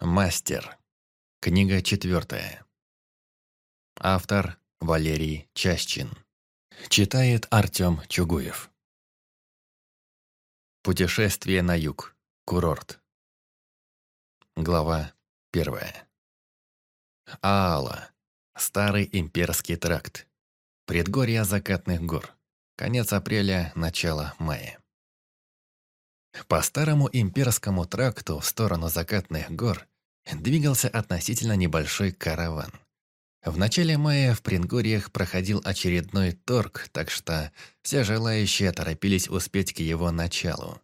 Мастер. Книга четвертая. Автор Валерий Чащин. Читает Артем Чугуев. Путешествие на юг. Курорт. Глава первая. Аала. Старый имперский тракт. Предгорья закатных гор. Конец апреля, начало мая. По старому имперскому тракту в сторону закатных гор двигался относительно небольшой караван. В начале мая в Прингорьях проходил очередной торг, так что все желающие торопились успеть к его началу.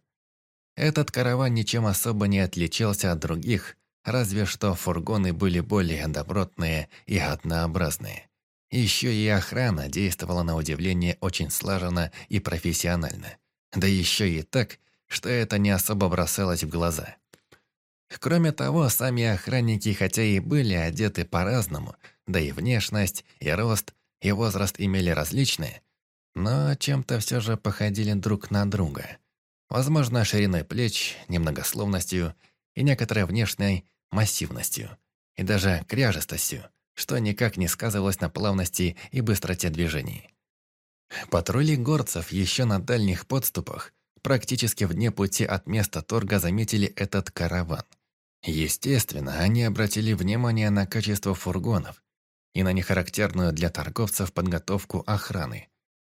Этот караван ничем особо не отличался от других, разве что фургоны были более добротные и однообразные. Еще и охрана действовала на удивление очень слаженно и профессионально. Да еще и так, что это не особо бросалось в глаза. Кроме того, сами охранники, хотя и были одеты по-разному, да и внешность, и рост, и возраст имели различные, но чем-то все же походили друг на друга. Возможно, шириной плеч, немногословностью и некоторой внешней массивностью, и даже кряжестостью, что никак не сказывалось на плавности и быстроте движений. Патрули горцев еще на дальних подступах практически в дне пути от места торга заметили этот караван. Естественно, они обратили внимание на качество фургонов и на нехарактерную для торговцев подготовку охраны,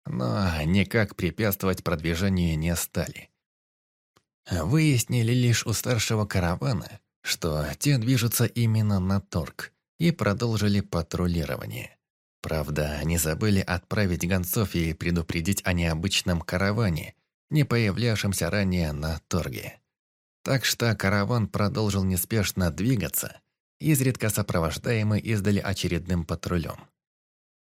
но никак препятствовать продвижению не стали. Выяснили лишь у старшего каравана, что те движутся именно на торг, и продолжили патрулирование. Правда, они забыли отправить гонцов и предупредить о необычном караване, не появлявшемся ранее на торге. Так что караван продолжил неспешно двигаться, изредка сопровождаемый издали очередным патрулем.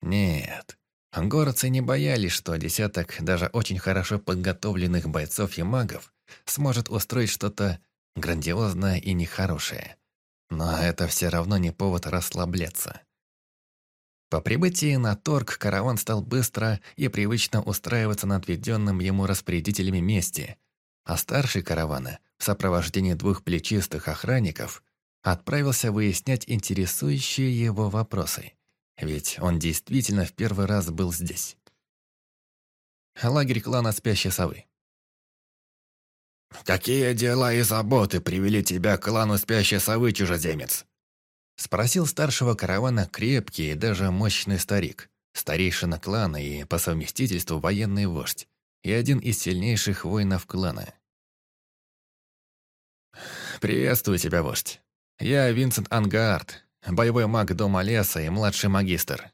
Нет, горцы не боялись, что десяток даже очень хорошо подготовленных бойцов и магов сможет устроить что-то грандиозное и нехорошее. Но это все равно не повод расслабляться. По прибытии на торг караван стал быстро и привычно устраиваться на отведенном ему распорядителями месте, а старший каравана, в сопровождении двух плечистых охранников, отправился выяснять интересующие его вопросы. Ведь он действительно в первый раз был здесь. Лагерь клана Спящей Совы. «Какие дела и заботы привели тебя к клану Спящей Совы, чужеземец?» Спросил старшего каравана крепкий и даже мощный старик, старейшина клана и по совместительству военный вождь, и один из сильнейших воинов клана. «Приветствую тебя, вождь. Я Винсент Ангард, боевой маг Дома Леса и младший магистр.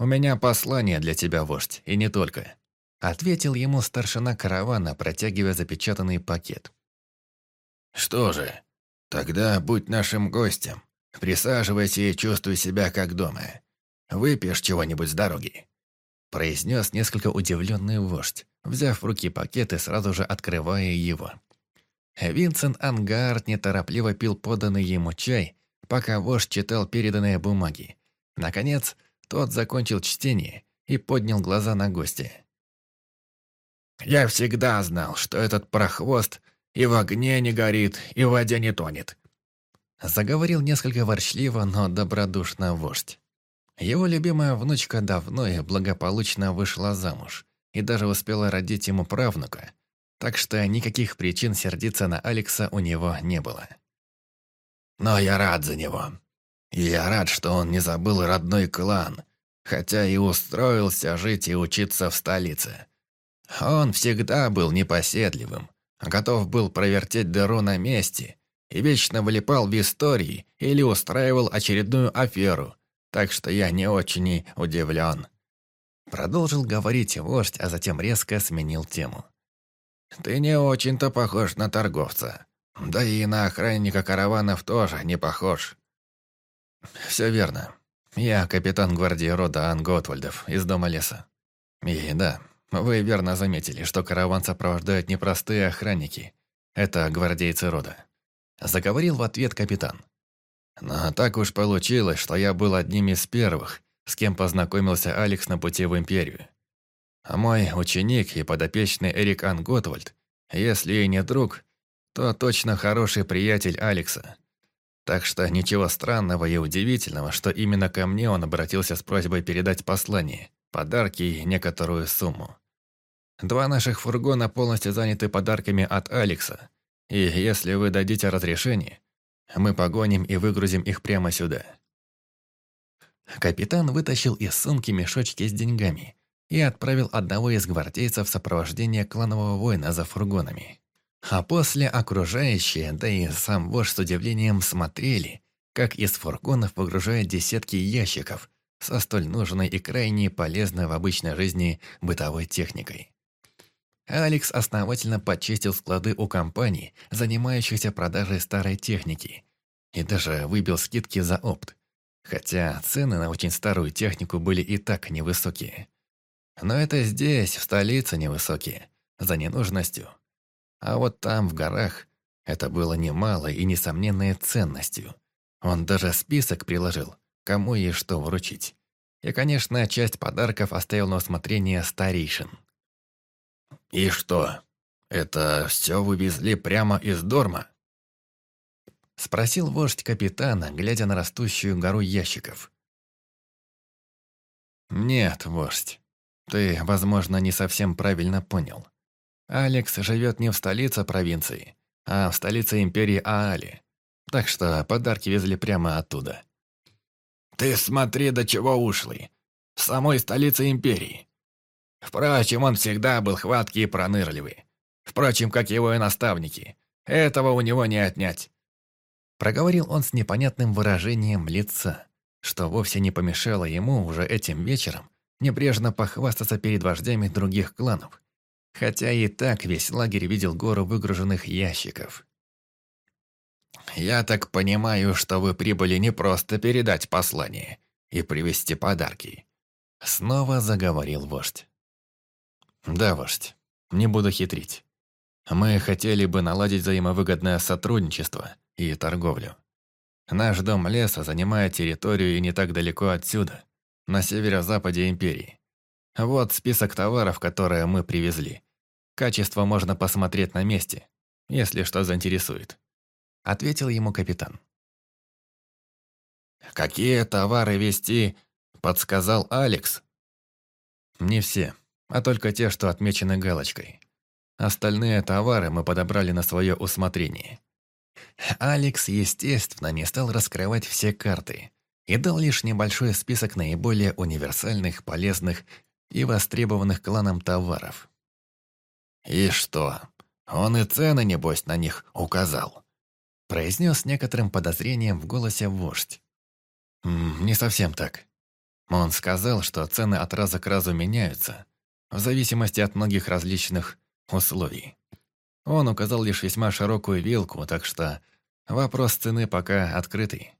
У меня послание для тебя, вождь, и не только», ответил ему старшина каравана, протягивая запечатанный пакет. «Что же, тогда будь нашим гостем. Присаживайся и чувствуй себя как дома. Выпьешь чего-нибудь с дороги». Произнес несколько удивленный вождь, взяв в руки пакет и сразу же открывая его. Винсент Ангард неторопливо пил поданный ему чай, пока вождь читал переданные бумаги. Наконец, тот закончил чтение и поднял глаза на гостя. «Я всегда знал, что этот прохвост и в огне не горит, и в воде не тонет. Заговорил несколько ворчливо, но добродушно вождь. Его любимая внучка давно и благополучно вышла замуж и даже успела родить ему правнука, так что никаких причин сердиться на Алекса у него не было. «Но я рад за него. И я рад, что он не забыл родной клан, хотя и устроился жить и учиться в столице. Он всегда был непоседливым, готов был провертеть дыру на месте и вечно влипал в истории или устраивал очередную аферу, так что я не очень и удивлен. Продолжил говорить вождь, а затем резко сменил тему. «Ты не очень-то похож на торговца. Да и на охранника караванов тоже не похож». «Все верно. Я капитан гвардии рода Анготвальдов из Дома леса. И да, вы верно заметили, что караван сопровождают непростые охранники. Это гвардейцы рода. Заговорил в ответ капитан. Но так уж получилось, что я был одним из первых, с кем познакомился Алекс на пути в Империю. А мой ученик и подопечный Эрик Ан Готвальд, если и не друг, то точно хороший приятель Алекса. Так что ничего странного и удивительного, что именно ко мне он обратился с просьбой передать послание, подарки и некоторую сумму. Два наших фургона полностью заняты подарками от Алекса, и если вы дадите разрешение, мы погоним и выгрузим их прямо сюда. Капитан вытащил из сумки мешочки с деньгами и отправил одного из гвардейцев в сопровождение кланового воина за фургонами. А после окружающие, да и сам вождь с удивлением смотрели, как из фургонов выгружают десятки ящиков со столь нужной и крайне полезной в обычной жизни бытовой техникой. Алекс основательно почистил склады у компаний, занимающихся продажей старой техники, и даже выбил скидки за опт, хотя цены на очень старую технику были и так невысокие. Но это здесь, в столице, невысокие, за ненужностью. А вот там, в горах, это было немалой и несомненной ценностью. Он даже список приложил, кому и что вручить. И, конечно, часть подарков оставил на усмотрение старейшин. «И что, это все вывезли прямо из Дорма?» Спросил вождь капитана, глядя на растущую гору ящиков. «Нет, вождь, ты, возможно, не совсем правильно понял. Алекс живет не в столице провинции, а в столице империи Аали. Так что подарки везли прямо оттуда. «Ты смотри, до чего ушлый. В самой столице империи. Впрочем, он всегда был хваткий и пронырливый. Впрочем, как его и наставники. Этого у него не отнять». Проговорил он с непонятным выражением лица, что вовсе не помешало ему уже этим вечером небрежно похвастаться перед вождями других кланов хотя и так весь лагерь видел гору выгруженных ящиков. «Я так понимаю, что вы прибыли не просто передать послание и привезти подарки», — снова заговорил вождь. «Да, вождь, не буду хитрить. Мы хотели бы наладить взаимовыгодное сотрудничество и торговлю. Наш дом леса занимает территорию и не так далеко отсюда, на северо-западе империи. Вот список товаров, которые мы привезли. Качество можно посмотреть на месте, если что заинтересует», — ответил ему капитан. «Какие товары вести?» — подсказал Алекс. «Не все, а только те, что отмечены галочкой. Остальные товары мы подобрали на свое усмотрение». Алекс, естественно, не стал раскрывать все карты и дал лишь небольшой список наиболее универсальных, полезных и востребованных кланом товаров. «И что? Он и цены, небось, на них указал?» Произнес некоторым подозрением в голосе вождь. «Не совсем так. Он сказал, что цены от раза к разу меняются, в зависимости от многих различных условий. Он указал лишь весьма широкую вилку, так что вопрос цены пока открытый».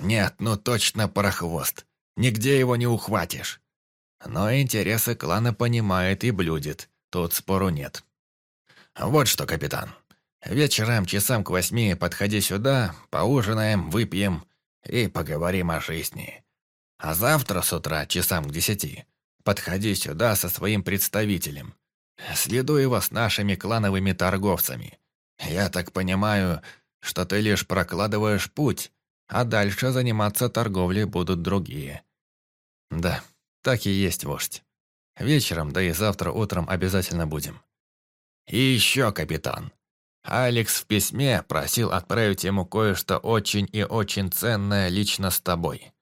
«Нет, ну точно парохвост. Нигде его не ухватишь. Но интересы клана понимает и блюдет. Тут спору нет. Вот что, капитан. Вечером часам к восьми подходи сюда, поужинаем, выпьем и поговорим о жизни. А завтра с утра часам к десяти подходи сюда со своим представителем. Следу его с нашими клановыми торговцами. Я так понимаю, что ты лишь прокладываешь путь, а дальше заниматься торговлей будут другие. Да, так и есть, вождь. Вечером, да и завтра утром обязательно будем. И еще, капитан. Алекс в письме просил отправить ему кое-что очень и очень ценное лично с тобой.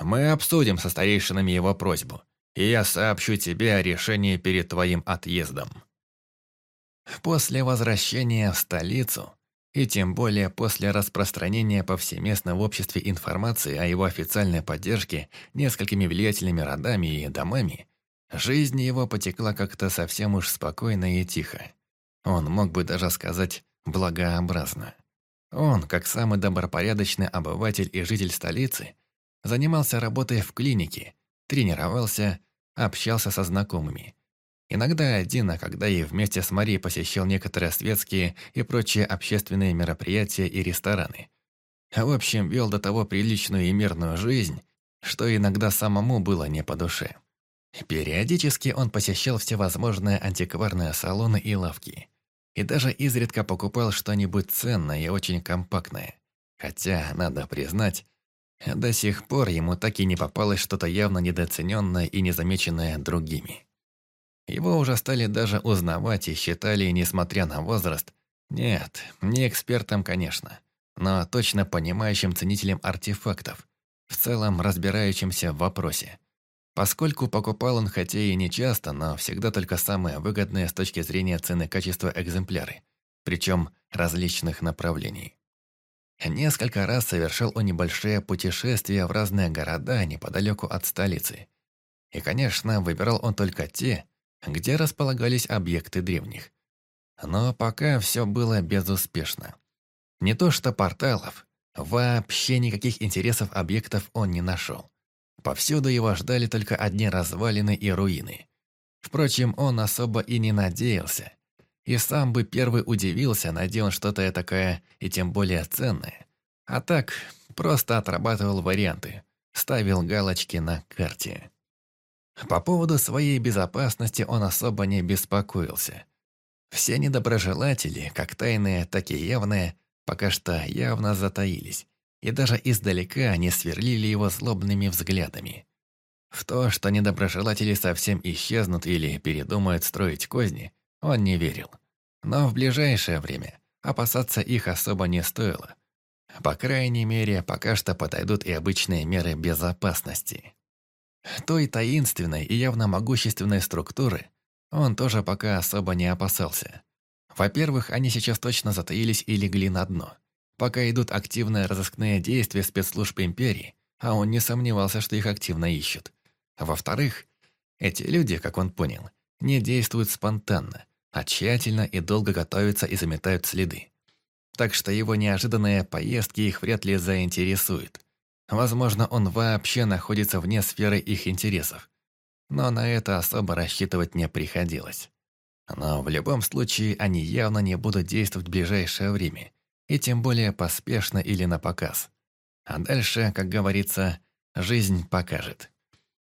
Мы обсудим со старейшинами его просьбу, и я сообщу тебе о решении перед твоим отъездом. После возвращения в столицу, и тем более после распространения повсеместно в обществе информации о его официальной поддержке несколькими влиятельными родами и домами, Жизнь его потекла как-то совсем уж спокойно и тихо. Он мог бы даже сказать «благообразно». Он, как самый добропорядочный обыватель и житель столицы, занимался работой в клинике, тренировался, общался со знакомыми. Иногда один, а когда и вместе с Марией посещал некоторые светские и прочие общественные мероприятия и рестораны. В общем, вел до того приличную и мирную жизнь, что иногда самому было не по душе. Периодически он посещал всевозможные антикварные салоны и лавки. И даже изредка покупал что-нибудь ценное и очень компактное. Хотя, надо признать, до сих пор ему так и не попалось что-то явно недооцененное и незамеченное другими. Его уже стали даже узнавать и считали, несмотря на возраст, нет, не экспертом, конечно, но точно понимающим ценителем артефактов, в целом разбирающимся в вопросе. Поскольку покупал он хотя и не часто, но всегда только самые выгодные с точки зрения цены-качества экземпляры, причем различных направлений. Несколько раз совершил он небольшие путешествия в разные города неподалеку от столицы. И, конечно, выбирал он только те, где располагались объекты древних. Но пока все было безуспешно. Не то что порталов, вообще никаких интересов объектов он не нашел. Повсюду его ждали только одни развалины и руины. Впрочем, он особо и не надеялся. И сам бы первый удивился, он что-то такое и тем более ценное. А так, просто отрабатывал варианты, ставил галочки на карте. По поводу своей безопасности он особо не беспокоился. Все недоброжелатели, как тайные, так и явные, пока что явно затаились и даже издалека они сверлили его злобными взглядами. В то, что недоброжелатели совсем исчезнут или передумают строить козни, он не верил. Но в ближайшее время опасаться их особо не стоило. По крайней мере, пока что подойдут и обычные меры безопасности. Той таинственной и явно могущественной структуры он тоже пока особо не опасался. Во-первых, они сейчас точно затаились и легли на дно пока идут активные разыскные действия спецслужб империи, а он не сомневался, что их активно ищут. Во-вторых, эти люди, как он понял, не действуют спонтанно, а тщательно и долго готовятся и заметают следы. Так что его неожиданные поездки их вряд ли заинтересуют. Возможно, он вообще находится вне сферы их интересов. Но на это особо рассчитывать не приходилось. Но в любом случае они явно не будут действовать в ближайшее время – и тем более поспешно или на показ. А дальше, как говорится, жизнь покажет.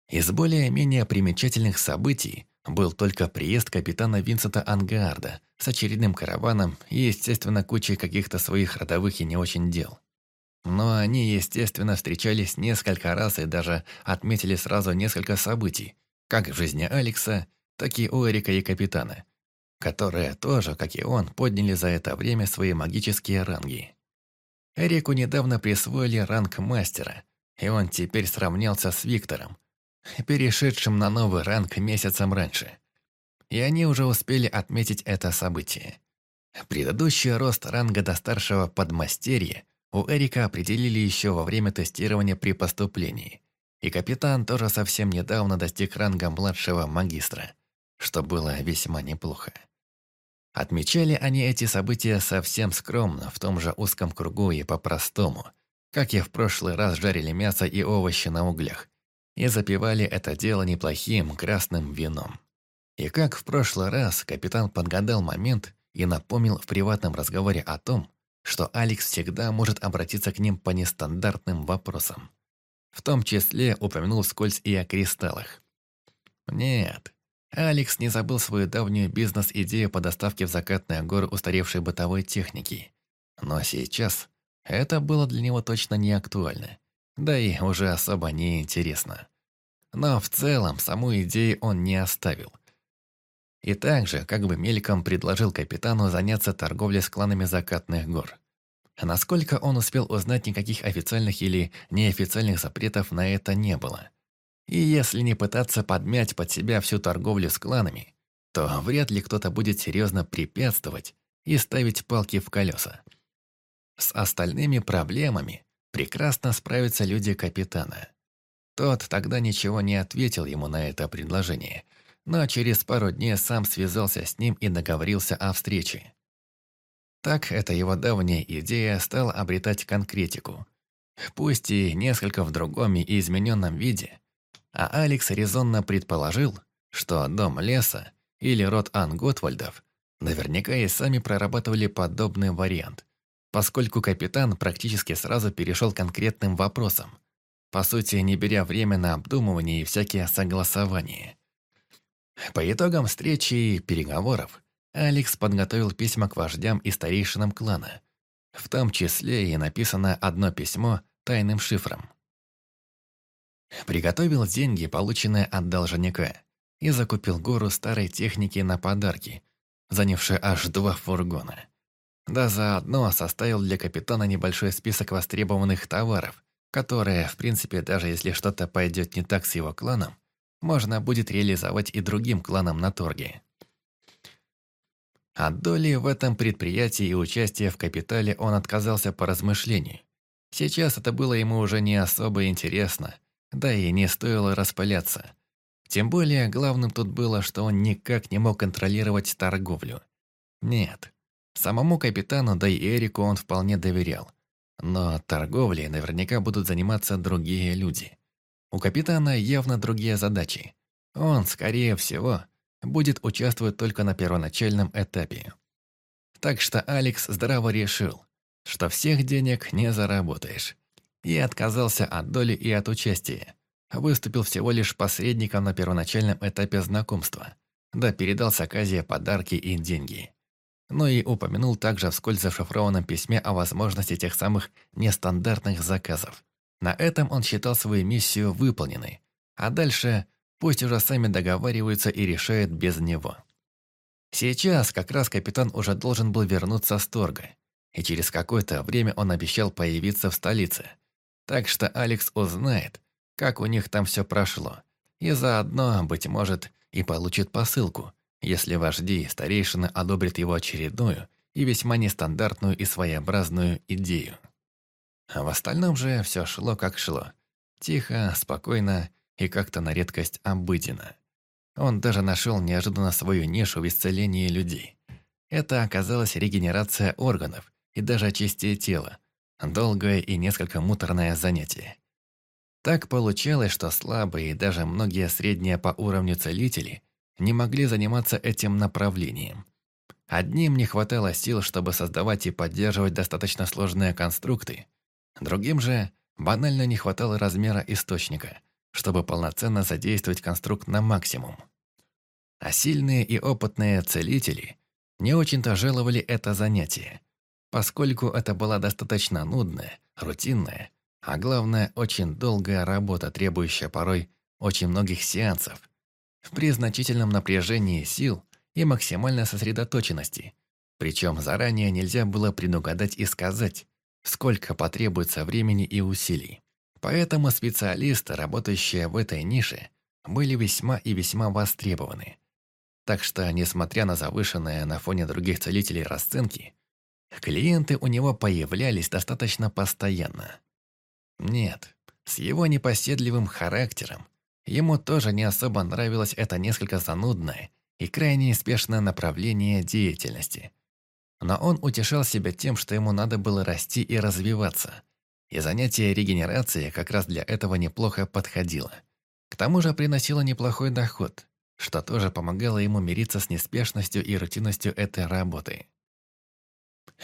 Из более-менее примечательных событий был только приезд капитана Винсента Ангарда с очередным караваном и, естественно, кучей каких-то своих родовых и не очень дел. Но они, естественно, встречались несколько раз и даже отметили сразу несколько событий, как в жизни Алекса, так и у Эрика и капитана, которые тоже, как и он, подняли за это время свои магические ранги. Эрику недавно присвоили ранг мастера, и он теперь сравнялся с Виктором, перешедшим на новый ранг месяцем раньше. И они уже успели отметить это событие. Предыдущий рост ранга до старшего подмастерья у Эрика определили еще во время тестирования при поступлении, и капитан тоже совсем недавно достиг ранга младшего магистра, что было весьма неплохо. Отмечали они эти события совсем скромно, в том же узком кругу и по-простому, как и в прошлый раз жарили мясо и овощи на углях, и запивали это дело неплохим красным вином. И как в прошлый раз капитан подгадал момент и напомнил в приватном разговоре о том, что Алекс всегда может обратиться к ним по нестандартным вопросам. В том числе упомянул вскользь и о кристаллах. Нет, Алекс не забыл свою давнюю бизнес-идею по доставке в закатные горы устаревшей бытовой техники. Но сейчас это было для него точно не актуально. Да и уже особо не интересно. Но в целом саму идею он не оставил. И также, как бы мельком предложил капитану заняться торговлей с кланами закатных гор. Насколько он успел узнать, никаких официальных или неофициальных запретов на это не было. И если не пытаться подмять под себя всю торговлю с кланами, то вряд ли кто-то будет серьезно препятствовать и ставить палки в колеса. С остальными проблемами прекрасно справятся люди капитана. Тот тогда ничего не ответил ему на это предложение, но через пару дней сам связался с ним и договорился о встрече. Так эта его давняя идея стала обретать конкретику. Пусть и несколько в другом и измененном виде, а Алекс резонно предположил, что дом леса или род Ан Готвальдов наверняка и сами прорабатывали подобный вариант, поскольку капитан практически сразу перешел к конкретным вопросам, по сути, не беря время на обдумывание и всякие согласования. По итогам встречи и переговоров Алекс подготовил письма к вождям и старейшинам клана, В том числе и написано одно письмо тайным шифром. Приготовил деньги, полученные от должника, и закупил гору старой техники на подарки, занявшие аж два фургона. Да заодно составил для капитана небольшой список востребованных товаров, которые, в принципе, даже если что-то пойдет не так с его кланом, можно будет реализовать и другим кланам на торге. От доли в этом предприятии и участия в капитале он отказался по размышлению. Сейчас это было ему уже не особо интересно, да и не стоило распыляться. Тем более, главным тут было, что он никак не мог контролировать торговлю. Нет, самому капитану, да и Эрику он вполне доверял. Но торговлей наверняка будут заниматься другие люди. У капитана явно другие задачи. Он, скорее всего, будет участвовать только на первоначальном этапе. Так что Алекс здраво решил, что всех денег не заработаешь. И отказался от доли и от участия. Выступил всего лишь посредником на первоначальном этапе знакомства. Да передал Саказе подарки и деньги. Ну и упомянул также вскользь зашифрованном письме о возможности тех самых нестандартных заказов. На этом он считал свою миссию выполненной. А дальше пусть уже сами договариваются и решают без него. Сейчас как раз капитан уже должен был вернуться с торга. И через какое-то время он обещал появиться в столице. Так что Алекс узнает, как у них там все прошло. И заодно, быть может, и получит посылку, если вожди и старейшины одобрят его очередную и весьма нестандартную и своеобразную идею. А в остальном же все шло как шло. Тихо, спокойно и как-то на редкость обыденно. Он даже нашел неожиданно свою нишу в исцелении людей. Это оказалась регенерация органов и даже очистие тела. Долгое и несколько муторное занятие. Так получалось, что слабые и даже многие средние по уровню целители не могли заниматься этим направлением. Одним не хватало сил, чтобы создавать и поддерживать достаточно сложные конструкты, Другим же банально не хватало размера источника, чтобы полноценно задействовать конструкт на максимум. А сильные и опытные целители не очень-то жаловали это занятие, поскольку это была достаточно нудная, рутинная, а главное, очень долгая работа, требующая порой очень многих сеансов, при значительном напряжении сил и максимальной сосредоточенности. Причем заранее нельзя было предугадать и сказать, сколько потребуется времени и усилий. Поэтому специалисты, работающие в этой нише, были весьма и весьма востребованы. Так что, несмотря на завышенные на фоне других целителей расценки, клиенты у него появлялись достаточно постоянно. Нет, с его непоседливым характером ему тоже не особо нравилось это несколько занудное и крайне спешное направление деятельности – но он утешал себя тем, что ему надо было расти и развиваться. И занятие регенерацией как раз для этого неплохо подходило. К тому же приносило неплохой доход, что тоже помогало ему мириться с неспешностью и рутинностью этой работы.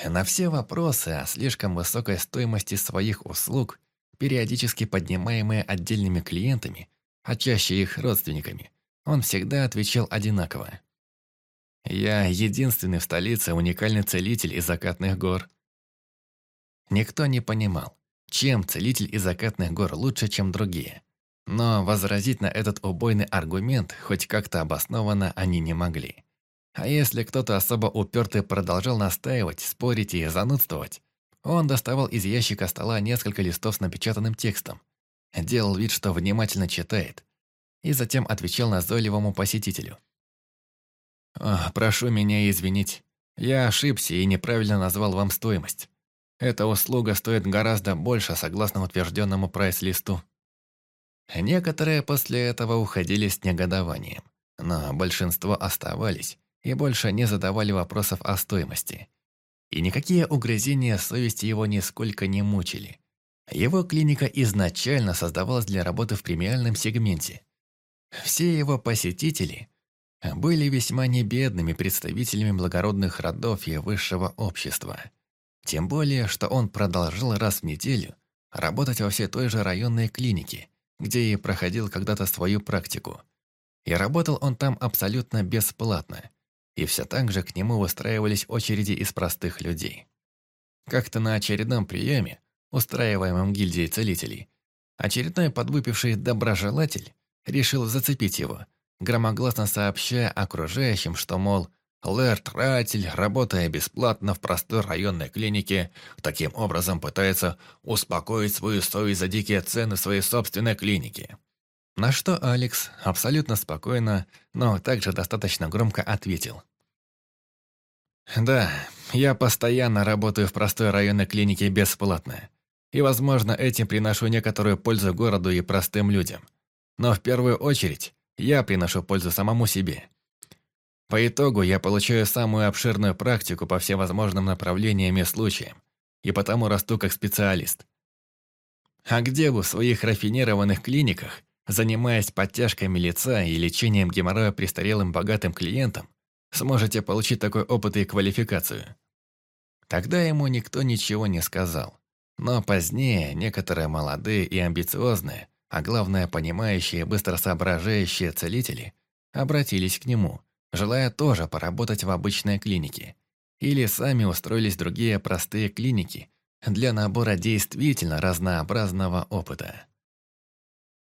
На все вопросы о слишком высокой стоимости своих услуг, периодически поднимаемые отдельными клиентами, а чаще их родственниками, он всегда отвечал одинаково. Я единственный в столице уникальный целитель из закатных гор. Никто не понимал, чем целитель из закатных гор лучше, чем другие. Но возразить на этот убойный аргумент хоть как-то обоснованно они не могли. А если кто-то особо упертый продолжал настаивать, спорить и занудствовать, он доставал из ящика стола несколько листов с напечатанным текстом, делал вид, что внимательно читает, и затем отвечал назойливому посетителю. «Прошу меня извинить. Я ошибся и неправильно назвал вам стоимость. Эта услуга стоит гораздо больше, согласно утвержденному прайс-листу». Некоторые после этого уходили с негодованием, но большинство оставались и больше не задавали вопросов о стоимости. И никакие угрызения совести его нисколько не мучили. Его клиника изначально создавалась для работы в премиальном сегменте. Все его посетители – были весьма небедными представителями благородных родов и высшего общества. Тем более, что он продолжил раз в неделю работать во всей той же районной клинике, где и проходил когда-то свою практику. И работал он там абсолютно бесплатно, и все так же к нему выстраивались очереди из простых людей. Как-то на очередном приеме, устраиваемом гильдией целителей, очередной подвыпивший доброжелатель решил зацепить его, громогласно сообщая окружающим, что, мол, Лэрд Ратель, работая бесплатно в простой районной клинике, таким образом пытается успокоить свою совесть за дикие цены своей собственной клиники. На что Алекс абсолютно спокойно, но также достаточно громко ответил. «Да, я постоянно работаю в простой районной клинике бесплатно. И, возможно, этим приношу некоторую пользу городу и простым людям. Но в первую очередь я приношу пользу самому себе. По итогу я получаю самую обширную практику по всевозможным направлениям и случаям, и потому расту как специалист. А где вы в своих рафинированных клиниках, занимаясь подтяжками лица и лечением геморроя престарелым богатым клиентам, сможете получить такой опыт и квалификацию? Тогда ему никто ничего не сказал. Но позднее некоторые молодые и амбициозные, а главное понимающие быстро соображающие целители обратились к нему – желая тоже поработать в обычной клинике. Или сами устроились другие простые клиники для набора действительно разнообразного опыта.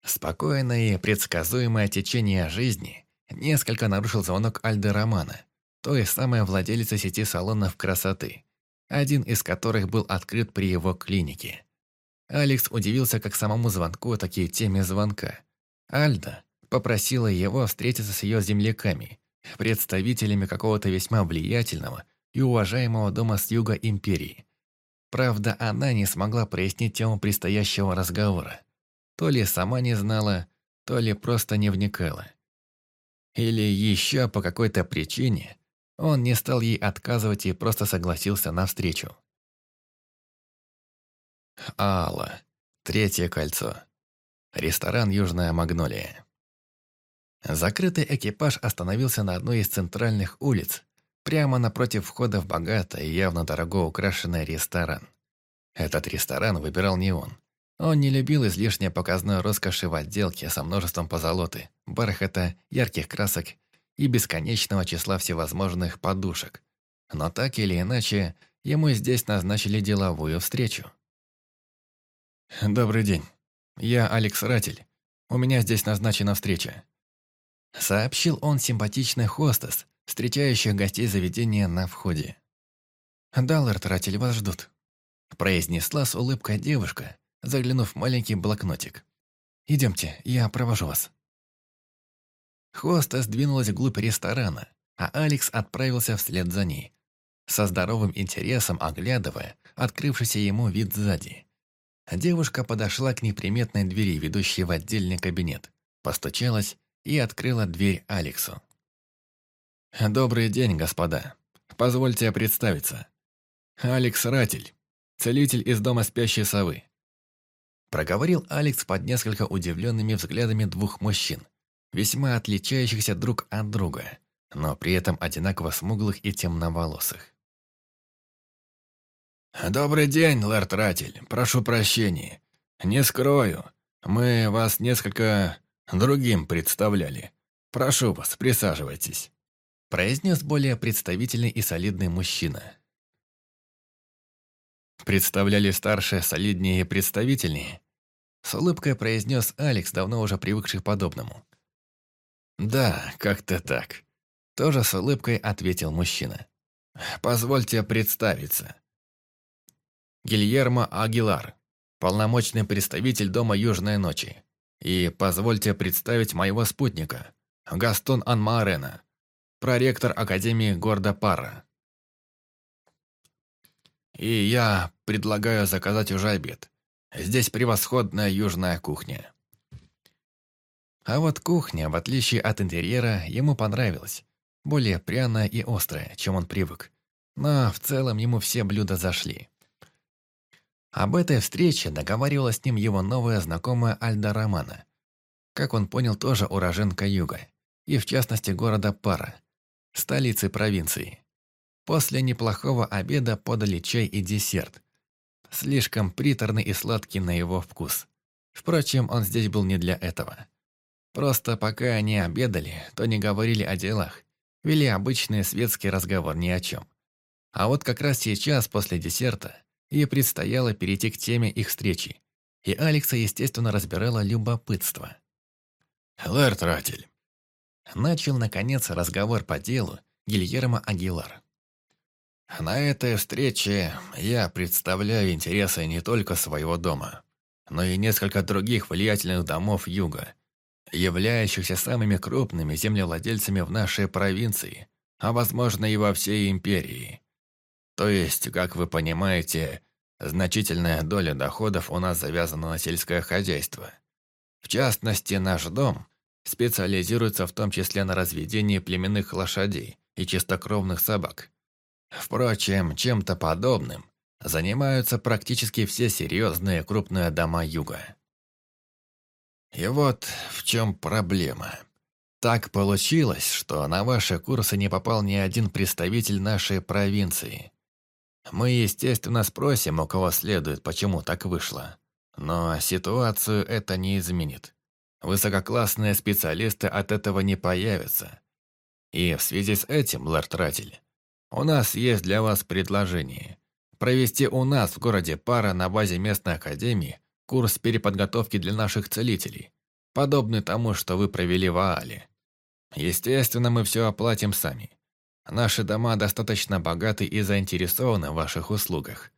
Спокойное и предсказуемое течение жизни несколько нарушил звонок Альды Романа, той самой владелицы сети салонов красоты, один из которых был открыт при его клинике. Алекс удивился как самому звонку, так и теме звонка. Альда попросила его встретиться с ее земляками представителями какого-то весьма влиятельного и уважаемого дома с юга империи. Правда, она не смогла прояснить тему предстоящего разговора. То ли сама не знала, то ли просто не вникала. Или еще по какой-то причине он не стал ей отказывать и просто согласился на встречу. Алла. Третье кольцо. Ресторан «Южная Магнолия». Закрытый экипаж остановился на одной из центральных улиц, прямо напротив входа в богатый и явно дорого украшенный ресторан. Этот ресторан выбирал не он. Он не любил излишне показной роскоши в отделке со множеством позолоты, бархата, ярких красок и бесконечного числа всевозможных подушек. Но так или иначе, ему здесь назначили деловую встречу. «Добрый день. Я Алекс Ратель. У меня здесь назначена встреча. Сообщил он симпатичный хостес, встречающих гостей заведения на входе. «Даллар, Тратель, вас ждут», – произнесла с улыбкой девушка, заглянув в маленький блокнотик. «Идемте, я провожу вас». Хостес двинулась вглубь ресторана, а Алекс отправился вслед за ней, со здоровым интересом оглядывая открывшийся ему вид сзади. Девушка подошла к неприметной двери, ведущей в отдельный кабинет, постучалась и открыла дверь Алексу. «Добрый день, господа. Позвольте представиться. Алекс Ратель, целитель из дома спящей совы». Проговорил Алекс под несколько удивленными взглядами двух мужчин, весьма отличающихся друг от друга, но при этом одинаково смуглых и темноволосых. «Добрый день, лорд Ратель. Прошу прощения. Не скрою, мы вас несколько Другим представляли. Прошу вас, присаживайтесь», – произнес более представительный и солидный мужчина. «Представляли старше, солиднее и представительнее?» С улыбкой произнес Алекс, давно уже привыкший к подобному. «Да, как-то так», – тоже с улыбкой ответил мужчина. «Позвольте представиться. Гильермо Агилар, полномочный представитель Дома Южной Ночи. И позвольте представить моего спутника, Гастон Анмаарена, проректор Академии города Пара. И я предлагаю заказать уже обед. Здесь превосходная южная кухня. А вот кухня, в отличие от интерьера, ему понравилась. Более пряная и острая, чем он привык. Но в целом ему все блюда зашли. Об этой встрече договаривала с ним его новая знакомая Альда Романа. Как он понял, тоже уроженка юга, и в частности города Пара, столицы провинции. После неплохого обеда подали чай и десерт. Слишком приторный и сладкий на его вкус. Впрочем, он здесь был не для этого. Просто пока они обедали, то не говорили о делах, вели обычный светский разговор ни о чем. А вот как раз сейчас, после десерта, и предстояло перейти к теме их встречи. И Алекса, естественно, разбирало любопытство. «Лэр Тратель», — начал, наконец, разговор по делу Гильермо Агилар. «На этой встрече я представляю интересы не только своего дома, но и несколько других влиятельных домов Юга, являющихся самыми крупными землевладельцами в нашей провинции, а возможно и во всей империи. То есть, как вы понимаете, значительная доля доходов у нас завязана на сельское хозяйство. В частности, наш дом специализируется в том числе на разведении племенных лошадей и чистокровных собак. Впрочем, чем-то подобным занимаются практически все серьезные крупные дома юга. И вот в чем проблема. Так получилось, что на ваши курсы не попал ни один представитель нашей провинции. Мы, естественно, спросим, у кого следует, почему так вышло. Но ситуацию это не изменит. Высококлассные специалисты от этого не появятся. И в связи с этим, лорд Ратель, у нас есть для вас предложение. Провести у нас в городе пара на базе местной академии курс переподготовки для наших целителей, подобный тому, что вы провели в Аале. Естественно, мы все оплатим сами. Наши дома достаточно богаты и заинтересованы в ваших услугах.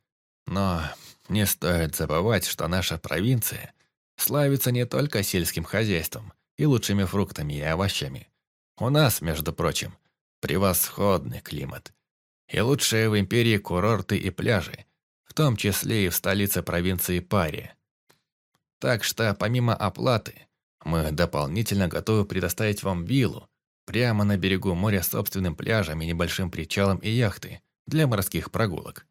Но не стоит забывать, что наша провинция славится не только сельским хозяйством и лучшими фруктами и овощами. У нас, между прочим, превосходный климат. И лучшие в империи курорты и пляжи, в том числе и в столице провинции Пари. Так что, помимо оплаты, мы дополнительно готовы предоставить вам виллу, Прямо на берегу моря с собственным пляжем и небольшим причалом и яхты для морских прогулок.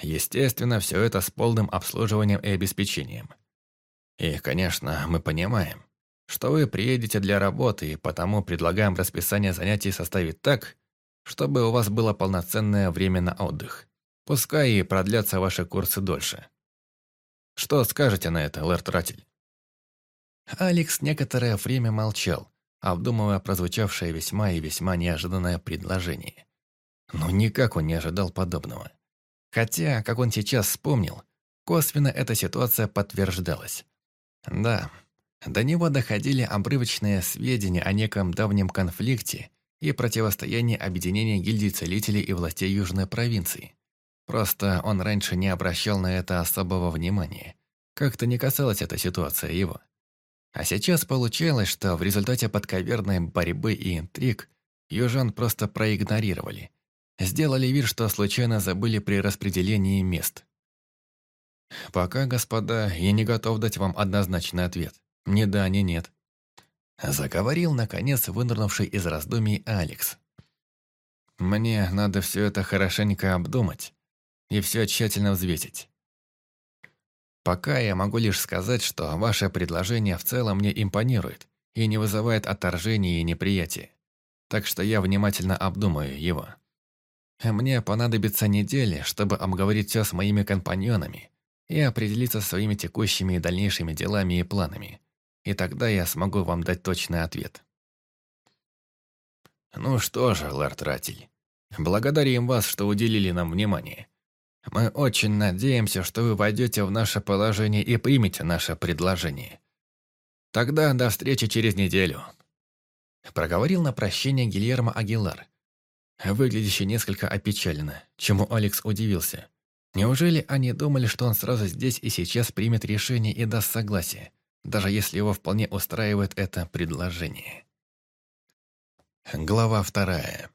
Естественно, все это с полным обслуживанием и обеспечением. И, конечно, мы понимаем, что вы приедете для работы, и потому предлагаем расписание занятий составить так, чтобы у вас было полноценное время на отдых. Пускай и продлятся ваши курсы дольше. Что скажете на это, Лэрт Ратель? Алекс некоторое время молчал, обдумывая прозвучавшее весьма и весьма неожиданное предложение. Но никак он не ожидал подобного. Хотя, как он сейчас вспомнил, косвенно эта ситуация подтверждалась. Да, до него доходили обрывочные сведения о неком давнем конфликте и противостоянии объединения гильдий целителей и властей Южной провинции. Просто он раньше не обращал на это особого внимания. Как-то не касалась эта ситуация его. А сейчас получалось, что в результате подковерной борьбы и интриг южан просто проигнорировали. Сделали вид, что случайно забыли при распределении мест. Пока, господа, я не готов дать вам однозначный ответ. Ни да, ни нет. Заговорил, наконец, вынырнувший из раздумий Алекс. Мне надо все это хорошенько обдумать и все тщательно взвесить. Пока я могу лишь сказать, что ваше предложение в целом мне импонирует и не вызывает отторжения и неприятия. Так что я внимательно обдумаю его. Мне понадобится неделя, чтобы обговорить все с моими компаньонами и определиться своими текущими и дальнейшими делами и планами. И тогда я смогу вам дать точный ответ. Ну что же, лорд Ратель, благодарим вас, что уделили нам внимание. Мы очень надеемся, что вы войдете в наше положение и примете наше предложение. Тогда до встречи через неделю. Проговорил на прощение Гильермо Агилар, выглядящий несколько опечаленно, чему Алекс удивился. Неужели они думали, что он сразу здесь и сейчас примет решение и даст согласие, даже если его вполне устраивает это предложение? Глава вторая.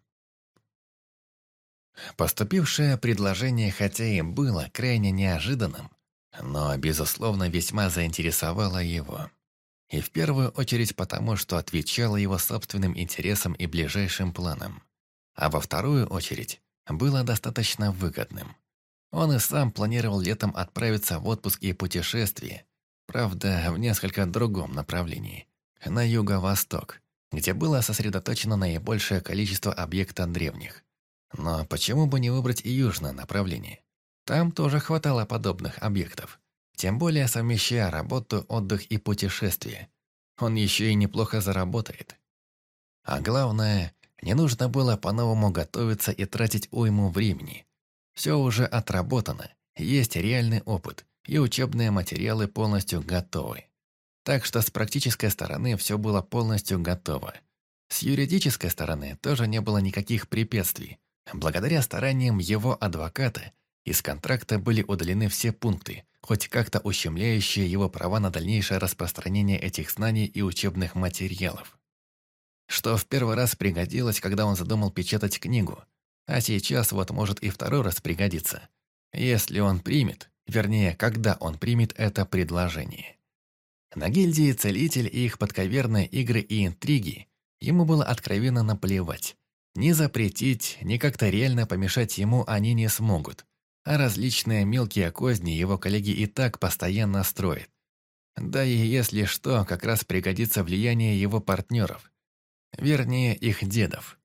Поступившее предложение, хотя и было крайне неожиданным, но, безусловно, весьма заинтересовало его. И в первую очередь потому, что отвечало его собственным интересам и ближайшим планам. А во вторую очередь было достаточно выгодным. Он и сам планировал летом отправиться в отпуск и путешествие, правда, в несколько другом направлении, на юго-восток, где было сосредоточено наибольшее количество объектов древних. Но почему бы не выбрать и южное направление? Там тоже хватало подобных объектов. Тем более совмещая работу, отдых и путешествие. Он еще и неплохо заработает. А главное, не нужно было по-новому готовиться и тратить уйму времени, Все уже отработано, есть реальный опыт, и учебные материалы полностью готовы. Так что с практической стороны все было полностью готово. С юридической стороны тоже не было никаких препятствий. Благодаря стараниям его адвоката из контракта были удалены все пункты, хоть как-то ущемляющие его права на дальнейшее распространение этих знаний и учебных материалов. Что в первый раз пригодилось, когда он задумал печатать книгу, а сейчас вот может и второй раз пригодиться, если он примет, вернее, когда он примет это предложение. На гильдии Целитель и их подковерные игры и интриги ему было откровенно наплевать. Ни запретить, ни как-то реально помешать ему они не смогут. А различные мелкие козни его коллеги и так постоянно строят. Да и если что, как раз пригодится влияние его партнеров. Вернее, их дедов.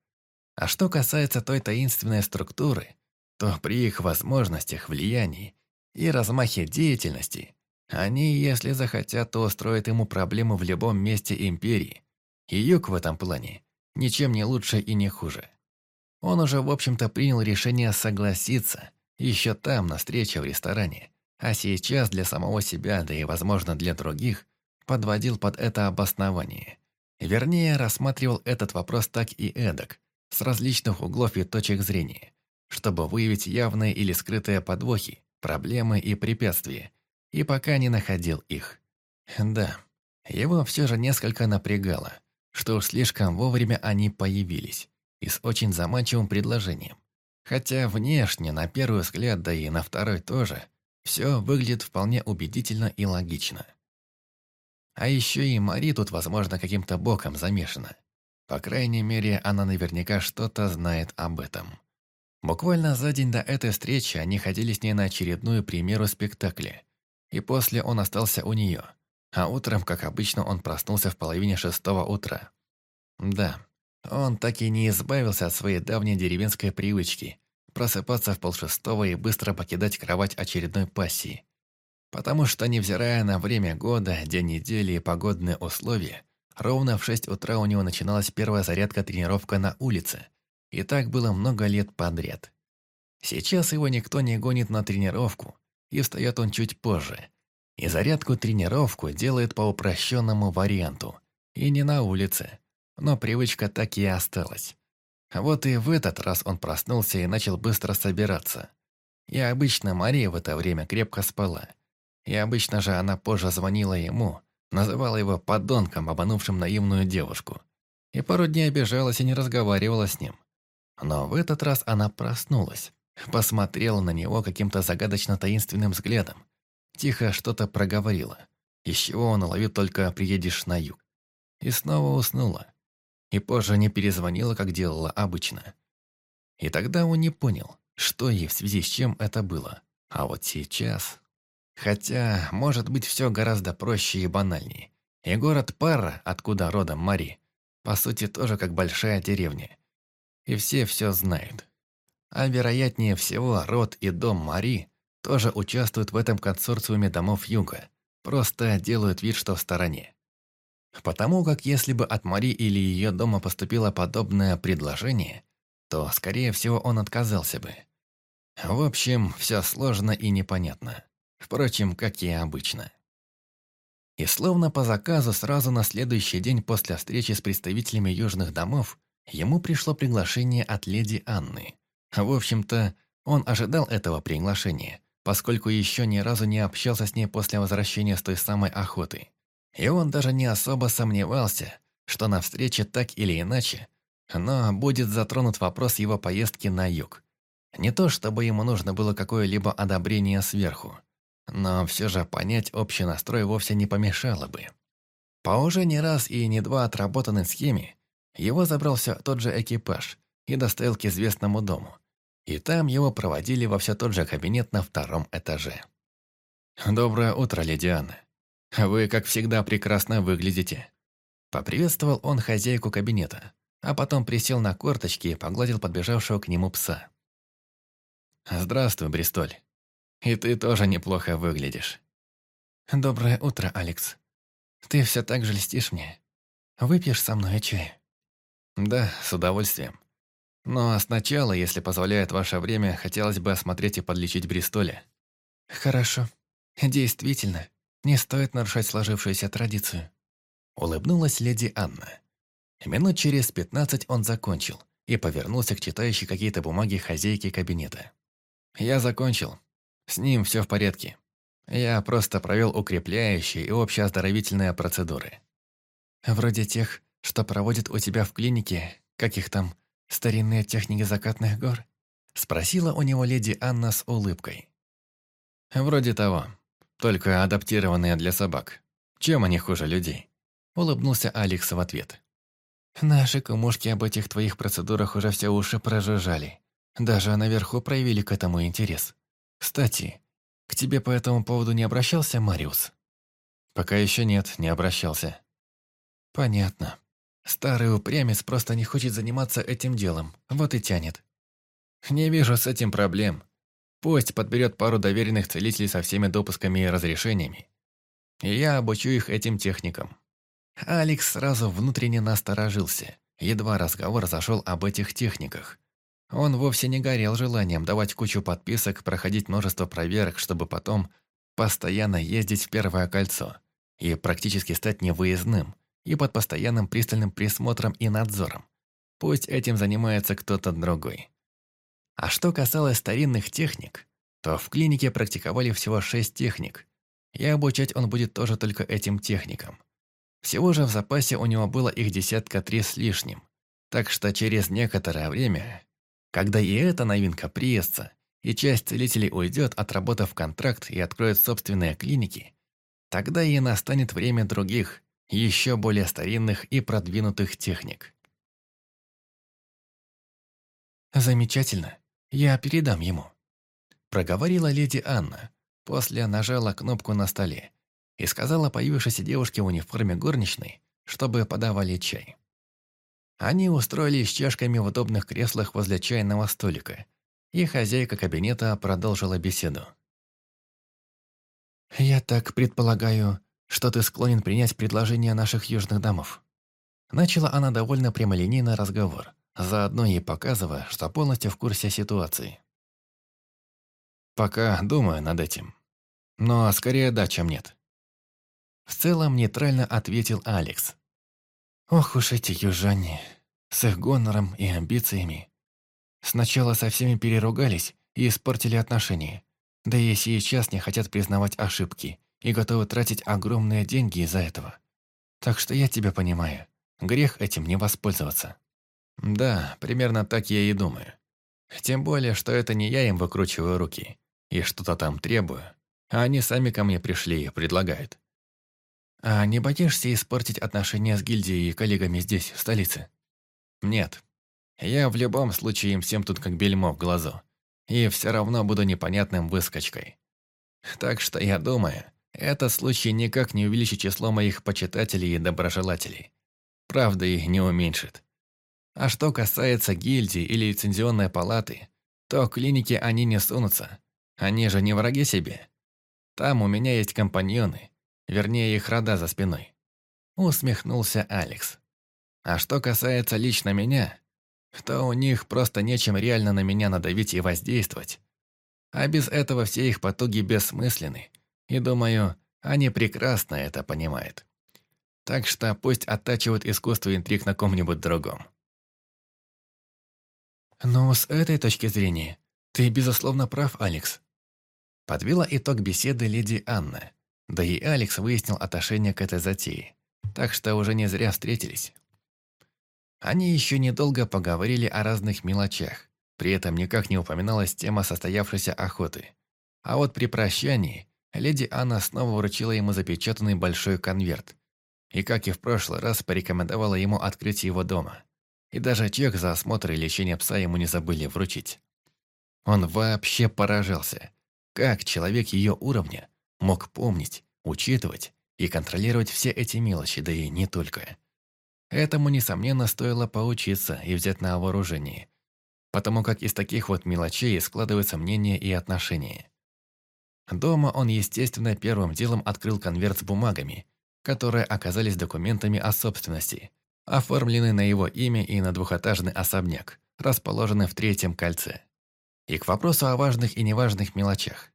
А что касается той таинственной структуры, то при их возможностях, влиянии и размахе деятельности, они, если захотят, то устроят ему проблему в любом месте Империи. И Юг в этом плане ничем не лучше и не хуже. Он уже, в общем-то, принял решение согласиться, еще там, на встрече в ресторане, а сейчас для самого себя, да и, возможно, для других, подводил под это обоснование. Вернее, рассматривал этот вопрос так и эдак, с различных углов и точек зрения, чтобы выявить явные или скрытые подвохи, проблемы и препятствия, и пока не находил их. Да, его все же несколько напрягало, что уж слишком вовремя они появились, и с очень заманчивым предложением. Хотя внешне, на первый взгляд, да и на второй тоже, все выглядит вполне убедительно и логично. А еще и Мари тут, возможно, каким-то боком замешана. По крайней мере, она наверняка что-то знает об этом. Буквально за день до этой встречи они ходили с ней на очередную премьеру спектакля. И после он остался у нее. А утром, как обычно, он проснулся в половине шестого утра. Да, он так и не избавился от своей давней деревенской привычки просыпаться в полшестого и быстро покидать кровать очередной пассии. Потому что, невзирая на время года, день недели и погодные условия, ровно в шесть утра у него начиналась первая зарядка-тренировка на улице – и так было много лет подряд. Сейчас его никто не гонит на тренировку, и встает он чуть позже. И зарядку-тренировку делает по упрощенному варианту. И не на улице. Но привычка так и осталась. Вот и в этот раз он проснулся и начал быстро собираться. И обычно Мария в это время крепко спала. И обычно же она позже звонила ему, называла его подонком, обманувшим наивную девушку. И пару дней обижалась и не разговаривала с ним. Но в этот раз она проснулась, посмотрела на него каким-то загадочно-таинственным взглядом, тихо что-то проговорила, из чего он уловил только «приедешь на юг». И снова уснула. И позже не перезвонила, как делала обычно. И тогда он не понял, что ей в связи с чем это было. А вот сейчас... Хотя, может быть, все гораздо проще и банальнее. И город Пара, откуда родом Мари, по сути, тоже как большая деревня и все все знают. А вероятнее всего, род и дом Мари тоже участвуют в этом консорциуме домов Юга, просто делают вид, что в стороне. Потому как если бы от Мари или ее дома поступило подобное предложение, то, скорее всего, он отказался бы. В общем, все сложно и непонятно. Впрочем, как и обычно. И словно по заказу сразу на следующий день после встречи с представителями южных домов ему пришло приглашение от леди Анны. В общем-то, он ожидал этого приглашения, поскольку еще ни разу не общался с ней после возвращения с той самой охоты. И он даже не особо сомневался, что на встрече так или иначе, но будет затронут вопрос его поездки на юг. Не то чтобы ему нужно было какое-либо одобрение сверху, но все же понять общий настрой вовсе не помешало бы. По уже не раз и не два отработанной схеме, его забрал все тот же экипаж и доставил к известному дому. И там его проводили во все тот же кабинет на втором этаже. «Доброе утро, леди Анна. Вы, как всегда, прекрасно выглядите». Поприветствовал он хозяйку кабинета, а потом присел на корточки и погладил подбежавшего к нему пса. «Здравствуй, Бристоль. И ты тоже неплохо выглядишь». «Доброе утро, Алекс. Ты все так же льстишь мне. Выпьешь со мной чай?» «Да, с удовольствием. Но сначала, если позволяет ваше время, хотелось бы осмотреть и подлечить Бристоля». «Хорошо. Действительно, не стоит нарушать сложившуюся традицию». Улыбнулась леди Анна. Минут через пятнадцать он закончил и повернулся к читающей какие-то бумаги хозяйки кабинета. «Я закончил. С ним все в порядке. Я просто провел укрепляющие и общеоздоровительные процедуры». «Вроде тех, что проводят у тебя в клинике, каких там, старинные техники закатных гор?» Спросила у него леди Анна с улыбкой. «Вроде того, только адаптированные для собак. Чем они хуже людей?» Улыбнулся Алекс в ответ. «Наши кумушки об этих твоих процедурах уже все уши прожужжали. Даже наверху проявили к этому интерес. Кстати, к тебе по этому поводу не обращался Мариус?» «Пока еще нет, не обращался». «Понятно. Старый упрямец просто не хочет заниматься этим делом, вот и тянет». «Не вижу с этим проблем. Пусть подберет пару доверенных целителей со всеми допусками и разрешениями. И я обучу их этим техникам». Алекс сразу внутренне насторожился. Едва разговор зашел об этих техниках. Он вовсе не горел желанием давать кучу подписок, проходить множество проверок, чтобы потом постоянно ездить в Первое кольцо и практически стать невыездным и под постоянным пристальным присмотром и надзором. Пусть этим занимается кто-то другой. А что касалось старинных техник, то в клинике практиковали всего шесть техник, и обучать он будет тоже только этим техникам. Всего же в запасе у него было их десятка три с лишним, так что через некоторое время, когда и эта новинка приестся, и часть целителей уйдет, отработав контракт и откроет собственные клиники, тогда и настанет время других, еще более старинных и продвинутых техник. «Замечательно. Я передам ему», – проговорила леди Анна, после нажала кнопку на столе и сказала появившейся девушке в униформе горничной, чтобы подавали чай. Они устроились чашками в удобных креслах возле чайного столика, и хозяйка кабинета продолжила беседу. «Я так предполагаю, что ты склонен принять предложение наших южных домов». Начала она довольно прямолинейный разговор, заодно ей показывая, что полностью в курсе ситуации. «Пока думаю над этим. Но скорее да, чем нет». В целом нейтрально ответил Алекс. «Ох уж эти южане, с их гонором и амбициями. Сначала со всеми переругались и испортили отношения, да и сейчас не хотят признавать ошибки и готовы тратить огромные деньги из-за этого. Так что я тебя понимаю. Грех этим не воспользоваться. Да, примерно так я и думаю. Тем более, что это не я им выкручиваю руки и что-то там требую, а они сами ко мне пришли и предлагают. А не боишься испортить отношения с гильдией и коллегами здесь, в столице? Нет. Я в любом случае им всем тут как бельмо в глазу. И все равно буду непонятным выскочкой. Так что я думаю, этот случай никак не увеличит число моих почитателей и доброжелателей. Правда, их не уменьшит. А что касается гильдии или лицензионной палаты, то в клинике они не сунутся. Они же не враги себе. Там у меня есть компаньоны, вернее их рода за спиной. Усмехнулся Алекс. А что касается лично меня, то у них просто нечем реально на меня надавить и воздействовать. А без этого все их потуги бессмысленны, и, думаю, они прекрасно это понимают. Так что пусть оттачивают искусство интриг на ком-нибудь другом. Но с этой точки зрения, ты, безусловно, прав, Алекс. Подвела итог беседы леди Анна. Да и Алекс выяснил отношение к этой затее. Так что уже не зря встретились. Они еще недолго поговорили о разных мелочах. При этом никак не упоминалась тема состоявшейся охоты. А вот при прощании леди Анна снова вручила ему запечатанный большой конверт. И, как и в прошлый раз, порекомендовала ему открыть его дома. И даже чек за осмотр и лечение пса ему не забыли вручить. Он вообще поражался. Как человек ее уровня мог помнить, учитывать и контролировать все эти мелочи, да и не только. Этому, несомненно, стоило поучиться и взять на вооружение, потому как из таких вот мелочей складываются мнения и отношения. Дома он, естественно, первым делом открыл конверт с бумагами, которые оказались документами о собственности, оформленный на его имя и на двухэтажный особняк, расположенный в третьем кольце. И к вопросу о важных и неважных мелочах.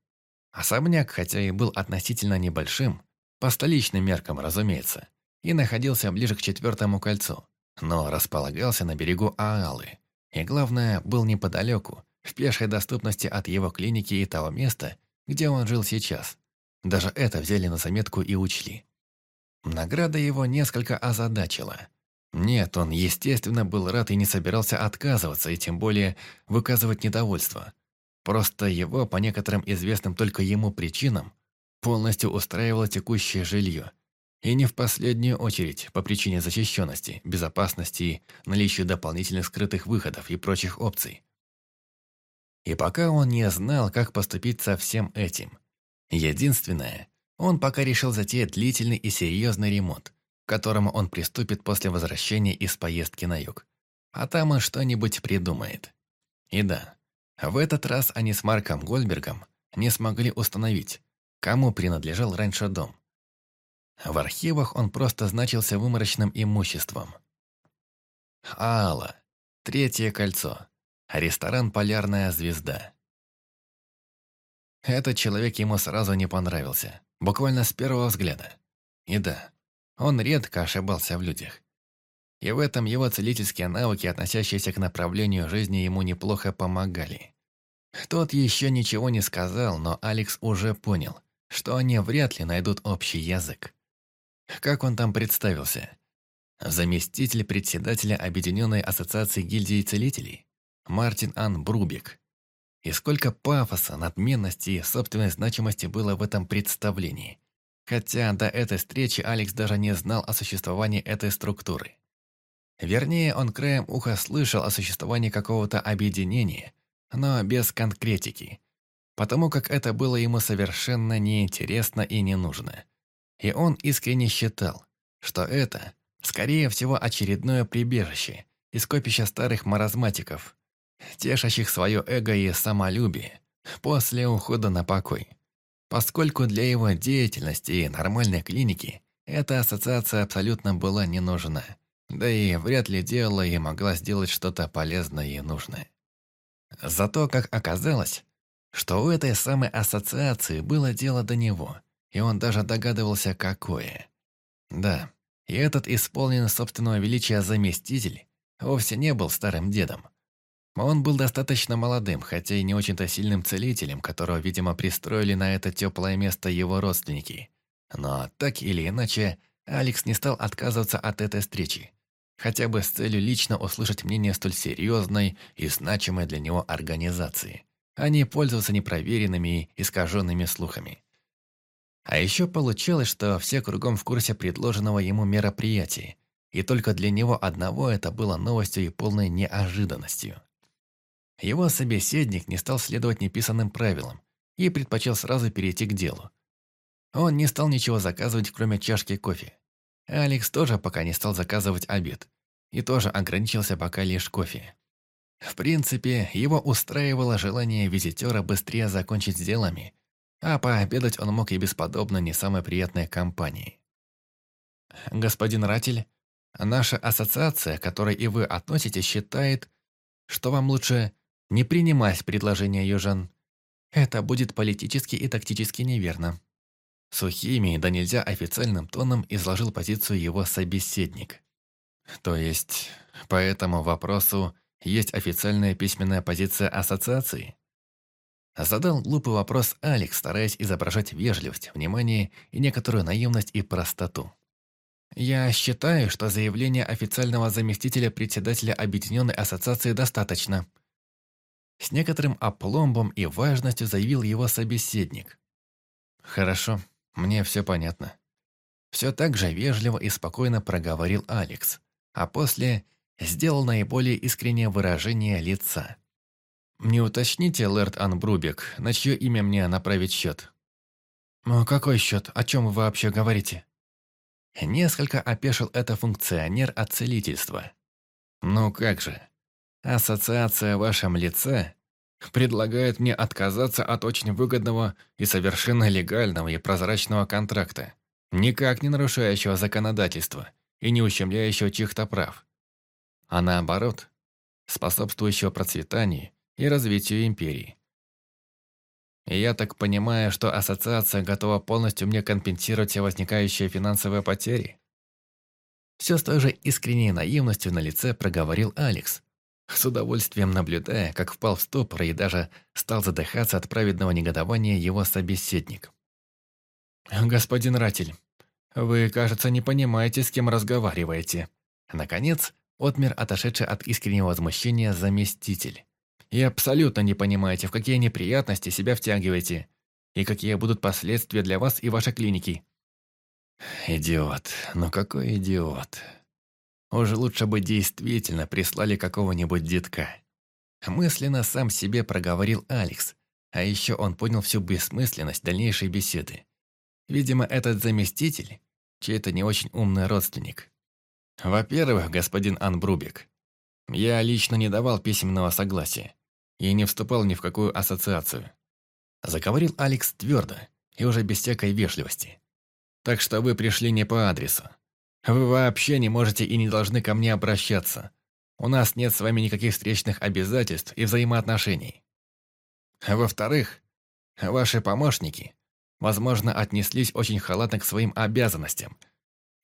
Особняк, хотя и был относительно небольшим, по столичным меркам, разумеется, и находился ближе к четвертому кольцу, но располагался на берегу Аалы. И главное, был неподалеку, в пешей доступности от его клиники и того места, где он жил сейчас. Даже это взяли на заметку и учли. Награда его несколько озадачила. Нет, он, естественно, был рад и не собирался отказываться, и тем более выказывать недовольство. Просто его, по некоторым известным только ему причинам, полностью устраивало текущее жилье. И не в последнюю очередь по причине защищенности, безопасности, наличия дополнительных скрытых выходов и прочих опций. И пока он не знал, как поступить со всем этим. Единственное, он пока решил затеять длительный и серьезный ремонт, к которому он приступит после возвращения из поездки на юг. А там он что-нибудь придумает. И да, в этот раз они с Марком Гольбергом не смогли установить, кому принадлежал раньше дом. В архивах он просто значился выморочным имуществом. Алла. Третье кольцо. Ресторан «Полярная звезда». Этот человек ему сразу не понравился, буквально с первого взгляда. И да, он редко ошибался в людях. И в этом его целительские навыки, относящиеся к направлению жизни, ему неплохо помогали. Тот еще ничего не сказал, но Алекс уже понял, что они вряд ли найдут общий язык. Как он там представился? Заместитель председателя Объединенной ассоциации гильдии целителей? Мартин Ан Брубик. И сколько пафоса, надменности и собственной значимости было в этом представлении. Хотя до этой встречи Алекс даже не знал о существовании этой структуры. Вернее, он краем уха слышал о существовании какого-то объединения, но без конкретики, потому как это было ему совершенно неинтересно и не нужно. И он искренне считал, что это, скорее всего, очередное прибежище из скопища старых маразматиков, тешащих свое эго и самолюбие после ухода на покой. Поскольку для его деятельности и нормальной клиники эта ассоциация абсолютно была не нужна, да и вряд ли делала и могла сделать что-то полезное и нужное. Зато, как оказалось, что у этой самой ассоциации было дело до него, и он даже догадывался, какое. Да, и этот исполненный собственного величия заместитель вовсе не был старым дедом, он был достаточно молодым, хотя и не очень-то сильным целителем, которого, видимо, пристроили на это теплое место его родственники. Но так или иначе, Алекс не стал отказываться от этой встречи, хотя бы с целью лично услышать мнение столь серьезной и значимой для него организации, а не пользоваться непроверенными и искаженными слухами. А еще получилось, что все кругом в курсе предложенного ему мероприятия, и только для него одного это было новостью и полной неожиданностью. Его собеседник не стал следовать неписанным правилам и предпочел сразу перейти к делу. Он не стал ничего заказывать, кроме чашки кофе. Алекс тоже пока не стал заказывать обед и тоже ограничился пока лишь кофе. В принципе, его устраивало желание визитера быстрее закончить с делами, а пообедать он мог и без подобной не самой приятной компании. «Господин Ратель, наша ассоциация, к которой и вы относитесь, считает, что вам лучше не принимать предложение южан. Это будет политически и тактически неверно. Сухими, да нельзя официальным тоном изложил позицию его собеседник. То есть, по этому вопросу есть официальная письменная позиция ассоциации? Задал глупый вопрос Алекс, стараясь изображать вежливость, внимание и некоторую наивность и простоту. «Я считаю, что заявление официального заместителя председателя Объединенной Ассоциации достаточно», с некоторым опломбом и важностью заявил его собеседник. «Хорошо, мне все понятно». Все так же вежливо и спокойно проговорил Алекс, а после сделал наиболее искреннее выражение лица. «Не уточните, Лэрд Анбрубек, на чье имя мне направить счет?» «Ну, какой счет? О чем вы вообще говорите?» Несколько опешил это функционер от целительства. «Ну как же, Ассоциация в вашем лице предлагает мне отказаться от очень выгодного и совершенно легального и прозрачного контракта, никак не нарушающего законодательство и не ущемляющего чьих-то прав, а наоборот, способствующего процветанию и развитию империи. И я так понимаю, что ассоциация готова полностью мне компенсировать все возникающие финансовые потери? Все с той же искренней наивностью на лице проговорил Алекс, с удовольствием наблюдая, как впал в ступор и даже стал задыхаться от праведного негодования его собеседник. «Господин Ратель, вы, кажется, не понимаете, с кем разговариваете». Наконец, отмер отошедший от искреннего возмущения заместитель. «И абсолютно не понимаете, в какие неприятности себя втягиваете, и какие будут последствия для вас и вашей клиники». «Идиот, ну какой идиот!» Уже лучше бы действительно прислали какого-нибудь детка. Мысленно сам себе проговорил Алекс, а еще он понял всю бессмысленность дальнейшей беседы. Видимо, этот заместитель – чей-то не очень умный родственник. Во-первых, господин Анбрубик, я лично не давал письменного согласия и не вступал ни в какую ассоциацию. Заговорил Алекс твердо и уже без всякой вежливости. Так что вы пришли не по адресу. Вы вообще не можете и не должны ко мне обращаться. У нас нет с вами никаких встречных обязательств и взаимоотношений. Во-вторых, ваши помощники, возможно, отнеслись очень халатно к своим обязанностям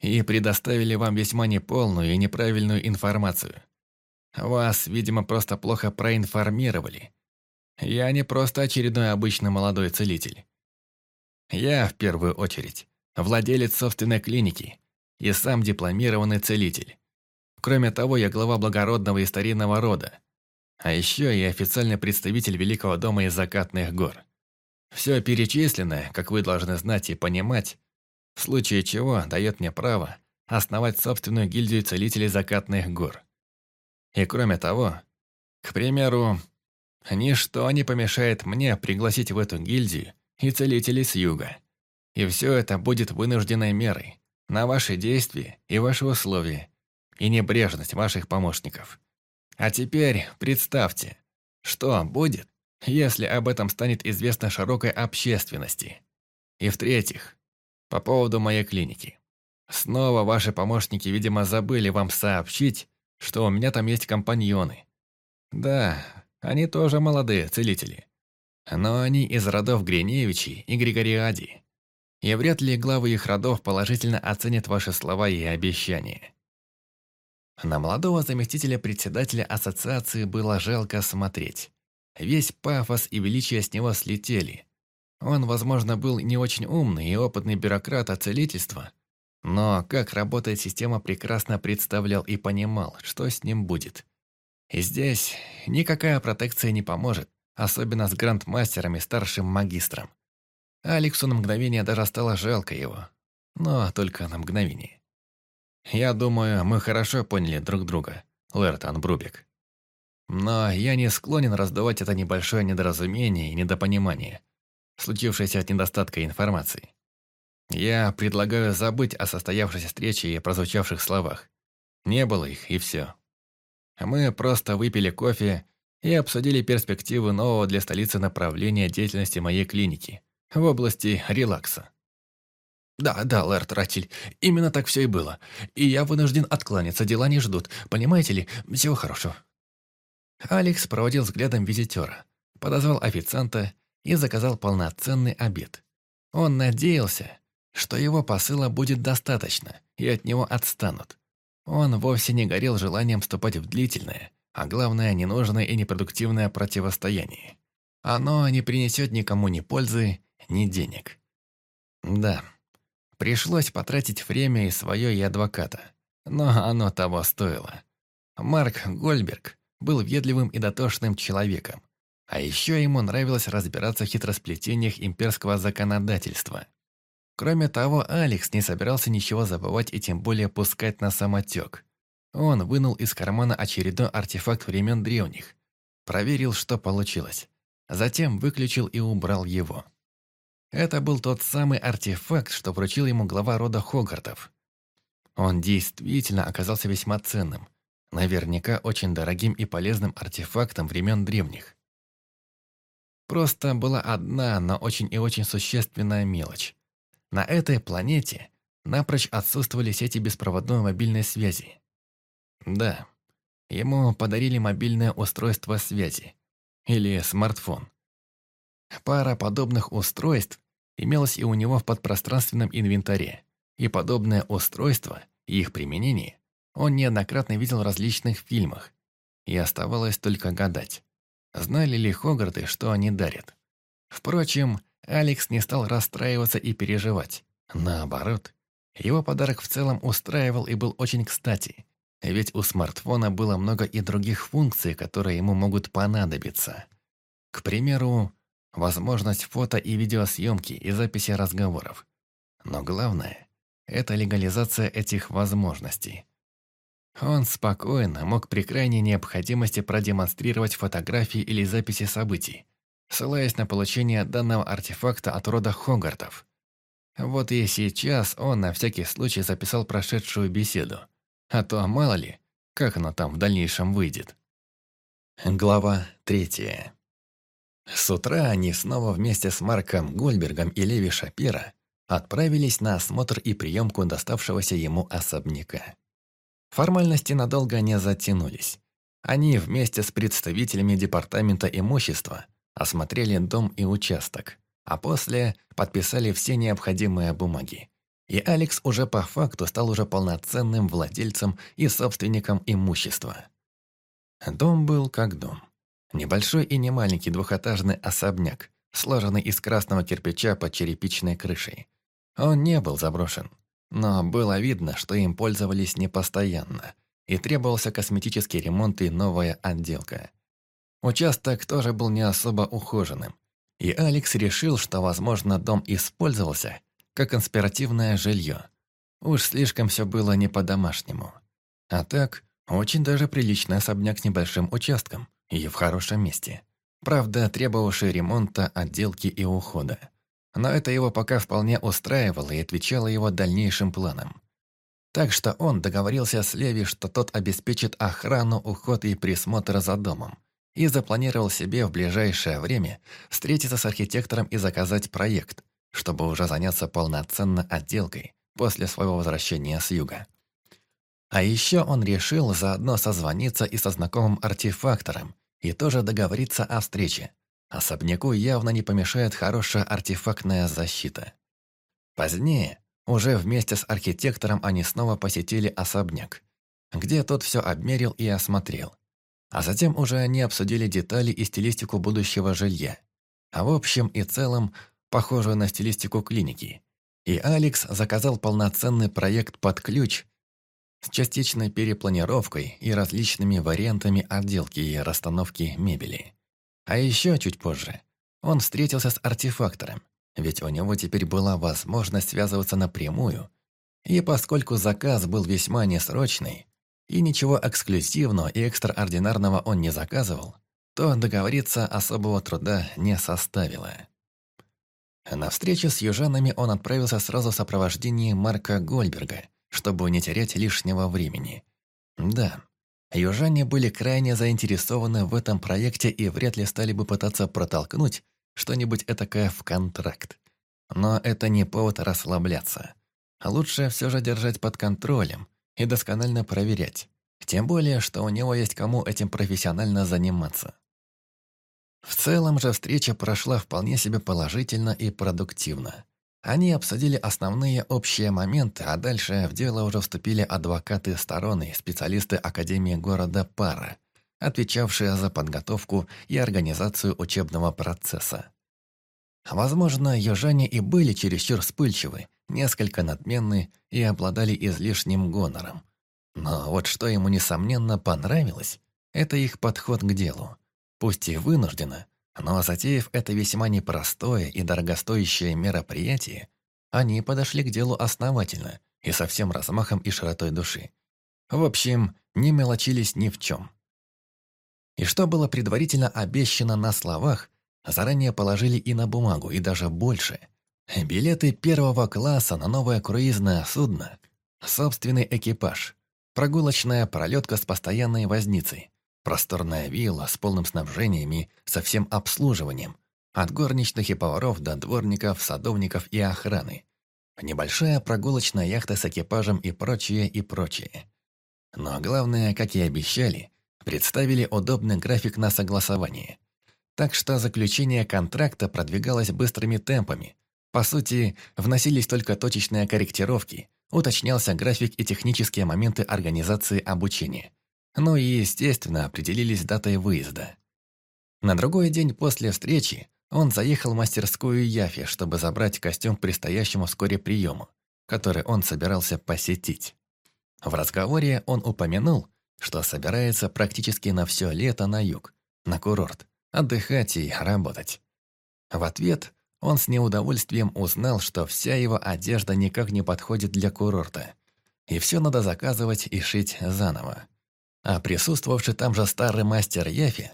и предоставили вам весьма неполную и неправильную информацию. Вас, видимо, просто плохо проинформировали. Я не просто очередной обычный молодой целитель. Я, в первую очередь, владелец собственной клиники – и сам дипломированный целитель. Кроме того, я глава благородного и старинного рода. А еще я официальный представитель Великого дома из Закатных гор. Все перечисленное, как вы должны знать и понимать, в случае чего дает мне право основать собственную гильдию целителей Закатных гор. И кроме того, к примеру, ничто не помешает мне пригласить в эту гильдию и целителей с юга. И все это будет вынужденной мерой, на ваши действия и ваши условия, и небрежность ваших помощников. А теперь представьте, что будет, если об этом станет известно широкой общественности. И в-третьих, по поводу моей клиники. Снова ваши помощники, видимо, забыли вам сообщить, что у меня там есть компаньоны. Да, они тоже молодые целители. Но они из родов Гриневичей и Григориади и вряд ли главы их родов положительно оценят ваши слова и обещания. На молодого заместителя председателя ассоциации было жалко смотреть. Весь пафос и величие с него слетели. Он, возможно, был не очень умный и опытный бюрократ от целительства, но как работает система прекрасно представлял и понимал, что с ним будет. И здесь никакая протекция не поможет, особенно с грандмастером и старшим магистром. Алексу на мгновение даже стало жалко его. Но только на мгновение. Я думаю, мы хорошо поняли друг друга, Лертон Брубик. Но я не склонен раздавать это небольшое недоразумение и недопонимание, случившееся от недостатка информации. Я предлагаю забыть о состоявшейся встрече и прозвучавших словах. Не было их, и все. Мы просто выпили кофе и обсудили перспективы нового для столицы направления деятельности моей клиники – в области релакса. Да, да, Лэрд Ратель, именно так все и было. И я вынужден откланяться, дела не ждут. Понимаете ли, всего хорошего. Алекс проводил взглядом визитера, подозвал официанта и заказал полноценный обед. Он надеялся, что его посыла будет достаточно, и от него отстанут. Он вовсе не горел желанием вступать в длительное, а главное, ненужное и непродуктивное противостояние. Оно не принесет никому ни пользы, ни денег. Да, пришлось потратить время и свое, и адвоката. Но оно того стоило. Марк Гольберг был ведливым и дотошным человеком. А еще ему нравилось разбираться в хитросплетениях имперского законодательства. Кроме того, Алекс не собирался ничего забывать и тем более пускать на самотек. Он вынул из кармана очередной артефакт времен древних. Проверил, что получилось. Затем выключил и убрал его. Это был тот самый артефакт, что вручил ему глава рода Хогартов. Он действительно оказался весьма ценным, наверняка очень дорогим и полезным артефактом времен древних. Просто была одна, но очень и очень существенная мелочь. На этой планете напрочь отсутствовали сети беспроводной мобильной связи. Да, ему подарили мобильное устройство связи. Или смартфон. Пара подобных устройств имелась и у него в подпространственном инвентаре. И подобное устройство, и их применение, он неоднократно видел в различных фильмах. И оставалось только гадать, знали ли Хогарты, что они дарят. Впрочем, Алекс не стал расстраиваться и переживать. Наоборот, его подарок в целом устраивал и был очень кстати, ведь у смартфона было много и других функций, которые ему могут понадобиться. К примеру, возможность фото- и видеосъемки и записи разговоров. Но главное – это легализация этих возможностей. Он спокойно мог при крайней необходимости продемонстрировать фотографии или записи событий, ссылаясь на получение данного артефакта от рода Хогартов. Вот и сейчас он на всякий случай записал прошедшую беседу. А то мало ли, как оно там в дальнейшем выйдет. Глава третья. С утра они снова вместе с Марком Гольбергом и Леви Шапира отправились на осмотр и приемку доставшегося ему особняка. Формальности надолго не затянулись. Они вместе с представителями Департамента имущества осмотрели дом и участок, а после подписали все необходимые бумаги. И Алекс уже по факту стал уже полноценным владельцем и собственником имущества. Дом был как дом. Небольшой и немаленький двухэтажный особняк, сложенный из красного кирпича под черепичной крышей. Он не был заброшен, но было видно, что им пользовались непостоянно, и требовался косметический ремонт и новая отделка. Участок тоже был не особо ухоженным, и Алекс решил, что, возможно, дом использовался как конспиративное жилье. Уж слишком все было не по-домашнему. А так, очень даже приличный особняк с небольшим участком и в хорошем месте. Правда, требовавший ремонта, отделки и ухода. Но это его пока вполне устраивало и отвечало его дальнейшим планам. Так что он договорился с Леви, что тот обеспечит охрану, уход и присмотр за домом, и запланировал себе в ближайшее время встретиться с архитектором и заказать проект, чтобы уже заняться полноценно отделкой после своего возвращения с юга. А еще он решил заодно созвониться и со знакомым артефактором и тоже договориться о встрече. Особняку явно не помешает хорошая артефактная защита. Позднее, уже вместе с архитектором они снова посетили особняк, где тот все обмерил и осмотрел. А затем уже они обсудили детали и стилистику будущего жилья. А в общем и целом, похожую на стилистику клиники. И Алекс заказал полноценный проект под ключ с частичной перепланировкой и различными вариантами отделки и расстановки мебели. А еще чуть позже он встретился с артефактором, ведь у него теперь была возможность связываться напрямую, и поскольку заказ был весьма несрочный, и ничего эксклюзивного и экстраординарного он не заказывал, то договориться особого труда не составило. На встречу с южанами он отправился сразу в сопровождении Марка Гольберга, чтобы не терять лишнего времени. Да, южане были крайне заинтересованы в этом проекте и вряд ли стали бы пытаться протолкнуть что-нибудь этакое в контракт. Но это не повод расслабляться. Лучше все же держать под контролем, и досконально проверять. Тем более, что у него есть кому этим профессионально заниматься. В целом же встреча прошла вполне себе положительно и продуктивно. Они обсудили основные общие моменты, а дальше в дело уже вступили адвокаты стороны, специалисты Академии города Пара, отвечавшие за подготовку и организацию учебного процесса. Возможно, южане и были чересчур вспыльчивы, несколько надменны и обладали излишним гонором. Но вот что ему, несомненно, понравилось, это их подход к делу. Пусть и вынужденно, но затеяв это весьма непростое и дорогостоящее мероприятие, они подошли к делу основательно и со всем размахом и широтой души. В общем, не мелочились ни в чем. И что было предварительно обещано на словах, заранее положили и на бумагу, и даже больше – Билеты первого класса на новое круизное судно, собственный экипаж, прогулочная пролетка с постоянной возницей, просторная вилла с полным снабжениями, со всем обслуживанием, от горничных и поваров до дворников, садовников и охраны. небольшая прогулочная яхта с экипажем и прочее, и прочее. Но главное, как и обещали, представили удобный график на согласование. Так что заключение контракта продвигалось быстрыми темпами. По сути, вносились только точечные корректировки, уточнялся график и технические моменты организации обучения. Ну и, естественно, определились датой выезда. На другой день после встречи он заехал в мастерскую Яфи, чтобы забрать костюм к предстоящему вскоре приему, который он собирался посетить. В разговоре он упомянул, что собирается практически на все лето на юг, на курорт, отдыхать и работать. В ответ он с неудовольствием узнал, что вся его одежда никак не подходит для курорта, и все надо заказывать и шить заново. А присутствовавший там же старый мастер Яфи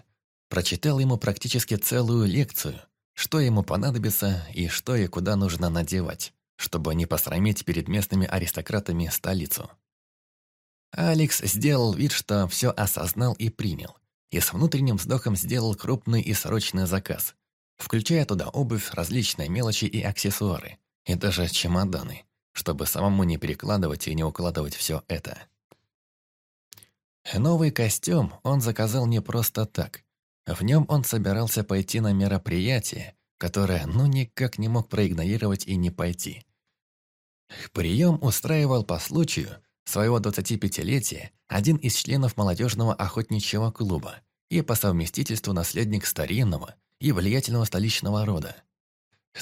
прочитал ему практически целую лекцию, что ему понадобится и что и куда нужно надевать, чтобы не посрамить перед местными аристократами столицу. Алекс сделал вид, что все осознал и принял, и с внутренним вздохом сделал крупный и срочный заказ, включая туда обувь, различные мелочи и аксессуары, и даже чемоданы, чтобы самому не перекладывать и не укладывать все это. Новый костюм он заказал не просто так. В нем он собирался пойти на мероприятие, которое ну никак не мог проигнорировать и не пойти. Прием устраивал по случаю своего 25-летия один из членов молодежного охотничьего клуба и по совместительству наследник старинного и влиятельного столичного рода.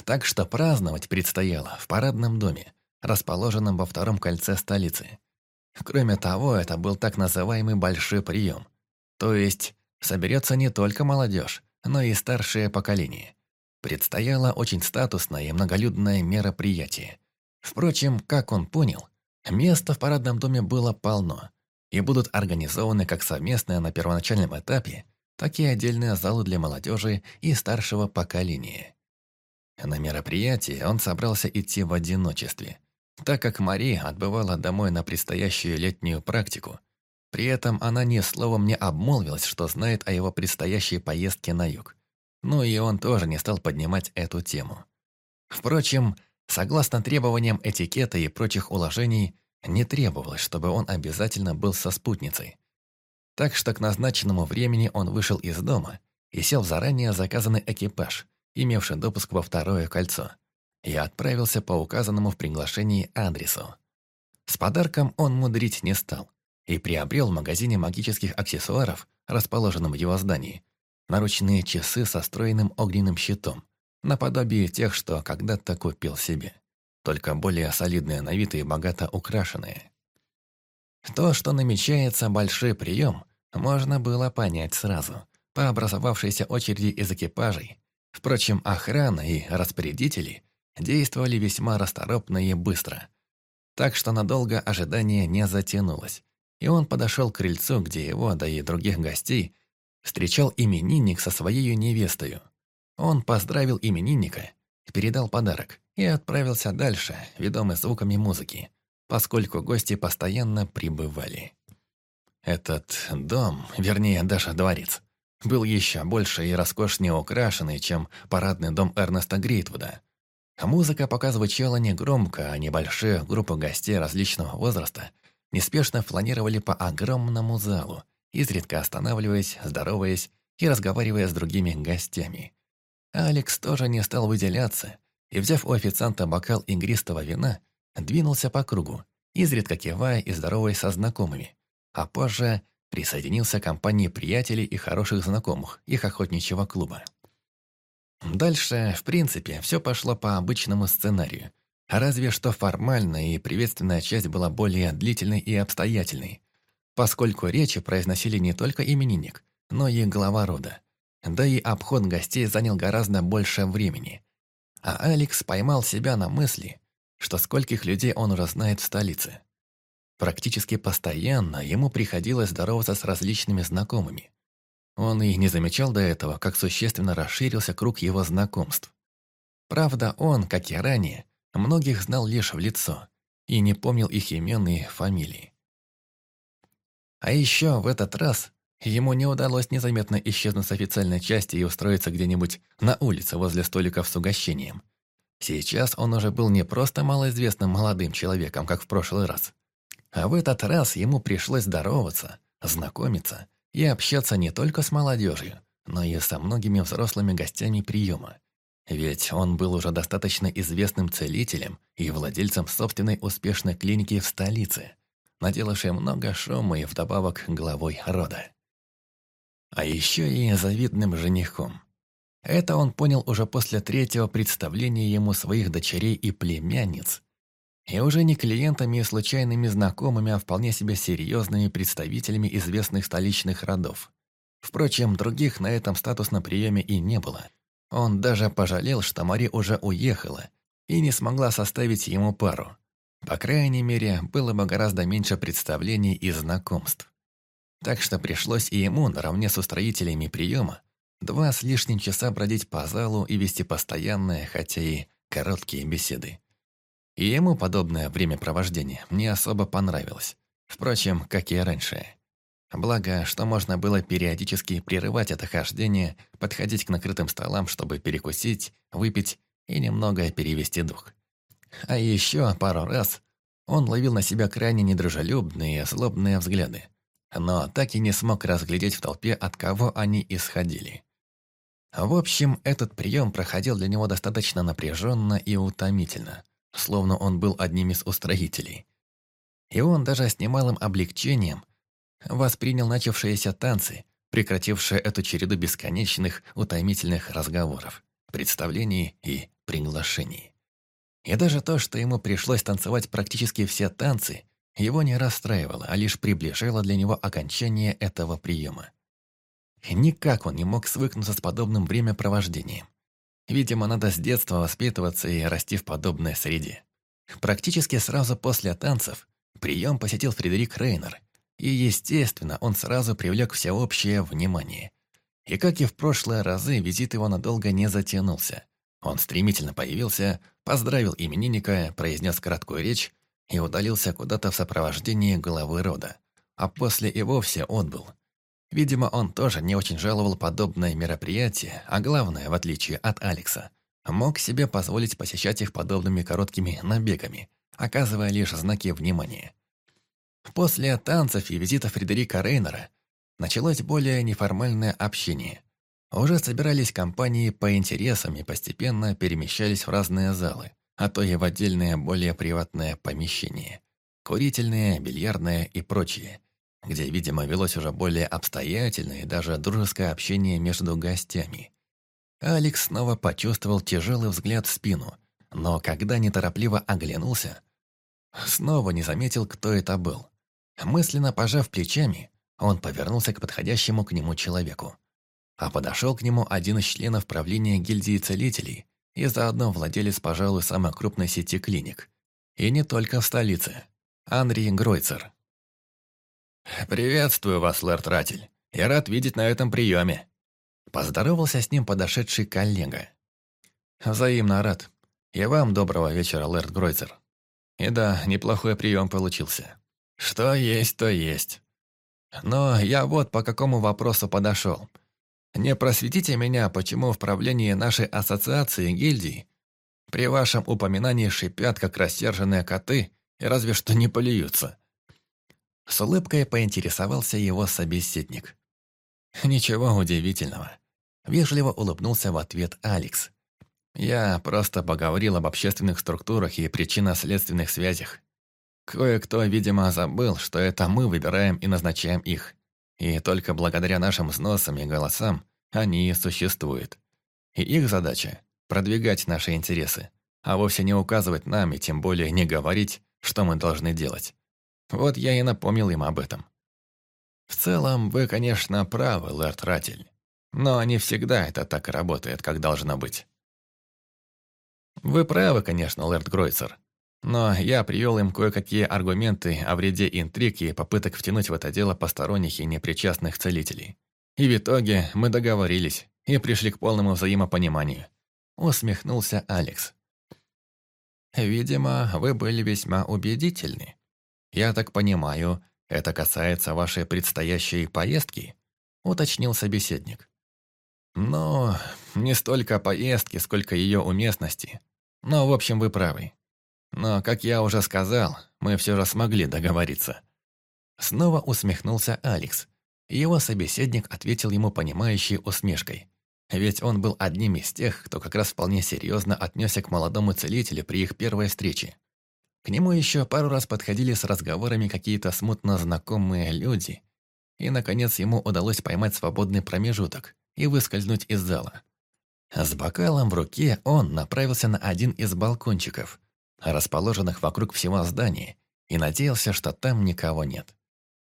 Так что праздновать предстояло в парадном доме, расположенном во втором кольце столицы. Кроме того, это был так называемый большой прием. То есть соберется не только молодежь, но и старшее поколение. Предстояло очень статусное и многолюдное мероприятие. Впрочем, как он понял, места в парадном доме было полно, и будут организованы как совместные на первоначальном этапе, так и отдельные залы для молодежи и старшего поколения. На мероприятие он собрался идти в одиночестве – так как Мари отбывала домой на предстоящую летнюю практику. При этом она ни словом не обмолвилась, что знает о его предстоящей поездке на юг. Ну и он тоже не стал поднимать эту тему. Впрочем, согласно требованиям этикета и прочих уложений, не требовалось, чтобы он обязательно был со спутницей. Так что к назначенному времени он вышел из дома и сел в заранее заказанный экипаж, имевший допуск во второе кольцо – я отправился по указанному в приглашении адресу. С подарком он мудрить не стал и приобрел в магазине магических аксессуаров, расположенном в его здании, наручные часы со встроенным огненным щитом, наподобие тех, что когда-то купил себе, только более солидные на вид и богато украшенные. То, что намечается большой прием, можно было понять сразу, по образовавшейся очереди из экипажей. Впрочем, охрана и распорядители действовали весьма расторопно и быстро. Так что надолго ожидание не затянулось, и он подошел к крыльцу, где его, да и других гостей, встречал именинник со своей невестою. Он поздравил именинника, передал подарок и отправился дальше, ведомый звуками музыки, поскольку гости постоянно прибывали. Этот дом, вернее, даже дворец, был еще больше и роскошнее украшенный, чем парадный дом Эрнеста Грейтвуда. Музыка пока звучала не громко, а небольшие группы гостей различного возраста неспешно фланировали по огромному залу, изредка останавливаясь, здороваясь и разговаривая с другими гостями. Алекс тоже не стал выделяться и, взяв у официанта бокал игристого вина, двинулся по кругу, изредка кивая и здороваясь со знакомыми, а позже присоединился к компании приятелей и хороших знакомых их охотничьего клуба. Дальше, в принципе, все пошло по обычному сценарию. Разве что формальная и приветственная часть была более длительной и обстоятельной, поскольку речи произносили не только именинник, но и глава рода. Да и обход гостей занял гораздо больше времени. А Алекс поймал себя на мысли, что скольких людей он уже знает в столице. Практически постоянно ему приходилось здороваться с различными знакомыми. Он и не замечал до этого, как существенно расширился круг его знакомств. Правда, он, как и ранее, многих знал лишь в лицо и не помнил их имен и фамилий. А еще в этот раз ему не удалось незаметно исчезнуть с официальной части и устроиться где-нибудь на улице возле столиков с угощением. Сейчас он уже был не просто малоизвестным молодым человеком, как в прошлый раз. А в этот раз ему пришлось здороваться, знакомиться и общаться не только с молодежью, но и со многими взрослыми гостями приема. Ведь он был уже достаточно известным целителем и владельцем собственной успешной клиники в столице, наделавшей много шума и вдобавок главой рода. А еще и завидным женихом. Это он понял уже после третьего представления ему своих дочерей и племянниц. И уже не клиентами и случайными знакомыми, а вполне себе серьезными представителями известных столичных родов. Впрочем, других на этом статусном приеме и не было. Он даже пожалел, что Мари уже уехала и не смогла составить ему пару. По крайней мере, было бы гораздо меньше представлений и знакомств. Так что пришлось и ему, наравне с устроителями приема, Два с лишним часа бродить по залу и вести постоянные, хотя и короткие беседы. И ему подобное времяпровождение не особо понравилось. Впрочем, как и раньше. Благо, что можно было периодически прерывать это хождение, подходить к накрытым столам, чтобы перекусить, выпить и немного перевести дух. А еще пару раз он ловил на себя крайне недружелюбные, злобные взгляды, но так и не смог разглядеть в толпе, от кого они исходили. В общем, этот прием проходил для него достаточно напряженно и утомительно, словно он был одним из устроителей. И он даже с немалым облегчением воспринял начавшиеся танцы, прекратившие эту череду бесконечных, утомительных разговоров, представлений и приглашений. И даже то, что ему пришлось танцевать практически все танцы, его не расстраивало, а лишь приближало для него окончание этого приема. Никак он не мог свыкнуться с подобным времяпровождением. Видимо, надо с детства воспитываться и расти в подобной среде. Практически сразу после танцев прием посетил Фредерик Рейнер, и, естественно, он сразу привлек всеобщее внимание. И как и в прошлые разы, визит его надолго не затянулся. Он стремительно появился, поздравил именинника, произнес краткую речь и удалился куда-то в сопровождении главы рода. А после и вовсе отбыл – Видимо, он тоже не очень жаловал подобное мероприятие, а главное, в отличие от Алекса, мог себе позволить посещать их подобными короткими набегами, оказывая лишь знаки внимания. После танцев и визита Фредерика Рейнера началось более неформальное общение. Уже собирались компании по интересам и постепенно перемещались в разные залы, а то и в отдельные более приватные помещения. Курительные, бильярдные и прочие – где, видимо, велось уже более обстоятельное и даже дружеское общение между гостями. Алекс снова почувствовал тяжелый взгляд в спину, но когда неторопливо оглянулся, снова не заметил, кто это был. Мысленно пожав плечами, он повернулся к подходящему к нему человеку. А подошел к нему один из членов правления гильдии целителей и заодно владелец, пожалуй, самой крупной сети клиник. И не только в столице. Андрей Гройцер. «Приветствую вас, лэрд Ратель. Я рад видеть на этом приеме». Поздоровался с ним подошедший коллега. «Взаимно рад. И вам доброго вечера, лэрд Гройцер. И да, неплохой прием получился. Что есть, то есть. Но я вот по какому вопросу подошел. Не просветите меня, почему в правлении нашей ассоциации гильдии при вашем упоминании шипят, как рассерженные коты, и разве что не полюются». С улыбкой поинтересовался его собеседник. «Ничего удивительного». Вежливо улыбнулся в ответ Алекс. «Я просто поговорил об общественных структурах и причинно-следственных связях. Кое-кто, видимо, забыл, что это мы выбираем и назначаем их. И только благодаря нашим взносам и голосам они существуют. И их задача – продвигать наши интересы, а вовсе не указывать нам и тем более не говорить, что мы должны делать. Вот я и напомнил им об этом. В целом, вы, конечно, правы, лэрд Ратель. Но не всегда это так работает, как должно быть. Вы правы, конечно, лэрд Гройцер. Но я привел им кое-какие аргументы о вреде интриг и попыток втянуть в это дело посторонних и непричастных целителей. И в итоге мы договорились и пришли к полному взаимопониманию. Усмехнулся Алекс. Видимо, вы были весьма убедительны. «Я так понимаю, это касается вашей предстоящей поездки?» – уточнил собеседник. «Но не столько поездки, сколько ее уместности», Но, в общем, вы правы. Но, как я уже сказал, мы все же смогли договориться». Снова усмехнулся Алекс. Его собеседник ответил ему понимающей усмешкой. Ведь он был одним из тех, кто как раз вполне серьезно отнесся к молодому целителю при их первой встрече. К нему еще пару раз подходили с разговорами какие-то смутно знакомые люди, и, наконец, ему удалось поймать свободный промежуток и выскользнуть из зала. С бокалом в руке он направился на один из балкончиков, расположенных вокруг всего здания, и надеялся, что там никого нет.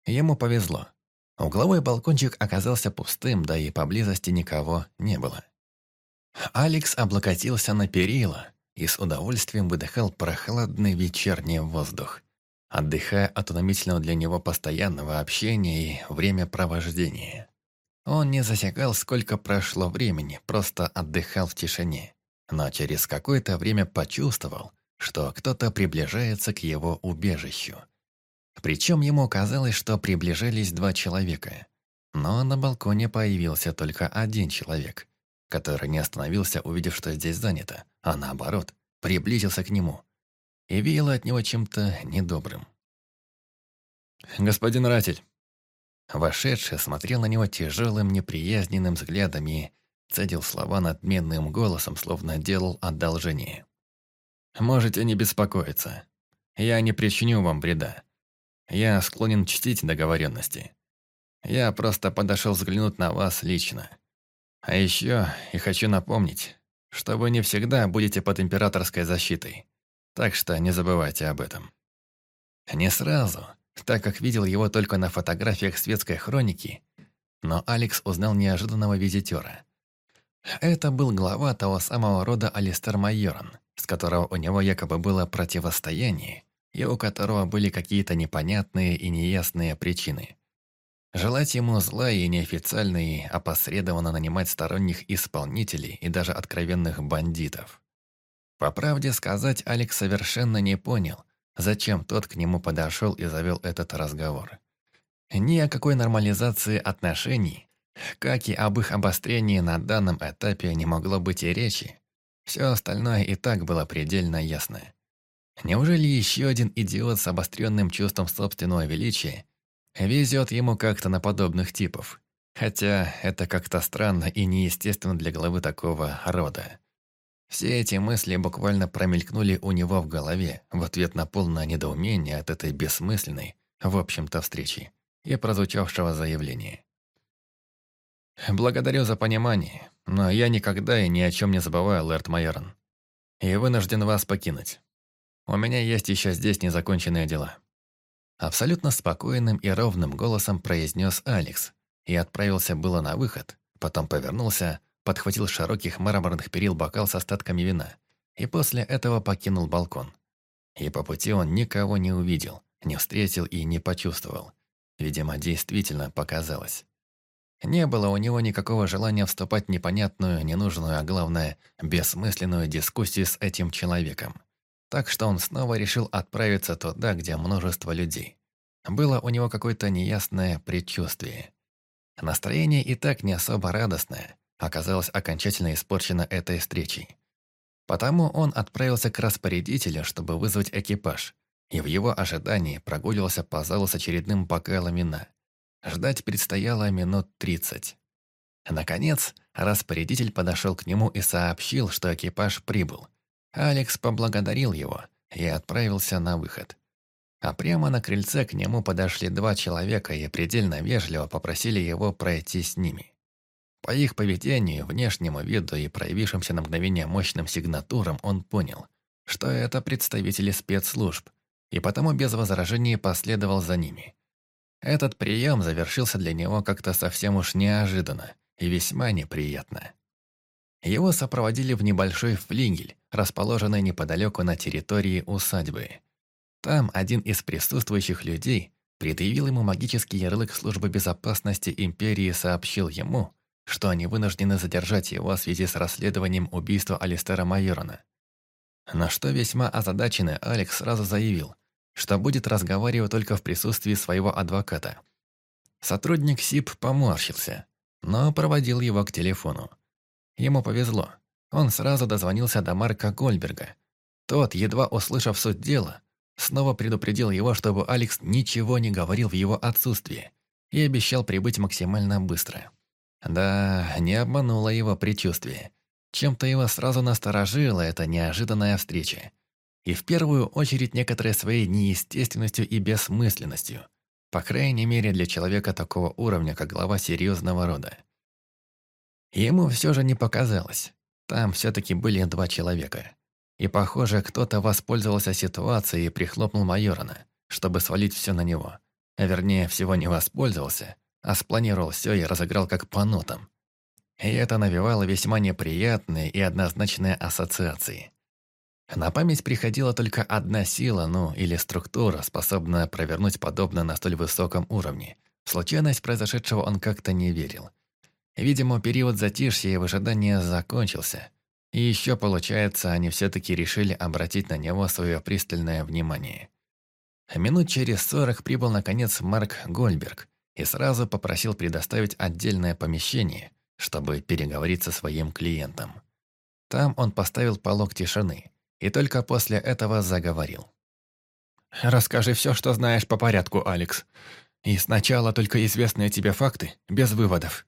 Ему повезло. Угловой балкончик оказался пустым, да и поблизости никого не было. Алекс облокотился на перила и с удовольствием выдыхал прохладный вечерний воздух, отдыхая от утомительного для него постоянного общения и времяпровождения. Он не засекал, сколько прошло времени, просто отдыхал в тишине, но через какое-то время почувствовал, что кто-то приближается к его убежищу. Причем ему казалось, что приближались два человека. Но на балконе появился только один человек, который не остановился, увидев, что здесь занято, а наоборот, приблизился к нему. И веяло от него чем-то недобрым. «Господин Ратель!» Вошедший смотрел на него тяжелым, неприязненным взглядом и цедил слова надменным голосом, словно делал одолжение. «Можете не беспокоиться. Я не причиню вам вреда. Я склонен чтить договоренности. Я просто подошел взглянуть на вас лично. А еще и хочу напомнить, что вы не всегда будете под императорской защитой. Так что не забывайте об этом. Не сразу, так как видел его только на фотографиях светской хроники, но Алекс узнал неожиданного визитера. Это был глава того самого рода Алистер Майоран, с которого у него якобы было противостояние, и у которого были какие-то непонятные и неясные причины. Желать ему зла и неофициально и опосредованно нанимать сторонних исполнителей и даже откровенных бандитов. По правде сказать, Алекс совершенно не понял, зачем тот к нему подошел и завел этот разговор. Ни о какой нормализации отношений, как и об их обострении на данном этапе не могло быть и речи. Все остальное и так было предельно ясно. Неужели еще один идиот с обостренным чувством собственного величия везет ему как-то на подобных типов? Хотя это как-то странно и неестественно для головы такого рода. Все эти мысли буквально промелькнули у него в голове в ответ на полное недоумение от этой бессмысленной, в общем-то, встречи и прозвучавшего заявления. «Благодарю за понимание, но я никогда и ни о чем не забываю, Лэрд Майорн, и вынужден вас покинуть. У меня есть еще здесь незаконченные дела». Абсолютно спокойным и ровным голосом произнес Алекс и отправился было на выход, потом повернулся, подхватил широких мраморных перил бокал с остатками вина и после этого покинул балкон. И по пути он никого не увидел, не встретил и не почувствовал. Видимо, действительно показалось. Не было у него никакого желания вступать в непонятную, ненужную, а главное, бессмысленную дискуссию с этим человеком. Так что он снова решил отправиться туда, где множество людей. Было у него какое-то неясное предчувствие. Настроение и так не особо радостное, оказалось окончательно испорчено этой встречей. Потому он отправился к распорядителю, чтобы вызвать экипаж, и в его ожидании прогуливался по залу с очередным бокалом вина. Ждать предстояло минут тридцать. Наконец, распорядитель подошел к нему и сообщил, что экипаж прибыл – Алекс поблагодарил его и отправился на выход. А прямо на крыльце к нему подошли два человека и предельно вежливо попросили его пройти с ними. По их поведению, внешнему виду и проявившимся на мгновение мощным сигнатурам он понял, что это представители спецслужб, и потому без возражений последовал за ними. Этот прием завершился для него как-то совсем уж неожиданно и весьма неприятно. Его сопроводили в небольшой флигель, расположенный неподалеку на территории усадьбы. Там один из присутствующих людей предъявил ему магический ярлык службы безопасности Империи и сообщил ему, что они вынуждены задержать его в связи с расследованием убийства Алистера Майорона. На что весьма озадаченный Алекс сразу заявил, что будет разговаривать только в присутствии своего адвоката. Сотрудник СИП поморщился, но проводил его к телефону. Ему повезло. Он сразу дозвонился до Марка Гольберга, Тот, едва услышав суть дела, снова предупредил его, чтобы Алекс ничего не говорил в его отсутствии и обещал прибыть максимально быстро. Да, не обмануло его предчувствие. Чем-то его сразу насторожило эта неожиданная встреча. И в первую очередь некоторой своей неестественностью и бессмысленностью. По крайней мере, для человека такого уровня, как глава серьезного рода. Ему все же не показалось. Там все-таки были два человека. И, похоже, кто-то воспользовался ситуацией и прихлопнул Майорана, чтобы свалить все на него. А вернее, всего не воспользовался, а спланировал все и разыграл как по нотам. И это навевало весьма неприятные и однозначные ассоциации. На память приходила только одна сила, ну, или структура, способная провернуть подобное на столь высоком уровне. В случайность произошедшего он как-то не верил. Видимо, период затишья и выжидания закончился. И еще, получается, они все-таки решили обратить на него свое пристальное внимание. Минут через сорок прибыл, наконец, Марк Гольберг и сразу попросил предоставить отдельное помещение, чтобы переговорить со своим клиентом. Там он поставил полог тишины и только после этого заговорил. «Расскажи все, что знаешь по порядку, Алекс. И сначала только известные тебе факты, без выводов».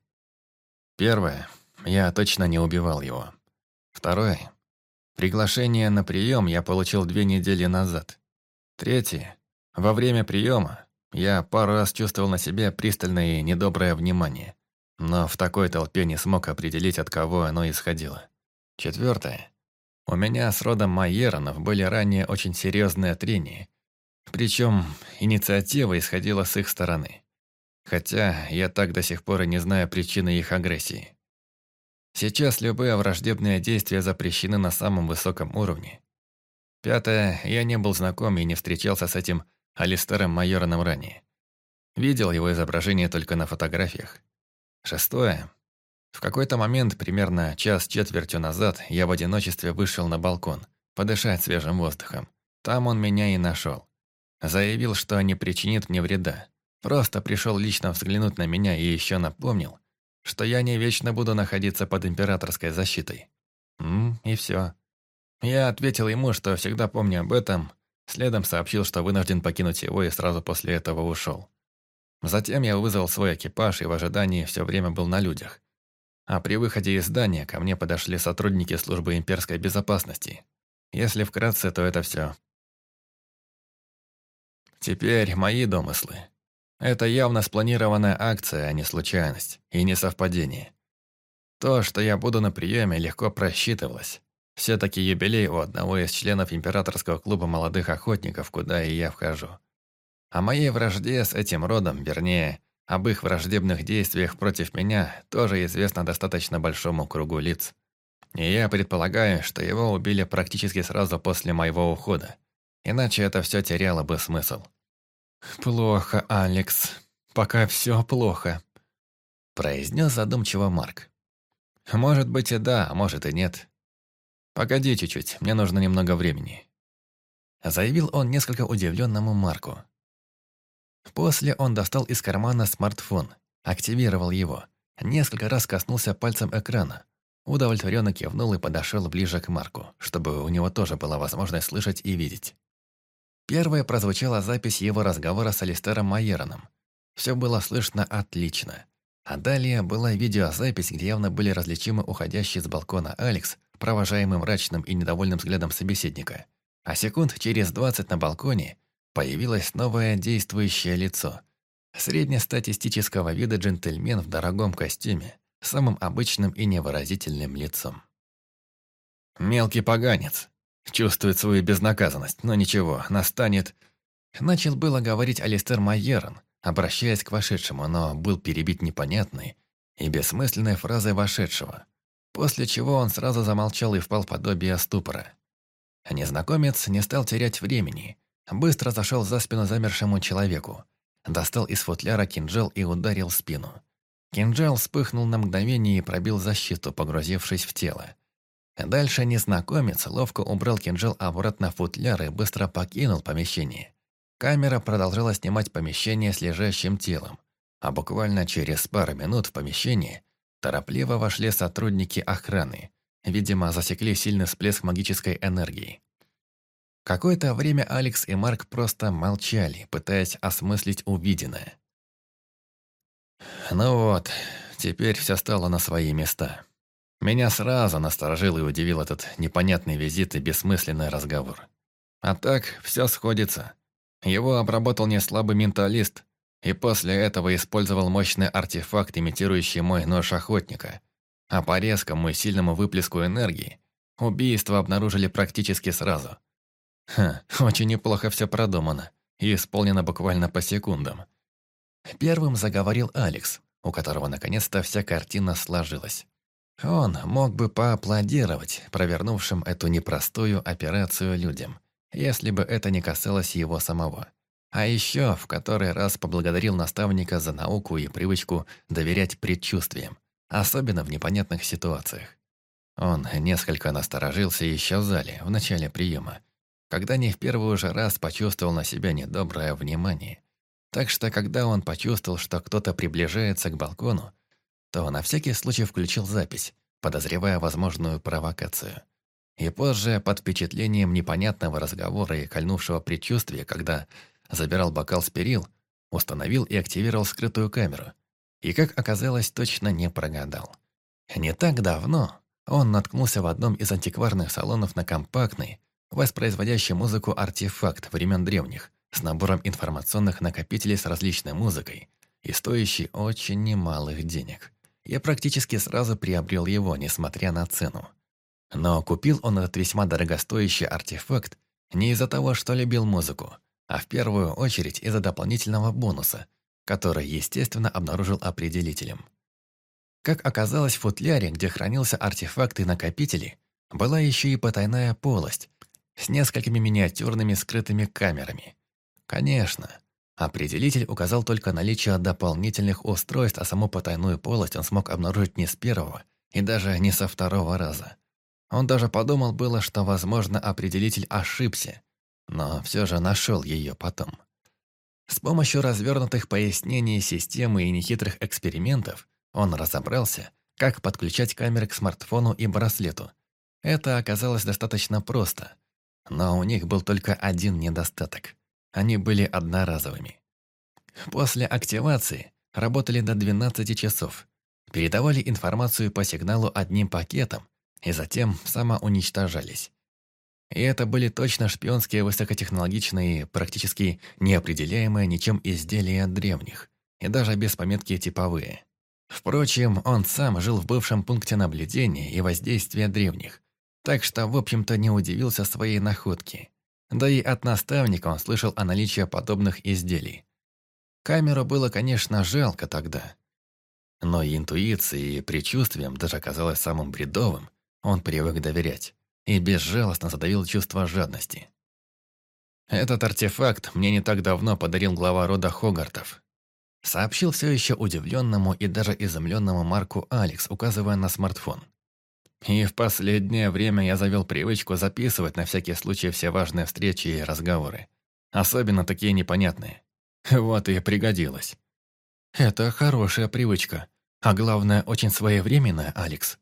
Первое. Я точно не убивал его. Второе. Приглашение на прием я получил две недели назад. Третье. Во время приема я пару раз чувствовал на себе пристальное и недоброе внимание, но в такой толпе не смог определить, от кого оно исходило. Четвертое. У меня с родом Майеронов были ранее очень серьезные трения. Причем инициатива исходила с их стороны. Хотя я так до сих пор и не знаю причины их агрессии. Сейчас любые враждебные действия запрещены на самом высоком уровне. Пятое, я не был знаком и не встречался с этим Алистером Майороном ранее. Видел его изображение только на фотографиях. Шестое, в какой-то момент, примерно час четвертью назад, я в одиночестве вышел на балкон, подышать свежим воздухом. Там он меня и нашел. Заявил, что не причинит мне вреда. Просто пришел лично взглянуть на меня и еще напомнил, что я не вечно буду находиться под императорской защитой. М и все. Я ответил ему, что всегда помню об этом, следом сообщил, что вынужден покинуть его и сразу после этого ушел. Затем я вызвал свой экипаж и в ожидании все время был на людях. А при выходе из здания ко мне подошли сотрудники службы имперской безопасности. Если вкратце, то это все. Теперь мои домыслы. Это явно спланированная акция, а не случайность, и не совпадение. То, что я буду на приеме, легко просчитывалось. Все-таки юбилей у одного из членов императорского клуба молодых охотников, куда и я вхожу. О моей вражде с этим родом, вернее, об их враждебных действиях против меня тоже известно достаточно большому кругу лиц. И я предполагаю, что его убили практически сразу после моего ухода. Иначе это все теряло бы смысл. «Плохо, Алекс. Пока все плохо», – произнес задумчиво Марк. «Может быть и да, а может и нет. Погоди чуть-чуть, мне нужно немного времени». Заявил он несколько удивленному Марку. После он достал из кармана смартфон, активировал его, несколько раз коснулся пальцем экрана, удовлетворенно кивнул и подошел ближе к Марку, чтобы у него тоже была возможность слышать и видеть. Первая прозвучала запись его разговора с Алистером Майероном. Все было слышно отлично. А далее была видеозапись, где явно были различимы уходящий с балкона Алекс, провожаемый мрачным и недовольным взглядом собеседника. А секунд через двадцать на балконе Появилось новое действующее лицо. Среднестатистического вида джентльмен в дорогом костюме, самым обычным и невыразительным лицом. «Мелкий поганец. Чувствует свою безнаказанность, но ничего, настанет...» Начал было говорить Алистер Майерон, обращаясь к вошедшему, но был перебит непонятной и бессмысленной фразой вошедшего, после чего он сразу замолчал и впал в подобие ступора. Незнакомец не стал терять времени Быстро зашел за спину замершему человеку. Достал из футляра кинжал и ударил спину. Кинжал вспыхнул на мгновение и пробил защиту, погрузившись в тело. Дальше незнакомец ловко убрал кинжал обратно в футляр и быстро покинул помещение. Камера продолжала снимать помещение с лежащим телом, а буквально через пару минут в помещение торопливо вошли сотрудники охраны. Видимо, засекли сильный всплеск магической энергии. Какое-то время Алекс и Марк просто молчали, пытаясь осмыслить увиденное. Ну вот, теперь все стало на свои места. Меня сразу насторожил и удивил этот непонятный визит и бессмысленный разговор. А так, все сходится. Его обработал неслабый менталист, и после этого использовал мощный артефакт, имитирующий мой нож охотника. А по резкому и сильному выплеску энергии убийство обнаружили практически сразу. Ха, очень неплохо все продумано и исполнено буквально по секундам. Первым заговорил Алекс, у которого наконец-то вся картина сложилась. Он мог бы поаплодировать провернувшим эту непростую операцию людям, если бы это не касалось его самого. А еще в который раз поблагодарил наставника за науку и привычку доверять предчувствиям, особенно в непонятных ситуациях. Он несколько насторожился еще в зале, в начале приема, когда не в первый же раз почувствовал на себя недоброе внимание. Так что, когда он почувствовал, что кто-то приближается к балкону, то на всякий случай включил запись, подозревая возможную провокацию. И позже, под впечатлением непонятного разговора и кольнувшего предчувствия, когда забирал бокал с перил, установил и активировал скрытую камеру. И, как оказалось, точно не прогадал. Не так давно он наткнулся в одном из антикварных салонов на компактный, воспроизводящий музыку артефакт времен древних, с набором информационных накопителей с различной музыкой и стоящий очень немалых денег. Я практически сразу приобрел его, несмотря на цену. Но купил он этот весьма дорогостоящий артефакт не из-за того, что любил музыку, а в первую очередь из-за дополнительного бонуса, который, естественно, обнаружил определителем. Как оказалось, в футляре, где хранился артефакт и накопители, была еще и потайная полость с несколькими миниатюрными скрытыми камерами. Конечно, определитель указал только наличие дополнительных устройств, а саму потайную полость он смог обнаружить не с первого и даже не со второго раза. Он даже подумал было, что, возможно, определитель ошибся, но все же нашел ее потом. С помощью развернутых пояснений системы и нехитрых экспериментов он разобрался, как подключать камеры к смартфону и браслету. Это оказалось достаточно просто, но у них был только один недостаток. Они были одноразовыми. После активации работали до 12 часов, передавали информацию по сигналу одним пакетом и затем самоуничтожались. И это были точно шпионские высокотехнологичные, практически неопределяемые ничем изделия древних, и даже без пометки «типовые». Впрочем, он сам жил в бывшем пункте наблюдения и воздействия древних, так что, в общем-то, не удивился своей находке. Да и от наставника он слышал о наличии подобных изделий. Камеру было, конечно, жалко тогда. Но и интуицией и предчувствием, даже оказалось самым бредовым, он привык доверять и безжалостно задавил чувство жадности. «Этот артефакт мне не так давно подарил глава рода Хогартов», сообщил все еще удивленному и даже изумленному Марку Алекс, указывая на смартфон. И в последнее время я завел привычку записывать на всякий случай все важные встречи и разговоры. Особенно такие непонятные. Вот и пригодилось. Это хорошая привычка. А главное, очень своевременная, Алекс.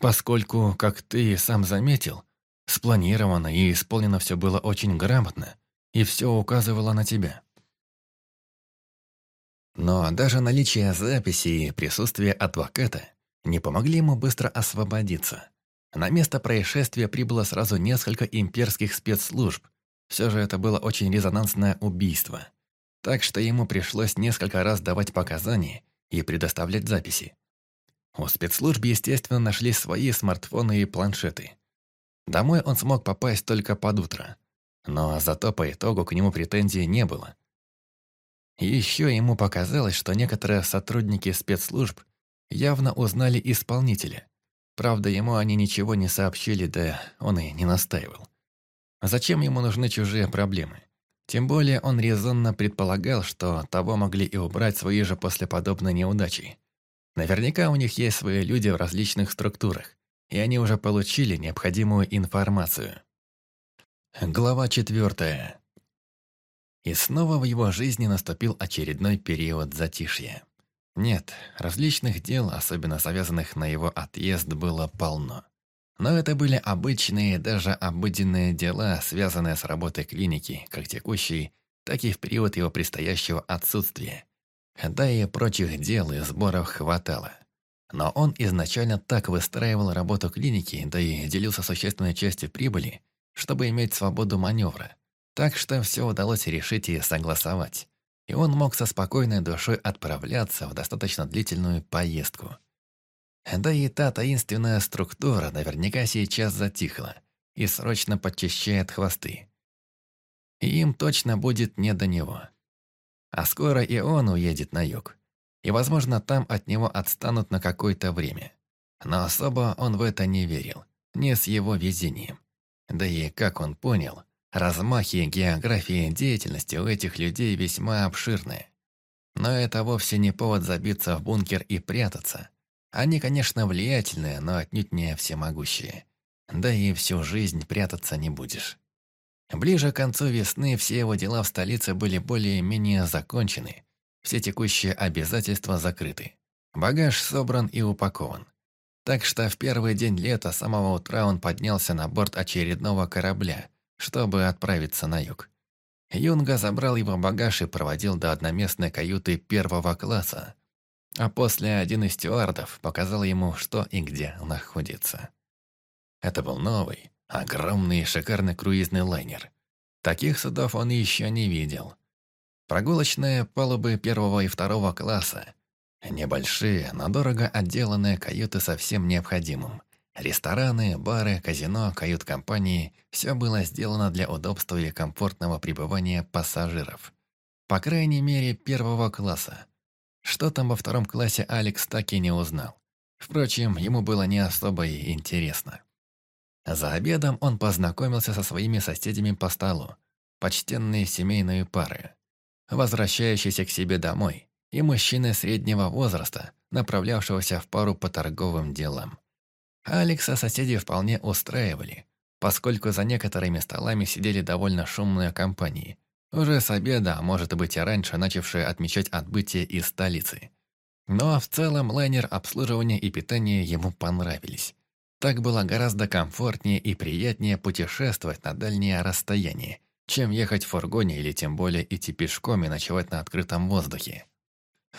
Поскольку, как ты сам заметил, спланировано и исполнено все было очень грамотно, и все указывало на тебя. Но даже наличие записи и присутствие адвоката не помогли ему быстро освободиться. На место происшествия прибыло сразу несколько имперских спецслужб. Все же это было очень резонансное убийство. Так что ему пришлось несколько раз давать показания и предоставлять записи. У спецслужб, естественно, нашли свои смартфоны и планшеты. Домой он смог попасть только под утро. Но зато по итогу к нему претензий не было. Еще ему показалось, что некоторые сотрудники спецслужб явно узнали исполнителя. Правда, ему они ничего не сообщили, да он и не настаивал. Зачем ему нужны чужие проблемы? Тем более он резонно предполагал, что того могли и убрать свои же после подобной неудачи. Наверняка у них есть свои люди в различных структурах, и они уже получили необходимую информацию. Глава четвертая. И снова в его жизни наступил очередной период затишья. Нет, различных дел, особенно завязанных на его отъезд, было полно. Но это были обычные, даже обыденные дела, связанные с работой клиники, как текущей, так и в период его предстоящего отсутствия. Да и прочих дел и сборов хватало. Но он изначально так выстраивал работу клиники, да и делился существенной частью прибыли, чтобы иметь свободу маневра. Так что все удалось решить и согласовать. И он мог со спокойной душой отправляться в достаточно длительную поездку. Да и та таинственная структура наверняка сейчас затихла и срочно подчищает хвосты. И им точно будет не до него. А скоро и он уедет на юг. И, возможно, там от него отстанут на какое-то время. Но особо он в это не верил. Не с его везением. Да и, как он понял, размахи географии деятельности у этих людей весьма обширные. Но это вовсе не повод забиться в бункер и прятаться. Они, конечно, влиятельные, но отнюдь не всемогущие. Да и всю жизнь прятаться не будешь. Ближе к концу весны все его дела в столице были более-менее закончены, все текущие обязательства закрыты. Багаж собран и упакован. Так что в первый день лета с самого утра он поднялся на борт очередного корабля, чтобы отправиться на юг. Юнга забрал его багаж и проводил до одноместной каюты первого класса, а после один из стюардов показал ему, что и где находится. Это был новый, Огромный и шикарный круизный лайнер. Таких судов он еще не видел. Прогулочные палубы первого и второго класса. Небольшие, но дорого отделанные каюты со всем необходимым. Рестораны, бары, казино, кают-компании – все было сделано для удобства и комфортного пребывания пассажиров. По крайней мере, первого класса. Что там во втором классе Алекс так и не узнал. Впрочем, ему было не особо и интересно. За обедом он познакомился со своими соседями по столу, почтенные семейные пары, возвращающиеся к себе домой, и мужчины среднего возраста, направлявшегося в пару по торговым делам. Алекса соседи вполне устраивали, поскольку за некоторыми столами сидели довольно шумные компании, уже с обеда, а может быть и раньше, начавшие отмечать отбытие из столицы. Но в целом лайнер обслуживания и питания ему понравились. Так было гораздо комфортнее и приятнее путешествовать на дальние расстояния, чем ехать в фургоне или тем более идти пешком и ночевать на открытом воздухе.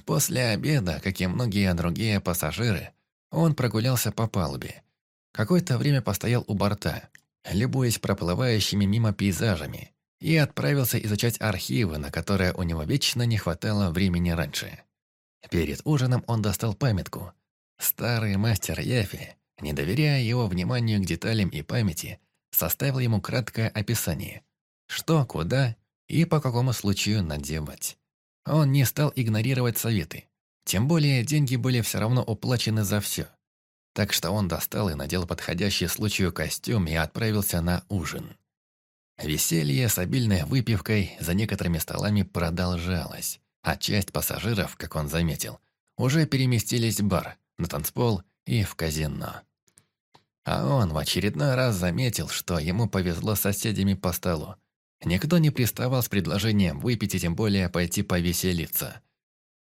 После обеда, как и многие другие пассажиры, он прогулялся по палубе. Какое-то время постоял у борта, любуясь проплывающими мимо пейзажами, и отправился изучать архивы, на которые у него вечно не хватало времени раньше. Перед ужином он достал памятку. Старый мастер Яфи не доверяя его вниманию к деталям и памяти, составил ему краткое описание. Что, куда и по какому случаю надевать. Он не стал игнорировать советы. Тем более деньги были все равно уплачены за все. Так что он достал и надел подходящий случаю костюм и отправился на ужин. Веселье с обильной выпивкой за некоторыми столами продолжалось, а часть пассажиров, как он заметил, уже переместились в бар, на танцпол и в казино. А он в очередной раз заметил, что ему повезло с соседями по столу. Никто не приставал с предложением выпить и тем более пойти повеселиться.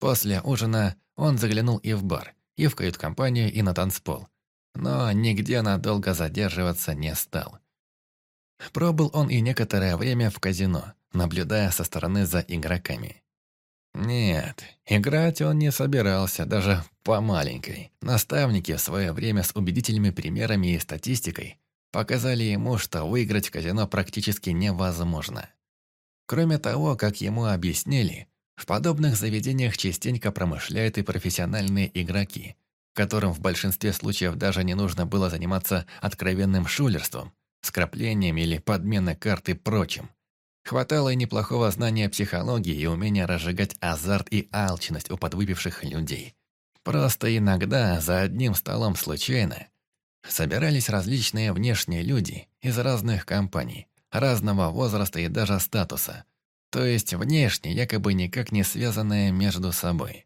После ужина он заглянул и в бар, и в кают-компанию, и на танцпол. Но нигде надолго задерживаться не стал. Пробыл он и некоторое время в казино, наблюдая со стороны за игроками. Нет, играть он не собирался, даже по маленькой. Наставники в свое время с убедительными примерами и статистикой показали ему, что выиграть в казино практически невозможно. Кроме того, как ему объяснили, в подобных заведениях частенько промышляют и профессиональные игроки, которым в большинстве случаев даже не нужно было заниматься откровенным шулерством, скраплением или подменой карт и прочим. Хватало и неплохого знания психологии и умения разжигать азарт и алчность у подвыпивших людей. Просто иногда за одним столом случайно собирались различные внешние люди из разных компаний, разного возраста и даже статуса, то есть внешне якобы никак не связанные между собой.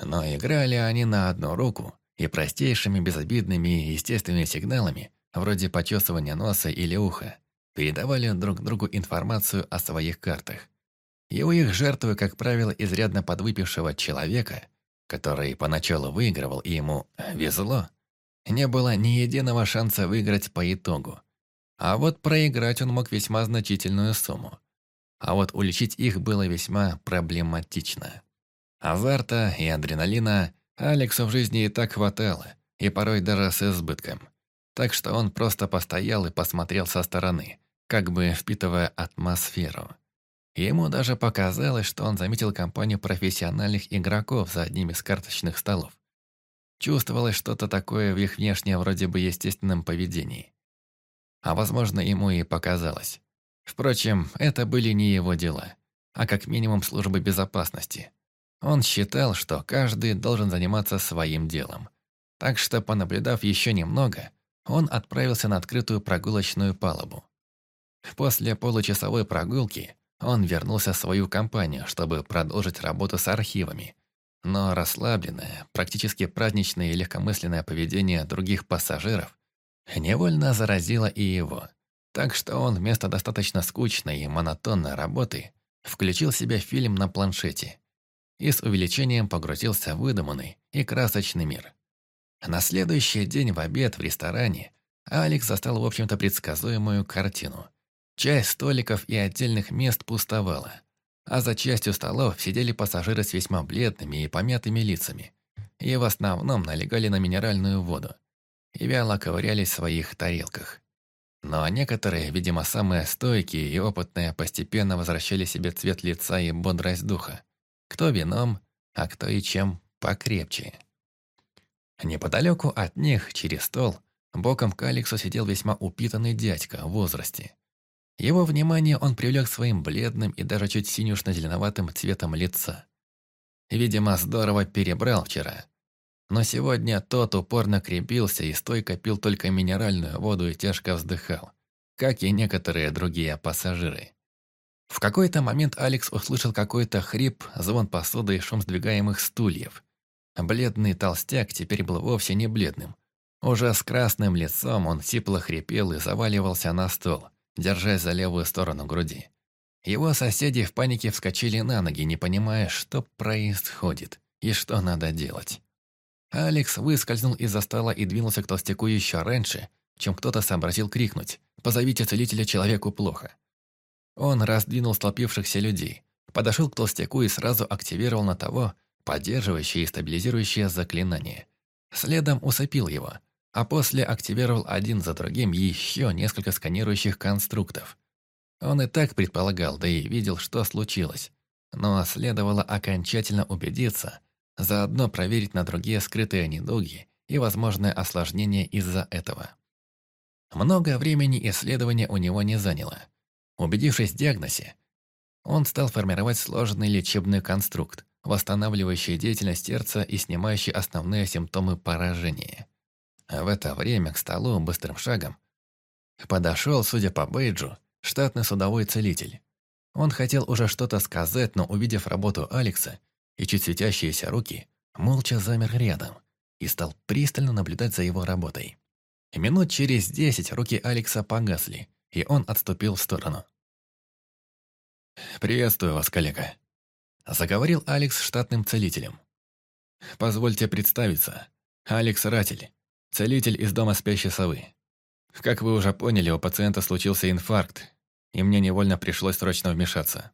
Но играли они на одну руку и простейшими безобидными и естественными сигналами, вроде почесывания носа или уха, передавали друг другу информацию о своих картах. И у их жертвы, как правило, изрядно подвыпившего человека, который поначалу выигрывал и ему везло, не было ни единого шанса выиграть по итогу. А вот проиграть он мог весьма значительную сумму. А вот уличить их было весьма проблематично. Азарта и адреналина Алексу в жизни и так хватало, и порой даже с избытком. Так что он просто постоял и посмотрел со стороны, как бы впитывая атмосферу. Ему даже показалось, что он заметил компанию профессиональных игроков за одним из карточных столов. Чувствовалось что-то такое в их внешне вроде бы естественном поведении. А возможно, ему и показалось. Впрочем, это были не его дела, а как минимум службы безопасности. Он считал, что каждый должен заниматься своим делом. Так что, понаблюдав еще немного, он отправился на открытую прогулочную палубу. После получасовой прогулки он вернулся в свою компанию, чтобы продолжить работу с архивами. Но расслабленное, практически праздничное и легкомысленное поведение других пассажиров невольно заразило и его. Так что он вместо достаточно скучной и монотонной работы включил себе фильм на планшете и с увеличением погрузился в выдуманный и красочный мир. На следующий день в обед в ресторане Алекс застал, в общем-то, предсказуемую картину. Часть столиков и отдельных мест пустовала, а за частью столов сидели пассажиры с весьма бледными и помятыми лицами и в основном налегали на минеральную воду и вяло ковырялись в своих тарелках. Но некоторые, видимо, самые стойкие и опытные, постепенно возвращали себе цвет лица и бодрость духа. Кто вином, а кто и чем покрепче. Неподалеку от них, через стол, боком к Алексу сидел весьма упитанный дядька в возрасте. Его внимание он привлек своим бледным и даже чуть синюшно-зеленоватым цветом лица. Видимо, здорово перебрал вчера. Но сегодня тот упорно крепился и стойко пил только минеральную воду и тяжко вздыхал, как и некоторые другие пассажиры. В какой-то момент Алекс услышал какой-то хрип, звон посуды и шум сдвигаемых стульев. Бледный толстяк теперь был вовсе не бледным. Уже с красным лицом он сипло хрипел и заваливался на стол, держась за левую сторону груди. Его соседи в панике вскочили на ноги, не понимая, что происходит и что надо делать. Алекс выскользнул из-за стола и двинулся к толстяку еще раньше, чем кто-то сообразил крикнуть «Позовите целителя, человеку плохо». Он раздвинул столпившихся людей, подошел к толстяку и сразу активировал на того поддерживающее и стабилизирующее заклинание. Следом усыпил его, а после активировал один за другим еще несколько сканирующих конструктов. Он и так предполагал, да и видел, что случилось. Но следовало окончательно убедиться, заодно проверить на другие скрытые недуги и возможное осложнение из-за этого. Много времени исследования у него не заняло. Убедившись в диагнозе, он стал формировать сложный лечебный конструкт, восстанавливающий деятельность сердца и снимающий основные симптомы поражения. В это время к столу быстрым шагом подошел, судя по бейджу, штатный судовой целитель. Он хотел уже что-то сказать, но, увидев работу Алекса и чуть светящиеся руки, молча замер рядом и стал пристально наблюдать за его работой. Минут через десять руки Алекса погасли, и он отступил в сторону. «Приветствую вас, коллега», – заговорил Алекс штатным целителем. «Позвольте представиться. Алекс Ратель, целитель из дома спящей совы. Как вы уже поняли, у пациента случился инфаркт, и мне невольно пришлось срочно вмешаться».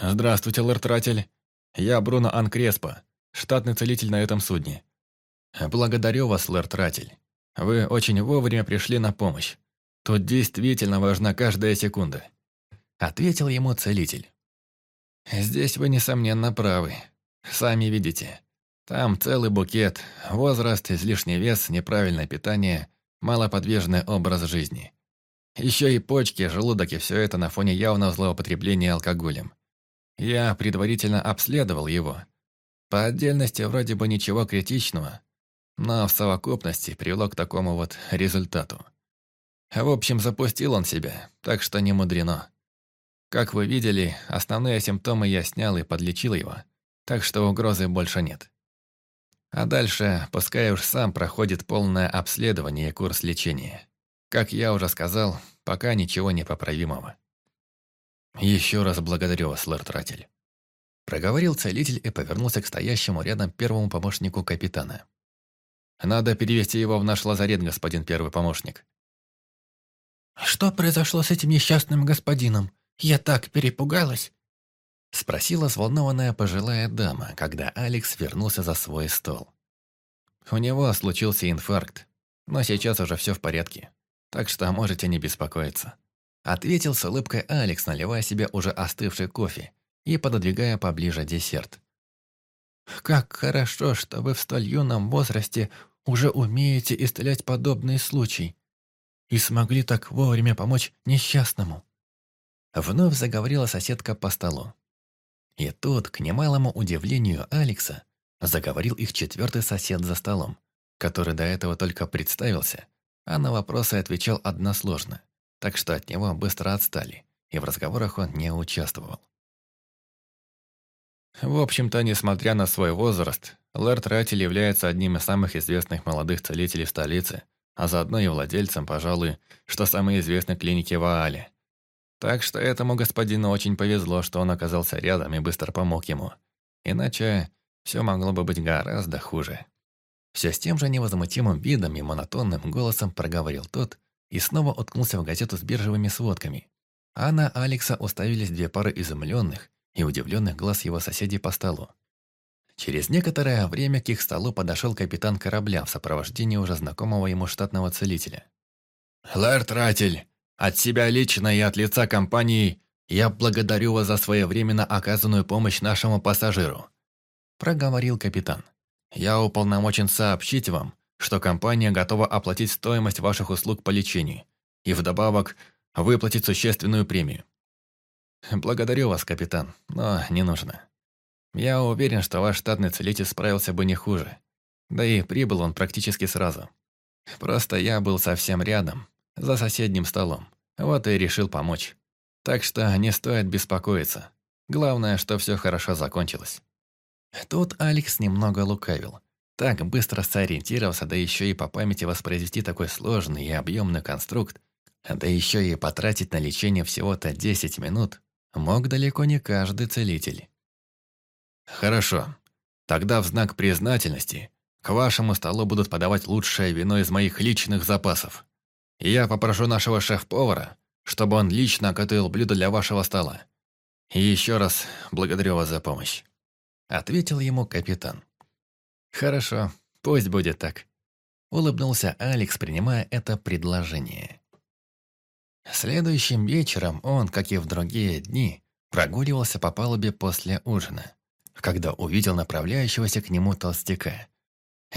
«Здравствуйте, лорд Ратель. Я Бруно Анкреспо, штатный целитель на этом судне. Благодарю вас, лорд Ратель. Вы очень вовремя пришли на помощь. Тут действительно важна каждая секунда. Ответил ему целитель. Здесь вы, несомненно, правы. Сами видите. Там целый букет, возраст, излишний вес, неправильное питание, малоподвижный образ жизни. Еще и почки, желудок и все это на фоне явного злоупотребления алкоголем. Я предварительно обследовал его. По отдельности вроде бы ничего критичного, но в совокупности привело к такому вот результату. В общем, запустил он себя, так что не мудрено. Как вы видели, основные симптомы я снял и подлечил его, так что угрозы больше нет. А дальше, пускай уж сам проходит полное обследование и курс лечения. Как я уже сказал, пока ничего непоправимого. «Еще раз благодарю вас, лорд Ратель», — проговорил целитель и повернулся к стоящему рядом первому помощнику капитана. Надо перевести его в наш лазарет, господин первый помощник». «Что произошло с этим несчастным господином? Я так перепугалась!» Спросила взволнованная пожилая дама, когда Алекс вернулся за свой стол. У него случился инфаркт, но сейчас уже все в порядке, так что можете не беспокоиться. Ответил с улыбкой Алекс, наливая себе уже остывший кофе и пододвигая поближе десерт. «Как хорошо, что вы в столь юном возрасте уже умеете исцелять подобный случай и смогли так вовремя помочь несчастному». Вновь заговорила соседка по столу. И тут, к немалому удивлению Алекса, заговорил их четвертый сосед за столом, который до этого только представился, а на вопросы отвечал односложно, так что от него быстро отстали, и в разговорах он не участвовал. В общем-то, несмотря на свой возраст, Лэрд Раттель является одним из самых известных молодых целителей в столице, а заодно и владельцем, пожалуй, что самой известной клиники в Аале. Так что этому господину очень повезло, что он оказался рядом и быстро помог ему. Иначе все могло бы быть гораздо хуже. Все с тем же невозмутимым видом и монотонным голосом проговорил тот и снова уткнулся в газету с биржевыми сводками. А на Алекса уставились две пары изумленных и удивленных глаз его соседей по столу. Через некоторое время к их столу подошел капитан корабля в сопровождении уже знакомого ему штатного целителя. «Лэрд Ратель, от себя лично и от лица компании я благодарю вас за своевременно оказанную помощь нашему пассажиру», проговорил капитан. «Я уполномочен сообщить вам, что компания готова оплатить стоимость ваших услуг по лечению и вдобавок выплатить существенную премию». «Благодарю вас, капитан, но не нужно. Я уверен, что ваш штатный целитель справился бы не хуже. Да и прибыл он практически сразу. Просто я был совсем рядом, за соседним столом. Вот и решил помочь. Так что не стоит беспокоиться. Главное, что все хорошо закончилось. Тут Алекс немного лукавил. Так быстро сориентировался, да еще и по памяти воспроизвести такой сложный и объемный конструкт, да еще и потратить на лечение всего-то 10 минут, мог далеко не каждый целитель. «Хорошо. Тогда в знак признательности к вашему столу будут подавать лучшее вино из моих личных запасов. Я попрошу нашего шеф-повара, чтобы он лично готовил блюдо для вашего стола. И еще раз благодарю вас за помощь», — ответил ему капитан. «Хорошо, пусть будет так», — улыбнулся Алекс, принимая это предложение. Следующим вечером он, как и в другие дни, прогуливался по палубе после ужина, когда увидел направляющегося к нему толстяка.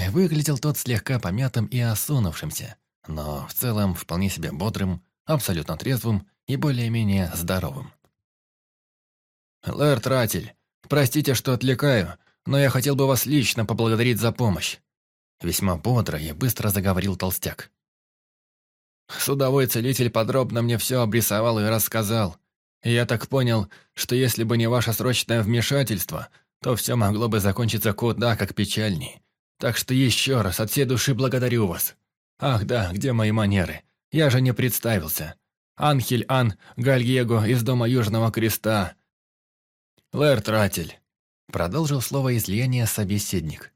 Выглядел тот слегка помятым и осунувшимся, но в целом вполне себе бодрым, абсолютно трезвым и более-менее здоровым. «Лэрд Ратель, простите, что отвлекаю, но я хотел бы вас лично поблагодарить за помощь», весьма бодро и быстро заговорил толстяк. Судовой целитель подробно мне все обрисовал и рассказал. И я так понял, что если бы не ваше срочное вмешательство, то все могло бы закончиться куда как печальней. Так что еще раз от всей души благодарю вас. Ах да, где мои манеры? Я же не представился. Анхель Ан Гальего из Дома Южного Креста. Лэр Тратель. Продолжил слово излияния собеседник.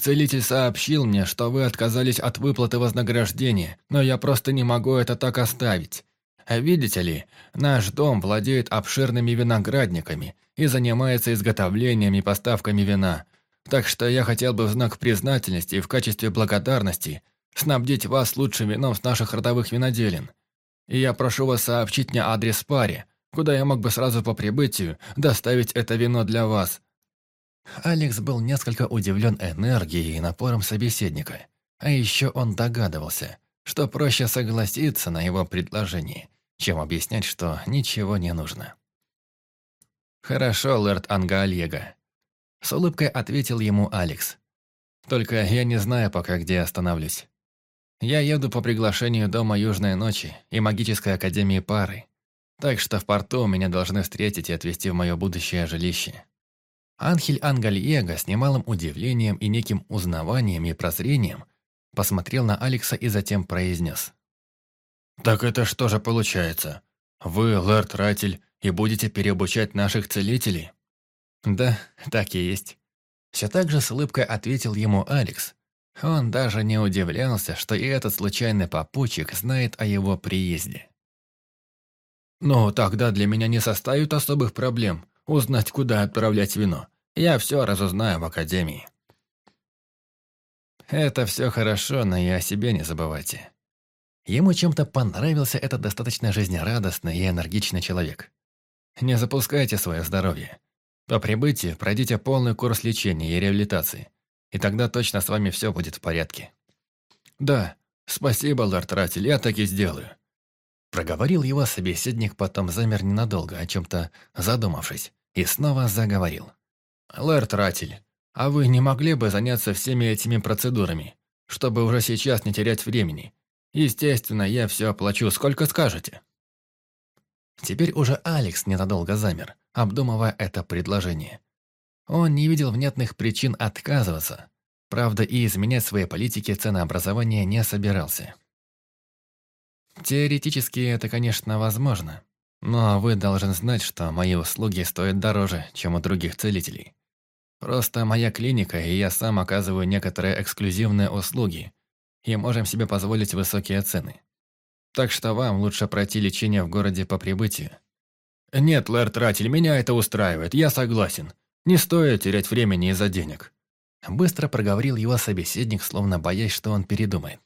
Целитель сообщил мне, что вы отказались от выплаты вознаграждения, но я просто не могу это так оставить. Видите ли, наш дом владеет обширными виноградниками и занимается изготовлением и поставками вина. Так что я хотел бы в знак признательности и в качестве благодарности снабдить вас лучшим вином с наших родовых виноделин. И я прошу вас сообщить мне адрес паре, куда я мог бы сразу по прибытию доставить это вино для вас. Алекс был несколько удивлен энергией и напором собеседника. А еще он догадывался, что проще согласиться на его предложение, чем объяснять, что ничего не нужно. «Хорошо, лэрд Ангаальего», — с улыбкой ответил ему Алекс. «Только я не знаю пока, где остановлюсь. Я еду по приглашению Дома Южной Ночи и Магической Академии Пары, так что в порту меня должны встретить и отвезти в мое будущее жилище». Анхель Ангальего с немалым удивлением и неким узнаванием и прозрением посмотрел на Алекса и затем произнес. «Так это что же получается? Вы, лэрд Ратель, и будете переобучать наших целителей?» «Да, так и есть». Все так же с улыбкой ответил ему Алекс, Он даже не удивлялся, что и этот случайный попутчик знает о его приезде. «Ну, тогда для меня не составит особых проблем узнать, куда отправлять вино. Я все разузнаю в академии». Это все хорошо, но и о себе не забывайте. Ему чем-то понравился этот достаточно жизнерадостный и энергичный человек. Не запускайте свое здоровье. По прибытии пройдите полный курс лечения и реабилитации, и тогда точно с вами все будет в порядке. Да, спасибо, лорд Ратель, я так и сделаю. Проговорил его собеседник, потом замер ненадолго, о чем-то задумавшись, и снова заговорил. «Лэрд Ратель, а вы не могли бы заняться всеми этими процедурами, чтобы уже сейчас не терять времени? Естественно, я все оплачу, сколько скажете». Теперь уже Алекс ненадолго замер, обдумывая это предложение. Он не видел внятных причин отказываться. Правда, и изменять своей политике ценообразования не собирался. Теоретически это, конечно, возможно. Но вы должны знать, что мои услуги стоят дороже, чем у других целителей. Просто моя клиника и я сам оказываю некоторые эксклюзивные услуги, и можем себе позволить высокие цены. Так что вам лучше пройти лечение в городе по прибытию. Нет, лэрд Ратель, меня это устраивает, я согласен. Не стоит терять времени из-за денег. Быстро проговорил его собеседник, словно боясь, что он передумает.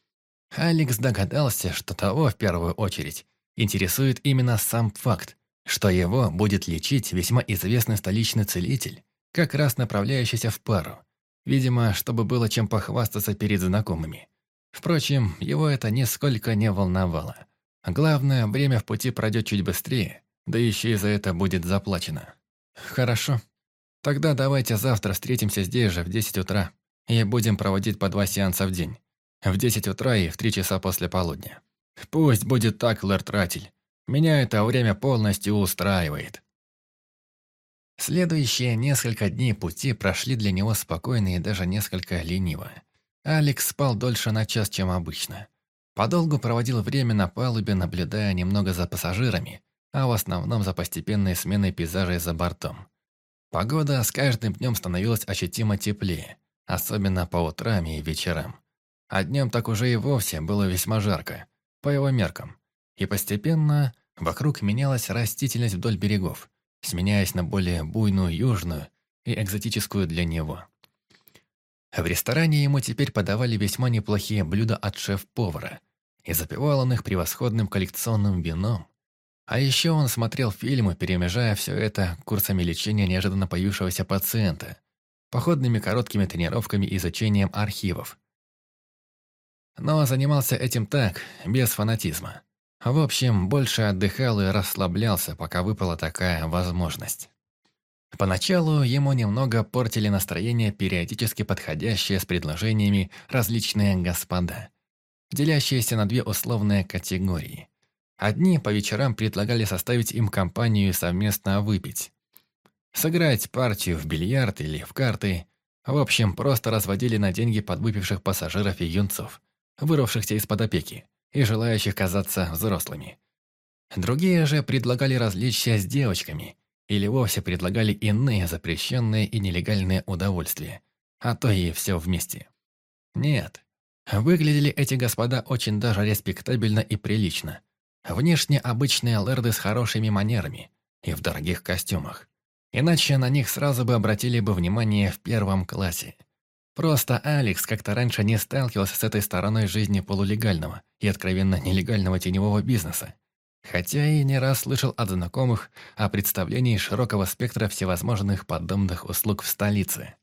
Алекс догадался, что того, в первую очередь, интересует именно сам факт, что его будет лечить весьма известный столичный целитель, как раз направляющийся в пару. Видимо, чтобы было чем похвастаться перед знакомыми. Впрочем, его это нисколько не волновало. Главное, время в пути пройдет чуть быстрее, да еще и за это будет заплачено. Хорошо. Тогда давайте завтра встретимся здесь же в 10 утра и будем проводить по два сеанса в день. В 10 утра и в 3 часа после полудня. Пусть будет так, лэрд Ратель. Меня это время полностью устраивает. Следующие несколько дней пути прошли для него спокойно и даже несколько лениво. Алекс спал дольше на час, чем обычно. Подолгу проводил время на палубе, наблюдая немного за пассажирами, а в основном за постепенной сменой пейзажей за бортом. Погода с каждым днем становилась ощутимо теплее, особенно по утрам и вечерам. А днем так уже и вовсе было весьма жарко, по его меркам. И постепенно вокруг менялась растительность вдоль берегов, сменяясь на более буйную южную и экзотическую для него. В ресторане ему теперь подавали весьма неплохие блюда от шеф-повара, и запивал он их превосходным коллекционным вином. А еще он смотрел фильмы, перемежая все это курсами лечения неожиданно появившегося пациента, походными короткими тренировками и изучением архивов. Но занимался этим так, без фанатизма. В общем, больше отдыхал и расслаблялся, пока выпала такая возможность. Поначалу ему немного портили настроение периодически подходящие с предложениями различные господа, делящиеся на две условные категории. Одни по вечерам предлагали составить им компанию совместно выпить. Сыграть партию в бильярд или в карты. В общем, просто разводили на деньги подвыпивших пассажиров и юнцов, вырвавшихся из-под опеки и желающих казаться взрослыми. Другие же предлагали развлечься с девочками – или вовсе предлагали иные запрещенные и нелегальные удовольствия, а то и все вместе. Нет, выглядели эти господа очень даже респектабельно и прилично. Внешне обычные лэрды с хорошими манерами и в дорогих костюмах. Иначе на них сразу бы обратили бы внимание в первом классе. Просто Алекс как-то раньше не сталкивался с этой стороной жизни полулегального и откровенно нелегального теневого бизнеса хотя и не раз слышал от знакомых о представлении широкого спектра всевозможных подобных услуг в столице.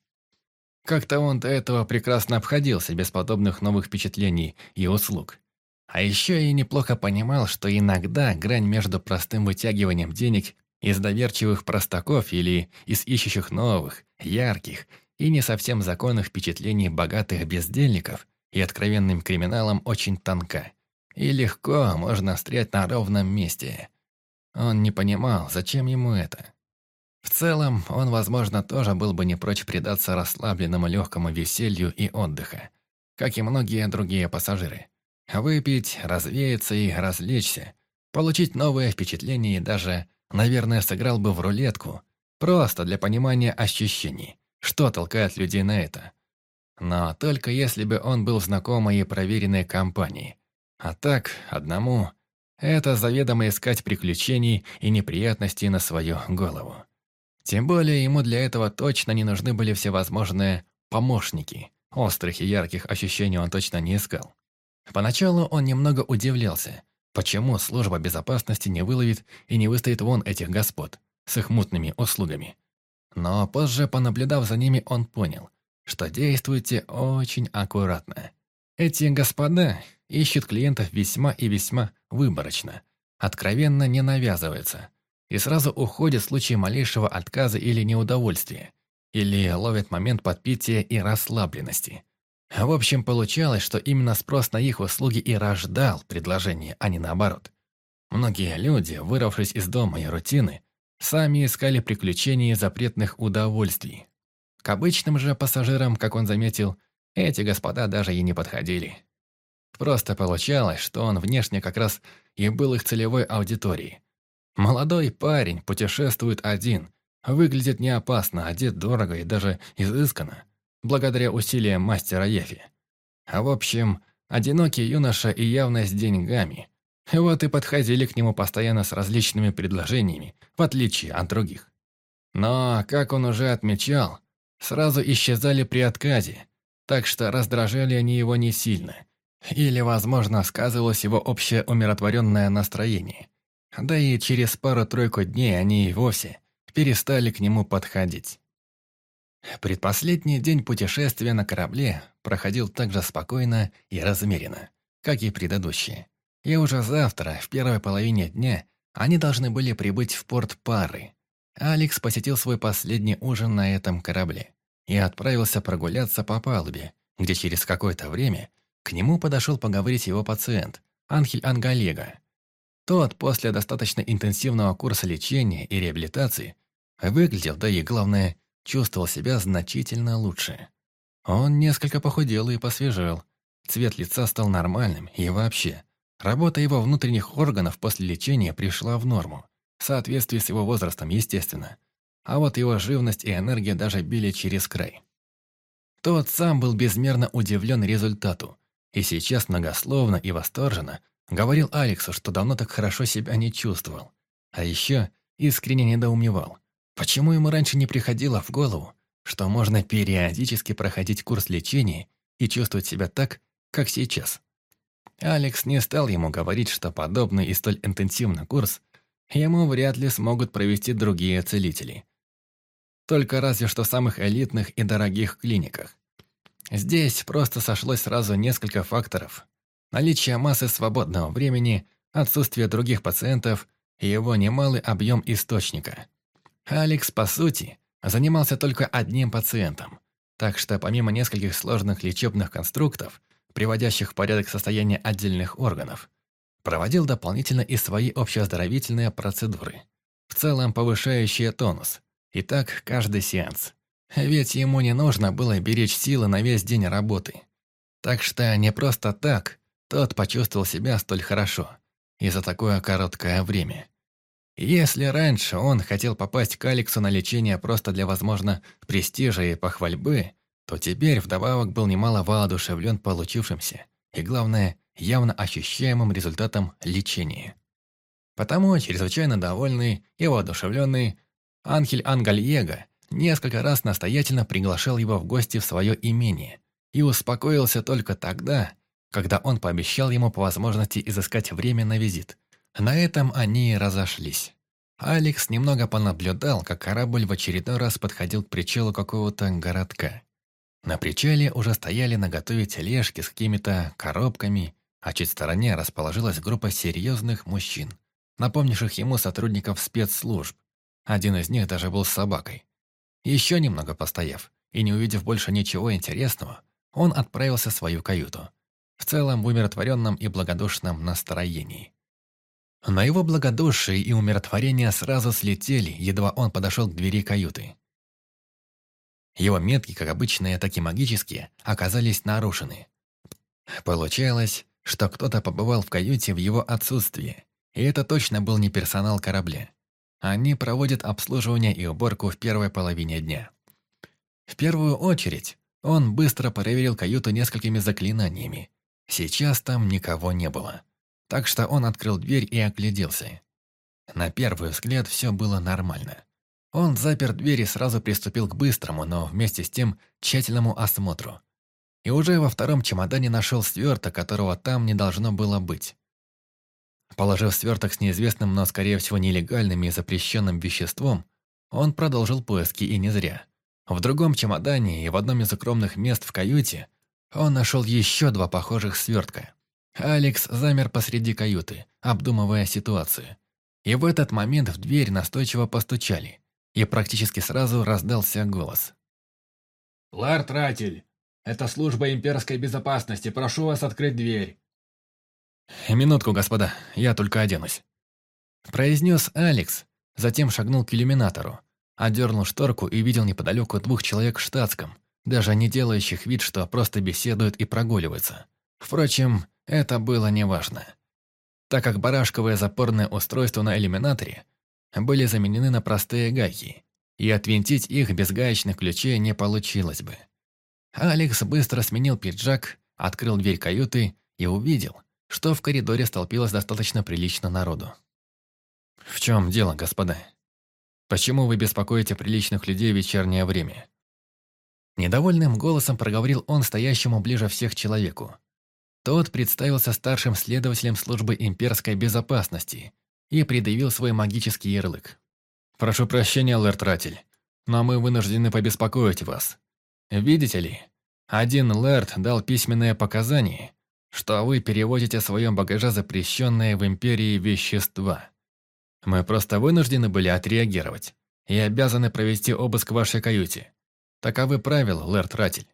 Как-то он до этого прекрасно обходился без подобных новых впечатлений и услуг. А еще и неплохо понимал, что иногда грань между простым вытягиванием денег из доверчивых простаков или из ищущих новых, ярких и не совсем законных впечатлений богатых бездельников и откровенным криминалом очень тонка – и легко можно встрять на ровном месте. Он не понимал, зачем ему это. В целом, он, возможно, тоже был бы не прочь предаться расслабленному легкому веселью и отдыха, как и многие другие пассажиры. Выпить, развеяться и развлечься, получить новые впечатления и даже, наверное, сыграл бы в рулетку, просто для понимания ощущений, что толкает людей на это. Но только если бы он был знакомой и проверенной компанией. А так, одному, это заведомо искать приключений и неприятностей на свою голову. Тем более ему для этого точно не нужны были всевозможные помощники. Острых и ярких ощущений он точно не искал. Поначалу он немного удивлялся, почему служба безопасности не выловит и не выставит вон этих господ с их мутными услугами. Но позже, понаблюдав за ними, он понял, что действуйте очень аккуратно. Эти господа ищут клиентов весьма и весьма выборочно, откровенно не навязываются и сразу уходят в случае малейшего отказа или неудовольствия, или ловят момент подпития и расслабленности. В общем, получалось, что именно спрос на их услуги и рождал предложение, а не наоборот. Многие люди, вырвавшись из дома и рутины, сами искали приключений и запретных удовольствий. К обычным же пассажирам, как он заметил, эти господа даже и не подходили. Просто получалось, что он внешне как раз и был их целевой аудиторией. Молодой парень путешествует один, выглядит не опасно, одет дорого и даже изысканно, благодаря усилиям мастера Ефи. А в общем, одинокий юноша и явно с деньгами. Вот и подходили к нему постоянно с различными предложениями, в отличие от других. Но, как он уже отмечал, сразу исчезали при отказе, так что раздражали они его не сильно. Или, возможно, сказывалось его общее умиротворенное настроение. Да и через пару-тройку дней они и вовсе перестали к нему подходить. Предпоследний день путешествия на корабле проходил так же спокойно и размеренно, как и предыдущие. И уже завтра, в первой половине дня, они должны были прибыть в порт Пары. Алекс посетил свой последний ужин на этом корабле и отправился прогуляться по палубе, где через какое-то время к нему подошел поговорить его пациент, Анхель Ангалега. Тот после достаточно интенсивного курса лечения и реабилитации выглядел, да и главное, чувствовал себя значительно лучше. Он несколько похудел и посвежел. Цвет лица стал нормальным и вообще. Работа его внутренних органов после лечения пришла в норму. В соответствии с его возрастом, естественно. А вот его живность и энергия даже били через край. Тот сам был безмерно удивлен результату. И сейчас многословно и восторженно говорил Алексу, что давно так хорошо себя не чувствовал. А еще искренне недоумевал, почему ему раньше не приходило в голову, что можно периодически проходить курс лечения и чувствовать себя так, как сейчас. Алекс не стал ему говорить, что подобный и столь интенсивный курс ему вряд ли смогут провести другие целители. Только разве что в самых элитных и дорогих клиниках. Здесь просто сошлось сразу несколько факторов. Наличие массы свободного времени, отсутствие других пациентов и его немалый объем источника. Алекс, по сути, занимался только одним пациентом. Так что помимо нескольких сложных лечебных конструктов, приводящих в порядок состояние отдельных органов, проводил дополнительно и свои общеоздоровительные процедуры, в целом повышающие тонус. И так каждый сеанс. Ведь ему не нужно было беречь силы на весь день работы. Так что не просто так тот почувствовал себя столь хорошо и за такое короткое время. Если раньше он хотел попасть к Алексу на лечение просто для, возможно, престижа и похвальбы, то теперь вдобавок был немало воодушевлен получившимся и, главное, явно ощущаемым результатом лечения. Потому, чрезвычайно довольный и воодушевленный, Анхель Ангальего несколько раз настоятельно приглашал его в гости в свое имение и успокоился только тогда, когда он пообещал ему по возможности изыскать время на визит. На этом они и разошлись. Алекс немного понаблюдал, как корабль в очередной раз подходил к причалу какого-то городка. На причале уже стояли наготове тележки с какими-то коробками, а чуть в стороне расположилась группа серьезных мужчин, напомнивших ему сотрудников спецслужб. Один из них даже был с собакой. Еще немного постояв и не увидев больше ничего интересного, он отправился в свою каюту. В целом в умиротворенном и благодушном настроении. На его благодушие и умиротворение сразу слетели, едва он подошел к двери каюты. Его метки, как обычные, так и магические, оказались нарушены. Получалось, что кто-то побывал в каюте в его отсутствие, и это точно был не персонал корабля. Они проводят обслуживание и уборку в первой половине дня. В первую очередь, Он быстро проверил каюту несколькими заклинаниями. Сейчас там никого не было. Так что он открыл дверь и огляделся. На первый взгляд все было нормально. Он запер дверь и сразу приступил к быстрому, но вместе с тем тщательному осмотру. И уже во втором чемодане нашел сверток, которого там не должно было быть. Положив сверток с неизвестным, но, скорее всего, нелегальным и запрещенным веществом, он продолжил поиски и не зря. В другом чемодане и в одном из укромных мест в каюте он нашел еще два похожих свертка. Алекс замер посреди каюты, обдумывая ситуацию. И в этот момент в дверь настойчиво постучали, и практически сразу раздался голос. «Лард Ратель, это служба имперской безопасности, прошу вас открыть дверь». «Минутку, господа, я только оденусь», – произнес Алекс, затем шагнул к иллюминатору, одернул шторку и видел неподалеку двух человек в штатском, даже не делающих вид, что просто беседуют и прогуливаются. Впрочем, это было неважно так как барашковые запорные устройства на иллюминаторе были заменены на простые гайки, и отвинтить их без гаечных ключей не получилось бы. Алекс быстро сменил пиджак, открыл дверь каюты и увидел, что в коридоре столпилось достаточно прилично народу. «В чем дело, господа? Почему вы беспокоите приличных людей в вечернее время?» Недовольным голосом проговорил он стоящему ближе всех человеку, тот представился старшим следователем службы имперской безопасности и предъявил свой магический ярлык. «Прошу прощения, Лэрд Ратель, но мы вынуждены побеспокоить вас. Видите ли, один Лэрд дал письменное показание, что вы переводите в своем багаже запрещенные в Империи вещества. Мы просто вынуждены были отреагировать и обязаны провести обыск в вашей каюте. Таковы правила, Лэрд Ратель».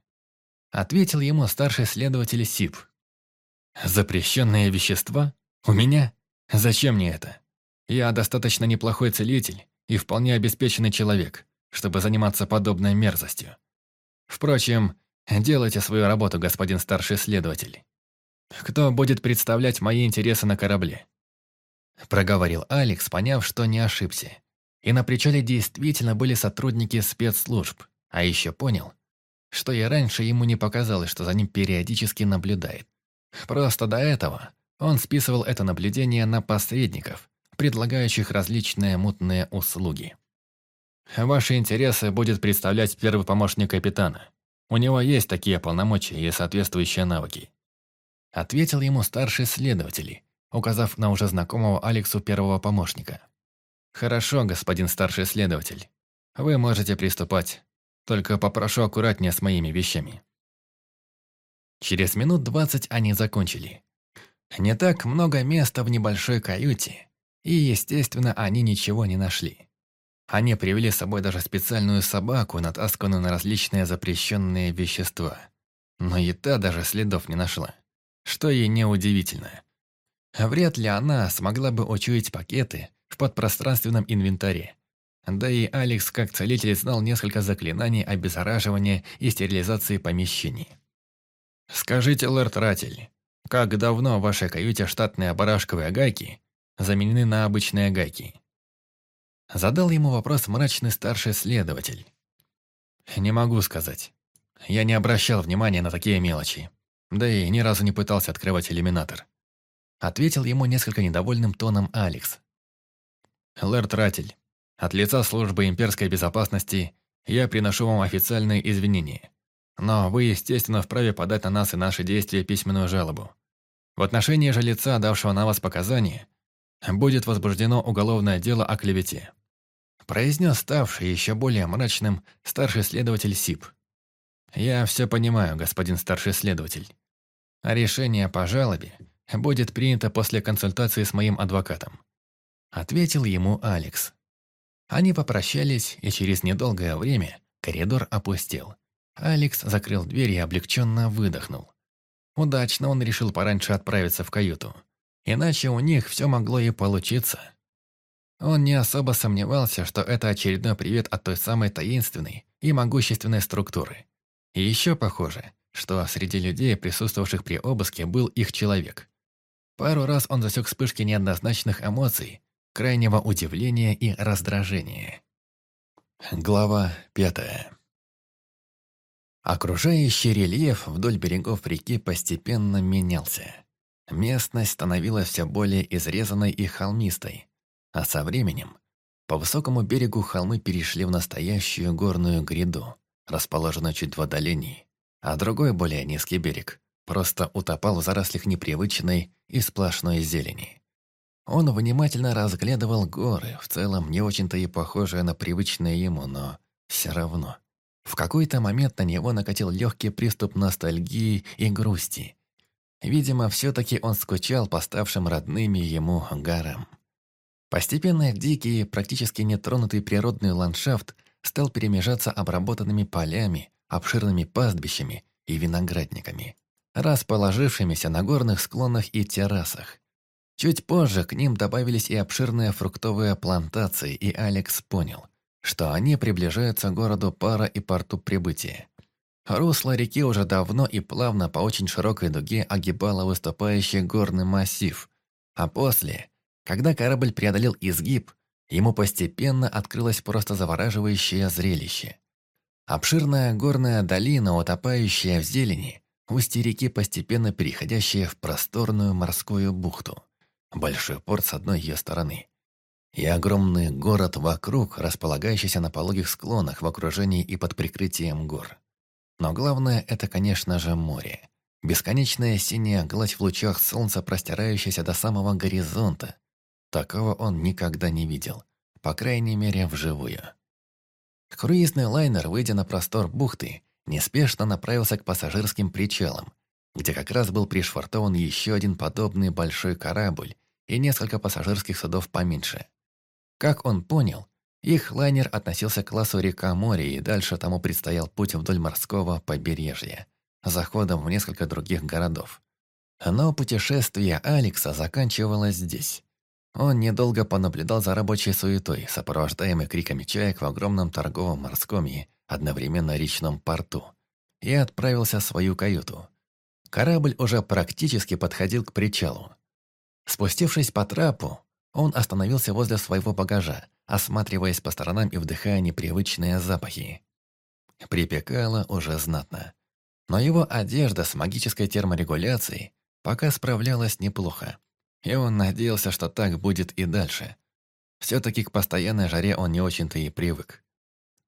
Ответил ему старший следователь СИП, Запрещенные вещества? У меня? Зачем мне это? Я достаточно неплохой целитель и вполне обеспеченный человек, чтобы заниматься подобной мерзостью. Впрочем, делайте свою работу, господин старший следователь. Кто будет представлять мои интересы на корабле? Проговорил Алекс, поняв, что не ошибся. И на причале действительно были сотрудники спецслужб, а еще понял, что и раньше ему не показалось, что за ним периодически наблюдает. Просто до этого он списывал это наблюдение на посредников, предлагающих различные мутные услуги. Ваши интересы будет представлять первый помощник капитана. У него есть такие полномочия и соответствующие навыки. Ответил ему старший следователь, указав на уже знакомого Алексу первого помощника. «Хорошо, господин старший следователь. Вы можете приступать. Только попрошу аккуратнее с моими вещами». Через минут двадцать они закончили. Не так много места в небольшой каюте, и, естественно, они ничего не нашли. Они привели с собой даже специальную собаку, натасканную на различные запрещенные вещества. Но и та даже следов не нашла, что ей неудивительно. Вряд ли она смогла бы учуять пакеты в подпространственном инвентаре. Да и Алекс, как целитель, знал несколько заклинаний обеззараживания и стерилизации помещений. «Скажите, Лэрд Ратель, как давно в вашей каюте штатные барашковые гайки заменены на обычные гайки?» Задал ему вопрос мрачный старший следователь. «Не могу сказать. Я не обращал внимания на такие мелочи. Да и ни разу не пытался открывать иллюминатор». Ответил ему несколько недовольным тоном Алекс. «Лэрд Ратель, от лица службы имперской безопасности я приношу вам официальные извинения. Но вы, естественно, вправе подать на нас и наши действия письменную жалобу. В отношении же лица, давшего на вас показания, будет возбуждено уголовное дело о клевете. Произнес ставший еще более мрачным старший следователь СИП. «Я все понимаю, господин старший следователь. Решение по жалобе будет принято после консультации с моим адвокатом», ответил ему Алекс. Они попрощались, и через недолгое время коридор опустел. Алекс закрыл дверь и облегченно выдохнул. Удачно он решил пораньше отправиться в каюту. Иначе у них все могло и получиться. Он не особо сомневался, что это очередной привет от той самой таинственной и могущественной структуры. И еще похоже, что среди людей, присутствовавших при обыске, был их человек. Пару раз он засек вспышки неоднозначных эмоций, крайнего удивления и раздражения. Глава пятая Окружающий рельеф вдоль берегов реки постепенно менялся. Местность становилась все более изрезанной и холмистой, а со временем по высокому берегу холмы перешли в настоящую горную гряду, расположенную чуть в отдалении, а другой, более низкий берег, просто утопал в зарослях непривычной и сплошной зелени. Он внимательно разглядывал горы, в целом не очень-то и похожие на привычные ему, но все равно. В какой-то момент на него накатил легкий приступ ностальгии и грусти. Видимо, все-таки он скучал по ставшим родными ему горам. Постепенно дикий, практически нетронутый природный ландшафт стал перемежаться обработанными полями, обширными пастбищами и виноградниками, расположившимися на горных склонах и террасах. Чуть позже к ним добавились и обширные фруктовые плантации, и Алекс понял, что они приближаются к городу Пара и порту прибытия. Русло реки уже давно и плавно по очень широкой дуге огибало выступающий горный массив, а после, когда корабль преодолел изгиб, ему постепенно открылось просто завораживающее зрелище. Обширная горная долина, утопающая в зелени, устье реки, постепенно переходящая в просторную морскую бухту. Большой порт с одной ее стороны. И огромный город вокруг, располагающийся на пологих склонах в окружении и под прикрытием гор. Но главное – это, конечно же, море. Бесконечная синяя гладь в лучах солнца, простирающаяся до самого горизонта. Такого он никогда не видел. По крайней мере, вживую. Круизный лайнер, выйдя на простор бухты, неспешно направился к пассажирским причалам, где как раз был пришвартован еще один подобный большой корабль и несколько пассажирских судов поменьше. Как он понял, их лайнер относился к классу река-море, и дальше тому предстоял путь вдоль морского побережья, заходом в несколько других городов. Но путешествие Алекса заканчивалось здесь. Он недолго понаблюдал за рабочей суетой, сопровождаемой криками чаек в огромном торговом морском и одновременно речном порту, и отправился в свою каюту. Корабль уже практически подходил к причалу. Спустившись по трапу, он остановился возле своего багажа, осматриваясь по сторонам и вдыхая непривычные запахи. Припекало уже знатно. Но его одежда с магической терморегуляцией пока справлялась неплохо и он надеялся, что так будет и дальше. Все-таки к постоянной жаре он не очень-то и привык.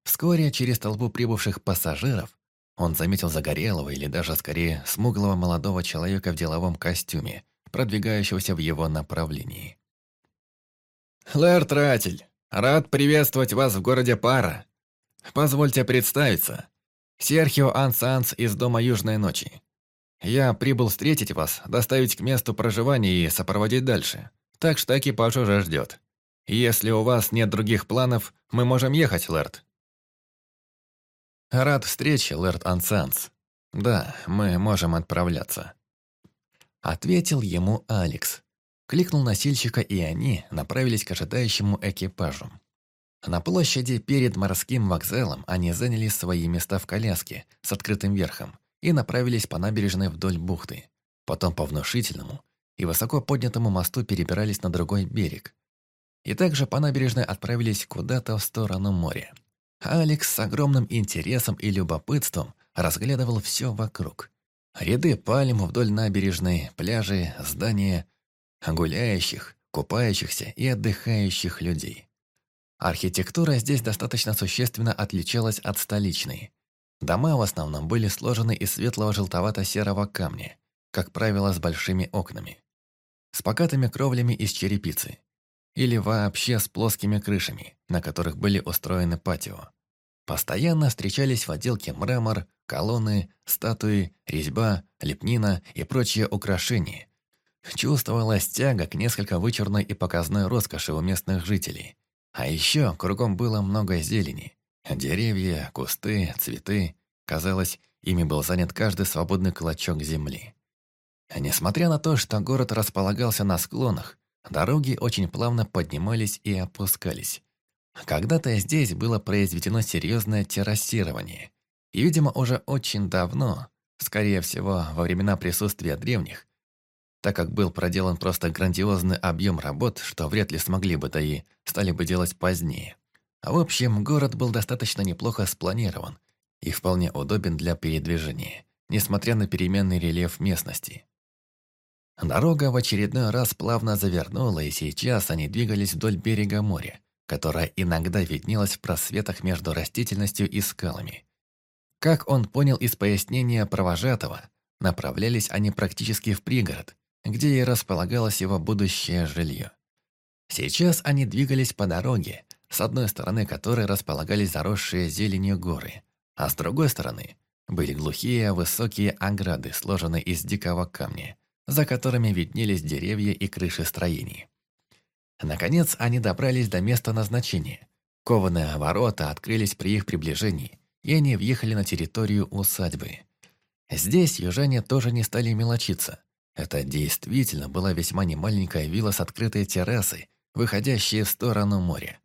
Вскоре через толпу прибывших пассажиров он заметил загорелого или даже скорее смуглого молодого человека в деловом костюме, продвигающегося в его направлении. «Лэр Тратель, рад приветствовать вас в городе Пара. Позвольте представиться. Серхио Ансанс из Дома Южной Ночи. Я прибыл встретить вас, доставить к месту проживания и сопроводить дальше. Так что экипаж уже ждет. Если у вас нет других планов, мы можем ехать, Лэрд». «Рад встрече, Лэрд Ансанс. Да, мы можем отправляться». Ответил ему Алекс. Кликнул носильщика, и они направились к ожидающему экипажу. На площади перед морским вокзалом они заняли свои места в коляске с открытым верхом, и направились по набережной вдоль бухты. Потом по внушительному и высоко поднятому мосту перебирались на другой берег. И также по набережной отправились куда-то в сторону моря. Алекс с огромным интересом и любопытством разглядывал все вокруг. Ряды пальм вдоль набережной, пляжи, здания, гуляющих, купающихся и отдыхающих людей. Архитектура здесь достаточно существенно отличалась от столичной. Дома в основном были сложены из светлого желтовато-серого камня, как правило, с большими окнами, с покатыми кровлями из черепицы или вообще с плоскими крышами, на которых были устроены патио. Постоянно встречались в отделке мрамор, колонны, статуи, резьба, лепнина и прочие украшения. Чувствовалась тяга к несколько вычурной и показной роскоши у местных жителей. А еще кругом было много зелени, Деревья, кусты, цветы. Казалось, ими был занят каждый свободный клочок земли. Несмотря на то, что город располагался на склонах, дороги очень плавно поднимались и опускались. Когда-то здесь было произведено серьезное террасирование. И, видимо, уже очень давно, скорее всего, во времена присутствия древних, так как был проделан просто грандиозный объем работ, что вряд ли смогли бы, да и стали бы делать позднее. В общем, город был достаточно неплохо спланирован, и вполне удобен для передвижения, несмотря на переменный рельеф местности. Дорога в очередной раз плавно завернула, и сейчас они двигались вдоль берега моря, которое иногда виднелось в просветах между растительностью и скалами. Как он понял из пояснения провожатого, направлялись они практически в пригород, где и располагалось его будущее жилье. Сейчас они двигались по дороге, с одной стороны которой располагались заросшие зеленью горы, а с другой стороны были глухие высокие ограды, сложенные из дикого камня, за которыми виднелись деревья и крыши строений. Наконец они добрались до места назначения. Кованые ворота открылись при их приближении, и они въехали на территорию усадьбы. Здесь южане тоже не стали мелочиться. Это действительно была весьма немаленькая вилла с открытой террасой, выходящей в сторону моря.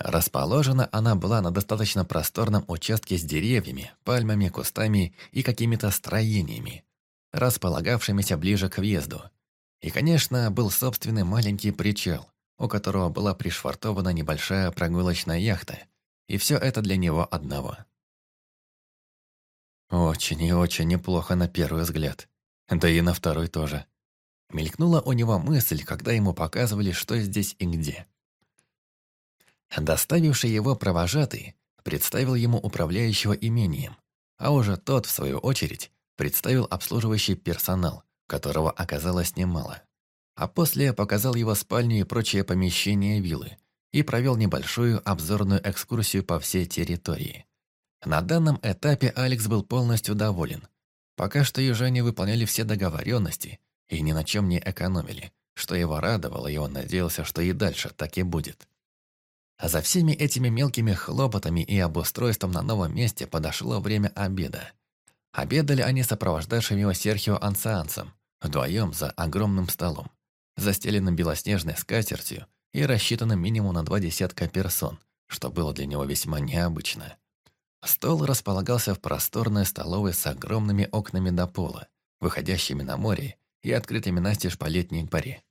Расположена она была на достаточно просторном участке с деревьями, пальмами, кустами и какими-то строениями, располагавшимися ближе к въезду. И, конечно, был собственный маленький причал, у которого была пришвартована небольшая прогулочная яхта, и все это для него одного. Очень и очень неплохо на первый взгляд, да и на второй тоже. Мелькнула у него мысль, когда ему показывали, что здесь и где. Доставивший его провожатый представил ему управляющего имением, а уже тот, в свою очередь, представил обслуживающий персонал, которого оказалось немало. А после показал его спальню и прочие помещения виллы и провел небольшую обзорную экскурсию по всей территории. На данном этапе Алекс был полностью доволен. Пока что южане выполняли все договоренности и ни на чем не экономили, что его радовало, и он надеялся, что и дальше так и будет. А за всеми этими мелкими хлопотами и обустройством на новом месте подошло время обеда. Обедали они сопровождавшим его Серхио Ансаансом, вдвоем за огромным столом, застеленным белоснежной скатертью и рассчитанным минимум на два десятка персон, что было для него весьма необычно. Стол располагался в просторной столовой с огромными окнами до пола, выходящими на море и открытыми настежь по летней паре.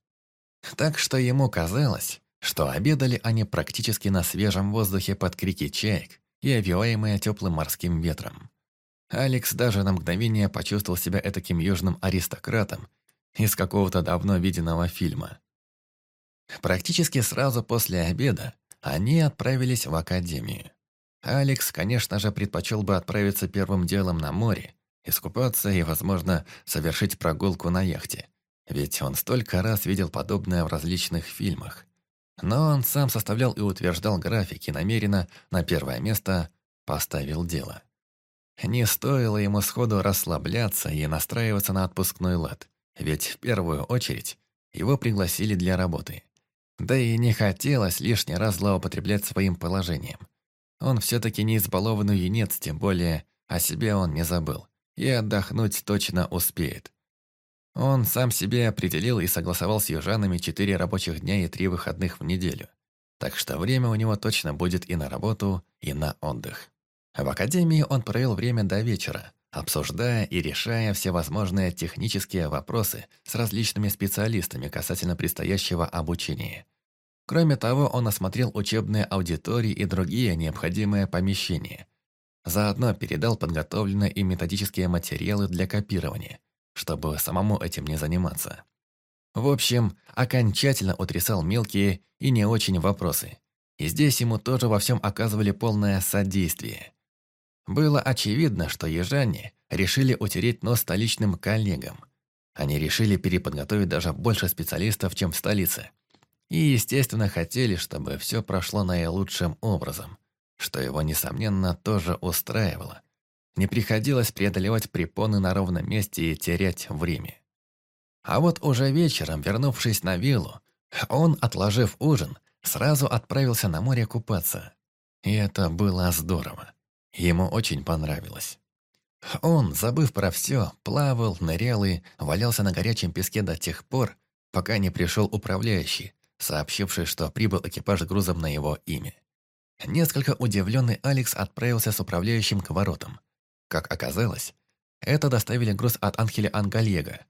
Так что ему казалось, что обедали они практически на свежем воздухе под крики чаек и овиваемые теплым морским ветром. Алекс даже на мгновение почувствовал себя этаким южным аристократом из какого-то давно виденного фильма. Практически сразу после обеда они отправились в академию. Алекс, конечно же, предпочел бы отправиться первым делом на море, искупаться и, возможно, совершить прогулку на яхте. Ведь он столько раз видел подобное в различных фильмах. Но он сам составлял и утверждал графики, намеренно на первое место поставил дело. Не стоило ему сходу расслабляться и настраиваться на отпускной лад, ведь в первую очередь его пригласили для работы. Да и не хотелось лишний раз злоупотреблять своим положением. Он все-таки не избалованный юнец, тем более о себе он не забыл, и отдохнуть точно успеет. Он сам себе определил и согласовал с южанами четыре рабочих дня и три выходных в неделю. Так что время у него точно будет и на работу, и на отдых. В академии он провел время до вечера, обсуждая и решая всевозможные технические вопросы с различными специалистами касательно предстоящего обучения. Кроме того, он осмотрел учебные аудитории и другие необходимые помещения. Заодно передал подготовленные и методические материалы для копирования, чтобы самому этим не заниматься. В общем, окончательно утрясал мелкие и не очень вопросы. И здесь ему тоже во всем оказывали полное содействие. Было очевидно, что ежане решили утереть нос столичным коллегам. Они решили переподготовить даже больше специалистов, чем в столице. И, естественно, хотели, чтобы все прошло наилучшим образом, что его, несомненно, тоже устраивало. Не приходилось преодолевать препоны на ровном месте и терять время. А вот уже вечером, вернувшись на виллу, он, отложив ужин, сразу отправился на море купаться. И это было здорово. Ему очень понравилось. Он, забыв про все, плавал, нырял и валялся на горячем песке до тех пор, пока не пришел управляющий, сообщивший, что прибыл экипаж грузом на его имя. Несколько удивленный Алекс отправился с управляющим к воротам. Как оказалось, это доставили груз от Анхеля Ангальего.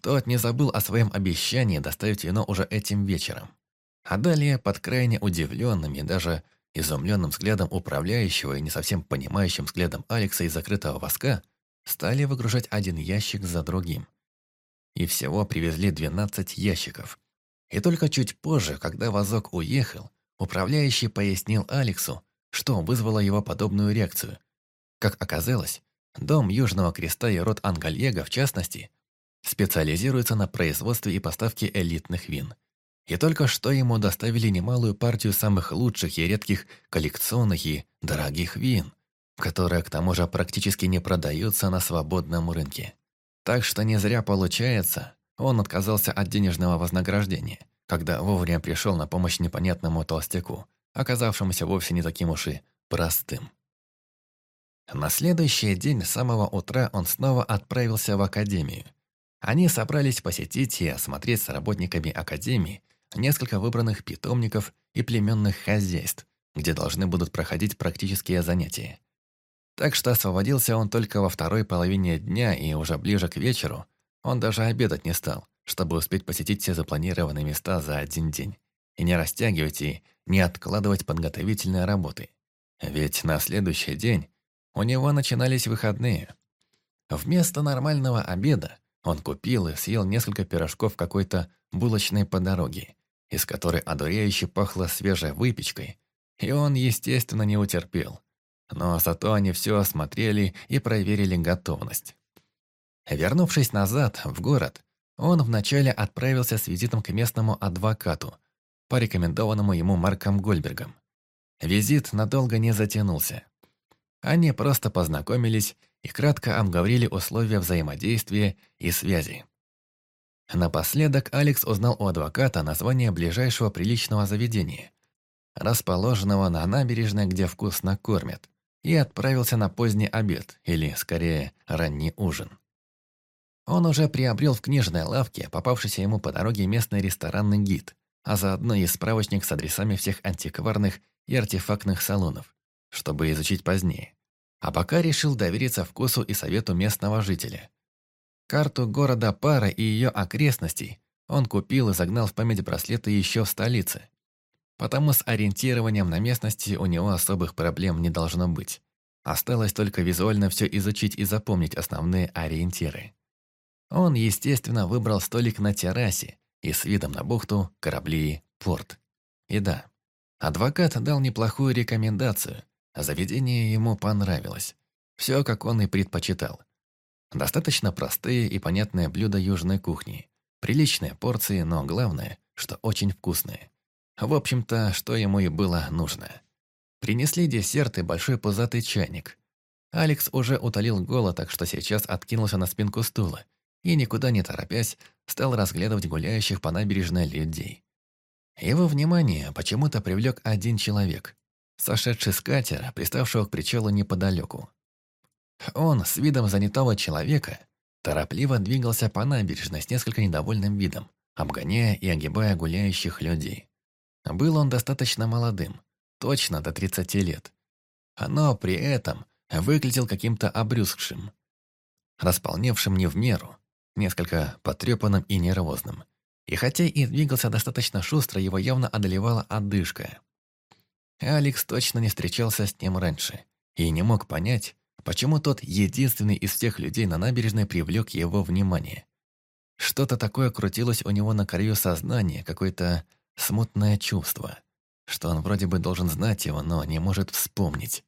Тот не забыл о своем обещании доставить вино уже этим вечером. А далее, под крайне удивленными, даже изумленным взглядом управляющего и не совсем понимающим взглядом Алекса из закрытого воска, стали выгружать один ящик за другим. И всего привезли 12 ящиков. И только чуть позже, когда вазок уехал, управляющий пояснил Алексу, что вызвало его подобную реакцию. Как оказалось, дом Южного Креста и род Ангальего, в частности, специализируется на производстве и поставке элитных вин. И только что ему доставили немалую партию самых лучших и редких коллекционных и дорогих вин, которые к тому же практически не продаются на свободном рынке. Так что не зря получается, он отказался от денежного вознаграждения, когда вовремя пришел на помощь непонятному толстяку, оказавшемуся вовсе не таким уж и простым. На следующий день с самого утра он снова отправился в академию. Они собрались посетить и осмотреть с работниками академии несколько выбранных питомников и племенных хозяйств, где должны будут проходить практические занятия. Так что освободился он только во второй половине дня, и уже ближе к вечеру он даже обедать не стал, чтобы успеть посетить все запланированные места за один день, и не растягивать и не откладывать подготовительные работы. Ведь на следующий день у него начинались выходные. Вместо нормального обеда он купил и съел несколько пирожков какой-то булочной по дороге, из которой одуряюще пахло свежей выпечкой, и он, естественно, не утерпел. Но зато они все осмотрели и проверили готовность. Вернувшись назад, в город, он вначале отправился с визитом к местному адвокату, порекомендованному ему Марком Гольбергом. Визит надолго не затянулся. Они просто познакомились и кратко обговорили условия взаимодействия и связи. Напоследок Алекс узнал у адвоката название ближайшего приличного заведения, расположенного на набережной, где вкусно кормят, и отправился на поздний обед, или, скорее, ранний ужин. Он уже приобрел в книжной лавке попавшийся ему по дороге местный ресторанный гид, а заодно и справочник с адресами всех антикварных и артефактных салонов, чтобы изучить позднее. А пока решил довериться вкусу и совету местного жителя – Карту города Пара и ее окрестностей он купил и загнал в память браслеты еще в столице. Потому с ориентированием на местности у него особых проблем не должно быть. Осталось только визуально все изучить и запомнить основные ориентиры. Он, естественно, выбрал столик на террасе и с видом на бухту, корабли, порт. И да, адвокат дал неплохую рекомендацию. Заведение ему понравилось. Все, как он и предпочитал. Достаточно простые и понятные блюда южной кухни. Приличные порции, но главное, что очень вкусные. В общем-то, что ему и было нужно. Принесли десерт и большой пузатый чайник. Алекс уже утолил голод, так что сейчас откинулся на спинку стула и, никуда не торопясь, стал разглядывать гуляющих по набережной людей. Его внимание почему-то привлек один человек, сошедший с катера, приставшего к причалу неподалеку. Он, с видом занятого человека, торопливо двигался по набережной с несколько недовольным видом, обгоняя и огибая гуляющих людей. Был он достаточно молодым, точно до 30 лет. Но при этом выглядел каким-то обрюзгшим, располневшим не в меру, несколько потрепанным и нервозным. И хотя и двигался достаточно шустро, его явно одолевала одышка. Алекс точно не встречался с ним раньше и не мог понять, Почему тот единственный из всех людей на набережной привлек его внимание? Что-то такое крутилось у него на краю сознания, какое-то смутное чувство, что он вроде бы должен знать его, но не может вспомнить.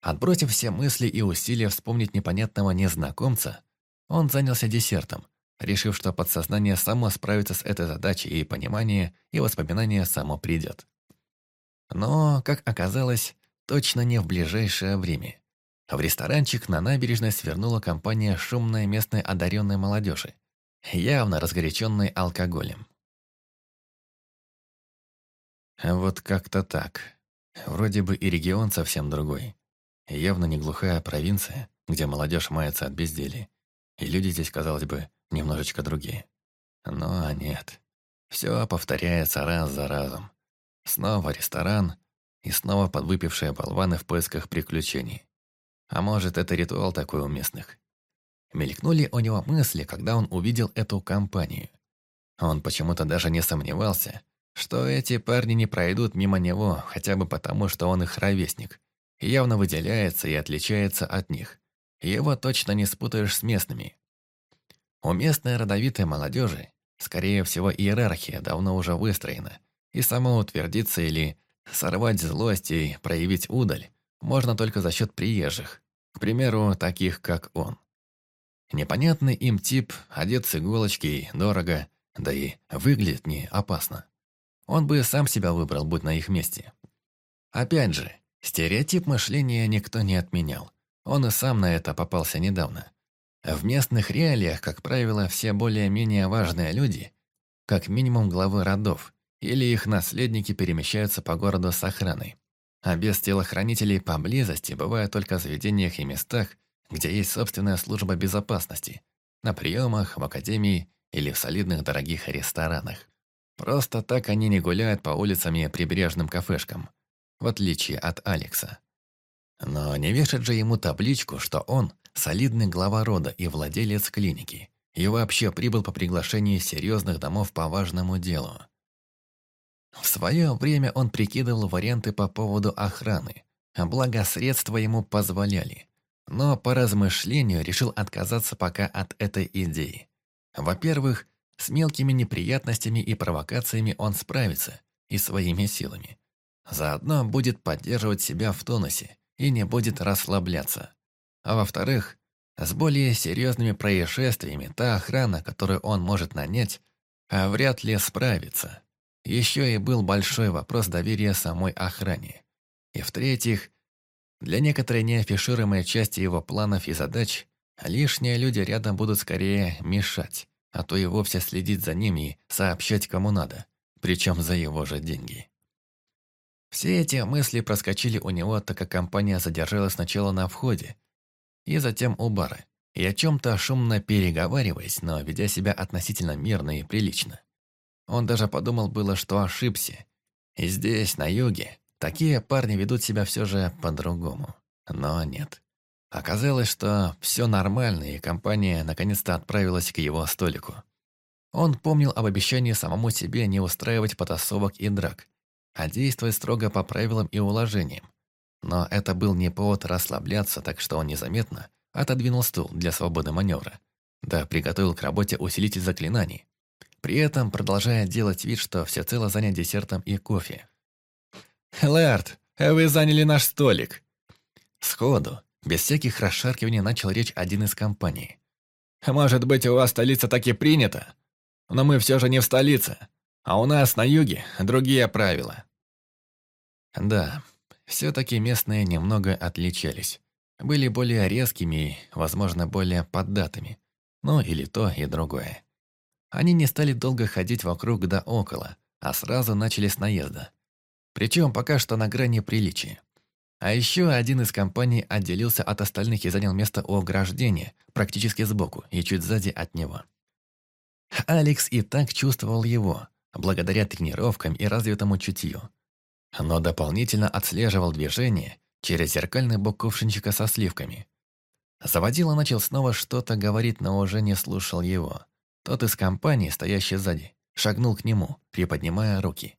Отбросив все мысли и усилия вспомнить непонятного незнакомца, он занялся десертом, решив, что подсознание само справится с этой задачей, и понимание, и воспоминание само придет. Но, как оказалось, точно не в ближайшее время. В ресторанчик на набережной свернула компания шумной местной одаренной молодежи, явно разгоряченной алкоголем. Вот как-то так. Вроде бы и регион совсем другой. Явно не глухая провинция, где молодежь мается от безделия. И люди здесь, казалось бы, немножечко другие. Но нет. Все повторяется раз за разом. Снова ресторан и снова подвыпившие болваны в поисках приключений. А может, это ритуал такой у местных. Мелькнули у него мысли, когда он увидел эту компанию. Он почему-то даже не сомневался, что эти парни не пройдут мимо него хотя бы потому, что он их ровесник, явно выделяется и отличается от них. Его точно не спутаешь с местными. У местной родовитой молодежи, скорее всего, иерархия давно уже выстроена, и самоутвердиться или сорвать злость и проявить удаль можно только за счет приезжих, к примеру, таких как он. Непонятный им тип, одет с иголочки, дорого, да и выглядит не опасно. Он бы сам себя выбрал, будь на их месте. Опять же, стереотип мышления никто не отменял. Он и сам на это попался недавно. В местных реалиях, как правило, все более-менее важные люди, как минимум главы родов, или их наследники перемещаются по городу с охраной. А без телохранителей поблизости бывают только в заведениях и местах, где есть собственная служба безопасности, на приемах, в академии или в солидных дорогих ресторанах. Просто так они не гуляют по улицам и прибрежным кафешкам, в отличие от Алекса. Но не вешать же ему табличку, что он – солидный глава рода и владелец клиники, и вообще прибыл по приглашению серьезных домов по важному делу. В свое время он прикидывал варианты по поводу охраны, благо средства ему позволяли, но по размышлению решил отказаться пока от этой идеи. Во-первых, с мелкими неприятностями и провокациями он справится, и своими силами. Заодно будет поддерживать себя в тонусе и не будет расслабляться. А во-вторых, с более серьезными происшествиями та охрана, которую он может нанять, а вряд ли справится. Еще и был большой вопрос доверия самой охране. И в-третьих, для некоторой неафишируемой части его планов и задач лишние люди рядом будут скорее мешать, а то и вовсе следить за ними и сообщать кому надо, причем за его же деньги. Все эти мысли проскочили у него, так как компания задержалась сначала на входе, и затем у бара, и о чем-то шумно переговариваясь, но ведя себя относительно мирно и прилично. Он даже подумал было, что ошибся. И здесь, на юге, такие парни ведут себя все же по-другому. Но нет. Оказалось, что все нормально, и компания наконец-то отправилась к его столику. Он помнил об обещании самому себе не устраивать потасовок и драк, а действовать строго по правилам и уложениям. Но это был не повод расслабляться, так что он незаметно отодвинул стул для свободы маневра. Да приготовил к работе усилитель заклинаний, при этом продолжая делать вид, что всецело занят десертом и кофе. «Лэрд, вы заняли наш столик!» Сходу, без всяких расшаркиваний, начал речь один из компаний. «Может быть, у вас столица так и принята, но мы все же не в столице, а у нас на юге другие правила». Да, все-таки местные немного отличались. Были более резкими и, возможно, более поддатыми. Ну, или то, и другое. Они не стали долго ходить вокруг да около, а сразу начали с наезда. Причем пока что на грани приличия. А еще один из компаний отделился от остальных и занял место у ограждения, практически сбоку и чуть сзади от него. Алекс и так чувствовал его, благодаря тренировкам и развитому чутью. Но дополнительно отслеживал движение через зеркальный бок кувшинчика со сливками. Заводила начал снова что-то говорить, но уже не слушал его. Тот из компании, стоящий сзади, шагнул к нему, приподнимая руки.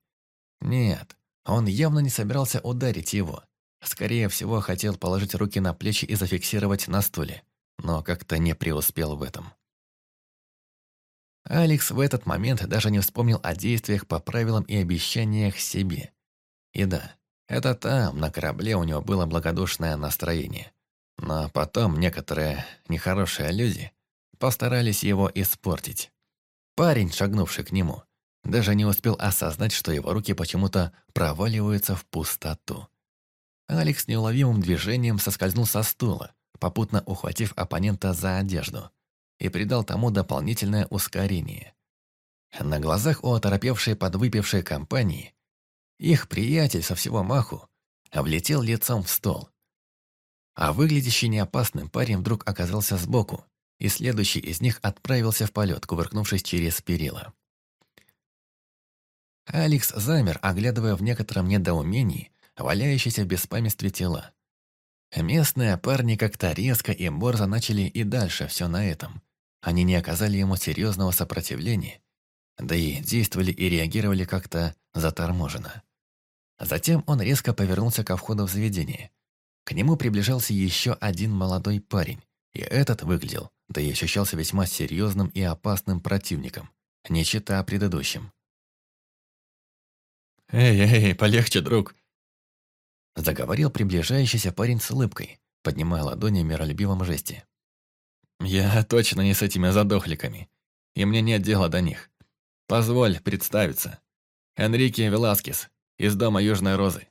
Нет, он явно не собирался ударить его. Скорее всего, хотел положить руки на плечи и зафиксировать на стуле, но как-то не преуспел в этом. Алекс в этот момент даже не вспомнил о действиях по правилам и обещаниях себе. И да, это там, на корабле, у него было благодушное настроение. Но потом некоторые нехорошие люди постарались его испортить. Парень, шагнувший к нему, даже не успел осознать, что его руки почему-то проваливаются в пустоту. Алекс неуловимым движением соскользнул со стула, попутно ухватив оппонента за одежду, и придал тому дополнительное ускорение. На глазах у оторопевшей подвыпившей компании их приятель со всего маху влетел лицом в стол. А выглядящий неопасным парень вдруг оказался сбоку, и следующий из них отправился в полет, кувыркнувшись через перила. Алекс замер, оглядывая в некотором недоумении валяющиеся в беспамятстве тела. Местные парни как-то резко и борзо начали и дальше все на этом. Они не оказали ему серьезного сопротивления, да и действовали и реагировали как-то заторможенно. Затем он резко повернулся ко входу в заведение. К нему приближался еще один молодой парень, и этот выглядел, да и ощущался весьма серьезным и опасным противником, не чита предыдущим. «Эй, эй, полегче, друг!» Заговорил приближающийся парень с улыбкой, поднимая ладони в миролюбивом жесте. «Я точно не с этими задохликами, и мне нет дела до них. Позволь представиться. Энрике Веласкес, из дома Южной Розы.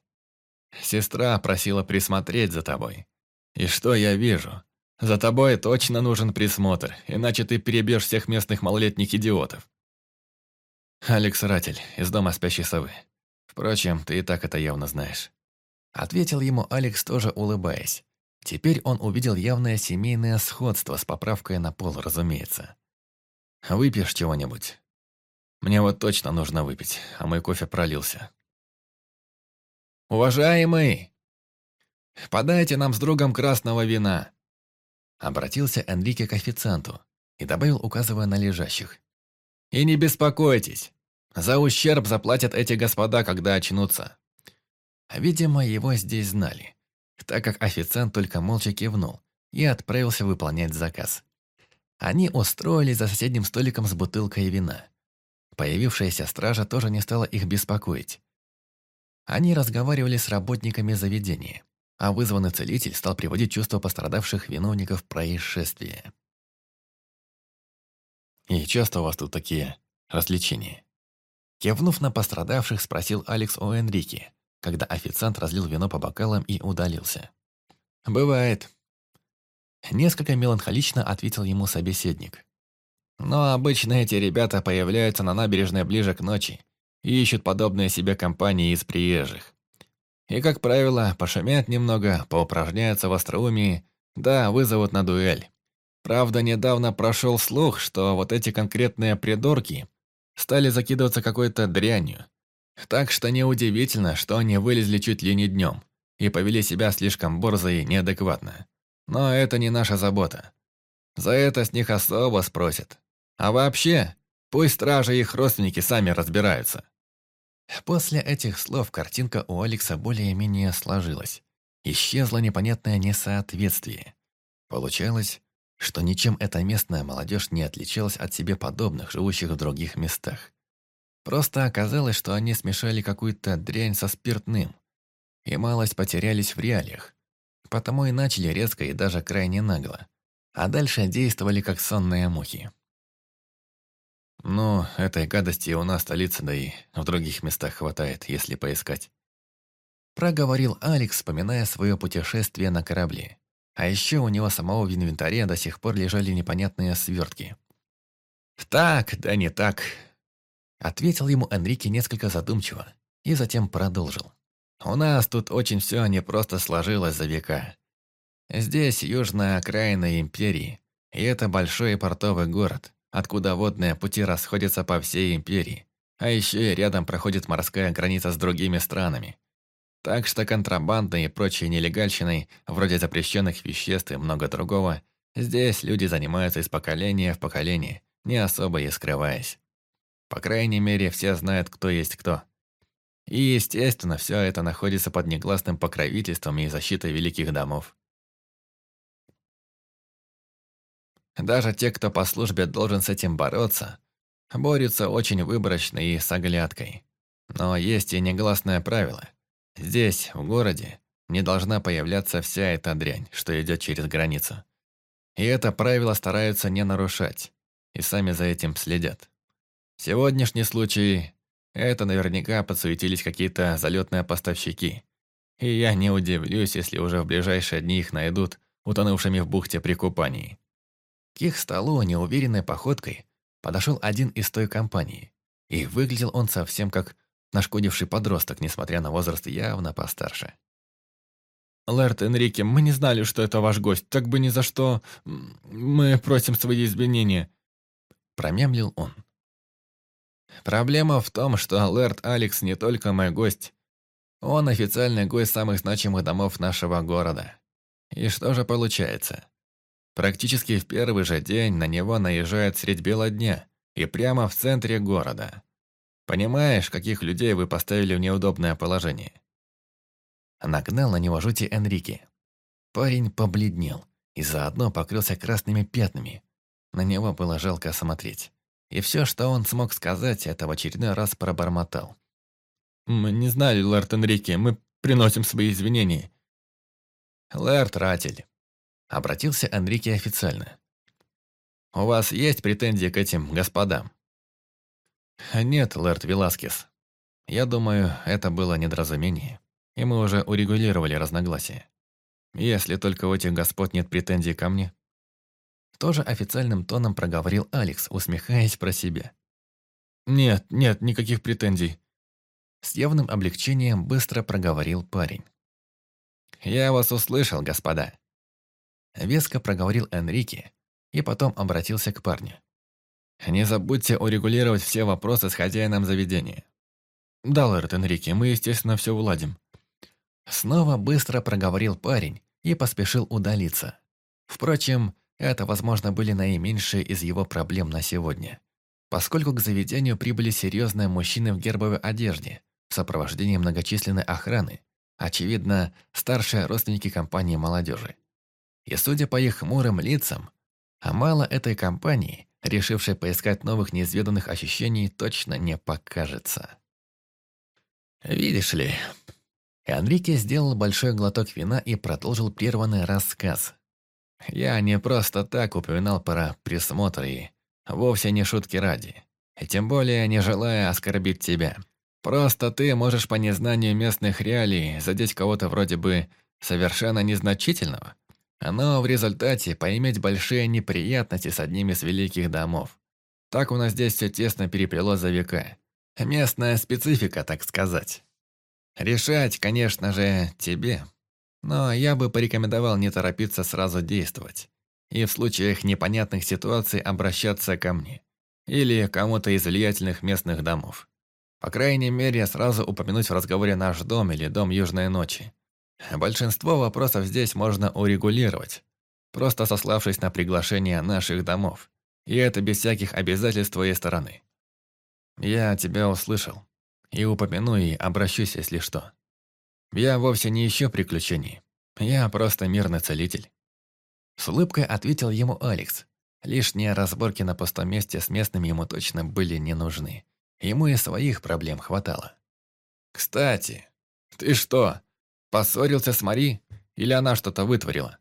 Сестра просила присмотреть за тобой. И что я вижу? За тобой точно нужен присмотр, иначе ты перебьешь всех местных малолетних идиотов. Алекс Ратель, из дома спящей совы. Впрочем, ты и так это явно знаешь. Ответил ему Алекс, тоже улыбаясь. Теперь он увидел явное семейное сходство с поправкой на пол, разумеется. «Выпьешь чего-нибудь?» «Мне вот точно нужно выпить, а мой кофе пролился». «Уважаемый! Подайте нам с другом красного вина!» Обратился Энрике к официанту и добавил, указывая на лежащих. «И не беспокойтесь, за ущерб заплатят эти господа, когда очнутся». Видимо, его здесь знали, так как официант только молча кивнул и отправился выполнять заказ. Они устроились за соседним столиком с бутылкой вина. Появившаяся стража тоже не стала их беспокоить. Они разговаривали с работниками заведения, а вызванный целитель стал приводить чувства пострадавших виновников происшествия. «И часто у вас тут такие развлечения?» Кивнув на пострадавших, спросил Алекс у Энрике, когда официант разлил вино по бокалам и удалился. «Бывает». Несколько меланхолично ответил ему собеседник. «Но обычно эти ребята появляются на набережной ближе к ночи и ищут подобные себе компании из приезжих. И, как правило, пошумят немного, поупражняются в остроумии, да, вызовут на дуэль. Правда, недавно прошел слух, что вот эти конкретные придурки стали закидываться какой-то дрянью, так что неудивительно, что они вылезли чуть ли не днем и повели себя слишком борзо и неадекватно. Но это не наша забота. За это с них особо спросят. А вообще, пусть стражи и их родственники сами разбираются. После этих слов картинка у Алекса более-менее сложилась. Исчезло непонятное несоответствие. Получалось, что ничем эта местная молодежь не отличалась от себе подобных, живущих в других местах. Просто оказалось, что они смешали какую-то дрянь со спиртным и малость потерялись в реалиях. Потому и начали резко и даже крайне нагло. А дальше действовали как сонные мухи. «Ну, этой гадости у нас столица, да и в других местах хватает, если поискать». Проговорил Алекс, вспоминая свое путешествие на корабле. А еще у него самого в инвентаре до сих пор лежали непонятные свертки. «Так, да не так», Ответил ему Энрике несколько задумчиво и затем продолжил. «У нас тут очень все непросто сложилось за века. Здесь южная окраина империи, и это большой портовый город, откуда водные пути расходятся по всей империи, а еще и рядом проходит морская граница с другими странами. Так что контрабандой и прочей нелегальщиной, вроде запрещенных веществ и много другого, здесь люди занимаются из поколения в поколение, не особо и скрываясь. По крайней мере, все знают, кто есть кто. И, естественно, все это находится под негласным покровительством и защитой великих домов. Даже те, кто по службе должен с этим бороться, борются очень выборочно и с оглядкой. Но есть и негласное правило. Здесь, в городе, не должна появляться вся эта дрянь, что идет через границу. И это правило стараются не нарушать, и сами за этим следят. Сегодняшний случай – это наверняка подсуетились какие-то залетные поставщики. И я не удивлюсь, если уже в ближайшие дни их найдут утонувшими в бухте при купании. К их столу неуверенной походкой подошел один из той компании. И выглядел он совсем как нашкодивший подросток, несмотря на возраст явно постарше. «Лэрд Энрике, мы не знали, что это ваш гость, так бы ни за что... Мы просим свои извинения», – промямлил он. Проблема в том, что Лэрд Алекс не только мой гость. Он официальный гость самых значимых домов нашего города. И что же получается? Практически в первый же день на него наезжают средь бела дня и прямо в центре города. Понимаешь, каких людей вы поставили в неудобное положение?» Нагнал на него жути Энрике. Парень побледнел и заодно покрылся красными пятнами. На него было жалко смотреть. И все, что он смог сказать, это в очередной раз пробормотал. «Мы не знали, лорд Энрике, мы приносим свои извинения». «Лэрд Ратель», — обратился Энрике официально. «У вас есть претензии к этим господам?» «Нет, лэрд Веласкес. Я думаю, это было недоразумение, и мы уже урегулировали разногласия. Если только у этих господ нет претензий ко мне». Тоже официальным тоном проговорил Алекс, усмехаясь про себя. «Нет, нет, никаких претензий». С явным облегчением быстро проговорил парень. «Я вас услышал, господа». Веско проговорил Энрике и потом обратился к парню. «Не забудьте урегулировать все вопросы с хозяином заведения». «Да, лорд Энрике, мы, естественно, все уладим». Снова быстро проговорил парень и поспешил удалиться. Впрочем, это, возможно, были наименьшие из его проблем на сегодня. Поскольку к заведению прибыли серьезные мужчины в гербовой одежде, в сопровождении многочисленной охраны, очевидно, старшие родственники компании молодежи. И судя по их хмурым лицам, а мало этой компании, решившей поискать новых неизведанных ощущений, точно не покажется. «Видишь ли...» Энрике сделал большой глоток вина и продолжил прерванный рассказ. Я не просто так упоминал про присмотр и вовсе не шутки ради. И тем более не желая оскорбить тебя. Просто ты можешь по незнанию местных реалий задеть кого-то вроде бы совершенно незначительного, но в результате поиметь большие неприятности с одним из великих домов. Так у нас здесь все тесно переплело за века. Местная специфика, так сказать. Решать, конечно же, тебе. Но я бы порекомендовал не торопиться сразу действовать. И в случаях непонятных ситуаций обращаться ко мне. Или кому-то из влиятельных местных домов. По крайней мере, сразу упомянуть в разговоре наш дом или дом Южной Ночи. Большинство вопросов здесь можно урегулировать, просто сославшись на приглашение наших домов. И это без всяких обязательств твоей стороны. Я тебя услышал. И упомяну, и обращусь, если что. Я вовсе не ищу приключений. Я просто мирный целитель». С улыбкой ответил ему Алекс. Лишние разборки на пустом месте с местными ему точно были не нужны. Ему и своих проблем хватало. «Кстати, ты что, поссорился с Мари? Или она что-то вытворила?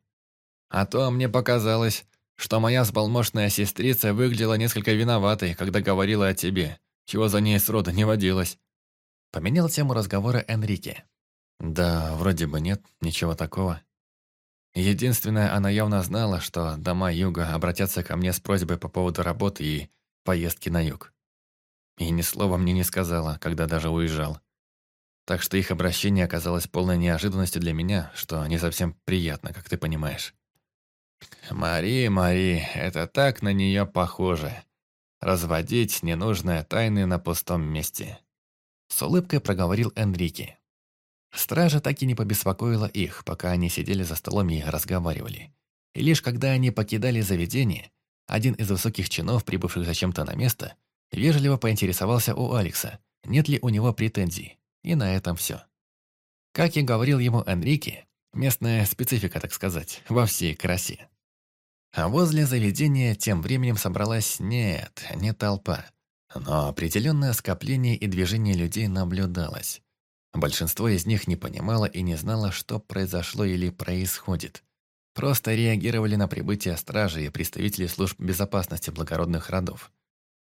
А то мне показалось, что моя сбалмошная сестрица выглядела несколько виноватой, когда говорила о тебе, чего за ней сроду не водилось». Поменял тему разговора Энрике. Да, вроде бы нет, ничего такого. Единственное, она явно знала, что дома юга обратятся ко мне с просьбой по поводу работы и поездки на юг. И ни слова мне не сказала, когда даже уезжал. Так что их обращение оказалось полной неожиданностью для меня, что не совсем приятно, как ты понимаешь. Мари, Мари, это так на нее похоже. Разводить ненужные тайны на пустом месте. С улыбкой проговорил Энрике. Стража так и не побеспокоила их, пока они сидели за столом и разговаривали. И лишь когда они покидали заведение, один из высоких чинов, прибывших зачем-то на место, вежливо поинтересовался у Алекса, нет ли у него претензий. И на этом все. Как и говорил ему Энрике, местная специфика, так сказать, во всей красе. А возле заведения тем временем собралась нет, не толпа, но определенное скопление и движение людей наблюдалось. Большинство из них не понимало и не знало, что произошло или происходит. Просто реагировали на прибытие стражи и представителей служб безопасности благородных родов.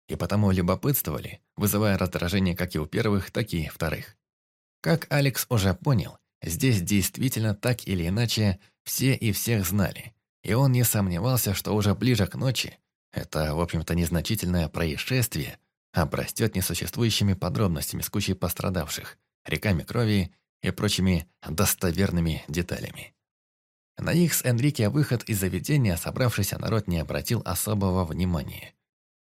И потому любопытствовали, вызывая раздражение как и у первых, так и вторых. Как Алекс уже понял, здесь действительно так или иначе все и всех знали. И он не сомневался, что уже ближе к ночи это, в общем-то, незначительное происшествие обрастет несуществующими подробностями с кучей пострадавших, реками крови и прочими достоверными деталями. На их с Энрике выход из заведения собравшийся народ не обратил особого внимания.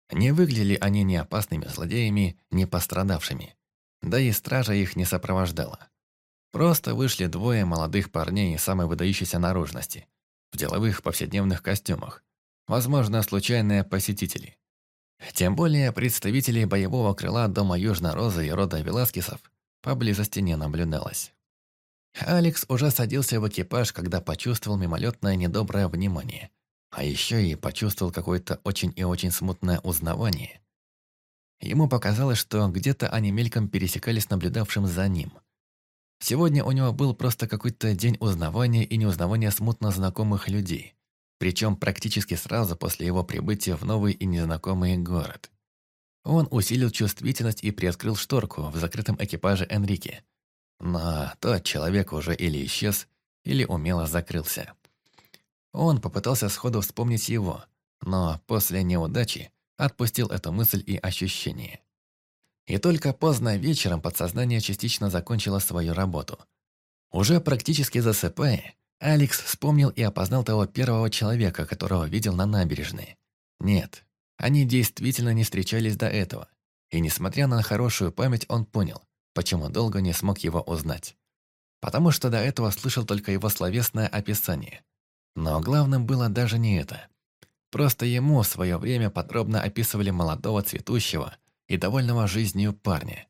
Не выглядели они ни опасными злодеями, ни пострадавшими. Да и стража их не сопровождала. Просто вышли двое молодых парней самой выдающейся наружности, в деловых повседневных костюмах. Возможно, случайные посетители. Тем более представителей боевого крыла дома Южной Розы и рода Веласкесов поблизости не наблюдалось. Алекс уже садился в экипаж, когда почувствовал мимолетное недоброе внимание. А еще и почувствовал какое-то очень и очень смутное узнавание. Ему показалось, что где-то они мельком пересекались наблюдавшим за ним. Сегодня у него был просто какой-то день узнавания и неузнавания смутно знакомых людей. Причем практически сразу после его прибытия в новый и незнакомый город. Он усилил чувствительность и приоткрыл шторку в закрытом экипаже Энрике. Но тот человек уже или исчез, или умело закрылся. Он попытался сходу вспомнить его, но после неудачи отпустил эту мысль и ощущение. И только поздно вечером подсознание частично закончило свою работу. Уже практически засыпая, Алекс вспомнил и опознал того первого человека, которого видел на набережной. Нет, они действительно не встречались до этого. И несмотря на хорошую память, он понял, почему долго не смог его узнать. Потому что до этого слышал только его словесное описание. Но главным было даже не это. Просто ему в свое время подробно описывали молодого цветущего и довольного жизнью парня.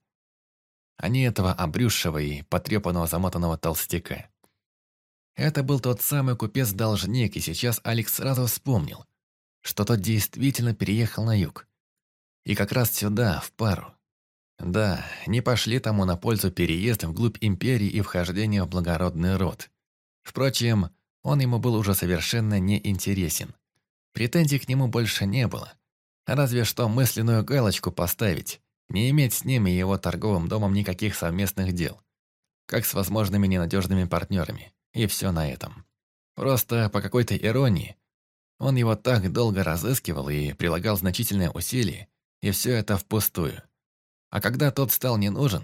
А не этого обрюзшего и потрепанного замотанного толстяка. Это был тот самый купец-должник, и сейчас Алекс сразу вспомнил, что тот действительно переехал на юг. И как раз сюда, в пару. Да, не пошли тому на пользу переезд вглубь империи и вхождение в благородный род. Впрочем, он ему был уже совершенно неинтересен. Претензий к нему больше не было. Разве что мысленную галочку поставить, не иметь с ним и его торговым домом никаких совместных дел. Как с возможными ненадежными партнерами. И все на этом. Просто по какой-то иронии он его так долго разыскивал и прилагал значительные усилия, и все это впустую. А когда тот стал не нужен,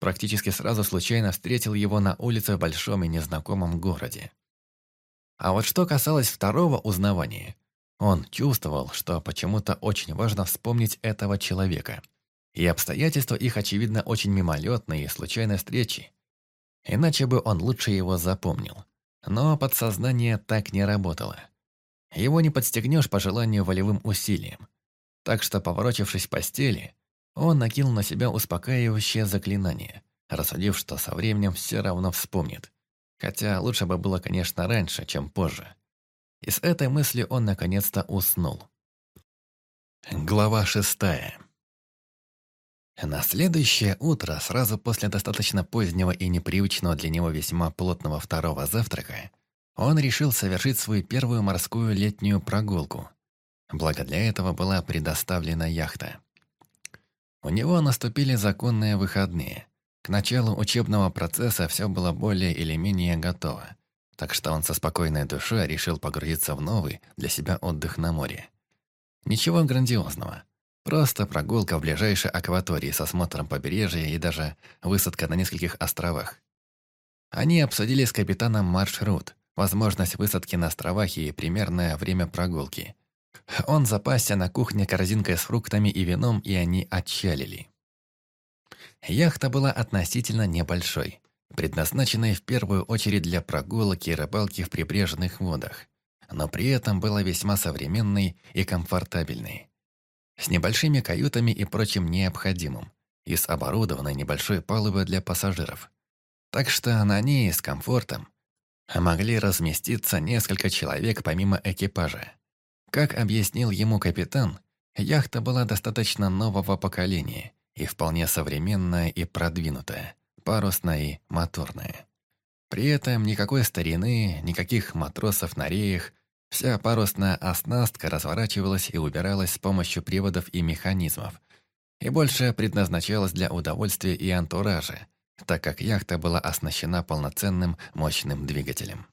практически сразу случайно встретил его на улице в большом и незнакомом городе. А вот что касалось второго узнавания, он чувствовал, что почему-то очень важно вспомнить этого человека. И обстоятельства их, очевидно, очень мимолетные и случайной встречи. Иначе бы он лучше его запомнил. Но подсознание так не работало. Его не подстегнешь по желанию волевым усилием. Так что, поворочившись в постели, он накинул на себя успокаивающее заклинание, рассудив, что со временем все равно вспомнит. Хотя лучше бы было, конечно, раньше, чем позже. И с этой мыслью он наконец-то уснул. Глава шестая. На следующее утро, сразу после достаточно позднего и непривычного для него весьма плотного второго завтрака, он решил совершить свою первую морскую летнюю прогулку. Благо для этого была предоставлена яхта. У него наступили законные выходные. К началу учебного процесса все было более или менее готово, так что он со спокойной душой решил погрузиться в новый для себя отдых на море. Ничего грандиозного. Просто прогулка в ближайшей акватории с осмотром побережья и даже высадка на нескольких островах. Они обсудили с капитаном маршрут, возможность высадки на островах и примерное время прогулки – он запасся на кухне корзинкой с фруктами и вином, и они отчалили. Яхта была относительно небольшой, предназначенной в первую очередь для прогулок и рыбалки в прибрежных водах, но при этом была весьма современной и комфортабельной. С небольшими каютами и прочим необходимым, и с оборудованной небольшой палубой для пассажиров. Так что на ней с комфортом могли разместиться несколько человек помимо экипажа. Как объяснил ему капитан, яхта была достаточно нового поколения и вполне современная и продвинутая, парусная и моторная. При этом никакой старины, никаких матросов на реях, вся парусная оснастка разворачивалась и убиралась с помощью приводов и механизмов, и больше предназначалась для удовольствия и антуража, так как яхта была оснащена полноценным мощным двигателем.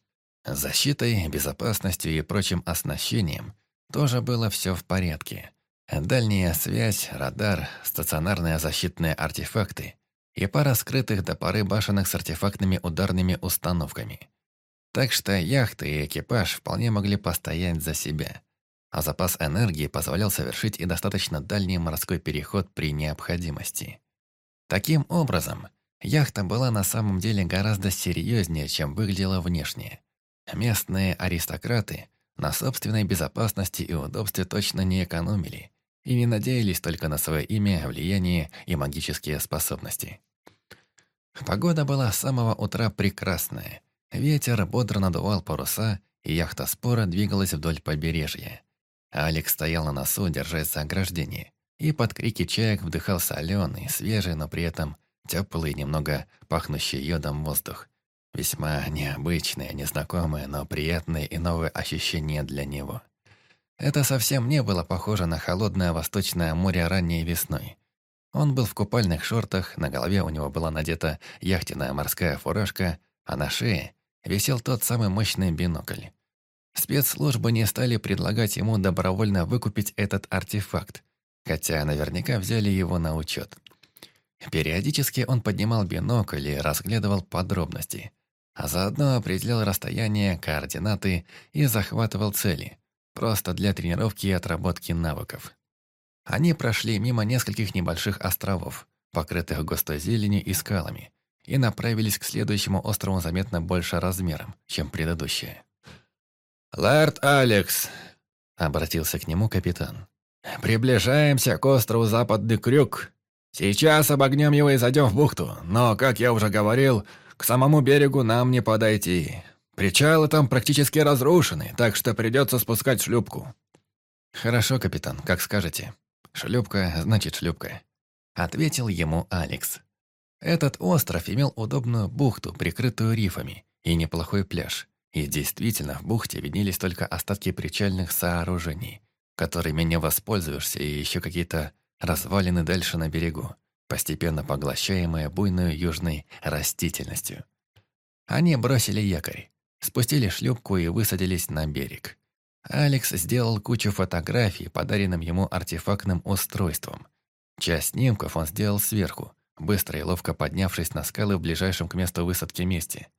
Защитой, безопасностью и прочим оснащением тоже было все в порядке. Дальняя связь, радар, стационарные защитные артефакты и пара скрытых до поры башенок с артефактными ударными установками. Так что яхты и экипаж вполне могли постоять за себя, а запас энергии позволял совершить и достаточно дальний морской переход при необходимости. Таким образом, яхта была на самом деле гораздо серьезнее, чем выглядела внешне. Местные аристократы – на собственной безопасности и удобстве точно не экономили и не надеялись только на свое имя, влияние и магические способности. Погода была с самого утра прекрасная. Ветер бодро надувал паруса, и яхта спора двигалась вдоль побережья. Алекс стоял на носу, держась за ограждение, и под крики чаек вдыхал соленый, свежий, но при этом теплый, немного пахнущий йодом воздух. Весьма необычное, незнакомое, но приятное и новое ощущение для него. Это совсем не было похоже на холодное восточное море ранней весной. Он был в купальных шортах, на голове у него была надета яхтенная морская фуражка, а на шее висел тот самый мощный бинокль. Спецслужбы не стали предлагать ему добровольно выкупить этот артефакт, хотя наверняка взяли его на учет. Периодически он поднимал бинокль и разглядывал подробности, а заодно определял расстояние, координаты и захватывал цели, просто для тренировки и отработки навыков. Они прошли мимо нескольких небольших островов, покрытых густой зеленью и скалами, и направились к следующему острову заметно больше размером, чем предыдущие. «Лэрд Алекс», — обратился к нему капитан. «Приближаемся к острову Западный Крюк. Сейчас обогнем его и зайдем в бухту, но, как я уже говорил, к самому берегу нам не подойти. Причалы там практически разрушены, так что придется спускать шлюпку». «Хорошо, капитан, как скажете. Шлюпка значит шлюпка», — ответил ему Алекс. Этот остров имел удобную бухту, прикрытую рифами, и неплохой пляж. И действительно, в бухте виднелись только остатки причальных сооружений, которыми не воспользуешься, и еще какие-то развалины дальше на берегу, постепенно поглощаемые буйной южной растительностью. Они бросили якорь, спустили шлюпку и высадились на берег. Алекс сделал кучу фотографий, подаренным ему артефактным устройством. Часть снимков он сделал сверху, быстро и ловко поднявшись на скалы в ближайшем к месту высадки месте –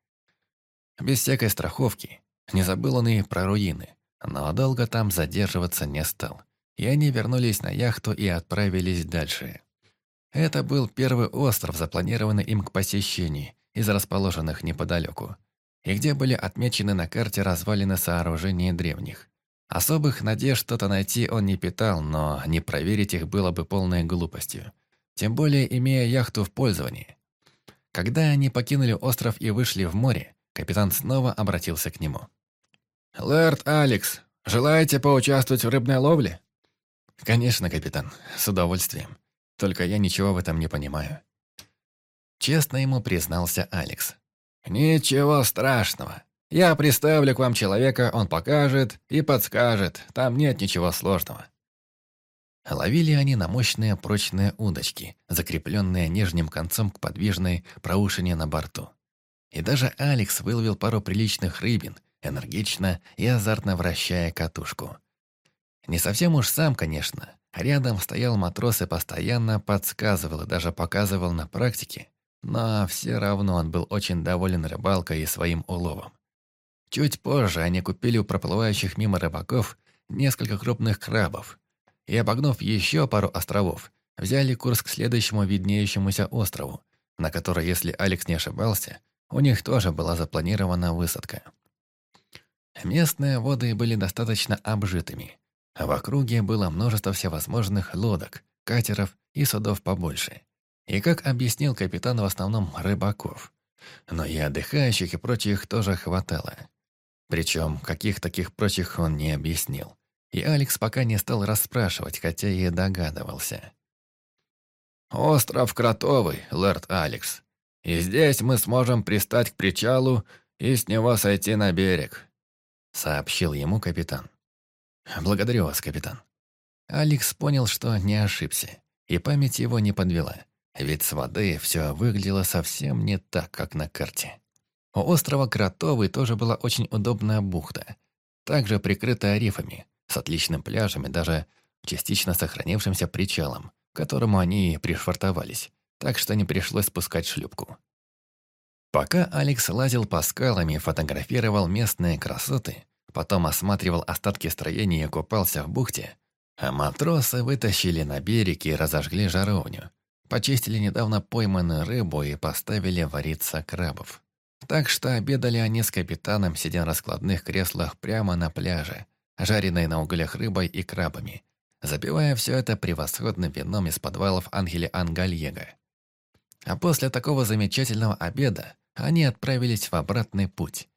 без всякой страховки. Не забыл он и про руины. Но долго там задерживаться не стал. И они вернулись на яхту и отправились дальше. Это был первый остров, запланированный им к посещению, из расположенных неподалеку, и где были отмечены на карте развалины сооружений древних. Особых надежд что-то найти он не питал, но не проверить их было бы полной глупостью. Тем более, имея яхту в пользовании. Когда они покинули остров и вышли в море, Капитан снова обратился к нему. «Лэрд Алекс, желаете поучаствовать в рыбной ловле?» «Конечно, капитан, с удовольствием. Только я ничего в этом не понимаю». Честно ему признался Алекс. «Ничего страшного. Я приставлю к вам человека, он покажет и подскажет. Там нет ничего сложного». Ловили они на мощные прочные удочки, закрепленные нижним концом к подвижной проушине на борту. И даже Алекс выловил пару приличных рыбин, энергично и азартно вращая катушку. Не совсем уж сам, конечно. Рядом стоял матрос и постоянно подсказывал даже показывал на практике, но все равно он был очень доволен рыбалкой и своим уловом. Чуть позже они купили у проплывающих мимо рыбаков несколько крупных крабов и, обогнув еще пару островов, взяли курс к следующему виднеющемуся острову, на который, если Алекс не ошибался, у них тоже была запланирована высадка. Местные воды были достаточно обжитыми. В округе было множество всевозможных лодок, катеров и судов побольше. И, как объяснил капитан, в основном рыбаков. Но и отдыхающих и прочих тоже хватало. Причем, каких таких прочих он не объяснил. И Алекс пока не стал расспрашивать, хотя и догадывался. «Остров Кротовый, лэрд Алекс и здесь мы сможем пристать к причалу и с него сойти на берег», — сообщил ему капитан. «Благодарю вас, капитан». Алекс понял, что не ошибся, и память его не подвела, ведь с воды все выглядело совсем не так, как на карте. У острова Кротовый тоже была очень удобная бухта, также прикрытая рифами, с отличным пляжем и даже частично сохранившимся причалом, к которому они пришвартовались, так что не пришлось спускать шлюпку. Пока Алекс лазил по скалам и фотографировал местные красоты, потом осматривал остатки строения и купался в бухте, а матросы вытащили на берег и разожгли жаровню, почистили недавно пойманную рыбу и поставили вариться крабов. Так что обедали они с капитаном, сидя на раскладных креслах прямо на пляже, жареной на углях рыбой и крабами, запивая все это превосходным вином из подвалов Ангели Ангальего. А после такого замечательного обеда они отправились в обратный путь,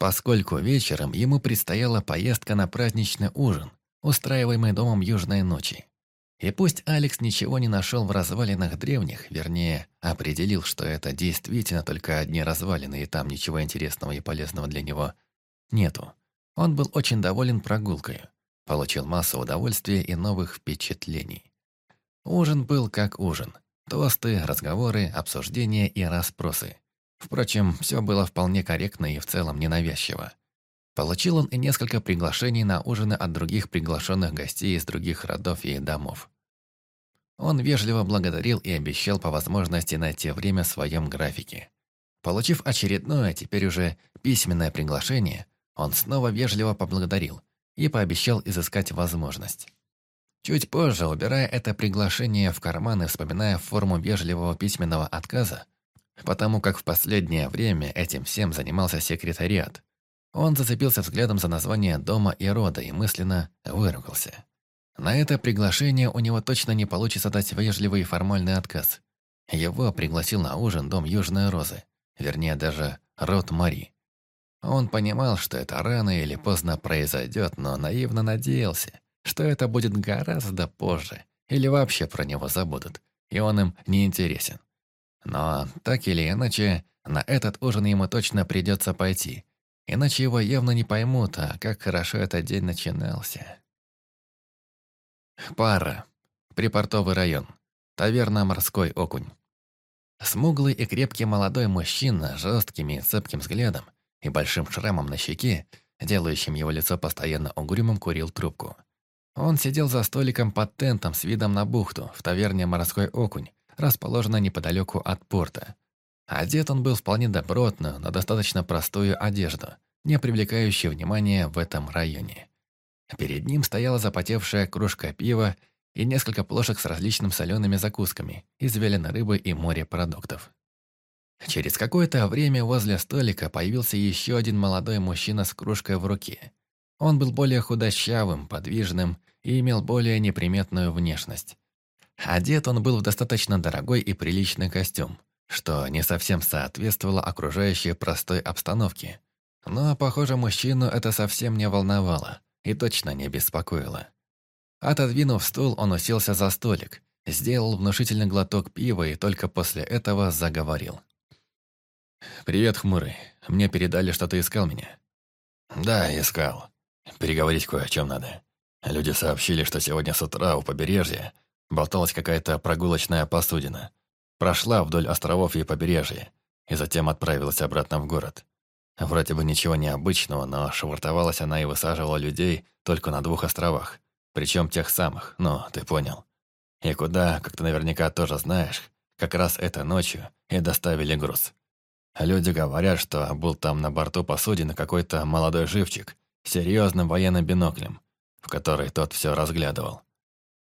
поскольку вечером ему предстояла поездка на праздничный ужин, устраиваемый домом Южной ночи. И пусть Алекс ничего не нашел в развалинах древних, вернее, определил, что это действительно только одни развалины, и там ничего интересного и полезного для него нету. Он был очень доволен прогулкой, получил массу удовольствия и новых впечатлений. Ужин был как ужин. Тосты, разговоры, обсуждения и расспросы. Впрочем, все было вполне корректно и в целом ненавязчиво. Получил он и несколько приглашений на ужины от других приглашенных гостей из других родов и домов. Он вежливо благодарил и обещал по возможности найти время в своем графике. Получив очередное, теперь уже письменное приглашение, он снова вежливо поблагодарил и пообещал изыскать возможность. Чуть позже, убирая это приглашение в карман и вспоминая форму вежливого письменного отказа, потому как в последнее время этим всем занимался секретариат, он зацепился взглядом за название дома и рода и мысленно выругался. На это приглашение у него точно не получится дать вежливый и формальный отказ. Его пригласил на ужин дом Южной Розы, вернее даже род Мари. Он понимал, что это рано или поздно произойдет, но наивно надеялся, что это будет гораздо позже, или вообще про него забудут, и он им не интересен. Но, так или иначе, на этот ужин ему точно придется пойти, Иначе его явно не поймут, а как хорошо этот день начинался. Пара. Припортовый район. Таверна «Морской окунь». Смуглый и крепкий молодой мужчина с жестким и цепким взглядом и большим шрамом на щеке, делающим его лицо постоянно угрюмым, курил трубку. Он сидел за столиком под тентом с видом на бухту в таверне «Морской окунь», расположенной неподалеку от порта. Одет он был вполне добротно, но достаточно простую одежду, не привлекающую внимания в этом районе. Перед ним стояла запотевшая кружка пива и несколько плошек с различными солеными закусками из вяленой рыбы и морепродуктов. Через какое-то время возле столика появился еще один молодой мужчина с кружкой в руке. Он был более худощавым, подвижным и имел более неприметную внешность. Одет он был в достаточно дорогой и приличный костюм, что не совсем соответствовало окружающей простой обстановке. Но, похоже, мужчину это совсем не волновало и точно не беспокоило. Отодвинув стул, он уселся за столик, сделал внушительный глоток пива и только после этого заговорил. «Привет, Хмурый. Мне передали, что ты искал меня». «Да, искал. Переговорить кое о чем надо. Люди сообщили, что сегодня с утра у побережья болталась какая-то прогулочная посудина прошла вдоль островов и побережья, и затем отправилась обратно в город. Вроде бы ничего необычного, но швартовалась она и высаживала людей только на двух островах, причем тех самых, ну, ты понял. И куда, как ты наверняка тоже знаешь, как раз этой ночью и доставили груз. Люди говорят, что был там на борту посудины какой-то молодой живчик серьезным военным биноклем, в который тот все разглядывал.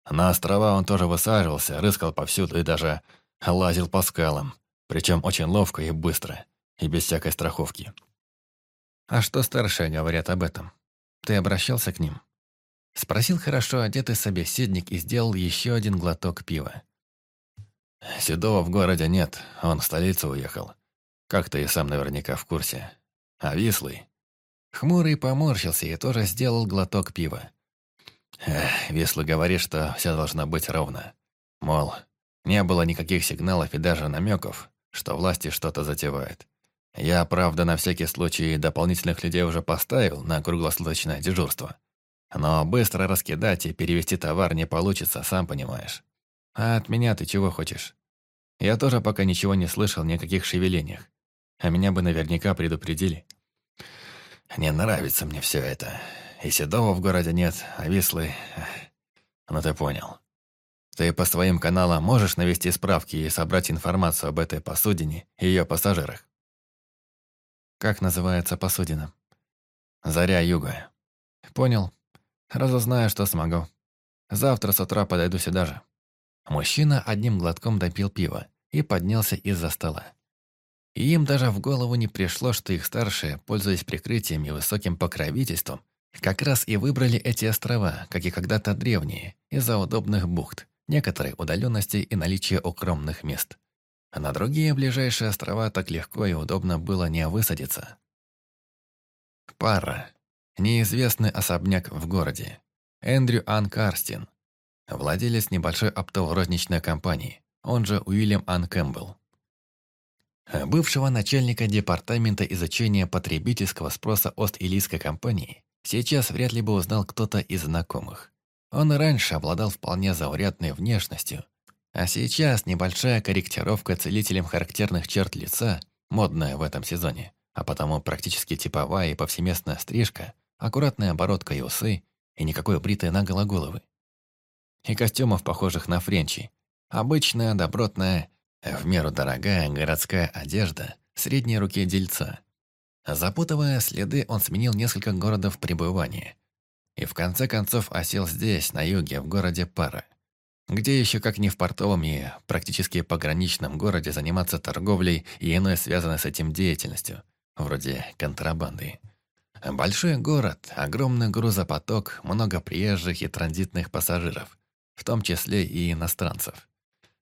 На острова он тоже высаживался, рыскал повсюду и даже Лазил по скалам, причем очень ловко и быстро, и без всякой страховки. «А что старшие говорят об этом? Ты обращался к ним?» Спросил хорошо одетый собеседник и сделал еще один глоток пива. «Седова в городе нет, он в столицу уехал. Как ты и сам наверняка в курсе. А Вислый?» Хмурый поморщился и тоже сделал глоток пива. Эх, Вислый говорит, что все должно быть ровно. Мол, не было никаких сигналов и даже намеков, что власти что-то затевают. Я, правда, на всякий случай дополнительных людей уже поставил на круглосуточное дежурство. Но быстро раскидать и перевести товар не получится, сам понимаешь. А от меня ты чего хочешь? Я тоже пока ничего не слышал ни о шевелениях. А меня бы наверняка предупредили. Не нравится мне все это. И Седова в городе нет, а Вислы... Ну ты понял. Ты по своим каналам можешь навести справки и собрать информацию об этой посудине и ее пассажирах? Как называется посудина? Заря Юга. Понял. Разузнаю, что смогу. Завтра с утра подойду сюда же. Мужчина одним глотком допил пива и поднялся из-за стола. И им даже в голову не пришло, что их старшие, пользуясь прикрытием и высоким покровительством, Как раз и выбрали эти острова, как и когда-то древние, из-за удобных бухт, некоторой удаленности и наличия укромных мест. А на другие ближайшие острова так легко и удобно было не высадиться. Пара. Неизвестный особняк в городе. Эндрю Ан Карстин. Владелец небольшой оптово-розничной компании, он же Уильям Ан Кэмпбелл. Бывшего начальника департамента изучения потребительского спроса Ост-Илийской компании сейчас вряд ли бы узнал кто-то из знакомых. Он раньше обладал вполне заурядной внешностью, а сейчас небольшая корректировка целителем характерных черт лица, модная в этом сезоне, а потому практически типовая и повсеместная стрижка, аккуратная оборотка и усы, и никакой бритой наголо головы. И костюмов, похожих на френчи. Обычная, добротная, в меру дорогая городская одежда средней руки дельца. Запутывая следы, он сменил несколько городов пребывания. И в конце концов осел здесь, на юге, в городе Пара. Где еще, как не в портовом и практически пограничном городе, заниматься торговлей и иной связанной с этим деятельностью, вроде контрабанды. Большой город, огромный грузопоток, много приезжих и транзитных пассажиров, в том числе и иностранцев.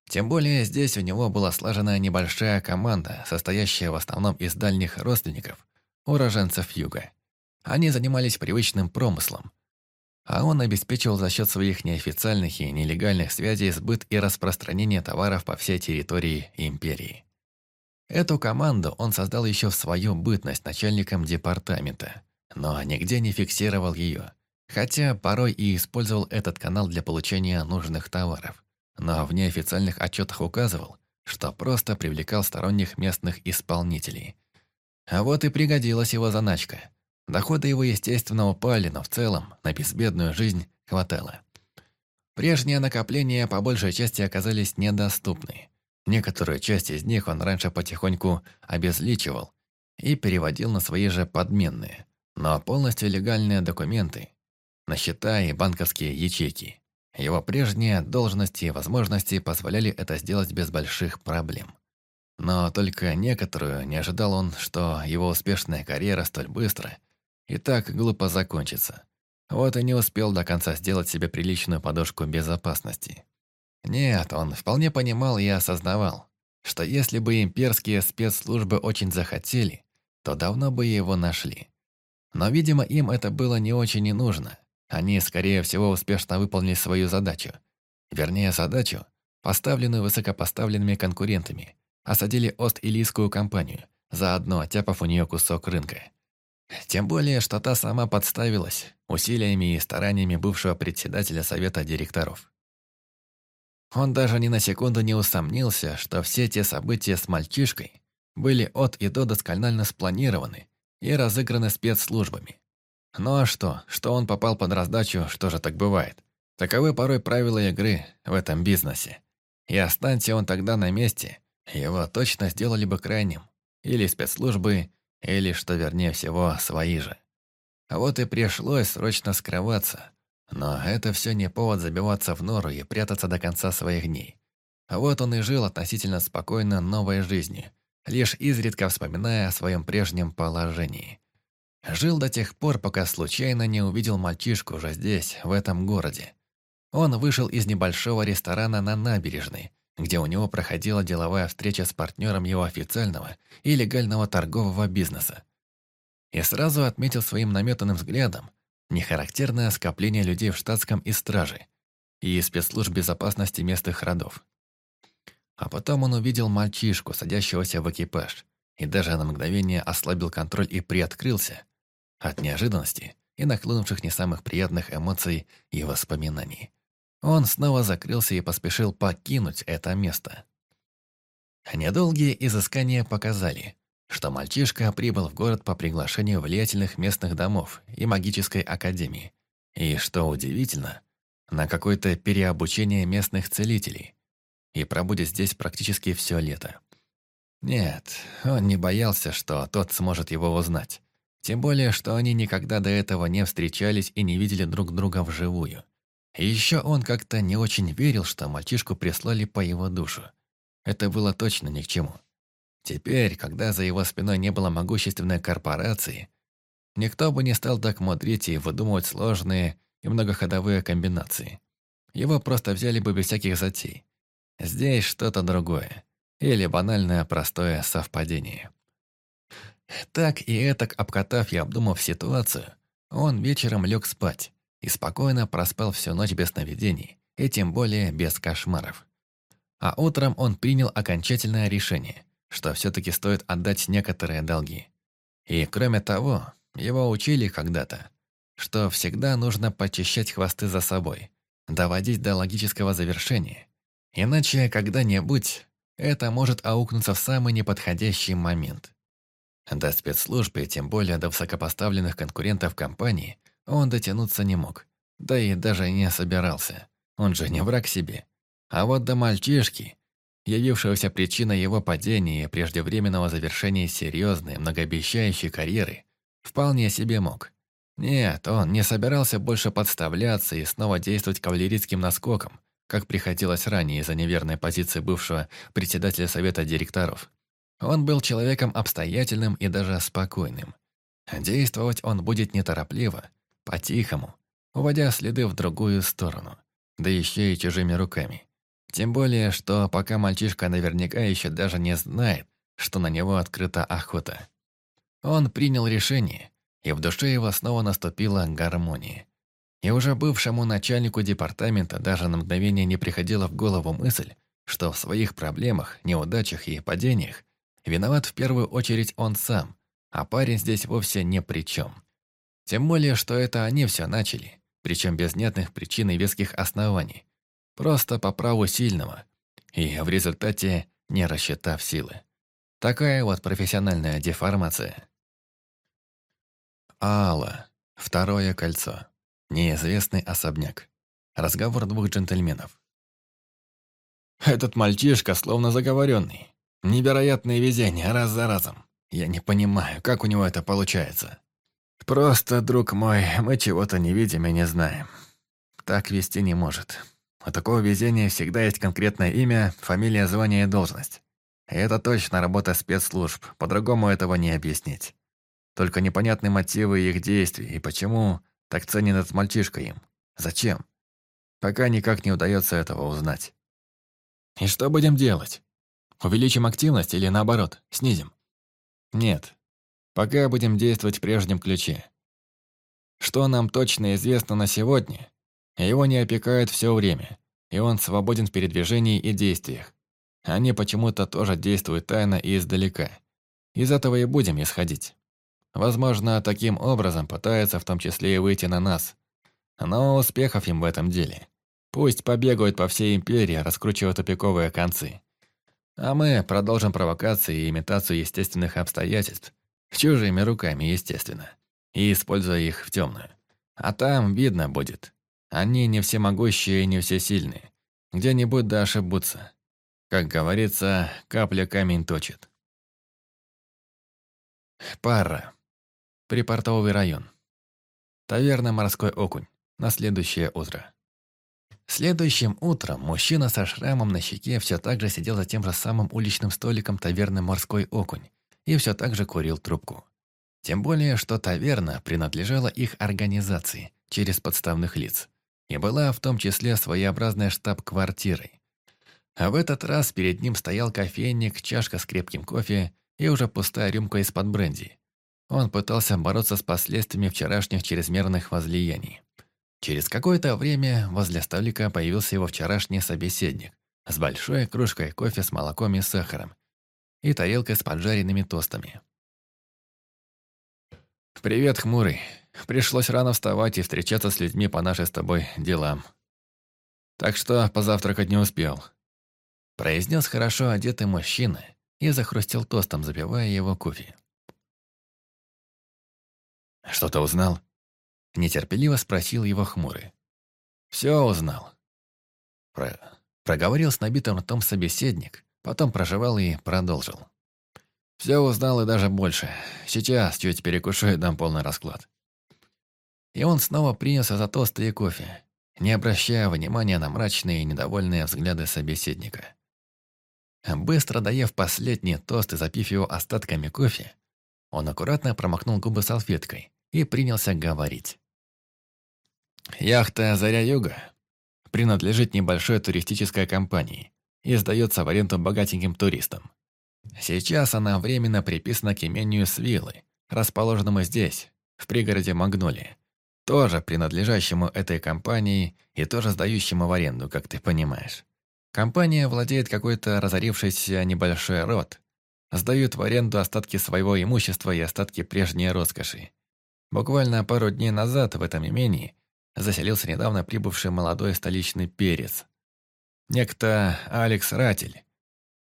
Тем более здесь у него была слажена небольшая команда, состоящая в основном из дальних родственников, уроженцев юга. Они занимались привычным промыслом, а он обеспечивал за счет своих неофициальных и нелегальных связей сбыт и распространение товаров по всей территории империи. Эту команду он создал еще в свою бытность начальником департамента, но нигде не фиксировал ее, хотя порой и использовал этот канал для получения нужных товаров но в неофициальных отчетах указывал, что просто привлекал сторонних местных исполнителей. А вот и пригодилась его заначка. Доходы его, естественно, упали, но в целом на безбедную жизнь хватало. Прежние накопления по большей части оказались недоступны. Некоторую часть из них он раньше потихоньку обезличивал и переводил на свои же подменные, но полностью легальные документы, на счета и банковские ячейки. Его прежние должности и возможности позволяли это сделать без больших проблем. Но только некоторую не ожидал он, что его успешная карьера столь быстро и так глупо закончится. Вот и не успел до конца сделать себе приличную подушку безопасности. Нет, он вполне понимал и осознавал, что если бы имперские спецслужбы очень захотели, то давно бы его нашли. Но, видимо, им это было не очень и нужно – они, скорее всего, успешно выполнили свою задачу. Вернее, задачу, поставленную высокопоставленными конкурентами, осадили Ост-Илийскую компанию, заодно оттяпав у нее кусок рынка. Тем более, что та сама подставилась усилиями и стараниями бывшего председателя совета директоров. Он даже ни на секунду не усомнился, что все те события с мальчишкой были от и до досконально спланированы и разыграны спецслужбами. Ну а что, что он попал под раздачу, что же так бывает? Таковы порой правила игры в этом бизнесе. И останься он тогда на месте, его точно сделали бы крайним. Или спецслужбы, или, что вернее всего, свои же. Вот и пришлось срочно скрываться. Но это все не повод забиваться в нору и прятаться до конца своих дней. Вот он и жил относительно спокойно новой жизнью, лишь изредка вспоминая о своем прежнем положении. Жил до тех пор, пока случайно не увидел мальчишку уже здесь, в этом городе. Он вышел из небольшого ресторана на набережной, где у него проходила деловая встреча с партнером его официального и легального торгового бизнеса. И сразу отметил своим наметанным взглядом нехарактерное скопление людей в штатском и страже, и спецслужб безопасности местных родов. А потом он увидел мальчишку, садящегося в экипаж, и даже на мгновение ослабил контроль и приоткрылся, от неожиданности и нахлынувших не самых приятных эмоций и воспоминаний. Он снова закрылся и поспешил покинуть это место. Недолгие изыскания показали, что мальчишка прибыл в город по приглашению влиятельных местных домов и магической академии, и, что удивительно, на какое-то переобучение местных целителей, и пробудет здесь практически все лето. Нет, он не боялся, что тот сможет его узнать. Тем более, что они никогда до этого не встречались и не видели друг друга вживую. Еще он как-то не очень верил, что мальчишку прислали по его душу. Это было точно ни к чему. Теперь, когда за его спиной не было могущественной корпорации, никто бы не стал так мудрить и выдумывать сложные и многоходовые комбинации. Его просто взяли бы без всяких затей. Здесь что-то другое. Или банальное простое совпадение. Так и этак обкатав и обдумав ситуацию, он вечером лег спать и спокойно проспал всю ночь без сновидений, и тем более без кошмаров. А утром он принял окончательное решение, что все-таки стоит отдать некоторые долги. И кроме того, его учили когда-то, что всегда нужно почищать хвосты за собой, доводить до логического завершения. Иначе когда-нибудь это может аукнуться в самый неподходящий момент. До спецслужб и тем более до высокопоставленных конкурентов компании он дотянуться не мог, да и даже не собирался. Он же не враг себе. А вот до мальчишки, явившегося причиной его падения и преждевременного завершения серьезной, многообещающей карьеры, вполне себе мог. Нет, он не собирался больше подставляться и снова действовать кавалерийским наскоком, как приходилось ранее из-за неверной позиции бывшего председателя совета директоров. Он был человеком обстоятельным и даже спокойным. Действовать он будет неторопливо, по-тихому, уводя следы в другую сторону, да еще и чужими руками. Тем более, что пока мальчишка наверняка еще даже не знает, что на него открыта охота. Он принял решение, и в душе его снова наступила гармония. И уже бывшему начальнику департамента даже на мгновение не приходила в голову мысль, что в своих проблемах, неудачах и падениях виноват в первую очередь он сам, а парень здесь вовсе не при чем. Тем более, что это они все начали, причем без нетных причин и веских оснований, просто по праву сильного, и в результате не рассчитав силы. Такая вот профессиональная деформация. Алла. Второе кольцо. Неизвестный особняк. Разговор двух джентльменов. Этот мальчишка словно заговоренный. Невероятное везение раз за разом. Я не понимаю, как у него это получается. Просто, друг мой, мы чего-то не видим и не знаем. Так вести не может. У такого везения всегда есть конкретное имя, фамилия, звание и должность. И это точно работа спецслужб, по-другому этого не объяснить. Только непонятны мотивы их действий и почему так ценен этот мальчишка им. Зачем? Пока никак не удается этого узнать. И что будем делать? Увеличим активность или наоборот, снизим? Нет. Пока будем действовать в прежнем ключе. Что нам точно известно на сегодня, его не опекают все время, и он свободен в передвижении и действиях. Они почему-то тоже действуют тайно и издалека. Из этого и будем исходить. Возможно, таким образом пытаются в том числе и выйти на нас. Но успехов им в этом деле. Пусть побегают по всей империи, раскручивая тупиковые концы. А мы продолжим провокации и имитацию естественных обстоятельств. Чужими руками, естественно. И используя их в темную. А там видно будет. Они не всемогущие и не всесильные. Где-нибудь да ошибутся. Как говорится, капля камень точит. Пара. Припортовый район. Таверна «Морской окунь». На следующее утро. Следующим утром мужчина со шрамом на щеке все так же сидел за тем же самым уличным столиком таверны «Морской окунь» и все так же курил трубку. Тем более, что таверна принадлежала их организации через подставных лиц и была в том числе своеобразной штаб-квартирой. А в этот раз перед ним стоял кофейник, чашка с крепким кофе и уже пустая рюмка из-под бренди. Он пытался бороться с последствиями вчерашних чрезмерных возлияний. Через какое-то время возле столика появился его вчерашний собеседник с большой кружкой кофе с молоком и сахаром и тарелкой с поджаренными тостами. «Привет, Хмурый. Пришлось рано вставать и встречаться с людьми по нашей с тобой делам. Так что позавтракать не успел», – произнес хорошо одетый мужчина и захрустел тостом, запивая его кофе. «Что-то узнал?» Нетерпеливо спросил его хмурый. «Все узнал». Про... Проговорил с набитым ртом собеседник, потом проживал и продолжил. «Все узнал и даже больше. Сейчас чуть перекушу и дам полный расклад». И он снова принялся за тосты и кофе, не обращая внимания на мрачные и недовольные взгляды собеседника. Быстро доев последний тост и запив его остатками кофе, он аккуратно промокнул губы салфеткой и принялся говорить. Яхта «Заря Юга» принадлежит небольшой туристической компании и сдается в аренду богатеньким туристам. Сейчас она временно приписана к имению Свилы, расположенному здесь, в пригороде Магнолии, тоже принадлежащему этой компании и тоже сдающему в аренду, как ты понимаешь. Компания владеет какой-то разорившийся небольшой род, сдают в аренду остатки своего имущества и остатки прежней роскоши. Буквально пару дней назад в этом имении заселился недавно прибывший молодой столичный перец. Некто Алекс Ратель,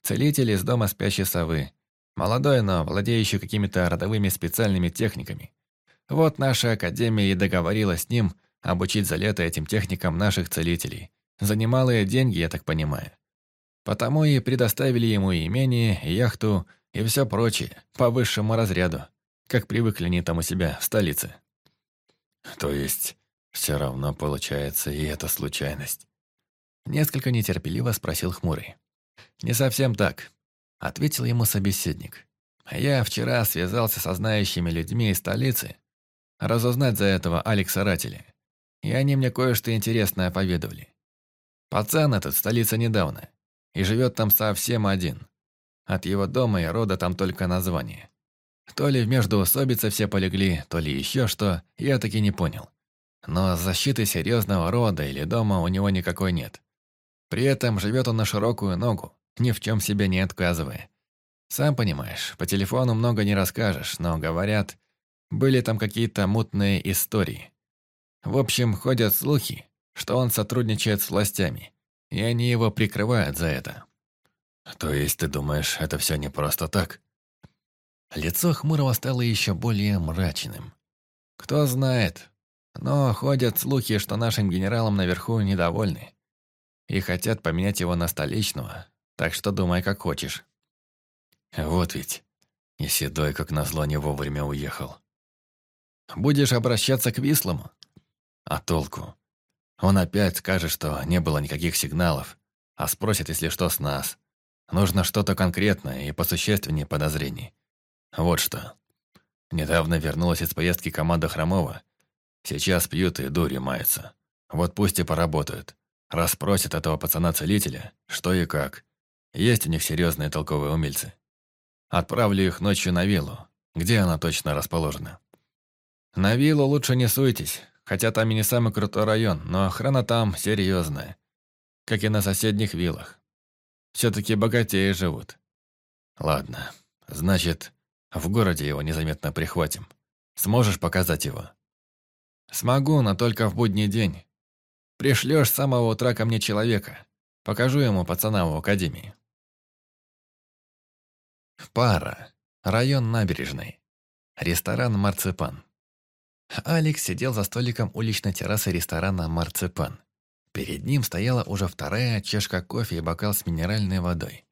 целитель из дома спящей совы, молодой, но владеющий какими-то родовыми специальными техниками. Вот наша академия и договорилась с ним обучить за лето этим техникам наших целителей. За немалые деньги, я так понимаю. Потому и предоставили ему и имение, и яхту, и все прочее, по высшему разряду, как привыкли они там у себя, в столице. То есть, все равно получается и это случайность? Несколько нетерпеливо спросил Хмурый. «Не совсем так», — ответил ему собеседник. «Я вчера связался со знающими людьми из столицы, разузнать за этого Алекса Рателя, и они мне кое-что интересное поведали. Пацан этот в столице недавно, и живет там совсем один. От его дома и рода там только название. То ли в междоусобице все полегли, то ли еще что, я таки не понял. Но защиты серьезного рода или дома у него никакой нет. При этом живет он на широкую ногу, ни в чем себе не отказывая. Сам понимаешь, по телефону много не расскажешь, но, говорят, были там какие-то мутные истории. В общем, ходят слухи, что он сотрудничает с властями, и они его прикрывают за это. То есть ты думаешь, это все не просто так? Лицо Хмурого стало еще более мрачным. Кто знает, но ходят слухи, что нашим генералам наверху недовольны и хотят поменять его на столичного, так что думай, как хочешь. Вот ведь, и Седой, как назло, не вовремя уехал. Будешь обращаться к Вислому? А толку? Он опять скажет, что не было никаких сигналов, а спросит, если что, с нас. Нужно что-то конкретное и посущественнее подозрений. Вот что. Недавно вернулась из поездки команда Хромова. Сейчас пьют и дури маются. Вот пусть и поработают. Расспросят этого пацана-целителя, что и как. Есть у них серьезные толковые умельцы. Отправлю их ночью на виллу. Где она точно расположена? На виллу лучше не суйтесь. Хотя там и не самый крутой район, но охрана там серьезная. Как и на соседних виллах. Все-таки богатеи живут. Ладно, значит, в городе его незаметно прихватим. Сможешь показать его? Смогу, но только в будний день. Пришлешь с самого утра ко мне человека. Покажу ему пацана в академии. Пара. Район набережной. Ресторан «Марципан». Алекс сидел за столиком уличной террасы ресторана «Марципан». Перед ним стояла уже вторая чашка кофе и бокал с минеральной водой.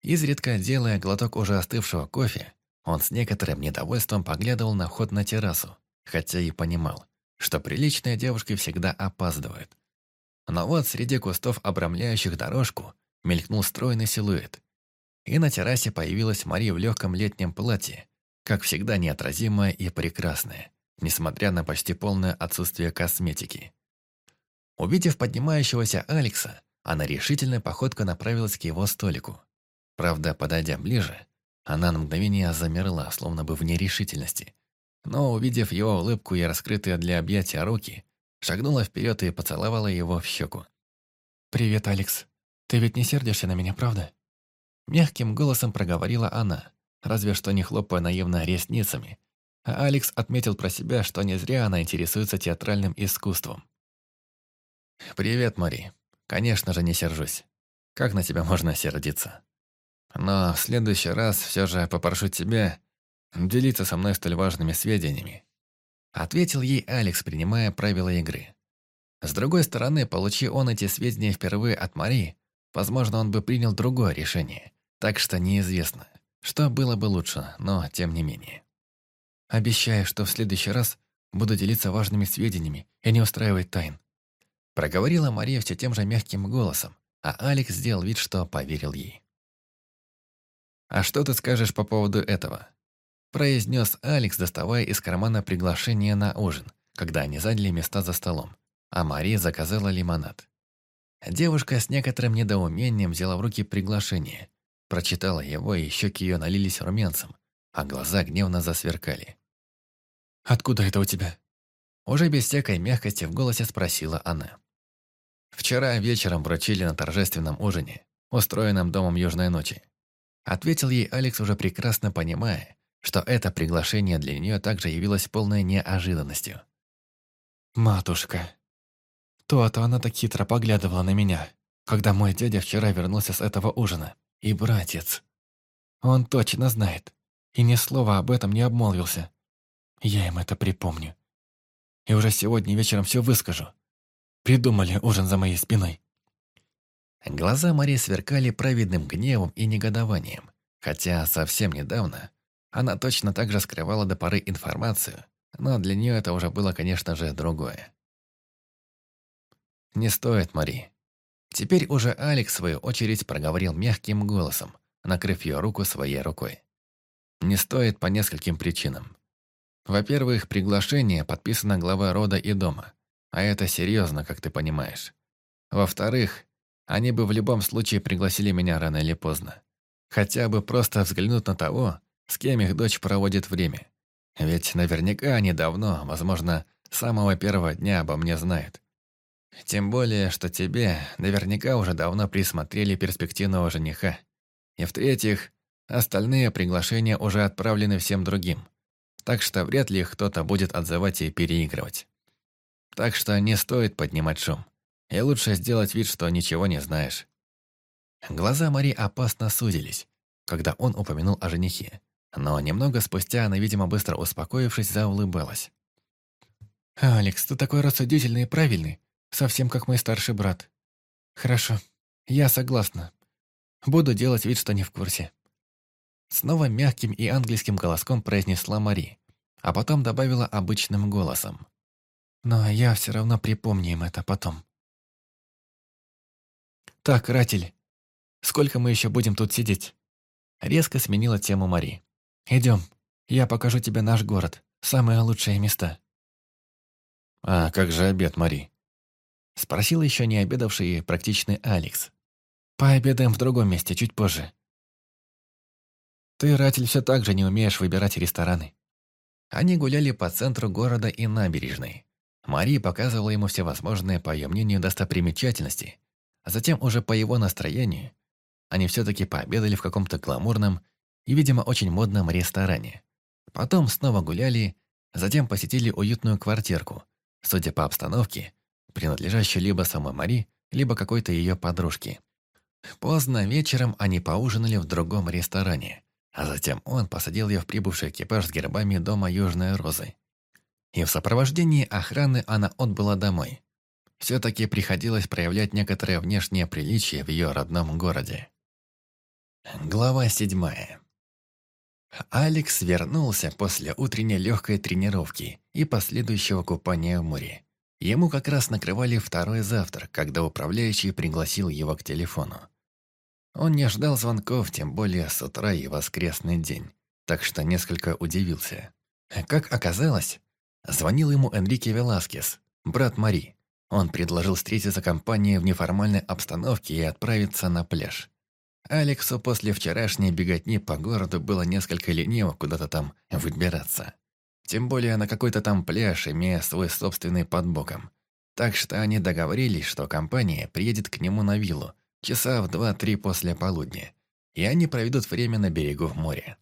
Изредка, делая глоток уже остывшего кофе, он с некоторым недовольством поглядывал на вход на террасу, хотя и понимал, что приличные девушки всегда опаздывают. Но вот среди кустов, обрамляющих дорожку, мелькнул стройный силуэт. И на террасе появилась Мария в легком летнем платье, как всегда неотразимая и прекрасная несмотря на почти полное отсутствие косметики. Увидев поднимающегося Алекса, она решительной походкой направилась к его столику. Правда, подойдя ближе, она на мгновение замерла, словно бы в нерешительности. Но, увидев его улыбку и раскрытые для объятия руки, шагнула вперед и поцеловала его в щеку. «Привет, Алекс. Ты ведь не сердишься на меня, правда?» Мягким голосом проговорила она, разве что не хлопая наивно ресницами, а Алекс отметил про себя, что не зря она интересуется театральным искусством. «Привет, Мари. Конечно же, не сержусь. Как на тебя можно сердиться? Но в следующий раз все же попрошу тебя делиться со мной столь важными сведениями». Ответил ей Алекс, принимая правила игры. С другой стороны, получи он эти сведения впервые от Мари, возможно, он бы принял другое решение. Так что неизвестно, что было бы лучше, но тем не менее. Обещаю, что в следующий раз буду делиться важными сведениями и не устраивать тайн. Проговорила Мария все тем же мягким голосом, а Алекс сделал вид, что поверил ей. «А что ты скажешь по поводу этого? Произнес Алекс, доставая из кармана приглашение на ужин, когда они заняли места за столом, а Мария заказала лимонад. Девушка с некоторым недоумением взяла в руки приглашение, прочитала его, и щеки ее налились румянцем, а глаза гневно засверкали. «Откуда это у тебя?» Уже без всякой мягкости в голосе спросила она. «Вчера вечером вручили на торжественном ужине, устроенном Домом Южной Ночи». Ответил ей Алекс, уже прекрасно понимая, что это приглашение для нее также явилось полной неожиданностью. «Матушка, то-то она так хитро поглядывала на меня, когда мой дядя вчера вернулся с этого ужина. И братец. Он точно знает, и ни слова об этом не обмолвился. Я им это припомню. И уже сегодня вечером все выскажу. Придумали ужин за моей спиной. Глаза Марии сверкали праведным гневом и негодованием, хотя совсем недавно она точно так же скрывала до поры информацию, но для нее это уже было, конечно же, другое. «Не стоит, Мари». Теперь уже Алекс, в свою очередь, проговорил мягким голосом, накрыв ее руку своей рукой. «Не стоит по нескольким причинам. Во-первых, приглашение подписано глава рода и дома, а это серьезно, как ты понимаешь. Во-вторых, они бы в любом случае пригласили меня рано или поздно. Хотя бы просто взглянуть на того, с кем их дочь проводит время. Ведь наверняка они давно, возможно, с самого первого дня обо мне знают. Тем более, что тебе наверняка уже давно присмотрели перспективного жениха. И в-третьих, остальные приглашения уже отправлены всем другим. Так что вряд ли кто-то будет отзывать и переигрывать. Так что не стоит поднимать шум. И лучше сделать вид, что ничего не знаешь. Глаза Мари опасно сузились, когда он упомянул о женихе. Но немного спустя она, видимо, быстро успокоившись, заулыбалась. «Алекс, ты такой рассудительный и правильный, совсем как мой старший брат. Хорошо, я согласна. Буду делать вид, что не в курсе». Снова мягким и английским голоском произнесла Мари, а потом добавила обычным голосом. «Но я все равно припомню им это потом». «Так, Ратель, сколько мы еще будем тут сидеть?» Резко сменила тему Мари. «Идем, я покажу тебе наш город, самые лучшие места». «А как же обед, Мари?» Спросил еще не обедавший практичный Алекс. «Пообедаем в другом месте, чуть позже». «Ты, Ратель, все так же не умеешь выбирать рестораны». Они гуляли по центру города и набережной. Мари показывала ему всевозможные, по ее мнению, достопримечательности. А затем уже по его настроению они все-таки пообедали в каком-то гламурном и, видимо, очень модном ресторане. Потом снова гуляли, затем посетили уютную квартирку, судя по обстановке, принадлежащую либо самой Мари, либо какой-то ее подружке. Поздно вечером они поужинали в другом ресторане, а затем он посадил ее в прибывший экипаж с гербами дома Южной Розы. И в сопровождении охраны она отбыла домой. Все-таки приходилось проявлять некоторое внешнее приличие в ее родном городе. Глава седьмая. Алекс вернулся после утренней легкой тренировки и последующего купания в море. Ему как раз накрывали второй завтрак, когда управляющий пригласил его к телефону. Он не ждал звонков, тем более с утра и воскресный день, так что несколько удивился. Как оказалось, звонил ему Энрике Веласкес, брат Мари. Он предложил встретиться компанией в неформальной обстановке и отправиться на пляж. Алексу после вчерашней беготни по городу было несколько лениво куда-то там выбираться. Тем более на какой-то там пляж, имея свой собственный под боком. Так что они договорились, что компания приедет к нему на виллу часа в два-три после полудня, и они проведут время на берегу в море.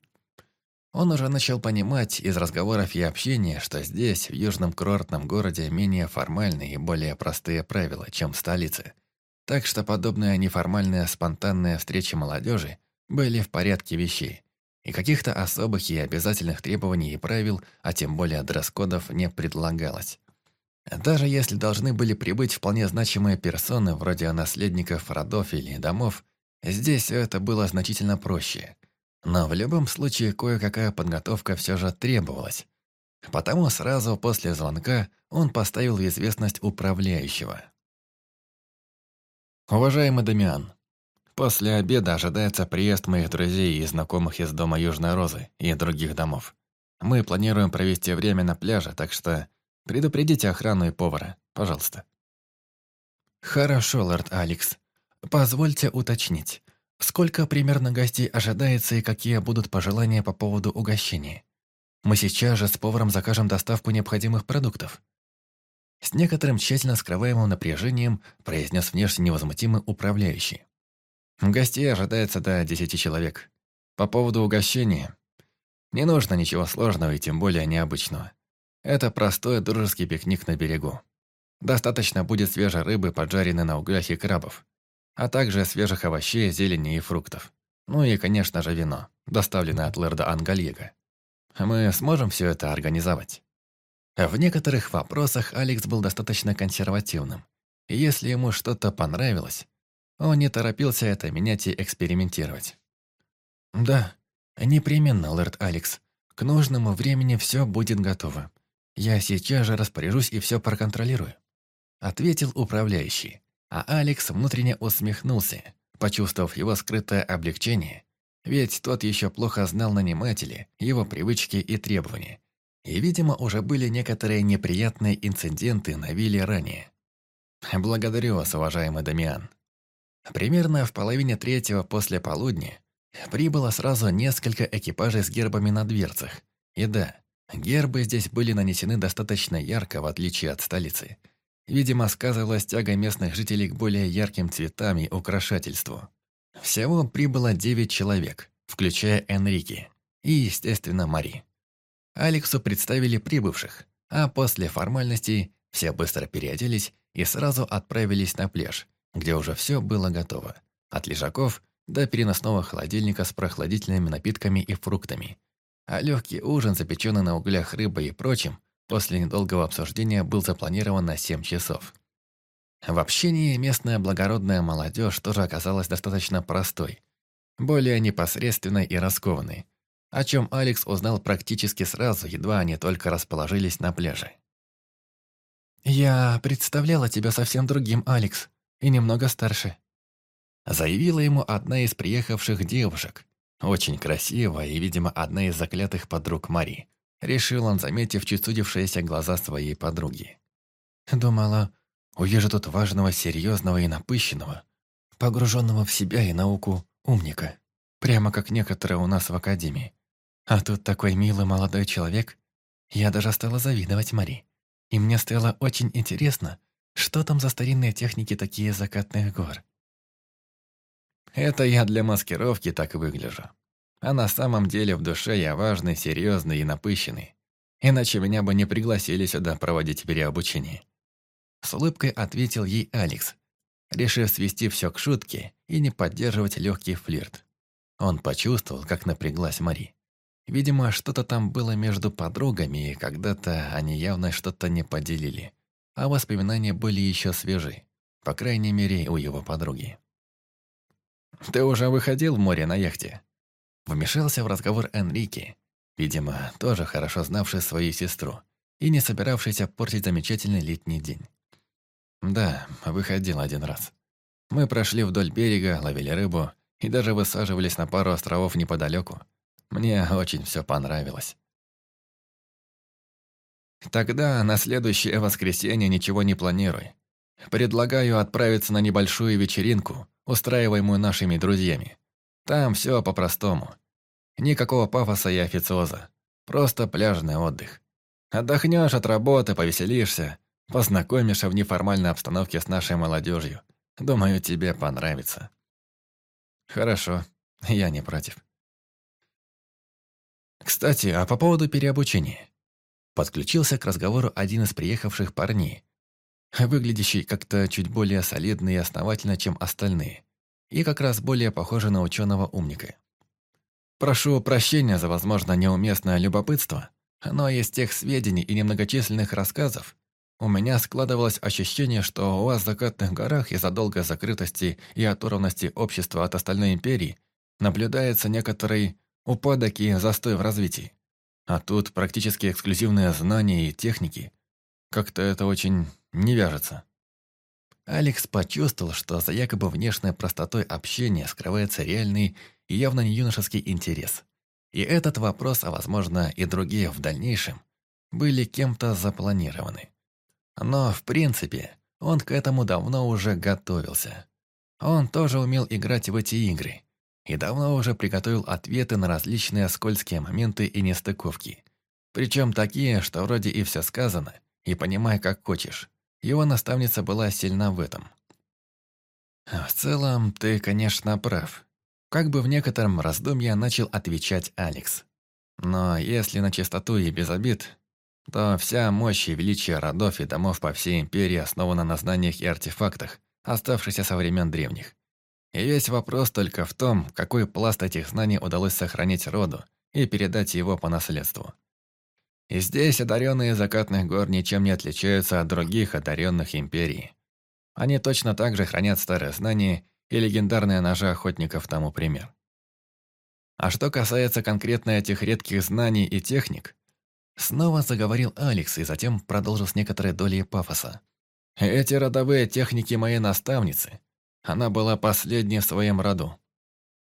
Он уже начал понимать из разговоров и общения, что здесь, в южном курортном городе, менее формальные и более простые правила, чем в столице – так что подобные неформальные спонтанные встречи молодежи были в порядке вещей, и каких-то особых и обязательных требований и правил, а тем более дресс-кодов, не предлагалось. Даже если должны были прибыть вполне значимые персоны, вроде наследников родов или домов, здесь это было значительно проще. Но в любом случае кое-какая подготовка все же требовалась. Потому сразу после звонка он поставил в известность управляющего. «Уважаемый Дамиан, после обеда ожидается приезд моих друзей и знакомых из дома Южной Розы и других домов. Мы планируем провести время на пляже, так что предупредите охрану и повара, пожалуйста». «Хорошо, лорд Алекс. Позвольте уточнить, сколько примерно гостей ожидается и какие будут пожелания по поводу угощения? Мы сейчас же с поваром закажем доставку необходимых продуктов». С некоторым тщательно скрываемым напряжением произнес внешне невозмутимый управляющий. Гостей ожидается до десяти человек. По поводу угощения. Не нужно ничего сложного и тем более необычного. Это простой дружеский пикник на берегу. Достаточно будет свежей рыбы, поджаренной на углях и крабов, а также свежих овощей, зелени и фруктов. Ну и, конечно же, вино, доставленное от лэрда Ангальега. Мы сможем все это организовать. В некоторых вопросах Алекс был достаточно консервативным. Если ему что-то понравилось, он не торопился это менять и экспериментировать. «Да, непременно, лэрд Алекс. К нужному времени все будет готово. Я сейчас же распоряжусь и все проконтролирую», — ответил управляющий. А Алекс внутренне усмехнулся, почувствовав его скрытое облегчение, ведь тот еще плохо знал нанимателя, его привычки и требования. И, видимо, уже были некоторые неприятные инциденты на вилле ранее. «Благодарю вас, уважаемый Дамиан», Примерно в половине третьего после полудня прибыло сразу несколько экипажей с гербами на дверцах. И да, гербы здесь были нанесены достаточно ярко, в отличие от столицы. Видимо, сказывалась тяга местных жителей к более ярким цветам и украшательству. Всего прибыло девять человек, включая Энрики и, естественно, Мари. Алексу представили прибывших, а после формальностей все быстро переоделись и сразу отправились на пляж – где уже все было готово. От лежаков до переносного холодильника с прохладительными напитками и фруктами. А легкий ужин, запеченный на углях рыбой и прочим, после недолгого обсуждения был запланирован на 7 часов. В общении местная благородная молодежь тоже оказалась достаточно простой, более непосредственной и раскованной, о чем Алекс узнал практически сразу, едва они только расположились на пляже. «Я представляла тебя совсем другим, Алекс», и немного старше», заявила ему одна из приехавших девушек. Очень красивая и, видимо, одна из заклятых подруг Мари. Решил он, заметив чуть глаза своей подруги. Думала, увижу тут важного, серьезного и напыщенного, погруженного в себя и науку умника, прямо как некоторые у нас в академии. А тут такой милый молодой человек. Я даже стала завидовать Мари. И мне стало очень интересно, что там за старинные техники такие закатных гор? Это я для маскировки так выгляжу. А на самом деле в душе я важный, серьезный и напыщенный. Иначе меня бы не пригласили сюда проводить переобучение. С улыбкой ответил ей Алекс, решив свести все к шутке и не поддерживать легкий флирт. Он почувствовал, как напряглась Мари. Видимо, что-то там было между подругами, и когда-то они явно что-то не поделили а воспоминания были еще свежи, по крайней мере, у его подруги. «Ты уже выходил в море на яхте?» Вмешался в разговор Энрике, видимо, тоже хорошо знавший свою сестру и не собиравшийся портить замечательный летний день. «Да, выходил один раз. Мы прошли вдоль берега, ловили рыбу и даже высаживались на пару островов неподалеку. Мне очень все понравилось. Тогда на следующее воскресенье ничего не планируй. Предлагаю отправиться на небольшую вечеринку, устраиваемую нашими друзьями. Там все по-простому. Никакого пафоса и официоза. Просто пляжный отдых. Отдохнешь от работы, повеселишься, познакомишься в неформальной обстановке с нашей молодежью. Думаю, тебе понравится. Хорошо, я не против. Кстати, а по поводу переобучения. Подключился к разговору один из приехавших парней, выглядящий как-то чуть более солидно и основательно, чем остальные, и как раз более похожий на ученого-умника. Прошу прощения за, возможно, неуместное любопытство, но из тех сведений и немногочисленных рассказов у меня складывалось ощущение, что у вас в закатных горах из-за долгой закрытости и оторванности общества от остальной империи наблюдается некоторый упадок и застой в развитии. А тут практически эксклюзивные знания и техники. Как-то это очень не вяжется. Алекс почувствовал, что за якобы внешней простотой общения скрывается реальный и явно не юношеский интерес. И этот вопрос, а возможно и другие в дальнейшем, были кем-то запланированы. Но, в принципе, он к этому давно уже готовился. Он тоже умел играть в эти игры и давно уже приготовил ответы на различные скользкие моменты и нестыковки. Причем такие, что вроде и все сказано, и понимай, как хочешь. Его наставница была сильна в этом. В целом, ты, конечно, прав. Как бы в некотором раздумье начал отвечать Алекс. Но если на чистоту и без обид, то вся мощь и величие родов и домов по всей империи основана на знаниях и артефактах, оставшихся со времен древних. И весь вопрос только в том, какой пласт этих знаний удалось сохранить роду и передать его по наследству. И здесь одаренные закатных гор ничем не отличаются от других одаренных империй. Они точно так же хранят старые знания и легендарные ножи охотников тому пример. А что касается конкретно этих редких знаний и техник, снова заговорил Алекс и затем продолжил с некоторой долей пафоса. Эти родовые техники моей наставницы. Она была последней в своем роду.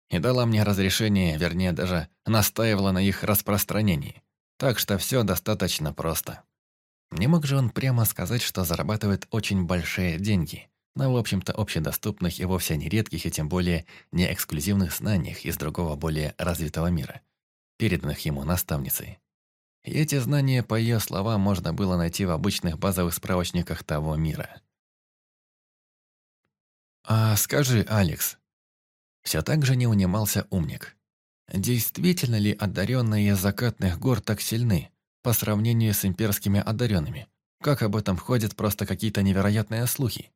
И дала мне разрешение, вернее, даже настаивала на их распространении. Так что все достаточно просто. Не мог же он прямо сказать, что зарабатывает очень большие деньги на, в общем-то, общедоступных и вовсе не редких, и тем более не эксклюзивных знаниях из другого более развитого мира, переданных ему наставницей. И эти знания, по ее словам, можно было найти в обычных базовых справочниках того мира. «А скажи, Алекс...» Все так же не унимался умник. «Действительно ли одаренные закатных гор так сильны по сравнению с имперскими одаренными? Как об этом ходят просто какие-то невероятные слухи?»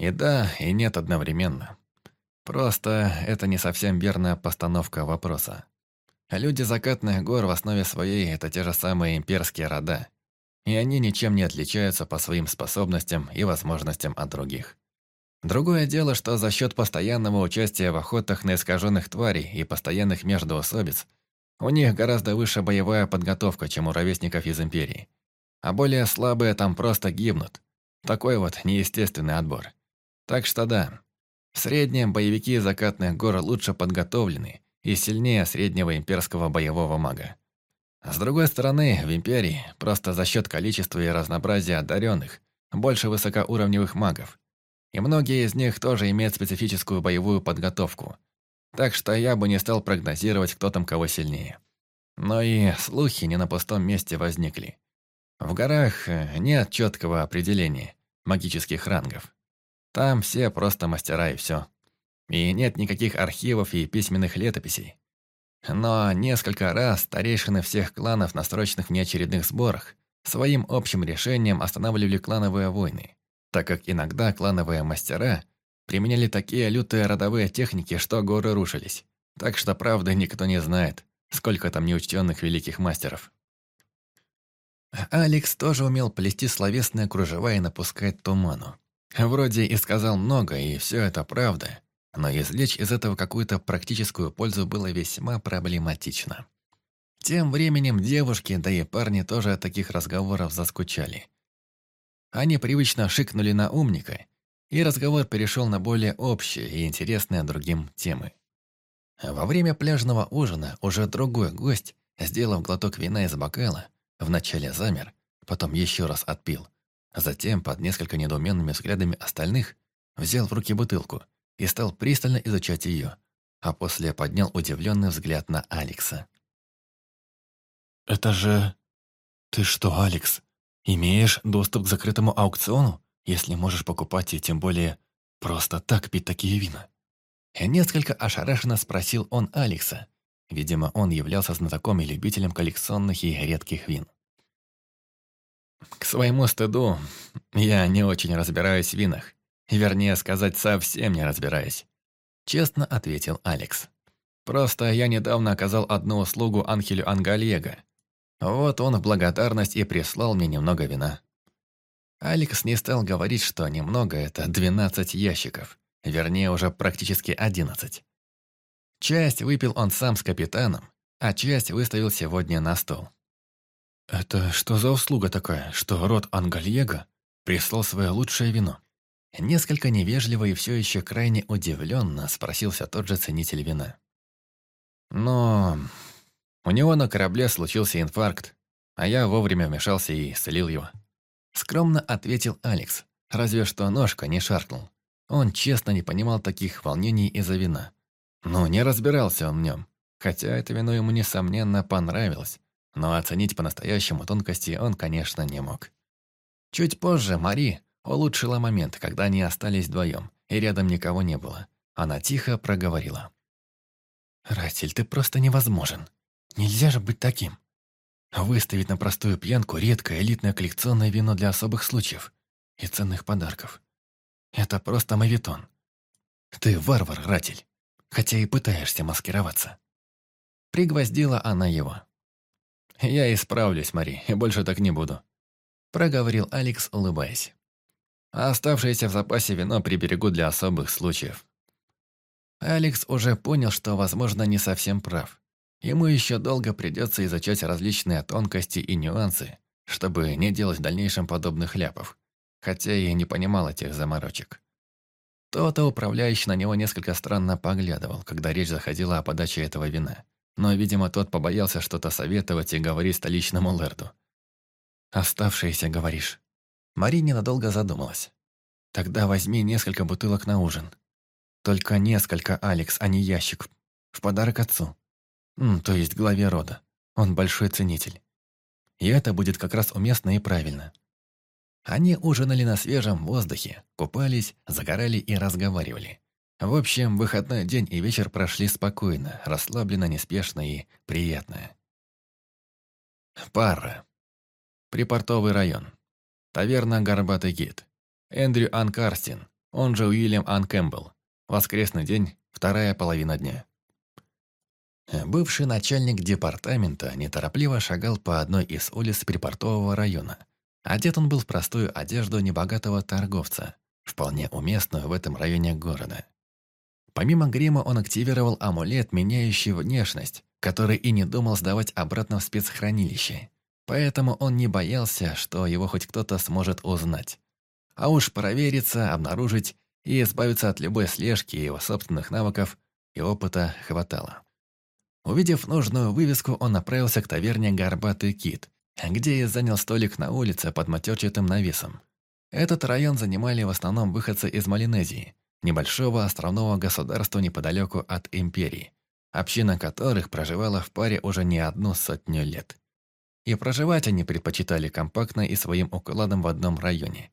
И да, и нет одновременно. Просто это не совсем верная постановка вопроса. Люди закатных гор в основе своей – это те же самые имперские рода. И они ничем не отличаются по своим способностям и возможностям от других. Другое дело, что за счет постоянного участия в охотах на искаженных тварей и постоянных междоусобиц у них гораздо выше боевая подготовка, чем у ровесников из Империи. А более слабые там просто гибнут. Такой вот неестественный отбор. Так что да, в среднем боевики закатных гор лучше подготовлены и сильнее среднего имперского боевого мага. С другой стороны, в Империи, просто за счет количества и разнообразия одаренных, больше высокоуровневых магов. И многие из них тоже имеют специфическую боевую подготовку. Так что я бы не стал прогнозировать, кто там кого сильнее. Но и слухи не на пустом месте возникли. В горах э, нет четкого определения магических рангов. Там все просто мастера и все. И нет никаких архивов и письменных летописей. Но несколько раз старейшины всех кланов на срочных внеочередных сборах своим общим решением останавливали клановые войны, так как иногда клановые мастера применяли такие лютые родовые техники, что горы рушились. Так что, правда, никто не знает, сколько там неучтенных великих мастеров. Алекс тоже умел плести словесные кружева и напускать туману. Вроде и сказал много, и все это правда, но извлечь из этого какую-то практическую пользу было весьма проблематично. Тем временем девушки, да и парни тоже от таких разговоров заскучали. Они привычно шикнули на умника, и разговор перешел на более общие и интересные другим темы. Во время пляжного ужина уже другой гость, сделав глоток вина из бокала, вначале замер, потом еще раз отпил, затем, под несколько недоуменными взглядами остальных, взял в руки бутылку – и стал пристально изучать ее, а после поднял удивленный взгляд на Алекса. «Это же... Ты что, Алекс, имеешь доступ к закрытому аукциону, если можешь покупать и тем более просто так пить такие вина?» Несколько ошарашенно спросил он Алекса. Видимо, он являлся знатоком и любителем коллекционных и редких вин. К своему стыду, я не очень разбираюсь в винах. Вернее сказать, совсем не разбираясь. Честно ответил Алекс. Просто я недавно оказал одну услугу Анхелю Ангальего. Вот он в благодарность и прислал мне немного вина. Алекс не стал говорить, что немного – это 12 ящиков. Вернее, уже практически 11. Часть выпил он сам с капитаном, а часть выставил сегодня на стол. «Это что за услуга такая, что род Ангальего прислал свое лучшее вино?» Несколько невежливо и все еще крайне удивленно спросился тот же ценитель вина. Но У него на корабле случился инфаркт, а я вовремя вмешался и исцелил его. Скромно ответил Алекс, разве что ножка не шаркнул. Он честно не понимал таких волнений из-за вина. Но не разбирался он в нем, хотя это вино ему, несомненно, понравилось. Но оценить по-настоящему тонкости он, конечно, не мог. Чуть позже Мари улучшила момент, когда они остались вдвоем, и рядом никого не было. Она тихо проговорила. «Ратель, ты просто невозможен. Нельзя же быть таким. Выставить на простую пьянку редкое элитное коллекционное вино для особых случаев и ценных подарков. Это просто мавитон. Ты варвар, Ратель, хотя и пытаешься маскироваться. Пригвоздила она его. «Я исправлюсь, Мари, и больше так не буду», — проговорил Алекс, улыбаясь. «А оставшееся в запасе вино приберегу для особых случаев». Алекс уже понял, что, возможно, не совсем прав. Ему еще долго придется изучать различные тонкости и нюансы, чтобы не делать в дальнейшем подобных ляпов хотя и не понимал этих заморочек. То-то управляющий на него несколько странно поглядывал, когда речь заходила о подаче этого вина. Но, видимо, тот побоялся что-то советовать и говорить столичному лэрду. «Оставшиеся, говоришь?» Мари ненадолго задумалась. «Тогда возьми несколько бутылок на ужин. Только несколько, Алекс, а не ящик. В подарок отцу. То есть главе рода. Он большой ценитель. И это будет как раз уместно и правильно. Они ужинали на свежем воздухе, купались, загорали и разговаривали. В общем, выходной день и вечер прошли спокойно, расслабленно, неспешно и приятно. Пара. Припортовый район. Таверна «Горбатый гид». Эндрю Ан Карстин, он же Уильям Ан Кэмпбелл. Воскресный день, вторая половина дня. Бывший начальник департамента неторопливо шагал по одной из улиц припортового района – Одет он был в простую одежду небогатого торговца, вполне уместную в этом районе города. Помимо грима он активировал амулет, меняющий внешность, который и не думал сдавать обратно в спецхранилище. Поэтому он не боялся, что его хоть кто-то сможет узнать. А уж провериться, обнаружить и избавиться от любой слежки его собственных навыков и опыта хватало. Увидев нужную вывеску, он направился к таверне «Горбатый кит», где я занял столик на улице под матерчатым навесом. Этот район занимали в основном выходцы из Малинезии, небольшого островного государства неподалеку от империи, община которых проживала в паре уже не одну сотню лет. И проживать они предпочитали компактно и своим укладом в одном районе.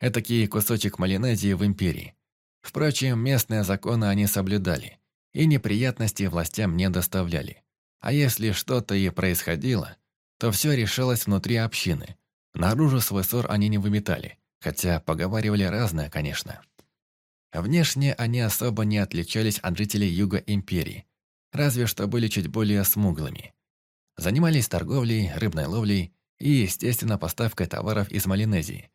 Этакий кусочек Малинезии в империи. Впрочем, местные законы они соблюдали, и неприятностей властям не доставляли. А если что-то и происходило – то все решалось внутри общины. Наружу свой ссор они не выметали, хотя поговаривали разное, конечно. Внешне они особо не отличались от жителей Юга Империи, разве что были чуть более смуглыми. Занимались торговлей, рыбной ловлей и, естественно, поставкой товаров из Малинезии.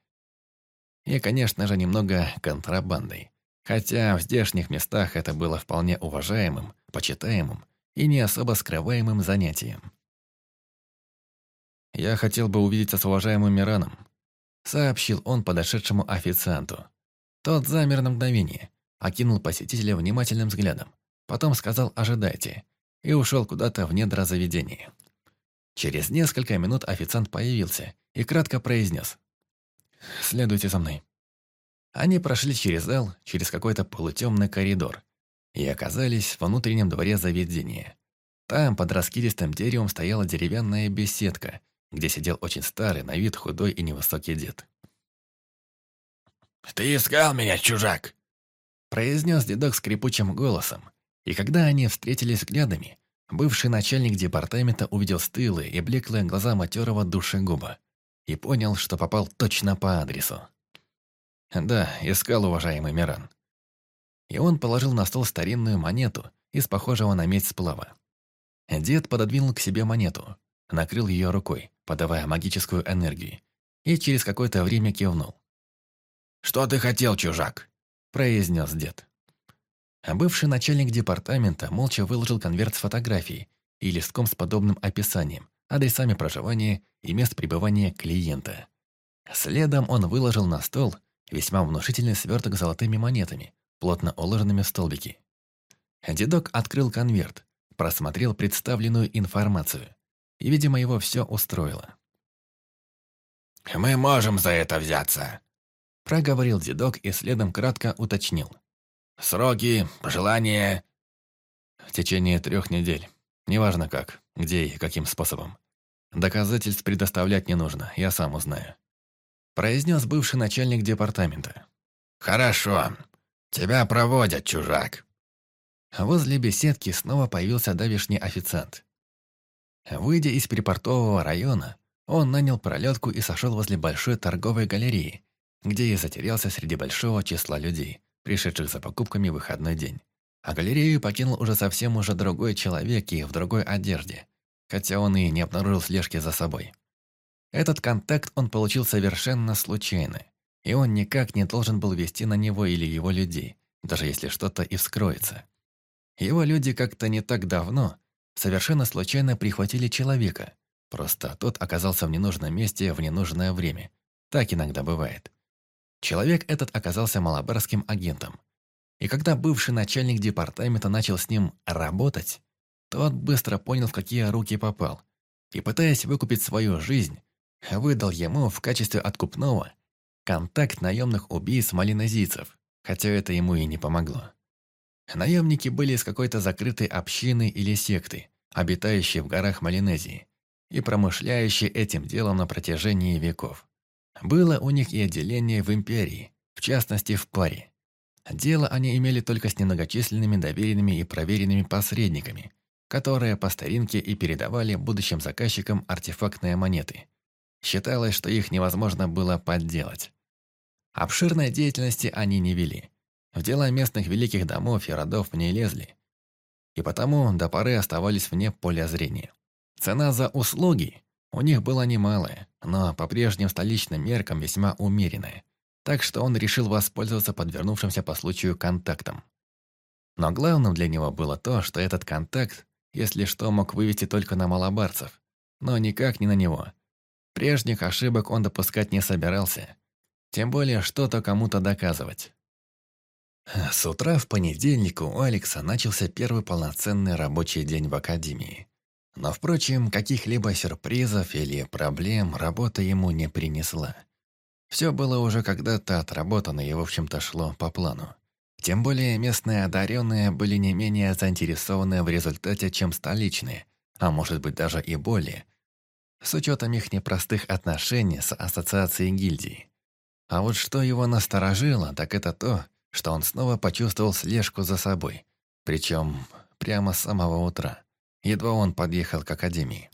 И, конечно же, немного контрабандой. Хотя в здешних местах это было вполне уважаемым, почитаемым и не особо скрываемым занятием. «Я хотел бы увидеться с уважаемым Мираном», — сообщил он подошедшему официанту. Тот замер на мгновение, окинул посетителя внимательным взглядом, потом сказал «ожидайте» и ушел куда-то в недра заведения. Через несколько минут официант появился и кратко произнес «Следуйте за мной». Они прошли через зал, через какой-то полутемный коридор и оказались в внутреннем дворе заведения. Там под раскидистым деревом стояла деревянная беседка — где сидел очень старый, на вид худой и невысокий дед. «Ты искал меня, чужак?» произнес дедок скрипучим голосом, и когда они встретились взглядами, бывший начальник департамента увидел стылые и блеклые глаза матерого душегуба и понял, что попал точно по адресу. «Да, искал уважаемый Миран». И он положил на стол старинную монету из похожего на медь сплава. Дед пододвинул к себе монету, накрыл ее рукой, подавая магическую энергию, и через какое-то время кивнул. «Что ты хотел, чужак?» – произнес дед. Бывший начальник департамента молча выложил конверт с фотографией и листком с подобным описанием, адресами проживания и мест пребывания клиента. Следом он выложил на стол весьма внушительный сверток с золотыми монетами, плотно уложенными в столбики. Дедок открыл конверт, просмотрел представленную информацию, и, видимо, его все устроило. «Мы можем за это взяться», — проговорил дедок и следом кратко уточнил. «Сроки, пожелания...» «В течение трех недель. Неважно как, где и каким способом. Доказательств предоставлять не нужно, я сам узнаю. Произнес бывший начальник департамента. «Хорошо. Тебя проводят, чужак». Возле беседки снова появился давишний официант. Выйдя из припортового района, он нанял пролетку и сошел возле большой торговой галереи, где и затерялся среди большого числа людей, пришедших за покупками в выходной день. А галерею покинул уже совсем уже другой человек и в другой одежде, хотя он и не обнаружил слежки за собой. Этот контакт он получил совершенно случайно, и он никак не должен был вести на него или его людей, даже если что-то и вскроется. Его люди как-то не так давно совершенно случайно прихватили человека, просто тот оказался в ненужном месте в ненужное время. Так иногда бывает. Человек этот оказался малабарским агентом. И когда бывший начальник департамента начал с ним работать, тот быстро понял, в какие руки попал, и, пытаясь выкупить свою жизнь, выдал ему в качестве откупного контакт наемных убийц малинезийцев, хотя это ему и не помогло. Наемники были из какой-то закрытой общины или секты, обитающей в горах Малинезии, и промышляющие этим делом на протяжении веков. Было у них и отделение в империи, в частности в паре. Дело они имели только с немногочисленными доверенными и проверенными посредниками, которые по старинке и передавали будущим заказчикам артефактные монеты. Считалось, что их невозможно было подделать. Обширной деятельности они не вели. В дела местных великих домов и родов не лезли. И потому до поры оставались вне поля зрения. Цена за услуги у них была немалая, но по прежним столичным меркам весьма умеренная. Так что он решил воспользоваться подвернувшимся по случаю контактом. Но главным для него было то, что этот контакт если что, мог вывести только на малобарцев, но никак не на него. Прежних ошибок он допускать не собирался. Тем более что-то кому-то доказывать. С утра в понедельник у Алекса начался первый полноценный рабочий день в академии. Но, впрочем, каких-либо сюрпризов или проблем работа ему не принесла. Все было уже когда-то отработано и, в общем-то, шло по плану. Тем более местные одаренные были не менее заинтересованы в результате, чем столичные, а может быть даже и более, с учетом их непростых отношений с ассоциацией гильдий. А вот что его насторожило, так это то, что он снова почувствовал слежку за собой, причем прямо с самого утра, едва он подъехал к академии.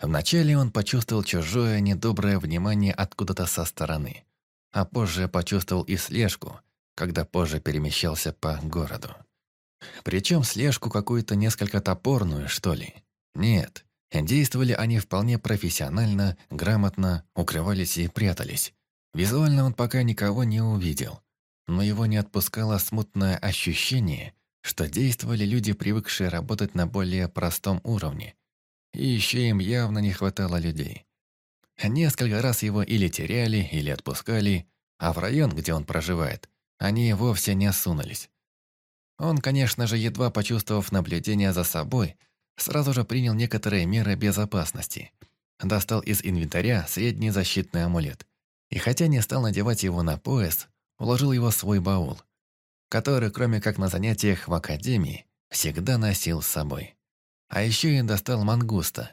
Вначале он почувствовал чужое недоброе внимание откуда-то со стороны, а позже почувствовал и слежку – когда позже перемещался по городу. Причем слежку какую-то несколько топорную, что ли. Нет, действовали они вполне профессионально, грамотно, укрывались и прятались. Визуально он пока никого не увидел, но его не отпускало смутное ощущение, что действовали люди, привыкшие работать на более простом уровне. И еще им явно не хватало людей. Несколько раз его или теряли, или отпускали, а в район, где он проживает, они вовсе не осунулись. Он, конечно же, едва почувствовав наблюдение за собой, сразу же принял некоторые меры безопасности. Достал из инвентаря средний защитный амулет. И хотя не стал надевать его на пояс, уложил его в свой баул, который, кроме как на занятиях в академии, всегда носил с собой. А еще и достал мангуста.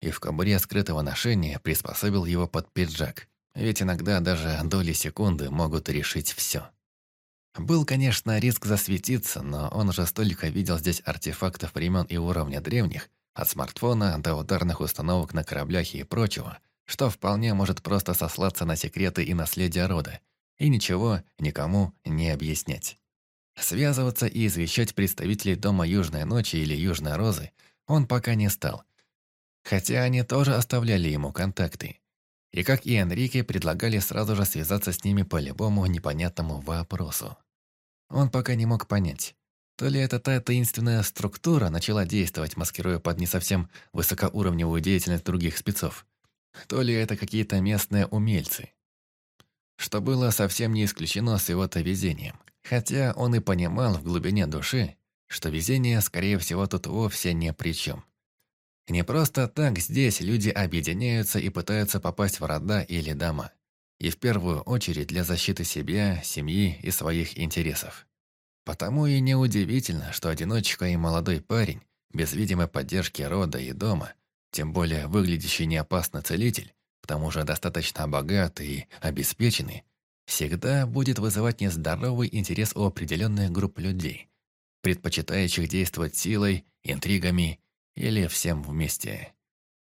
И в кобуре скрытого ношения приспособил его под пиджак. Ведь иногда даже доли секунды могут решить все. Был, конечно, риск засветиться, но он же столько видел здесь артефактов времен и уровня древних, от смартфона до ударных установок на кораблях и прочего, что вполне может просто сослаться на секреты и наследие рода, и ничего никому не объяснять. Связываться и извещать представителей Дома Южной Ночи или Южной Розы он пока не стал. Хотя они тоже оставляли ему контакты. И как и Энрике, предлагали сразу же связаться с ними по любому непонятному вопросу. Он пока не мог понять, то ли это та таинственная структура начала действовать, маскируя под не совсем высокоуровневую деятельность других спецов, то ли это какие-то местные умельцы. Что было совсем не исключено с его-то везением. Хотя он и понимал в глубине души, что везение, скорее всего, тут вовсе не при чем. Не просто так здесь люди объединяются и пытаются попасть в рода или дома. И в первую очередь для защиты себя, семьи и своих интересов. Потому и неудивительно, что одиночка и молодой парень, без видимой поддержки рода и дома, тем более выглядящий неопасно целитель, к тому же достаточно богатый и обеспеченный, всегда будет вызывать нездоровый интерес у определенных групп людей, предпочитающих действовать силой, интригами или всем вместе.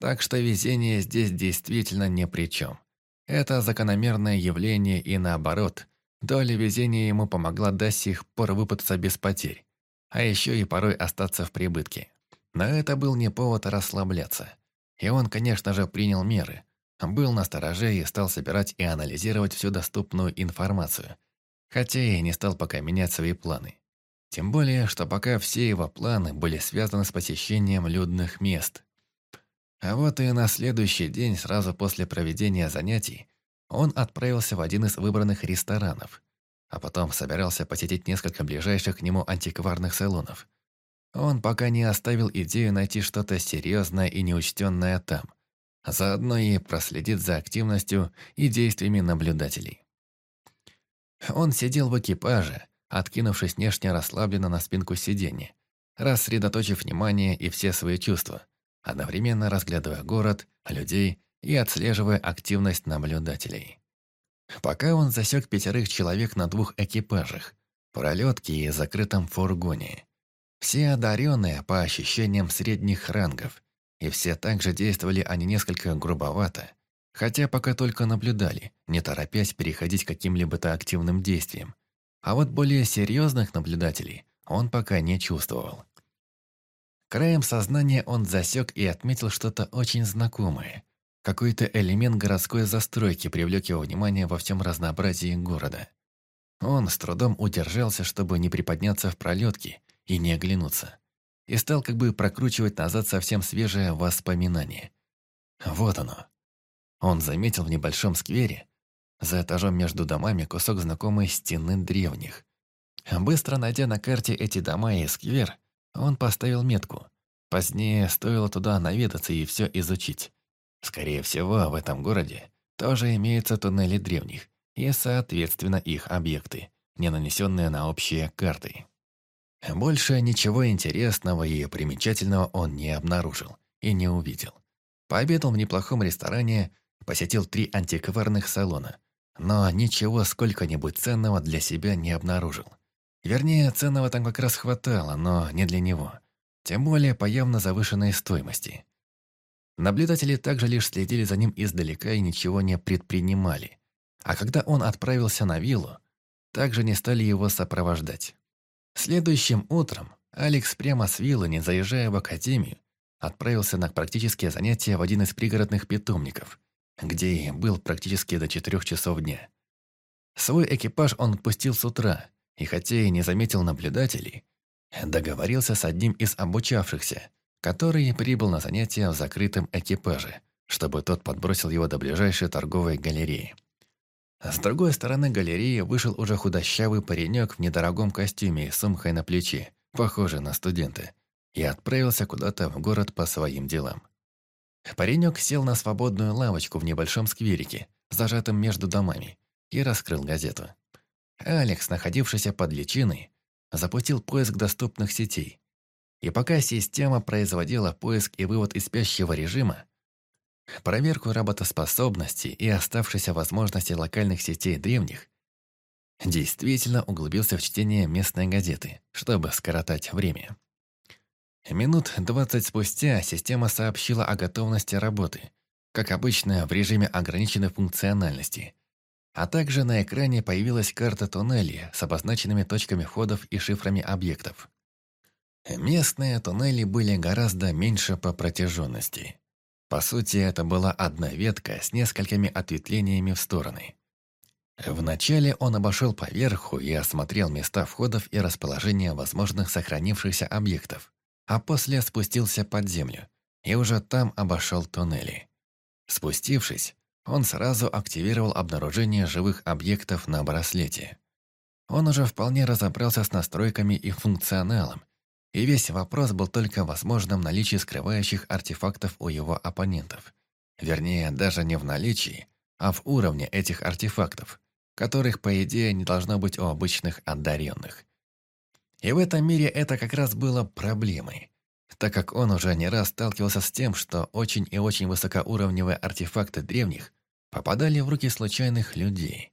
Так что везение здесь действительно ни при чем. Это закономерное явление и наоборот. Доля везения ему помогла до сих пор выпутаться без потерь, а еще и порой остаться в прибытке. Но это был не повод расслабляться. И он, конечно же, принял меры. Был на стороже и стал собирать и анализировать всю доступную информацию. Хотя и не стал пока менять свои планы. Тем более, что пока все его планы были связаны с посещением людных мест. А вот и на следующий день, сразу после проведения занятий, он отправился в один из выбранных ресторанов, а потом собирался посетить несколько ближайших к нему антикварных салонов. Он пока не оставил идею найти что-то серьезное и неучтенное там, а заодно и проследит за активностью и действиями наблюдателей. Он сидел в экипаже, откинувшись внешне расслабленно на спинку сиденья, рассредоточив внимание и все свои чувства, одновременно разглядывая город, людей и отслеживая активность наблюдателей. Пока он засек пятерых человек на двух экипажах, пролетке и закрытом фургоне. Все одаренные по ощущениям средних рангов, и все также действовали они несколько грубовато, хотя пока только наблюдали, не торопясь переходить к каким-либо-то активным действиям, а вот более серьезных наблюдателей он пока не чувствовал. Краем сознания он засек и отметил что-то очень знакомое. Какой-то элемент городской застройки привлек его внимание во всем разнообразии города. Он с трудом удержался, чтобы не приподняться в пролетке и не оглянуться. И стал как бы прокручивать назад совсем свежее воспоминание. Вот оно. Он заметил в небольшом сквере за этажом между домами кусок знакомой стены древних. Быстро найдя на карте эти дома и сквер, он поставил метку. Позднее стоило туда наведаться и все изучить. Скорее всего, в этом городе тоже имеются туннели древних и, соответственно, их объекты, не нанесенные на общие карты. Больше ничего интересного и примечательного он не обнаружил и не увидел. Пообедал в неплохом ресторане, посетил три антикварных салона, но ничего сколько-нибудь ценного для себя не обнаружил. Вернее, ценного там как раз хватало, но не для него. Тем более по явно завышенной стоимости. Наблюдатели также лишь следили за ним издалека и ничего не предпринимали. А когда он отправился на виллу, также не стали его сопровождать. Следующим утром Алекс прямо с виллы, не заезжая в академию, отправился на практические занятия в один из пригородных питомников – где и был практически до четырех часов дня. Свой экипаж он отпустил с утра, и хотя и не заметил наблюдателей, договорился с одним из обучавшихся, который прибыл на занятия в закрытом экипаже, чтобы тот подбросил его до ближайшей торговой галереи. С другой стороны галереи вышел уже худощавый паренек в недорогом костюме и сумкой на плече, похожий на студента, и отправился куда-то в город по своим делам. Паренек сел на свободную лавочку в небольшом скверике, зажатом между домами, и раскрыл газету. Алекс, находившийся под личиной, запустил поиск доступных сетей. И пока система производила поиск и вывод из спящего режима, проверку работоспособности и оставшейся возможности локальных сетей древних, действительно углубился в чтение местной газеты, чтобы скоротать время. Минут двадцать спустя система сообщила о готовности работы, как обычно в режиме ограниченной функциональности. А также на экране появилась карта туннелей с обозначенными точками входов и шифрами объектов. Местные туннели были гораздо меньше по протяженности. По сути, это была одна ветка с несколькими ответвлениями в стороны. Вначале он обошел поверху и осмотрел места входов и расположение возможных сохранившихся объектов а после спустился под землю и уже там обошел туннели. Спустившись, он сразу активировал обнаружение живых объектов на браслете. Он уже вполне разобрался с настройками и функционалом И весь вопрос был только в возможном наличии скрывающих артефактов у его оппонентов. Вернее, даже не в наличии, а в уровне этих артефактов, которых, по идее, не должно быть у обычных одаренных. И в этом мире это как раз было проблемой, так как он уже не раз сталкивался с тем, что очень и очень высокоуровневые артефакты древних попадали в руки случайных людей.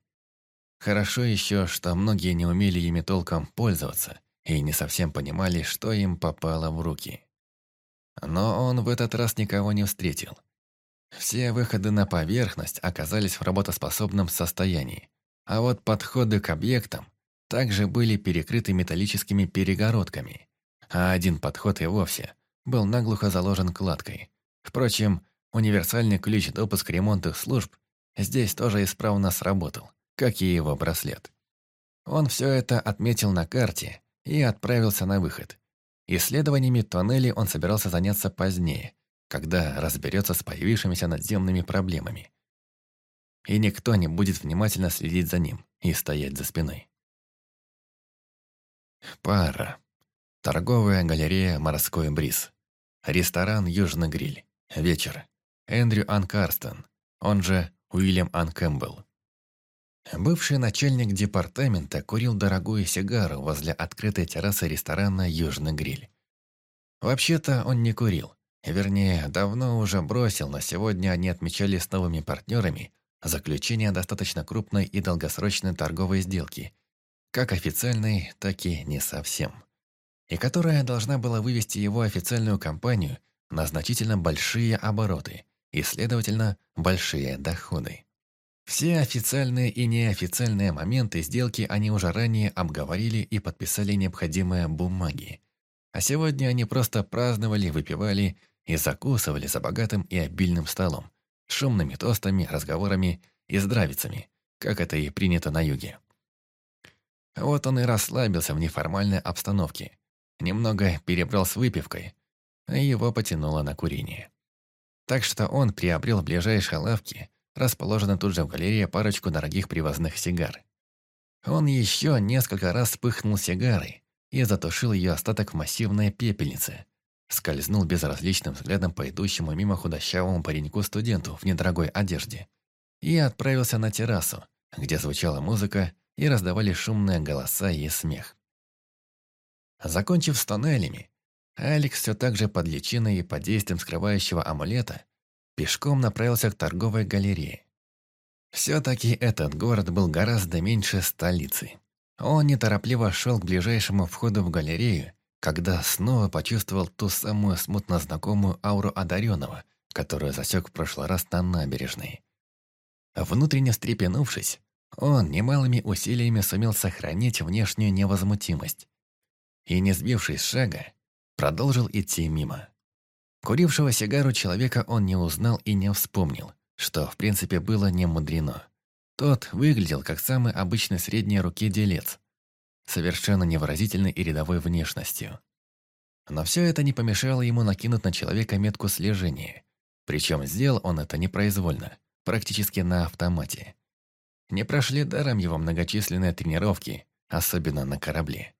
Хорошо еще, что многие не умели ими толком пользоваться и не совсем понимали, что им попало в руки. Но он в этот раз никого не встретил. Все выходы на поверхность оказались в работоспособном состоянии, а вот подходы к объектам также были перекрыты металлическими перегородками, а один подход и вовсе был наглухо заложен кладкой. Впрочем, универсальный ключ допуск ремонтных служб здесь тоже исправно сработал, как и его браслет. Он все это отметил на карте и отправился на выход. Исследованиями тоннелей он собирался заняться позднее, когда разберется с появившимися надземными проблемами. И никто не будет внимательно следить за ним и стоять за спиной. Пара. Торговая галерея «Морской бриз». Ресторан «Южный гриль». Вечер. Эндрю Ан Карстон, он же Уильям Ан Кэмпбелл. Бывший начальник департамента курил дорогую сигару возле открытой террасы ресторана «Южный гриль». Вообще-то он не курил. Вернее, давно уже бросил, но сегодня они отмечали с новыми партнерами заключение достаточно крупной и долгосрочной торговой сделки, как официальной, так и не совсем, и которая должна была вывести его официальную компанию на значительно большие обороты и, следовательно, большие доходы. Все официальные и неофициальные моменты сделки они уже ранее обговорили и подписали необходимые бумаги. А сегодня они просто праздновали, выпивали и закусывали за богатым и обильным столом, шумными тостами, разговорами и здравицами, как это и принято на юге. Вот он и расслабился в неформальной обстановке, немного перебрал с выпивкой, и его потянуло на курение. Так что он приобрел в ближайшей лавке, расположенной тут же в галерее, парочку дорогих привозных сигар. Он еще несколько раз вспыхнул сигарой и затушил ее остаток в массивной пепельнице, Скользнул безразличным взглядом по идущему мимо худощавому пареньку-студенту в недорогой одежде и отправился на террасу, где звучала музыка и раздавали шумные голоса и смех. Закончив с тоннелями, Алекс все так же под личиной и под действием скрывающего амулета пешком направился к торговой галерее. Все-таки этот город был гораздо меньше столицы. Он неторопливо шел к ближайшему входу в галерею когда снова почувствовал ту самую смутно знакомую ауру одаренного, которую засек в прошлый раз на набережной. Внутренне встрепенувшись, он немалыми усилиями сумел сохранить внешнюю невозмутимость и, не сбившись с шага, продолжил идти мимо. Курившего сигару человека он не узнал и не вспомнил, что, в принципе, было не мудрено. Тот выглядел как самый обычный средней руки делец, совершенно невыразительной и рядовой внешностью. Но все это не помешало ему накинуть на человека метку слежения. Причем сделал он это непроизвольно, практически на автомате. Не прошли даром его многочисленные тренировки, особенно на корабле.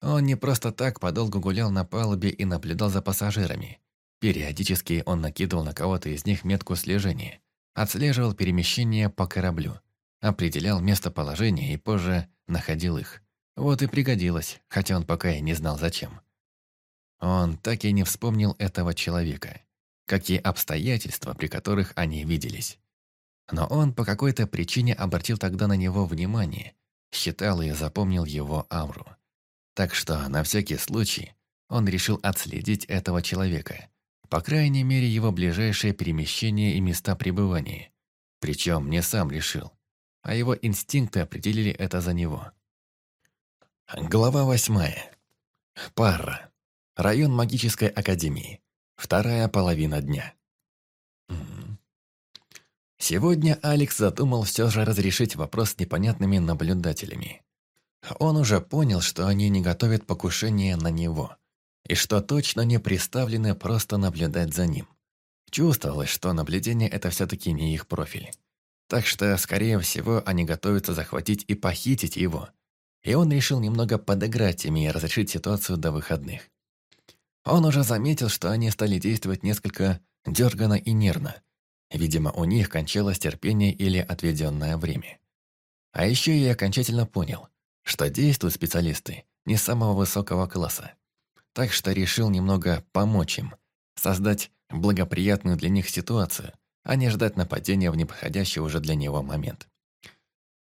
Он не просто так подолгу гулял на палубе и наблюдал за пассажирами. Периодически он накидывал на кого-то из них метку слежения, отслеживал перемещение по кораблю, определял местоположение и позже находил их. Вот и пригодилось, хотя он пока и не знал зачем. Он так и не вспомнил этого человека, какие обстоятельства, при которых они виделись. Но он по какой-то причине обратил тогда на него внимание, считал и запомнил его ауру. Так что, на всякий случай, он решил отследить этого человека, по крайней мере, его ближайшее перемещение и места пребывания. Причем не сам решил, а его инстинкты определили это за него. Глава восьмая. Пара. Район магической академии. Вторая половина дня. Сегодня Алекс задумал все же разрешить вопрос с непонятными наблюдателями. Он уже понял, что они не готовят покушение на него, и что точно не приставлены просто наблюдать за ним. Чувствовалось, что наблюдение – это все-таки не их профиль. Так что, скорее всего, они готовятся захватить и похитить его – и он решил немного подыграть им и разрешить ситуацию до выходных. Он уже заметил, что они стали действовать несколько дергано и нервно. Видимо, у них кончалось терпение или отведенное время. А еще я окончательно понял, что действуют специалисты не самого высокого класса. Так что решил немного помочь им, создать благоприятную для них ситуацию, а не ждать нападения в неподходящий уже для него момент.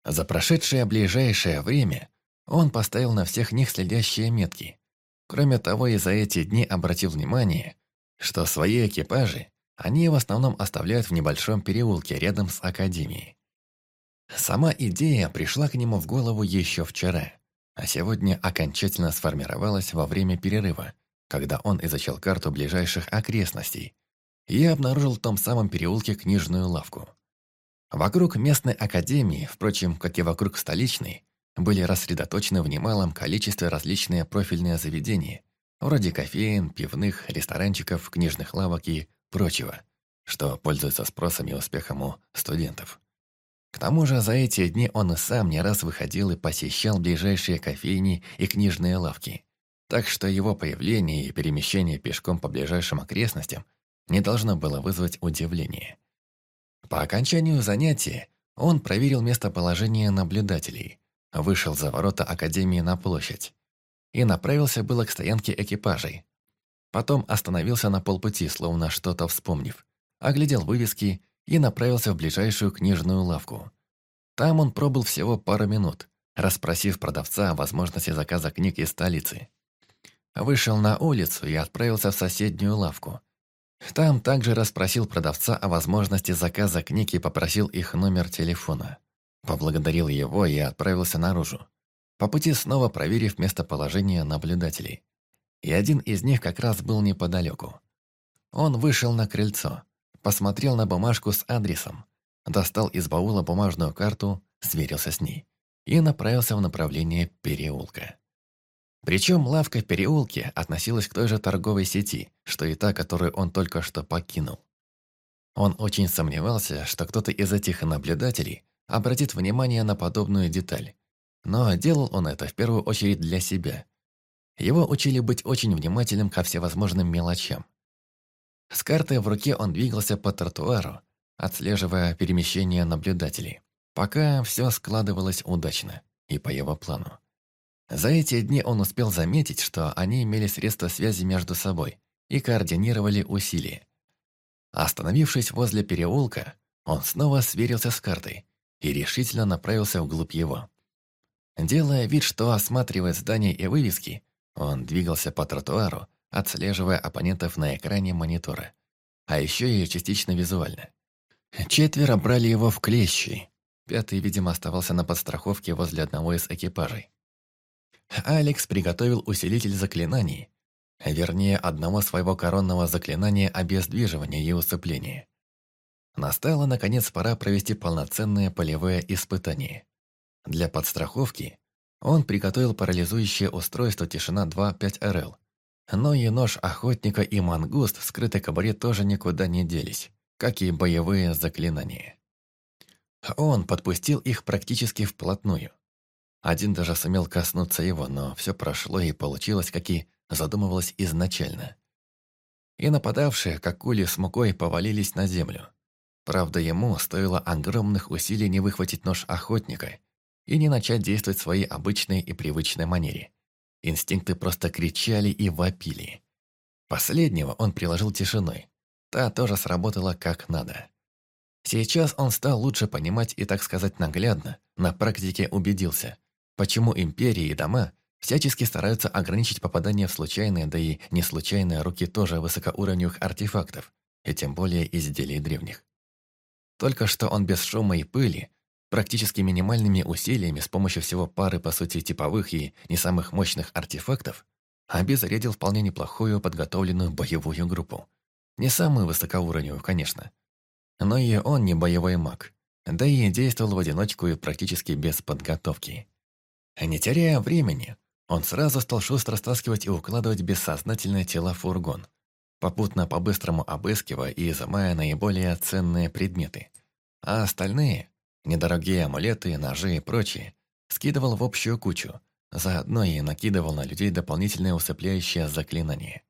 За прошедшее ближайшее время он поставил на всех них следящие метки. Кроме того, и за эти дни обратил внимание, что свои экипажи они в основном оставляют в небольшом переулке рядом с академией. Сама идея пришла к нему в голову еще вчера, а сегодня окончательно сформировалась во время перерыва, когда он изучал карту ближайших окрестностей и обнаружил в том самом переулке книжную лавку. Вокруг местной академии, впрочем, как и вокруг столичной, были рассредоточены в немалом количестве различные профильные заведения, вроде кофеин, пивных, ресторанчиков, книжных лавок и прочего, что пользуется спросом и успехом у студентов. К тому же за эти дни он и сам не раз выходил и посещал ближайшие кофейни и книжные лавки, так что его появление и перемещение пешком по ближайшим окрестностям не должно было вызвать удивление. По окончанию занятия он проверил местоположение наблюдателей, вышел за ворота Академии на площадь и направился было к стоянке экипажей. Потом остановился на полпути, словно что-то вспомнив, оглядел вывески и направился в ближайшую книжную лавку. Там он пробыл всего пару минут, расспросив продавца о возможности заказа книг из столицы. Вышел на улицу и отправился в соседнюю лавку. Там также расспросил продавца о возможности заказа книг и попросил их номер телефона. Поблагодарил его и отправился наружу. По пути снова проверив местоположение наблюдателей. И один из них как раз был неподалеку. Он вышел на крыльцо, посмотрел на бумажку с адресом, достал из баула бумажную карту, сверился с ней и направился в направлении переулка. Причем лавка в переулке относилась к той же торговой сети, что и та, которую он только что покинул. Он очень сомневался, что кто-то из этих наблюдателей обратит внимание на подобную деталь. Но делал он это в первую очередь для себя. Его учили быть очень внимательным ко всевозможным мелочам. С картой в руке он двигался по тротуару, отслеживая перемещение наблюдателей, пока все складывалось удачно и по его плану. За эти дни он успел заметить, что они имели средства связи между собой и координировали усилия. Остановившись возле переулка, он снова сверился с картой и решительно направился вглубь его. Делая вид, что осматривает здания и вывески, он двигался по тротуару, отслеживая оппонентов на экране монитора, а еще и частично визуально. Четверо брали его в клещи. Пятый, видимо, оставался на подстраховке возле одного из экипажей. Алекс приготовил усилитель заклинаний, вернее, одного своего коронного заклинания обездвиживания и усыпления. Настала, наконец, пора провести полноценное полевое испытание. Для подстраховки он приготовил парализующее устройство «Тишина-2 5РЛ». Но и нож охотника и мангуст в скрытой кобуре тоже никуда не делись, как и боевые заклинания. Он подпустил их практически вплотную. Один даже сумел коснуться его, но все прошло и получилось, как и задумывалось изначально. И нападавшие, как кули с мукой, повалились на землю. Правда, ему стоило огромных усилий не выхватить нож охотника и не начать действовать в своей обычной и привычной манере. Инстинкты просто кричали и вопили. Последнего он приложил тишиной. Та тоже сработала как надо. Сейчас он стал лучше понимать и, так сказать, наглядно, на практике убедился, почему империи и дома всячески стараются ограничить попадание в случайные, да и не случайные руки тоже высокоуровневых артефактов, и тем более изделий древних. Только что он без шума и пыли Практически минимальными усилиями с помощью всего пары, по сути, типовых и не самых мощных артефактов, обеззарядил вполне неплохую подготовленную боевую группу. Не самую высокоуровневую, конечно. Но и он не боевой маг, да и действовал в одиночку и практически без подготовки. Не теряя времени, он сразу стал шустро стаскивать и укладывать бессознательное тело в фургон, попутно по-быстрому обыскивая и изымая наиболее ценные предметы. А остальные недорогие амулеты, ножи и прочее, скидывал в общую кучу, заодно и накидывал на людей дополнительное усыпляющее заклинание.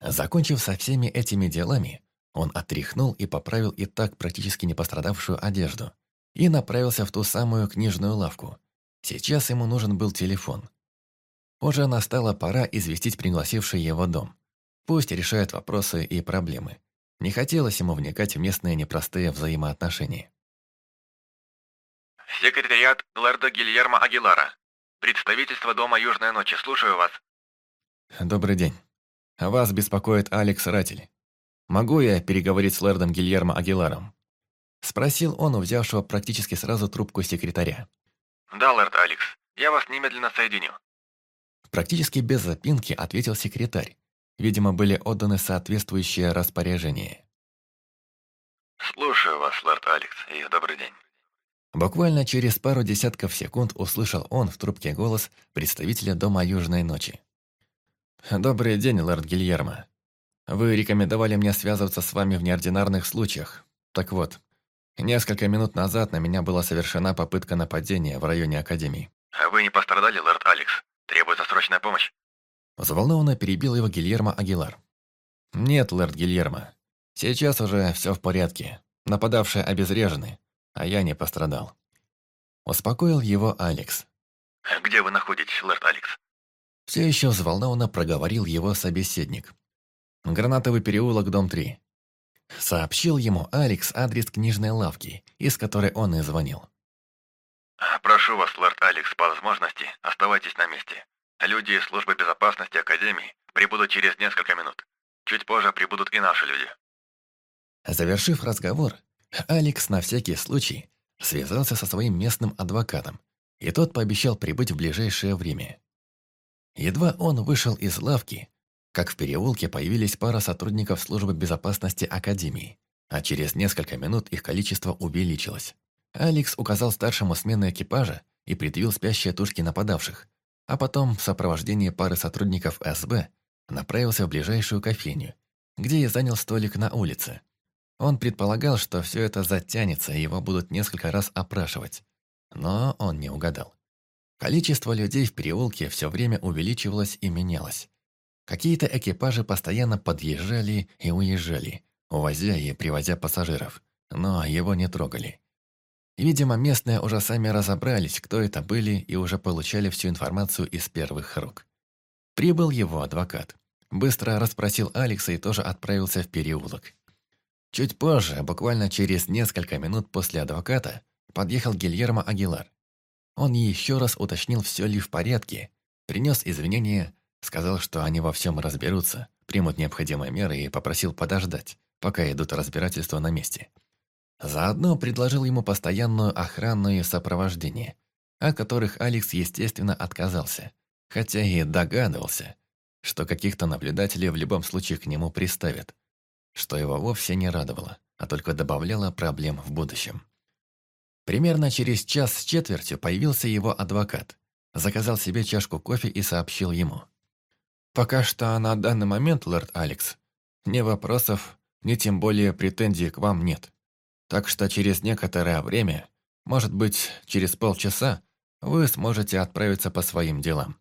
Закончив со всеми этими делами, он отряхнул и поправил и так практически не пострадавшую одежду и направился в ту самую книжную лавку. Сейчас ему нужен был телефон. Уже настала пора известить пригласивший его дом. Пусть решает вопросы и проблемы. Не хотелось ему вникать в местные непростые взаимоотношения. «Секретариат лорда Гильермо Агилара. Представительство Дома Южной Ночи. Слушаю вас». «Добрый день. Вас беспокоит Алекс Ратель. Могу я переговорить с лордом Гильермо Агиларом?» Спросил он у взявшего практически сразу трубку секретаря. «Да, лорд Алекс. Я вас немедленно соединю». Практически без запинки ответил секретарь. Видимо, были отданы соответствующие распоряжения. «Слушаю вас, лорд Алекс, и добрый день». Буквально через пару десятков секунд услышал он в трубке голос представителя Дома Южной Ночи. «Добрый день, лорд Гильермо. Вы рекомендовали мне связываться с вами в неординарных случаях. Так вот, несколько минут назад на меня была совершена попытка нападения в районе Академии». «Вы не пострадали, лорд Алекс? Требуется срочная помощь?» Взволнованно перебил его Гильермо Агилар. «Нет, лорд Гильермо. Сейчас уже все в порядке. Нападавшие обезврежены, а я не пострадал». Успокоил его Алекс. «Где вы находитесь, лорд Алекс?» Все еще взволнованно проговорил его собеседник. «Гранатовый переулок, дом 3». Сообщил ему Алекс адрес книжной лавки, из которой он и звонил. «Прошу вас, лорд Алекс, по возможности, оставайтесь на месте. Люди из службы безопасности Академии прибудут через несколько минут. Чуть позже прибудут и наши люди». Завершив разговор, Алекс на всякий случай связался со своим местным адвокатом, и тот пообещал прибыть в ближайшее время. Едва он вышел из лавки, как в переулке появились пара сотрудников службы безопасности Академии, а через несколько минут их количество увеличилось. Алекс указал старшему смены экипажа и предъявил спящие тушки нападавших, а потом в сопровождении пары сотрудников СБ направился в ближайшую кофейню, где и занял столик на улице. Он предполагал, что все это затянется и его будут несколько раз опрашивать. Но он не угадал. Количество людей в переулке все время увеличивалось и менялось. Какие-то экипажи постоянно подъезжали и уезжали, увозя и привозя пассажиров, но его не трогали. Видимо, местные уже сами разобрались, кто это были, и уже получали всю информацию из первых рук. Прибыл его адвокат. Быстро расспросил Алекса и тоже отправился в переулок. Чуть позже, буквально через несколько минут после адвоката, подъехал Гильермо Агилар. Он еще раз уточнил, все ли в порядке, принес извинения, сказал, что они во всем разберутся, примут необходимые меры и попросил подождать, пока идут разбирательства на месте. Заодно предложил ему постоянную охранную сопровождение, от которых Алекс, естественно, отказался, хотя и догадывался, что каких-то наблюдателей в любом случае к нему приставят, что его вовсе не радовало, а только добавляло проблем в будущем. Примерно через час с четвертью появился его адвокат, заказал себе чашку кофе и сообщил ему. «Пока что на данный момент, лорд Алекс, ни вопросов, ни тем более претензий к вам нет. Так что через некоторое время, может быть, через полчаса, вы сможете отправиться по своим делам.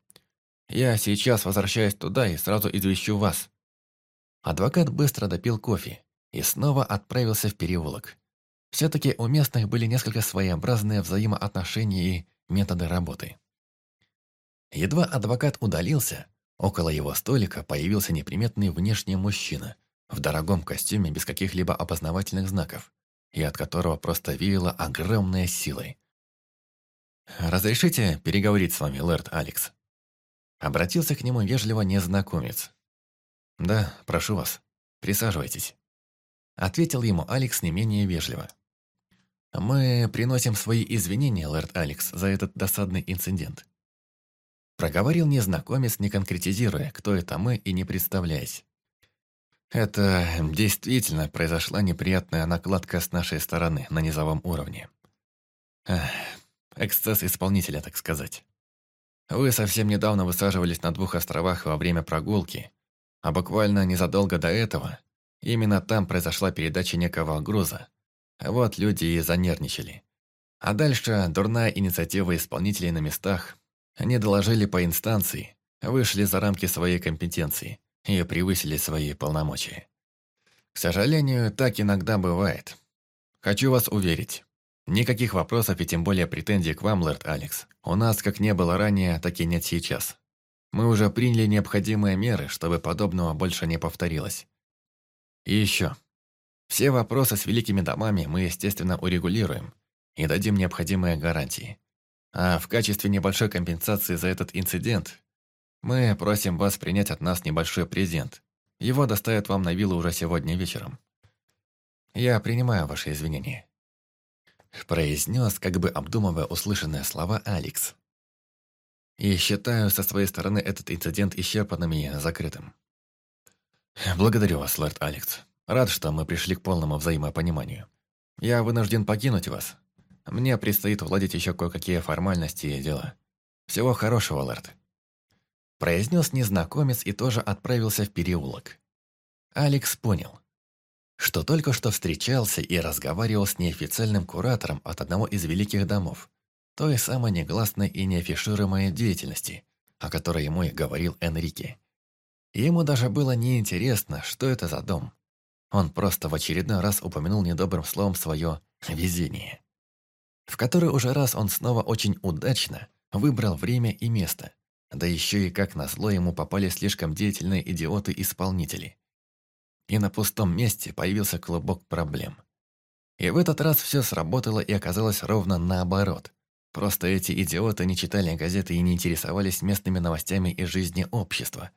Я сейчас возвращаюсь туда и сразу извещу вас». Адвокат быстро допил кофе и снова отправился в переулок. Все-таки у местных были несколько своеобразные взаимоотношения и методы работы. Едва адвокат удалился, около его столика появился неприметный внешний мужчина в дорогом костюме без каких-либо опознавательных знаков и от которого просто веяло огромной силой. «Разрешите переговорить с вами, лэрд Алекс?» Обратился к нему вежливо незнакомец. «Да, прошу вас, присаживайтесь». Ответил ему Алекс не менее вежливо. «Мы приносим свои извинения, лэрд Алекс, за этот досадный инцидент». Проговорил незнакомец, не конкретизируя, кто это мы и не представляясь. Это действительно произошла неприятная накладка с нашей стороны на низовом уровне. Эх, эксцесс исполнителя, так сказать. Вы совсем недавно высаживались на двух островах во время прогулки, а буквально незадолго до этого именно там произошла передача некого груза. Вот люди и занервничали. А дальше дурная инициатива исполнителей на местах. Они доложили по инстанции, вышли за рамки своей компетенции и превысили свои полномочия. К сожалению, так иногда бывает. Хочу вас уверить, никаких вопросов и тем более претензий к вам, лорд Алекс, у нас как не было ранее, так и нет сейчас. Мы уже приняли необходимые меры, чтобы подобного больше не повторилось. И еще. Все вопросы с великими домами мы, естественно, урегулируем и дадим необходимые гарантии. А в качестве небольшой компенсации за этот инцидент мы просим вас принять от нас небольшой презент. Его доставят вам на виллу уже сегодня вечером. Я принимаю ваши извинения. Произнес, как бы обдумывая услышанные слова Алекс. И считаю со своей стороны этот инцидент исчерпанным и закрытым. Благодарю вас, лорд Алекс. Рад, что мы пришли к полному взаимопониманию. Я вынужден покинуть вас. Мне предстоит уладить еще кое-какие формальности и дела. Всего хорошего, лорд. Произнес незнакомец и тоже отправился в переулок. Алекс понял, что только что встречался и разговаривал с неофициальным куратором от одного из великих домов, той самой негласной и неафишируемой деятельности, о которой ему и говорил Энрике. Ему даже было неинтересно, что это за дом. Он просто в очередной раз упомянул недобрым словом свое «везение», в который уже раз он снова очень удачно выбрал время и место, да еще и как назло ему попали слишком деятельные идиоты-исполнители. И на пустом месте появился клубок проблем. И в этот раз все сработало и оказалось ровно наоборот. Просто эти идиоты не читали газеты и не интересовались местными новостями и жизни общества.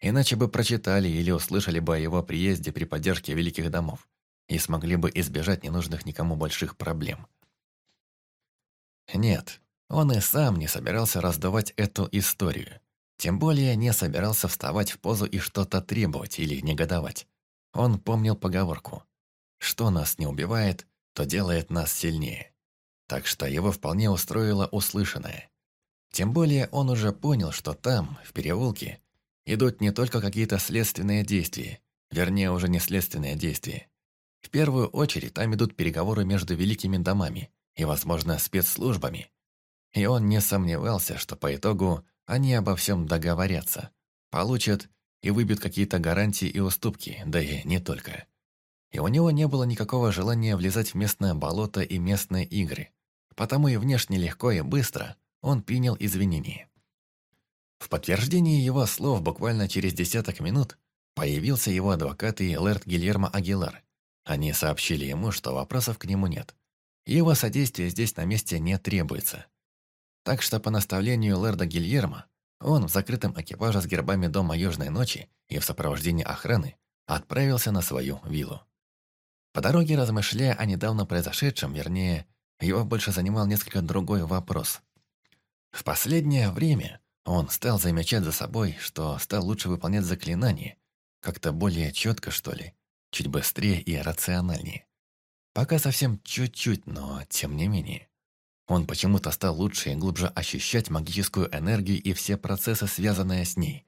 Иначе бы прочитали или услышали бы о его приезде при поддержке великих домов и смогли бы избежать ненужных никому больших проблем. Нет, он и сам не собирался раздавать эту историю. Тем более не собирался вставать в позу и что-то требовать или негодовать. Он помнил поговорку «Что нас не убивает, то делает нас сильнее» так что его вполне устроило услышанное. Тем более он уже понял, что там, в переулке, идут не только какие-то следственные действия, вернее, уже не следственные действия. В первую очередь там идут переговоры между великими домами и, возможно, спецслужбами. И он не сомневался, что по итогу они обо всем договорятся, получат и выбьют какие-то гарантии и уступки, да и не только. И у него не было никакого желания влезать в местное болото и местные игры. Потому и внешне легко и быстро он принял извинения. В подтверждении его слов буквально через десяток минут появился его адвокат и лэрд Гильермо Агилар. Они сообщили ему, что вопросов к нему нет. Его содействие здесь на месте не требуется. Так что по наставлению лэрда Гильермо он в закрытом экипаже с гербами Дома Южной Ночи и в сопровождении охраны отправился на свою виллу. По дороге размышляя о недавно произошедшем, вернее, его больше занимал несколько другой вопрос. В последнее время он стал замечать за собой, что стал лучше выполнять заклинания, как-то более четко, что ли, чуть быстрее и рациональнее. Пока совсем чуть-чуть, но тем не менее. Он почему-то стал лучше и глубже ощущать магическую энергию и все процессы, связанные с ней.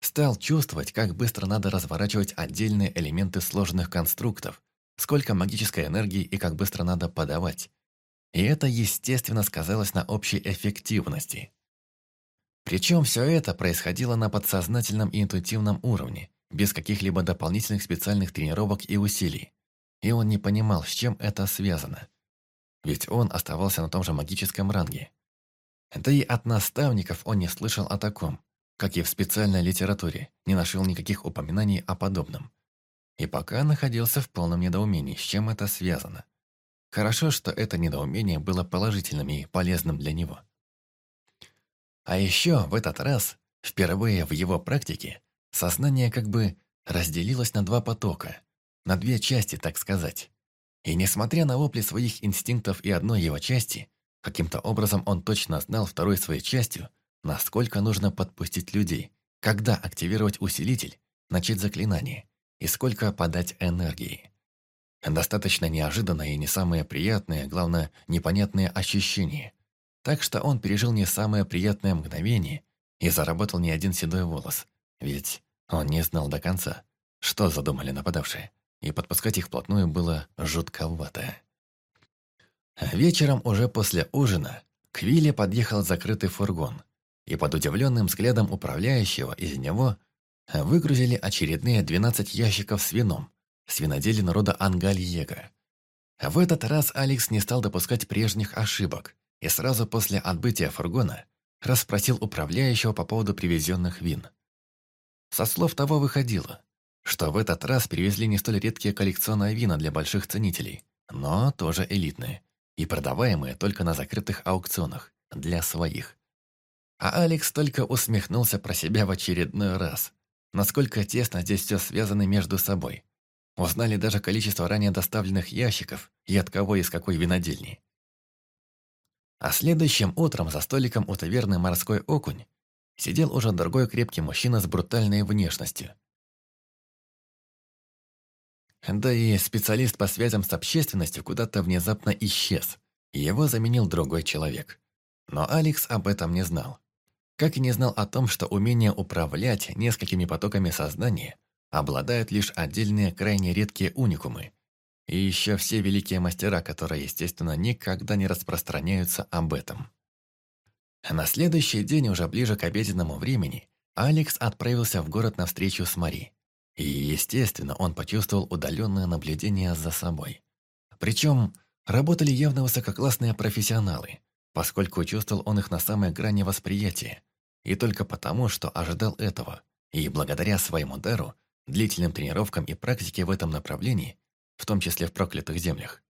Стал чувствовать, как быстро надо разворачивать отдельные элементы сложных конструктов, сколько магической энергии и как быстро надо подавать. И это, естественно, сказалось на общей эффективности. Причем все это происходило на подсознательном и интуитивном уровне, без каких-либо дополнительных специальных тренировок и усилий. И он не понимал, с чем это связано. Ведь он оставался на том же магическом ранге. Да и от наставников он не слышал о таком, как и в специальной литературе, не нашел никаких упоминаний о подобном. И пока находился в полном недоумении, с чем это связано. Хорошо, что это недоумение было положительным и полезным для него. А еще в этот раз, впервые в его практике, сознание как бы разделилось на два потока, на две части, так сказать. И несмотря на вопли своих инстинктов и одной его части, каким-то образом он точно знал второй своей частью, насколько нужно подпустить людей, когда активировать усилитель, начать заклинание и сколько подать энергии. Достаточно неожиданное и не самое приятное, главное, непонятное ощущение. Так что он пережил не самое приятное мгновение и заработал не один седой волос. Ведь он не знал до конца, что задумали нападавшие, и подпускать их вплотную было жутковато. Вечером, уже после ужина, к Вилле подъехал закрытый фургон, и под удивленным взглядом управляющего из него выгрузили очередные 12 ящиков с вином, с виноделия народа Ангальего. В этот раз Алекс не стал допускать прежних ошибок и сразу после отбытия фургона расспросил управляющего по поводу привезенных вин. Со слов того выходило, что в этот раз привезли не столь редкие коллекционные вина для больших ценителей, но тоже элитные, и продаваемые только на закрытых аукционах, для своих. А Алекс только усмехнулся про себя в очередной раз. Насколько тесно здесь все связано между собой. Узнали даже количество ранее доставленных ящиков и от кого и с какой винодельни. А следующим утром за столиком у таверны «Морской окунь» сидел уже другой крепкий мужчина с брутальной внешностью. Да и специалист по связям с общественностью куда-то внезапно исчез, его заменил другой человек. Но Алекс об этом не знал. Как и не знал о том, что умение управлять несколькими потоками сознания обладают лишь отдельные крайне редкие уникумы. И еще все великие мастера, которые, естественно, никогда не распространяются об этом. На следующий день, уже ближе к обеденному времени, Алекс отправился в город на встречу с Мари. И, естественно, он почувствовал удаленное наблюдение за собой. Причем работали явно высококлассные профессионалы, поскольку чувствовал он их на самой грани восприятия, и только потому, что ожидал этого, и благодаря своему дару, длительным тренировкам и практике в этом направлении, в том числе в проклятых землях.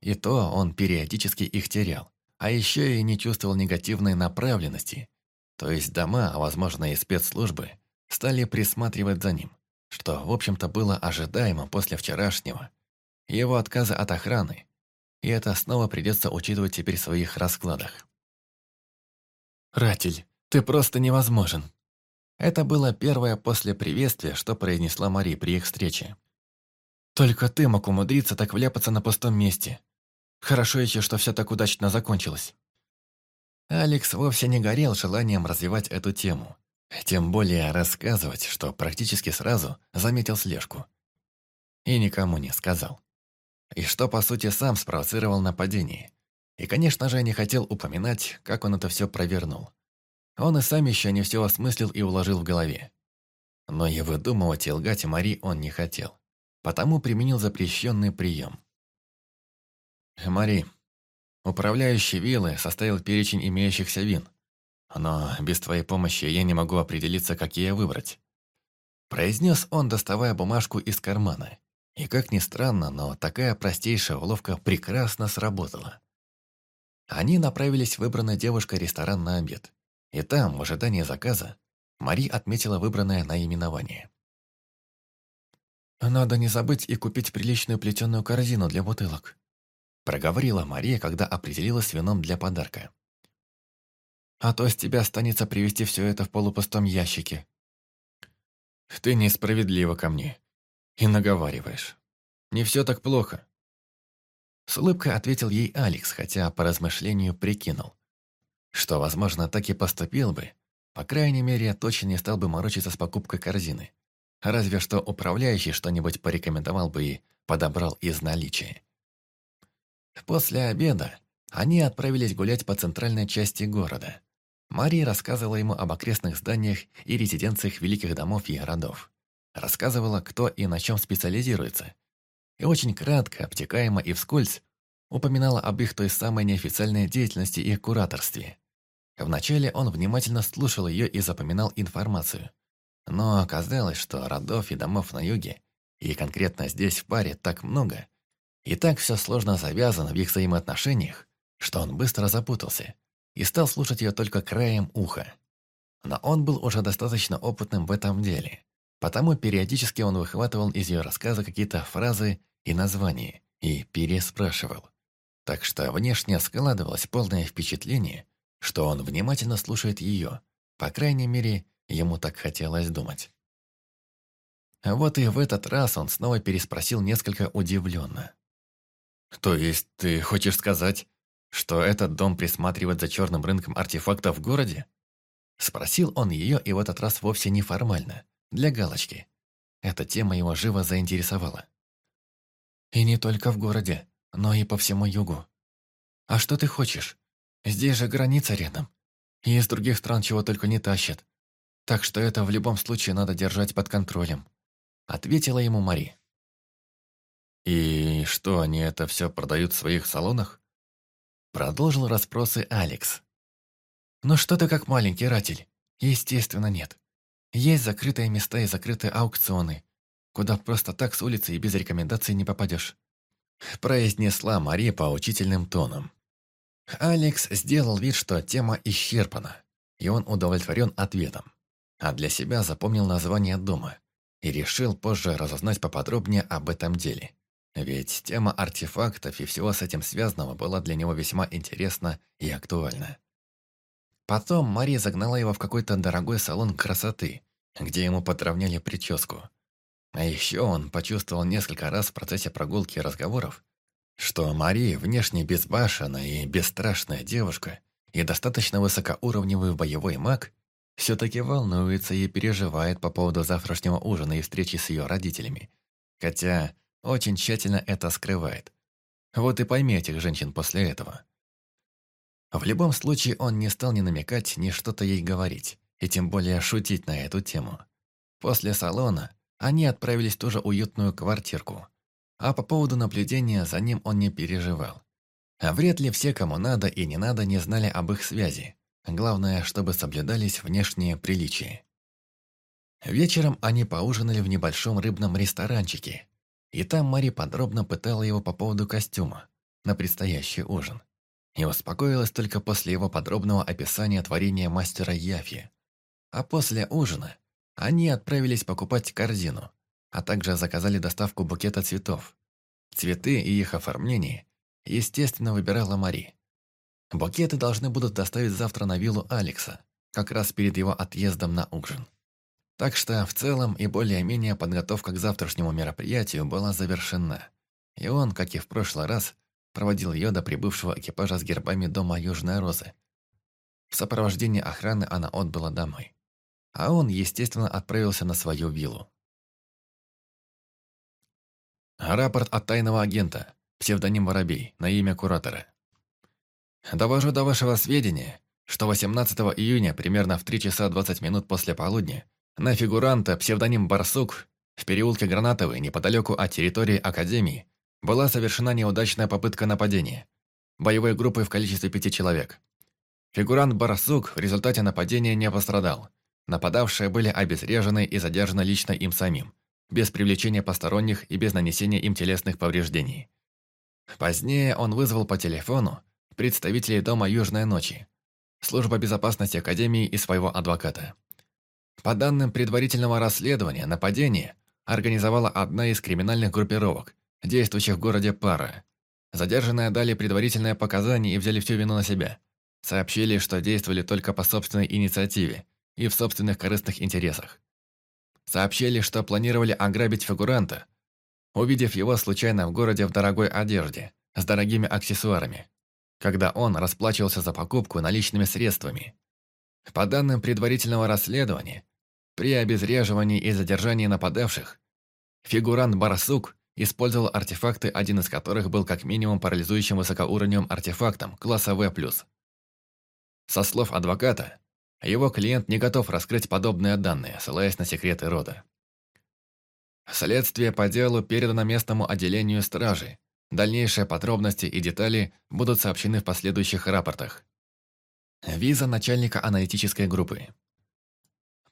И то он периодически их терял, а еще и не чувствовал негативной направленности, то есть дома, а возможно и спецслужбы, стали присматривать за ним, что, в общем-то, было ожидаемо после вчерашнего, его отказа от охраны, и это снова придется учитывать теперь в своих раскладах. «Ратель, ты просто невозможен!» Это было первое после приветствия, что произнесла Мари при их встрече. «Только ты мог умудриться так вляпаться на пустом месте. Хорошо еще, что все так удачно закончилось». Алекс вовсе не горел желанием развивать эту тему, тем более рассказывать, что практически сразу заметил слежку. И никому не сказал. И что, по сути, сам спровоцировал нападение. И, конечно же, не хотел упоминать, как он это все провернул. Он и сам еще не все осмыслил и уложил в голове. Но и выдумывать и лгать Мари он не хотел. Потому применил запрещенный прием. «Мари, управляющий виллы составил перечень имеющихся вин. Но без твоей помощи я не могу определиться, какие выбрать. Произнес он, доставая бумажку из кармана. И как ни странно, но такая простейшая уловка прекрасно сработала. Они направились в выбранный девушкой ресторан на обед. И там, в ожидании заказа, Мари отметила выбранное наименование. «Надо не забыть и купить приличную плетеную корзину для бутылок», проговорила Мария, когда определилась вином для подарка. А то с тебя останется привезти все это в полупустом ящике. Ты несправедлива ко мне. И наговариваешь. Не все так плохо. С улыбкой ответил ей Алекс, хотя по размышлению прикинул, что, возможно, так и поступил бы. По крайней мере, точно не стал бы морочиться с покупкой корзины. Разве что управляющий что-нибудь порекомендовал бы и подобрал из наличия. После обеда они отправились гулять по центральной части города. Мария рассказывала ему об окрестных зданиях и резиденциях великих домов и городов. Рассказывала, кто и на чем специализируется. И очень кратко, обтекаемо и вскользь упоминала об их той самой неофициальной деятельности и кураторстве. Вначале он внимательно слушал ее и запоминал информацию. Но оказалось, что родов и домов на юге, и конкретно здесь в паре так много, и так все сложно завязано в их взаимоотношениях, что он быстро запутался и стал слушать ее только краем уха. Но он был уже достаточно опытным в этом деле, потому периодически он выхватывал из ее рассказа какие-то фразы и названия и переспрашивал. Так что внешне складывалось полное впечатление, что он внимательно слушает ее, по крайней мере, ему так хотелось думать. Вот и в этот раз он снова переспросил несколько удивленно. «То есть ты хочешь сказать, что этот дом присматривает за черным рынком артефактов в городе? Спросил он ее и в этот раз вовсе неформально, для галочки. Эта тема его живо заинтересовала. И не только в городе, но и по всему югу. А что ты хочешь? Здесь же граница рядом. И из других стран чего только не тащат. так что это в любом случае надо держать под контролем», ответила ему Мари. «И что, они это все продают в своих салонах?» Продолжил расспросы Алекс. «Ну что ты как маленький ратель? Естественно, нет. Есть закрытые места и закрытые аукционы, куда просто так с улицы и без рекомендаций не попадешь», произнесла Мария поучительным тоном. Алекс сделал вид, что тема исчерпана, и он удовлетворен ответом. А для себя запомнил название дома и решил позже разузнать поподробнее об этом деле. Ведь тема артефактов и всего с этим связанного была для него весьма интересна и актуальна. Потом Мария загнала его в какой-то дорогой салон красоты, где ему подровняли прическу. А еще он почувствовал несколько раз в процессе прогулки и разговоров, что Мария внешне безбашенная и бесстрашная девушка и достаточно высокоуровневый боевой маг, все-таки волнуется и переживает по поводу завтрашнего ужина и встречи с ее родителями. Хотя очень тщательно это скрывает. Вот и пойми этих женщин после этого. В любом случае он не стал ни намекать, ни что-то ей говорить, и тем более шутить на эту тему. После салона они отправились в ту же уютную квартирку. А по поводу наблюдения за ним он не переживал. Вряд ли все, кому надо и не надо, не знали об их связи. Главное, чтобы соблюдались внешние приличия. Вечером они поужинали в небольшом рыбном ресторанчике. И там Мари подробно пытала его по поводу костюма на предстоящий ужин. И успокоилась только после его подробного описания творения мастера Яфи. А после ужина они отправились покупать корзину, а также заказали доставку букета цветов. Цветы и их оформление, естественно, выбирала Мари. Букеты должны будут доставить завтра на виллу Алекса, как раз перед его отъездом на ужин. Так что в целом и более-менее подготовка к завтрашнему мероприятию была завершена. И он, как и в прошлый раз, проводил ее до прибывшего экипажа с гербами дома Южной Розы. В сопровождении охраны она отбыла домой а он, естественно, отправился на свою виллу. Рапорт от тайного агента, псевдоним Воробей, на имя куратора. Довожу до вашего сведения, что 18 июня, примерно в 3 часа 20 минут после полудня, на фигуранта, псевдоним Барсук, в переулке Гранатовый, неподалеку от территории Академии, была совершена неудачная попытка нападения. Боевой группы в количестве пяти человек. Фигурант Барсук в результате нападения не пострадал, Нападавшие были обезврежены и задержаны лично им самим, без привлечения посторонних и без нанесения им телесных повреждений. Позднее он вызвал по телефону представителей Дома Южной Ночи, служба безопасности Академии и своего адвоката. По данным предварительного расследования, нападение организовала одна из криминальных группировок, действующих в городе Пара. Задержанные дали предварительное показание и взяли всю вину на себя. Сообщили, что действовали только по собственной инициативе и в собственных корыстных интересах. Сообщили, что планировали ограбить фигуранта, увидев его случайно в городе в дорогой одежде, с дорогими аксессуарами, когда он расплачивался за покупку наличными средствами. По данным предварительного расследования, при обезвреживании и задержании нападавших, фигурант Барсук использовал артефакты, один из которых был как минимум парализующим высокоуровневым артефактом класса В+. Со слов адвоката, его клиент не готов раскрыть подобные данные, ссылаясь на секреты рода. Следствие по делу передано местному отделению стражи. Дальнейшие подробности и детали будут сообщены в последующих рапортах. Виза начальника аналитической группы.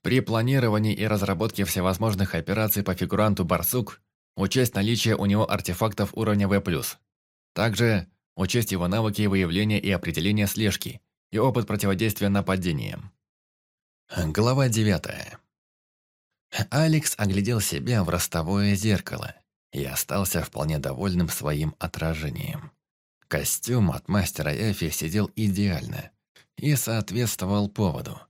При планировании и разработке всевозможных операций по фигуранту «Барсук» учесть наличие у него артефактов уровня В+. Также учесть его навыки выявления и определения слежки и опыт противодействия нападениям. Глава девятая. Алекс оглядел себя в ростовое зеркало и остался вполне довольным своим отражением. Костюм от мастера Эфи сидел идеально и соответствовал поводу.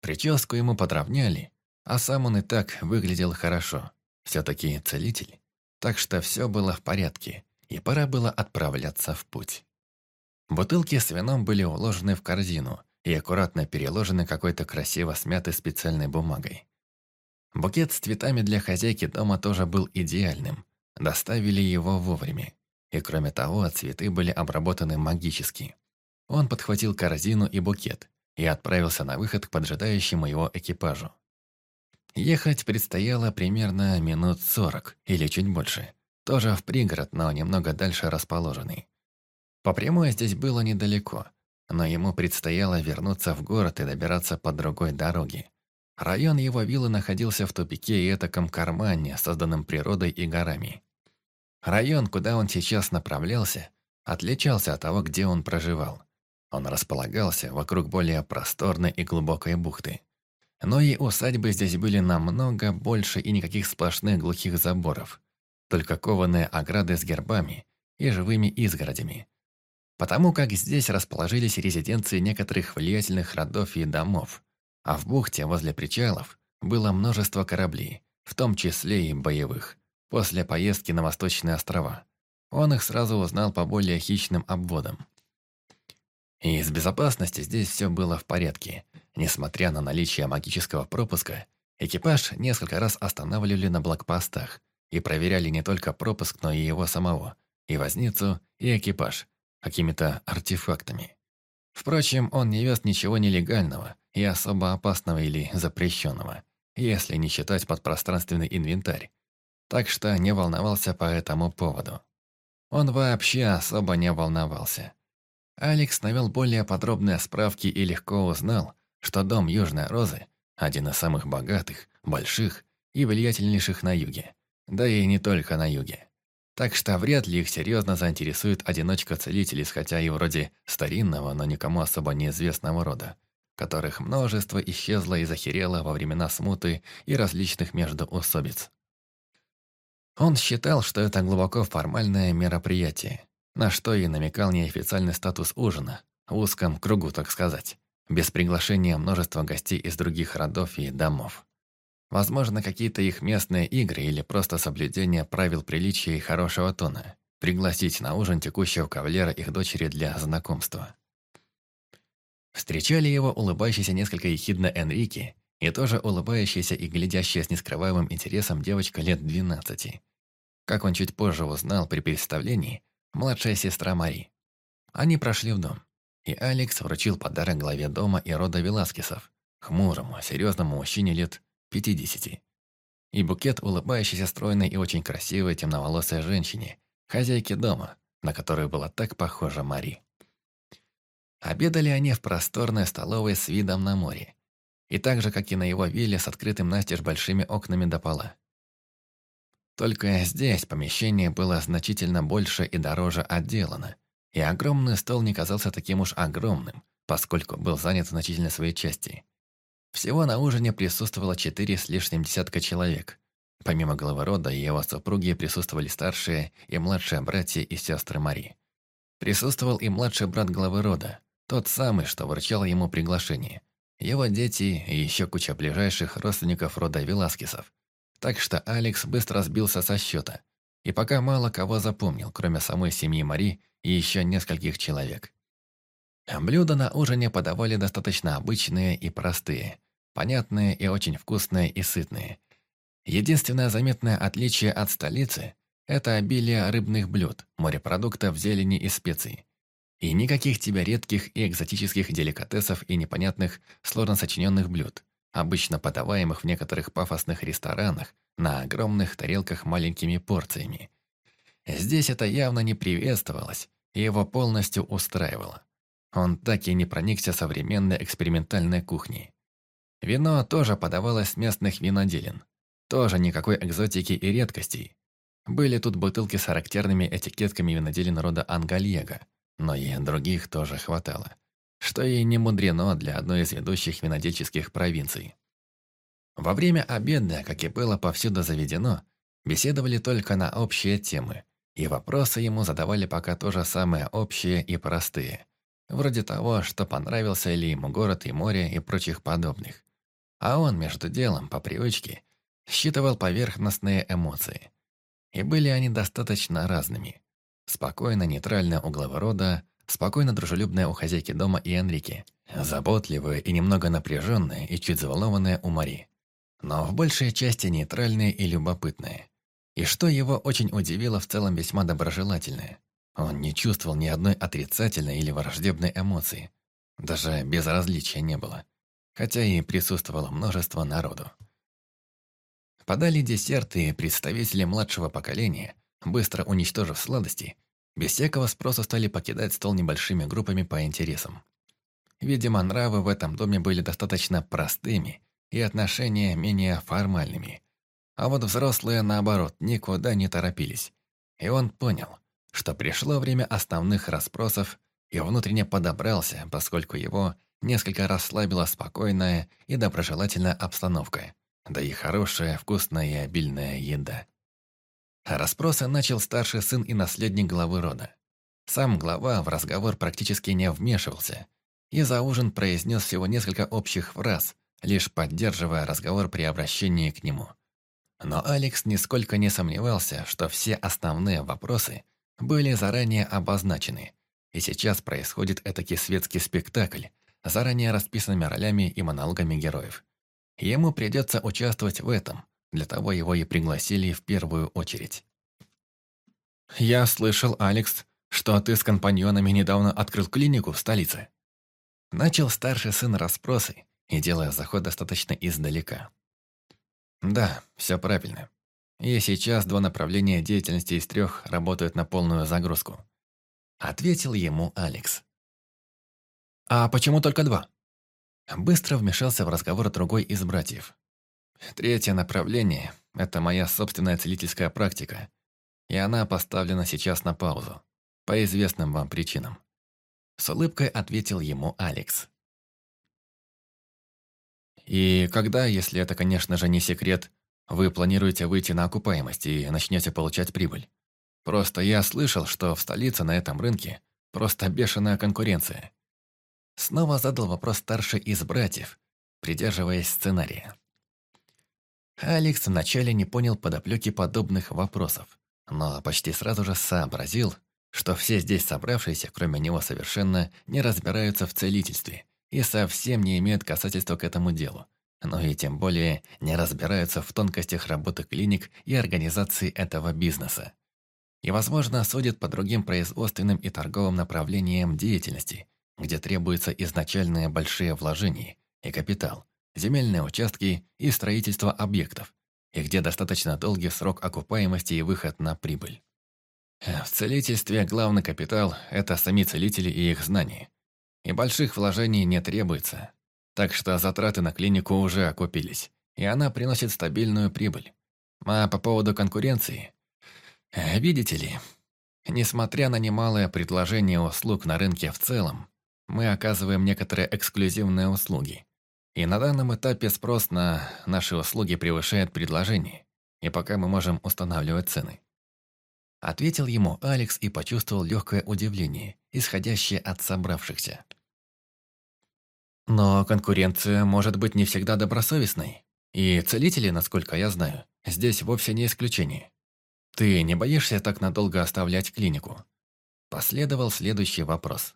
Прическу ему подровняли, а сам он и так выглядел хорошо. Все-таки целитель. Так что все было в порядке, и пора было отправляться в путь. Бутылки с вином были уложены в корзину, и аккуратно переложены какой-то красиво смятой специальной бумагой. Букет с цветами для хозяйки дома тоже был идеальным. Доставили его вовремя. И кроме того, цветы были обработаны магически. Он подхватил корзину и букет и отправился на выход к поджидающему его экипажу. Ехать предстояло примерно минут сорок или чуть больше. Тоже в пригород, но немного дальше расположенный. По прямой здесь было недалеко, но ему предстояло вернуться в город и добираться по другой дороге. Район его виллы находился в тупике и этаком кармане, созданном природой и горами. Район, куда он сейчас направлялся, отличался от того, где он проживал. Он располагался вокруг более просторной и глубокой бухты. Но и усадьбы здесь были намного больше и никаких сплошных глухих заборов. Только кованые ограды с гербами и живыми изгородями. Потому как здесь расположились резиденции некоторых влиятельных родов и домов. А в бухте возле причалов было множество кораблей, в том числе и боевых, после поездки на Восточные острова. Он их сразу узнал по более хищным обводам. И с безопасностью здесь все было в порядке. Несмотря на наличие магического пропуска, экипаж несколько раз останавливали на блокпостах и проверяли не только пропуск, но и его самого, и возницу, и экипаж, какими-то артефактами. Впрочем, он не вез ничего нелегального и особо опасного или запрещенного, если не считать подпространственный инвентарь, так что не волновался по этому поводу. Он вообще особо не волновался. Алекс навел более подробные справки и легко узнал, что дом Южной Розы – один из самых богатых, больших и влиятельнейших на юге. Да и не только на юге. Так что вряд ли их серьезно заинтересует одиночка-целитель из хотя и вроде старинного, но никому особо неизвестного рода, которых множество исчезло и захерело во времена смуты и различных междуусобиц. Он считал, что это глубоко формальное мероприятие, на что и намекал неофициальный статус ужина, в узком кругу, так сказать, без приглашения множества гостей из других родов и домов. Возможно, какие-то их местные игры или просто соблюдение правил приличия и хорошего тона. Пригласить на ужин текущего кавалера их дочери для знакомства. Встречали его улыбающийся несколько ехидно Энрике и тоже улыбающаяся и глядящая с нескрываемым интересом девочка лет 12. Как он чуть позже узнал при представлении, младшая сестра Мари. Они прошли в дом, и Алекс вручил подарок главе дома и рода Веласкесов, хмурому, серьезному мужчине лет 50. И букет улыбающейся стройной и очень красивой темноволосой женщине, хозяйке дома, на которую была так похожа Мари. Обедали они в просторной столовой с видом на море, и так же, как и на его вилле с открытым настежь большими окнами до пола. Только здесь помещение было значительно больше и дороже отделано, и огромный стол не казался таким уж огромным, поскольку был занят значительно своей части. Всего на ужине присутствовало четыре с лишним десятка человек. Помимо главы рода и его супруги присутствовали старшие и младшие братья и сестры Мари. Присутствовал и младший брат главы рода, тот самый, что вручал ему приглашение. Его дети и еще куча ближайших родственников рода Веласкесов, так что Алекс быстро сбился со счета. И пока мало кого запомнил, кроме самой семьи Мари и еще нескольких человек. Блюда на ужине подавали достаточно обычные и простые, понятные и очень вкусные и сытные. Единственное заметное отличие от столицы – это обилие рыбных блюд, морепродуктов, зелени и специй. И никаких тебе редких и экзотических деликатесов и непонятных, сложно сочиненных блюд обычно подаваемых в некоторых пафосных ресторанах на огромных тарелках маленькими порциями. Здесь это явно не приветствовалось, и его полностью устраивало. Он так и не проникся современной экспериментальной кухней. Вино тоже подавалось с местных виноделин. Тоже никакой экзотики и редкостей. Были тут бутылки с характерными этикетками виноделин рода Ангальего, но и других тоже хватало что и не мудрено для одной из ведущих винодельческих провинций. Во время обеда, как и было повсюду заведено, беседовали только на общие темы, и вопросы ему задавали пока тоже самые общие и простые, вроде того, что понравился ли ему город и море и прочих подобных. А он, между делом, по привычке, считывал поверхностные эмоции. И были они достаточно разными. Спокойно, нейтрально у главорода, Спокойно дружелюбная у хозяйки дома и Энрике. Заботливая и немного напряженная и чуть заволнованная у Мари. Но в большей части нейтральные и любопытные. И что его очень удивило, в целом весьма доброжелательное. Он не чувствовал ни одной отрицательной или враждебной эмоции. Даже безразличия не было. Хотя и присутствовало множество народу. Подали десерты, представители младшего поколения, быстро уничтожив сладости, без всякого спроса стали покидать стол небольшими группами по интересам. Видимо, нравы в этом доме были достаточно простыми и отношения менее формальными. А вот взрослые, наоборот, никуда не торопились. И он понял, что пришло время основных расспросов и внутренне подобрался, поскольку его несколько расслабила спокойная и доброжелательная обстановка, да и хорошая, вкусная и обильная еда. Расспросы начал старший сын и наследник главы рода. Сам глава в разговор практически не вмешивался, и за ужин произнес всего несколько общих фраз, лишь поддерживая разговор при обращении к нему. Но Алекс нисколько не сомневался, что все основные вопросы были заранее обозначены, и сейчас происходит этакий светский спектакль, заранее расписанными ролями и монологами героев. Ему придется участвовать в этом, для того его и пригласили в первую очередь. «Я слышал, Алекс, что ты с компаньонами недавно открыл клинику в столице». Начал старший сын расспросы и делая заход достаточно издалека. «Да, все правильно. И сейчас два направления деятельности из трех работают на полную загрузку». Ответил ему Алекс. «А почему только два?» Быстро вмешался в разговор другой из братьев. Третье направление – это моя собственная целительская практика, и она поставлена сейчас на паузу, по известным вам причинам. С улыбкой ответил ему Алекс. «И когда, если это, конечно же, не секрет, вы планируете выйти на окупаемость и начнете получать прибыль? Просто я слышал, что в столице на этом рынке просто бешеная конкуренция». Снова задал вопрос старший из братьев, придерживаясь сценария. Алекс вначале не понял подоплеки подобных вопросов, но почти сразу же сообразил, что все здесь собравшиеся, кроме него, совершенно не разбираются в целительстве и совсем не имеют касательства к этому делу, но и тем более не разбираются в тонкостях работы клиник и организации этого бизнеса. И, возможно, судят по другим производственным и торговым направлениям деятельности, где требуются изначальные большие вложения и капитал, земельные участки и строительство объектов, и где достаточно долгий срок окупаемости и выход на прибыль. В целительстве главный капитал – это сами целители и их знания. И больших вложений не требуется. Так что затраты на клинику уже окупились, и она приносит стабильную прибыль. А по поводу конкуренции, видите ли, несмотря на немалое предложение услуг на рынке в целом, мы оказываем некоторые эксклюзивные услуги, и на данном этапе спрос на наши услуги превышает предложение, и пока мы можем устанавливать цены. Ответил ему Алекс и почувствовал легкое удивление, исходящее от собравшихся. Но конкуренция может быть не всегда добросовестной. И целители, насколько я знаю, здесь вовсе не исключение. Ты не боишься так надолго оставлять клинику? Последовал следующий вопрос.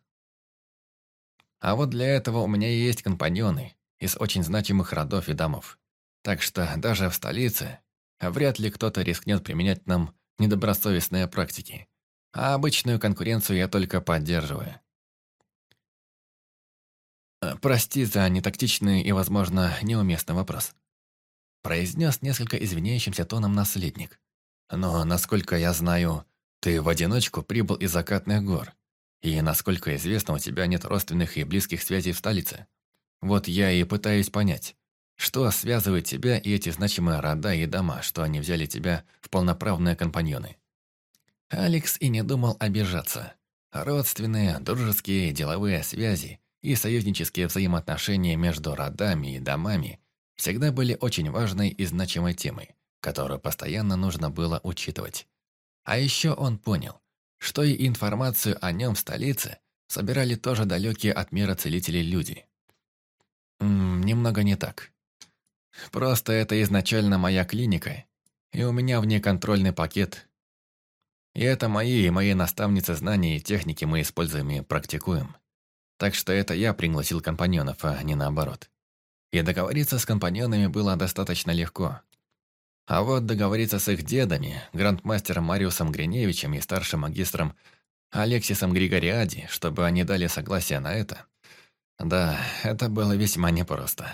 А вот для этого у меня есть компаньоны, из очень значимых родов и домов. Так что даже в столице вряд ли кто-то рискнет применять нам недобросовестные практики. А обычную конкуренцию я только поддерживаю. Э, «Прости за нетактичный и, возможно, неуместный вопрос», произнес несколько извиняющимся тоном наследник. «Но, насколько я знаю, ты в одиночку прибыл из закатных гор, и, насколько известно, у тебя нет родственных и близких связей в столице. Вот я и пытаюсь понять, что связывает тебя и эти значимые рода и дома, что они взяли тебя в полноправные компаньоны. Алекс и не думал обижаться. Родственные, дружеские, деловые связи и союзнические взаимоотношения между родами и домами всегда были очень важной и значимой темой, которую постоянно нужно было учитывать. А еще он понял, что и информацию о нем в столице собирали тоже далекие от мира целителей люди – М немного не так. Просто это изначально моя клиника, и у меня в ней контрольный пакет. И это мои и мои наставницы знаний и техники мы используем и практикуем. Так что это я пригласил компаньонов, а не наоборот. И договориться с компаньонами было достаточно легко. А вот договориться с их дедами, грандмастером Мариусом Гриневичем и старшим магистром Алексисом Григориади, чтобы они дали согласие на это, да, это было весьма непросто.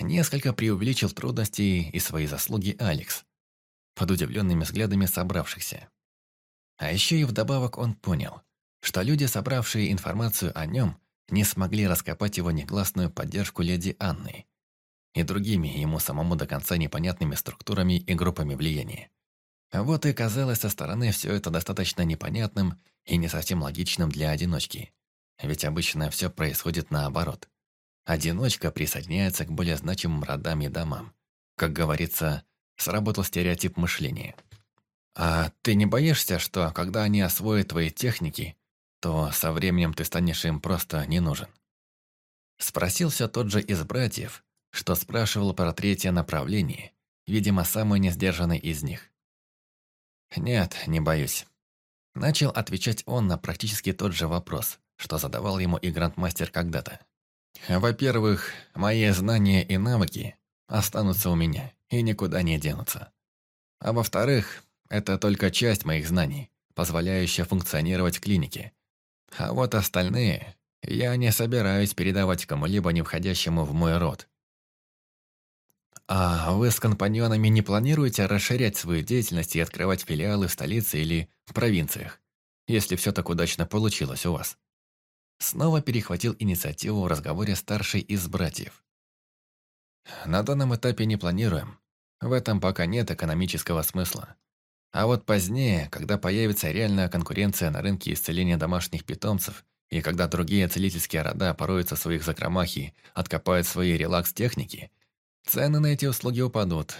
Несколько преувеличил трудности и свои заслуги Алекс, под удивленными взглядами собравшихся. А еще и вдобавок он понял, что люди, собравшие информацию о нем, не смогли раскопать его негласную поддержку леди Анны и другими ему самому до конца непонятными структурами и группами влияния. Вот и казалось со стороны все это достаточно непонятным и не совсем логичным для одиночки. Ведь обычно все происходит наоборот. Одиночка присоединяется к более значимым родам и домам. Как говорится, сработал стереотип мышления. А ты не боишься, что, когда они освоят твои техники, то со временем ты станешь им просто не нужен? Спросил все тот же из братьев, что спрашивал про третье направление, видимо, самый несдержанный из них. «Нет, не боюсь». Начал отвечать он на практически тот же вопрос, что задавал ему и грандмастер когда-то. «Во-первых, мои знания и навыки останутся у меня и никуда не денутся. А во-вторых, это только часть моих знаний, позволяющая функционировать в клинике. А вот остальные я не собираюсь передавать кому-либо не входящему в мой род. А вы с компаньонами не планируете расширять свою деятельность и открывать филиалы в столице или провинциях, если все так удачно получилось у вас? Снова перехватил инициативу в разговоре старший из братьев. На данном этапе не планируем. В этом пока нет экономического смысла. А вот позднее, когда появится реальная конкуренция на рынке исцеления домашних питомцев, и когда другие целительские рода пороются в своих закромах и откопают свои релакс-техники, цены на эти услуги упадут.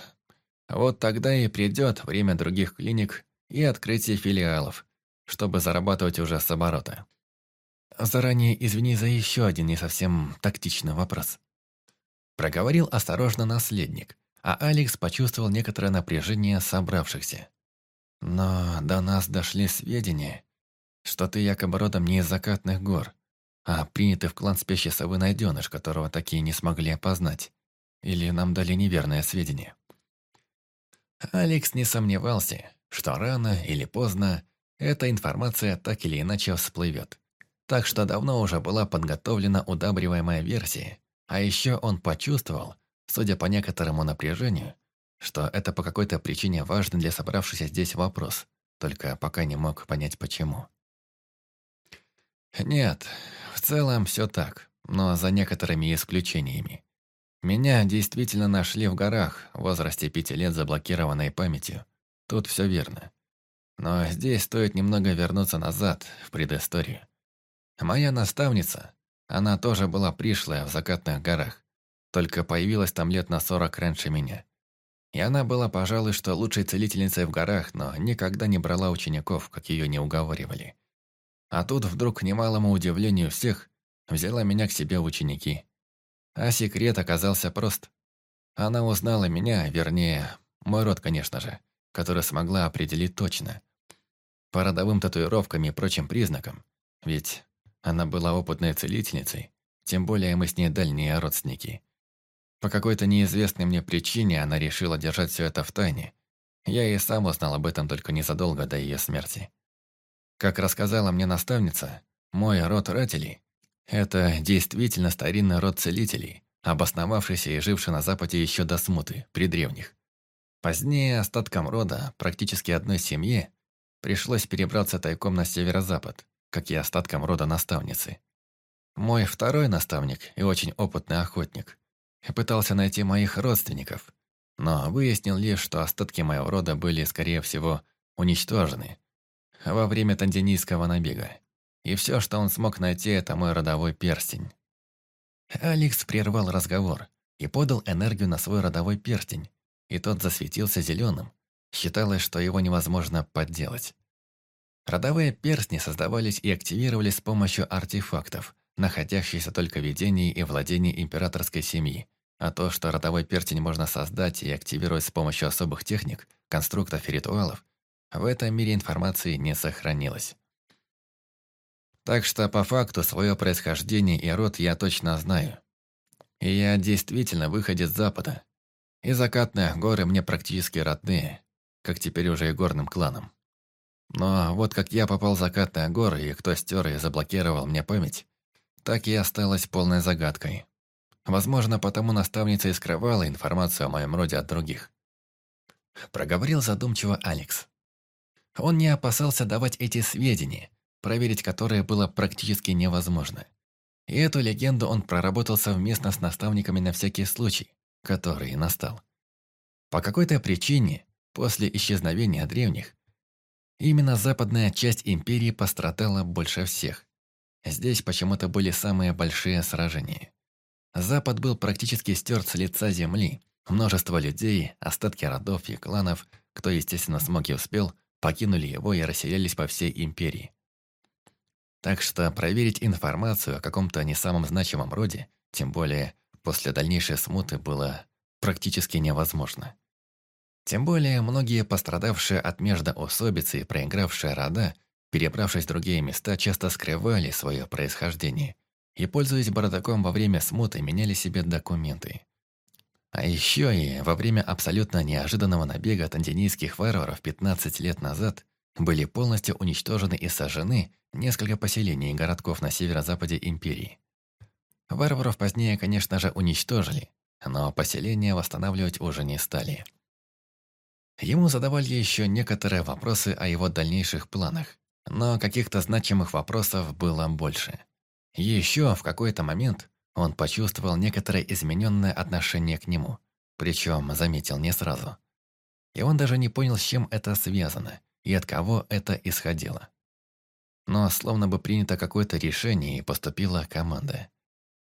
Вот тогда и придет время других клиник и открытие филиалов, чтобы зарабатывать уже с оборота. Заранее извини за еще один не совсем тактичный вопрос. Проговорил осторожно наследник, а Алекс почувствовал некоторое напряжение собравшихся. Но до нас дошли сведения, что ты якобы родом не из закатных гор, а принятый в клан спящей совы найденыш, которого такие не смогли опознать. Или нам дали неверное сведение. Алекс не сомневался, что рано или поздно эта информация так или иначе всплывет. Так что давно уже была подготовлена удабриваемая версия, а еще он почувствовал, судя по некоторому напряжению, что это по какой-то причине важный для собравшихся здесь вопрос, только пока не мог понять почему. Нет, в целом все так, но за некоторыми исключениями. Меня действительно нашли в горах в возрасте пяти лет заблокированной памятью. Тут все верно. Но здесь стоит немного вернуться назад, в предысторию. Моя наставница, она тоже была пришлая в закатных горах, только появилась там лет на сорок раньше меня. И она была, пожалуй, что лучшей целительницей в горах, но никогда не брала учеников, как ее не уговаривали. А тут вдруг, к немалому удивлению всех, взяла меня к себе ученики. А секрет оказался прост. Она узнала меня, вернее, мой род, конечно же, который смогла определить точно. По родовым татуировкам и прочим признакам. Ведь она была опытной целительницей, тем более мы с ней дальние родственники. По какой-то неизвестной мне причине она решила держать все это в тайне. Я и сам узнал об этом только незадолго до ее смерти. Как рассказала мне наставница, мой род рателей – это действительно старинный род целителей, обосновавшийся и живший на Западе еще до смуты, при древних. Позднее остаткам рода, практически одной семье, пришлось перебраться тайком на северо-запад, как и остаткам рода наставницы. Мой второй наставник и очень опытный охотник Пытался найти моих родственников, но выяснил лишь, что остатки моего рода были, скорее всего, уничтожены во время тандинийского набега. И все, что он смог найти, это мой родовой перстень. Алекс прервал разговор и подал энергию на свой родовой перстень, и тот засветился зеленым. Считалось, что его невозможно подделать. Родовые перстни создавались и активировались с помощью артефактов, находящийся только в видении и владении императорской семьи, а то, что родовой перстень можно создать и активировать с помощью особых техник, конструктов и ритуалов, в этом мире информации не сохранилось. Так что по факту свое происхождение и род я точно знаю. И я действительно выходец с Запада. И закатные горы мне практически родные, как теперь уже и горным кланом. Но вот как я попал в закатные горы и кто стер и заблокировал мне память, так и осталось полной загадкой. Возможно, потому наставница и скрывала информацию о моем роде от других. Проговорил задумчиво Алекс. Он не опасался давать эти сведения, проверить которые было практически невозможно. И эту легенду он проработал совместно с наставниками на всякий случай, который настал. По какой-то причине, после исчезновения древних, именно западная часть империи пострадала больше всех. Здесь почему-то были самые большие сражения. Запад был практически стерт с лица земли. Множество людей, остатки родов и кланов, кто, естественно, смог и успел, покинули его и расселялись по всей империи. Так что проверить информацию о каком-то не самом значимом роде, тем более после дальнейшей смуты, было практически невозможно. Тем более многие пострадавшие от междоусобицы и проигравшие рода, перебравшись в другие места, часто скрывали свое происхождение и, пользуясь бардаком во время смуты, меняли себе документы. А еще и во время абсолютно неожиданного набега тандинийских варваров 15 лет назад были полностью уничтожены и сожжены несколько поселений и городков на северо-западе империи. Варваров позднее, конечно же, уничтожили, но поселения восстанавливать уже не стали. Ему задавали еще некоторые вопросы о его дальнейших планах, но каких-то значимых вопросов было больше. Еще в какой-то момент он почувствовал некоторое измененное отношение к нему, причем заметил не сразу. И он даже не понял, с чем это связано и от кого это исходило. Но словно бы принято какое-то решение и поступила команда.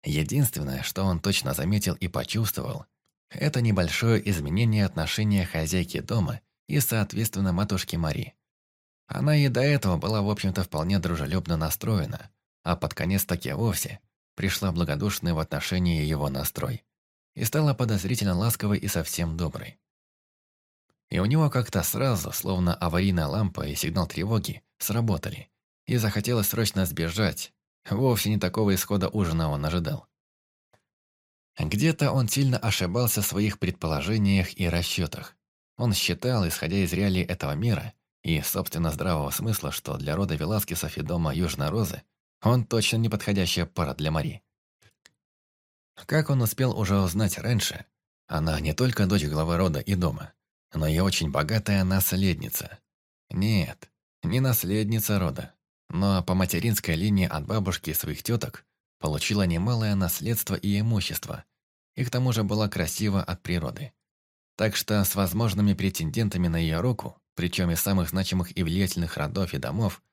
Единственное, что он точно заметил и почувствовал, это небольшое изменение отношения хозяйки дома и, соответственно, матушки Мари. Она и до этого была, в общем-то, вполне дружелюбно настроена, а под конец таки вовсе пришла благодушная в отношении его настрой и стала подозрительно ласковой и совсем доброй. И у него как-то сразу, словно аварийная лампа и сигнал тревоги, сработали, и захотелось срочно сбежать. Вовсе не такого исхода ужина он ожидал. Где-то он сильно ошибался в своих предположениях и расчетах. Он считал, исходя из реалий этого мира и, собственно, здравого смысла, что для рода Веласкесов и дома Южной Розы он точно не подходящая пара для Мари. Как он успел уже узнать раньше, она не только дочь главы рода и дома, но и очень богатая наследница. Нет, не наследница рода, но по материнской линии от бабушки и своих теток получила немалое наследство и имущество, и к тому же была красива от природы. Так что с возможными претендентами на ее руку, причем из самых значимых и влиятельных родов и домов,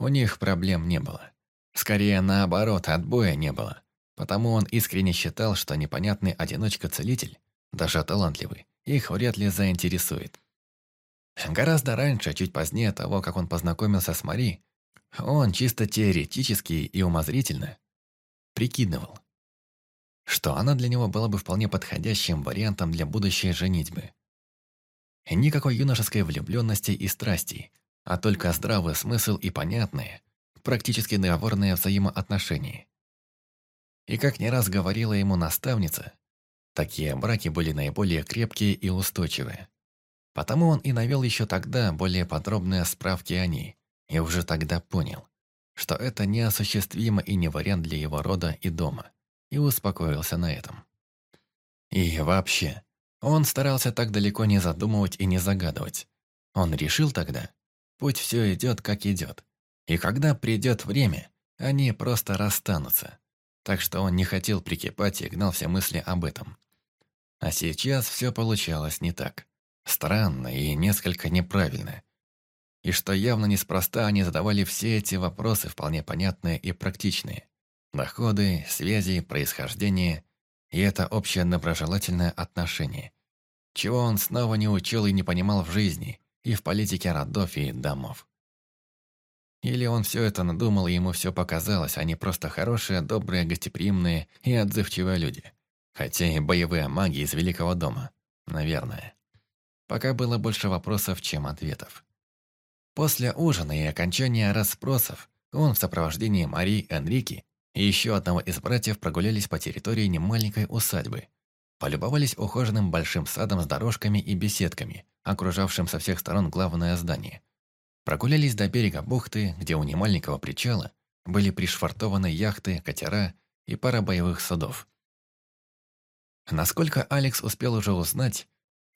у них проблем не было. Скорее, наоборот, отбоя не было. Потому он искренне считал, что непонятный одиночка-целитель, даже талантливый, их вряд ли заинтересует. Гораздо раньше, чуть позднее того, как он познакомился с Мари, он чисто теоретически и умозрительно прикидывал, что она для него была бы вполне подходящим вариантом для будущей женитьбы. Никакой юношеской влюбленности и страсти, а только здравый смысл и понятные, практически договорные взаимоотношения. И как не раз говорила ему наставница, такие браки были наиболее крепкие и устойчивые. Потому он и навел еще тогда более подробные справки о ней, и уже тогда понял, что это неосуществимо и не вариант для его рода и дома, и успокоился на этом. И вообще, он старался так далеко не задумывать и не загадывать. Он решил тогда, пусть все идет, как идет, и когда придет время, они просто расстанутся. Так что он не хотел прикипать и гнал все мысли об этом. А сейчас все получалось не так. Странно и несколько неправильно. И что явно неспроста они задавали все эти вопросы, вполне понятные и практичные. Доходы, связи, происхождение и это общее доброжелательное отношение. Чего он снова не учил и не понимал в жизни, и в политике родов и домов. Или он все это надумал, и ему все показалось, они просто хорошие, добрые, гостеприимные и отзывчивые люди. Хотя и боевые маги из Великого дома. Наверное. Пока было больше вопросов, чем ответов. После ужина и окончания расспросов он в сопровождении Мари, Энрики и еще одного из братьев прогулялись по территории немаленькой усадьбы. Полюбовались ухоженным большим садом с дорожками и беседками, окружавшим со всех сторон главное здание – Прогулялись до берега бухты, где у немаленького причала были пришвартованы яхты, катера и пара боевых судов. Насколько Алекс успел уже узнать,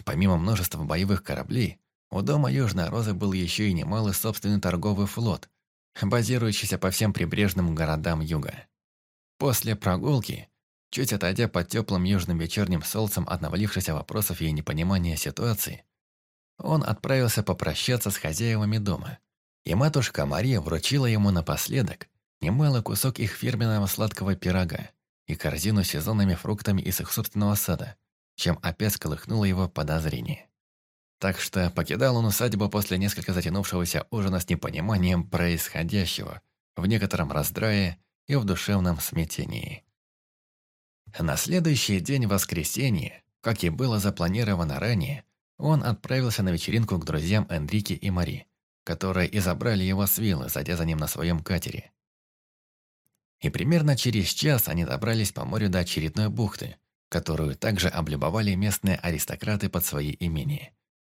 помимо множества боевых кораблей, у дома Южной Розы был еще и немалый собственный торговый флот, базирующийся по всем прибрежным городам юга. После прогулки, чуть отойдя под теплым южным вечерним солнцем от навалившихся вопросов и непонимания ситуации, он отправился попрощаться с хозяевами дома, и матушка Мария вручила ему напоследок немалый кусок их фирменного сладкого пирога и корзину с сезонными фруктами из их собственного сада, чем опять сколыхнуло его подозрение. Так что покидал он усадьбу после несколько затянувшегося ужина с непониманием происходящего, в некотором раздрае и в душевном смятении. На следующий день воскресенье, как и было запланировано ранее, он отправился на вечеринку к друзьям Энрике и Мари, которые и забрали его с виллы, зайдя за ним на своем катере. И примерно через час они добрались по морю до очередной бухты, которую также облюбовали местные аристократы под свои имения.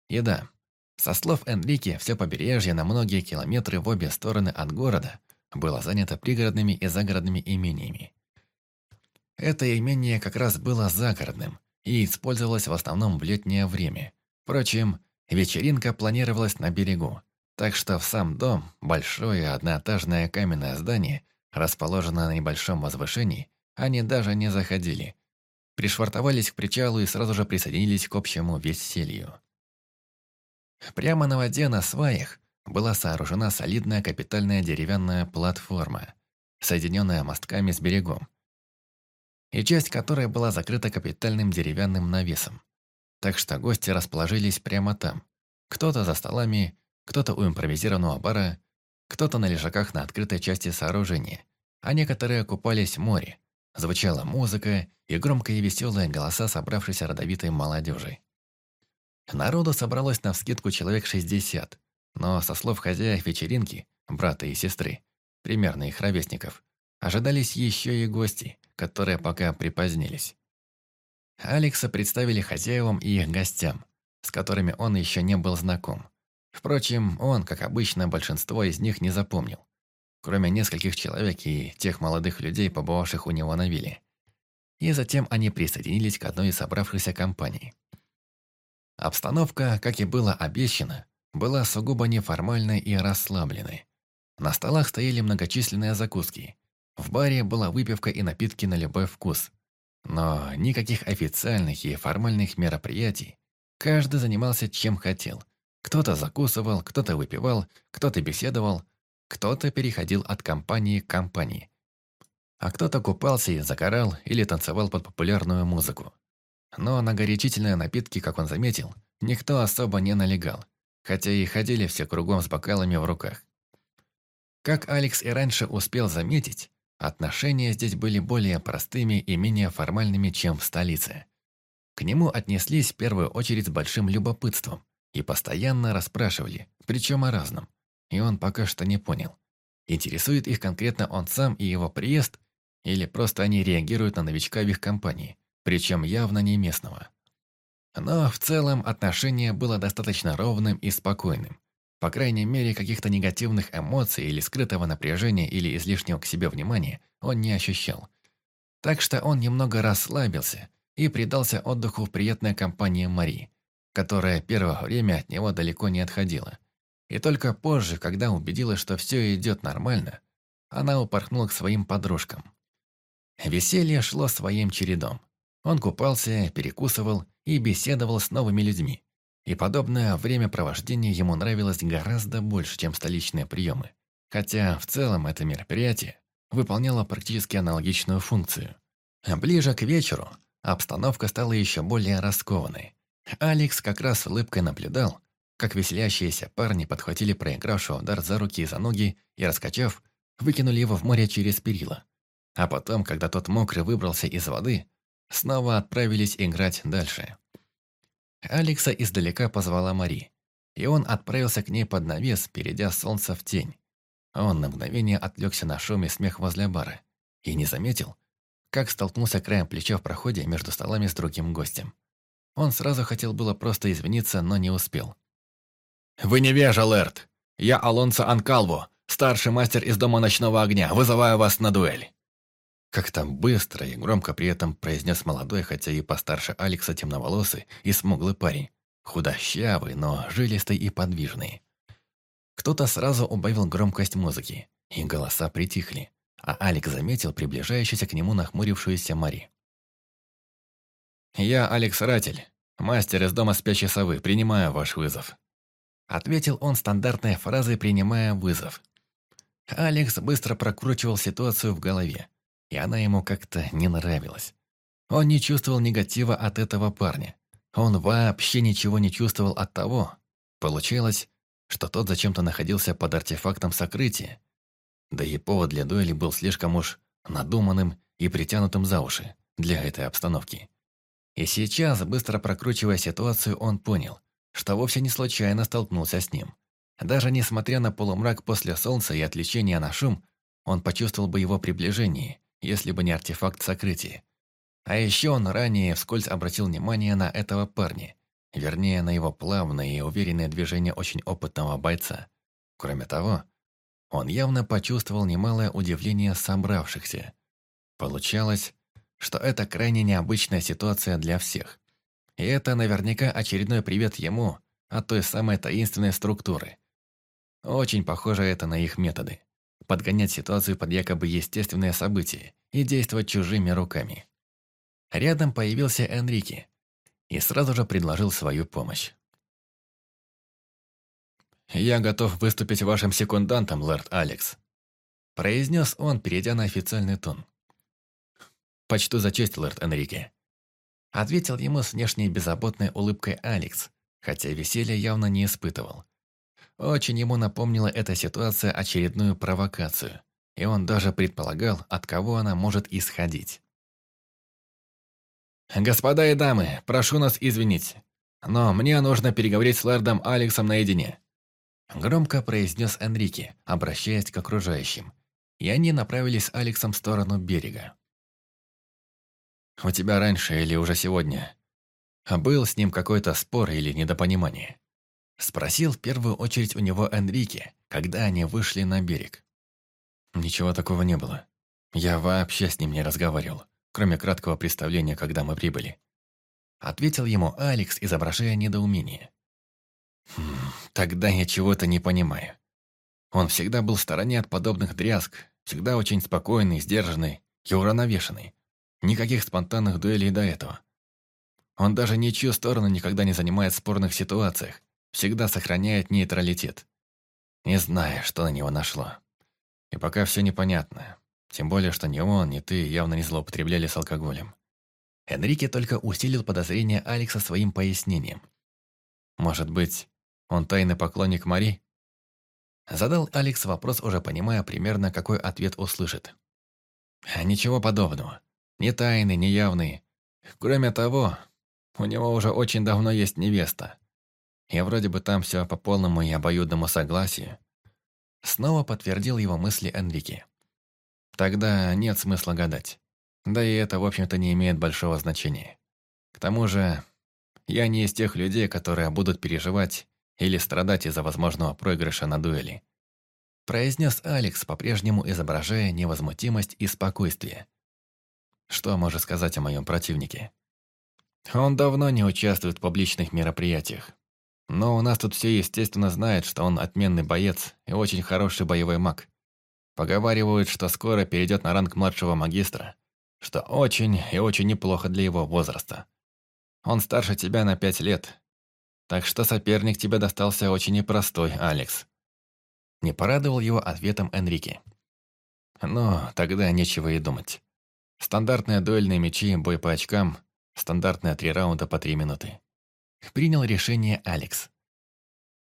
И да, со слов Энрике, все побережье на многие километры в обе стороны от города было занято пригородными и загородными имениями. Это имение как раз было загородным и использовалось в основном в летнее время. Впрочем, вечеринка планировалась на берегу, так что в сам дом, большое одноэтажное каменное здание, расположенное на небольшом возвышении, они даже не заходили. Пришвартовались к причалу и сразу же присоединились к общему веселью. Прямо на воде на сваях была сооружена солидная капитальная деревянная платформа, соединенная мостками с берегом, и часть которой была закрыта капитальным деревянным навесом. Так что гости расположились прямо там. Кто-то за столами, кто-то у импровизированного бара, кто-то на лежаках на открытой части сооружения, а некоторые купались в море. Звучала музыка и громкие и веселые голоса собравшейся родовитой молодежи. Народу собралось на навскидку человек 60, но, со слов хозяев вечеринки, брата и сестры, примерно их ровесников, ожидались еще и гости, которые пока припозднились. Алекса представили хозяевам и их гостям, с которыми он еще не был знаком. Впрочем, он, как обычно, большинство из них не запомнил, кроме нескольких человек и тех молодых людей, побывавших у него на вилле. И затем они присоединились к одной из собравшихся компаний. Обстановка, как и было обещано, была сугубо неформальной и расслабленной. На столах стояли многочисленные закуски. В баре была выпивка и напитки на любой вкус. Но никаких официальных и формальных мероприятий. Каждый занимался чем хотел. Кто-то закусывал, кто-то выпивал, кто-то беседовал, кто-то переходил от компании к компании. А кто-то купался и загорал или танцевал под популярную музыку. Но на горячительные напитки, как он заметил, никто особо не налегал, хотя и ходили все кругом с бокалами в руках. Как Алекс и раньше успел заметить, отношения здесь были более простыми и менее формальными, чем в столице. К нему отнеслись в первую очередь с большим любопытством и постоянно расспрашивали, причем о разном. И он пока что не понял, интересует их конкретно он сам и его приезд, или просто они реагируют на новичка в их компании – причем явно не местного. Но в целом отношение было достаточно ровным и спокойным. По крайней мере, каких-то негативных эмоций или скрытого напряжения или излишнего к себе внимания он не ощущал. Так что он немного расслабился и предался отдыху в приятной компании Мари, которая первое время от него далеко не отходила. И только позже, когда убедилась, что все идет нормально, она упорхнула к своим подружкам. Веселье шло своим чередом. Он купался, перекусывал и беседовал с новыми людьми. И подобное времяпровождение ему нравилось гораздо больше, чем столичные приемы. Хотя в целом это мероприятие выполняло практически аналогичную функцию. Ближе к вечеру обстановка стала еще более раскованной. Алекс как раз с улыбкой наблюдал, как веселящиеся парни подхватили проигравшего удар за руки и за ноги и, раскачав, выкинули его в море через перила. А потом, когда тот мокрый выбрался из воды, снова отправились играть дальше. Алекса издалека позвала Мари, и он отправился к ней под навес, перейдя солнце в тень. Он на мгновение отвлекся на шум и смех возле бара и не заметил, как столкнулся краем плеча в проходе между столами с другим гостем. Он сразу хотел было просто извиниться, но не успел. «Вы невежа, Лэрд! Я Алонсо Анкалво, старший мастер из Дома Ночного Огня, вызываю вас на дуэль!» Как-то быстро и громко при этом произнес молодой, хотя и постарше Алекса темноволосый и смуглый парень. Худощавый, но жилистый и подвижный. Кто-то сразу убавил громкость музыки, и голоса притихли, а Алекс заметил приближающуюся к нему нахмурившуюся Мари. «Я Алекс Ратель, мастер из дома спящей совы, принимаю ваш вызов». Ответил он стандартной фразой, принимая вызов. Алекс быстро прокручивал ситуацию в голове, и она ему как-то не нравилась. Он не чувствовал негатива от этого парня. Он вообще ничего не чувствовал от того. Получилось, что тот зачем-то находился под артефактом сокрытия. Да и повод для дуэли был слишком уж надуманным и притянутым за уши для этой обстановки. И сейчас, быстро прокручивая ситуацию, он понял, что вовсе не случайно столкнулся с ним. Даже несмотря на полумрак после солнца и отвлечения на шум, он почувствовал бы его приближение, если бы не артефакт сокрытия. А еще он ранее вскользь обратил внимание на этого парня, вернее, на его плавное и уверенное движение очень опытного бойца. Кроме того, он явно почувствовал немалое удивление собравшихся. Получалось, что это крайне необычная ситуация для всех. И это наверняка очередной привет ему от той самой таинственной структуры. Очень похоже это на их методы. Подгонять ситуацию под якобы естественные события и действовать чужими руками. Рядом появился Энрике и сразу же предложил свою помощь. «Я готов выступить вашим секундантом, лорд Алекс», произнес он, перейдя на официальный тон. «Почту за честь, лорд Энрике». Ответил ему с внешней беззаботной улыбкой Алекс, хотя веселья явно не испытывал. Очень ему напомнила эта ситуация очередную провокацию, и он даже предполагал, от кого она может исходить. «Господа и дамы, прошу нас извинить, но мне нужно переговорить с лордом Алексом наедине», громко произнес Энрике, обращаясь к окружающим, и они направились с Алексом в сторону берега. «У тебя раньше или уже сегодня был с ним какой-то спор или недопонимание?» Спросил в первую очередь у него Энрике, когда они вышли на берег. Ничего такого не было. Я вообще с ним не разговаривал кроме краткого представления, когда мы прибыли. Ответил ему Алекс, изображая недоумение. Хм, тогда я чего-то не понимаю. Он всегда был в стороне от подобных дрязг, всегда очень спокойный, сдержанный и уравновешенный. Никаких спонтанных дуэлей до этого. Он даже ничью сторону никогда не занимает в спорных ситуациях, всегда сохраняет нейтралитет. Не знаю, что на него нашло. И пока все непонятно. Тем более, что ни он, ни ты явно не злоупотребляли с алкоголем. Энрике только усилил подозрение Алекса своим пояснением. Может быть, он тайный поклонник Мари? Задал Алекс вопрос, уже понимая примерно, какой ответ услышит. Ничего подобного. Ни тайный, ни явный. Кроме того, у него уже очень давно есть невеста. И вроде бы там все по полному и обоюдному согласию. Снова подтвердил его мысли Энрике. Тогда нет смысла гадать. Да и это, в общем-то, не имеет большого значения. К тому же, я не из тех людей, которые будут переживать или страдать из-за возможного проигрыша на дуэли. Произнес Алекс, по-прежнему изображая невозмутимость и спокойствие. Что можешь сказать о моем противнике? Он давно не участвует в публичных мероприятиях. Но у нас тут все, естественно, знают, что он отменный боец и очень хороший боевой маг. Поговаривают, что скоро перейдет на ранг младшего магистра, что очень и очень неплохо для его возраста. Он старше тебя на пять лет, так что соперник тебе достался очень непростой, Алекс. Не порадовал его ответом Энрике. Ну, тогда нечего и думать. Стандартные дуэльные мечи, бой по очкам, стандартные три раунда по три минуты. Принял решение Алекс.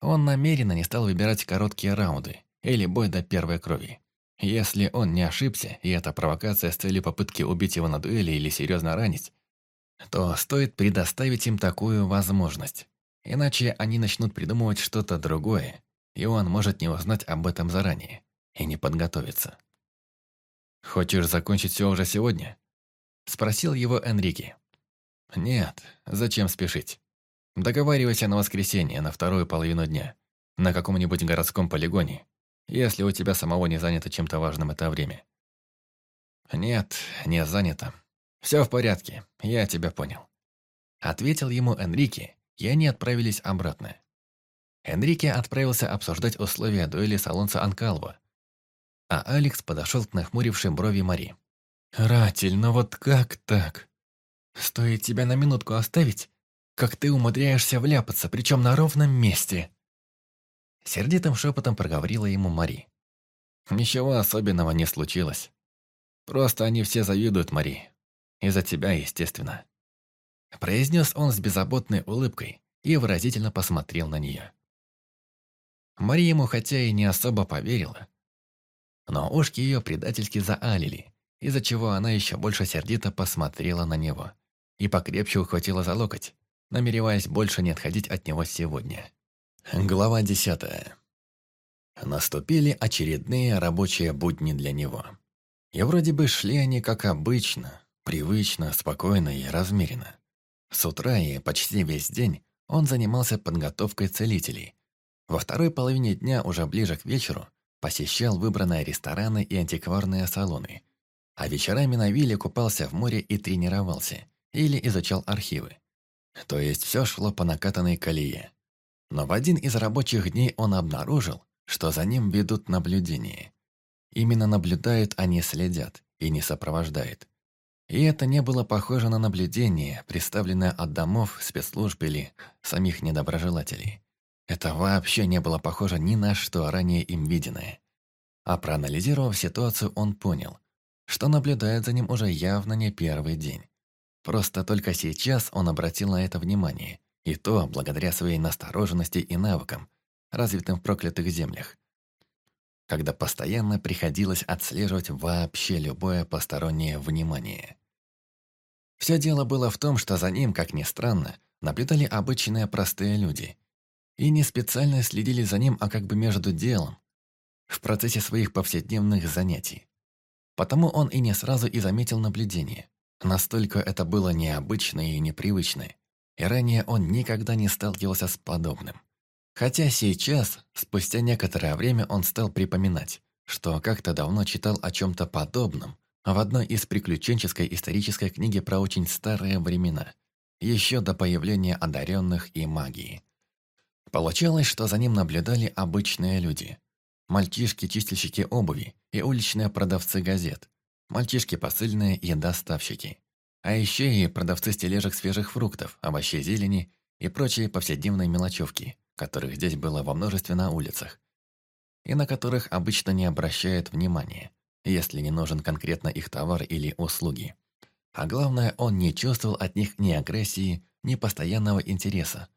Он намеренно не стал выбирать короткие раунды или бой до первой крови. Если он не ошибся, и это провокация с целью попытки убить его на дуэли или серьезно ранить, то стоит предоставить им такую возможность. Иначе они начнут придумывать что-то другое, и он может не узнать об этом заранее и не подготовиться. «Хочешь закончить все уже сегодня?» Спросил его Энрике. «Нет, зачем спешить? Договаривайся на воскресенье, на вторую половину дня, на каком-нибудь городском полигоне, если у тебя самого не занято чем-то важным это время. «Нет, не занято. Все в порядке, я тебя понял». Ответил ему Энрике, и они отправились обратно. Энрике отправился обсуждать условия дуэли с Алонсо Анкалво, а Алекс подошел к нахмурившей брови Мари. «Ратель, ну вот как так? Стоит тебя на минутку оставить, как ты умудряешься вляпаться, причем на ровном месте!» Сердитым шепотом проговорила ему Мари. «Ничего особенного не случилось. Просто они все завидуют Мари. Из-за тебя, естественно». Произнес он с беззаботной улыбкой и выразительно посмотрел на нее. Мари ему хотя и не особо поверила, но ушки ее предательски заалили, из-за чего она еще больше сердито посмотрела на него и покрепче ухватила за локоть, намереваясь больше не отходить от него сегодня. Глава десятая. Наступили очередные рабочие будни для него. И вроде бы шли они как обычно, привычно, спокойно и размеренно. С утра и почти весь день он занимался подготовкой целителей. Во второй половине дня, уже ближе к вечеру, посещал выбранные рестораны и антикварные салоны. А вечерами на вилле купался в море и тренировался, или изучал архивы. То есть все шло по накатанной колее. Но в один из рабочих дней он обнаружил, что за ним ведут наблюдение. Именно наблюдают, а не следят, и не сопровождают. И это не было похоже на наблюдение, представленное от домов, спецслужб или самих недоброжелателей. Это вообще не было похоже ни на что ранее им виденное. А проанализировав ситуацию, он понял, что наблюдает за ним уже явно не первый день. Просто только сейчас он обратил на это внимание, и то благодаря своей настороженности и навыкам, развитым в проклятых землях. Когда постоянно приходилось отслеживать вообще любое постороннее внимание. Все дело было в том, что за ним, как ни странно, наблюдали обычные простые люди. И не специально следили за ним, а как бы между делом, в процессе своих повседневных занятий. Потому он и не сразу и заметил наблюдение. Настолько это было необычно и непривычно. И ранее он никогда не сталкивался с подобным. Хотя сейчас, спустя некоторое время, он стал припоминать, что как-то давно читал о чем-то подобном в одной из приключенческой исторической книги про очень старые времена, еще до появления одаренных и магии. Получалось, что за ним наблюдали обычные люди. Мальчишки-чистильщики обуви и уличные продавцы газет. Мальчишки посыльные и доставщики. А еще и продавцы стележек свежих фруктов, овощей зелени и прочие повседневные мелочевки, которых здесь было во множестве на улицах. И на которых обычно не обращают внимания, если не нужен конкретно их товар или услуги. А главное, он не чувствовал от них ни агрессии, ни постоянного интереса,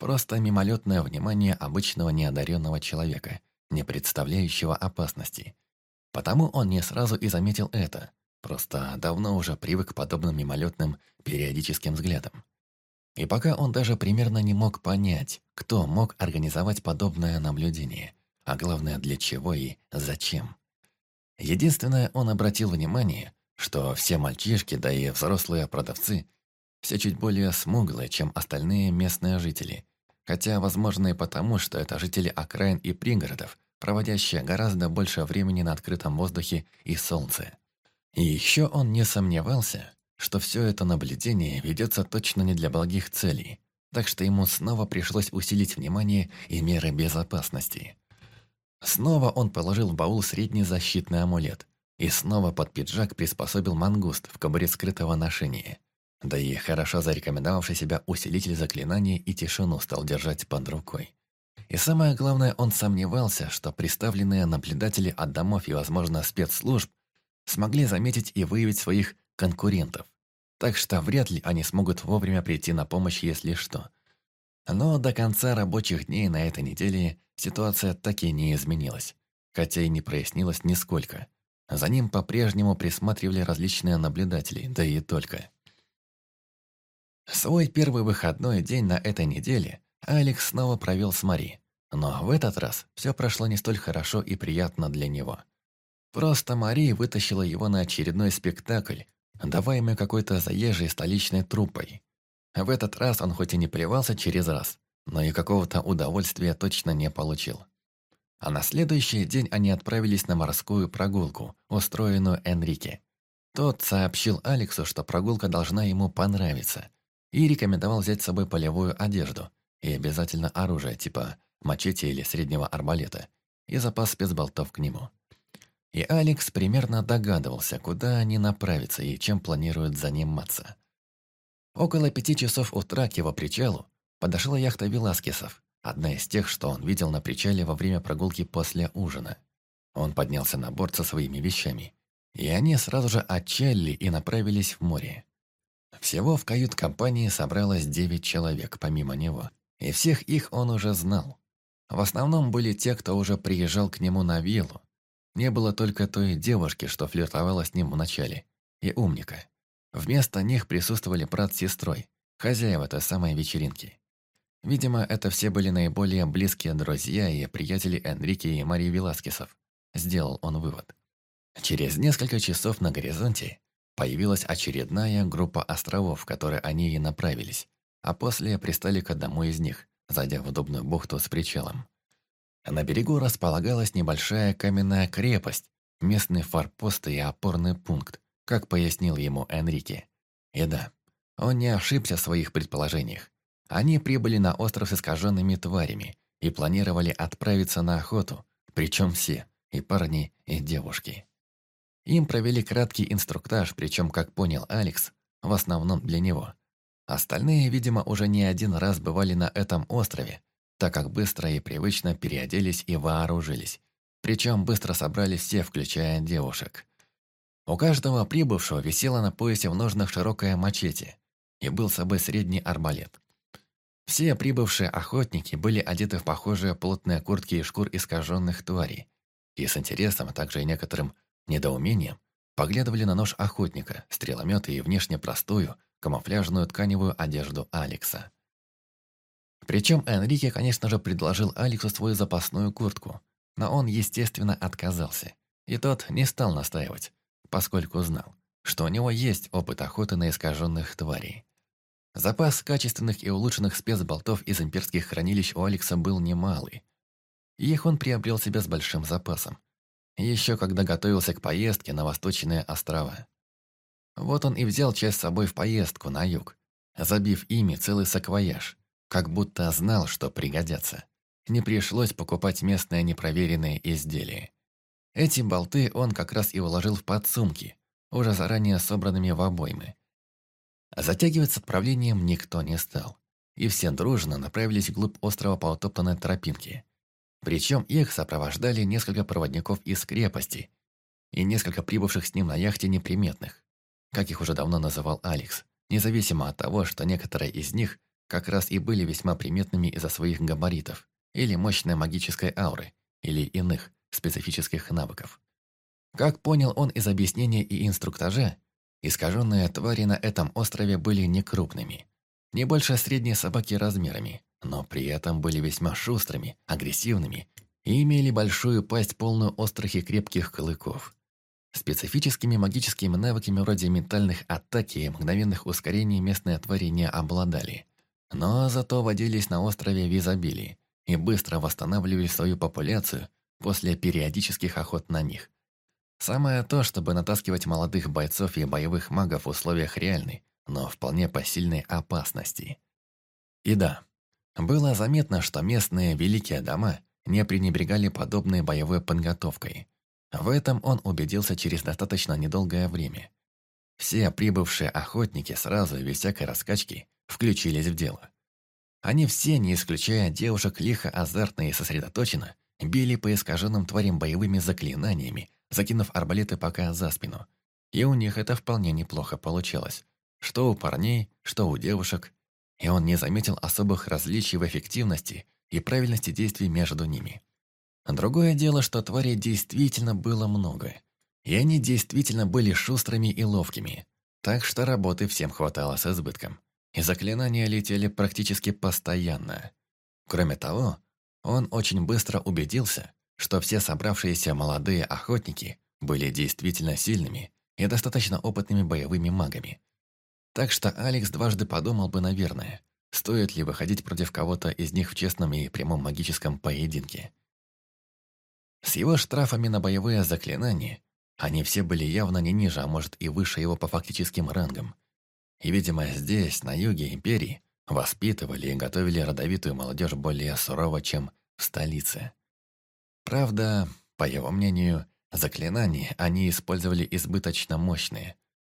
Просто мимолетное внимание обычного неодаренного человека, не представляющего опасности. Потому он не сразу и заметил это, просто давно уже привык к подобным мимолетным периодическим взглядам. И пока он даже примерно не мог понять, кто мог организовать подобное наблюдение, а главное для чего и зачем. Единственное, он обратил внимание, что все мальчишки, да и взрослые продавцы, все чуть более смуглые, чем остальные местные жители, Хотя, возможно, и потому, что это жители окраин и пригородов, проводящие гораздо больше времени на открытом воздухе и солнце. И еще он не сомневался, что все это наблюдение ведется точно не для благих целей, так что ему снова пришлось усилить внимание и меры безопасности. Снова он положил в баул средний защитный амулет и снова под пиджак приспособил мангуст в кобуре скрытого ношения – да и хорошо зарекомендовавший себя усилитель заклинаний и тишину стал держать под рукой. И самое главное, он сомневался, что представленные наблюдатели от домов и, возможно, спецслужб смогли заметить и выявить своих конкурентов. Так что вряд ли они смогут вовремя прийти на помощь, если что. Но до конца рабочих дней на этой неделе ситуация так и не изменилась, хотя и не прояснилась нисколько. За ним по-прежнему присматривали различные наблюдатели, да и только. Свой первый выходной день на этой неделе Алекс снова провел с Мари. Но в этот раз все прошло не столь хорошо и приятно для него. Просто Мари вытащила его на очередной спектакль, даваемый какой-то заезжей столичной труппой. В этот раз он хоть и не плевался через раз, но и какого-то удовольствия точно не получил. А на следующий день они отправились на морскую прогулку, устроенную Энрике. Тот сообщил Алексу, что прогулка должна ему понравиться, и рекомендовал взять с собой полевую одежду и обязательно оружие типа мачете или среднего арбалета и запас спецболтов к нему. И Алекс примерно догадывался, куда они направятся и чем планируют заниматься. Около пяти часов утра к его причалу подошла яхта Веласкесов, одна из тех, что он видел на причале во время прогулки после ужина. Он поднялся на борт со своими вещами, и они сразу же отчалили и направились в море. Всего в кают-компании собралось девять человек помимо него, и всех их он уже знал. В основном были те, кто уже приезжал к нему на виллу. Не было только той девушки, что флиртовала с ним вначале, и умника. Вместо них присутствовали брат с сестрой, хозяева той самой вечеринки. Видимо, это все были наиболее близкие друзья и приятели Энрике и Марии Веласкесов. Сделал он вывод. Через несколько часов на горизонте появилась очередная группа островов, в которые они и направились, а после пристали к одному из них, зайдя в удобную бухту с причалом. На берегу располагалась небольшая каменная крепость, местный форпост и опорный пункт, как пояснил ему Энрике. И да, он не ошибся в своих предположениях. Они прибыли на остров с искаженными тварями и планировали отправиться на охоту, причем все, и парни, и девушки. Им провели краткий инструктаж, причем, как понял Алекс, в основном для него. Остальные, видимо, уже не один раз бывали на этом острове, так как быстро и привычно переоделись и вооружились. Причем быстро собрали все, включая девушек. У каждого прибывшего висело на поясе в ножнах широкое мачете и был с собой средний арбалет. Все прибывшие охотники были одеты в похожие плотные куртки и шкур искаженных тварей, и с интересом, а также и некоторым недоумением, поглядывали на нож охотника, стреломета и внешне простую, камуфляжную тканевую одежду Алекса. Причем Энрике, конечно же, предложил Алексу свою запасную куртку, но он, естественно, отказался, и тот не стал настаивать, поскольку знал, что у него есть опыт охоты на искаженных тварей. Запас качественных и улучшенных спецболтов из имперских хранилищ у Алекса был немалый. их он приобрел себе с большим запасом. Еще когда готовился к поездке на Восточные острова. Вот он и взял часть с собой в поездку на юг, забив ими целый саквояж, как будто знал, что пригодятся. Не пришлось покупать местные непроверенные изделия. Эти болты он как раз и уложил в подсумки, уже заранее собранными в обоймы. Затягивать с отправлением никто не стал, и все дружно направились вглубь острова по утоптанной тропинке. Причем их сопровождали несколько проводников из крепости и несколько прибывших с ним на яхте неприметных, как их уже давно называл Алекс, независимо от того, что некоторые из них как раз и были весьма приметными из-за своих габаритов или мощной магической ауры, или иных, специфических навыков. Как понял он из объяснения и инструктажа, искаженные твари на этом острове были некрупными, не больше средней собаки размерами, но при этом были весьма шустрыми, агрессивными и имели большую пасть, полную острых и крепких клыков. Специфическими магическими навыками вроде ментальных атак и мгновенных ускорений местные твари не обладали. Но зато водились на острове в изобилии и быстро восстанавливали свою популяцию после периодических охот на них. Самое то, чтобы натаскивать молодых бойцов и боевых магов в условиях реальной, но вполне посильной опасности. И да, было заметно, что местные великие дома не пренебрегали подобной боевой подготовкой. В этом он убедился через достаточно недолгое время. Все прибывшие охотники сразу и без всякой раскачки включились в дело. Они все, не исключая девушек, лихо, азартно и сосредоточенно, били по искаженным тварям боевыми заклинаниями, закинув арбалеты пока за спину. И у них это вполне неплохо получалось. Что у парней, что у девушек. И он не заметил особых различий в эффективности и правильности действий между ними. Другое дело, что тварей действительно было много. И они действительно были шустрыми и ловкими. Так что работы всем хватало с избытком. И заклинания летели практически постоянно. Кроме того, он очень быстро убедился, что все собравшиеся молодые охотники были действительно сильными и достаточно опытными боевыми магами. Так что Алекс дважды подумал бы, наверное, стоит ли выходить против кого-то из них в честном и прямом магическом поединке. С его штрафами на боевые заклинания Они все были явно не ниже, а может и выше его по фактическим рангам. И, видимо, здесь, на юге Империи, воспитывали и готовили родовитую молодежь более сурово, чем в столице. Правда, по его мнению, заклинания они использовали избыточно мощные.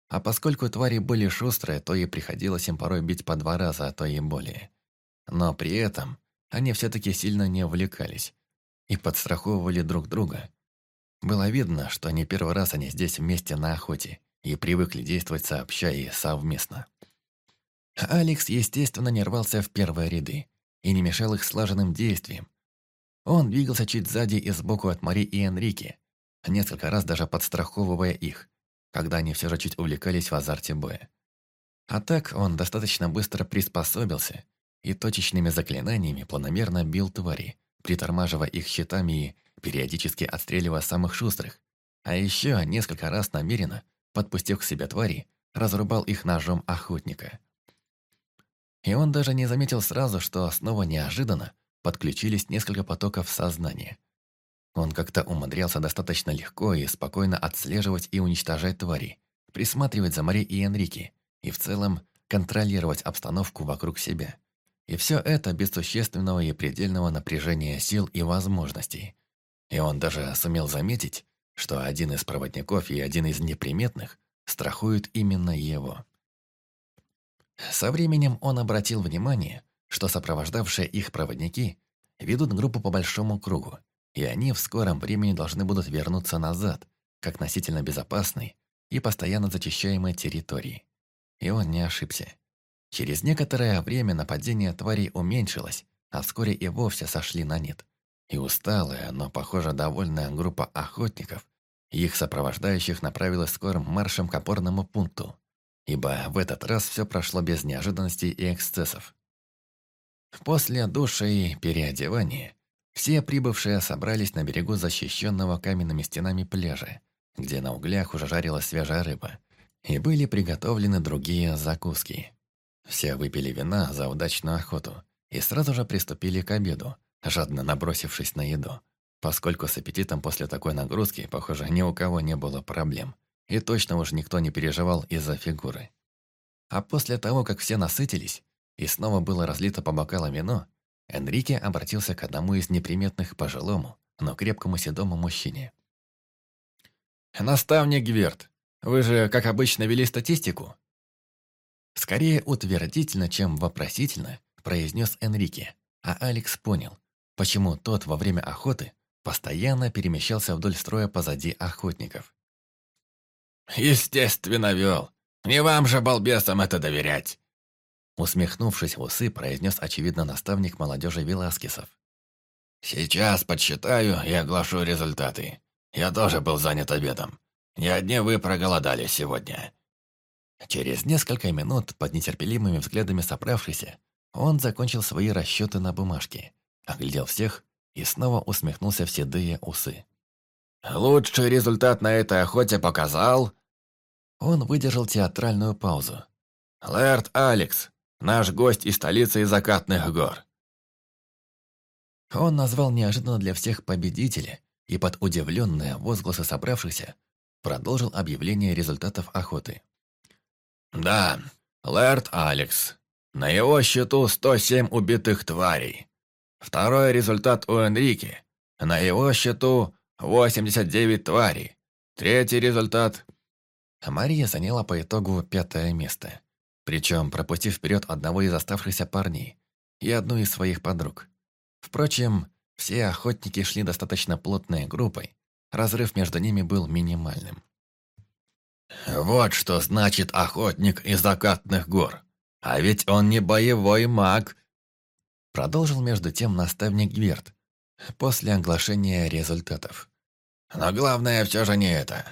А поскольку твари были шустрые, то и приходилось им порой бить по два раза, а то и более. Но при этом они все-таки сильно не увлекались и подстраховывали друг друга. Было видно, что не первый раз они здесь вместе на охоте и привыкли действовать сообща и совместно. Алекс, естественно, не рвался в первые ряды и не мешал их слаженным действиям. Он двигался чуть сзади и сбоку от Мари и Энрике, несколько раз даже подстраховывая их, когда они все же чуть увлекались в азарте боя. А так он достаточно быстро приспособился и точечными заклинаниями планомерно бил твари, притормаживая их щитами и периодически отстреливая самых шустрых. А еще несколько раз намеренно, подпустив к себе твари, разрубал их ножом охотника. И он даже не заметил сразу, что снова неожиданно подключились несколько потоков сознания. Он как-то умудрялся достаточно легко и спокойно отслеживать и уничтожать твари, присматривать за Мари и Энрике и в целом контролировать обстановку вокруг себя. И все это без существенного и предельного напряжения сил и возможностей. И он даже сумел заметить, что один из проводников и один из неприметных страхуют именно его. Со временем он обратил внимание, что сопровождавшие их проводники ведут группу по большому кругу, и они в скором времени должны будут вернуться назад, как носительно безопасной и постоянно зачищаемой территории. И он не ошибся. Через некоторое время нападение тварей уменьшилось, а вскоре и вовсе сошли на нет. И усталая, но, похоже, довольная группа охотников их сопровождающих направилась скорым маршем к опорному пункту, ибо в этот раз все прошло без неожиданностей и эксцессов. После душа и переодевания все прибывшие собрались на берегу защищенного каменными стенами пляжа, где на углях уже жарилась свежая рыба, и были приготовлены другие закуски. Все выпили вина за удачную охоту и сразу же приступили к обеду, жадно набросившись на еду, поскольку с аппетитом после такой нагрузки, похоже, ни у кого не было проблем, и точно уж никто не переживал из-за фигуры. А после того, как все насытились, и снова было разлито по бокалам вино, Энрике обратился к одному из неприметных пожилому, но крепкому седому мужчине. «Наставник Гверт, вы же, как обычно, вели статистику?» Скорее утвердительно, чем вопросительно, произнес Энрике, а Алекс понял, почему тот во время охоты постоянно перемещался вдоль строя позади охотников. «Естественно, вел. Не вам же, балбесам, это доверять!» Усмехнувшись в усы, произнес очевидно наставник молодежи Веласкесов. «Сейчас подсчитаю и оглашу результаты. Я тоже был занят обедом. Не одни вы проголодались сегодня». Через несколько минут, под нетерпеливыми взглядами собравшихся, он закончил свои расчеты на бумажке, оглядел всех и снова усмехнулся в седые усы. «Лучший результат на этой охоте показал...» Он выдержал театральную паузу. «Лэрд Алекс, Наш гость из столицы закатных гор». Он назвал неожиданно для всех победителя и под удивленные возгласы собравшихся продолжил объявление результатов охоты. «Да, Лэрд Алекс. На его счету 107 убитых тварей. Второй результат у Энрике. На его счету 89 тварей. Третий результат...» Мария заняла по итогу пятое место. Причем пропустив вперед одного из оставшихся парней и одну из своих подруг. Впрочем, все охотники шли достаточно плотной группой, разрыв между ними был минимальным. «Вот что значит охотник из закатных гор. А ведь он не боевой маг!» Продолжил между тем наставник Гверт, после оглашения результатов. «Но главное все же не это.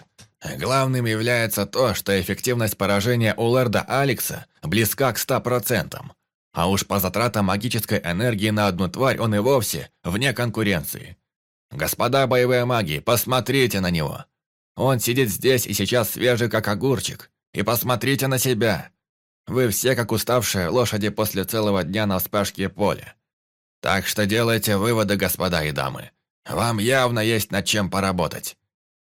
Главным является то, что эффективность поражения у Лэрда Алекса близка к 100%. А уж по затратам магической энергии на одну тварь он и вовсе вне конкуренции. Господа боевые маги, посмотрите на него. Он сидит здесь и сейчас свежий, как огурчик. И посмотрите на себя. Вы все как уставшие лошади после целого дня на вспашке поля. Так что делайте выводы, господа и дамы. Вам явно есть над чем поработать.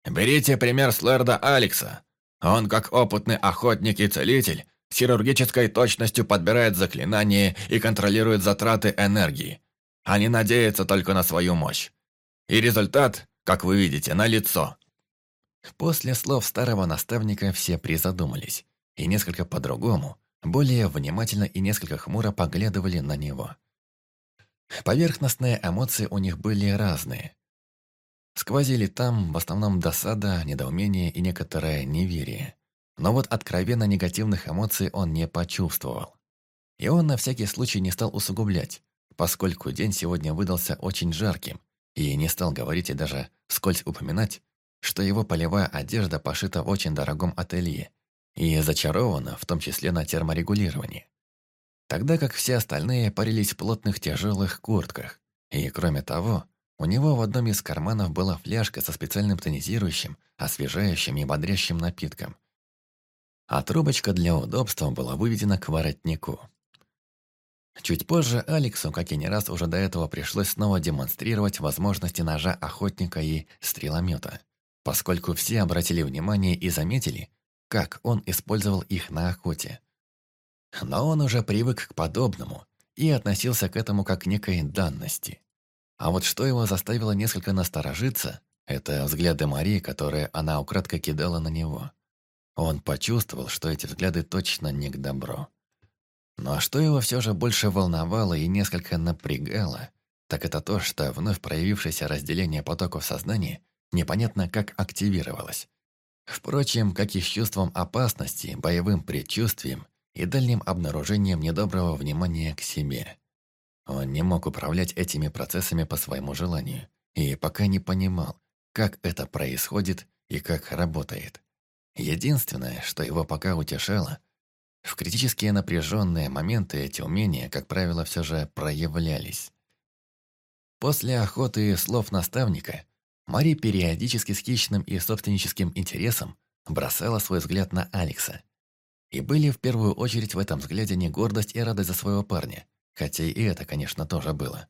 Берите пример с лэрда Алекса. Он, как опытный охотник и целитель, с хирургической точностью подбирает заклинания и контролирует затраты энергии, а не надеется только на свою мощь. И результат, как вы видите, налицо. После слов старого наставника все призадумались, и несколько по-другому, более внимательно и несколько хмуро поглядывали на него. Поверхностные эмоции у них были разные. Сквозили там в основном досада, недоумение и некоторое неверие. Но вот откровенно негативных эмоций он не почувствовал. И он на всякий случай не стал усугублять, поскольку день сегодня выдался очень жарким, и не стал говорить и даже вскользь упоминать, что его полевая одежда пошита в очень дорогом ателье и зачарована, в том числе на терморегулировании. Тогда как все остальные парились в плотных тяжелых куртках. И кроме того, у него в одном из карманов была фляжка со специальным тонизирующим, освежающим и бодрящим напитком. А трубочка для удобства была выведена к воротнику. Чуть позже Алексу, как и не раз уже до этого, пришлось снова демонстрировать возможности ножа охотника и стреломета, поскольку все обратили внимание и заметили, как он использовал их на охоте. Но он уже привык к подобному и относился к этому как к некой данности. А вот что его заставило несколько насторожиться, это взгляды Марии, которые она украдкой кидала на него. Он почувствовал, что эти взгляды точно не к добру. Но что его все же больше волновало и несколько напрягало, так это то, что вновь проявившееся разделение потоков сознания непонятно как активировалось. Впрочем, как и с чувством опасности, боевым предчувствием и дальним обнаружением недоброго внимания к себе. Он не мог управлять этими процессами по своему желанию и пока не понимал, как это происходит и как работает. Единственное, что его пока утешало – в критические напряженные моменты эти умения, как правило, все же проявлялись. После охоты слов наставника, Мари периодически с хищным и собственническим интересом бросала свой взгляд на Алекса. И были в первую очередь в этом взгляде не гордость и радость за своего парня, хотя и это, конечно, тоже было.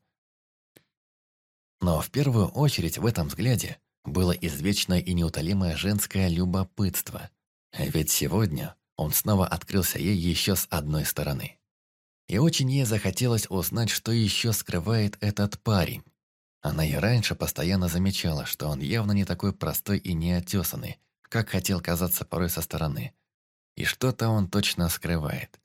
Но в первую очередь в этом взгляде было извечное и неутолимое женское любопытство. Ведь сегодня он снова открылся ей еще с одной стороны. И очень ей захотелось узнать, что еще скрывает этот парень. Она и раньше постоянно замечала, что он явно не такой простой и неотесанный, как хотел казаться порой со стороны. И что-то он точно скрывает.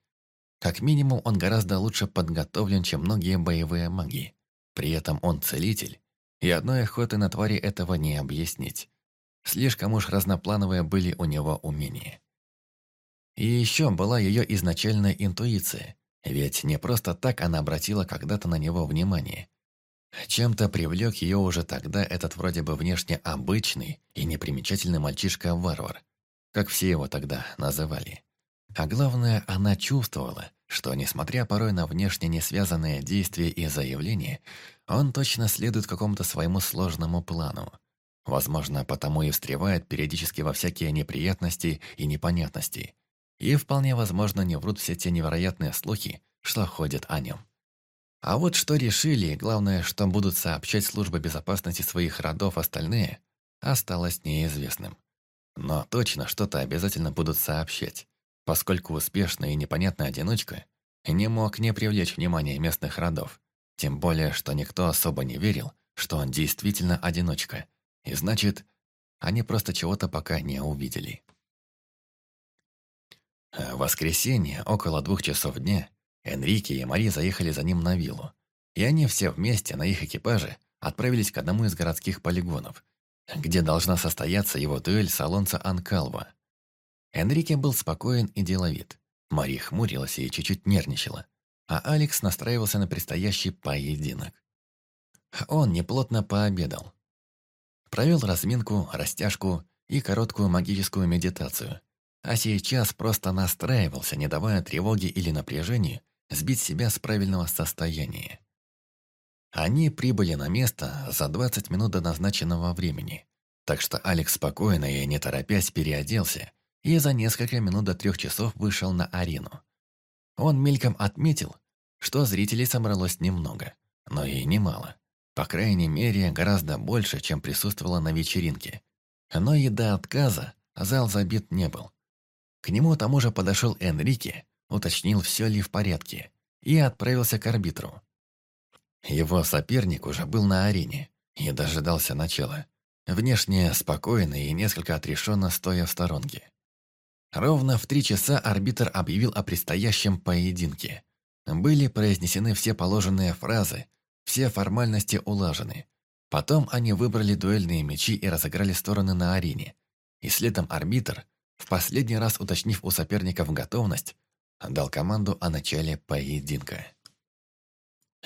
Как минимум, он гораздо лучше подготовлен, чем многие боевые маги. При этом он целитель, и одной охоты на твари этого не объяснить. Слишком уж разноплановые были у него умения. И еще была ее изначальная интуиция, ведь не просто так она обратила когда-то на него внимание. Чем-то привлек ее уже тогда этот вроде бы внешне обычный и непримечательный мальчишка-варвар, как все его тогда называли. А главное, она чувствовала, что, несмотря порой на внешне не связанные действия и заявления, он точно следует какому-то своему сложному плану. Возможно, потому и встревает периодически во всякие неприятности и непонятности, и вполне возможно не врут все те невероятные слухи, что ходят о нем. А вот что решили, главное, что будут сообщать службы безопасности своих родов остальные, осталось неизвестным. Но точно что-то обязательно будут сообщать, поскольку успешный и непонятный одиночка не мог не привлечь внимание местных родов, тем более, что никто особо не верил, что он действительно одиночка, и значит, они просто чего-то пока не увидели. В воскресенье, около двух часов дня, Энрике и Мари заехали за ним на виллу. И они все вместе на их экипаже отправились к одному из городских полигонов, где должна состояться его дуэль с Алонсо Анкалва. Энрике был спокоен и деловит. Мари хмурилась и чуть-чуть нервничала, а Алекс настраивался на предстоящий поединок. Он неплотно пообедал. Провел разминку, растяжку и короткую магическую медитацию – а сейчас просто настраивался, не давая тревоги или напряжения сбить себя с правильного состояния. Они прибыли на место за 20 минут до назначенного времени, так что Алекс спокойно и не торопясь переоделся и за несколько минут до трех часов вышел на арену. Он мельком отметил, что зрителей собралось немного, но и немало. По крайней мере, гораздо больше, чем присутствовало на вечеринке. Но и до отказа зал забит не был. К нему тому же подошел Энрике, уточнил, все ли в порядке, и отправился к арбитру. Его соперник уже был на арене и дожидался начала. Внешне спокойный и несколько отрешенно стоя в сторонке. Ровно в три часа арбитр объявил о предстоящем поединке. Были произнесены все положенные фразы, все формальности улажены. Потом они выбрали дуэльные мечи и разыграли стороны на арене. И следом арбитр, в последний раз уточнив у соперников готовность, дал команду о начале поединка.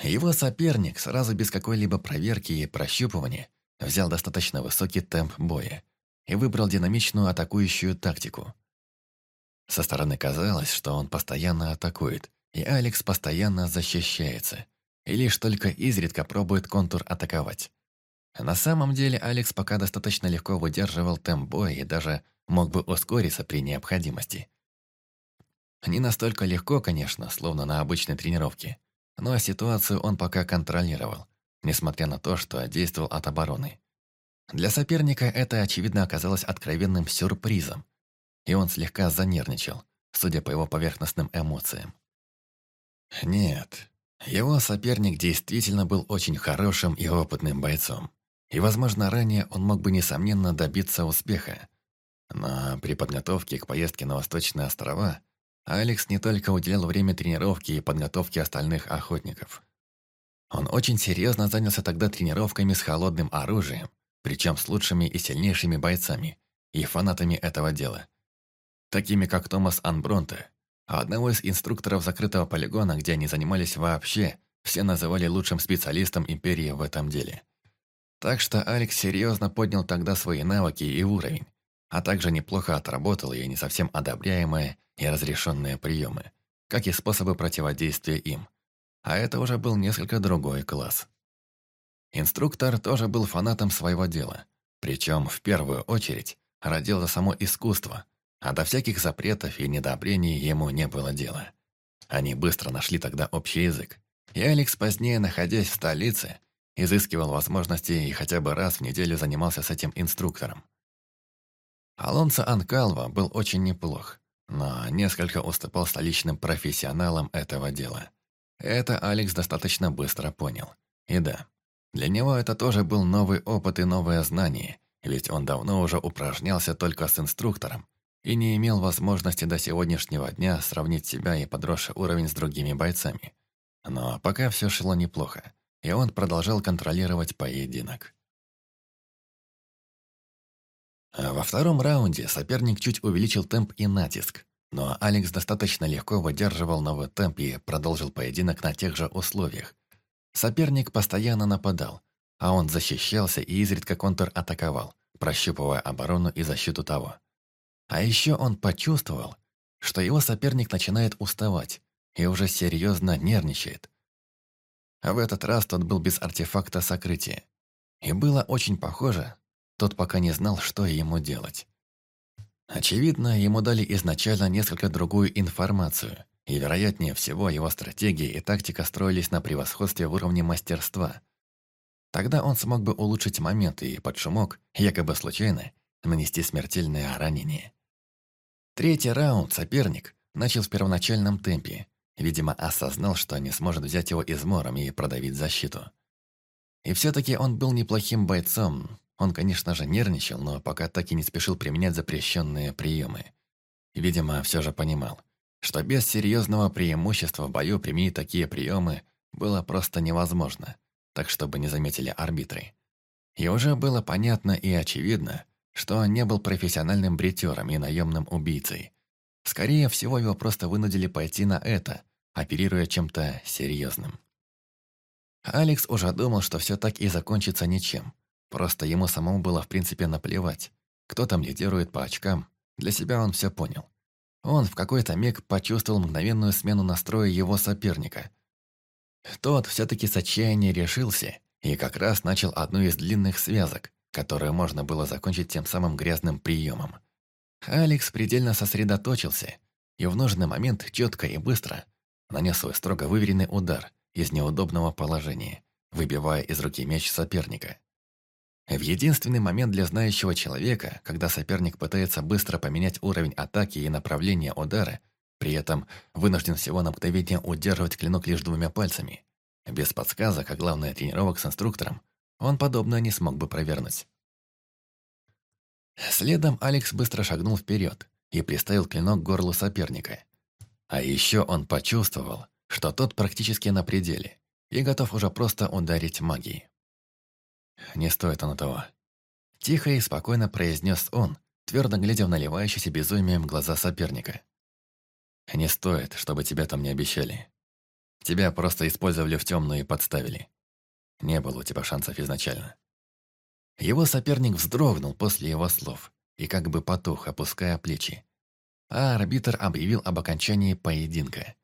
Его соперник сразу без какой-либо проверки и прощупывания взял достаточно высокий темп боя и выбрал динамичную атакующую тактику. Со стороны казалось, что он постоянно атакует, и Алекс постоянно защищается, и лишь только изредка пробует контур атаковать. На самом деле Алекс пока достаточно легко выдерживал темп боя и даже мог бы ускориться при необходимости. Не настолько легко, конечно, словно на обычной тренировке, но ситуацию он пока контролировал, несмотря на то, что действовал от обороны. Для соперника это, очевидно, оказалось откровенным сюрпризом, и он слегка занервничал, судя по его поверхностным эмоциям. Нет, его соперник действительно был очень хорошим и опытным бойцом, и, возможно, ранее он мог бы, несомненно, добиться успеха. Но при подготовке к поездке на Восточные острова Алекс не только уделял время тренировки и подготовке остальных охотников. Он очень серьезно занялся тогда тренировками с холодным оружием, причем с лучшими и сильнейшими бойцами и фанатами этого дела. Такими как Томас Анбронте, одного из инструкторов закрытого полигона, где они занимались вообще, все называли лучшим специалистом Империи в этом деле. Так что Алекс серьезно поднял тогда свои навыки и уровень, а также неплохо отработал и не совсем одобряемые и разрешенные приемы, как и способы противодействия им. А это уже был несколько другой класс. Инструктор тоже был фанатом своего дела, причем в первую очередь родил за само искусство, а до всяких запретов и недобрений ему не было дела. Они быстро нашли тогда общий язык, и Алекс, позднее находясь в столице, изыскивал возможности и хотя бы раз в неделю занимался с этим инструктором. Алонсо Анкалва был очень неплох, но несколько уступал столичным профессионалам этого дела. Это Алекс достаточно быстро понял. И да, для него это тоже был новый опыт и новое знание, ведь он давно уже упражнялся только с инструктором и не имел возможности до сегодняшнего дня сравнить себя и подросший уровень с другими бойцами. Но пока все шло неплохо, и он продолжал контролировать поединок. А во втором раунде соперник чуть увеличил темп и натиск, но Алекс достаточно легко выдерживал новый темп и продолжил поединок на тех же условиях. Соперник постоянно нападал, а он защищался и изредка контр-атаковал, прощупывая оборону и защиту того. А еще он почувствовал, что его соперник начинает уставать и уже серьезно нервничает. В этот раз тот был без артефакта сокрытия. И было очень похоже, тот пока не знал, что ему делать. Очевидно, ему дали изначально несколько другую информацию, и, вероятнее всего, его стратегия и тактика строились на превосходстве в уровне мастерства. Тогда он смог бы улучшить момент и под шумок, якобы случайно, нанести смертельное ранение. Третий раунд соперник начал в первоначальном темпе, видимо, осознал, что не сможет взять его измором и продавить защиту. И все-таки он был неплохим бойцом, он, конечно же, нервничал, но пока так и не спешил применять запрещенные приемы. Видимо, все же понимал, что без серьезного преимущества в бою применить такие приемы было просто невозможно, так чтобы не заметили арбитры. И уже было понятно и очевидно, что он не был профессиональным бритером и наемным убийцей. Скорее всего, его просто вынудили пойти на это, оперируя чем-то серьезным. Алекс уже думал, что все так и закончится ничем – Просто ему самому было в принципе наплевать. Кто там лидирует по очкам, для себя он все понял. Он в какой-то миг почувствовал мгновенную смену настроя его соперника. Тот все-таки с отчаяния решился и как раз начал одну из длинных связок, которую можно было закончить тем самым грязным приемом. Алекс предельно сосредоточился и в нужный момент четко и быстро нанес свой строго выверенный удар из неудобного положения, выбивая из руки меч соперника. В единственный момент для знающего человека, когда соперник пытается быстро поменять уровень атаки и направление удара, при этом вынужден всего на мгновение удерживать клинок лишь двумя пальцами. Без подсказок, а главное тренировок с инструктором, он подобное не смог бы провернуть. Следом Алекс быстро шагнул вперед и приставил клинок к горлу соперника. А еще он почувствовал, что тот практически на пределе и готов уже просто ударить магией. Не стоит оно того. Тихо и спокойно произнес он, твердо глядя в наливающиеся безумием глаза соперника. «Не стоит, чтобы тебя там не обещали. Тебя просто использовали в темную и подставили. Не было у тебя шансов изначально». Его соперник вздрогнул после его слов и как бы потух, опуская плечи. А арбитр объявил об окончании поединка,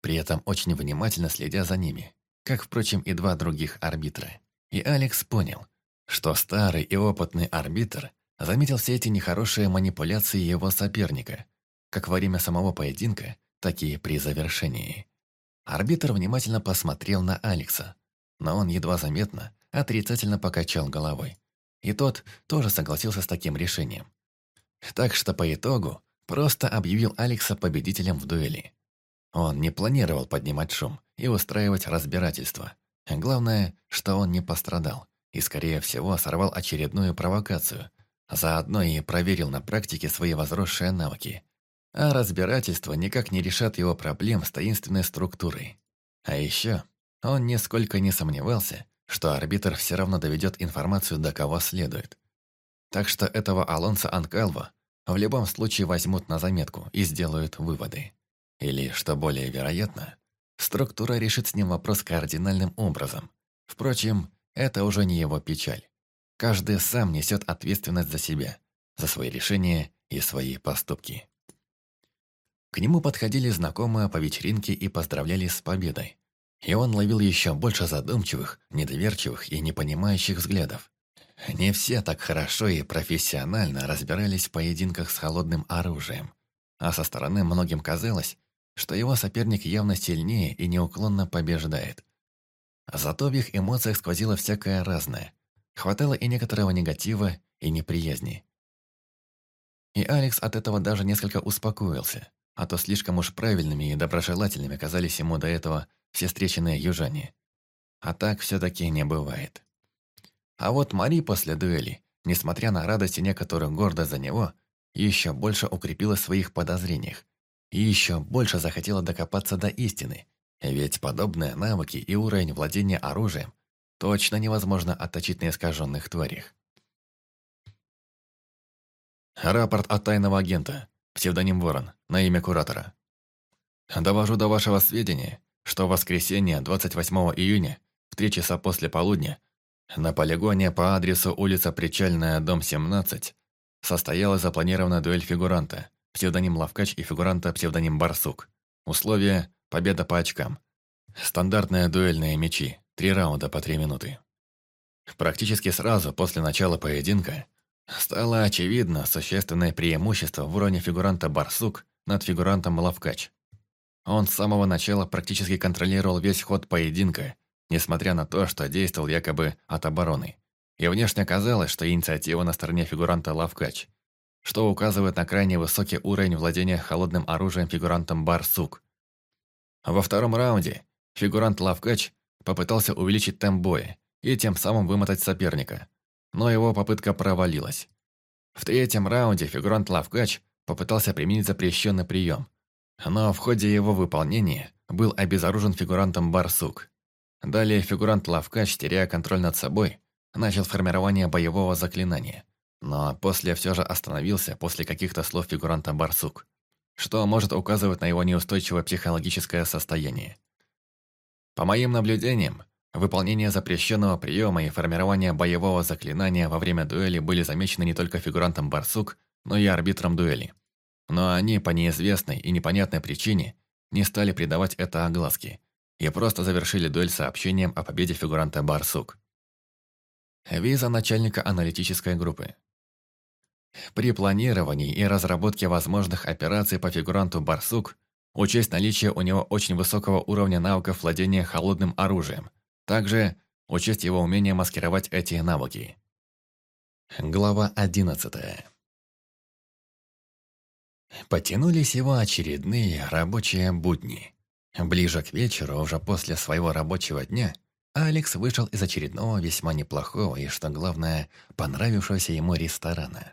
при этом очень внимательно следя за ними, как, впрочем, и два других арбитра. И Алекс понял, что старый и опытный арбитр заметил все эти нехорошие манипуляции его соперника, как во время самого поединка, так и при завершении. Арбитр внимательно посмотрел на Алекса, но он едва заметно отрицательно покачал головой. И тот тоже согласился с таким решением. Так что по итогу просто объявил Алекса победителем в дуэли. Он не планировал поднимать шум и устраивать разбирательство. Главное, что он не пострадал и, скорее всего, сорвал очередную провокацию. Заодно и проверил на практике свои возросшие навыки. А разбирательство никак не решат его проблем с таинственной структурой. А еще он нисколько не сомневался, что арбитр все равно доведет информацию до кого следует. Так что этого Алонса Анкалва в любом случае возьмут на заметку и сделают выводы. Или, что более вероятно, структура решит с ним вопрос кардинальным образом. Впрочем, это уже не его печаль. Каждый сам несет ответственность за себя, за свои решения и свои поступки. К нему подходили знакомые по вечеринке и поздравляли с победой. И он ловил еще больше задумчивых, недоверчивых и непонимающих взглядов. Не все так хорошо и профессионально разбирались в поединках с холодным оружием, а со стороны многим казалось, что его соперник явно сильнее и неуклонно побеждает. Зато в их эмоциях сквозило всякое разное. Хватало и некоторого негатива, и неприязни. И Алекс от этого даже несколько успокоился, а то слишком уж правильными и доброжелательными казались ему до этого все встреченные южане. А так все-таки не бывает. А вот Мари после дуэли, несмотря на радости некоторых гордо за него, еще больше укрепила в своих подозрениях и еще больше захотела докопаться до истины, ведь подобные навыки и уровень владения оружием точно невозможно отточить на искаженных тварях. Рапорт от тайного агента, псевдоним Ворон, на имя куратора. Довожу до вашего сведения, что в воскресенье 28 июня в 3 часа после полудня на полигоне по адресу улица Причальная, дом 17 состоялась запланированная дуэль фигуранта, псевдоним Лавкач и фигуранта псевдоним Барсук. Условия – победа по очкам. Стандартные дуэльные мечи, три раунда по три минуты. Практически сразу после начала поединка стало очевидно существенное преимущество в уровне фигуранта Барсук над фигурантом Лавкач. Он с самого начала практически контролировал весь ход поединка, несмотря на то, что действовал якобы от обороны. И внешне казалось, что инициатива на стороне фигуранта Лавкач – что указывает на крайне высокий уровень владения холодным оружием фигурантом Барсук. Во втором раунде фигурант Лавкач попытался увеличить темп боя и тем самым вымотать соперника, но его попытка провалилась. В третьем раунде фигурант Лавкач попытался применить запрещенный прием, но в ходе его выполнения был обезоружен фигурантом Барсук. Далее фигурант Лавкач, теряя контроль над собой, начал формирование боевого заклинания – но после все же остановился после каких-то слов фигуранта Барсук, что может указывать на его неустойчивое психологическое состояние. По моим наблюдениям, выполнение запрещенного приема и формирование боевого заклинания во время дуэли были замечены не только фигурантом Барсук, но и арбитром дуэли. Но они по неизвестной и непонятной причине не стали придавать это огласке и просто завершили дуэль сообщением о победе фигуранта Барсук. Виза начальника аналитической группы. При планировании и разработке возможных операций по фигуранту «Барсук» учесть наличие у него очень высокого уровня навыков владения холодным оружием. Также учесть его умение маскировать эти навыки. Глава одиннадцатая. Потянулись его очередные рабочие будни. Ближе к вечеру, уже после своего рабочего дня, Алекс вышел из очередного весьма неплохого и, что главное, понравившегося ему ресторана.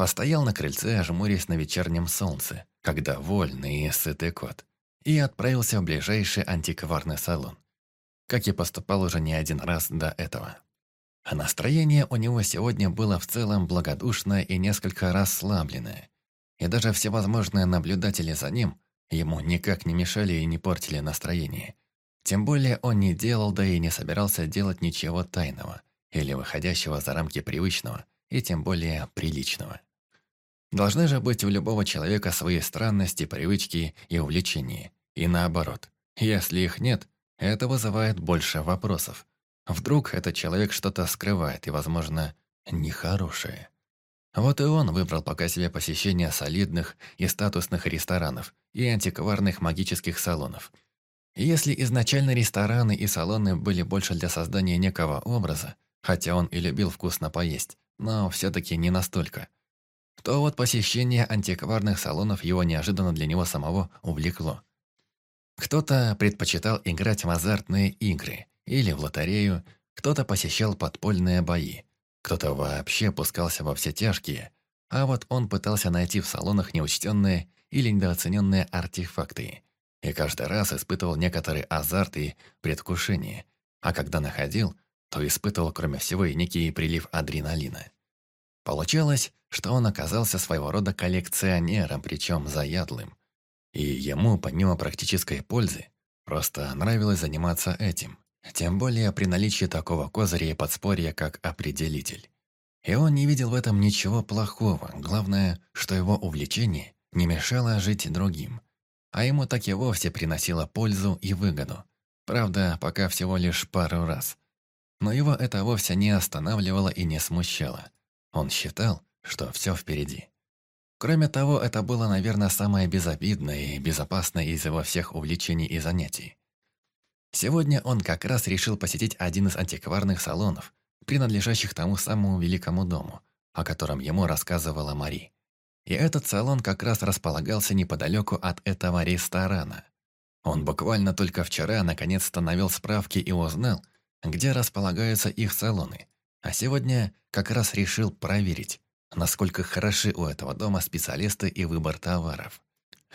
Постоял на крыльце, жмурясь на вечернем солнце, когда вольный и сытый кот, и отправился в ближайший антикварный салон, как и поступал уже не один раз до этого. А настроение у него сегодня было в целом благодушное и несколько расслабленное. И даже всевозможные наблюдатели за ним ему никак не мешали и не портили настроение. Тем более он не делал, да и не собирался делать ничего тайного или выходящего за рамки привычного, и тем более приличного. Должны же быть у любого человека свои странности, привычки и увлечения. И наоборот. Если их нет, это вызывает больше вопросов. Вдруг этот человек что-то скрывает и, возможно, нехорошее. Вот и он выбрал пока себе посещение солидных и статусных ресторанов и антикварных магических салонов. если изначально рестораны и салоны были больше для создания некого образа, хотя он и любил вкусно поесть, но все-таки не настолько, то вот посещение антикварных салонов его неожиданно для него самого увлекло. Кто-то предпочитал играть в азартные игры или в лотерею, кто-то посещал подпольные бои, кто-то вообще пускался во все тяжкие, а вот он пытался найти в салонах неучтенные или недооцененные артефакты, и каждый раз испытывал некоторый азарт и предвкушение, а когда находил, то испытывал, кроме всего, и некий прилив адреналина. Получалось, что он оказался своего рода коллекционером, причем заядлым. И ему, помимо практической пользы, просто нравилось заниматься этим. Тем более при наличии такого козыря и подспорья, как определитель. И он не видел в этом ничего плохого. Главное, что его увлечение не мешало жить другим. А ему так и вовсе приносило пользу и выгоду. Правда, пока всего лишь пару раз. Но его это вовсе не останавливало и не смущало. Он считал, что все впереди. Кроме того, это было, наверное, самое безобидное и безопасное из его всех увлечений и занятий. Сегодня он как раз решил посетить один из антикварных салонов, принадлежащих тому самому великому дому, о котором ему рассказывала Мари. И этот салон как раз располагался неподалеку от этого ресторана. Он буквально только вчера наконец-то навел справки и узнал, где располагаются их салоны, а сегодня как раз решил проверить, насколько хороши у этого дома специалисты и выбор товаров.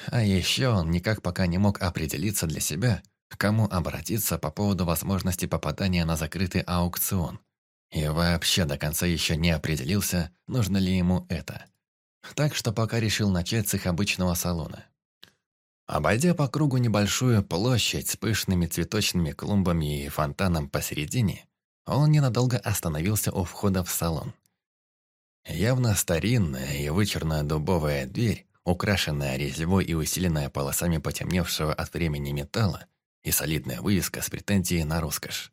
А еще он никак пока не мог определиться для себя, к кому обратиться по поводу возможности попадания на закрытый аукцион. И вообще до конца еще не определился, нужно ли ему это. Так что пока решил начать с их обычного салона. Обойдя по кругу небольшую площадь с пышными цветочными клумбами и фонтаном посередине, он ненадолго остановился у входа в салон. Явно старинная и вычурная дубовая дверь, украшенная резьбой и усиленная полосами потемневшего от времени металла, и солидная вывеска с претензией на роскошь.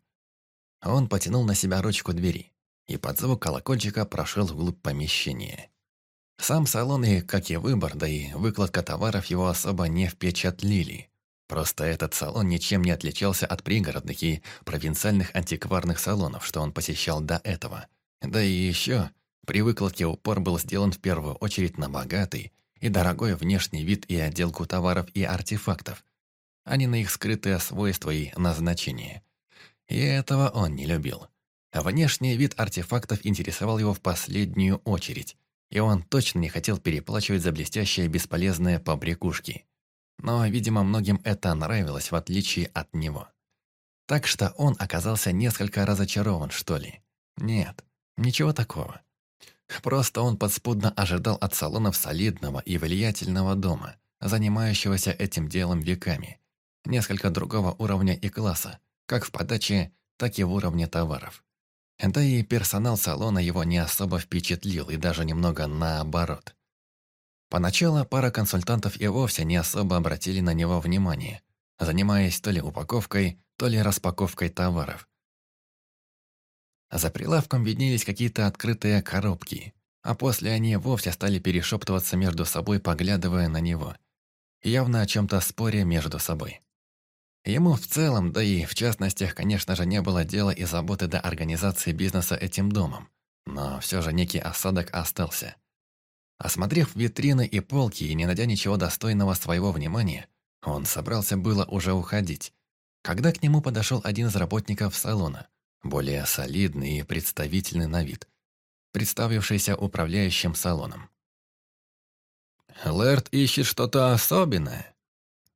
Он потянул на себя ручку двери и под звук колокольчика прошел вглубь помещения. Сам салон и, как и выбор, да и выкладка товаров его особо не впечатлили. Просто этот салон ничем не отличался от пригородных и провинциальных антикварных салонов, что он посещал до этого. Да и еще, при выкладке упор был сделан в первую очередь на богатый и дорогой внешний вид и отделку товаров и артефактов, а не на их скрытые свойства и назначение. И этого он не любил. Внешний вид артефактов интересовал его в последнюю очередь, и он точно не хотел переплачивать за блестящие бесполезные побрякушки. Но, видимо, многим это нравилось, в отличие от него. Так что он оказался несколько разочарован, что ли. Нет, ничего такого. Просто он подспудно ожидал от салонов солидного и влиятельного дома, занимающегося этим делом веками, несколько другого уровня и класса, как в подаче, так и в уровне товаров. Да и персонал салона его не особо впечатлил, и даже немного наоборот. Поначалу пара консультантов и вовсе не особо обратили на него внимание, занимаясь то ли упаковкой, то ли распаковкой товаров. За прилавком виднелись какие-то открытые коробки, а после они вовсе стали перешептываться между собой, поглядывая на него. Явно о чем-то споре между собой. Ему в целом, да и в частностях, конечно же, не было дела и заботы до организации бизнеса этим домом. но все же некий осадок остался. Осмотрев витрины и полки и не найдя ничего достойного своего внимания, он собрался было уже уходить, когда к нему подошел один из работников салона, более солидный и представительный на вид, представившийся управляющим салоном. «Лэрд ищет что-то особенное?»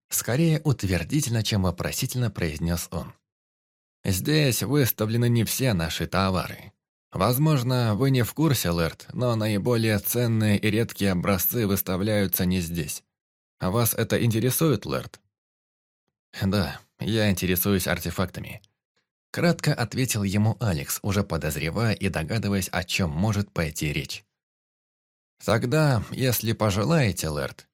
Скорее утвердительно, чем вопросительно произнес он. «Здесь выставлены не все наши товары. Возможно, вы не в курсе, Лэрд, но наиболее ценные и редкие образцы выставляются не здесь. Вас это интересует, Лэрд?» «Да, я интересуюсь артефактами», Кратко ответил ему Алекс, уже подозревая и догадываясь, о чем может пойти речь. «Тогда, если пожелаете, Лэрд,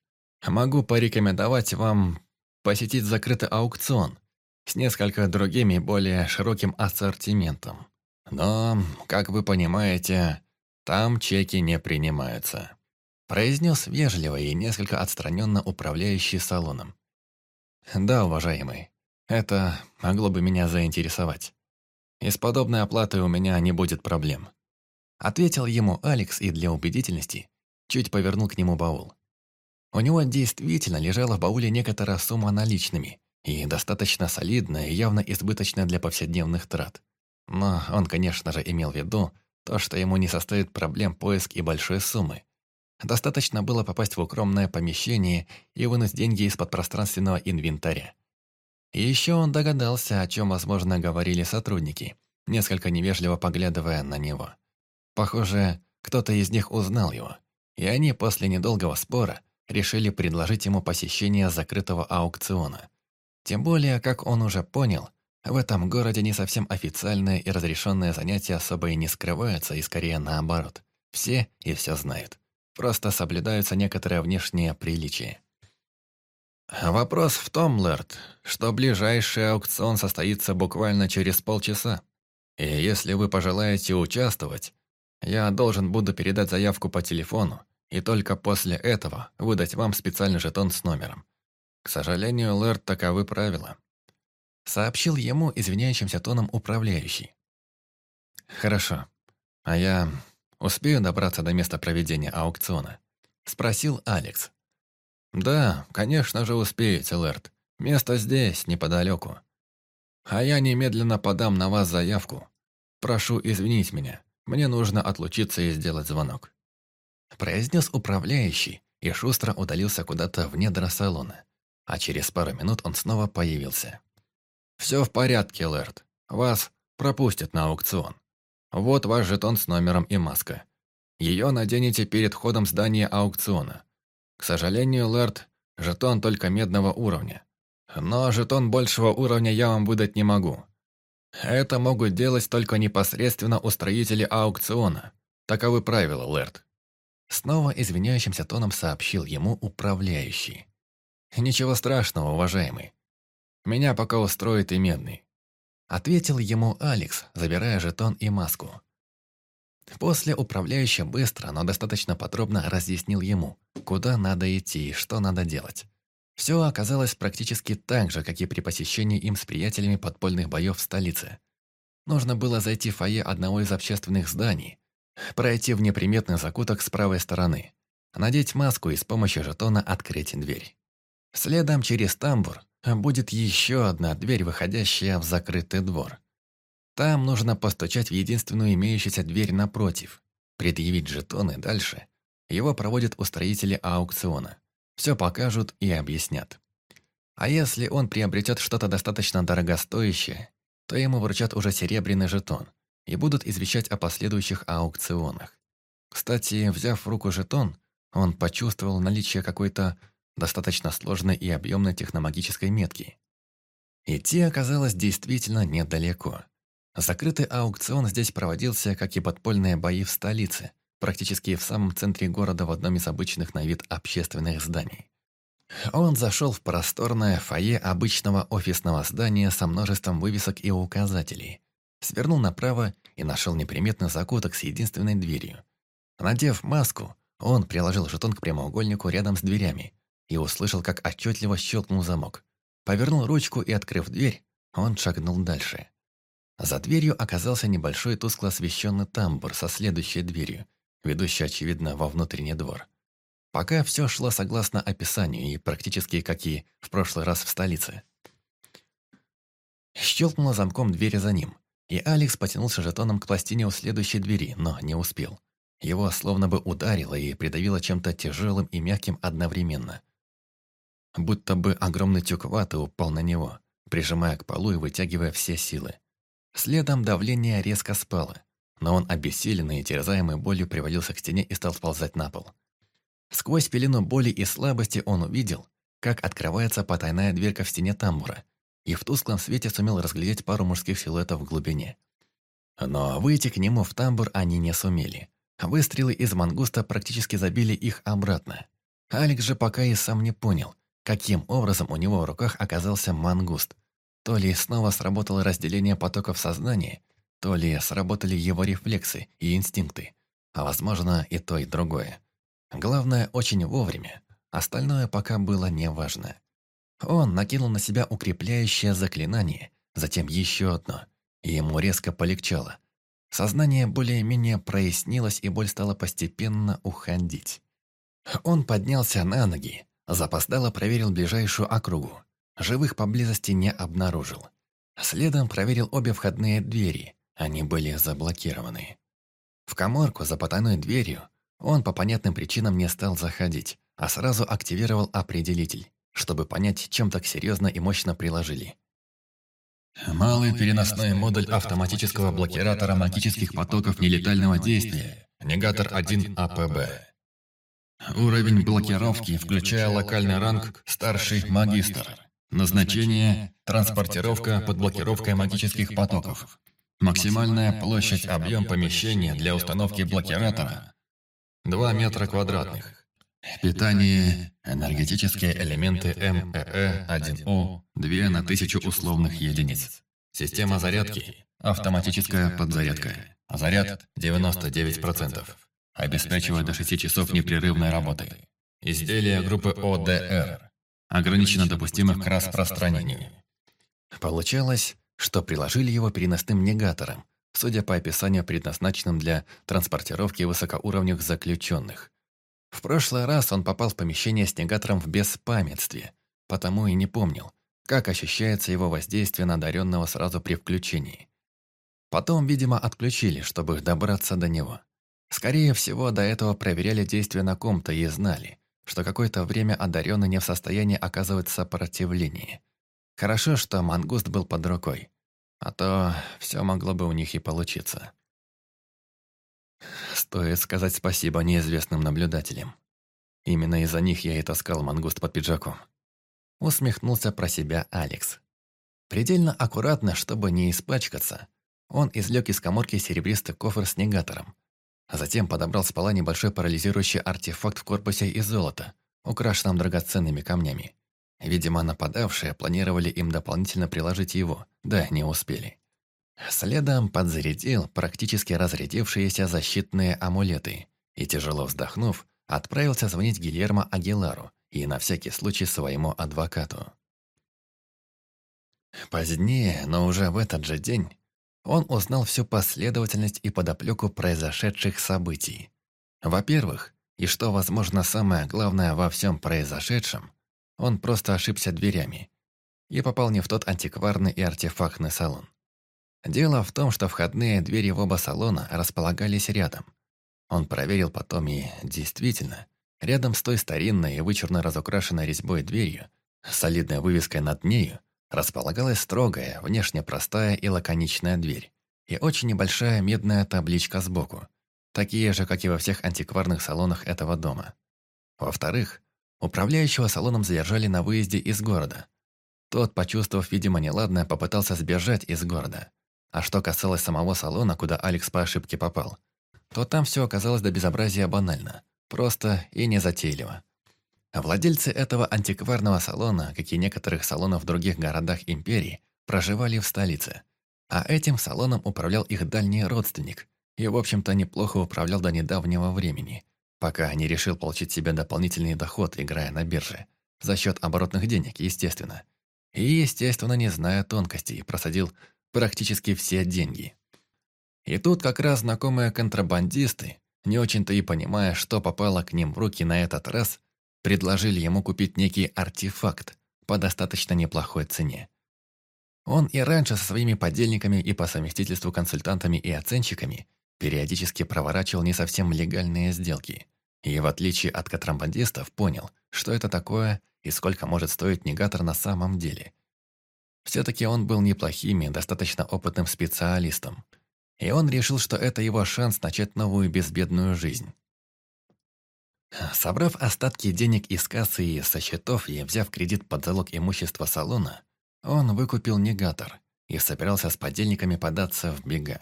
могу порекомендовать вам посетить закрытый аукцион с несколько другими более широким ассортиментом. Но, как вы понимаете, там чеки не принимаются», произнес вежливо и несколько отстраненно управляющий салоном. «Да, уважаемый, это могло бы меня заинтересовать. И с подобной оплатой у меня не будет проблем. Ответил ему Алекс и для убедительности чуть повернул к нему баул. У него действительно лежала в бауле некоторая сумма наличными, и достаточно солидная и явно избыточная для повседневных трат. Но он, конечно же, имел в виду то, что ему не составит проблем поиск и большой суммы. Достаточно было попасть в укромное помещение и вынуть деньги из-под пространственного инвентаря. Еще он догадался, о чем, возможно, говорили сотрудники, несколько невежливо поглядывая на него. Похоже, кто-то из них узнал его, и они после недолгого спора решили предложить ему посещение закрытого аукциона. Тем более, как он уже понял, в этом городе не совсем официальные и разрешенные занятия особо и не скрываются, и скорее наоборот. Все и все знают. Просто соблюдаются некоторые внешние приличия. «Вопрос в том, Лэрд, что ближайший аукцион состоится буквально через полчаса. И если вы пожелаете участвовать, я должен буду передать заявку по телефону и только после этого выдать вам специальный жетон с номером. К сожалению, Лэрд, таковы правила». Сообщил ему извиняющимся тоном управляющий. «Хорошо. А я успею добраться до места проведения аукциона?» Спросил Алекс, «Да, конечно же успеете, Лэрд. Место здесь, неподалеку. А я немедленно подам на вас заявку. Прошу извинить меня. Мне нужно отлучиться и сделать звонок». Произнес управляющий и шустро удалился куда-то в недра салона. А через пару минут он снова появился. «Все в порядке, Лэрд. Вас пропустят на аукцион. Вот ваш жетон с номером и маска. Ее наденете перед входом здания аукциона. К сожалению, Лэрд, жетон только медного уровня. Но жетон большего уровня я вам выдать не могу. Это могут делать только непосредственно устроители аукциона. Таковы правила, Лэрд. Снова извиняющимся тоном сообщил ему управляющий. «Ничего страшного, уважаемый. Меня пока устроит и медный», — ответил ему Алекс, забирая жетон и маску. После управляющий быстро, но достаточно подробно разъяснил ему, куда надо идти и что надо делать. Все оказалось практически так же, как и при посещении им с приятелями подпольных боев в столице. Нужно было зайти в фойе одного из общественных зданий, пройти в неприметный закуток с правой стороны, надеть маску и с помощью жетона открыть дверь. Следом через тамбур будет еще одна дверь, выходящая в закрытый двор. Там нужно постучать в единственную имеющуюся дверь напротив, предъявить жетоны дальше. Его проводят устроители аукциона. Все покажут и объяснят. А если он приобретет что-то достаточно дорогостоящее, то ему вручат уже серебряный жетон и будут извещать о последующих аукционах. Кстати, взяв в руку жетон, он почувствовал наличие какой-то достаточно сложной и объемной техномагической метки. Идти оказалось действительно недалеко. Закрытый аукцион здесь проводился, как и подпольные бои в столице, практически в самом центре города в одном из обычных на вид общественных зданий. Он зашел в просторное фойе обычного офисного здания со множеством вывесок и указателей, свернул направо и нашел неприметный закуток с единственной дверью. Надев маску, он приложил жетон к прямоугольнику рядом с дверями и услышал, как отчетливо щелкнул замок. Повернул ручку и, открыв дверь, он шагнул дальше. За дверью оказался небольшой тускло освещенный тамбур со следующей дверью, ведущей, очевидно, во внутренний двор. Пока все шло согласно описанию и практически как и в прошлый раз в столице. Щелкнула замком двери за ним, и Алекс потянулся жетоном к пластине у следующей двери, но не успел. Его словно бы ударило и придавило чем-то тяжелым и мягким одновременно. Будто бы огромный тюк ваты упал на него, прижимая к полу и вытягивая все силы. Следом давление резко спало, но он обессиленный и терзаемый болью привалился к стене и стал сползать на пол. Сквозь пелену боли и слабости он увидел, как открывается потайная дверка в стене тамбура, и в тусклом свете сумел разглядеть пару мужских силуэтов в глубине. Но выйти к нему в тамбур они не сумели. Выстрелы из мангуста практически забили их обратно. Алекс же пока и сам не понял, каким образом у него в руках оказался мангуст. То ли снова сработало разделение потоков сознания, то ли сработали его рефлексы и инстинкты, а возможно и то, и другое. Главное, очень вовремя, остальное пока было неважно. Он накинул на себя укрепляющее заклинание, затем еще одно, и ему резко полегчало. Сознание более-менее прояснилось, и боль стала постепенно уходить. Он поднялся на ноги, запоздало проверил ближайшую округу. Живых поблизости не обнаружил. Следом проверил обе входные двери, они были заблокированы. В коморку за потайной дверью он по понятным причинам не стал заходить, а сразу активировал определитель чтобы понять, чем так серьезно и мощно приложили. Малый переносной модуль автоматического блокиратора магических потоков нелетального действия, негатор 1 АПБ. Уровень блокировки, включая локальный ранг «Старший магистр». Назначение – транспортировка под блокировкой магических потоков. Максимальная площадь объем помещения для установки блокиратора – 2 метра квадратных. Питание, энергетические элементы МЭЭ-1О, 2 на 1000 условных единиц. Система зарядки, автоматическая подзарядка. Заряд 99%. Обеспечивает до 6 часов непрерывной работы. Изделие группы ОДР. Ограничено допустимых к распространению. Получалось, что приложили его переносным негатором, судя по описанию, предназначенным для транспортировки высокоуровневых заключенных. В прошлый раз он попал в помещение с негатором в беспамятстве, потому и не помнил, как ощущается его воздействие на одаренного сразу при включении. Потом, видимо, отключили, чтобы добраться до него. Скорее всего, до этого проверяли действия на ком-то и знали, что какое-то время одаренный не в состоянии оказывать сопротивление. Хорошо, что мангуст был под рукой, а то все могло бы у них и получиться. Стоит сказать спасибо неизвестным наблюдателям. Именно из-за них я и таскал мангуст под пиджаком. Усмехнулся про себя Алекс. Предельно аккуратно, чтобы не испачкаться, он извлек из коморки серебристый кофр с негатором. А затем подобрал с пола небольшой парализирующий артефакт в корпусе из золота, украшенном драгоценными камнями. Видимо, нападавшие планировали им дополнительно приложить его, да не успели. Следом подзарядил практически разрядившиеся защитные амулеты и, тяжело вздохнув, отправился звонить Гильермо Агилару и на всякий случай своему адвокату. Позднее, но уже в этот же день, он узнал всю последовательность и подоплеку произошедших событий. Во-первых, и что, возможно, самое главное во всем произошедшем, он просто ошибся дверями и попал не в тот антикварный и артефактный салон. Дело в том, что входные двери в оба салона располагались рядом. Он проверил потом и, действительно, рядом с той старинной и вычурно разукрашенной резьбой дверью, солидной вывеской над нею, располагалась строгая, внешне простая и лаконичная дверь и очень небольшая медная табличка сбоку, такие же, как и во всех антикварных салонах этого дома. Во-вторых, управляющего салоном задержали на выезде из города. Тот, почувствовав, видимо, неладное, попытался сбежать из города – а что касалось самого салона, куда Алекс по ошибке попал, то там все оказалось до безобразия банально, просто и незатейливо. А владельцы этого антикварного салона, как и некоторых салонов в других городах империи, проживали в столице. А этим салоном управлял их дальний родственник и, в общем-то, неплохо управлял до недавнего времени, пока не решил получить себе дополнительный доход, играя на бирже. За счет оборотных денег, естественно. И, естественно, не зная тонкостей, просадил практически все деньги. И тут как раз знакомые контрабандисты, не очень-то и понимая, что попало к ним в руки на этот раз, предложили ему купить некий артефакт по достаточно неплохой цене. Он и раньше со своими подельниками и по совместительству консультантами и оценщиками периодически проворачивал не совсем легальные сделки. И в отличие от контрабандистов понял, что это такое и сколько может стоить негатор на самом деле. Все-таки он был неплохим и достаточно опытным специалистом. И он решил, что это его шанс начать новую безбедную жизнь. Собрав остатки денег из кассы и со счетов и взяв кредит под залог имущества салона, он выкупил негатор и собирался с подельниками податься в бега.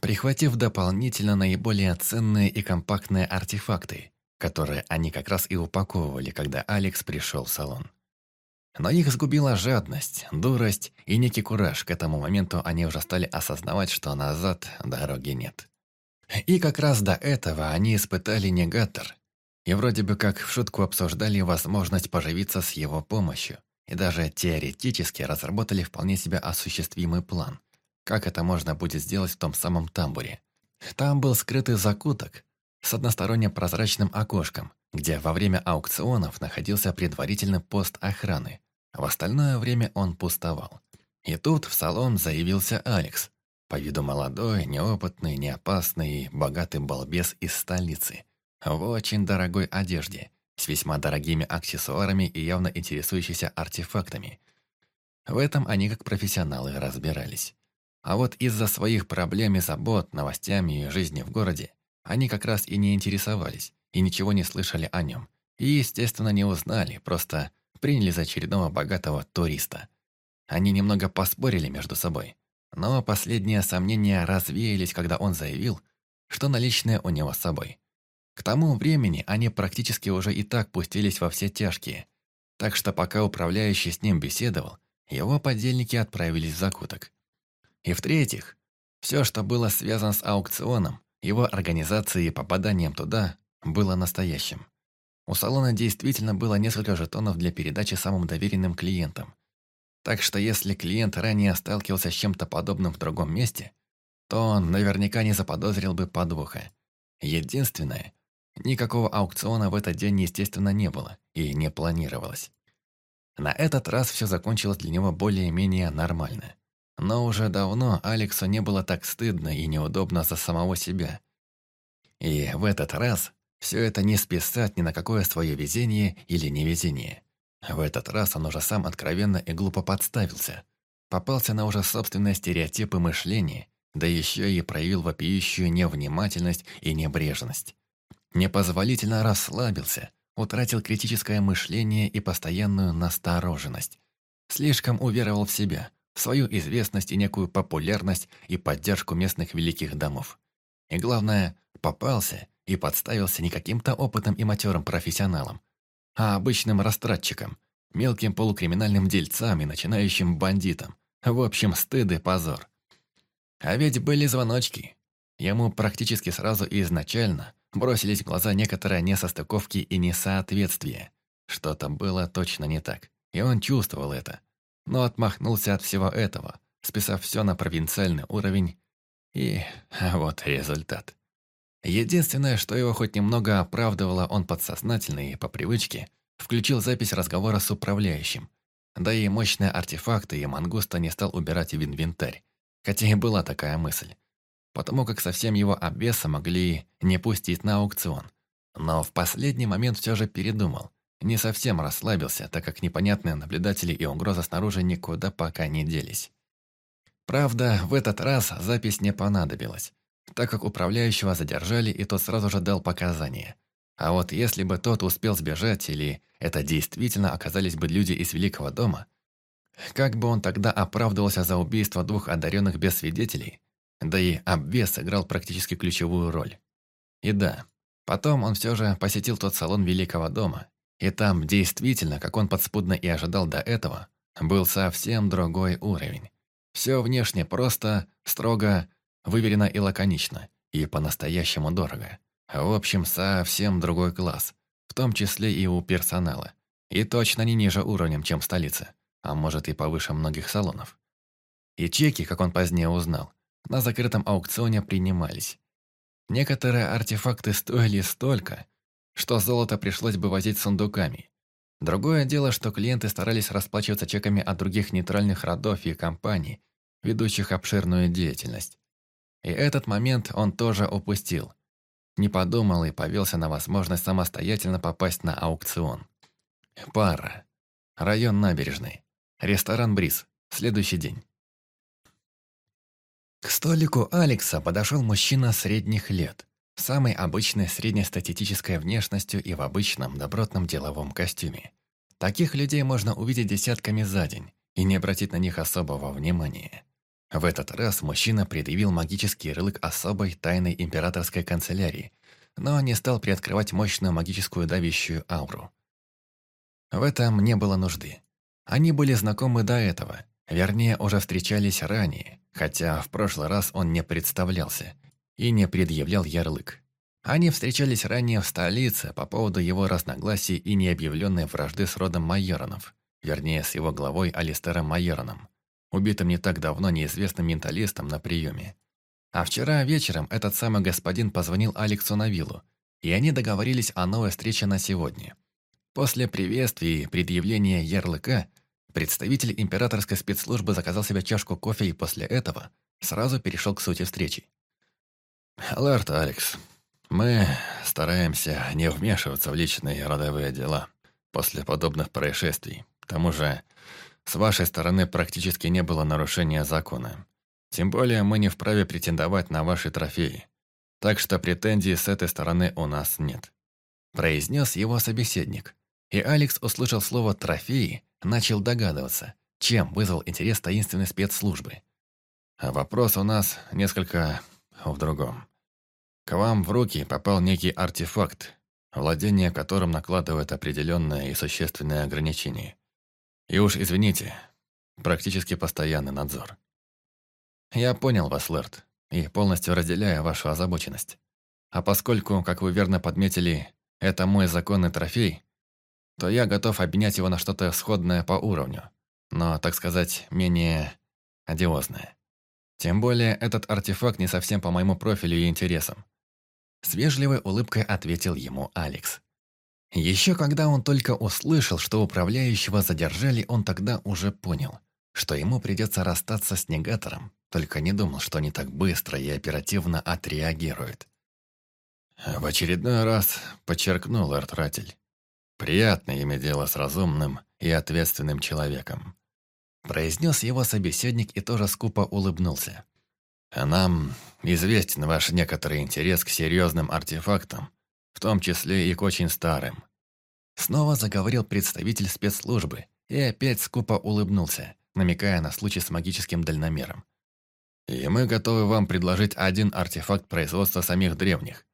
Прихватив дополнительно наиболее ценные и компактные артефакты, которые они как раз и упаковывали, когда Алекс пришел в салон. Но их сгубила жадность, дурость и некий кураж. К этому моменту они уже стали осознавать, что назад дороги нет. И как раз до этого они испытали негатор. И вроде бы как в шутку обсуждали возможность поживиться с его помощью и даже теоретически разработали вполне себе осуществимый план, как это можно будет сделать в том самом тамбуре. Там был скрытый закуток с односторонним прозрачным окошком, где во время аукционов находился предварительный пост охраны. В остальное время он пустовал. И тут в салон заявился Алекс, по виду молодой, неопытный, неопасный, богатый балбес из столицы, в очень дорогой одежде – с весьма дорогими аксессуарами и явно интересующийся артефактами. В этом они как профессионалы разбирались. А вот из-за своих проблем и забот, новостями и жизни в городе, они как раз и не интересовались, и ничего не слышали о нем. И, естественно, не узнали, просто приняли за очередного богатого туриста. Они немного поспорили между собой. Но последние сомнения развеялись, когда он заявил, что наличные у него с собой. К тому времени они практически уже и так пустились во все тяжкие. Так что пока управляющий с ним беседовал, его подельники отправились в закуток. И в-третьих, все, что было связано с аукционом, его организацией и попаданием туда, было настоящим. У салона действительно было несколько жетонов для передачи самым доверенным клиентам. Так что если клиент ранее сталкивался с чем-то подобным в другом месте, то он наверняка не заподозрил бы подвоха. Единственное, Никакого аукциона в этот день, естественно, не было и не планировалось. На этот раз все закончилось для него более-менее нормально. Но уже давно Алексу не было так стыдно и неудобно за самого себя. И в этот раз все это не списать ни на какое свое везение или невезение. В этот раз он уже сам откровенно и глупо подставился. Попался на уже собственные стереотипы мышления, да еще и проявил вопиющую невнимательность и небрежность. Непозволительно расслабился, утратил критическое мышление и постоянную настороженность. Слишком уверовал в себя, в свою известность и некую популярность и поддержку местных великих домов. И главное, попался и подставился не каким-то опытным и матерым профессионалом, а обычным растратчиком, мелким полукриминальным дельцам и начинающим бандитам. В общем, стыд и позор. А ведь были звоночки. Ему практически сразу и изначально – бросились в глаза некоторые несостыковки и несоответствия. Что-то было точно не так, и он чувствовал это. Но отмахнулся от всего этого, списав все на провинциальный уровень, и вот результат. Единственное, что его хоть немного оправдывало, он подсознательно и по привычке включил запись разговора с управляющим. Да и мощные артефакты и мангуста не стал убирать в инвентарь, хотя и была такая мысль потому как совсем его обвеса могли не пустить на аукцион. Но в последний момент все же передумал. Не совсем расслабился, так как непонятные наблюдатели и угроза снаружи никуда пока не делись. Правда, в этот раз запись не понадобилась, так как управляющего задержали, и тот сразу же дал показания. А вот если бы тот успел сбежать, или это действительно оказались бы люди из Великого дома, как бы он тогда оправдывался за убийство двух одаренных без свидетелей, да и обвес сыграл практически ключевую роль. И да, потом он все же посетил тот салон Великого дома, и там действительно, как он подспудно и ожидал до этого, был совсем другой уровень. Все внешне просто, строго, выверено и лаконично, и по-настоящему дорого. В общем, совсем другой класс, в том числе и у персонала. И точно не ниже уровнем, чем в столице, а может и повыше многих салонов. и чеки, как он позднее узнал, на закрытом аукционе принимались. Некоторые артефакты стоили столько, что золото пришлось бы возить сундуками. Другое дело, что клиенты старались расплачиваться чеками от других нейтральных родов и компаний, ведущих обширную деятельность. И этот момент он тоже упустил. Не подумал и повелся на возможность самостоятельно попасть на аукцион. Пара. Район набережной. Ресторан «Бриз». Следующий день. К столику Алекса подошел мужчина средних лет, самой обычной среднестатистической внешностью и в обычном добротном деловом костюме. Таких людей можно увидеть десятками за день и не обратить на них особого внимания. В этот раз мужчина предъявил магический ярлык особой тайной императорской канцелярии, но не стал приоткрывать мощную магическую давящую ауру. В этом не было нужды. Они были знакомы до этого, вернее, уже встречались ранее, хотя в прошлый раз он не представлялся и не предъявлял ярлык. Они встречались ранее в столице по поводу его разногласий и необъявленной вражды с родом Майоронов, вернее, с его главой Алистером Майороном, убитым не так давно неизвестным менталистом на приеме. А вчера вечером этот самый господин позвонил Алексу на виллу, и они договорились о новой встрече на сегодня. После приветствий и предъявления ярлыка представитель императорской спецслужбы заказал себе чашку кофе и после этого сразу перешел к сути встречи. «Лэрд Алекс, мы стараемся не вмешиваться в личные родовые дела после подобных происшествий. К тому же, с вашей стороны практически не было нарушения закона. Тем более мы не вправе претендовать на ваши трофеи. Так что претензий с этой стороны у нас нет», – произнес его собеседник. И Алекс услышал слово «трофеи», начал догадываться, чем вызвал интерес таинственной спецслужбы. А вопрос у нас несколько в другом. К вам в руки попал некий артефакт, владение которым накладывает определенное и существенное ограничение. И уж извините, практически постоянный надзор. Я понял вас, Лэрд, и полностью разделяю вашу озабоченность. А поскольку, как вы верно подметили, это мой законный трофей, то я готов обменять его на что-то сходное по уровню, но, так сказать, менее одиозное. Тем более, этот артефакт не совсем по моему профилю и интересам. С вежливой улыбкой ответил ему Алекс. Еще когда он только услышал, что управляющего задержали, он тогда уже понял, что ему придется расстаться с негатором, только не думал, что они так быстро и оперативно отреагируют. В очередной раз подчеркнул Артратель. Приятно иметь дело с разумным и ответственным человеком. Произнес его собеседник и тоже скупо улыбнулся. Нам известен ваш некоторый интерес к серьезным артефактам, в том числе и к очень старым. Снова заговорил представитель спецслужбы и опять скупо улыбнулся, намекая на случай с магическим дальномером. И мы готовы вам предложить один артефакт производства самих древних.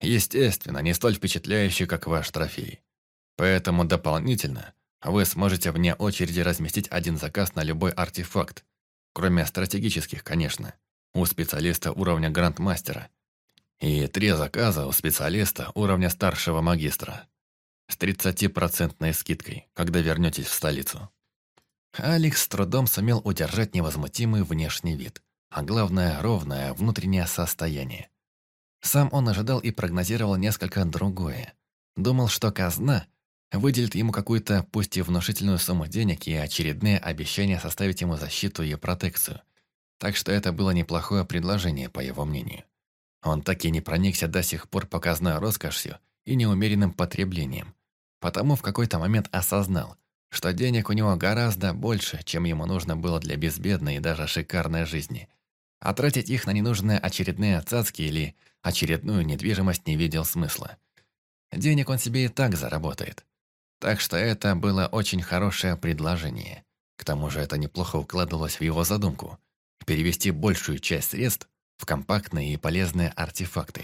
Естественно, не столь впечатляющий, как ваш трофей. Поэтому дополнительно вы сможете вне очереди разместить один заказ на любой артефакт, кроме стратегических, конечно у специалиста уровня грандмастера и три заказа у специалиста уровня старшего магистра с 30% скидкой, когда вернетесь в столицу. Алекс с трудом сумел удержать невозмутимый внешний вид, а главное – ровное внутреннее состояние. Сам он ожидал и прогнозировал несколько другое. Думал, что казна выделит ему какую-то, пусть и внушительную сумму денег и очередные обещания составить ему защиту и протекцию – так что это было неплохое предложение, по его мнению. Он так и не проникся до сих пор показной роскошью и неумеренным потреблением. Потому в какой-то момент осознал, что денег у него гораздо больше, чем ему нужно было для безбедной и даже шикарной жизни. А тратить их на ненужные очередные цацки или очередную недвижимость не видел смысла. Денег он себе и так заработает. Так что это было очень хорошее предложение. К тому же это неплохо укладывалось в его задумку перевести большую часть средств в компактные и полезные артефакты.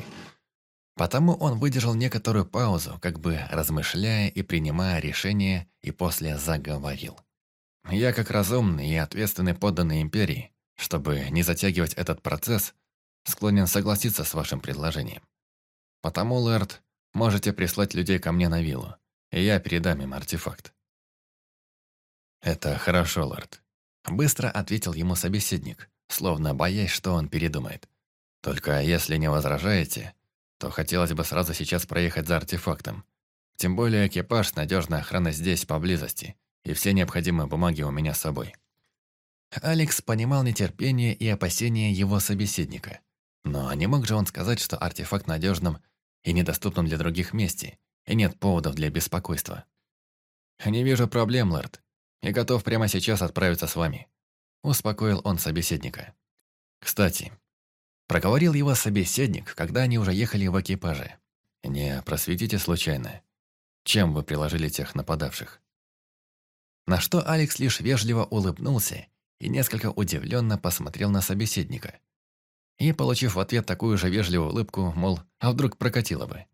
Потому он выдержал некоторую паузу, как бы размышляя и принимая решение, и после заговорил. «Я, как разумный и ответственный подданный империи, чтобы не затягивать этот процесс, склонен согласиться с вашим предложением. Потому, Лэрд, можете прислать людей ко мне на виллу, я передам им артефакт». «Это хорошо, Лэрд. Быстро ответил ему собеседник, словно боясь, что он передумает. «Только если не возражаете, то хотелось бы сразу сейчас проехать за артефактом. Тем более экипаж, надежная охрана здесь, поблизости, и все необходимые бумаги у меня с собой». Алекс понимал нетерпение и опасения его собеседника. Но не мог же он сказать, что артефакт надежным и недоступным для других месте, нет поводов для беспокойства. «Не вижу проблем, Лэрд, и готов прямо сейчас отправиться с вами», успокоил он собеседника. «Кстати, проговорил его собеседник, когда они уже ехали в экипаже. Не просветите случайно, чем вы приложили тех нападавших?» На что Алекс лишь вежливо улыбнулся и несколько удивленно посмотрел на собеседника. И, получив в ответ такую же вежливую улыбку, мол, а вдруг прокатило бы.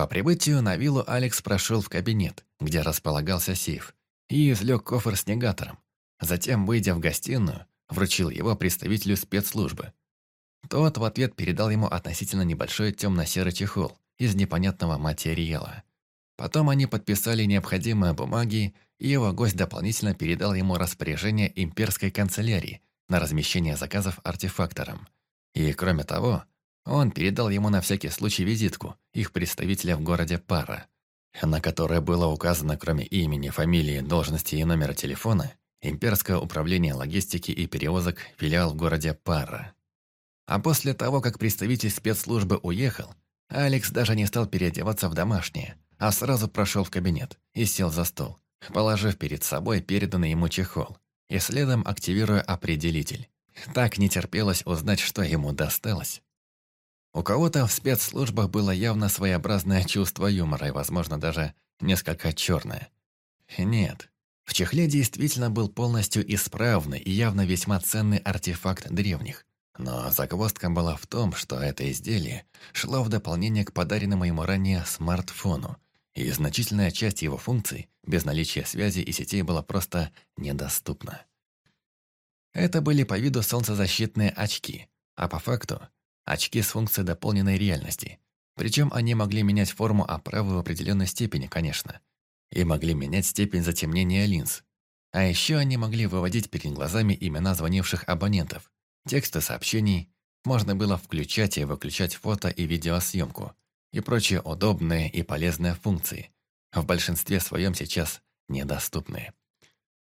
По прибытию на виллу Алекс прошел в кабинет, где располагался сейф, и извлек кофр с негатором. Затем, выйдя в гостиную, вручил его представителю спецслужбы. Тот в ответ передал ему относительно небольшой темно-серый чехол из непонятного материала. Потом они подписали необходимые бумаги и его гость дополнительно передал ему распоряжение имперской канцелярии на размещение заказов артефакторам. И, кроме того, он передал ему на всякий случай визитку их представителя в городе Пара, на которой было указано, кроме имени, фамилии, должности и номера телефона, Имперское управление логистики и перевозок филиал в городе Пара. А после того, как представитель спецслужбы уехал, Алекс даже не стал переодеваться в домашнее, а сразу прошел в кабинет и сел за стол, положив перед собой переданный ему чехол, и следом активируя определитель. Так не терпелось узнать, что ему досталось. У кого-то в спецслужбах было явно своеобразное чувство юмора и, возможно, даже несколько черное. Нет, в чехле действительно был полностью исправный и явно весьма ценный артефакт древних. Но загвоздка была в том, что это изделие шло в дополнение к подаренному ему ранее смартфону, и значительная часть его функций без наличия связи и сетей была просто недоступна. Это были по виду солнцезащитные очки, а по факту – очки с функцией дополненной реальности. Причем они могли менять форму оправы в определенной степени, конечно, и могли менять степень затемнения линз. А еще они могли выводить перед глазами имена звонивших абонентов, тексты сообщений, можно было включать и выключать фото и видеосъемку – и прочие удобные и полезные функции, в большинстве своем сейчас недоступные.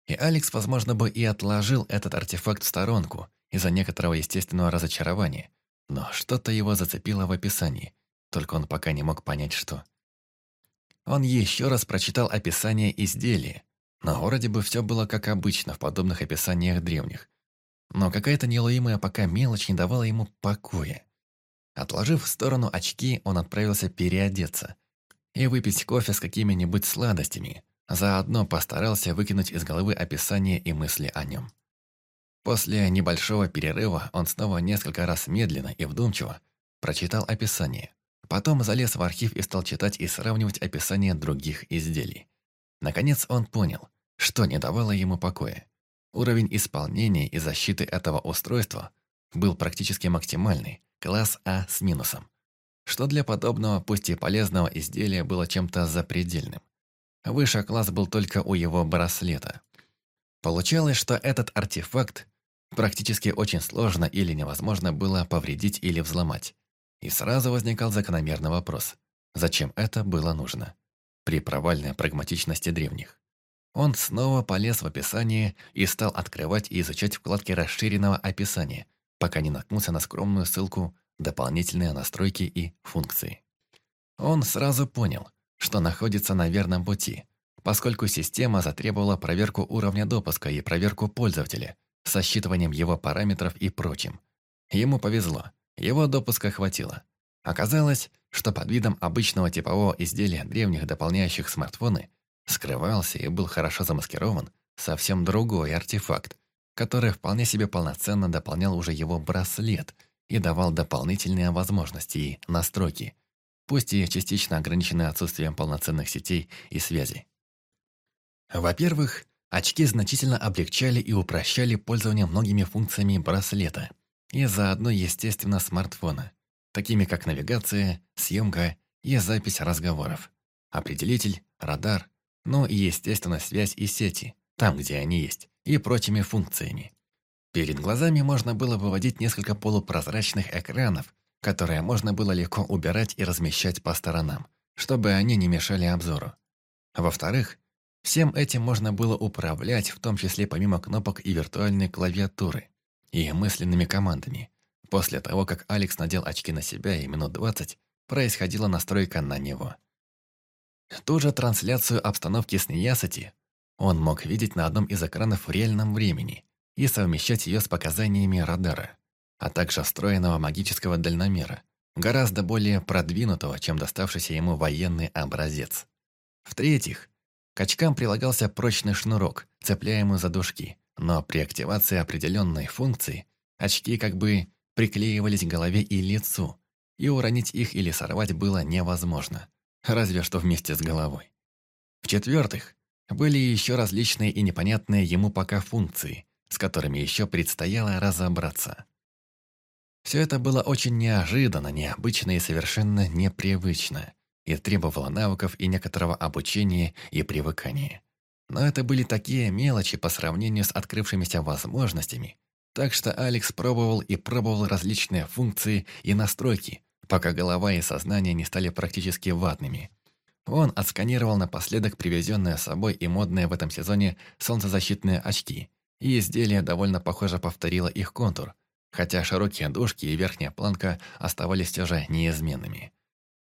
И Алекс, возможно, бы и отложил этот артефакт в сторонку из-за некоторого естественного разочарования, но что-то его зацепило в описании, только он пока не мог понять, что. Он еще раз прочитал описание изделия, но вроде бы все было как обычно в подобных описаниях древних. Но какая-то неуловимая пока мелочь не давала ему покоя. Отложив в сторону очки, он отправился переодеться и выпить кофе с какими-нибудь сладостями. Заодно постарался выкинуть из головы описание и мысли о нем. После небольшого перерыва он снова несколько раз медленно и вдумчиво прочитал описание. Потом залез в архив и стал читать и сравнивать описание других изделий. Наконец он понял, что не давало ему покоя. Уровень исполнения и защиты этого устройства был практически максимальный, класс А с минусом, что для подобного, пусть и полезного изделия было чем-то запредельным. Выше класс был только у его браслета. Получалось, что этот артефакт практически очень сложно или невозможно было повредить или взломать. И сразу возникал закономерный вопрос. Зачем это было нужно? При провальной прагматичности древних. Он снова полез в описание и стал открывать и изучать вкладки расширенного описания, пока не наткнулся на скромную ссылку «Дополнительные настройки и функции». Он сразу понял, что находится на верном пути, поскольку система затребовала проверку уровня допуска и проверку пользователя со считыванием его параметров и прочим. Ему повезло, его допуска хватило. Оказалось, что под видом обычного типового изделия древних дополняющих смартфоны скрывался и был хорошо замаскирован совсем другой артефакт, который вполне себе полноценно дополнял уже его браслет и давал дополнительные возможности и настройки, пусть и частично ограниченные отсутствием полноценных сетей и связей. Во-первых, очки значительно облегчали и упрощали пользование многими функциями браслета и заодно, естественно, смартфона, такими как навигация, съемка и запись разговоров, определитель, радар, ну и, естественно, связь и сети, там, где они есть, и прочими функциями. Перед глазами можно было выводить несколько полупрозрачных экранов, которые можно было легко убирать и размещать по сторонам, чтобы они не мешали обзору. Во-вторых, всем этим можно было управлять, в том числе помимо кнопок и виртуальной клавиатуры, и мысленными командами. После того, как Алекс надел очки на себя и минут 20, происходила настройка на него. Ту же трансляцию обстановки с Ниясати он мог видеть на одном из экранов в реальном времени и совмещать ее с показаниями радара, а также встроенного магического дальномера, гораздо более продвинутого, чем доставшийся ему военный образец. В-третьих, к очкам прилагался прочный шнурок, цепляемый за дужки, но при активации определенной функции очки как бы приклеивались к голове и лицу, и уронить их или сорвать было невозможно, разве что вместе с головой. В-четвертых, были еще различные и непонятные ему пока функции, с которыми еще предстояло разобраться. Все это было очень неожиданно, необычно и совершенно непривычно, и требовало навыков и некоторого обучения и привыкания. Но это были такие мелочи по сравнению с открывшимися возможностями, так что Алекс пробовал и пробовал различные функции и настройки, пока голова и сознание не стали практически ватными. Он отсканировал напоследок привезенные с собой и модные в этом сезоне солнцезащитные очки, и изделие довольно похоже повторило их контур, хотя широкие дужки и верхняя планка оставались все же неизменными.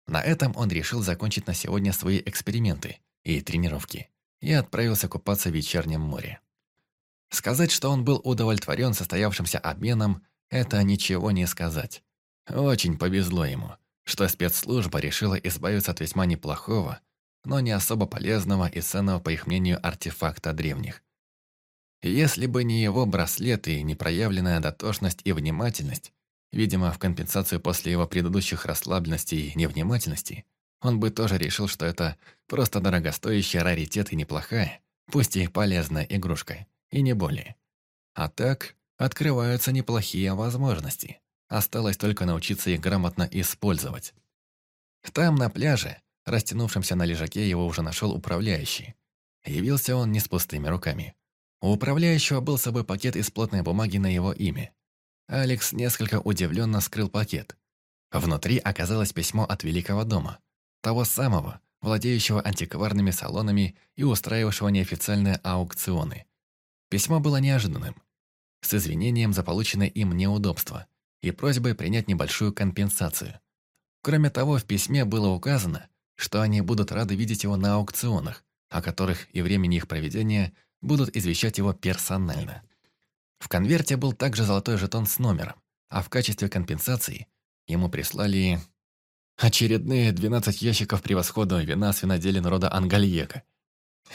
На этом он решил закончить на сегодня свои эксперименты и тренировки и отправился купаться в вечернем море. Сказать, что он был удовлетворен состоявшимся обменом, это ничего не сказать. Очень повезло ему, что спецслужба решила избавиться от весьма неплохого, но не особо полезного и ценного, по их мнению, артефакта древних. Если бы не его браслеты и непроявленная дотошность и внимательность, видимо, в компенсацию после его предыдущих расслабленностей и невнимательности, он бы тоже решил, что это просто дорогостоящий раритет и неплохая, пусть и полезная игрушка и не более. А так открываются неплохие возможности. Осталось только научиться их грамотно использовать. Там, на пляже, растянувшемся на лежаке, его уже нашел управляющий. Явился он не с пустыми руками. У управляющего был с собой пакет из плотной бумаги на его имя. Алекс несколько удивленно скрыл пакет. Внутри оказалось письмо от Великого дома. Того самого, владеющего антикварными салонами и устраивавшего неофициальные аукционы. Письмо было неожиданным, с извинением за полученное им неудобство и просьбой принять небольшую компенсацию. Кроме того, в письме было указано, что они будут рады видеть его на аукционах, о которых и времени их проведения будут извещать его персонально. В конверте был также золотой жетон с номером, а в качестве компенсации ему прислали очередные 12 ящиков превосходного вина с виноделин рода Ангальека.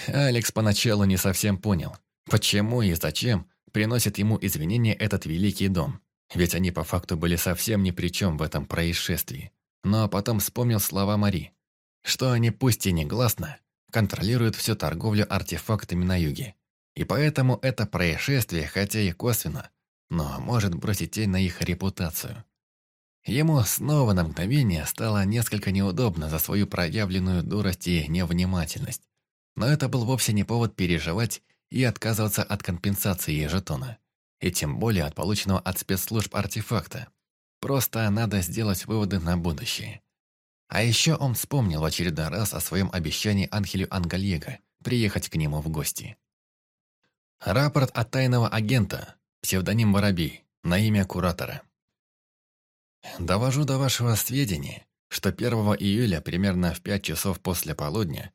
Алекс поначалу не совсем понял, Почему и зачем приносит ему извинения этот великий дом? Ведь они по факту были совсем ни при чем в этом происшествии. Но потом вспомнил слова Мари, что они пусть и негласно, контролируют всю торговлю артефактами на юге. И поэтому это происшествие, хотя и косвенно, но может бросить тень на их репутацию. Ему снова на мгновение стало несколько неудобно за свою проявленную дурость и невнимательность. Но это был вовсе не повод переживать и отказываться от компенсации жетона. И тем более от полученного от спецслужб артефакта. Просто надо сделать выводы на будущее. А еще он вспомнил в очередной раз о своем обещании Анхелю Ангальего приехать к нему в гости. Рапорт от тайного агента, псевдоним Воробей, на имя куратора. Довожу до вашего сведения, что 1 июля примерно в 5 часов после полудня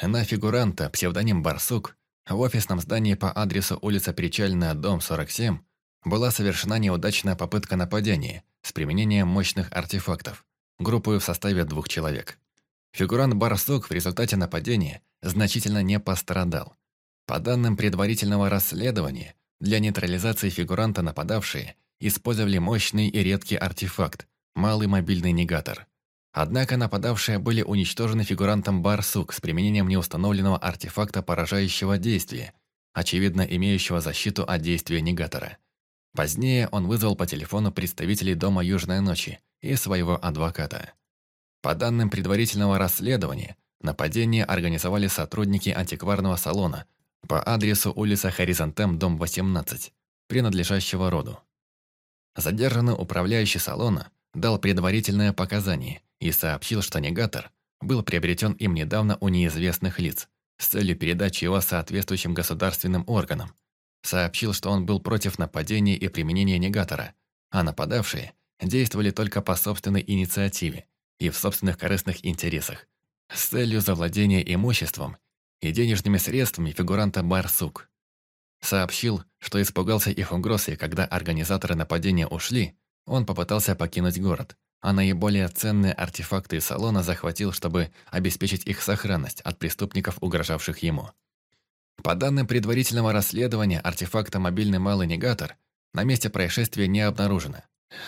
на фигуранта, псевдоним Барсук, в офисном здании по адресу улица Причальная, дом 47, была совершена неудачная попытка нападения с применением мощных артефактов, группой в составе двух человек. Фигурант Барсук в результате нападения значительно не пострадал. По данным предварительного расследования, для нейтрализации фигуранта нападавшие использовали мощный и редкий артефакт – малый мобильный негатор – Однако нападавшие были уничтожены фигурантом Барсук с применением неустановленного артефакта поражающего действия, очевидно имеющего защиту от действия негатора. Позднее он вызвал по телефону представителей Дома Южной Ночи и своего адвоката. По данным предварительного расследования, нападение организовали сотрудники антикварного салона, по адресу улица Хоризонтем, дом 18, принадлежащего роду. Задержанный управляющий салона дал предварительное показание и сообщил, что негатор был приобретен им недавно у неизвестных лиц с целью передачи его соответствующим государственным органам. Сообщил, что он был против нападения и применения негатора, а нападавшие действовали только по собственной инициативе и в собственных корыстных интересах, с целью завладения имуществом и денежными средствами фигуранта Барсук. Сообщил, что испугался их угроз, и когда организаторы нападения ушли, он попытался покинуть город, а наиболее ценные артефакты из салона захватил, чтобы обеспечить их сохранность от преступников, угрожавших ему. По данным предварительного расследования артефакта «Мобильный малый негатор» на месте происшествия не обнаружено.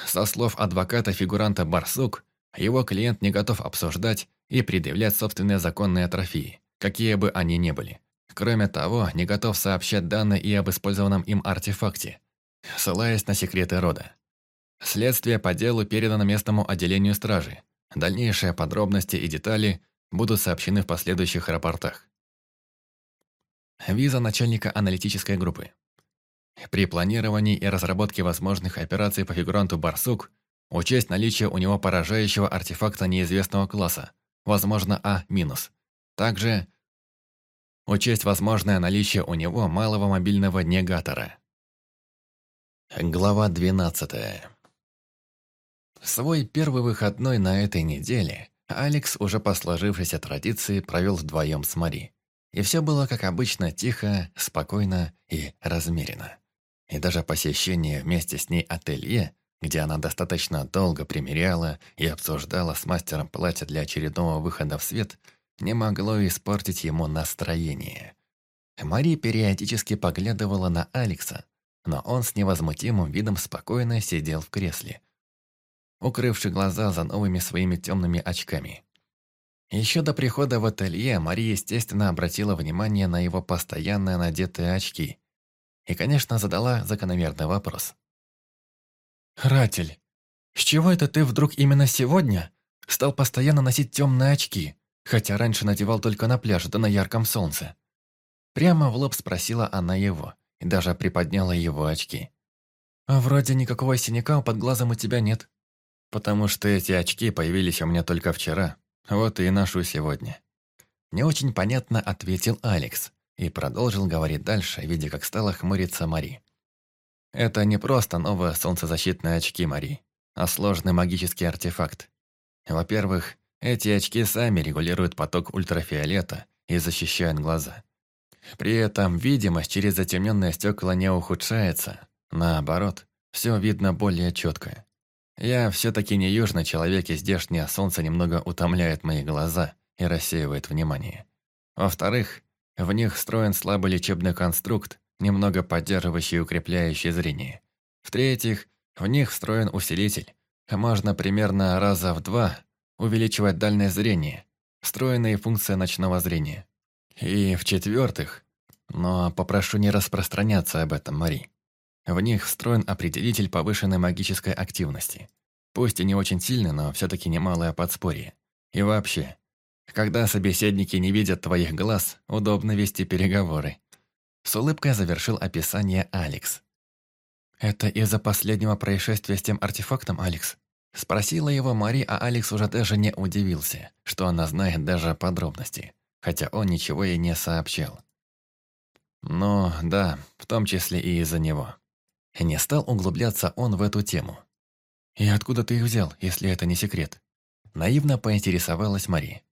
Со слов адвоката фигуранта Барсук, его клиент не готов обсуждать и предъявлять собственные законные трофеи, какие бы они ни были. Кроме того, не готов сообщать данные и об использованном им артефакте, ссылаясь на секреты рода. Следствие по делу передано местному отделению стражи. Дальнейшие подробности и детали будут сообщены в последующих рапортах. Виза начальника аналитической группы. При планировании и разработке возможных операций по фигуранту «Барсук» учесть наличие у него поражающего артефакта неизвестного класса, возможно А-. Также учесть возможное наличие у него малого мобильного негатора. Глава 12. Свой первый выходной на этой неделе Алекс уже по сложившейся традиции провел вдвоем с Мари. И все было, как обычно, тихо, спокойно и размеренно. И даже посещение вместе с ней ателье, где она достаточно долго примеряла и обсуждала с мастером платья для очередного выхода в свет, не могло испортить ему настроение. Мари периодически поглядывала на Алекса, но он с невозмутимым видом спокойно сидел в кресле, укрывший глаза за новыми своими темными очками. Еще до прихода в ателье Мария, естественно, обратила внимание на его постоянно надетые очки и, конечно, задала закономерный вопрос. «Ратель, с чего это ты вдруг именно сегодня стал постоянно носить темные очки, хотя раньше надевал только на пляже да на ярком солнце?» Прямо в лоб спросила она его и даже приподняла его очки. «А вроде никакого синяка под глазом у тебя нет». «Потому что эти очки появились у меня только вчера, вот и ношу сегодня». Не очень понятно ответил Алекс и продолжил говорить дальше, видя, как стала хмуриться Мари. Это не просто новые солнцезащитные очки Мари, а сложный магический артефакт. Во-первых, эти очки сами регулируют поток ультрафиолета и защищают глаза. При этом видимость через затемненные стекла не ухудшается. Наоборот, все видно более четко. Я все-таки не южный человек, и здешнее солнце немного утомляет мои глаза и рассеивает внимание. Во-вторых, в них встроен слабый лечебный конструкт, немного поддерживающий и укрепляющий зрение. В-третьих, в них встроен усилитель. Можно примерно раза в два увеличивать дальнее зрение, встроенные функции ночного зрения. И в-четвертых, но попрошу не распространяться об этом, Мари. В них встроен определитель повышенной магической активности. Пусть и не очень сильный, но все-таки немалое подспорье. И вообще, когда собеседники не видят твоих глаз, удобно вести переговоры. С улыбкой завершил описание Алекс. «Это из-за последнего происшествия с тем артефактом, Алекс?» Спросила его Мари, а Алекс уже даже не удивился, что она знает даже подробности, хотя он ничего ей не сообщил. Но да, в том числе и из-за него. Не стал углубляться он в эту тему. «И откуда ты их взял, если это не секрет?» Наивно поинтересовалась Мари.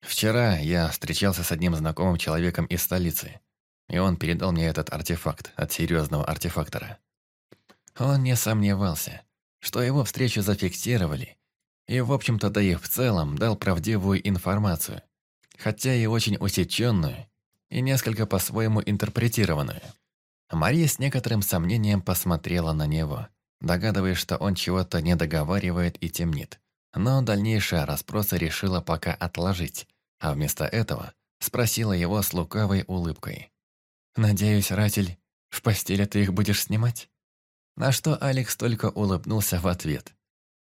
«Вчера я встречался с одним знакомым человеком из столицы, и он передал мне этот артефакт от серьезного артефактора. Он не сомневался, что его встречу зафиксировали, и, в общем-то, да и в целом дал правдивую информацию, хотя и очень усеченную, и несколько по-своему интерпретированную. Мария с некоторым сомнением посмотрела на него, догадываясь, что он чего-то не договаривает и темнит. Но дальнейшие расспросы решила пока отложить, а вместо этого спросила его с лукавой улыбкой. «Надеюсь, Ратель, в постели ты их будешь снимать?» На что Алекс только улыбнулся в ответ.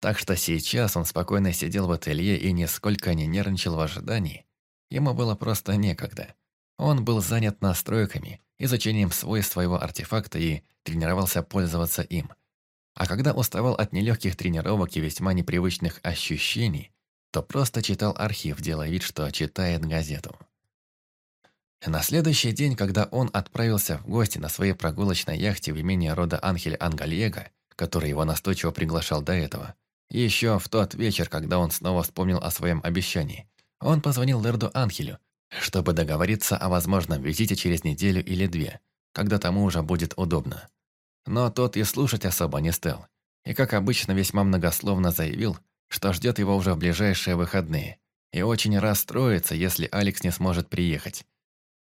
Так что сейчас он спокойно сидел в ателье и нисколько не нервничал в ожидании. Ему было просто некогда. Он был занят настройками, изучением свойств своего артефакта и тренировался пользоваться им. А когда уставал от нелегких тренировок и весьма непривычных ощущений, то просто читал архив, делая вид, что читает газету. На следующий день, когда он отправился в гости на своей прогулочной яхте в имение рода Анхель Ангальего, который его настойчиво приглашал до этого, еще в тот вечер, когда он снова вспомнил о своем обещании, он позвонил Лерду Анхелю, чтобы договориться о возможном визите через неделю или две, когда тому уже будет удобно. Но тот и слушать особо не стал, и, как обычно, весьма многословно заявил, что ждет его уже в ближайшие выходные, и очень расстроится, если Алекс не сможет приехать,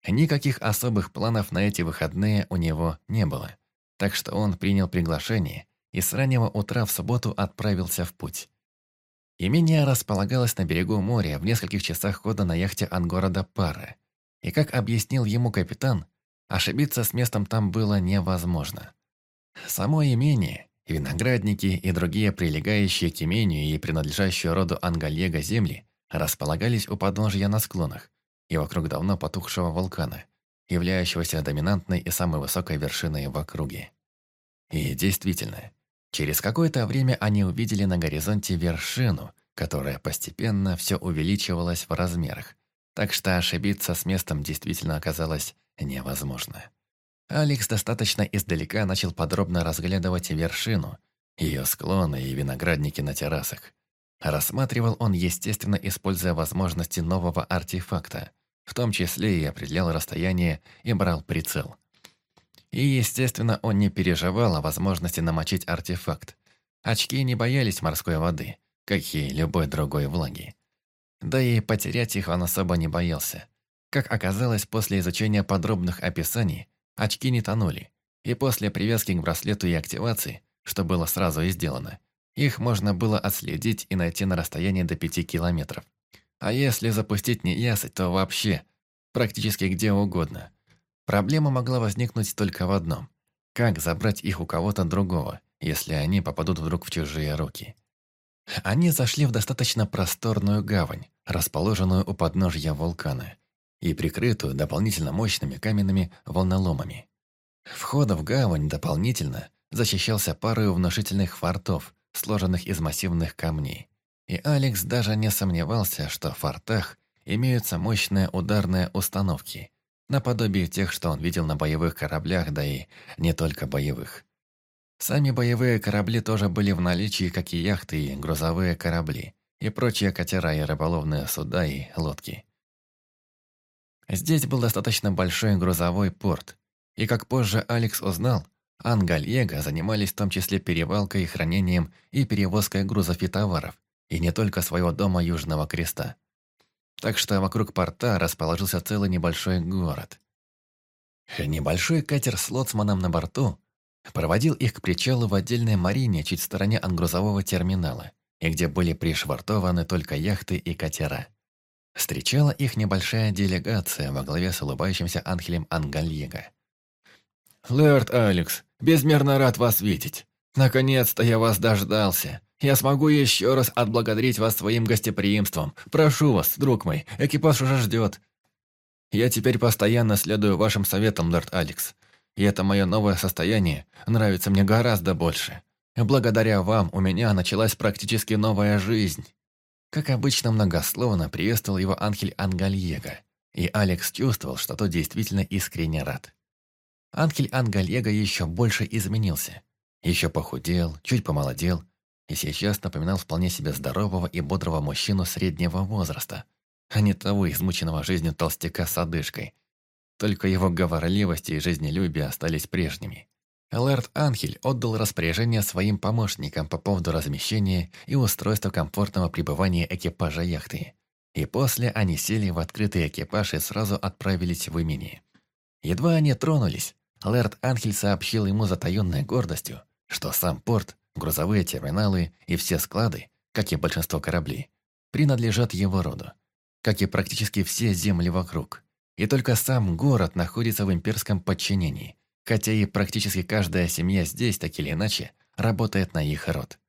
Никаких особых планов на эти выходные у него не было, так что он принял приглашение и с раннего утра в субботу отправился в путь. Имение располагалось на берегу моря в нескольких часах хода на яхте Ангорода Пара, и, как объяснил ему капитан, ошибиться с местом там было невозможно. Само имение, виноградники и другие прилегающие к имению и принадлежащие роду Ангальего земли располагались у подножия на склонах, и вокруг давно потухшего вулкана, являющегося доминантной и самой высокой вершиной в округе. И действительно, через какое-то время они увидели на горизонте вершину, которая постепенно все увеличивалась в размерах, так что ошибиться с местом действительно оказалось невозможно. Алекс достаточно издалека начал подробно разглядывать вершину, ее склоны и виноградники на террасах. Рассматривал он, естественно, используя возможности нового артефакта, в том числе и определял расстояние и брал прицел. И, естественно, он не переживал о возможности намочить артефакт. Очки не боялись морской воды, как и любой другой влаги. Да и потерять их он особо не боялся. Как оказалось, после изучения подробных описаний, очки не тонули, и после привязки к браслету и активации, что было сразу и сделано, их можно было отследить и найти на расстоянии до 5 километров. А если запустить неясыть, то вообще, практически где угодно. Проблема могла возникнуть только в одном. Как забрать их у кого-то другого, если они попадут вдруг в чужие руки? Они зашли в достаточно просторную гавань, расположенную у подножья вулкана, и прикрытую дополнительно мощными каменными волноломами. Вход в гавань дополнительно защищался парой внушительных фортов, сложенных из массивных камней. И Алекс даже не сомневался, что в фортах имеются мощные ударные установки, наподобие тех, что он видел на боевых кораблях, да и не только боевых. Сами боевые корабли тоже были в наличии, как и яхты и грузовые корабли, и прочие катера и рыболовные суда и лодки. Здесь был достаточно большой грузовой порт, и, как позже Алекс узнал, Ангальего занимались в том числе перевалкой, хранением и перевозкой грузов и товаров, и не только своего дома Южного Креста. Так что вокруг порта расположился целый небольшой город. Небольшой катер с лоцманом на борту проводил их к причалу в отдельной марине чуть в стороне от грузового терминала, и где были пришвартованы только яхты и катера. Встречала их небольшая делегация во главе с улыбающимся Анхелем Ангальего. «Лэрд Алекс, безмерно рад вас видеть. Наконец-то я вас дождался. Я смогу еще раз отблагодарить вас своим гостеприимством. Прошу вас, друг мой, экипаж уже ждет. Я теперь постоянно следую вашим советам, лорд Алекс. И это мое новое состояние нравится мне гораздо больше. Благодаря вам у меня началась практически новая жизнь. Как обычно многословно приветствовал его Анхель Ангальего, и Алекс чувствовал, что тот действительно искренне рад. Анхель Ангальего еще больше изменился. Еще похудел, чуть помолодел, и сейчас напоминал вполне себе здорового и бодрого мужчину среднего возраста, а не того измученного жизнью толстяка с одышкой. Только его говорливость и жизнелюбие остались прежними. Лэрд Анхель отдал распоряжение своим помощникам по поводу размещения и устройства комфортного пребывания экипажа яхты. И после они сели в открытый экипаж и сразу отправились в имени. Едва они тронулись, Лэрд Анхель сообщил ему затаенной гордостью, что сам порт грузовые терминалы и все склады, как и большинство кораблей, принадлежат его роду, как и практически все земли вокруг. И только сам город находится в имперском подчинении, хотя и практически каждая семья здесь, так или иначе, работает на их род.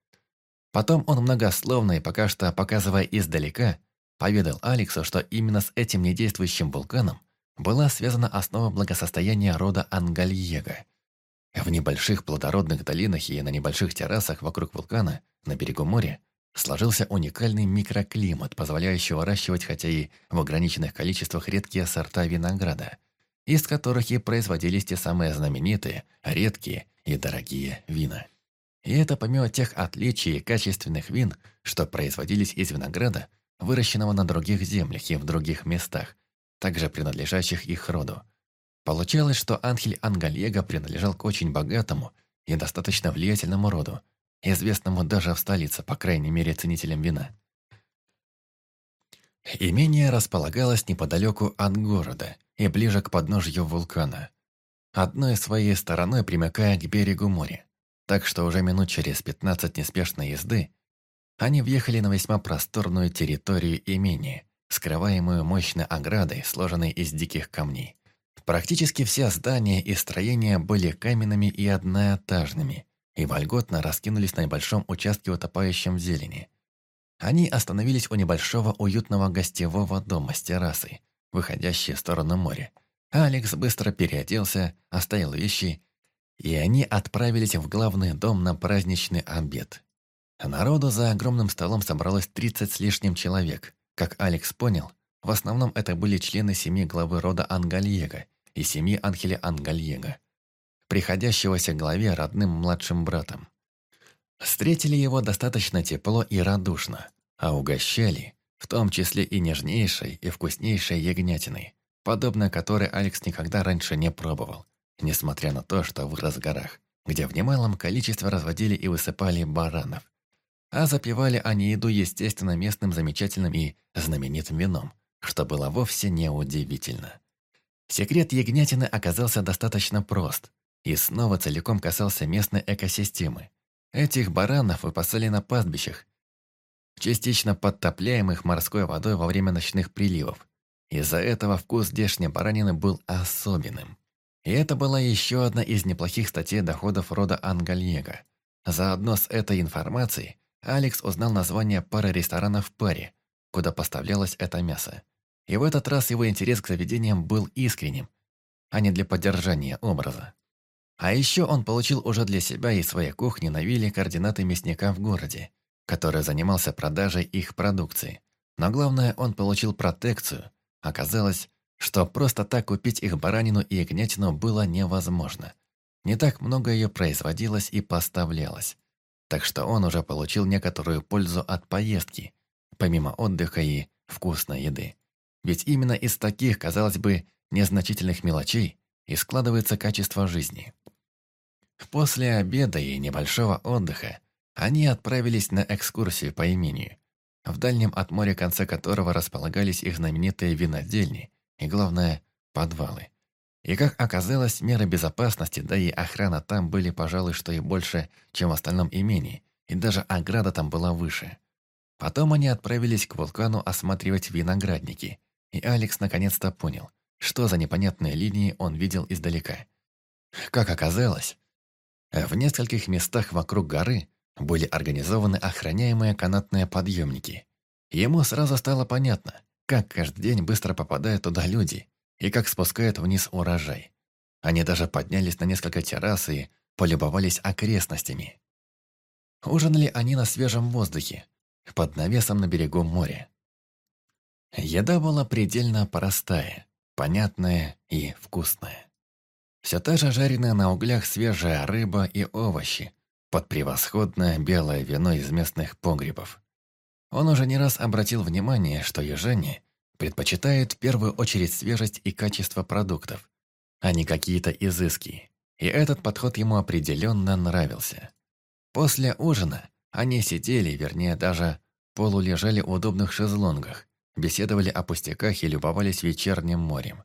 Потом он многословно и пока что показывая издалека, поведал Алексу, что именно с этим недействующим вулканом была связана основа благосостояния рода Ангальего. В небольших плодородных долинах и на небольших террасах вокруг вулкана, на берегу моря, сложился уникальный микроклимат, позволяющий выращивать хотя и в ограниченных количествах редкие сорта винограда, из которых и производились те самые знаменитые, редкие и дорогие вина. И это помимо тех отличий качественных вин, что производились из винограда, выращенного на других землях и в других местах, также принадлежащих их роду. Получалось, что Анхель Ангальего принадлежал к очень богатому и достаточно влиятельному роду, известному даже в столице, по крайней мере, ценителям вина. Имение располагалось неподалеку от города и ближе к подножью вулкана, одной своей стороной примыкая к берегу моря так что уже минут через пятнадцать неспешной езды они въехали на весьма просторную территорию имения, скрываемую мощной оградой, сложенной из диких камней. Практически все здания и строения были каменными и одноэтажными и вольготно раскинулись на небольшом участке, утопающем в зелени. Они остановились у небольшого уютного гостевого дома с террасой, выходящей в сторону моря. Алекс быстро переоделся, оставил вещи и они отправились в главный дом на праздничный обед. Народу за огромным столом собралось 30 с лишним человек. Как Алекс понял, в основном это были члены семьи главы рода Ангальего и семьи Анхеля Ангальего, приходящегося главе родным младшим братом. Встретили его достаточно тепло и радушно, а угощали, в том числе и нежнейшей и вкуснейшей ягнятиной, подобно которой Алекс никогда раньше не пробовал несмотря на то, что в горах, где в немалом количестве разводили и высыпали баранов. А запивали они еду, естественно, местным замечательным и знаменитым вином, что было вовсе неудивительно. Секрет ягнятины оказался достаточно прост и снова целиком касался местной экосистемы. Этих баранов выпасали на пастбищах, частично подтопляемых морской водой во время ночных приливов. Из-за этого вкус здешней баранины был особенным. И это была еще одна из неплохих статей доходов рода Ангальего. Заодно с этой информацией Алекс узнал название пары ресторанов в паре, куда поставлялось это мясо. И в этот раз его интерес к заведениям был искренним, а не для поддержания образа. А еще он получил уже для себя и своей кухни на вилле координаты мясника в городе, который занимался продажей их продукции. Но главное, он получил протекцию. Оказалось, что просто так купить их баранину и ягнятину было невозможно. Не так много ее производилось и поставлялось. Так что он уже получил некоторую пользу от поездки, помимо отдыха и вкусной еды. Ведь именно из таких, казалось бы, незначительных мелочей и складывается качество жизни. После обеда и небольшого отдыха они отправились на экскурсию по имению, в дальнем от моря конце которого располагались их знаменитые винодельни, и, главное, подвалы. И, как оказалось, меры безопасности, да и охрана там были, пожалуй, что и больше, чем в остальном имении, и даже ограда там была выше. Потом они отправились к вулкану осматривать виноградники, и Алекс наконец-то понял, что за непонятные линии он видел издалека. Как оказалось, в нескольких местах вокруг горы были организованы охраняемые канатные подъемники. Ему сразу стало понятно, как каждый день быстро попадают туда люди и как спускают вниз урожай. Они даже поднялись на несколько террас и полюбовались окрестностями. Ужинали они на свежем воздухе, под навесом на берегу моря. Еда была предельно простая, понятная и вкусная. Все та же жареная на углях свежая рыба и овощи, под превосходное белое вино из местных погребов. Он уже не раз обратил внимание, что южане предпочитают в первую очередь свежесть и качество продуктов, а не какие-то изыски. И этот подход ему определенно нравился. После ужина они сидели, вернее даже полулежали в удобных шезлонгах, беседовали о пустяках и любовались вечерним морем.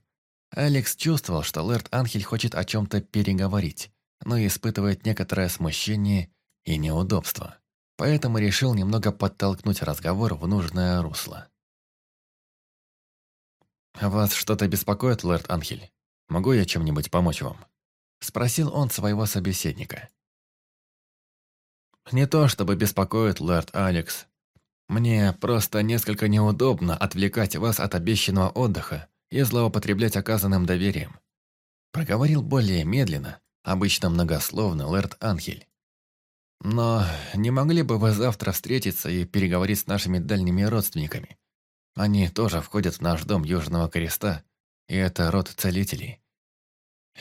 Алекс чувствовал, что Лэрд Анхель хочет о чем-то переговорить, но испытывает некоторое смущение и неудобство поэтому решил немного подтолкнуть разговор в нужное русло. «Вас что-то беспокоит, лорд Анхель? Могу я чем-нибудь помочь вам?» Спросил он своего собеседника. «Не то чтобы беспокоит, лорд Алекс. Мне просто несколько неудобно отвлекать вас от обещанного отдыха и злоупотреблять оказанным доверием. Проговорил более медленно, обычно многословно, Лэрд Анхель. Но не могли бы вы завтра встретиться и переговорить с нашими дальними родственниками? Они тоже входят в наш дом Южного Креста, и это род целителей.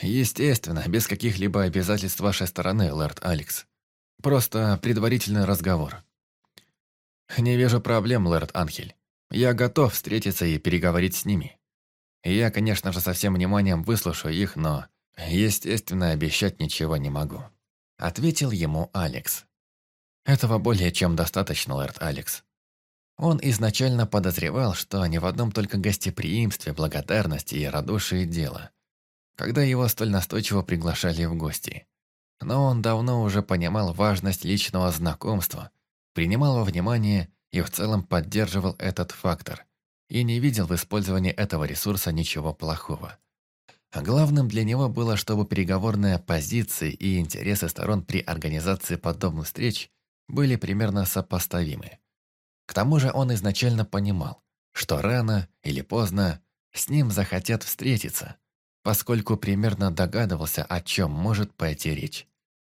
Естественно, без каких-либо обязательств вашей стороны, лорд Алекс. Просто предварительный разговор. Не вижу проблем, лорд Анхель. Я готов встретиться и переговорить с ними. Я, конечно же, со всем вниманием выслушаю их, но, естественно, обещать ничего не могу. Ответил ему Алекс. Этого более чем достаточно, лорд Алекс. Он изначально подозревал, что не в одном только гостеприимстве, благодарности и радушии дело, когда его столь настойчиво приглашали в гости. Но он давно уже понимал важность личного знакомства, принимал во внимание и в целом поддерживал этот фактор, и не видел в использовании этого ресурса ничего плохого. А главным для него было, чтобы переговорные позиции и интересы сторон при организации подобных встреч были примерно сопоставимы. К тому же он изначально понимал, что рано или поздно с ним захотят встретиться, поскольку примерно догадывался, о чем может пойти речь.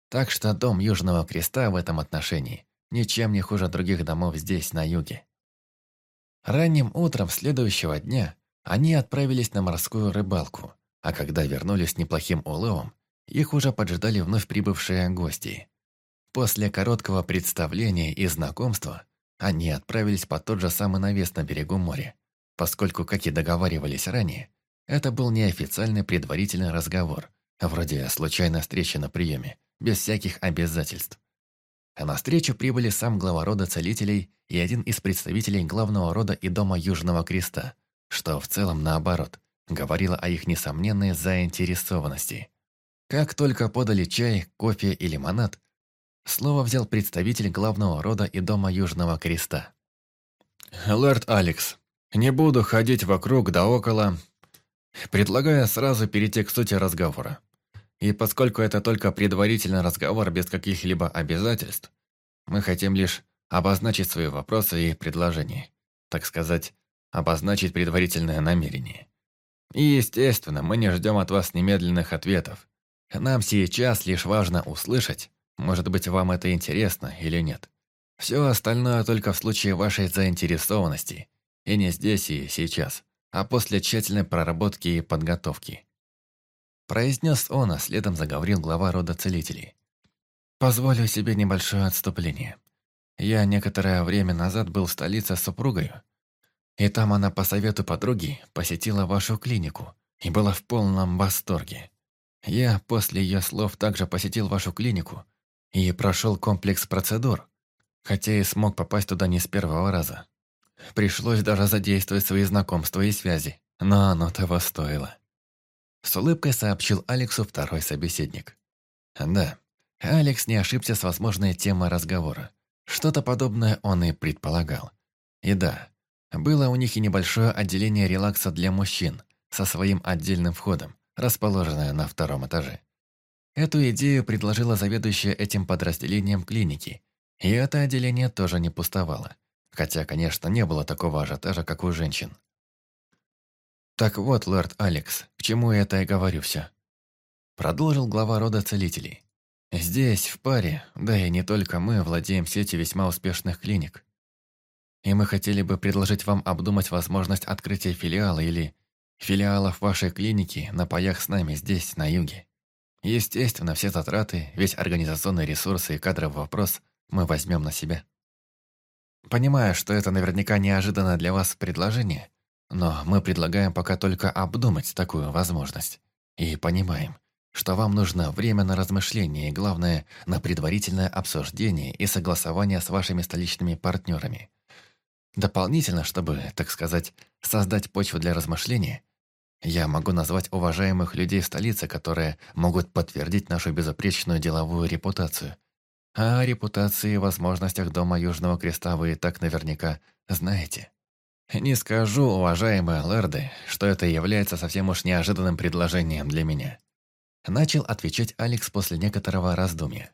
Так что дом Южного Креста в этом отношении ничем не хуже других домов здесь, на юге. Ранним утром следующего дня они отправились на морскую рыбалку, а когда вернулись с неплохим уловом, их уже поджидали вновь прибывшие гости. После короткого представления и знакомства они отправились под тот же самый навес на берегу моря, поскольку, как и договаривались ранее, это был неофициальный предварительный разговор, вроде случайной встречи на приеме, без всяких обязательств. А на встречу прибыли сам глава рода целителей и один из представителей главного рода и дома Южного Креста, что в целом наоборот, говорило о их несомненной заинтересованности. Как только подали чай, кофе и лимонад, Слово взял представитель главного рода и дома Южного Креста. «Лорд Алекс, не буду ходить вокруг да около. Предлагаю сразу перейти к сути разговора. И поскольку это только предварительный разговор без каких-либо обязательств, мы хотим лишь обозначить свои вопросы и предложения. Так сказать, обозначить предварительное намерение. И, естественно, мы не ждем от вас немедленных ответов. Нам сейчас лишь важно услышать, может быть, вам это интересно или нет. Все остальное только в случае вашей заинтересованности. И не здесь и сейчас, а после тщательной проработки и подготовки. Произнес он, а следом заговорил глава рода целителей. «Позволю себе небольшое отступление. Я некоторое время назад был в столице с супругой, и там она по совету подруги посетила вашу клинику и была в полном восторге. Я после ее слов также посетил вашу клинику и прошел комплекс процедур, хотя и смог попасть туда не с первого раза. Пришлось даже задействовать свои знакомства и связи, но оно того стоило. С улыбкой сообщил Алексу второй собеседник. Да, Алекс не ошибся с возможной темой разговора. Что-то подобное он и предполагал. И да, было у них и небольшое отделение релакса для мужчин со своим отдельным входом, расположенное на втором этаже. Эту идею предложила заведующая этим подразделением клиники, и это отделение тоже не пустовало. Хотя, конечно, не было такого ажиотажа, как у женщин. «Так вот, лорд Алекс, к чему я это и говорю все?» Продолжил глава рода целителей. «Здесь, в паре, да и не только мы, владеем сетью весьма успешных клиник. И мы хотели бы предложить вам обдумать возможность открытия филиала или филиалов вашей клиники на паях с нами здесь, на юге. Естественно, все затраты, весь организационный ресурс и кадровый вопрос мы возьмем на себя. Понимаю, что это наверняка неожиданно для вас предложение, но мы предлагаем пока только обдумать такую возможность. И понимаем, что вам нужно время на размышление и, главное, на предварительное обсуждение и согласование с вашими столичными партнерами. Дополнительно, чтобы, так сказать, создать почву для размышления, я могу назвать уважаемых людей в столице, которые могут подтвердить нашу безупречную деловую репутацию. А о репутации и возможностях Дома Южного Креста вы и так наверняка знаете. Не скажу, уважаемые лэрды, что это является совсем уж неожиданным предложением для меня. Начал отвечать Алекс после некоторого раздумья.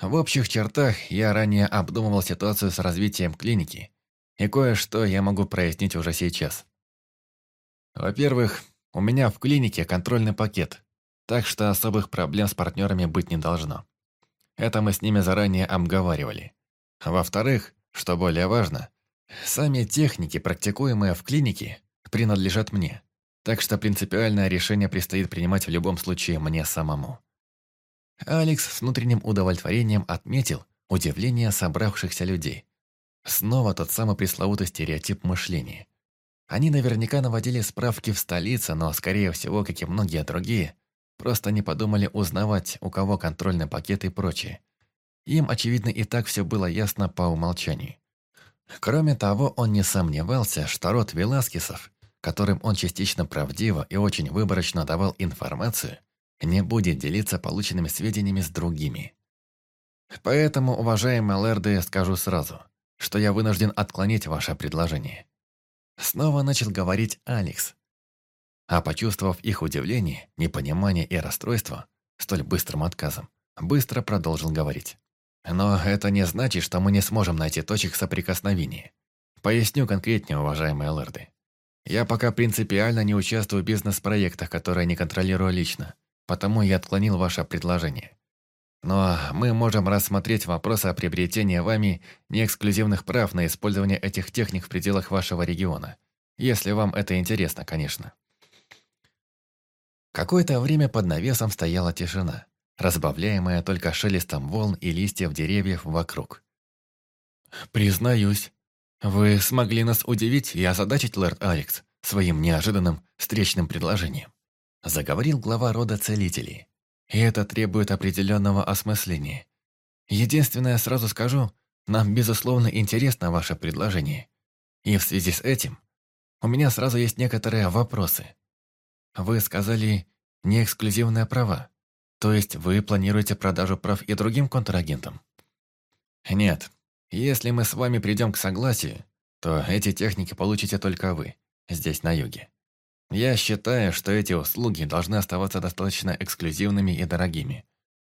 В общих чертах я ранее обдумывал ситуацию с развитием клиники, и кое-что я могу прояснить уже сейчас. Во-первых, у меня в клинике контрольный пакет, так что особых проблем с партнерами быть не должно. Это мы с ними заранее обговаривали. Во-вторых, что более важно, сами техники, практикуемые в клинике, принадлежат мне. Так что принципиальное решение предстоит принимать в любом случае мне самому. Алекс с внутренним удовлетворением отметил удивление собравшихся людей. Снова тот самый пресловутый стереотип мышления. Они наверняка наводили справки в столице, но, скорее всего, как и многие другие, просто не подумали узнавать, у кого контрольный пакет и прочее. Им, очевидно, и так все было ясно по умолчанию. Кроме того, он не сомневался, что род Веласкесов которым он частично правдиво и очень выборочно давал информацию, не будет делиться полученными сведениями с другими. Поэтому, уважаемые лэрды, скажу сразу, что я вынужден отклонить ваше предложение. Снова начал говорить Алекс. А почувствовав их удивление, непонимание и расстройство столь быстрым отказом, быстро продолжил говорить. Но это не значит, что мы не сможем найти точек соприкосновения. Поясню конкретнее, уважаемые лэрды. Я пока принципиально не участвую в бизнес-проектах, которые не контролирую лично, потому я отклонил ваше предложение. Но мы можем рассмотреть вопрос о приобретении вами неэксклюзивных прав на использование этих техник в пределах вашего региона, если вам это интересно, конечно. Какое-то время под навесом стояла тишина, разбавляемая только шелестом волн и листьев деревьев вокруг. «Признаюсь, «Вы смогли нас удивить и озадачить, лорд Алекс, своим неожиданным встречным предложением», заговорил глава рода целителей. «И это требует определенного осмысления. Единственное, сразу скажу, нам, безусловно, интересно ваше предложение. И в связи с этим у меня сразу есть некоторые вопросы. Вы сказали «не эксклюзивные права», то есть вы планируете продажу прав и другим контрагентам? Нет, если мы с вами придем к согласию, то эти техники получите только вы, здесь, на юге. Я считаю, что эти услуги должны оставаться достаточно эксклюзивными и дорогими.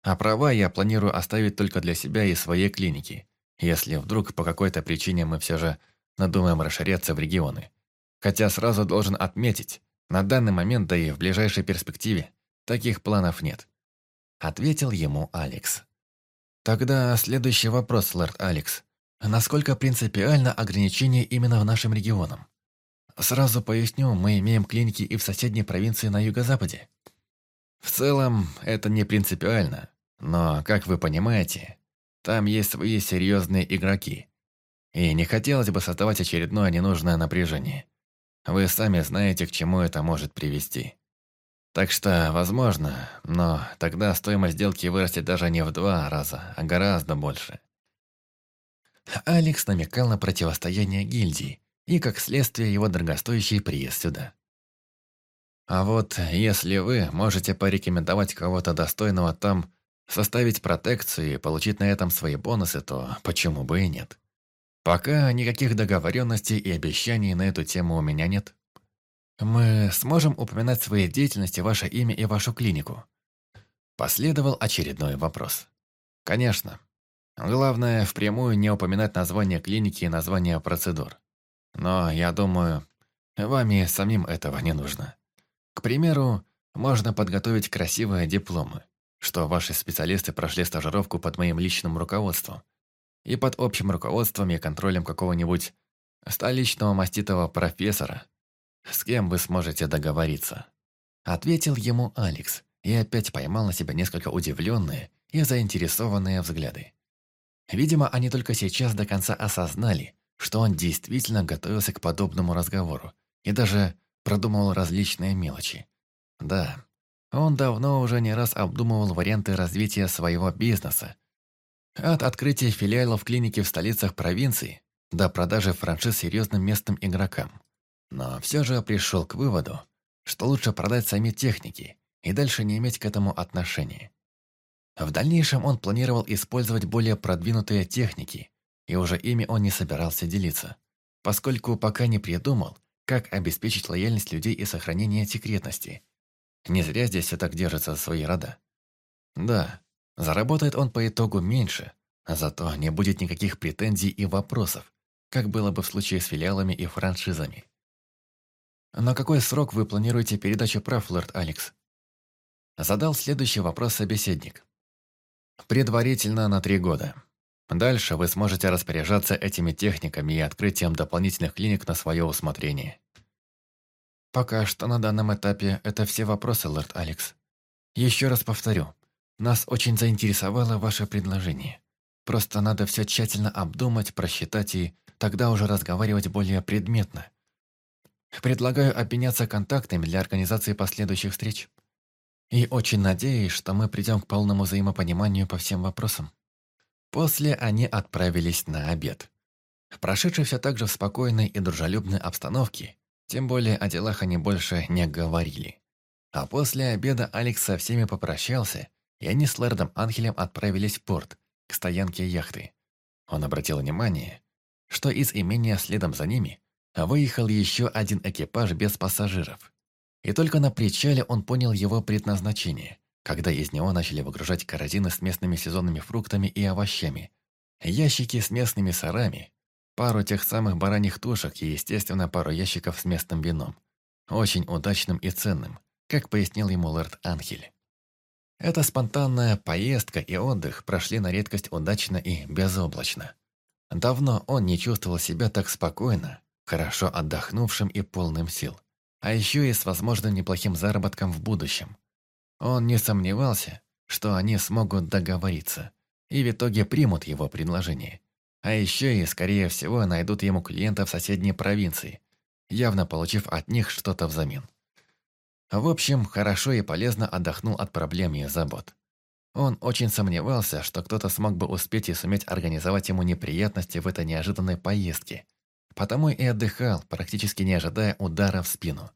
А права я планирую оставить только для себя и своей клиники, если вдруг по какой-то причине мы все же надумаем расширяться в регионы. Хотя сразу должен отметить, на данный момент, да и в ближайшей перспективе, таких планов нет. Ответил ему Алекс. Тогда следующий вопрос, лорд Алекс. Насколько принципиально ограничение именно в нашем регионе? Сразу поясню, мы имеем клиники и в соседней провинции на юго-западе. В целом, это не принципиально, но, как вы понимаете, там есть свои серьезные игроки. И не хотелось бы создавать очередное ненужное напряжение. Вы сами знаете, к чему это может привести. Так что, возможно, но тогда стоимость сделки вырастет даже не в два раза, а гораздо больше. Алекс намекал на противостояние гильдии и, как следствие, его дорогостоящий приезд сюда. А вот если вы можете порекомендовать кого-то достойного там, составить протекцию и получить на этом свои бонусы, то почему бы и нет? Пока никаких договоренностей и обещаний на эту тему у меня нет. Мы сможем упоминать в своей деятельности ваше имя и вашу клинику? Последовал очередной вопрос. Конечно. Главное, впрямую не упоминать название клиники и название процедур. Но, я думаю, вами самим этого не нужно. К примеру, можно подготовить красивые дипломы, что ваши специалисты прошли стажировку под моим личным руководством и под общим руководством и контролем какого-нибудь столичного маститого профессора, с кем вы сможете договориться. Ответил ему Алекс и опять поймал на себя несколько удивленные и заинтересованные взгляды. Видимо, они только сейчас до конца осознали, что он действительно готовился к подобному разговору и даже продумывал различные мелочи. Да, он давно уже не раз обдумывал варианты развития своего бизнеса. От открытия филиалов клиники в столицах провинции до продажи франшиз серьезным местным игрокам. Но все же пришел к выводу, что лучше продать сами техники и дальше не иметь к этому отношения. В дальнейшем он планировал использовать более продвинутые техники, и уже ими он не собирался делиться, поскольку пока не придумал, как обеспечить лояльность людей и сохранение секретности. Не зря здесь все так держится за свои рода. Да, заработает он по итогу меньше, а зато не будет никаких претензий и вопросов, как было бы в случае с филиалами и франшизами. «На какой срок вы планируете передачу прав, лорд Алекс?» Задал следующий вопрос собеседник. «Предварительно на три года. Дальше вы сможете распоряжаться этими техниками и открытием дополнительных клиник на свое усмотрение». «Пока что на данном этапе это все вопросы, лорд Алекс. Еще раз повторю, нас очень заинтересовало ваше предложение. Просто надо все тщательно обдумать, просчитать и тогда уже разговаривать более предметно. Предлагаю обменяться контактами для организации последующих встреч. И очень надеюсь, что мы придем к полному взаимопониманию по всем вопросам. После они отправились на обед. Прошедший все так же в спокойной и дружелюбной обстановке, тем более о делах они больше не говорили. А после обеда Алекс со всеми попрощался, и они с лэрдом Анхелем отправились в порт, к стоянке яхты. Он обратил внимание, что из имения следом за ними выехал еще один экипаж без пассажиров. И только на причале он понял его предназначение, когда из него начали выгружать корзины с местными сезонными фруктами и овощами, ящики с местными сырами, пару тех самых бараньих тушек и, естественно, пару ящиков с местным вином. Очень удачным и ценным, как пояснил ему лорд Анхель. Эта спонтанная поездка и отдых прошли на редкость удачно и безоблачно. Давно он не чувствовал себя так спокойно, хорошо отдохнувшим и полным сил а еще и с возможным неплохим заработком в будущем. Он не сомневался, что они смогут договориться, и в итоге примут его предложение. А еще и, скорее всего, найдут ему клиента в соседней провинции, явно получив от них что-то взамен. В общем, хорошо и полезно отдохнул от проблем и забот. Он очень сомневался, что кто-то смог бы успеть и суметь организовать ему неприятности в этой неожиданной поездке. Потому и отдыхал, практически не ожидая удара в спину.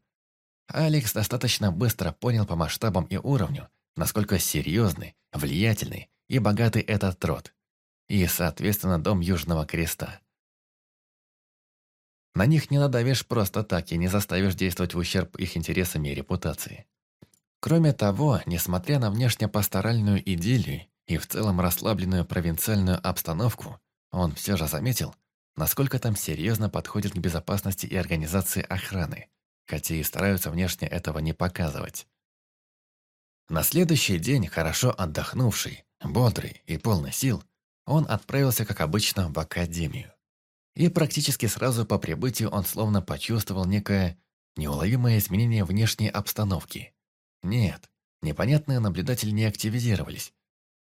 Алекс достаточно быстро понял по масштабам и уровню, насколько серьезный, влиятельный и богатый этот род. И, соответственно, Дом Южного Креста. На них не надавишь просто так и не заставишь действовать в ущерб их интересам и репутации. Кроме того, несмотря на внешне пасторальную идиллию и в целом расслабленную провинциальную обстановку, он все же заметил, насколько там серьезно подходит к безопасности и организации охраны – хотя и стараются внешне этого не показывать. На следующий день, хорошо отдохнувший, бодрый и полный сил, он отправился, как обычно, в академию. И практически сразу по прибытию он словно почувствовал некое неуловимое изменение внешней обстановки. Нет, непонятные наблюдатели не активизировались.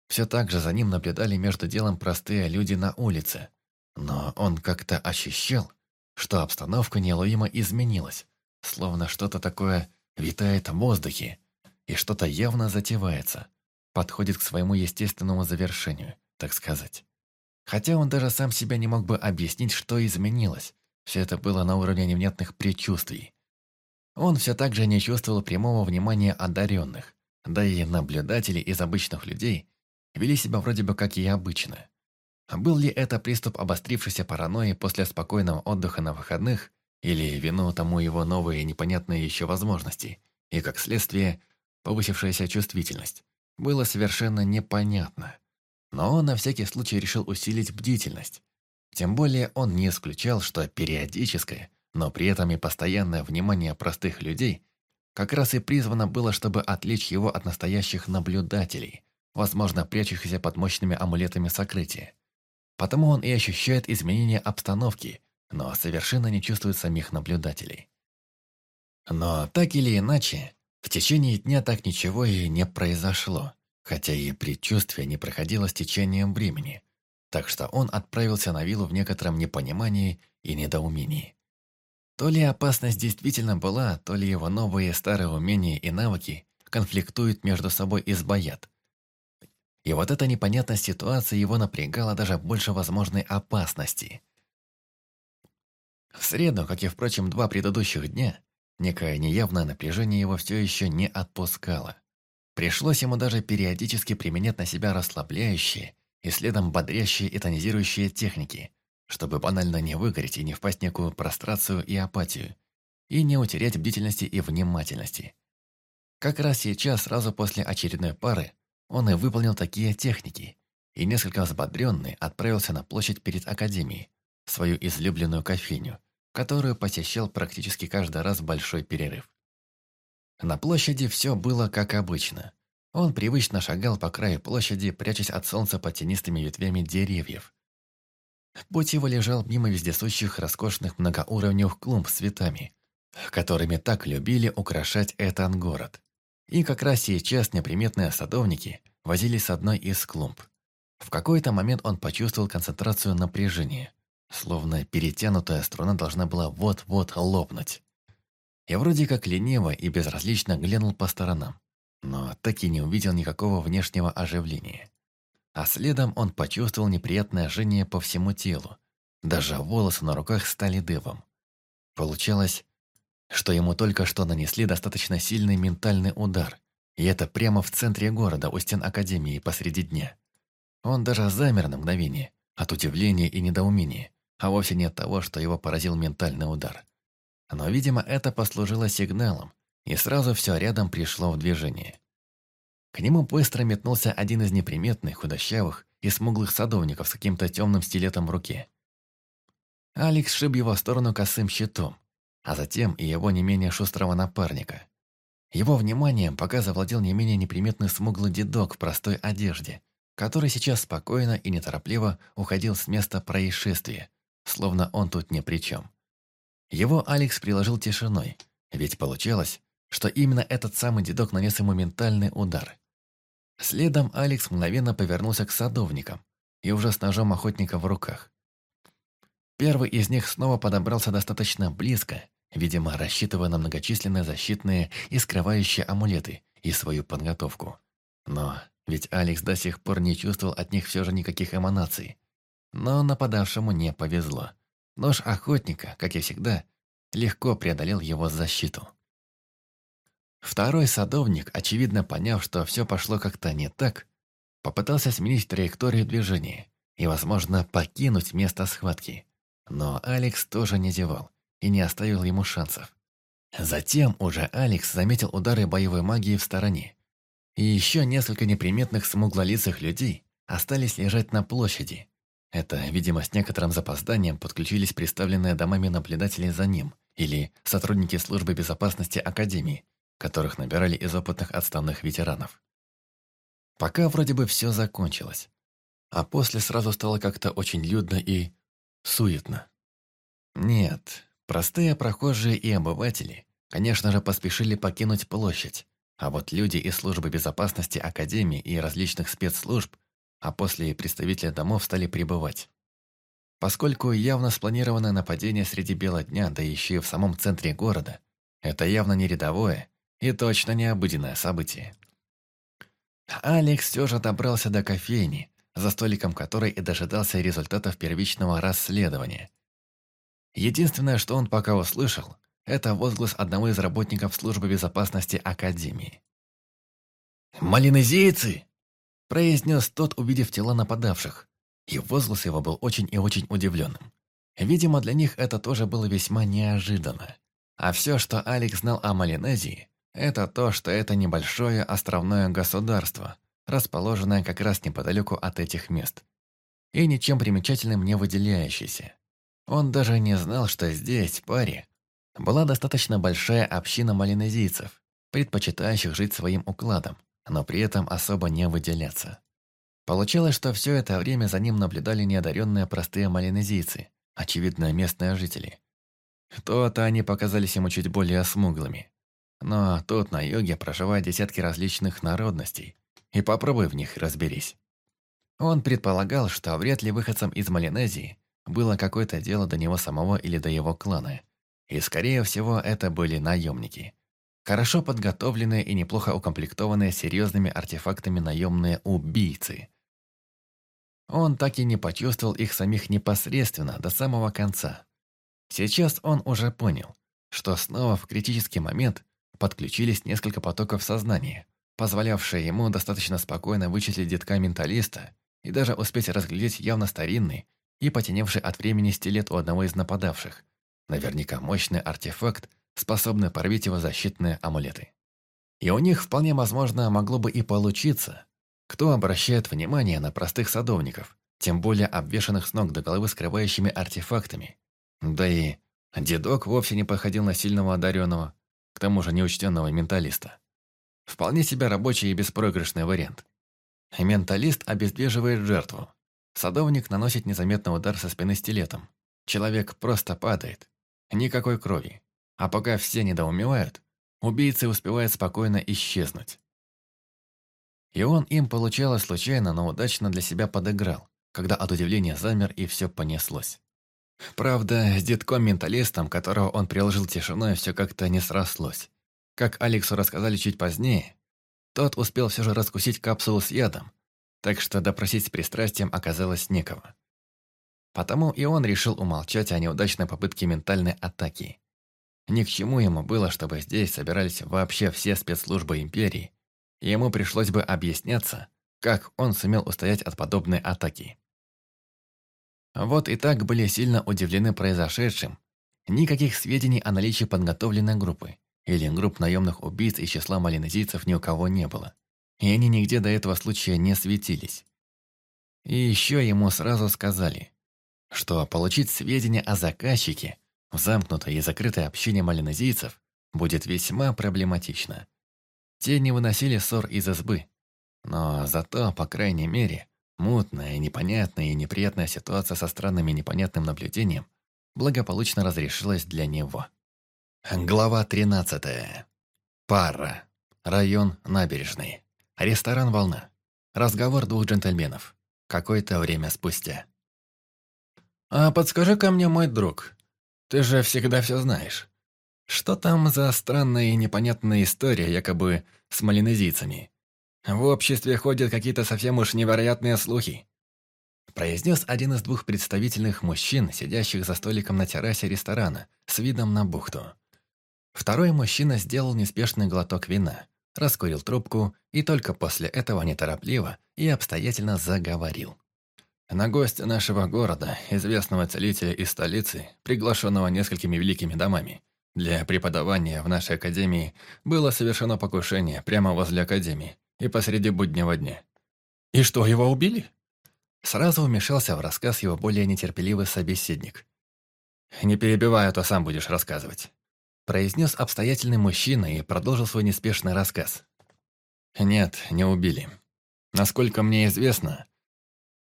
Все так же за ним наблюдали между делом простые люди на улице. Но он как-то ощущал, что обстановка неуловимо изменилась, Словно что-то такое витает в воздухе, и что-то явно затевается, подходит к своему естественному завершению, так сказать. Хотя он даже сам себя не мог бы объяснить, что изменилось. Все это было на уровне невнятных предчувствий. Он все так же не чувствовал прямого внимания одаренных, да и наблюдатели из обычных людей вели себя вроде бы как и обычно. Был ли это приступ обострившейся паранойи после спокойного отдыха на выходных, или вину тому его новые непонятные еще возможности, и, как следствие, повысившаяся чувствительность. Было совершенно непонятно. Но он на всякий случай решил усилить бдительность. Тем более он не исключал, что периодическое, но при этом и постоянное внимание простых людей как раз и призвано было, чтобы отвлечь его от настоящих наблюдателей, возможно, прячущихся под мощными амулетами сокрытия. Потому он и ощущает изменение обстановки, но совершенно не чувствует самих наблюдателей. Но так или иначе, в течение дня так ничего и не произошло, хотя и предчувствие не проходило с течением времени, так что он отправился на виллу в некотором непонимании и недоумении. То ли опасность действительно была, то ли его новые старые умения и навыки конфликтуют между собой и сбоят. И вот эта непонятная ситуация его напрягала даже больше возможной опасности – в среду, как и, впрочем, два предыдущих дня, некое неявное напряжение его все еще не отпускало. Пришлось ему даже периодически применять на себя расслабляющие и следом бодрящие и тонизирующие техники, чтобы банально не выгореть и не впасть в некую прострацию и апатию, и не утерять бдительности и внимательности. Как раз сейчас, сразу после очередной пары, он и выполнил такие техники, и несколько взбодренный отправился на площадь перед Академией, свою излюбленную кофейню, которую посещал практически каждый раз большой перерыв. На площади все было как обычно. Он привычно шагал по краю площади, прячась от солнца под тенистыми ветвями деревьев. Путь его лежал мимо вездесущих роскошных многоуровневых клумб с цветами, которыми так любили украшать этот город. И как раз сейчас неприметные садовники возились с одной из клумб. В какой-то момент он почувствовал концентрацию напряжения, словно перетянутая струна должна была вот-вот лопнуть. Я вроде как лениво и безразлично глянул по сторонам, но так и не увидел никакого внешнего оживления. А следом он почувствовал неприятное жжение по всему телу. Даже волосы на руках стали дыбом. Получалось, что ему только что нанесли достаточно сильный ментальный удар, и это прямо в центре города, у стен Академии, посреди дня. Он даже замер на мгновение, от удивления и недоумения, а вовсе не от того, что его поразил ментальный удар. Но, видимо, это послужило сигналом, и сразу все рядом пришло в движение. К нему быстро метнулся один из неприметных, худощавых и смуглых садовников с каким-то темным стилетом в руке. Алекс шиб его в сторону косым щитом, а затем и его не менее шустрого напарника. Его вниманием пока завладел не менее неприметный смуглый дедок в простой одежде, который сейчас спокойно и неторопливо уходил с места происшествия, словно он тут ни при чем. Его Алекс приложил тишиной, ведь получалось, что именно этот самый дедок нанес ему ментальный удар. Следом Алекс мгновенно повернулся к садовникам и уже с ножом охотника в руках. Первый из них снова подобрался достаточно близко, видимо, рассчитывая на многочисленные защитные и скрывающие амулеты и свою подготовку. Но ведь Алекс до сих пор не чувствовал от них все же никаких эманаций. Но нападавшему не повезло. Нож охотника, как и всегда, легко преодолел его защиту. Второй садовник, очевидно поняв, что все пошло как-то не так, попытался сменить траекторию движения и, возможно, покинуть место схватки. Но Алекс тоже не зевал и не оставил ему шансов. Затем уже Алекс заметил удары боевой магии в стороне. И еще несколько неприметных смуглолицых людей остались лежать на площади, это, видимо, с некоторым запозданием подключились представленные домами наблюдатели за ним или сотрудники службы безопасности Академии, которых набирали из опытных отставных ветеранов. Пока вроде бы все закончилось, а после сразу стало как-то очень людно и суетно. Нет, простые прохожие и обыватели, конечно же, поспешили покинуть площадь, а вот люди из службы безопасности Академии и различных спецслужб а после и представители домов стали прибывать. Поскольку явно спланированное нападение среди бела дня, да еще и в самом центре города, это явно не рядовое и точно не обыденное событие. Алекс все же добрался до кофейни, за столиком которой и дожидался результатов первичного расследования. Единственное, что он пока услышал, это возглас одного из работников службы безопасности Академии. «Малинезийцы!» произнес тот, увидев тела нападавших. И возглас его был очень и очень удивленным. Видимо, для них это тоже было весьма неожиданно. А все, что Алекс знал о Малинезии, это то, что это небольшое островное государство, расположенное как раз неподалеку от этих мест. И ничем примечательным не выделяющееся. Он даже не знал, что здесь, в паре, была достаточно большая община малинезийцев, предпочитающих жить своим укладом, но при этом особо не выделяться. Получалось, что все это время за ним наблюдали неодаренные простые малинезийцы, очевидно, местные жители. То-то они показались ему чуть более смуглыми. Но тут на юге проживают десятки различных народностей, и попробуй в них разберись. Он предполагал, что вряд ли выходцам из Малинезии было какое-то дело до него самого или до его клана. И, скорее всего, это были наемники, Хорошо подготовленные и неплохо укомплектованные серьезными артефактами наемные убийцы. Он так и не почувствовал их самих непосредственно до самого конца. Сейчас он уже понял, что снова в критический момент подключились несколько потоков сознания, позволявшие ему достаточно спокойно вычислить детка-менталиста и даже успеть разглядеть явно старинный и потеневший от времени стилет у одного из нападавших. Наверняка мощный артефакт, способны порвить его защитные амулеты. И у них вполне возможно могло бы и получиться. Кто обращает внимание на простых садовников, тем более обвешанных с ног до головы скрывающими артефактами? Да и Дедок вовсе не походил на сильного одаренного, к тому же неучтенного менталиста. Вполне себе рабочий и беспроигрышный вариант. Менталист обездвиживает жертву. Садовник наносит незаметный удар со спины стилетом. Человек просто падает. Никакой крови. А пока все недоумевают, убийца успевает спокойно исчезнуть. И он им, получалось, случайно, но удачно для себя подыграл, когда от удивления замер и все понеслось. Правда, с детком-менталистом, которого он приложил тишиной, все как-то не срослось. Как Алексу рассказали чуть позднее, тот успел все же раскусить капсулу с ядом, так что допросить с пристрастием оказалось некого. Потому и он решил умолчать о неудачной попытке ментальной атаки. Ни к чему ему было, чтобы здесь собирались вообще все спецслужбы Империи, и ему пришлось бы объясняться, как он сумел устоять от подобной атаки. Вот и так были сильно удивлены произошедшим. Никаких сведений о наличии подготовленной группы или групп наемных убийц из числа малинезийцев ни у кого не было. И они нигде до этого случая не светились. И еще ему сразу сказали, что получить сведения о заказчике в замкнутое и закрытое общение малинезийцев будет весьма проблематично. Те не выносили ссор из избы, но зато, по крайней мере, Мутная, непонятная и неприятная ситуация со странным и непонятным наблюдением благополучно разрешилась для него. Глава 13. Пара. Район набережный. Ресторан «Волна». Разговор двух джентльменов. Какое-то время спустя. «А подскажи-ка мне, мой друг, ты же всегда все знаешь. Что там за странная и непонятная история, якобы с малинезийцами? В обществе ходят какие-то совсем уж невероятные слухи. Произнес один из двух представительных мужчин, сидящих за столиком на террасе ресторана, с видом на бухту. Второй мужчина сделал неспешный глоток вина, раскурил трубку и только после этого неторопливо и обстоятельно заговорил. На гостя нашего города, известного целителя из столицы, приглашенного несколькими великими домами, для преподавания в нашей академии было совершено покушение прямо возле академии, и посреди буднего дня. «И что, его убили?» Сразу вмешался в рассказ его более нетерпеливый собеседник. «Не перебивай, а то сам будешь рассказывать», произнес обстоятельный мужчина и продолжил свой неспешный рассказ. «Нет, не убили. Насколько мне известно,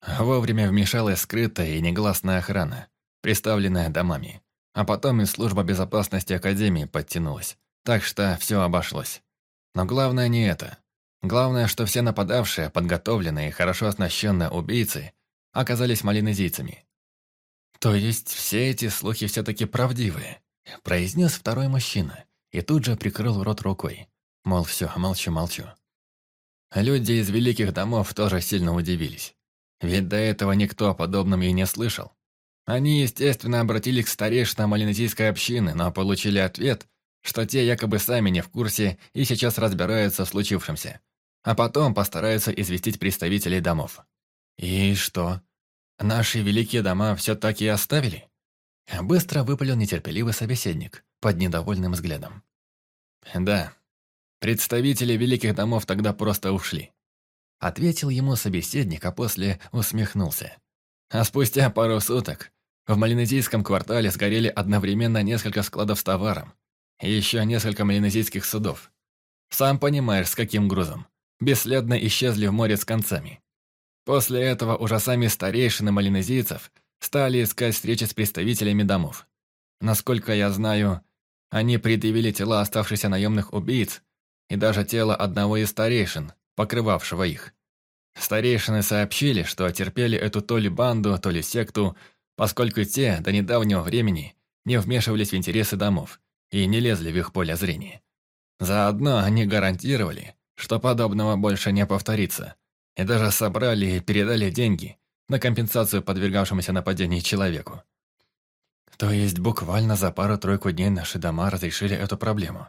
вовремя вмешалась скрытая и негласная охрана, представленная домами, а потом и служба безопасности Академии подтянулась, так что все обошлось. Но главное не это. Главное, что все нападавшие, подготовленные и хорошо оснащенные убийцы, оказались малинезийцами. «То есть все эти слухи все-таки правдивые?» Произнес второй мужчина и тут же прикрыл рот рукой. Мол, все, молчу-молчу. Люди из великих домов тоже сильно удивились. Ведь до этого никто о подобном и не слышал. Они, естественно, обратились к старейшинам малинезийской общины, но получили ответ, что те якобы сами не в курсе и сейчас разбираются в случившемся а потом постараются известить представителей домов. И что? Наши великие дома все так и оставили? Быстро выпалил нетерпеливый собеседник под недовольным взглядом. Да, представители великих домов тогда просто ушли. Ответил ему собеседник, а после усмехнулся. А спустя пару суток в Малинезийском квартале сгорели одновременно несколько складов с товаром и еще несколько малинезийских судов. Сам понимаешь, с каким грузом бесследно исчезли в море с концами. После этого уже сами старейшины малинезийцев стали искать встречи с представителями домов. Насколько я знаю, они предъявили тела оставшихся наемных убийц и даже тело одного из старейшин, покрывавшего их. Старейшины сообщили, что терпели эту то ли банду, то ли секту, поскольку те до недавнего времени не вмешивались в интересы домов и не лезли в их поле зрения. Заодно они гарантировали, что подобного больше не повторится, и даже собрали и передали деньги на компенсацию подвергавшемуся нападению человеку. То есть буквально за пару-тройку дней наши дома разрешили эту проблему.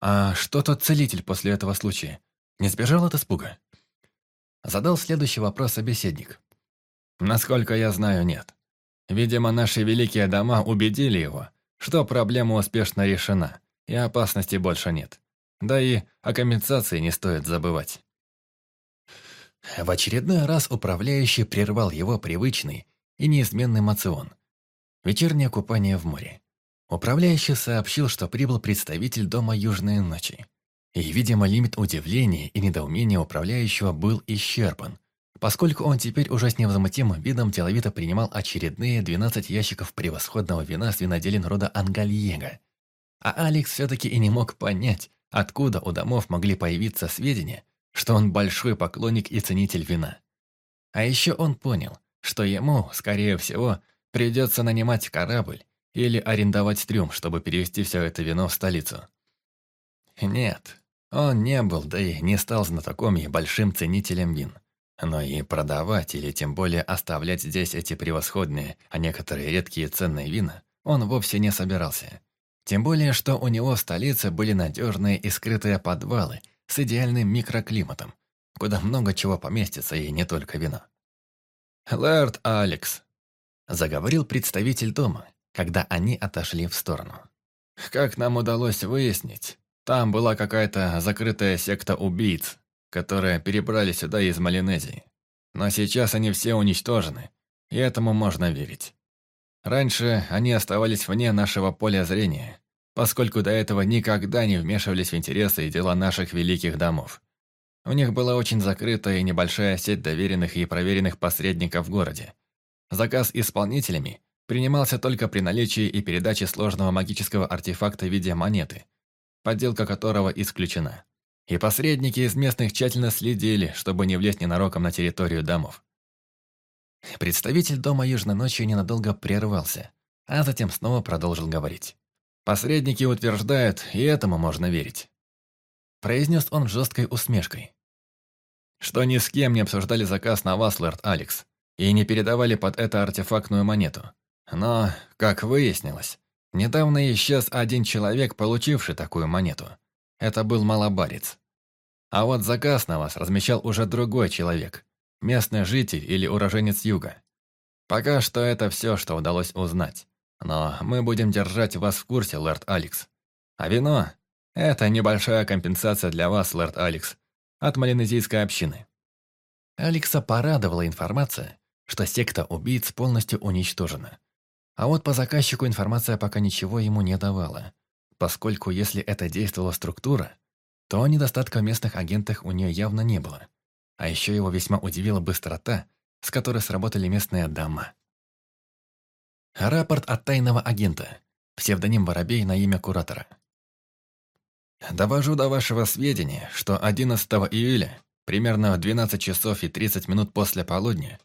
А что тот целитель после этого случая? Не сбежал от испуга? Задал следующий вопрос собеседник. Насколько я знаю, нет. Видимо, наши великие дома убедили его, что проблема успешно решена, и опасности больше нет. Да и о компенсации не стоит забывать. В очередной раз управляющий прервал его привычный и неизменный мацион. Вечернее купание в море. Управляющий сообщил, что прибыл представитель Дома Южной Ночи. И, видимо, лимит удивления и недоумения управляющего был исчерпан, поскольку он теперь уже с невозмутимым видом деловито принимал очередные 12 ящиков превосходного вина с виноделин рода Ангальего. А Алекс все-таки и не мог понять, откуда у домов могли появиться сведения, что он большой поклонник и ценитель вина. А еще он понял, что ему, скорее всего, придется нанимать корабль или арендовать трюм, чтобы перевезти все это вино в столицу. Нет, он не был, да и не стал знатоком и большим ценителем вин. Но и продавать или тем более оставлять здесь эти превосходные, а некоторые редкие ценные вина он вовсе не собирался. Тем более, что у него в столице были надежные и скрытые подвалы с идеальным микроклиматом, куда много чего поместится и не только вино. «Лэрд Алекс», — заговорил представитель дома, когда они отошли в сторону. «Как нам удалось выяснить, там была какая-то закрытая секта убийц, которые перебрали сюда из Малинезии. Но сейчас они все уничтожены, и этому можно верить. Раньше они оставались вне нашего поля зрения, поскольку до этого никогда не вмешивались в интересы и дела наших великих домов. У них была очень закрытая и небольшая сеть доверенных и проверенных посредников в городе. Заказ исполнителями принимался только при наличии и передаче сложного магического артефакта в виде монеты, подделка которого исключена. И посредники из местных тщательно следили, чтобы не влезть ненароком на территорию домов. Представитель дома Южной ночи ненадолго прервался, а затем снова продолжил говорить. «Посредники утверждают, и этому можно верить», произнес он жесткой усмешкой. «Что ни с кем не обсуждали заказ на вас, лорд Алекс, и не передавали под это артефактную монету. Но, как выяснилось, недавно исчез один человек, получивший такую монету. Это был малобарец. А вот заказ на вас размещал уже другой человек, местный житель или уроженец юга. Пока что это все, что удалось узнать. Но мы будем держать вас в курсе, лорд Алекс. А вино – это небольшая компенсация для вас, лорд Алекс, от малинезийской общины. Алекса порадовала информация, что секта убийц полностью уничтожена. А вот по заказчику информация пока ничего ему не давала, поскольку если это действовала структура, то недостатка в местных агентах у нее явно не было. А еще его весьма удивила быстрота, с которой сработали местные дома. Рапорт от тайного агента. Псевдоним Воробей на имя куратора. Довожу до вашего сведения, что 11 июля, примерно в 12 часов и 30 минут после полудня,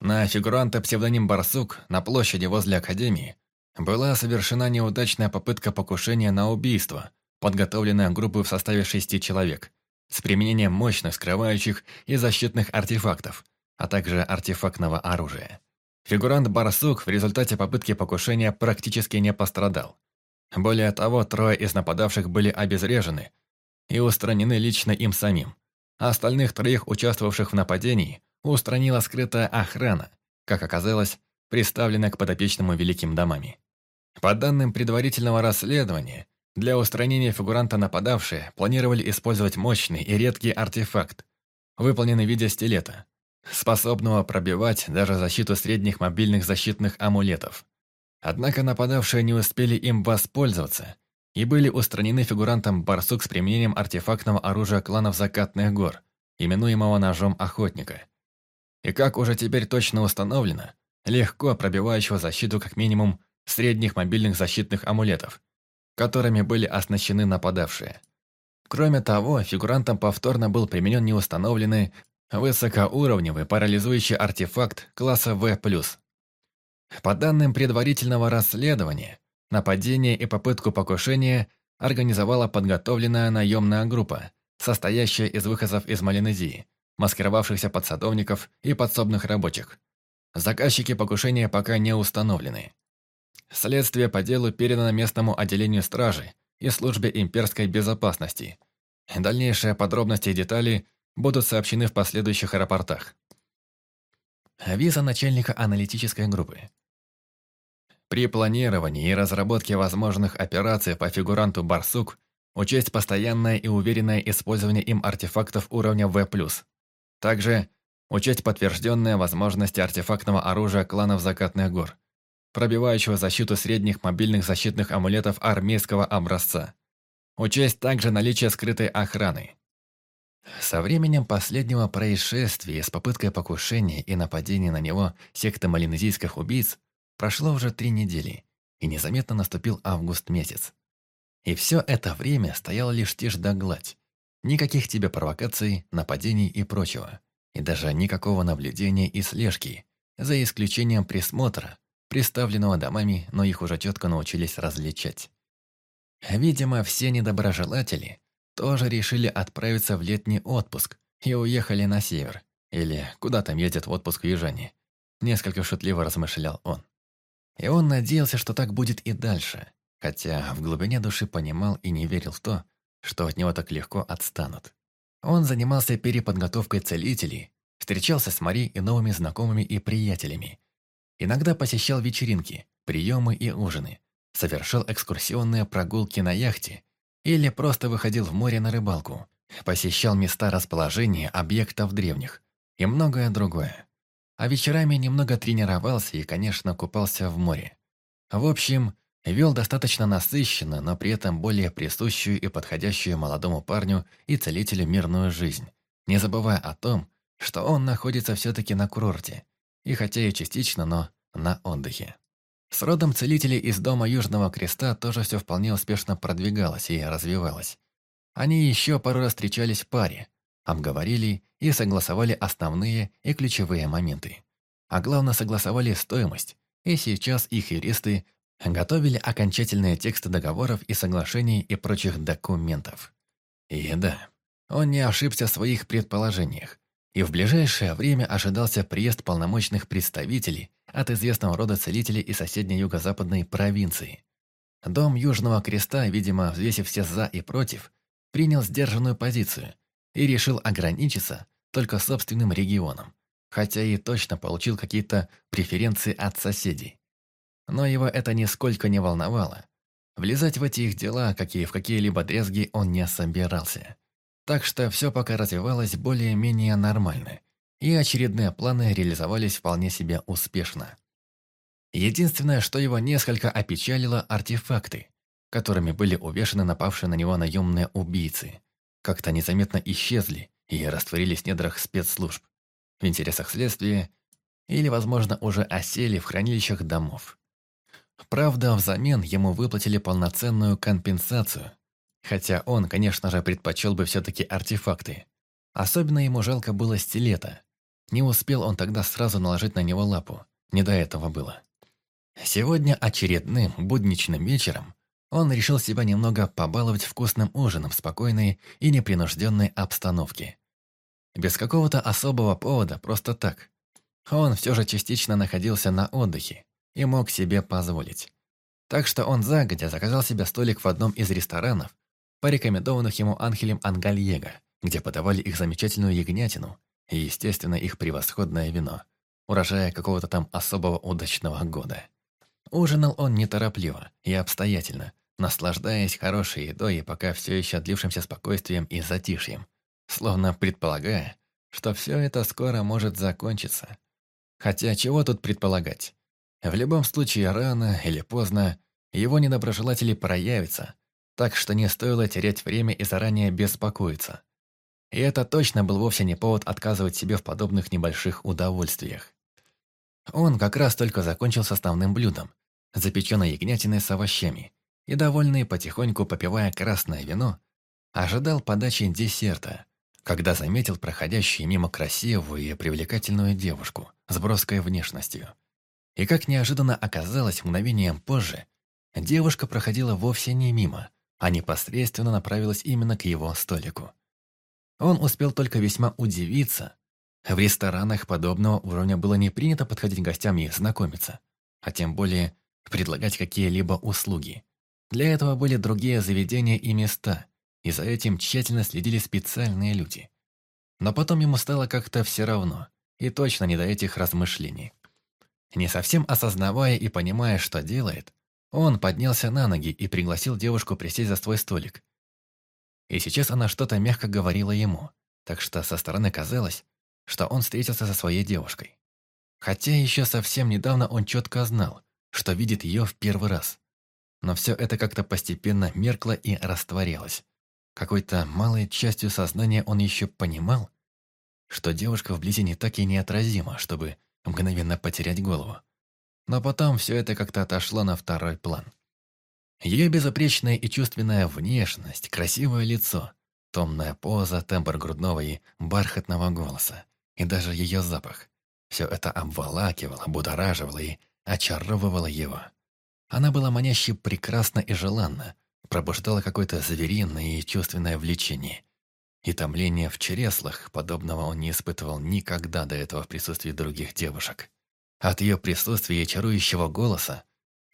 на фигуранта псевдоним Барсук на площади возле Академии была совершена неудачная попытка покушения на убийство, подготовленная группой в составе шести человек, с применением мощных скрывающих и защитных артефактов, а также артефактного оружия. Фигурант Барсук в результате попытки покушения практически не пострадал. Более того, трое из нападавших были обезврежены и устранены лично им самим, остальных троих, участвовавших в нападении, устранила скрытая охрана, как оказалось, приставленная к подопечному великим домами. По данным предварительного расследования, для устранения фигуранта нападавшие планировали использовать мощный и редкий артефакт, выполненный в виде стилета, способного пробивать даже защиту средних мобильных защитных амулетов. Однако нападавшие не успели им воспользоваться и были устранены фигурантом барсук с применением артефактного оружия кланов Закатных гор, именуемого ножом охотника и, как уже теперь точно установлено, легко пробивающего защиту как минимум средних мобильных защитных амулетов, которыми были оснащены нападавшие. Кроме того, фигурантам повторно был применен неустановленный высокоуровневый парализующий артефакт класса В+. По данным предварительного расследования, нападение и попытку покушения организовала подготовленная наемная группа, состоящая из выходцев из Малинезии, маскировавшихся подсадовников и подсобных рабочих. Заказчики покушения пока не установлены. Следствие по делу передано местному отделению стражи и службе имперской безопасности. Дальнейшие подробности и детали будут сообщены в последующих рапортах. Виза начальника аналитической группы. При планировании и разработке возможных операций по фигуранту «Барсук» учесть постоянное и уверенное использование им артефактов уровня В+, также учесть подтвержденные возможности артефактного оружия кланов Закатных гор, пробивающего защиту средних мобильных защитных амулетов армейского образца. Учесть также наличие скрытой охраны. Со временем последнего происшествия с попыткой покушения и нападения на него секты малинезийских убийц прошло уже три недели, и незаметно наступил август месяц. И все это время стояла лишь тишь да гладь. Никаких тебе провокаций, нападений и прочего. И даже никакого наблюдения и слежки, за исключением присмотра, приставленного домами, но их уже четко научились различать. Видимо, все недоброжелатели тоже решили отправиться в летний отпуск и уехали на север. Или куда там едет в отпуск южане. Несколько шутливо размышлял он. И он надеялся, что так будет и дальше, хотя в глубине души понимал и не верил в то, что от него так легко отстанут. Он занимался переподготовкой целителей, встречался с Мари и новыми знакомыми и приятелями. Иногда посещал вечеринки, приемы и ужины, совершал экскурсионные прогулки на яхте или просто выходил в море на рыбалку, посещал места расположения объектов древних и многое другое. А вечерами немного тренировался и, конечно, купался в море. В общем, Вел достаточно насыщенно, но при этом более присущую и подходящую молодому парню и целителю мирную жизнь, не забывая о том, что он находится все-таки на курорте, и хотя и частично, но на отдыхе. С родом целителей из дома Южного Креста тоже все вполне успешно продвигалось и развивалось. Они еще пару раз встречались в паре, обговорили и согласовали основные и ключевые моменты. А главное, согласовали стоимость, и сейчас их юристы готовили окончательные тексты договоров и соглашений и прочих документов. И да, он не ошибся в своих предположениях, и в ближайшее время ожидался приезд полномочных представителей от известного рода целителей из соседней юго-западной провинции. Дом Южного Креста, видимо, взвесив все «за» и «против», принял сдержанную позицию и решил ограничиться только собственным регионом, хотя и точно получил какие-то преференции от соседей. Но его это нисколько не волновало. Влезать в эти их дела, какие в какие-либо дрезги, он не собирался. Так что все пока развивалось более-менее нормально, и очередные планы реализовались вполне себе успешно. Единственное, что его несколько опечалило – артефакты, которыми были увешаны напавшие на него наемные убийцы. Как-то незаметно исчезли и растворились в недрах спецслужб, в интересах следствия или, возможно, уже осели в хранилищах домов. Правда, взамен ему выплатили полноценную компенсацию. Хотя он, конечно же, предпочел бы все-таки артефакты. Особенно ему жалко было стилета. Не успел он тогда сразу наложить на него лапу. Не до этого было. Сегодня очередным будничным вечером он решил себя немного побаловать вкусным ужином в спокойной и непринужденной обстановке. Без какого-то особого повода, просто так. Он все же частично находился на отдыхе, и мог себе позволить. Так что он загодя заказал себе столик в одном из ресторанов, порекомендованных ему Анхелем Ангальего, где подавали их замечательную ягнятину и, естественно, их превосходное вино, урожая какого-то там особого удачного года. Ужинал он неторопливо и обстоятельно, наслаждаясь хорошей едой и пока все еще отлившимся спокойствием и затишьем, словно предполагая, что все это скоро может закончиться. Хотя чего тут предполагать? В любом случае, рано или поздно его недоброжелатели проявятся, так что не стоило терять время и заранее беспокоиться. И это точно был вовсе не повод отказывать себе в подобных небольших удовольствиях. Он как раз только закончил с основным блюдом – запеченной ягнятиной с овощами, и, довольный потихоньку попивая красное вино, ожидал подачи десерта, когда заметил проходящую мимо красивую и привлекательную девушку с броской внешностью – и как неожиданно оказалось мгновением позже, девушка проходила вовсе не мимо, а непосредственно направилась именно к его столику. Он успел только весьма удивиться. В ресторанах подобного уровня было не принято подходить к гостям и знакомиться, а тем более предлагать какие-либо услуги. Для этого были другие заведения и места, и за этим тщательно следили специальные люди. Но потом ему стало как-то все равно, и точно не до этих размышлений. Не совсем осознавая и понимая, что делает, он поднялся на ноги и пригласил девушку присесть за свой столик. И сейчас она что-то мягко говорила ему, так что со стороны казалось, что он встретился со своей девушкой. Хотя еще совсем недавно он четко знал, что видит ее в первый раз. Но все это как-то постепенно меркло и растворялось. Какой-то малой частью сознания он еще понимал, что девушка вблизи не так и неотразима, чтобы мгновенно потерять голову. Но потом все это как-то отошло на второй план. Ее безупречная и чувственная внешность, красивое лицо, томная поза, тембр грудного и бархатного голоса, и даже ее запах. Все это обволакивало, будораживало и очаровывало его. Она была маняще прекрасна и желанна, пробуждала какое-то звериное и чувственное влечение. И томление в чреслах, подобного он не испытывал никогда до этого в присутствии других девушек. От ее присутствия и чарующего голоса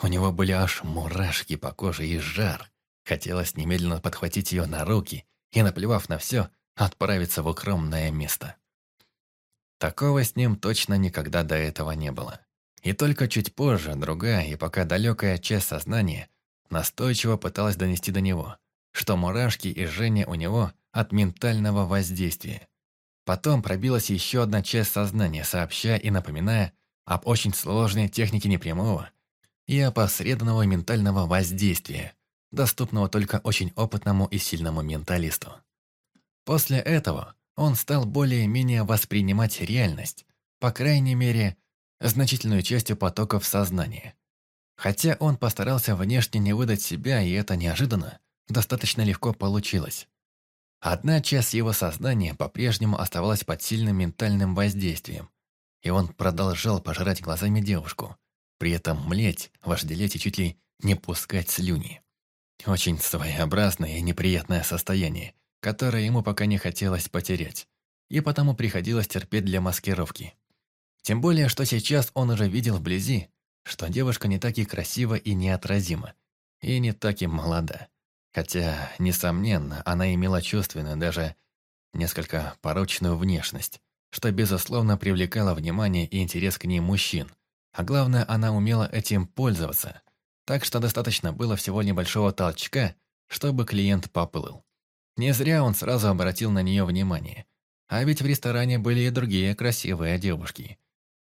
у него были аж мурашки по коже и жар. Хотелось немедленно подхватить ее на руки и, наплевав на все, отправиться в укромное место. Такого с ним точно никогда до этого не было. И только чуть позже другая и пока далекая часть сознания настойчиво пыталась донести до него, что мурашки и жжение у него от ментального воздействия. Потом пробилась еще одна часть сознания, сообщая и напоминая об очень сложной технике непрямого и опосредованного ментального воздействия, доступного только очень опытному и сильному менталисту. После этого он стал более-менее воспринимать реальность, по крайней мере, значительную частью потоков сознания. Хотя он постарался внешне не выдать себя, и это неожиданно, достаточно легко получилось. Одна часть его сознания по-прежнему оставалась под сильным ментальным воздействием, и он продолжал пожирать глазами девушку, при этом млеть, вожделеть и чуть ли не пускать слюни. Очень своеобразное и неприятное состояние, которое ему пока не хотелось потерять, и потому приходилось терпеть для маскировки. Тем более, что сейчас он уже видел вблизи, что девушка не так и красива и неотразима, и не так и молода. Хотя, несомненно, она имела чувственную, даже несколько порочную внешность, что, безусловно, привлекало внимание и интерес к ней мужчин. А главное, она умела этим пользоваться. Так что достаточно было всего небольшого толчка, чтобы клиент поплыл. Не зря он сразу обратил на нее внимание. А ведь в ресторане были и другие красивые девушки.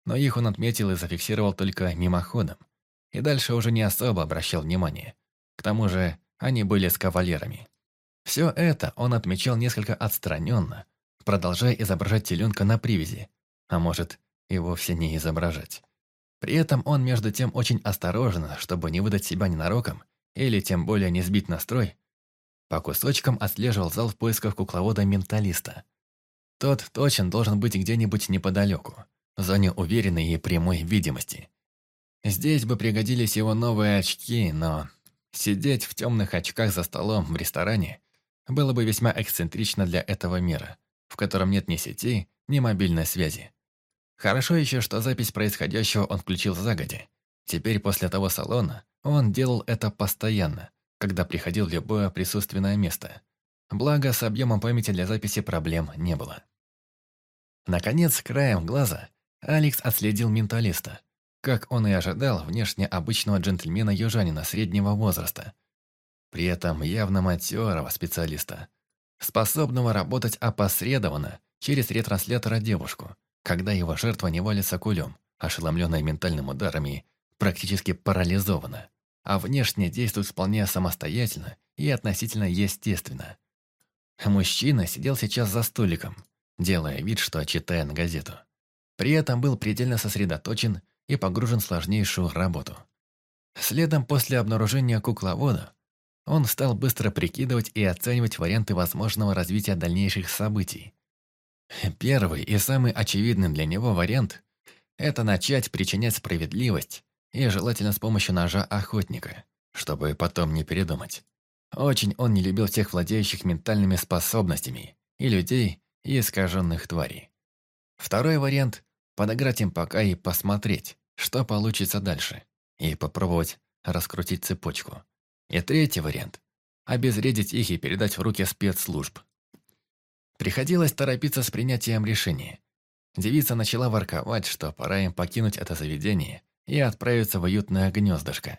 Но их он отметил и зафиксировал только мимоходом. И дальше уже не особо обращал внимание. К тому же они были с кавалерами. Все это он отмечал несколько отстраненно, продолжая изображать теленка на привязи, а может и вовсе не изображать. При этом он между тем очень осторожно, чтобы не выдать себя ненароком или тем более не сбить настрой, по кусочкам отслеживал зал в поисках кукловода-менталиста. Тот точно должен быть где-нибудь неподалеку, в зоне уверенной и прямой видимости. Здесь бы пригодились его новые очки, но сидеть в темных очках за столом в ресторане было бы весьма эксцентрично для этого мира, в котором нет ни сети, ни мобильной связи. Хорошо еще, что запись происходящего он включил загоди. Теперь после того салона он делал это постоянно, когда приходил в любое присутственное место. Благо, с объемом памяти для записи проблем не было. Наконец, краем глаза, Алекс отследил менталиста. Как он и ожидал, внешне обычного джентльмена-южанина среднего возраста. При этом явно матерого специалиста, способного работать опосредованно через ретранслятора девушку, когда его жертва не валится кулем, ошеломленная ментальным ударами, практически парализована а внешне действует вполне самостоятельно и относительно естественно. Мужчина сидел сейчас за столиком, делая вид, что читает газету. При этом был предельно сосредоточен и погружен в сложнейшую работу. Следом после обнаружения кукловода он стал быстро прикидывать и оценивать варианты возможного развития дальнейших событий. Первый и самый очевидный для него вариант – это начать причинять справедливость и желательно с помощью ножа охотника, чтобы потом не передумать. Очень он не любил тех владеющих ментальными способностями, и людей, и искаженных тварей. Второй вариант – подыграть им пока и посмотреть, что получится дальше, и попробовать раскрутить цепочку. И третий вариант – обезвредить их и передать в руки спецслужб. Приходилось торопиться с принятием решения. Девица начала ворковать, что пора им покинуть это заведение и отправиться в уютное гнездышко.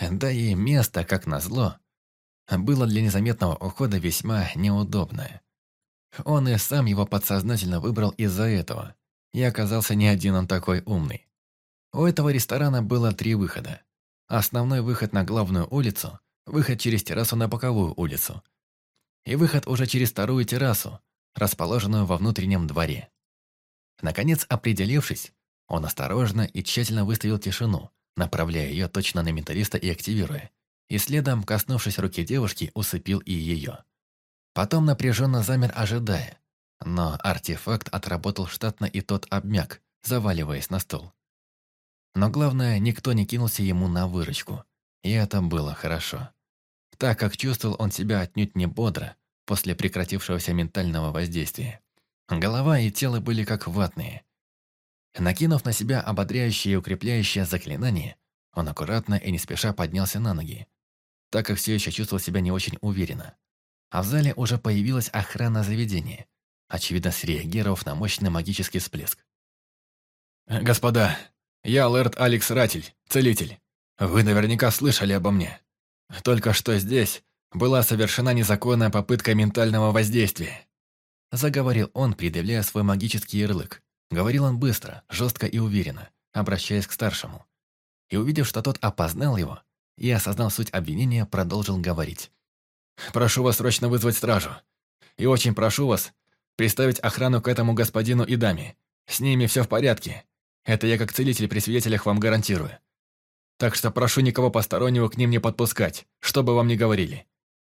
Да и место, как назло, было для незаметного ухода весьма неудобное. Он и сам его подсознательно выбрал из-за этого, и оказался не один он такой умный. У этого ресторана было три выхода. Основной выход на главную улицу, выход через террасу на боковую улицу и выход уже через вторую террасу, расположенную во внутреннем дворе. Наконец, определившись, он осторожно и тщательно выставил тишину, направляя ее точно на менталиста и активируя, и следом, коснувшись руки девушки, усыпил и ее. Потом напряженно замер, ожидая, но артефакт отработал штатно и тот обмяк, заваливаясь на стол. Но главное, никто не кинулся ему на выручку, и это было хорошо. Так как чувствовал он себя отнюдь не бодро после прекратившегося ментального воздействия. Голова и тело были как ватные. Накинув на себя ободряющее и укрепляющее заклинание, он аккуратно и не спеша поднялся на ноги, так как все еще чувствовал себя не очень уверенно. А в зале уже появилась охрана заведения, очевидно среагировав на мощный магический всплеск. «Господа, я Лэрд Алекс Ратель, целитель. Вы наверняка слышали обо мне. Только что здесь была совершена незаконная попытка ментального воздействия. Заговорил он, предъявляя свой магический ярлык. Говорил он быстро, жестко и уверенно, обращаясь к старшему. И увидев, что тот опознал его, и осознал суть обвинения, продолжил говорить. «Прошу вас срочно вызвать стражу. И очень прошу вас приставить охрану к этому господину и даме. С ними все в порядке. Это я как целитель при свидетелях вам гарантирую. Так что прошу никого постороннего к ним не подпускать, что бы вам ни говорили.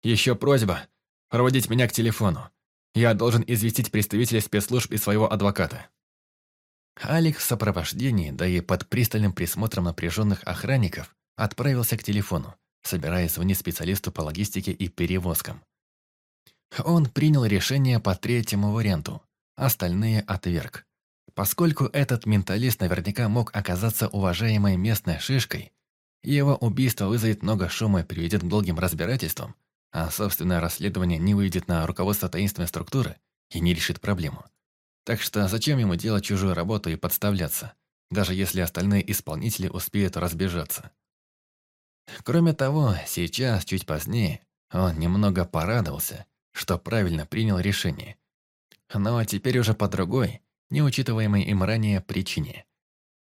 Еще просьба проводить меня к телефону. Я должен известить представителя спецслужб и своего адвоката». Алик в сопровождении, да и под пристальным присмотром напряженных охранников, отправился к телефону, собираясь звонить специалисту по логистике и перевозкам. Он принял решение по третьему варианту, остальные отверг. Поскольку этот менталист наверняка мог оказаться уважаемой местной шишкой, его убийство вызовет много шума и приведет к долгим разбирательствам, а собственное расследование не выйдет на руководство таинственной структуры и не решит проблему. Так что зачем ему делать чужую работу и подставляться, даже если остальные исполнители успеют разбежаться? Кроме того, сейчас, чуть позднее, он немного порадовался, что правильно принял решение. Но теперь уже по другой, неучитываемой им ранее причине.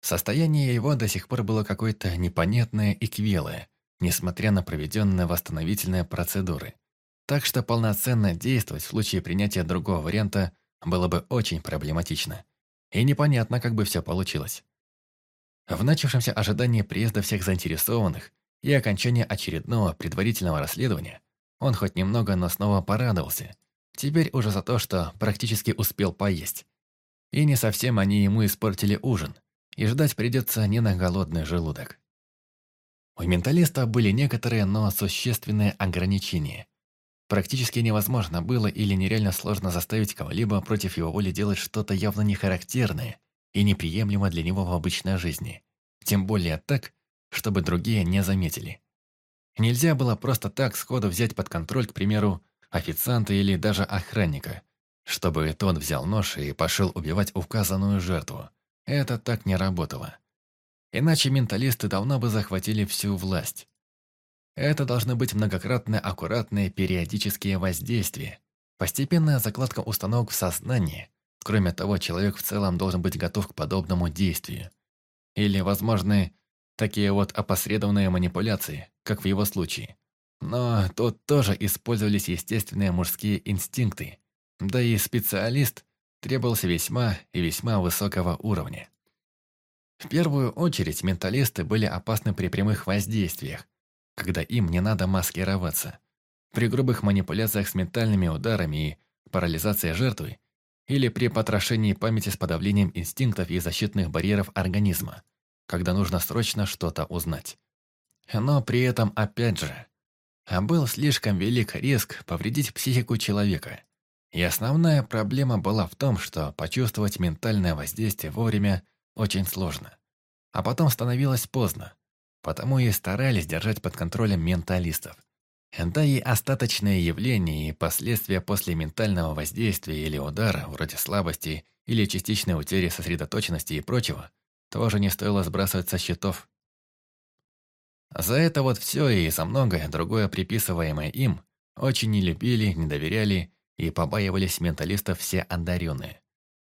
Состояние его до сих пор было какое-то непонятное и квелое, несмотря на проведенные восстановительные процедуры. Так что полноценно действовать в случае принятия другого варианта было бы очень проблематично. И непонятно, как бы все получилось. В начавшемся ожидании приезда всех заинтересованных и окончания очередного предварительного расследования он хоть немного, но снова порадовался. Теперь уже за то, что практически успел поесть. И не совсем они ему испортили ужин, и ждать придется не на голодный желудок. У менталиста были некоторые, но существенные ограничения. Практически невозможно было или нереально сложно заставить кого-либо против его воли делать что-то явно нехарактерное и неприемлемо для него в обычной жизни. Тем более так, чтобы другие не заметили. Нельзя было просто так сходу взять под контроль, к примеру, официанта или даже охранника, чтобы тот взял нож и пошел убивать указанную жертву. Это так не работало. Иначе менталисты давно бы захватили всю власть. Это должны быть многократные аккуратные периодические воздействия, постепенная закладка установок в сознании. Кроме того, человек в целом должен быть готов к подобному действию. Или, возможно, такие вот опосредованные манипуляции, как в его случае. Но тут тоже использовались естественные мужские инстинкты, да и специалист требовался весьма и весьма высокого уровня. В первую очередь менталисты были опасны при прямых воздействиях, когда им не надо маскироваться. При грубых манипуляциях с ментальными ударами и парализации жертвы или при потрошении памяти с подавлением инстинктов и защитных барьеров организма, когда нужно срочно что-то узнать. Но при этом, опять же, был слишком велик риск повредить психику человека – и основная проблема была в том, что почувствовать ментальное воздействие вовремя очень сложно. А потом становилось поздно, потому и старались держать под контролем менталистов. Да и остаточные явления и последствия после ментального воздействия или удара, вроде слабости или частичной утери сосредоточенности и прочего, тоже не стоило сбрасывать со счетов. За это вот все и за многое другое приписываемое им очень не любили, не доверяли и побаивались менталистов все одаренные.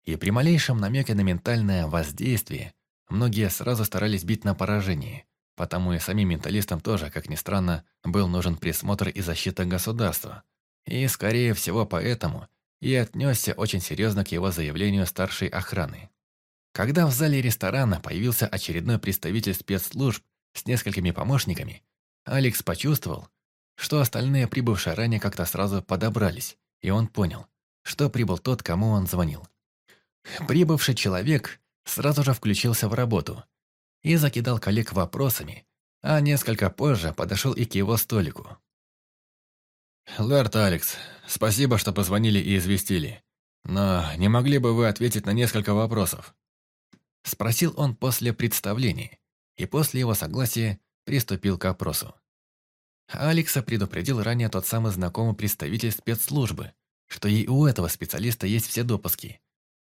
И при малейшем намеке на ментальное воздействие многие сразу старались бить на поражение, потому и самим менталистам тоже, как ни странно, был нужен присмотр и защита государства. И, скорее всего, поэтому и отнесся очень серьезно к его заявлению старшей охраны. Когда в зале ресторана появился очередной представитель спецслужб с несколькими помощниками, Алекс почувствовал, что остальные прибывшие ранее как-то сразу подобрались, и он понял, что прибыл тот, кому он звонил. Прибывший человек сразу же включился в работу и закидал коллег вопросами, а несколько позже подошел и к его столику. «Лэрд Алекс, спасибо, что позвонили и известили. Но не могли бы вы ответить на несколько вопросов?» Спросил он после представления, и после его согласия приступил к опросу. Алекса предупредил ранее тот самый знакомый представитель спецслужбы, что и у этого специалиста есть все допуски.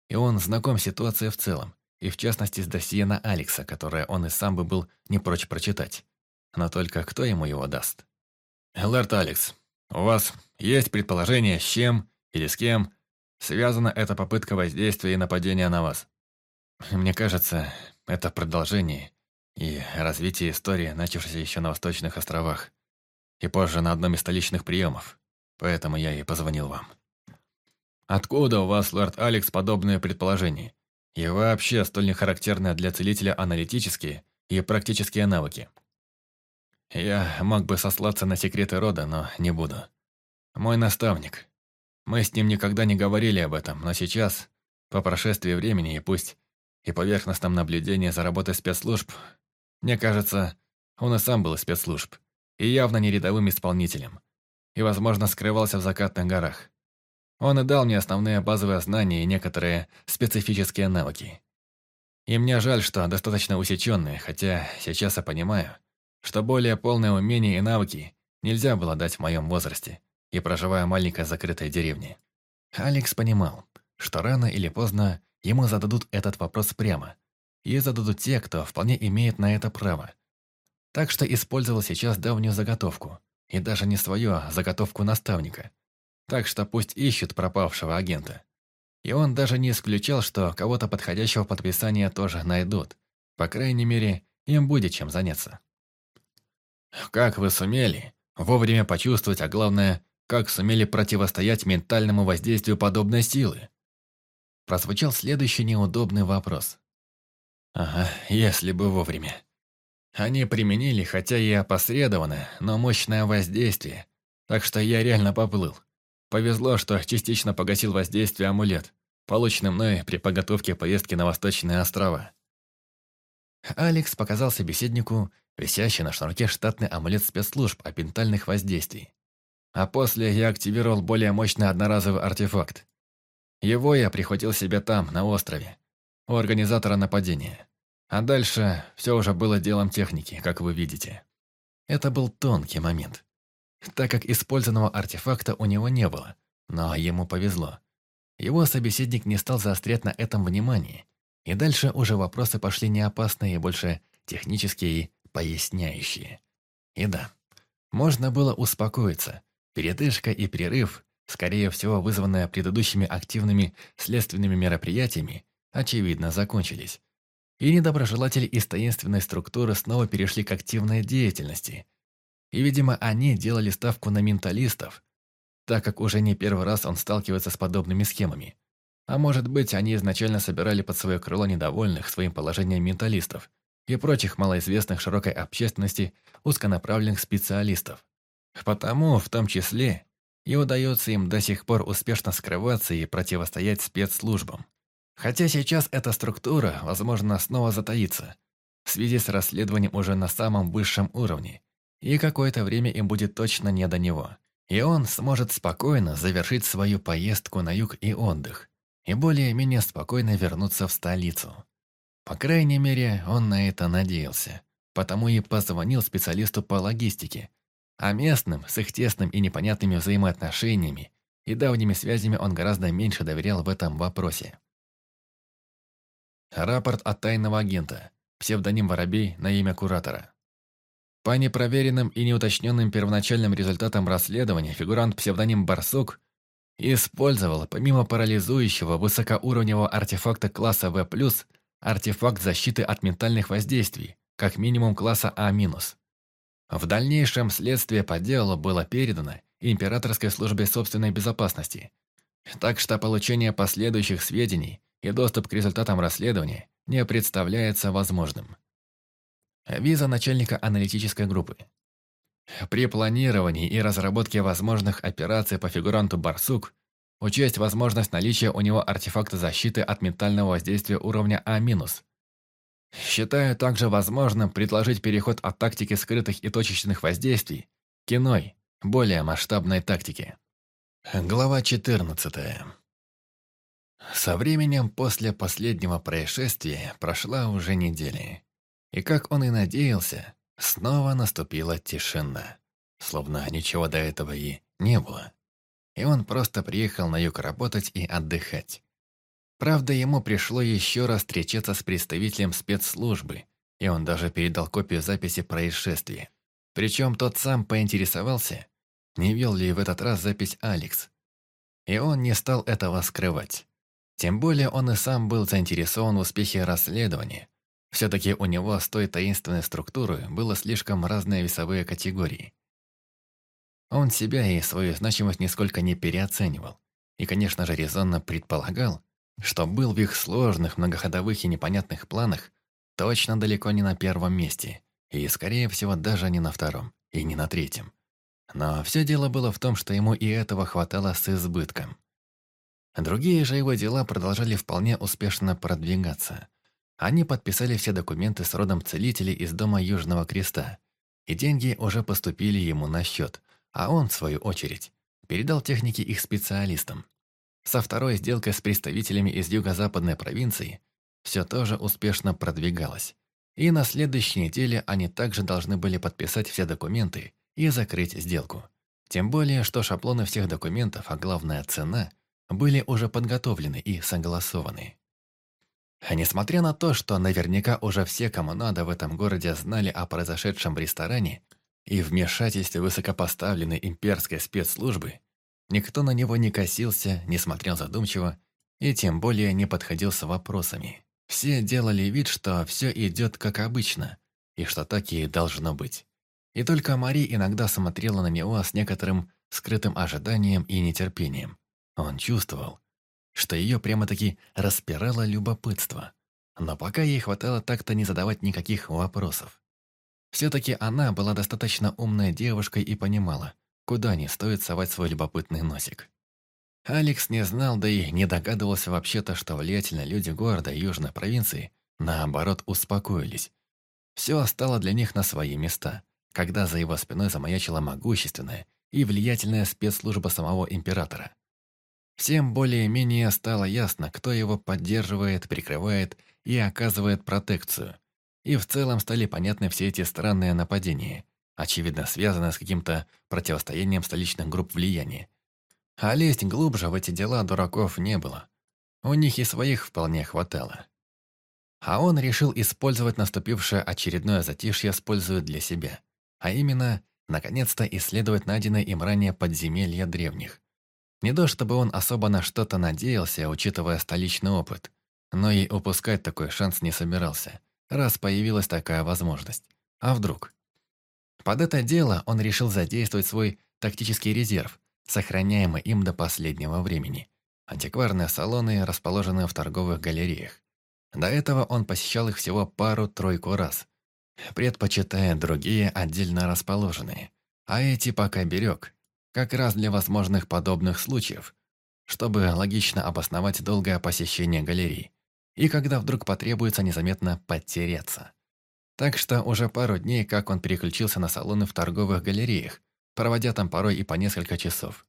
И он знаком с ситуацией в целом, и в частности с досье на Алекса, которое он и сам бы был не прочь прочитать. Но только кто ему его даст? «Лэрд Алекс, у вас есть предположение, с чем или с кем связана эта попытка воздействия и нападения на вас?» Мне кажется, это продолжение и развитие истории, начавшейся еще на Восточных островах, и позже на одном из столичных приемов. Поэтому я и позвонил вам. Откуда у вас, лорд Алекс, подобные предположения? И вообще столь нехарактерные для целителя аналитические и практические навыки? Я мог бы сослаться на секреты рода, но не буду. Мой наставник. Мы с ним никогда не говорили об этом, но сейчас, по прошествии времени и пусть и поверхностном наблюдении за работой спецслужб, мне кажется, он и сам был из спецслужб, и явно не рядовым исполнителем, и, возможно, скрывался в закатных горах. Он и дал мне основные базовые знания и некоторые специфические навыки. И мне жаль, что достаточно усеченные, хотя сейчас я понимаю, что более полное умения и навыки нельзя было дать в моем возрасте и проживая в маленькой закрытой деревне. Алекс понимал, что рано или поздно ему зададут этот вопрос прямо, и зададут те, кто вполне имеет на это право. Так что использовал сейчас давнюю заготовку, и даже не свою, а заготовку наставника – так что пусть ищут пропавшего агента. И он даже не исключал, что кого-то подходящего подписания тоже найдут. По крайней мере, им будет чем заняться. Как вы сумели вовремя почувствовать, а главное, как сумели противостоять ментальному воздействию подобной силы? Прозвучал следующий неудобный вопрос. Ага, если бы вовремя. Они применили, хотя и опосредованное, но мощное воздействие, так что я реально поплыл. Повезло, что частично погасил воздействие амулет, полученный мной при подготовке поездки на Восточные острова. Алекс показал собеседнику висящий на шнурке штатный амулет спецслужб о ментальных воздействий. А после я активировал более мощный одноразовый артефакт. Его я прихватил себе там, на острове, у организатора нападения. А дальше все уже было делом техники, как вы видите. Это был тонкий момент так как использованного артефакта у него не было, но ему повезло. Его собеседник не стал заострять на этом внимание, и дальше уже вопросы пошли не опасные, больше технические и поясняющие. И да, можно было успокоиться. Передышка и перерыв, скорее всего вызванные предыдущими активными следственными мероприятиями, очевидно закончились. И недоброжелатели из таинственной структуры снова перешли к активной деятельности, и, видимо, они делали ставку на менталистов, так как уже не первый раз он сталкивается с подобными схемами. А может быть, они изначально собирали под свое крыло недовольных своим положением менталистов и прочих малоизвестных широкой общественности узконаправленных специалистов. Потому, в том числе, и удается им до сих пор успешно скрываться и противостоять спецслужбам. Хотя сейчас эта структура, возможно, снова затаится, в связи с расследованием уже на самом высшем уровне, и какое-то время им будет точно не до него. И он сможет спокойно завершить свою поездку на юг и отдых, и более-менее спокойно вернуться в столицу. По крайней мере, он на это надеялся, потому и позвонил специалисту по логистике, а местным, с их тесным и непонятными взаимоотношениями и давними связями он гораздо меньше доверял в этом вопросе. Рапорт от тайного агента, псевдоним Воробей на имя куратора. По непроверенным и неуточненным первоначальным результатам расследования фигурант псевдоним «Барсук» использовал, помимо парализующего высокоуровневого артефакта класса В+, артефакт защиты от ментальных воздействий, как минимум класса А-. В дальнейшем следствие по делу было передано Императорской службе собственной безопасности. Так что получение последующих сведений и доступ к результатам расследования не представляется возможным. Виза начальника аналитической группы. При планировании и разработке возможных операций по фигуранту «Барсук» учесть возможность наличия у него артефакта защиты от ментального воздействия уровня А-. Считаю также возможным предложить переход от тактики скрытых и точечных воздействий к иной, более масштабной тактике. Глава 14. Со временем после последнего происшествия прошла уже неделя. И как он и надеялся, снова наступила тишина. Словно ничего до этого и не было. И он просто приехал на юг работать и отдыхать. Правда, ему пришло еще раз встречаться с представителем спецслужбы, и он даже передал копию записи происшествия. Причем тот сам поинтересовался, не вел ли в этот раз запись Алекс. И он не стал этого скрывать. Тем более он и сам был заинтересован в успехе расследования, все-таки у него с той таинственной структурой было слишком разные весовые категории. Он себя и свою значимость нисколько не переоценивал. И, конечно же, резонно предполагал, что был в их сложных, многоходовых и непонятных планах точно далеко не на первом месте, и, скорее всего, даже не на втором, и не на третьем. Но все дело было в том, что ему и этого хватало с избытком. Другие же его дела продолжали вполне успешно продвигаться. Они подписали все документы с родом целителей из дома Южного Креста, и деньги уже поступили ему на счет, а он, в свою очередь, передал техники их специалистам. Со второй сделкой с представителями из юго-западной провинции все тоже успешно продвигалось. И на следующей неделе они также должны были подписать все документы и закрыть сделку. Тем более, что шаблоны всех документов, а главная цена, были уже подготовлены и согласованы. А несмотря на то, что наверняка уже все, кому надо в этом городе, знали о произошедшем в ресторане и вмешательстве высокопоставленной имперской спецслужбы, никто на него не косился, не смотрел задумчиво и тем более не подходил с вопросами. Все делали вид, что все идет как обычно, и что так и должно быть. И только Мари иногда смотрела на него с некоторым скрытым ожиданием и нетерпением. Он чувствовал, что ее прямо-таки распирало любопытство. Но пока ей хватало так-то не задавать никаких вопросов. Все-таки она была достаточно умной девушкой и понимала, куда не стоит совать свой любопытный носик. Алекс не знал, да и не догадывался вообще-то, что влиятельные люди города южной провинции, наоборот, успокоились. Все стало для них на свои места, когда за его спиной замаячила могущественная и влиятельная спецслужба самого императора. Всем более-менее стало ясно, кто его поддерживает, прикрывает и оказывает протекцию. И в целом стали понятны все эти странные нападения, очевидно связанные с каким-то противостоянием столичных групп влияния. А лезть глубже в эти дела дураков не было. У них и своих вполне хватало. А он решил использовать наступившее очередное затишье, используя для себя. А именно, наконец-то исследовать найденное им ранее подземелье древних. Не то чтобы он особо на что-то надеялся, учитывая столичный опыт, но и упускать такой шанс не собирался, раз появилась такая возможность. А вдруг? Под это дело он решил задействовать свой тактический резерв, сохраняемый им до последнего времени. Антикварные салоны, расположенные в торговых галереях. До этого он посещал их всего пару-тройку раз, предпочитая другие отдельно расположенные. А эти пока берег, как раз для возможных подобных случаев, чтобы логично обосновать долгое посещение галерей, и когда вдруг потребуется незаметно потеряться. Так что уже пару дней, как он переключился на салоны в торговых галереях, проводя там порой и по несколько часов.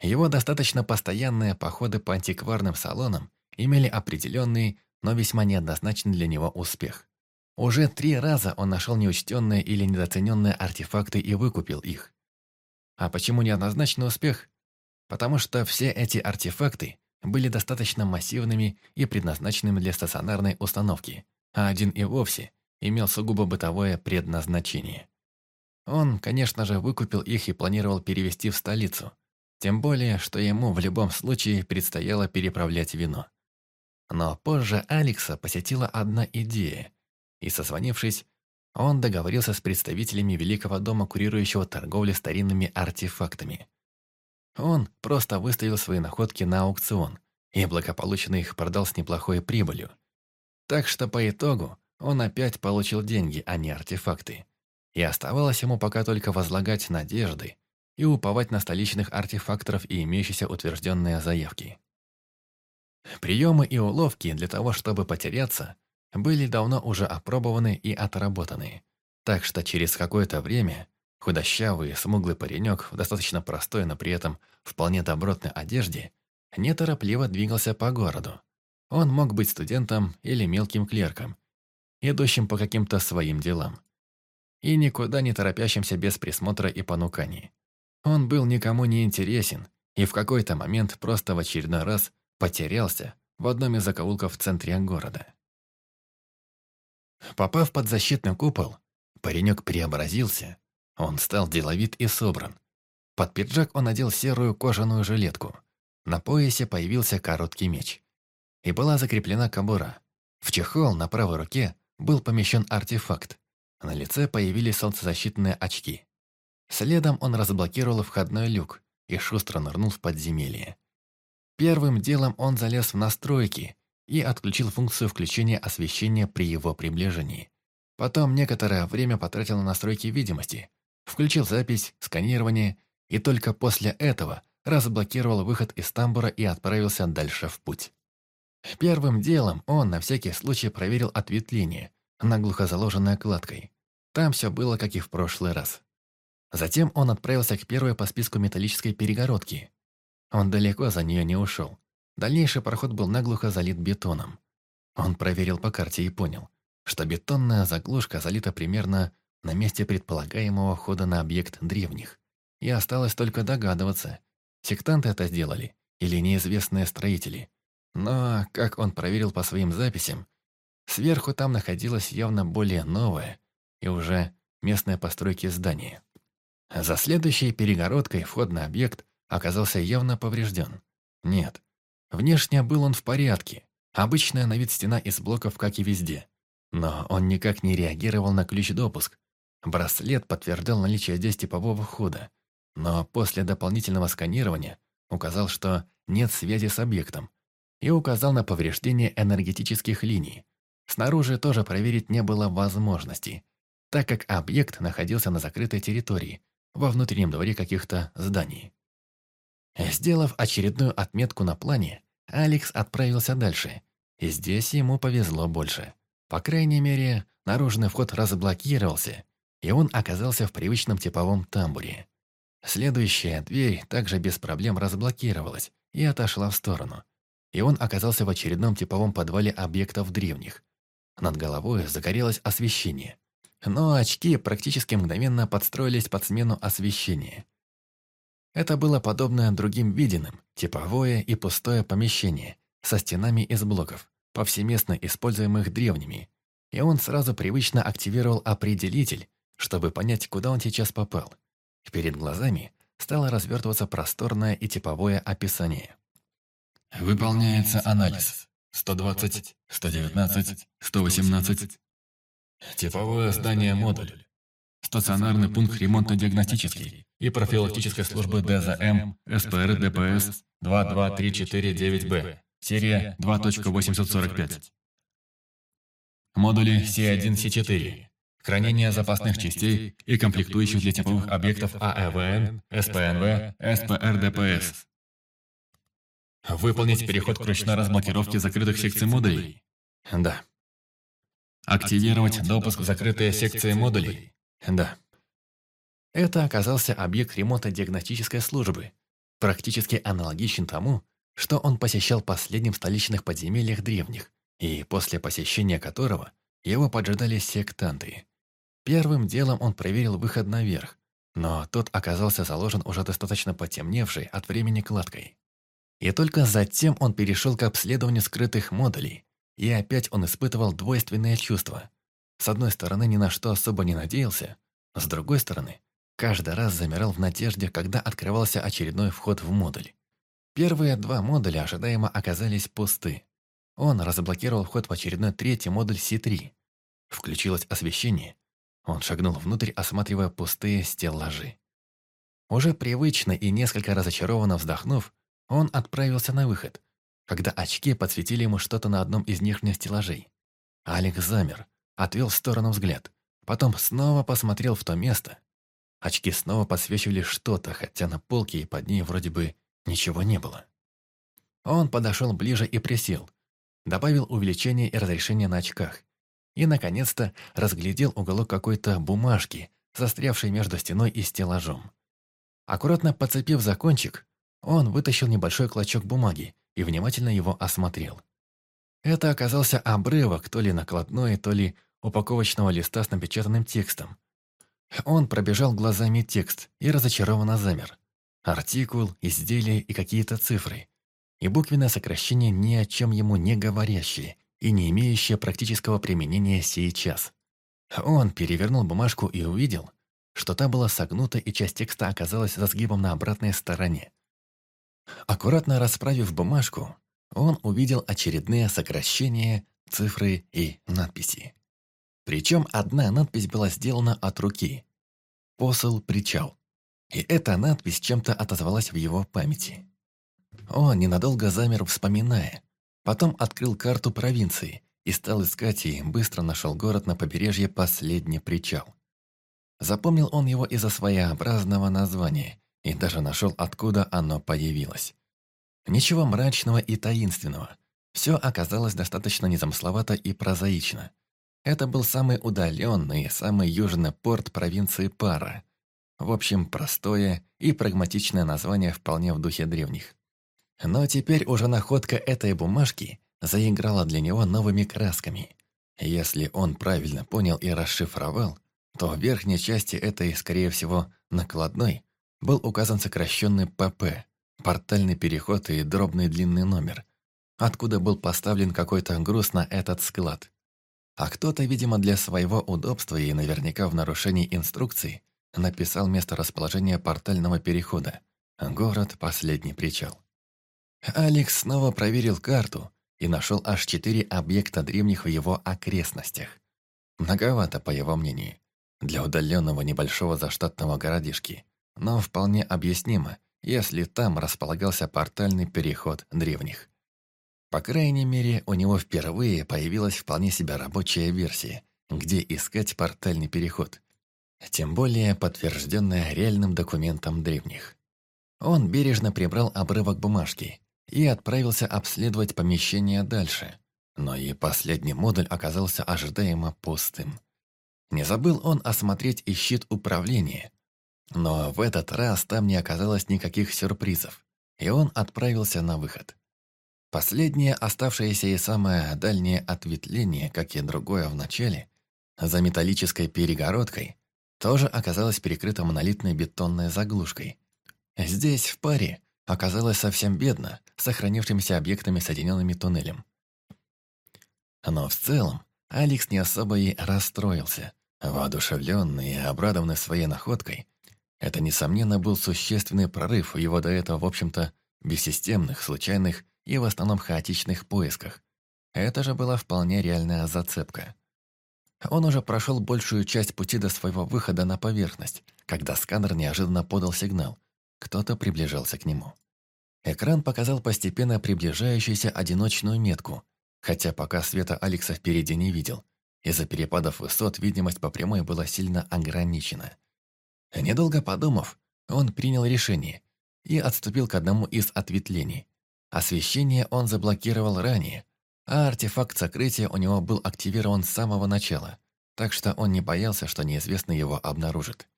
Его достаточно постоянные походы по антикварным салонам имели определенный, но весьма неоднозначный для него успех. Уже три раза он нашел неучтенные или недооцененные артефакты и выкупил их. А почему неоднозначный успех? Потому что все эти артефакты были достаточно массивными и предназначенными для стационарной установки, а один и вовсе имел сугубо бытовое предназначение. Он, конечно же, выкупил их и планировал перевести в столицу, тем более, что ему в любом случае предстояло переправлять вино. Но позже Алекса посетила одна идея, и, созвонившись, он договорился с представителями Великого дома, курирующего торговли старинными артефактами. Он просто выставил свои находки на аукцион и благополучно их продал с неплохой прибылью. Так что по итогу он опять получил деньги, а не артефакты. И оставалось ему пока только возлагать надежды и уповать на столичных артефакторов и имеющиеся утвержденные заявки. Приемы и уловки для того, чтобы потеряться, были давно уже опробованы и отработаны. Так что через какое-то время худощавый, смуглый паренек в достаточно простой, но при этом вполне добротной одежде неторопливо двигался по городу. Он мог быть студентом или мелким клерком, идущим по каким-то своим делам. И никуда не торопящимся без присмотра и понуканий. Он был никому не интересен и в какой-то момент просто в очередной раз потерялся в одном из закоулков в центре города. Попав под защитный купол, паренек преобразился. Он стал деловит и собран. Под пиджак он надел серую кожаную жилетку. На поясе появился короткий меч. И была закреплена кобура. В чехол на правой руке был помещен артефакт. На лице появились солнцезащитные очки. Следом он разблокировал входной люк и шустро нырнул в подземелье. Первым делом он залез в настройки и отключил функцию включения освещения при его приближении. Потом некоторое время потратил на настройки видимости, включил запись, сканирование и только после этого разблокировал выход из тамбура и отправился дальше в путь. Первым делом он на всякий случай проверил ответвление, наглухо заложенное кладкой. Там все было, как и в прошлый раз. Затем он отправился к первой по списку металлической перегородки. Он далеко за нее не ушел. Дальнейший проход был наглухо залит бетоном. Он проверил по карте и понял, что бетонная заглушка залита примерно на месте предполагаемого входа на объект древних. И осталось только догадываться, сектанты это сделали или неизвестные строители. Но, как он проверил по своим записям, сверху там находилось явно более новое и уже местные постройки здания. За следующей перегородкой вход на объект оказался явно поврежден. Нет, внешне был он в порядке, обычная на вид стена из блоков, как и везде. Но он никак не реагировал на ключ-допуск. Браслет подтверждал наличие здесь типового входа, но после дополнительного сканирования указал, что нет связи с объектом, и указал на повреждение энергетических линий. Снаружи тоже проверить не было возможности, так как объект находился на закрытой территории, во внутреннем дворе каких-то зданий. Сделав очередную отметку на плане, Алекс отправился дальше, и здесь ему повезло больше. По крайней мере, наружный вход разблокировался, и он оказался в привычном типовом тамбуре. Следующая дверь также без проблем разблокировалась и отошла в сторону, и он оказался в очередном типовом подвале объектов древних. Над головой загорелось освещение, но очки практически мгновенно подстроились под смену освещения. Это было подобно другим виденным, типовое и пустое помещение, со стенами из блоков, повсеместно используемых древними, и он сразу привычно активировал определитель, чтобы понять, куда он сейчас попал. Перед глазами стало развертываться просторное и типовое описание. Выполняется анализ. 120, 119, 118, Типовое здание модуль. Стационарный пункт ремонтно-диагностический и профилактической службы ДЗМ СПР ДПС 22349Б, серия 2.845. Модули С1, С4. Хранение запасных частей и комплектующих для типовых объектов АЭВН, СПНВ, СПР-ДПС. Выполнить переход к ручной разблокировке закрытых секций модулей? Да. Активировать допуск в закрытые секции модулей? Да. Это оказался объект ремонта диагностической службы, практически аналогичен тому, что он посещал последним в столичных подземельях древних, и после посещения которого его поджидали сектанты. Первым делом он проверил выход наверх, но тот оказался заложен уже достаточно потемневшей от времени кладкой. И только затем он перешел к обследованию скрытых модулей, и опять он испытывал двойственное чувство. С одной стороны, ни на что особо не надеялся, с другой стороны, каждый раз замирал в надежде, когда открывался очередной вход в модуль. Первые два модуля ожидаемо оказались пусты. Он разблокировал вход в очередной третий модуль Си-3. Включилось освещение. Он шагнул внутрь, осматривая пустые стеллажи. Уже привычно и несколько разочарованно вздохнув, он отправился на выход, когда очки подсветили ему что-то на одном из нижних стеллажей. Алекс замер, отвел в сторону взгляд, потом снова посмотрел в то место. Очки снова подсвечивали что-то, хотя на полке и под ней вроде бы ничего не было. Он подошел ближе и присел, добавил увеличение и разрешение на очках, и, наконец-то, разглядел уголок какой-то бумажки, застрявшей между стеной и стеллажом. Аккуратно подцепив за кончик, он вытащил небольшой клочок бумаги и внимательно его осмотрел. Это оказался обрывок то ли накладной, то ли упаковочного листа с напечатанным текстом. Он пробежал глазами текст и разочарованно замер. Артикул, изделие и какие-то цифры. И буквенное сокращение ни о чем ему не говорящие и не имеющее практического применения сейчас. Он перевернул бумажку и увидел, что та была согнута и часть текста оказалась за сгибом на обратной стороне. Аккуратно расправив бумажку, он увидел очередные сокращения, цифры и надписи. Причем одна надпись была сделана от руки. «Посол причал». И эта надпись чем-то отозвалась в его памяти. Он ненадолго замер, вспоминая. Потом открыл карту провинции и стал искать и быстро нашел город на побережье «Последний причал». Запомнил он его из-за своеобразного названия и даже нашел, откуда оно появилось. Ничего мрачного и таинственного. Все оказалось достаточно незамысловато и прозаично. Это был самый удаленный, самый южный порт провинции Пара. В общем, простое и прагматичное название вполне в духе древних. Но теперь уже находка этой бумажки заиграла для него новыми красками. Если он правильно понял и расшифровал, то в верхней части этой, скорее всего, накладной, был указан сокращенный ПП, портальный переход и дробный длинный номер, откуда был поставлен какой-то груз на этот склад. А кто-то, видимо, для своего удобства и наверняка в нарушении инструкций, написал место расположения портального перехода. Город «Последний причал». Алекс снова проверил карту и нашел аж четыре объекта древних в его окрестностях. Многовато, по его мнению для удаленного небольшого заштатного городишки, но вполне объяснимо, если там располагался портальный переход древних. По крайней мере, у него впервые появилась вполне себе рабочая версия, где искать портальный переход, тем более подтвержденная реальным документом древних. Он бережно прибрал обрывок бумажки и отправился обследовать помещение дальше, но и последний модуль оказался ожидаемо пустым. Не забыл он осмотреть и щит управления. Но в этот раз там не оказалось никаких сюрпризов, и он отправился на выход. Последнее, оставшееся и самое дальнее ответвление, как и другое в начале, за металлической перегородкой, тоже оказалось перекрыто монолитной бетонной заглушкой. Здесь, в паре, оказалось совсем бедно, сохранившимися объектами, соединенными туннелем. Но в целом, Алекс не особо и расстроился – Воодушевленный и обрадованный своей находкой, это, несомненно, был существенный прорыв в его до этого, в общем-то, бессистемных, случайных и в основном хаотичных поисках. Это же была вполне реальная зацепка. Он уже прошел большую часть пути до своего выхода на поверхность, когда сканер неожиданно подал сигнал. Кто-то приближался к нему. Экран показал постепенно приближающуюся одиночную метку, хотя пока света Алекса впереди не видел – из-за перепадов высот видимость по прямой была сильно ограничена. Недолго подумав, он принял решение и отступил к одному из ответвлений. Освещение он заблокировал ранее, а артефакт сокрытия у него был активирован с самого начала, так что он не боялся, что неизвестный его обнаружит.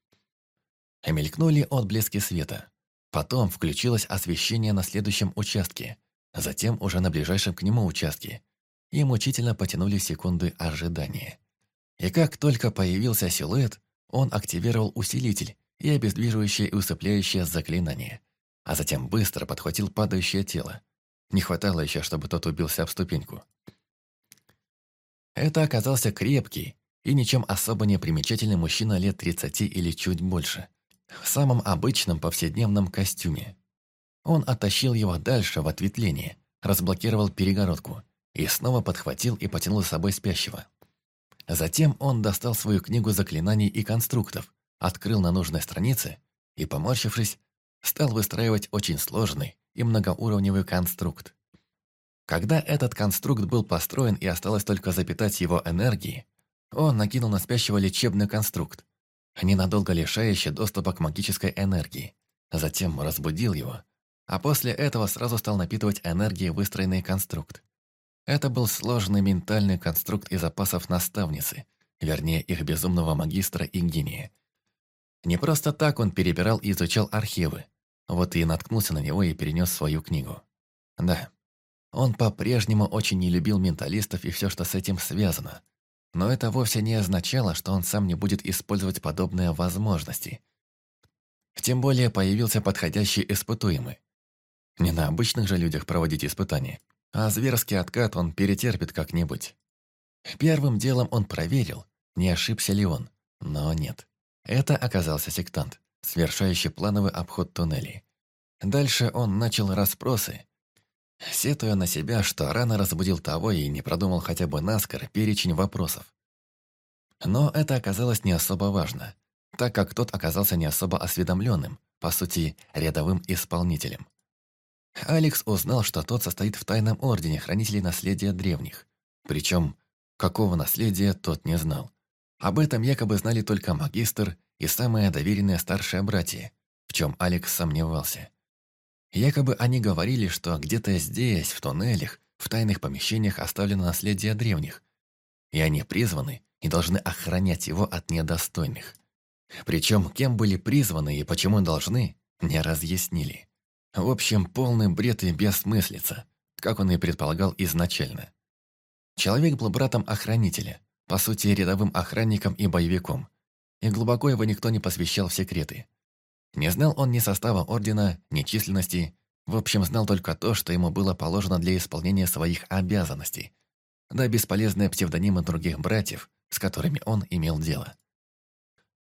Мелькнули отблески света. Потом включилось освещение на следующем участке, затем уже на ближайшем к нему участке, и мучительно потянули секунды ожидания. И как только появился силуэт, он активировал усилитель и обездвиживающее и усыпляющее заклинание, а затем быстро подхватил падающее тело. Не хватало еще, чтобы тот убился об ступеньку. Это оказался крепкий и ничем особо не примечательный мужчина лет 30 или чуть больше, в самом обычном повседневном костюме. Он оттащил его дальше в ответвление, разблокировал перегородку и снова подхватил и потянул с собой спящего. Затем он достал свою книгу заклинаний и конструктов, открыл на нужной странице и, поморщившись, стал выстраивать очень сложный и многоуровневый конструкт. Когда этот конструкт был построен и осталось только запитать его энергией, он накинул на спящего лечебный конструкт, ненадолго лишающий доступа к магической энергии. Затем разбудил его, а после этого сразу стал напитывать энергией выстроенный конструкт. Это был сложный ментальный конструкт из запасов наставницы, вернее, их безумного магистра и. Не просто так он перебирал и изучал архивы, вот и наткнулся на него и перенес свою книгу. Да, он по-прежнему очень не любил менталистов и все, что с этим связано. Но это вовсе не означало, что он сам не будет использовать подобные возможности. Тем более появился подходящий испытуемый. Не на обычных же людях проводить испытания, а зверский откат он перетерпит как-нибудь. Первым делом он проверил, не ошибся ли он, но нет. Это оказался сектант, совершающий плановый обход туннелей. Дальше он начал расспросы, сетуя на себя, что рано разбудил того и не продумал хотя бы наскоро перечень вопросов. Но это оказалось не особо важно, так как тот оказался не особо осведомленным, по сути, рядовым исполнителем. Алекс узнал, что тот состоит в тайном ордене хранителей наследия древних. Причем, какого наследия тот не знал. Об этом якобы знали только магистр и самые доверенные старшие братья, в чем Алекс сомневался. Якобы они говорили, что где-то здесь, в туннелях, в тайных помещениях оставлено наследие древних, и они призваны и должны охранять его от недостойных. Причем, кем были призваны и почему должны, не разъяснили. В общем, полный бред и бессмыслица, как он и предполагал изначально. Человек был братом охранителя, по сути, рядовым охранником и боевиком, и глубоко его никто не посвящал в секреты. Не знал он ни состава ордена, ни численности, в общем, знал только то, что ему было положено для исполнения своих обязанностей, да бесполезные псевдонимы других братьев, с которыми он имел дело.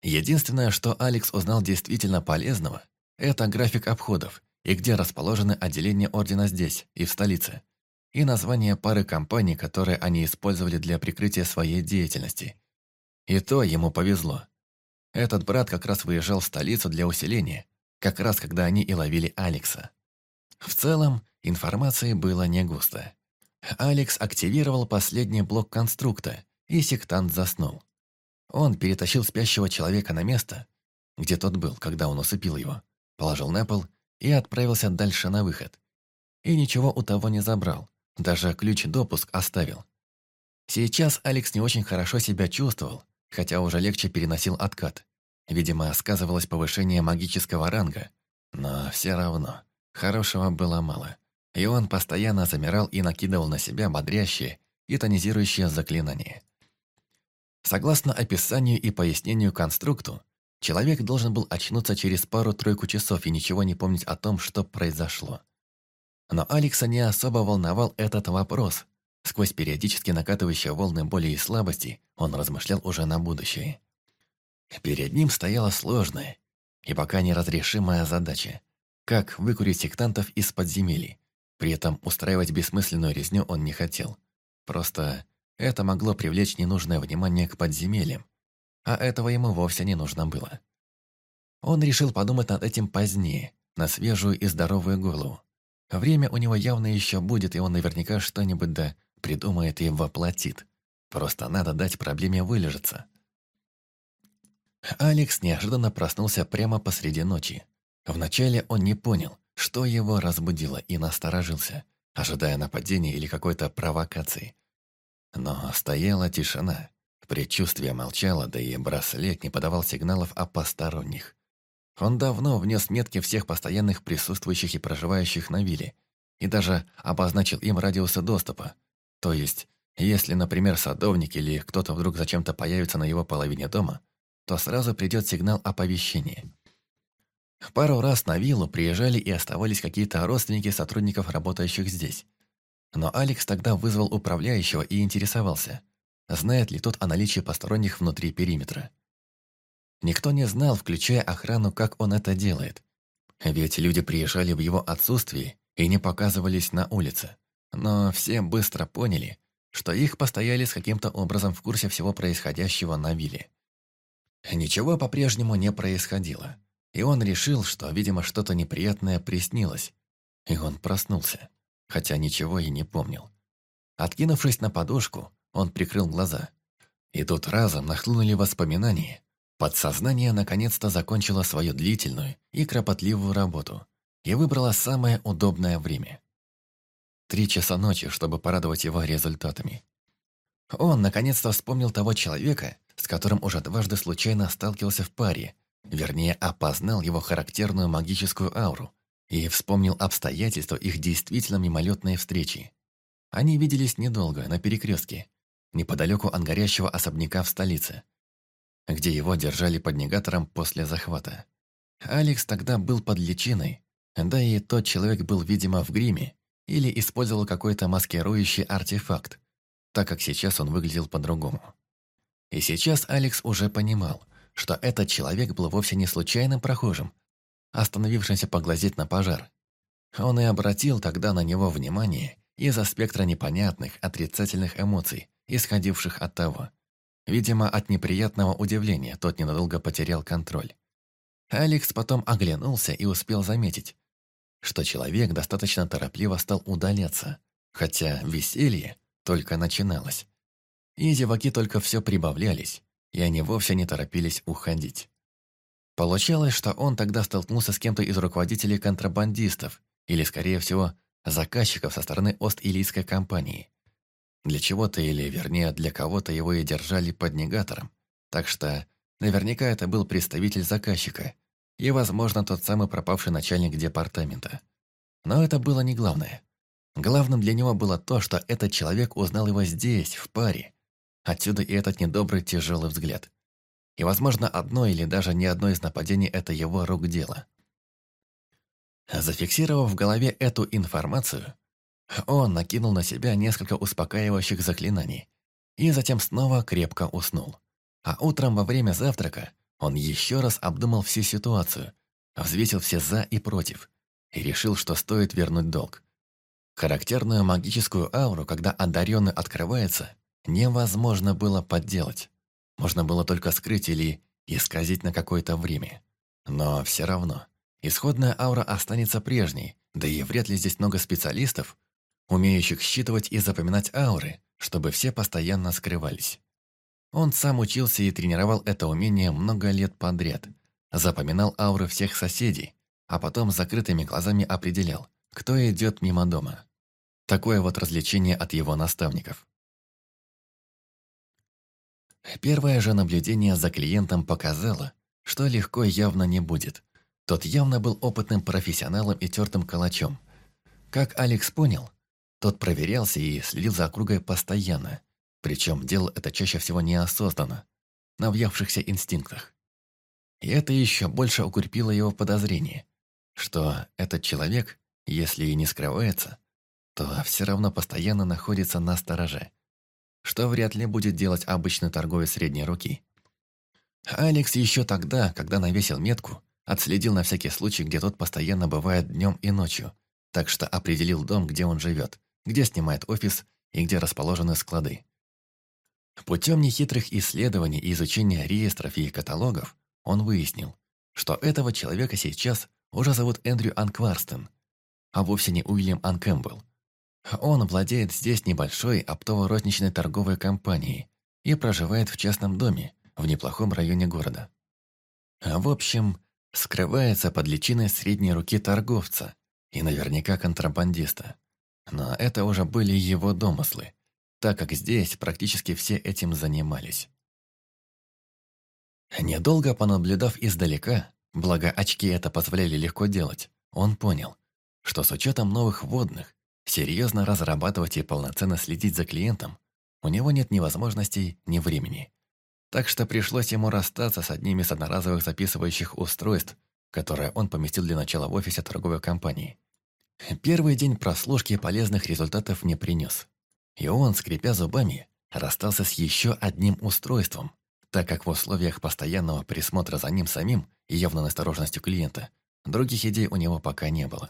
Единственное, что Алекс узнал действительно полезного, это график обходов и где расположены отделения Ордена здесь и в столице, и название пары компаний, которые они использовали для прикрытия своей деятельности. И то ему повезло. Этот брат как раз выезжал в столицу для усиления, как раз когда они и ловили Алекса. В целом, информации было не густо. Алекс активировал последний блок конструкта, и сектант заснул. Он перетащил спящего человека на место, где тот был, когда он усыпил его, положил на пол и отправился дальше на выход. И ничего у того не забрал, даже ключ-допуск оставил. Сейчас Алекс не очень хорошо себя чувствовал, хотя уже легче переносил откат. Видимо, сказывалось повышение магического ранга, но все равно хорошего было мало. И он постоянно замирал и накидывал на себя бодрящие и тонизирующие заклинания. Согласно описанию и пояснению конструкту, Человек должен был очнуться через пару-тройку часов и ничего не помнить о том, что произошло. Но Алекса не особо волновал этот вопрос. Сквозь периодически накатывающие волны боли и слабости он размышлял уже на будущее. Перед ним стояла сложная и пока неразрешимая задача. Как выкурить сектантов из подземелий. При этом устраивать бессмысленную резню он не хотел. Просто это могло привлечь ненужное внимание к подземельям, а этого ему вовсе не нужно было. Он решил подумать над этим позднее, на свежую и здоровую голову. Время у него явно еще будет, и он наверняка что-нибудь да придумает и воплотит. Просто надо дать проблеме вылежаться. Алекс неожиданно проснулся прямо посреди ночи. Вначале он не понял, что его разбудило, и насторожился, ожидая нападения или какой-то провокации. Но стояла тишина, Предчувствие молчало, да и браслет не подавал сигналов о посторонних. Он давно внес метки всех постоянных присутствующих и проживающих на вилле, и даже обозначил им радиусы доступа. То есть, если, например, садовник или кто-то вдруг зачем-то появится на его половине дома, то сразу придет сигнал оповещения. Пару раз на виллу приезжали и оставались какие-то родственники сотрудников, работающих здесь. Но Алекс тогда вызвал управляющего и интересовался – знает ли тот о наличии посторонних внутри периметра. Никто не знал, включая охрану, как он это делает. Ведь люди приезжали в его отсутствии и не показывались на улице. Но все быстро поняли, что их постоялец каким-то образом в курсе всего происходящего на вилле. Ничего по-прежнему не происходило, и он решил, что, видимо, что-то неприятное приснилось. И он проснулся, хотя ничего и не помнил. Откинувшись на подушку, он прикрыл глаза. И тут разом нахлынули воспоминания. Подсознание наконец-то закончило свою длительную и кропотливую работу и выбрало самое удобное время. Три часа ночи, чтобы порадовать его результатами. Он наконец-то вспомнил того человека, с которым уже дважды случайно сталкивался в паре, вернее, опознал его характерную магическую ауру и вспомнил обстоятельства их действительно мимолетной встречи. Они виделись недолго, на перекрестке, неподалеку от горящего особняка в столице, где его держали под негатором после захвата. Алекс тогда был под личиной, да и тот человек был, видимо, в гриме или использовал какой-то маскирующий артефакт, так как сейчас он выглядел по-другому. И сейчас Алекс уже понимал, что этот человек был вовсе не случайным прохожим, остановившимся поглазеть на пожар. Он и обратил тогда на него внимание из-за спектра непонятных, отрицательных эмоций, исходивших от того. Видимо, от неприятного удивления тот ненадолго потерял контроль. Алекс потом оглянулся и успел заметить, что человек достаточно торопливо стал удаляться, хотя веселье только начиналось. И зеваки только все прибавлялись, и они вовсе не торопились уходить. Получалось, что он тогда столкнулся с кем-то из руководителей контрабандистов, или, скорее всего, заказчиков со стороны Ост-Илийской компании. Для чего-то или, вернее, для кого-то его и держали под негатором. Так что наверняка это был представитель заказчика и, возможно, тот самый пропавший начальник департамента. Но это было не главное. Главным для него было то, что этот человек узнал его здесь, в паре. Отсюда и этот недобрый тяжелый взгляд. И, возможно, одно или даже не одно из нападений – это его рук дело. Зафиксировав в голове эту информацию, он накинул на себя несколько успокаивающих заклинаний и затем снова крепко уснул. А утром во время завтрака он еще раз обдумал всю ситуацию, взвесил все «за» и «против» и решил, что стоит вернуть долг. Характерную магическую ауру, когда одаренный открывается, невозможно было подделать. Можно было только скрыть или исказить на какое-то время. Но все равно Исходная аура останется прежней, да и вряд ли здесь много специалистов, умеющих считывать и запоминать ауры, чтобы все постоянно скрывались. Он сам учился и тренировал это умение много лет подряд. Запоминал ауры всех соседей, а потом закрытыми глазами определял, кто идет мимо дома. Такое вот развлечение от его наставников. Первое же наблюдение за клиентом показало, что легко явно не будет. Тот явно был опытным профессионалом и тертым калачом. Как Алекс понял, тот проверялся и следил за округой постоянно, причем делал это чаще всего неосознанно, на въевшихся инстинктах. И это еще больше укрепило его подозрение, что этот человек, если и не скрывается, то все равно постоянно находится на стороже, что вряд ли будет делать обычный торговец средней руки. Алекс еще тогда, когда навесил метку, Отследил на всякий случай, где тот постоянно бывает днем и ночью, так что определил дом, где он живет, где снимает офис и где расположены склады. Путем нехитрых исследований и изучения реестров и каталогов он выяснил, что этого человека сейчас уже зовут Эндрю Анкварстен, а вовсе не Уильям Анкэмпбелл. Он владеет здесь небольшой оптово-розничной торговой компанией и проживает в частном доме в неплохом районе города. В общем, скрывается под личиной средней руки торговца и наверняка контрабандиста. Но это уже были его домыслы, так как здесь практически все этим занимались. Недолго понаблюдав издалека, благо очки это позволяли легко делать, он понял, что с учетом новых водных, серьезно разрабатывать и полноценно следить за клиентом у него нет ни возможностей, ни времени. Так что пришлось ему расстаться с одним из одноразовых записывающих устройств, которое он поместил для начала в офисе торговой компании. Первый день прослушки полезных результатов не принес. И он, скрипя зубами, расстался с еще одним устройством, так как в условиях постоянного присмотра за ним самим и явной настороженностью клиента других идей у него пока не было.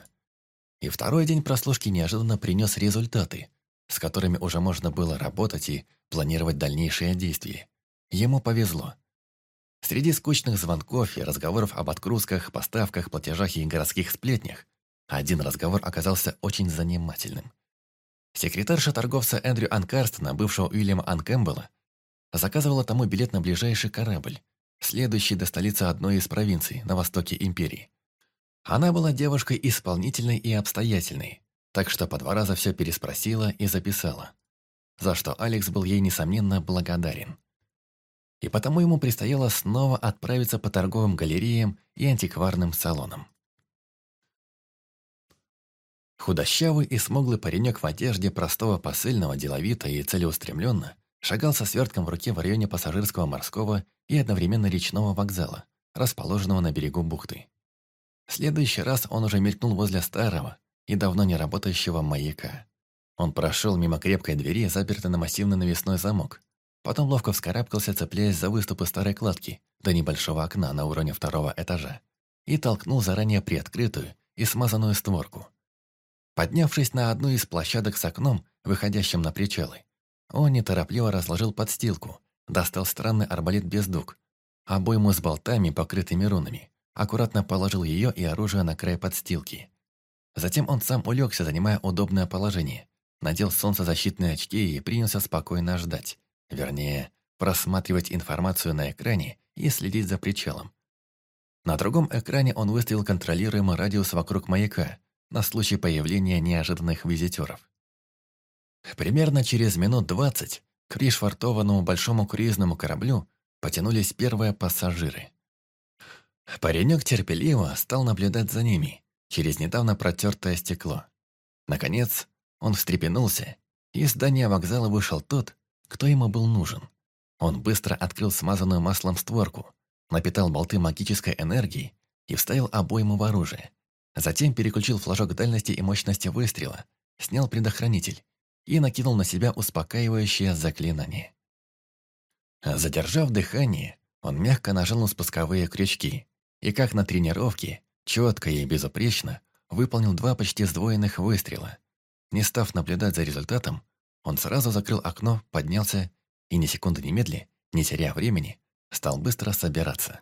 И второй день прослушки неожиданно принес результаты, с которыми уже можно было работать и планировать дальнейшие действия. Ему повезло. Среди скучных звонков и разговоров об отгрузках, поставках, платежах и городских сплетнях один разговор оказался очень занимательным. Секретарша торговца Эндрю Анкарстона, бывшего Уильяма Анкэмбелла, заказывала тому билет на ближайший корабль, следующий до столицы одной из провинций на востоке империи. Она была девушкой исполнительной и обстоятельной, так что по два раза все переспросила и записала, за что Алекс был ей, несомненно, благодарен. И потому ему предстояло снова отправиться по торговым галереям и антикварным салонам. Худощавый и смуглый паренек в одежде простого посыльного, деловито и целеустремленно шагал со свертком в руке в районе пассажирского морского и одновременно речного вокзала, расположенного на берегу бухты. В следующий раз он уже мелькнул возле старого и давно не работающего маяка. Он прошел мимо крепкой двери, запертой на массивный навесной замок. Потом ловко вскарабкался, цепляясь за выступы старой кладки до небольшого окна на уровне второго этажа и толкнул заранее приоткрытую и смазанную створку. Поднявшись на одну из площадок с окном, выходящим на причалы, он неторопливо разложил подстилку, достал странный арбалет без дуг, обойму с болтами, покрытыми рунами, аккуратно положил ее и оружие на край подстилки. Затем он сам улегся, занимая удобное положение, надел солнцезащитные очки и принялся спокойно ждать, вернее, просматривать информацию на экране и следить за причалом. На другом экране он выставил контролируемый радиус вокруг маяка, на случай появления неожиданных визитеров. Примерно через минут двадцать к пришвартованному большому круизному кораблю потянулись первые пассажиры. Паренек терпеливо стал наблюдать за ними через недавно протертое стекло. Наконец, он встрепенулся, и из здания вокзала вышел тот, кто ему был нужен. Он быстро открыл смазанную маслом створку, напитал болты магической энергией и вставил обойму в оружие. Затем переключил флажок дальности и мощности выстрела, снял предохранитель и накинул на себя успокаивающее заклинание. Задержав дыхание, он мягко нажал на спусковые крючки и, как на тренировке, четко и безупречно выполнил два почти сдвоенных выстрела. Не став наблюдать за результатом, он сразу закрыл окно, поднялся и, ни секунды не медли, не теряя времени, стал быстро собираться.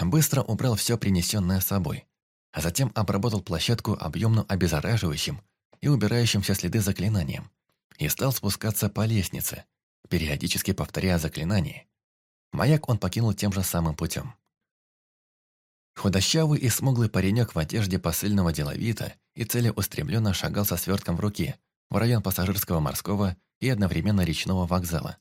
Быстро убрал все принесенное с собой, а затем обработал площадку объемным обеззараживающим и убирающим все следы заклинанием, и стал спускаться по лестнице, периодически повторяя заклинание. Маяк он покинул тем же самым путем. Худощавый и смуглый паренек в одежде посыльного деловита и целеустремленно шагал со свертком в руке в район пассажирского морского и одновременно речного вокзала.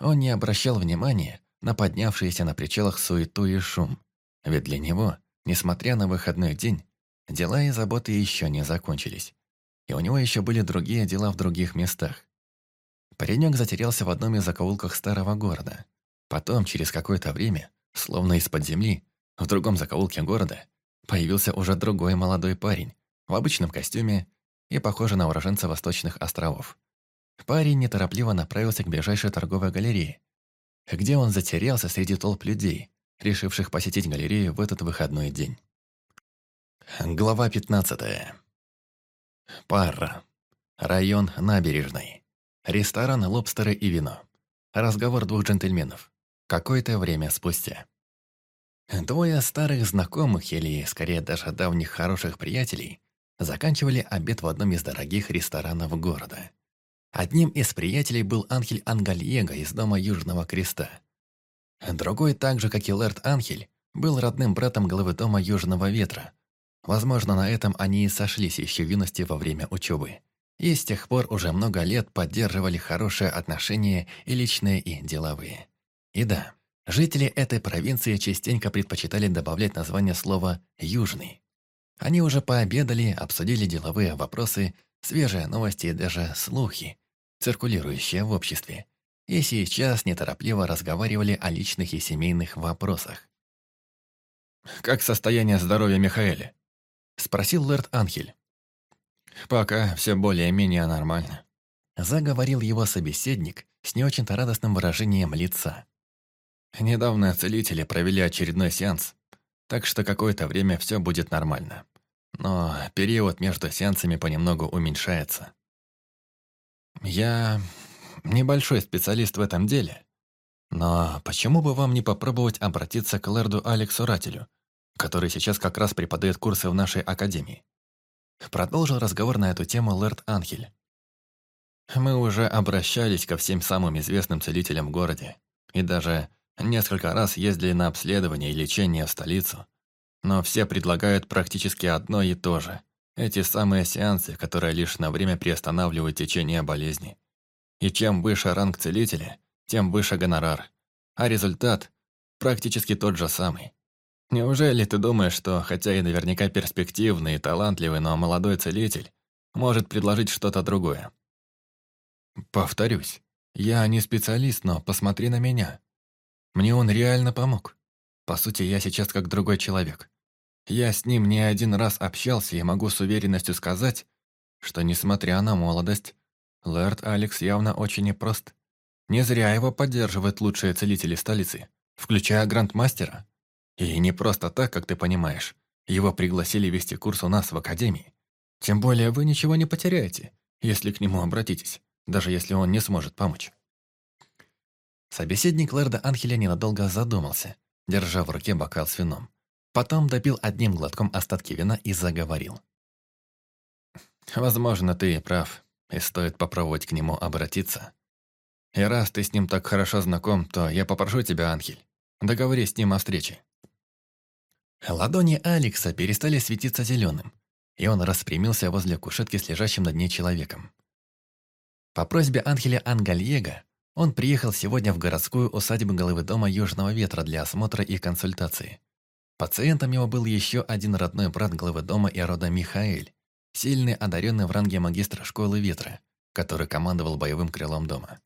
Он не обращал внимания на поднявшиеся на причалах суету и шум, ведь для него – Несмотря на выходной день, дела и заботы еще не закончились. И у него еще были другие дела в других местах. Паренек затерялся в одном из закоулках старого города. Потом, через какое-то время, словно из-под земли, в другом закоулке города, появился уже другой молодой парень, в обычном костюме и похожий на уроженца Восточных островов. Парень неторопливо направился к ближайшей торговой галерее, где он затерялся среди толп людей, решивших посетить галерею в этот выходной день. Глава 15. Пара. Район набережной. Ресторан «Лобстеры и вино». Разговор двух джентльменов. Какое-то время спустя. Двое старых знакомых, или скорее даже давних хороших приятелей, заканчивали обед в одном из дорогих ресторанов города. Одним из приятелей был Анхель Ангальего из дома Южного Креста – Другой, так же, как и Лэрд Анхель, был родным братом главы дома Южного Ветра. Возможно, на этом они и сошлись еще в юности во время учебы. И с тех пор уже много лет поддерживали хорошие отношения и личные, и деловые. И да, жители этой провинции частенько предпочитали добавлять название слова «южный». Они уже пообедали, обсудили деловые вопросы, свежие новости и даже слухи, циркулирующие в обществе и сейчас неторопливо разговаривали о личных и семейных вопросах. «Как состояние здоровья Михаэля?» – спросил Лэрд Анхель. «Пока все более-менее нормально», – заговорил его собеседник с не очень-то радостным выражением лица. «Недавно целители провели очередной сеанс, так что какое-то время все будет нормально. но период между сеансами понемногу уменьшается. Я небольшой специалист в этом деле, но почему бы вам не попробовать обратиться к лэрду Алексу Рателю, который сейчас как раз преподает курсы в нашей академии? Продолжил разговор на эту тему лэрд Анхель. Мы уже обращались ко всем самым известным целителям в городе и даже несколько раз ездили на обследование и лечение в столицу. Но все предлагают практически одно и то же. Эти самые сеансы, которые лишь на время приостанавливают течение болезни. И чем выше ранг целителя, тем выше гонорар. А результат практически тот же самый. Неужели ты думаешь, что, хотя и наверняка перспективный и талантливый, но молодой целитель, может предложить что-то другое? Повторюсь, я не специалист, но посмотри на меня. Мне он реально помог. По сути, я сейчас как другой человек. Я с ним не один раз общался и могу с уверенностью сказать, что, несмотря на молодость, Лэрд Алекс явно очень непрост. Не зря его поддерживают лучшие целители столицы, включая Грандмастера. И не просто так, как ты понимаешь. Его пригласили вести курс у нас в Академии. Тем более вы ничего не потеряете, если к нему обратитесь даже если он не сможет помочь. Собеседник Лэрда Анхеля ненадолго задумался, держа в руке бокал с вином. Потом допил одним глотком остатки вина и заговорил. «Возможно, ты прав, и стоит попробовать к нему обратиться. И раз ты с ним так хорошо знаком, то я попрошу тебя, Анхель, договорись с ним о встрече». Ладони Алекса перестали светиться зеленым, и он распрямился возле кушетки с лежащим над ней человеком. По просьбе Анхеля Ангальего он приехал сегодня в городскую усадьбу головы дома Южного Ветра для осмотра и консультации. Пациентом его был еще один родной брат главы дома и рода Михаэль, сильный одаренный в ранге магистра школы Ветра, который командовал боевым крылом дома.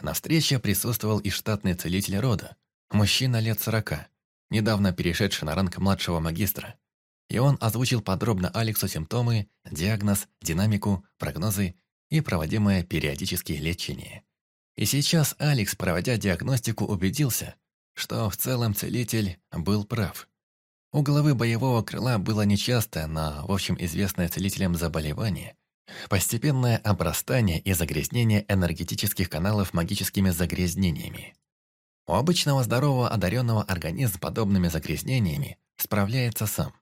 На встрече присутствовал и штатный целитель рода, мужчина лет сорока, недавно перешедший на ранг младшего магистра. И он озвучил подробно Алексу симптомы, диагноз, динамику, прогнозы и проводимое периодически лечение. И сейчас Алекс, проводя диагностику, убедился, что в целом целитель был прав. У головы боевого крыла было нечастое, но, в общем, известное целителям заболевание – постепенное обрастание и загрязнение энергетических каналов магическими загрязнениями. У обычного здорового одаренного организм подобными загрязнениями справляется сам.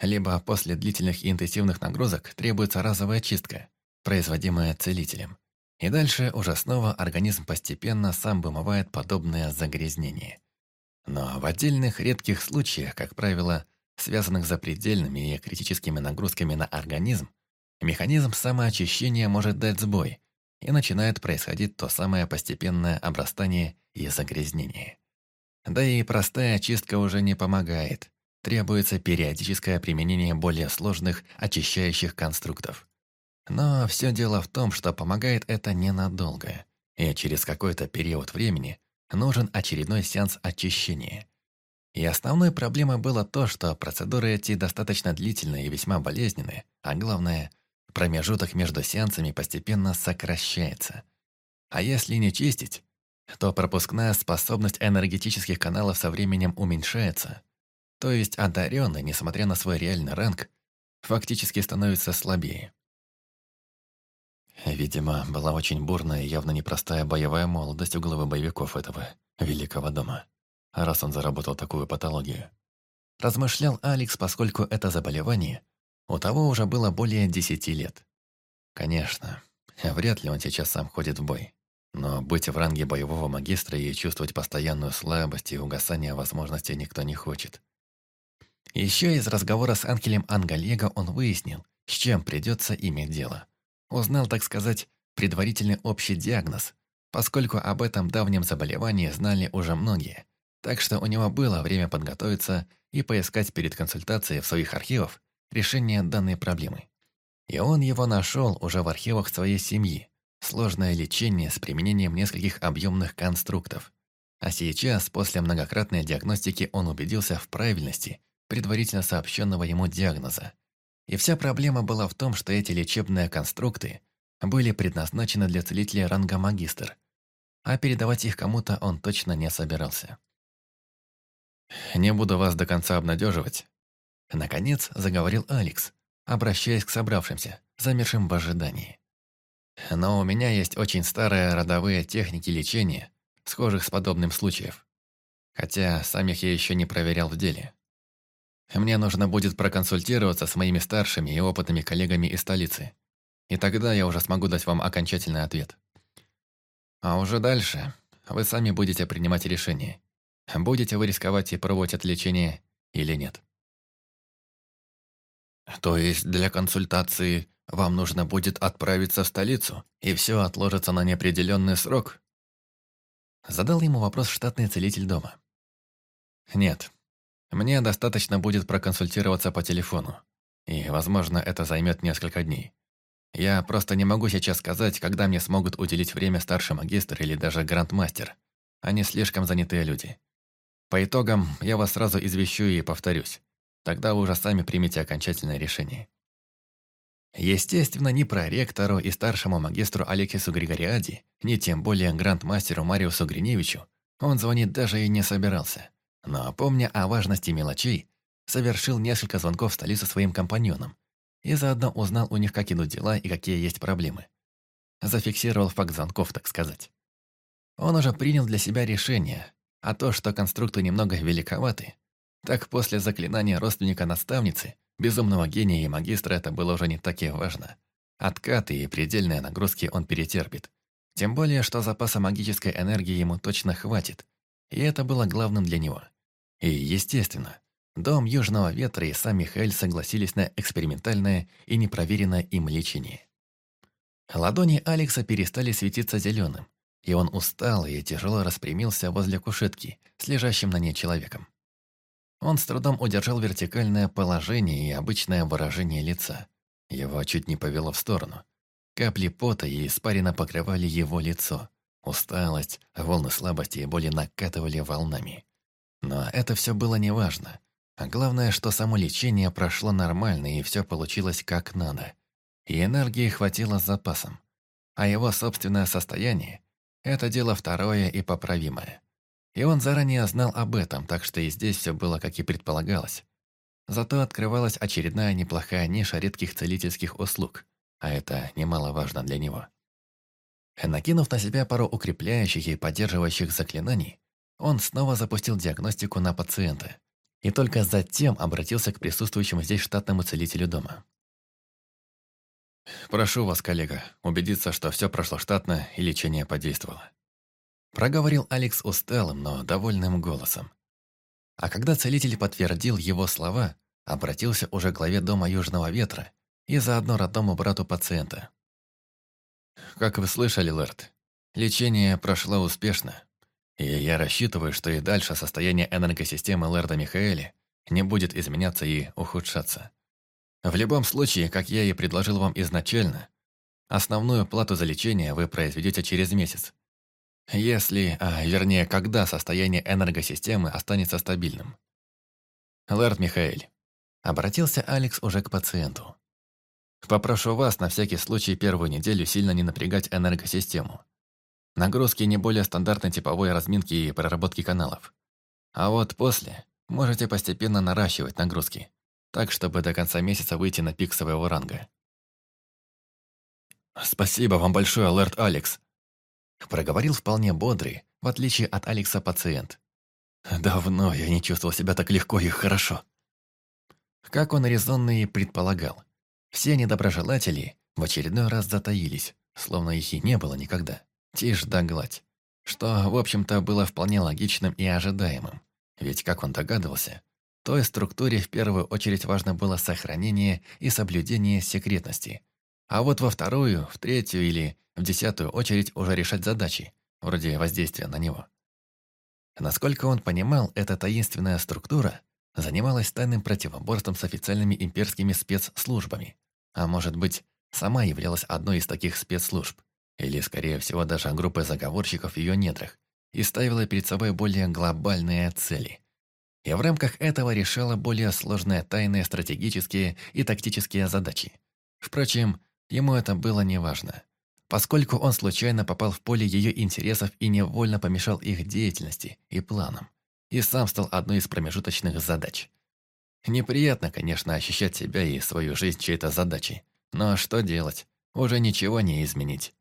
Либо после длительных и интенсивных нагрузок требуется разовая чистка – производимое целителем. И дальше уже снова организм постепенно сам вымывает подобное загрязнение. Но в отдельных редких случаях, как правило, связанных с запредельными и критическими нагрузками на организм, механизм самоочищения может дать сбой, и начинает происходить то самое постепенное обрастание и загрязнение. Да и простая очистка уже не помогает. Требуется периодическое применение более сложных очищающих конструктов. Но все дело в том, что помогает это ненадолго, и через какой-то период времени нужен очередной сеанс очищения. И основной проблемой было то, что процедуры эти достаточно длительные и весьма болезненные, а главное, промежуток между сеансами постепенно сокращается. А если не чистить, то пропускная способность энергетических каналов со временем уменьшается. То есть одаренный, несмотря на свой реальный ранг, фактически становится слабее. Видимо, была очень бурная и явно непростая боевая молодость у главы боевиков этого великого дома, раз он заработал такую патологию. Размышлял Алекс, поскольку это заболевание у того уже было более десяти лет. Конечно, вряд ли он сейчас сам ходит в бой. Но быть в ранге боевого магистра и чувствовать постоянную слабость и угасание возможностей никто не хочет. Еще из разговора с Анхелем Ангалего он выяснил, с чем придется иметь дело. Узнал, так сказать, предварительный общий диагноз, поскольку об этом давнем заболевании знали уже многие. Так что у него было время подготовиться и поискать перед консультацией в своих архивах решение данной проблемы. И он его нашел уже в архивах своей семьи. Сложное лечение с применением нескольких объемных конструктов. А сейчас, после многократной диагностики, он убедился в правильности предварительно сообщенного ему диагноза. И вся проблема была в том, что эти лечебные конструкты были предназначены для целителя ранга магистр, а передавать их кому-то он точно не собирался. «Не буду вас до конца обнадеживать, Наконец заговорил Алекс, обращаясь к собравшимся, замершим в ожидании. Но у меня есть очень старые родовые техники лечения, схожих с подобным случаев. Хотя самих я еще не проверял в деле. Мне нужно будет проконсультироваться с моими старшими и опытными коллегами из столицы. И тогда я уже смогу дать вам окончательный ответ. А уже дальше вы сами будете принимать решение, будете вы рисковать и это лечение или нет. То есть для консультации вам нужно будет отправиться в столицу, и все отложится на неопределенный срок? Задал ему вопрос штатный целитель дома. Нет, мне достаточно будет проконсультироваться по телефону. И, возможно, это займет несколько дней. Я просто не могу сейчас сказать, когда мне смогут уделить время старший магистр или даже грандмастер. Они слишком занятые люди. По итогам я вас сразу извещу и повторюсь. Тогда вы уже сами примете окончательное решение. Естественно, ни проректору и старшему магистру Алексису Григориади, ни тем более грандмастеру Мариусу Гриневичу он звонить даже и не собирался. Но, помня о важности мелочей, совершил несколько звонков в столицу своим компаньонам и заодно узнал у них, как идут дела и какие есть проблемы. Зафиксировал факт звонков, так сказать. Он уже принял для себя решение, а то, что конструкты немного великоваты, так после заклинания родственника наставницы, безумного гения и магистра это было уже не так и важно. Откаты и предельные нагрузки он перетерпит. Тем более, что запаса магической энергии ему точно хватит. И это было главным для него. И, естественно, Дом Южного Ветра и сам Михаил согласились на экспериментальное и непроверенное им лечение. Ладони Алекса перестали светиться зеленым, и он устал и тяжело распрямился возле кушетки с лежащим на ней человеком. Он с трудом удержал вертикальное положение и обычное выражение лица. Его чуть не повело в сторону. Капли пота и испарина покрывали его лицо. Усталость, волны слабости и боли накатывали волнами. Но это все было неважно. А главное, что само лечение прошло нормально и все получилось как надо. И энергии хватило с запасом. А его собственное состояние – это дело второе и поправимое. И он заранее знал об этом, так что и здесь все было, как и предполагалось. Зато открывалась очередная неплохая ниша редких целительских услуг, а это немаловажно для него. Накинув на себя пару укрепляющих и поддерживающих заклинаний, он снова запустил диагностику на пациента – и только затем обратился к присутствующему здесь штатному целителю дома. «Прошу вас, коллега, убедиться, что все прошло штатно и лечение подействовало». Проговорил Алекс усталым, но довольным голосом. А когда целитель подтвердил его слова, обратился уже к главе дома Южного Ветра и заодно родному брату пациента. «Как вы слышали, Лэрд, лечение прошло успешно. И я рассчитываю, что и дальше состояние энергосистемы Лерда Михаэли не будет изменяться и ухудшаться. В любом случае, как я и предложил вам изначально, основную плату за лечение вы произведете через месяц. Если, а вернее, когда состояние энергосистемы останется стабильным. Лэрд Михаэль, обратился Алекс уже к пациенту. Попрошу вас на всякий случай первую неделю сильно не напрягать энергосистему. Нагрузки не более стандартной типовой разминки и проработки каналов. А вот после можете постепенно наращивать нагрузки, так, чтобы до конца месяца выйти на пик своего ранга. «Спасибо вам большое, Алерт Алекс», проговорил вполне бодрый, в отличие от Алекса пациент. «Давно я не чувствовал себя так легко и хорошо». Как он резонно и предполагал, все недоброжелатели в очередной раз затаились, словно их и не было никогда. Тишь да гладь. Что, в общем-то, было вполне логичным и ожидаемым. Ведь, как он догадывался, той структуре в первую очередь важно было сохранение и соблюдение секретности. А вот во вторую, в третью или в десятую очередь уже решать задачи, вроде воздействия на него. Насколько он понимал, эта таинственная структура занималась тайным противоборством с официальными имперскими спецслужбами, а может быть, сама являлась одной из таких спецслужб. Или, скорее всего, даже группы заговорщиков в ее недрах, и ставила перед собой более глобальные цели. И в рамках этого решала более сложные тайные стратегические и тактические задачи. Впрочем, ему это было неважно, поскольку он случайно попал в поле ее интересов и невольно помешал их деятельности и планам, и сам стал одной из промежуточных задач. Неприятно, конечно, ощущать себя и свою жизнь чьей-то задачей. Но что делать? Уже ничего не изменить.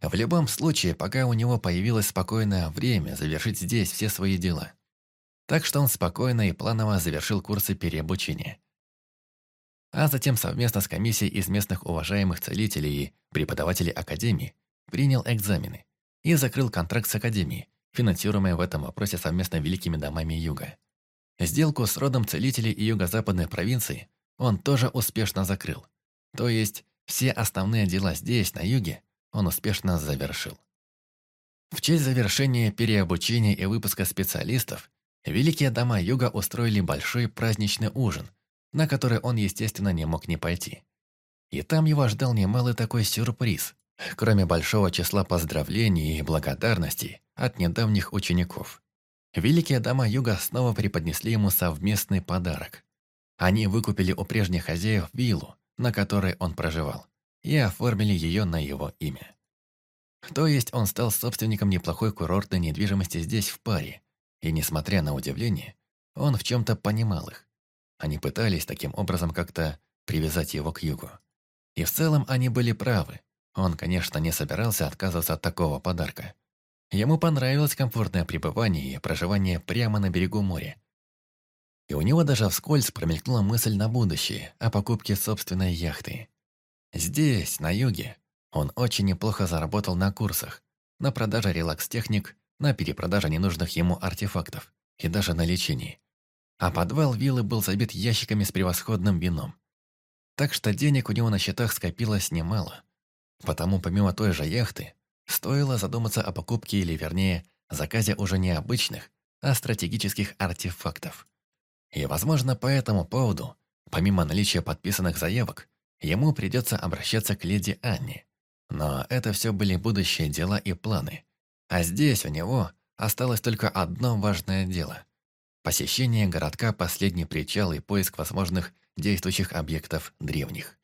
В любом случае, пока у него появилось спокойное время завершить здесь все свои дела. Так что он спокойно и планово завершил курсы переобучения. А затем совместно с комиссией из местных уважаемых целителей и преподавателей Академии принял экзамены и закрыл контракт с Академией, финансируемой в этом вопросе совместно великими домами Юга. Сделку с родом целителей юго-западной провинции он тоже успешно закрыл. То есть все основные дела здесь, на юге, он успешно завершил. В честь завершения переобучения и выпуска специалистов, великие дома юга устроили большой праздничный ужин, на который он, естественно, не мог не пойти. И там его ждал немалый такой сюрприз, кроме большого числа поздравлений и благодарностей от недавних учеников. Великие дома юга снова преподнесли ему совместный подарок. Они выкупили у прежних хозяев виллу, на которой он проживал, и оформили ее на его имя. То есть он стал собственником неплохой курортной недвижимости здесь, в паре, и, несмотря на удивление, он в чем-то понимал их. Они пытались таким образом как-то привязать его к югу. И в целом они были правы. Он, конечно, не собирался отказываться от такого подарка. Ему понравилось комфортное пребывание и проживание прямо на берегу моря. И у него даже вскользь промелькнула мысль на будущее о покупке собственной яхты. Здесь, на юге, он очень неплохо заработал на курсах, на продаже релакс-техник, на перепродаже ненужных ему артефактов и даже на лечении. А подвал виллы был забит ящиками с превосходным вином. Так что денег у него на счетах скопилось немало. Потому помимо той же яхты, Стоило задуматься о покупке или, вернее, заказе уже не обычных, а стратегических артефактов. И, возможно, по этому поводу, помимо наличия подписанных заявок, ему придется обращаться к леди Анне. Но это все были будущие дела и планы. А здесь у него осталось только одно важное дело – посещение городка «Последний причал» и поиск возможных действующих объектов древних.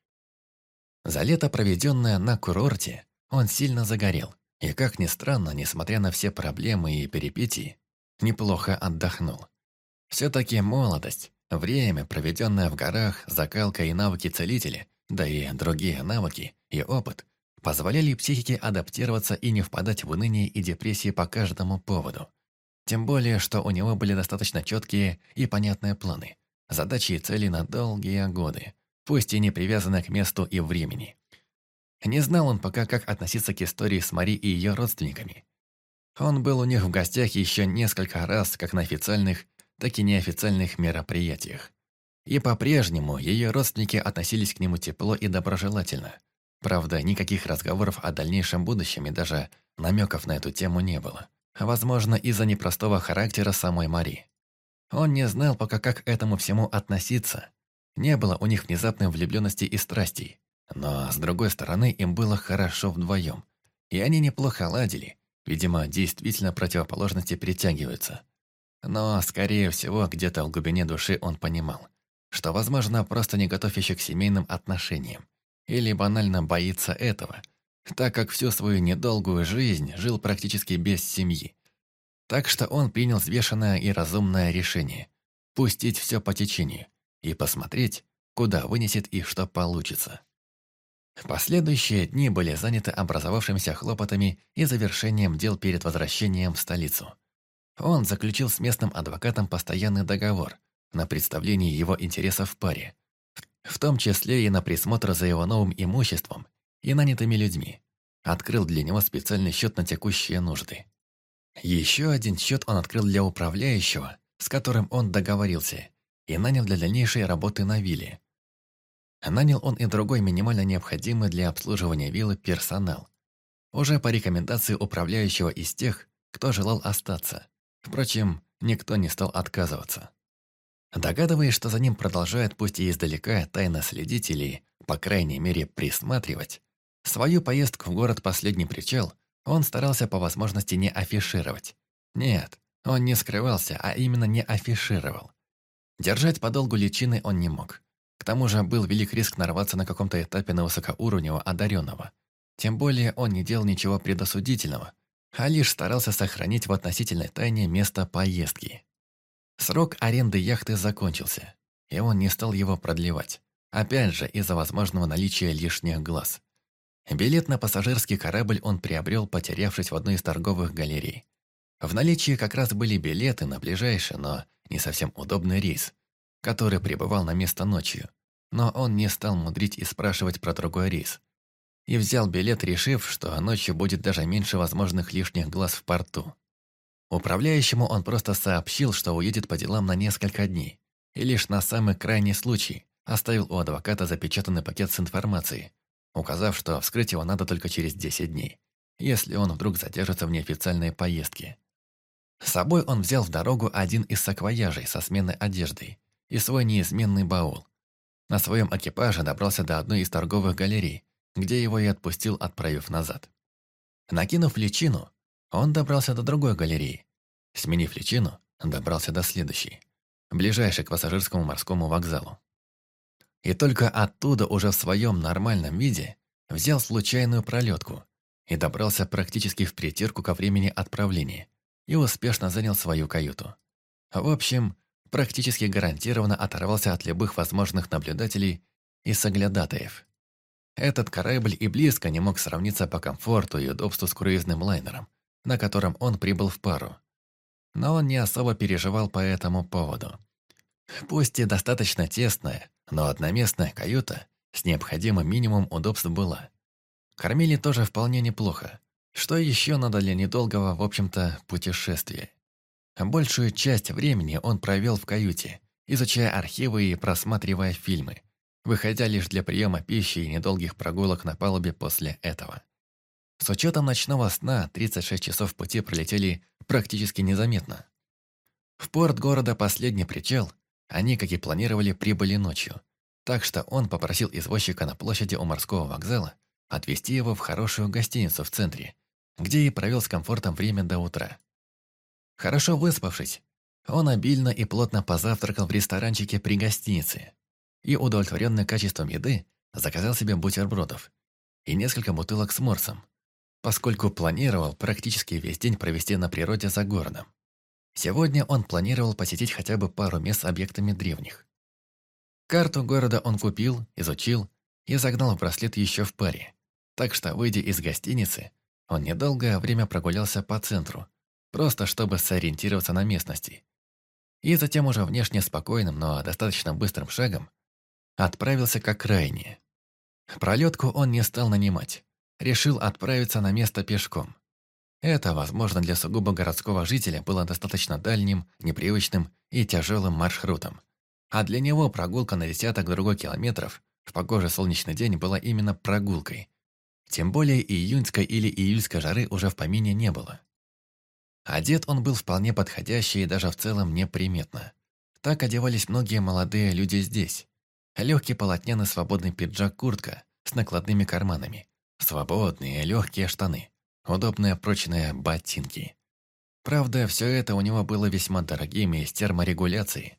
За лето, проведенное на курорте, он сильно загорел, и, как ни странно, несмотря на все проблемы и перипетии, неплохо отдохнул. Все-таки молодость, время, проведенное в горах, закалка и навыки целителя, да и другие навыки и опыт, позволяли психике адаптироваться и не впадать в уныние и депрессии по каждому поводу. Тем более, что у него были достаточно четкие и понятные планы, задачи и цели на долгие годы, пусть и не привязанные к месту и времени. Не знал он пока, как относиться к истории с Мари и ее родственниками. Он был у них в гостях еще несколько раз, как на официальных, так и неофициальных мероприятиях. И по-прежнему ее родственники относились к нему тепло и доброжелательно. Правда, никаких разговоров о дальнейшем будущем и даже намеков на эту тему не было. Возможно, из-за непростого характера самой Мари. Он не знал пока, как к этому всему относиться. Не было у них внезапной влюбленности и страстей. Но, с другой стороны, им было хорошо вдвоем. И они неплохо ладили. Видимо, действительно противоположности притягиваются. Но, скорее всего, где-то в глубине души он понимал, что, возможно, просто не готов еще к семейным отношениям. Или банально боится этого, так как всю свою недолгую жизнь жил практически без семьи. Так что он принял взвешенное и разумное решение – пустить все по течению и посмотреть, куда вынесет и что получится. Последующие дни были заняты образовавшимися хлопотами и завершением дел перед возвращением в столицу. Он заключил с местным адвокатом постоянный договор на представление его интересов в паре, в том числе и на присмотр за его новым имуществом и нанятыми людьми. Открыл для него специальный счет на текущие нужды. Еще один счет он открыл для управляющего, с которым он договорился, и нанял для дальнейшей работы на вилле, Нанял он и другой минимально необходимый для обслуживания виллы персонал. Уже по рекомендации управляющего из тех, кто желал остаться. Впрочем, никто не стал отказываться. Догадываясь, что за ним продолжает пусть и издалека тайно следить или, по крайней мере, присматривать, свою поездку в город Последний Причал он старался по возможности не афишировать. Нет, он не скрывался, а именно не афишировал. Держать подолгу личины он не мог. К тому же был велик риск нарваться на каком-то этапе на высокоуровневого одаренного. Тем более он не делал ничего предосудительного, а лишь старался сохранить в относительной тайне место поездки. Срок аренды яхты закончился, и он не стал его продлевать. Опять же, из-за возможного наличия лишних глаз. Билет на пассажирский корабль он приобрел, потерявшись в одной из торговых галерей. В наличии как раз были билеты на ближайший, но не совсем удобный рейс, который прибывал на место ночью. Но он не стал мудрить и спрашивать про другой рейс. И взял билет, решив, что ночью будет даже меньше возможных лишних глаз в порту. Управляющему он просто сообщил, что уедет по делам на несколько дней. И лишь на самый крайний случай оставил у адвоката запечатанный пакет с информацией, указав, что вскрыть его надо только через 10 дней, если он вдруг задержится в неофициальной поездке. С собой он взял в дорогу один из саквояжей со сменной одеждой и свой неизменный баул. На своем экипаже добрался до одной из торговых галерей, где его и отпустил, отправив назад. Накинув личину, он добрался до другой галереи. Сменив личину, добрался до следующей, ближайшей к пассажирскому морскому вокзалу. И только оттуда уже в своем нормальном виде взял случайную пролетку и добрался практически в притирку ко времени отправления и успешно занял свою каюту. В общем, практически гарантированно оторвался от любых возможных наблюдателей и соглядатаев. Этот корабль и близко не мог сравниться по комфорту и удобству с круизным лайнером, на котором он прибыл в пару. Но он не особо переживал по этому поводу. Пусть и достаточно тесная, но одноместная каюта с необходимым минимум удобств была. Кормили тоже вполне неплохо. Что еще надо для недолгого, в общем-то, путешествия? Большую часть времени он провел в каюте, изучая архивы и просматривая фильмы, выходя лишь для приема пищи и недолгих прогулок на палубе после этого. С учетом ночного сна 36 часов пути пролетели практически незаметно. В порт города последний причал они, как и планировали, прибыли ночью, так что он попросил извозчика на площади у морского вокзала отвезти его в хорошую гостиницу в центре, где и провел с комфортом время до утра. Хорошо выспавшись, он обильно и плотно позавтракал в ресторанчике при гостинице и, удовлетворенный качеством еды, заказал себе бутербродов и несколько бутылок с морсом, поскольку планировал практически весь день провести на природе за городом. Сегодня он планировал посетить хотя бы пару мест с объектами древних. Карту города он купил, изучил и загнал в браслет еще в паре. Так что, выйдя из гостиницы, он недолгое время прогулялся по центру, просто чтобы сориентироваться на местности. И затем уже внешне спокойным, но достаточно быстрым шагом отправился к окраине. Пролетку он не стал нанимать. Решил отправиться на место пешком. Это, возможно, для сугубо городского жителя было достаточно дальним, непривычным и тяжелым маршрутом. А для него прогулка на десяток другой километров в погожий солнечный день была именно прогулкой. Тем более июньской или июльской жары уже в помине не было. Одет он был вполне подходящий и даже в целом неприметно. Так одевались многие молодые люди здесь. Легкий полотняный свободный пиджак-куртка с накладными карманами, свободные легкие штаны, удобные прочные ботинки. Правда, все это у него было весьма дорогими из терморегуляции.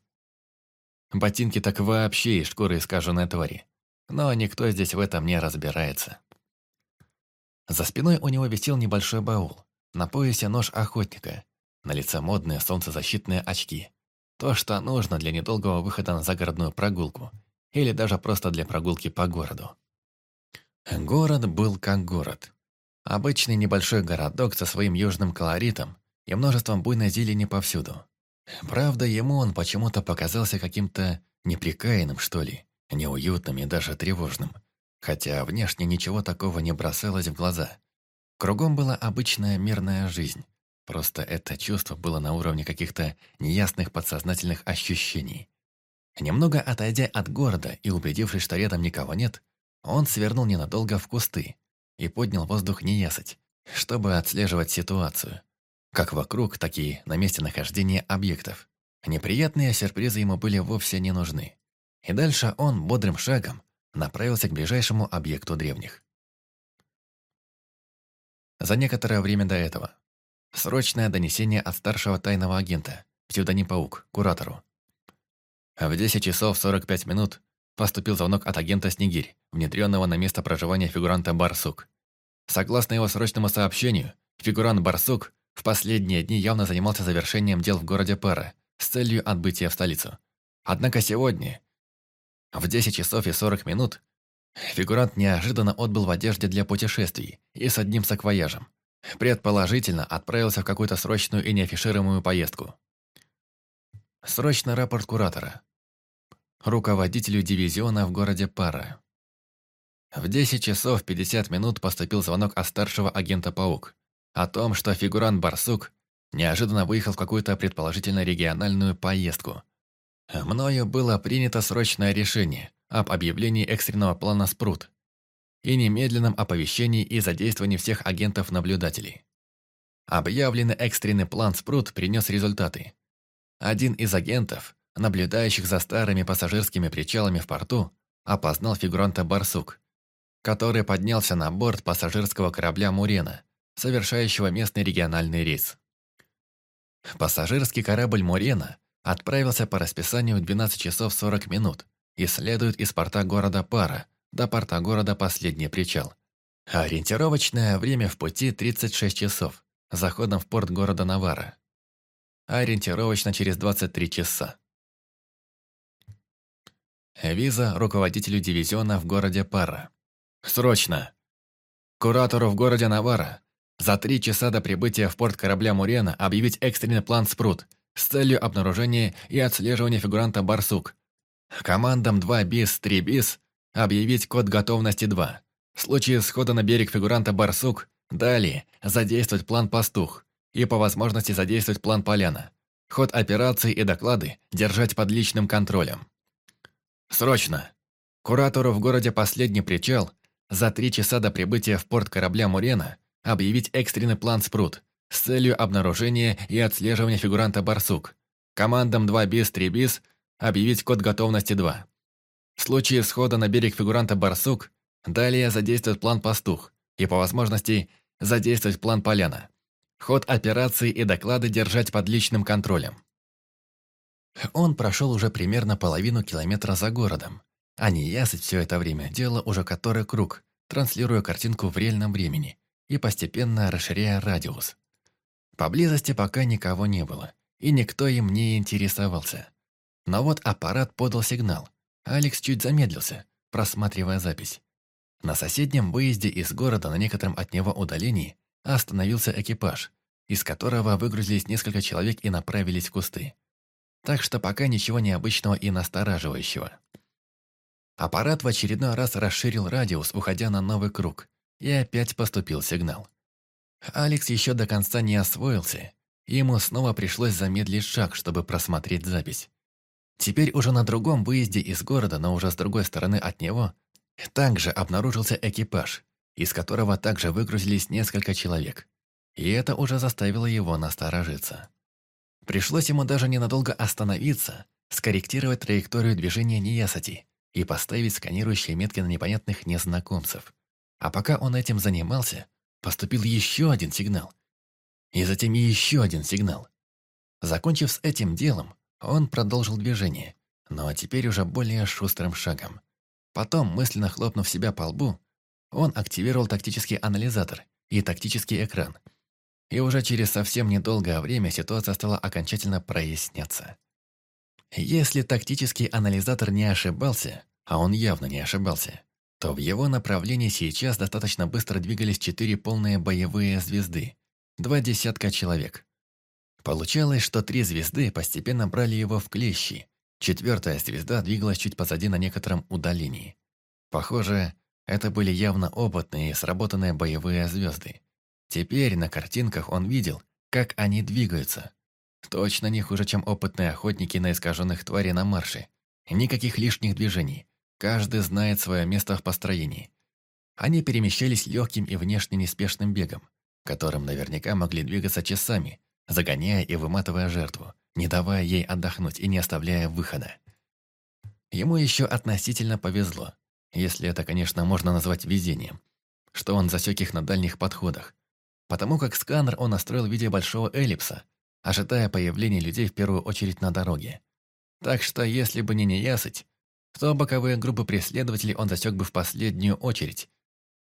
Ботинки так вообще из шкуры искаженной твари. Но никто здесь в этом не разбирается. За спиной у него висел небольшой баул. На поясе нож охотника. На лице модные солнцезащитные очки. То, что нужно для недолгого выхода на загородную прогулку. Или даже просто для прогулки по городу. Город был как город. Обычный небольшой городок со своим южным колоритом и множеством буйной зелени повсюду. Правда, ему он почему-то показался каким-то неприкаянным, что ли, неуютным и даже тревожным. Хотя внешне ничего такого не бросалось в глаза. Кругом была обычная мирная жизнь. Просто это чувство было на уровне каких-то неясных подсознательных ощущений. Немного отойдя от города и убедившись, что рядом никого нет, он свернул ненадолго в кусты, и поднял воздух неясыть, чтобы отслеживать ситуацию. Как вокруг, так и на месте нахождения объектов. Неприятные сюрпризы ему были вовсе не нужны. И дальше он бодрым шагом направился к ближайшему объекту древних. За некоторое время до этого. Срочное донесение от старшего тайного агента, псевдоним Паук, куратору. В 10 часов 45 минут поступил звонок от агента Снегирь, внедренного на место проживания фигуранта Барсук. Согласно его срочному сообщению, фигурант Барсук в последние дни явно занимался завершением дел в городе Пара с целью отбытия в столицу. Однако сегодня, в 10 часов и 40 минут, фигурант неожиданно отбыл в одежде для путешествий и с одним саквояжем. Предположительно, отправился в какую-то срочную и неафишируемую поездку. Срочный рапорт куратора. Руководителю дивизиона в городе Пара. В 10 часов 50 минут поступил звонок от старшего агента «Паук» о том, что фигурант Барсук неожиданно выехал в какую-то предположительно региональную поездку. Мною было принято срочное решение об объявлении экстренного плана «Спрут» и немедленном оповещении и задействовании всех агентов-наблюдателей. Объявленный экстренный план «Спрут» принес результаты. Один из агентов, наблюдающих за старыми пассажирскими причалами в порту, опознал фигуранта «Барсук», который поднялся на борт пассажирского корабля «Мурена», совершающего местный региональный рейс. Пассажирский корабль «Мурена» отправился по расписанию в 12 часов 40 минут и следует из порта города Пара до порта города Последний причал. Ориентировочное время в пути 36 часов, заходом в порт города Навара. Ориентировочно через 23 часа. Виза руководителю дивизиона в городе Пара. Срочно! Куратору в городе Навара за три часа до прибытия в порт корабля Мурена объявить экстренный план «Спрут» с целью обнаружения и отслеживания фигуранта «Барсук». Командам 2 БИС, 3 БИС объявить код готовности 2. В случае схода на берег фигуранта «Барсук» далее задействовать план «Пастух» и по возможности задействовать план «Поляна». Ход операции и доклады держать под личным контролем. Срочно! Куратору в городе «Последний причал» за три часа до прибытия в порт корабля «Мурена» объявить экстренный план «Спрут» с целью обнаружения и отслеживания фигуранта «Барсук». Командам 2 БИС, 3 БИС объявить код готовности 2. В случае схода на берег фигуранта «Барсук» далее задействовать план «Пастух» и, по возможности, задействовать план «Поляна». Ход операции и доклады держать под личным контролем. Он прошел уже примерно половину километра за городом, а неясыть все это время делала уже который круг, транслируя картинку в реальном времени и постепенно расширяя радиус. Поблизости пока никого не было, и никто им не интересовался. Но вот аппарат подал сигнал. Алекс чуть замедлился, просматривая запись. На соседнем выезде из города на некотором от него удалении остановился экипаж, из которого выгрузились несколько человек и направились в кусты. Так что пока ничего необычного и настораживающего. Аппарат в очередной раз расширил радиус, уходя на новый круг, и опять поступил сигнал. Алекс еще до конца не освоился, ему снова пришлось замедлить шаг, чтобы просмотреть запись. Теперь уже на другом выезде из города, но уже с другой стороны от него, также обнаружился экипаж, из которого также выгрузились несколько человек. И это уже заставило его насторожиться. Пришлось ему даже ненадолго остановиться, скорректировать траекторию движения неясыти и поставить сканирующие метки на непонятных незнакомцев. А пока он этим занимался, поступил еще один сигнал. И затем еще один сигнал. Закончив с этим делом, он продолжил движение, но теперь уже более шустрым шагом. Потом, мысленно хлопнув себя по лбу, он активировал тактический анализатор и тактический экран. И уже через совсем недолгое время ситуация стала окончательно проясняться. Если тактический анализатор не ошибался, а он явно не ошибался, то в его направлении сейчас достаточно быстро двигались четыре полные боевые звезды, два десятка человек. Получалось, что три звезды постепенно брали его в клещи, четвертая звезда двигалась чуть позади на некотором удалении. Похоже, это были явно опытные и сработанные боевые звезды. Теперь на картинках он видел, как они двигаются, Точно не хуже, чем опытные охотники на искаженных тварей на марше. Никаких лишних движений. Каждый знает свое место в построении. Они перемещались легким и внешне неспешным бегом, которым наверняка могли двигаться часами, загоняя и выматывая жертву, не давая ей отдохнуть и не оставляя выхода. Ему еще относительно повезло, если это, конечно, можно назвать везением, что он засек их на дальних подходах, потому как сканер он настроил в виде большого эллипса, ожидая появления людей в первую очередь на дороге. Так что, если бы не неясыть, то боковые группы преследователей он засек бы в последнюю очередь,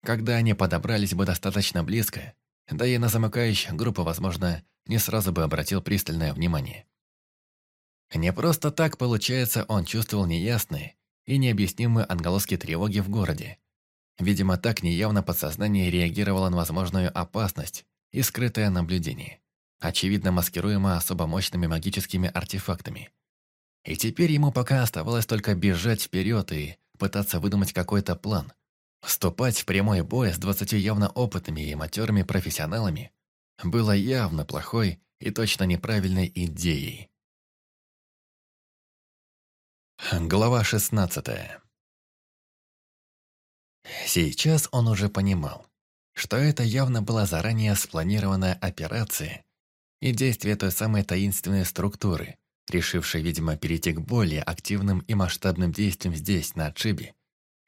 когда они подобрались бы достаточно близко, да и на замыкающих группу, возможно, не сразу бы обратил пристальное внимание. Не просто так, получается, он чувствовал неясные и необъяснимые анголосские тревоги в городе. Видимо, так неявно подсознание реагировало на возможную опасность и скрытое наблюдение, очевидно маскируемо особо мощными магическими артефактами. И теперь ему пока оставалось только бежать вперед и пытаться выдумать какой-то план. Вступать в прямой бой с двадцатью явно опытными и матерыми профессионалами было явно плохой и точно неправильной идеей. Глава шестнадцатая. Сейчас он уже понимал, что это явно была заранее спланированная операция и действие той самой таинственной структуры, решившей, видимо, перейти к более активным и масштабным действиям здесь, на отшибе,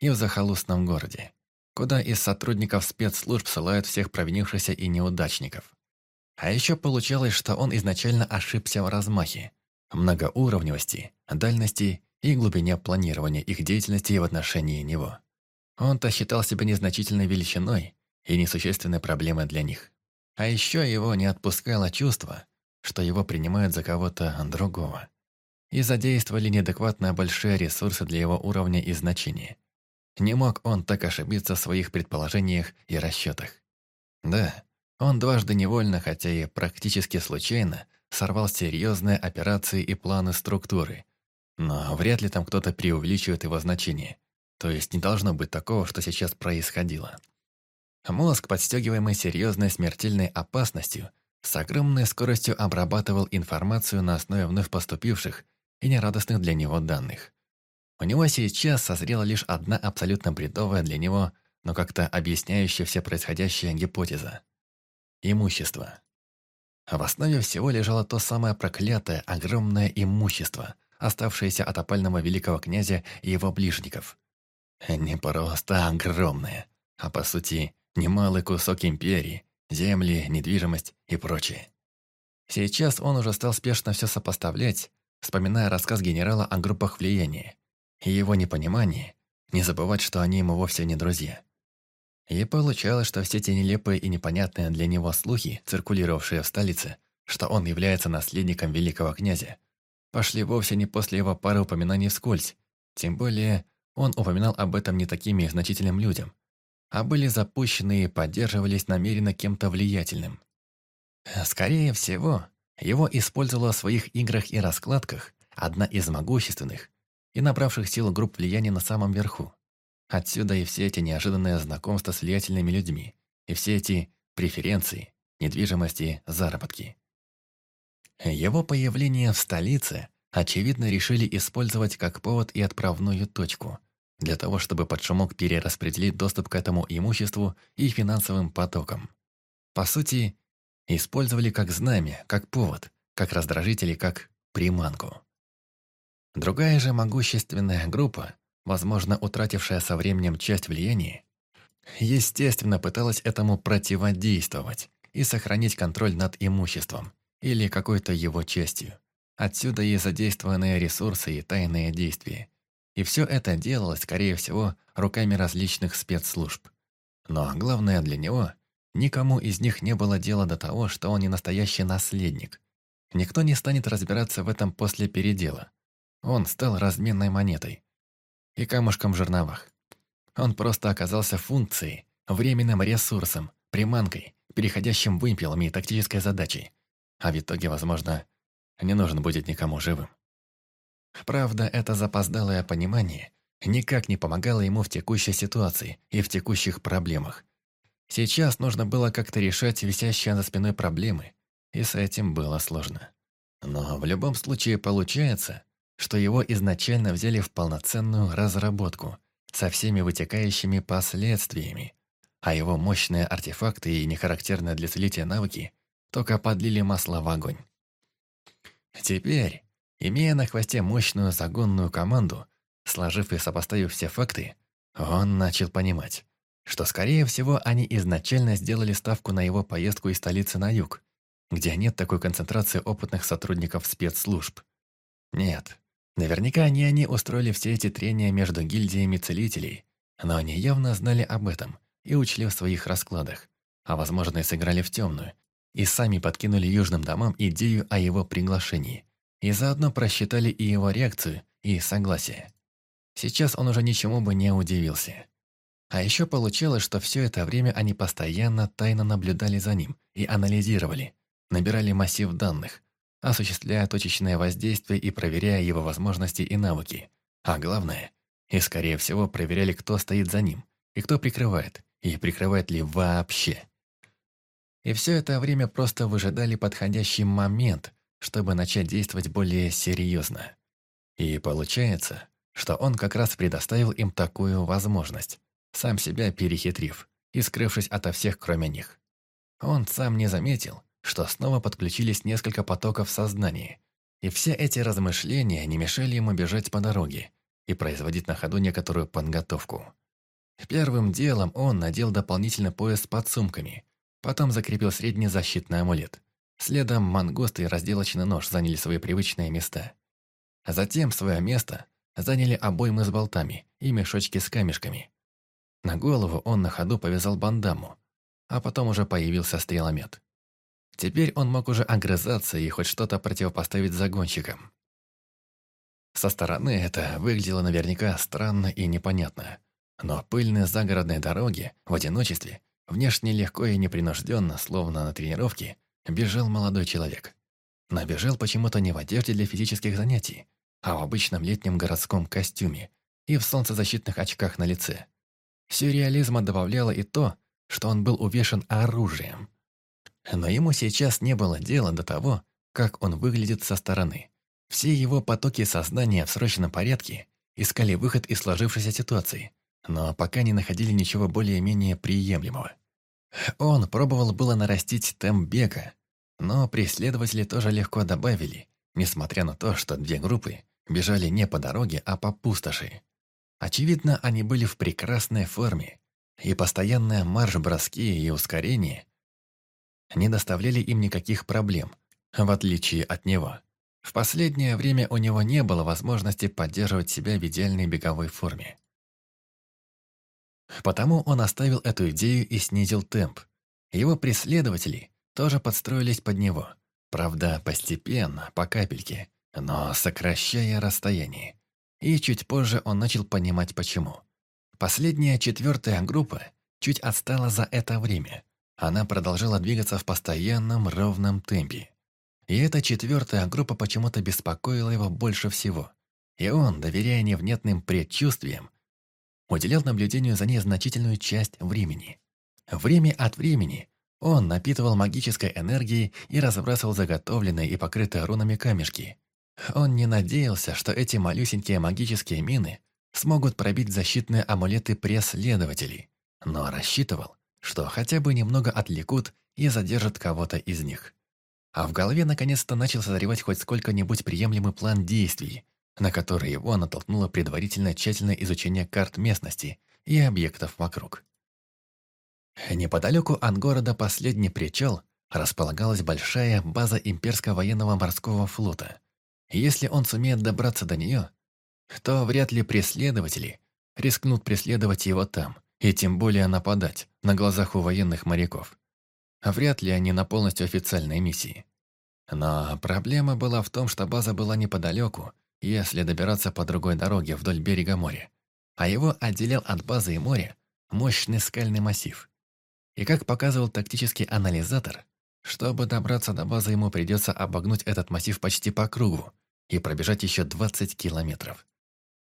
и в захолустном городе, куда из сотрудников спецслужб ссылают всех провинившихся и неудачников. А еще получалось, что он изначально ошибся в размахе, многоуровневости, дальности и глубине планирования их деятельности в отношении него. Он-то считал себя незначительной величиной и несущественной проблемой для них. А еще его не отпускало чувство, что его принимают за кого-то другого. И задействовали неадекватно большие ресурсы для его уровня и значения. Не мог он так ошибиться в своих предположениях и расчетах. Да, он дважды невольно, хотя и практически случайно, сорвал серьезные операции и планы структуры. Но вряд ли там кто-то преувеличивает его значение. То есть не должно быть такого, что сейчас происходило. Мозг, подстегиваемый серьезной смертельной опасностью, с огромной скоростью обрабатывал информацию на основе вновь поступивших и нерадостных для него данных. У него сейчас созрела лишь одна абсолютно бредовая для него, но как-то объясняющая все происходящее гипотеза. Имущество. В основе всего лежало то самое проклятое, огромное имущество, оставшееся от опального великого князя и его ближников. Не просто огромное, а по сути немалый кусок империи, земли, недвижимость и прочее. Сейчас он уже стал спешно все сопоставлять, вспоминая рассказ генерала о группах влияния и его непонимание, не забывать, что они ему вовсе не друзья. И получалось, что все те нелепые и непонятные для него слухи, циркулировавшие в столице, что он является наследником великого князя, пошли вовсе не после его пары упоминаний вскользь, тем более он упоминал об этом не такими значительным людям, а были запущены и поддерживались намеренно кем-то влиятельным. Скорее всего, его использовала в своих играх и раскладках одна из могущественных и набравших силу групп влияния на самом верху. Отсюда и все эти неожиданные знакомства с влиятельными людьми, и все эти преференции, недвижимости, заработки. Его появление в столице, очевидно, решили использовать как повод и отправную точку – для того, чтобы под шумок перераспределить доступ к этому имуществу и финансовым потокам. По сути, использовали как знамя, как повод, как раздражители, как приманку. Другая же могущественная группа, возможно, утратившая со временем часть влияния, естественно, пыталась этому противодействовать и сохранить контроль над имуществом или какой-то его частью. Отсюда и задействованные ресурсы и тайные действия. И все это делалось, скорее всего, руками различных спецслужб. Но главное для него, никому из них не было дела до того, что он не настоящий наследник. Никто не станет разбираться в этом после передела. Он стал разменной монетой. И камушком в жерновах. Он просто оказался функцией, временным ресурсом, приманкой, переходящим вымпелами и тактической задачей. А в итоге, возможно, не нужен будет никому живым. Правда, это запоздалое понимание никак не помогало ему в текущей ситуации и в текущих проблемах. Сейчас нужно было как-то решать висящие за спиной проблемы, и с этим было сложно. Но в любом случае получается, что его изначально взяли в полноценную разработку со всеми вытекающими последствиями, а его мощные артефакты и нехарактерные для целителя навыки только подлили масло в огонь. Теперь Имея на хвосте мощную загонную команду, сложив и сопоставив все факты, он начал понимать, что, скорее всего, они изначально сделали ставку на его поездку из столицы на юг, где нет такой концентрации опытных сотрудников спецслужб. Нет, наверняка не они устроили все эти трения между гильдиями целителей, но они явно знали об этом и учли в своих раскладах, а возможно и сыграли в темную, и сами подкинули южным домам идею о его приглашении – и заодно просчитали и его реакцию, и согласие. Сейчас он уже ничему бы не удивился. А еще получалось, что все это время они постоянно тайно наблюдали за ним и анализировали, набирали массив данных, осуществляя точечное воздействие и проверяя его возможности и навыки. А главное, и скорее всего проверяли, кто стоит за ним, и кто прикрывает, и прикрывает ли вообще. И все это время просто выжидали подходящий момент, чтобы начать действовать более серьезно. И получается, что он как раз предоставил им такую возможность, сам себя перехитрив и скрывшись ото всех, кроме них. Он сам не заметил, что снова подключились несколько потоков сознания, и все эти размышления не мешали ему бежать по дороге и производить на ходу некоторую подготовку. Первым делом он надел дополнительный пояс под сумками, потом закрепил средний защитный амулет. Следом мангост и разделочный нож заняли свои привычные места. Затем свое место заняли обоймы с болтами и мешочки с камешками. На голову он на ходу повязал бандаму, а потом уже появился стреломет. Теперь он мог уже огрызаться и хоть что-то противопоставить загонщикам. Со стороны это выглядело наверняка странно и непонятно. Но пыльные загородные дороги в одиночестве, внешне легко и непринужденно, словно на тренировке, бежал молодой человек. Набежал почему-то не в одежде для физических занятий, а в обычном летнем городском костюме и в солнцезащитных очках на лице. Сюрреализма добавляло и то, что он был увешан оружием. Но ему сейчас не было дела до того, как он выглядит со стороны. Все его потоки сознания в срочном порядке искали выход из сложившейся ситуации, но пока не находили ничего более-менее приемлемого. Он пробовал было нарастить темп бега, но преследователи тоже легко добавили, несмотря на то, что две группы бежали не по дороге, а по пустоши. Очевидно, они были в прекрасной форме, и постоянные марш-броски и ускорение не доставляли им никаких проблем, в отличие от него. В последнее время у него не было возможности поддерживать себя в идеальной беговой форме. Потому он оставил эту идею и снизил темп. Его преследователи тоже подстроились под него. Правда, постепенно, по капельке, но сокращая расстояние. И чуть позже он начал понимать почему. Последняя четвертая группа чуть отстала за это время. Она продолжала двигаться в постоянном ровном темпе. И эта четвертая группа почему-то беспокоила его больше всего. И он, доверяя невнятным предчувствиям, уделял наблюдению за ней значительную часть времени. Время от времени он напитывал магической энергией и разбрасывал заготовленные и покрытые рунами камешки. Он не надеялся, что эти малюсенькие магические мины смогут пробить защитные амулеты преследователей, но рассчитывал, что хотя бы немного отвлекут и задержат кого-то из них. А в голове наконец-то начал созревать хоть сколько-нибудь приемлемый план действий, на который его натолкнуло предварительное тщательное изучение карт местности и объектов вокруг. Неподалеку от города Последний Причал располагалась большая база имперского военного морского флота. Если он сумеет добраться до нее, то вряд ли преследователи рискнут преследовать его там, и тем более нападать на глазах у военных моряков. Вряд ли они на полностью официальной миссии. Но проблема была в том, что база была неподалеку, если добираться по другой дороге вдоль берега моря. А его отделял от базы и моря мощный скальный массив. И как показывал тактический анализатор, чтобы добраться до базы, ему придется обогнуть этот массив почти по кругу и пробежать еще 20 километров.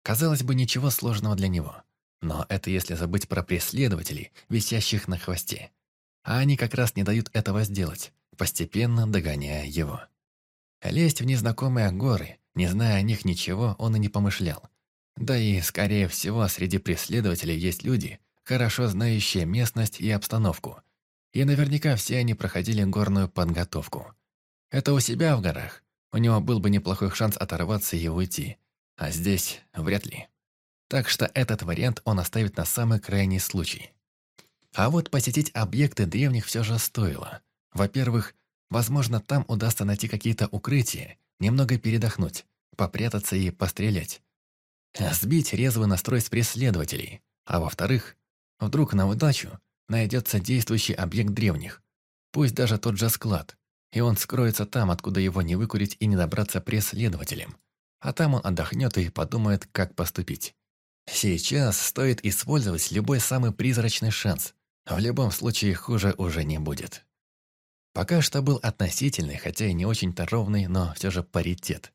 Казалось бы, ничего сложного для него. Но это если забыть про преследователей, висящих на хвосте. А они как раз не дают этого сделать, постепенно догоняя его. Лезть в незнакомые горы, не зная о них ничего, он и не помышлял. Да и, скорее всего, среди преследователей есть люди, хорошо знающие местность и обстановку. И наверняка все они проходили горную подготовку. Это у себя в горах. У него был бы неплохой шанс оторваться и уйти. А здесь вряд ли. Так что этот вариант он оставит на самый крайний случай. А вот посетить объекты древних все же стоило. Во-первых, возможно, там удастся найти какие-то укрытия, немного передохнуть, попрятаться и пострелять. Сбить резвый настрой с преследователей. А во-вторых, вдруг на удачу найдется действующий объект древних. Пусть даже тот же склад. и он скроется там, откуда его не выкурить и не добраться преследователям. А там он отдохнет и подумает, как поступить. Сейчас стоит использовать любой самый призрачный шанс. В любом случае хуже уже не будет. Пока что был относительный, хотя и не очень-то ровный, но все же паритет.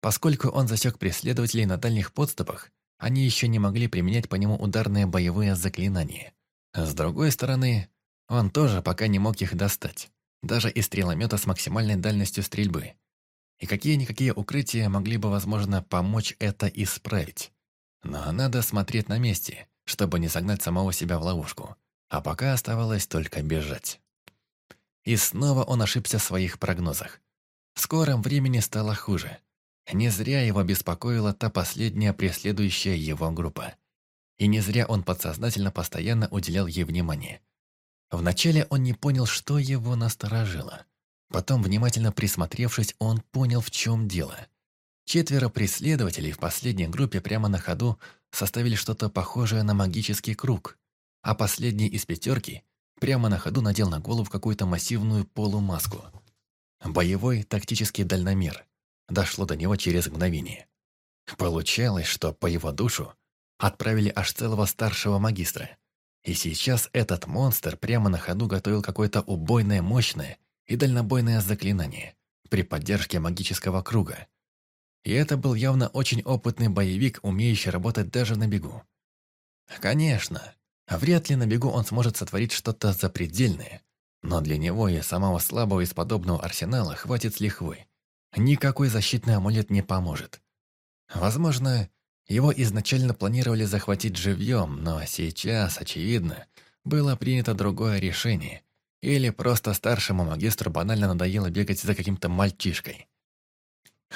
Поскольку он засек преследователей на дальних подступах, они еще не могли применять по нему ударные боевые заклинания. С другой стороны, он тоже пока не мог их достать, даже из стреломета с максимальной дальностью стрельбы. И какие-никакие укрытия могли бы, возможно, помочь это исправить. Но надо смотреть на месте, чтобы не загнать самого себя в ловушку. А пока оставалось только бежать. И снова он ошибся в своих прогнозах. В скором времени стало хуже. Не зря его беспокоила та последняя преследующая его группа. И не зря он подсознательно постоянно уделял ей внимание. Вначале он не понял, что его насторожило. Потом, внимательно присмотревшись, он понял, в чем дело. Четверо преследователей в последней группе прямо на ходу составили что-то похожее на магический круг, а последний из пятерки прямо на ходу надел на голову какую-то массивную полумаску. Боевой тактический дальномер. Дошло до него через мгновение. Получалось, что по его душу отправили аж целого старшего магистра. И сейчас этот монстр прямо на ходу готовил какое-то убойное мощное и дальнобойное заклинание при поддержке магического круга. И это был явно очень опытный боевик, умеющий работать даже на бегу. Конечно, вряд ли на бегу он сможет сотворить что-то запредельное, но для него и самого слабого из подобного арсенала хватит с лихвой. Никакой защитный амулет не поможет. Возможно, его изначально планировали захватить живьем, но сейчас, очевидно, было принято другое решение. Или просто старшему магистру банально надоело бегать за каким-то мальчишкой.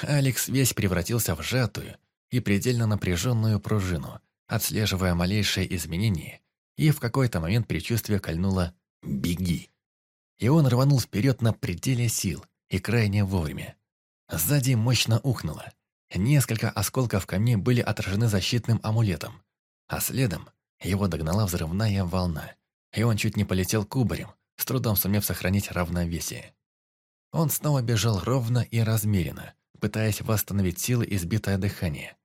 Алекс весь превратился в сжатую и предельно напряженную пружину, отслеживая малейшие изменения, и в какой-то момент предчувствие кольнуло «беги». И он рванул вперед на пределе сил и крайне вовремя. Сзади мощно ухнуло. Несколько осколков камней были отражены защитным амулетом, а следом его догнала взрывная волна, и он чуть не полетел кубарем, с трудом сумев сохранить равновесие. Он снова бежал ровно и размеренно, пытаясь восстановить силы и сбитое дыхание.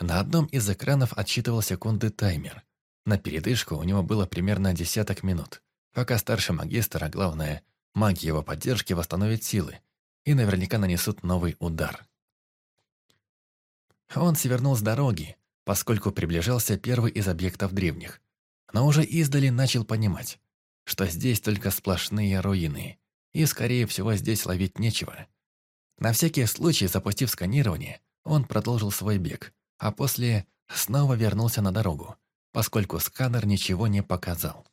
На одном из экранов отсчитывал секунды таймер. На передышку у него было примерно десяток минут, пока старший магистр, а главное, маги его поддержки восстановят силы и наверняка нанесут новый удар. Он свернул с дороги, поскольку приближался первый из объектов древних, но уже издали начал понимать, что здесь только сплошные руины, и, скорее всего, здесь ловить нечего. На всякий случай, запустив сканирование, он продолжил свой бег, а после снова вернулся на дорогу, поскольку сканер ничего не показал.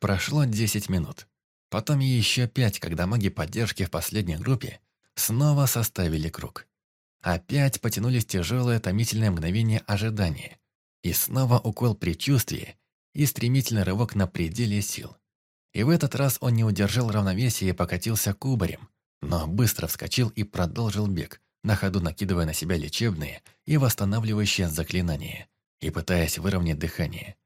Прошло 10 минут. Потом еще пять, когда маги поддержки в последней группе снова составили круг. Опять потянулись тяжелые томительные мгновения ожидания. И снова укол предчувствия и стремительный рывок на пределе сил. И в этот раз он не удержал равновесия и покатился кубарем, но быстро вскочил и продолжил бег, на ходу накидывая на себя лечебные и восстанавливающие заклинания, и пытаясь выровнять дыхание.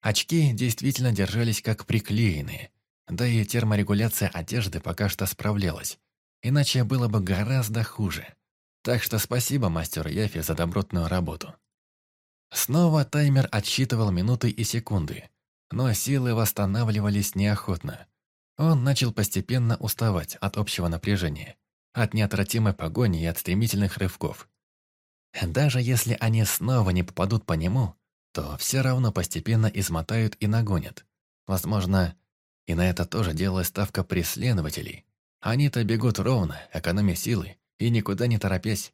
Очки действительно держались как приклеенные, да и терморегуляция одежды пока что справлялась, иначе было бы гораздо хуже. Так что спасибо мастеру Яфи за добротную работу. Снова таймер отсчитывал минуты и секунды, но силы восстанавливались неохотно. Он начал постепенно уставать от общего напряжения, от неотвратимой погони и от стремительных рывков. Даже если они снова не попадут по нему, то все равно постепенно измотают и нагонят. Возможно, и на это тоже делалась ставка преследователей. Они-то бегут ровно, экономя силы, и никуда не торопясь.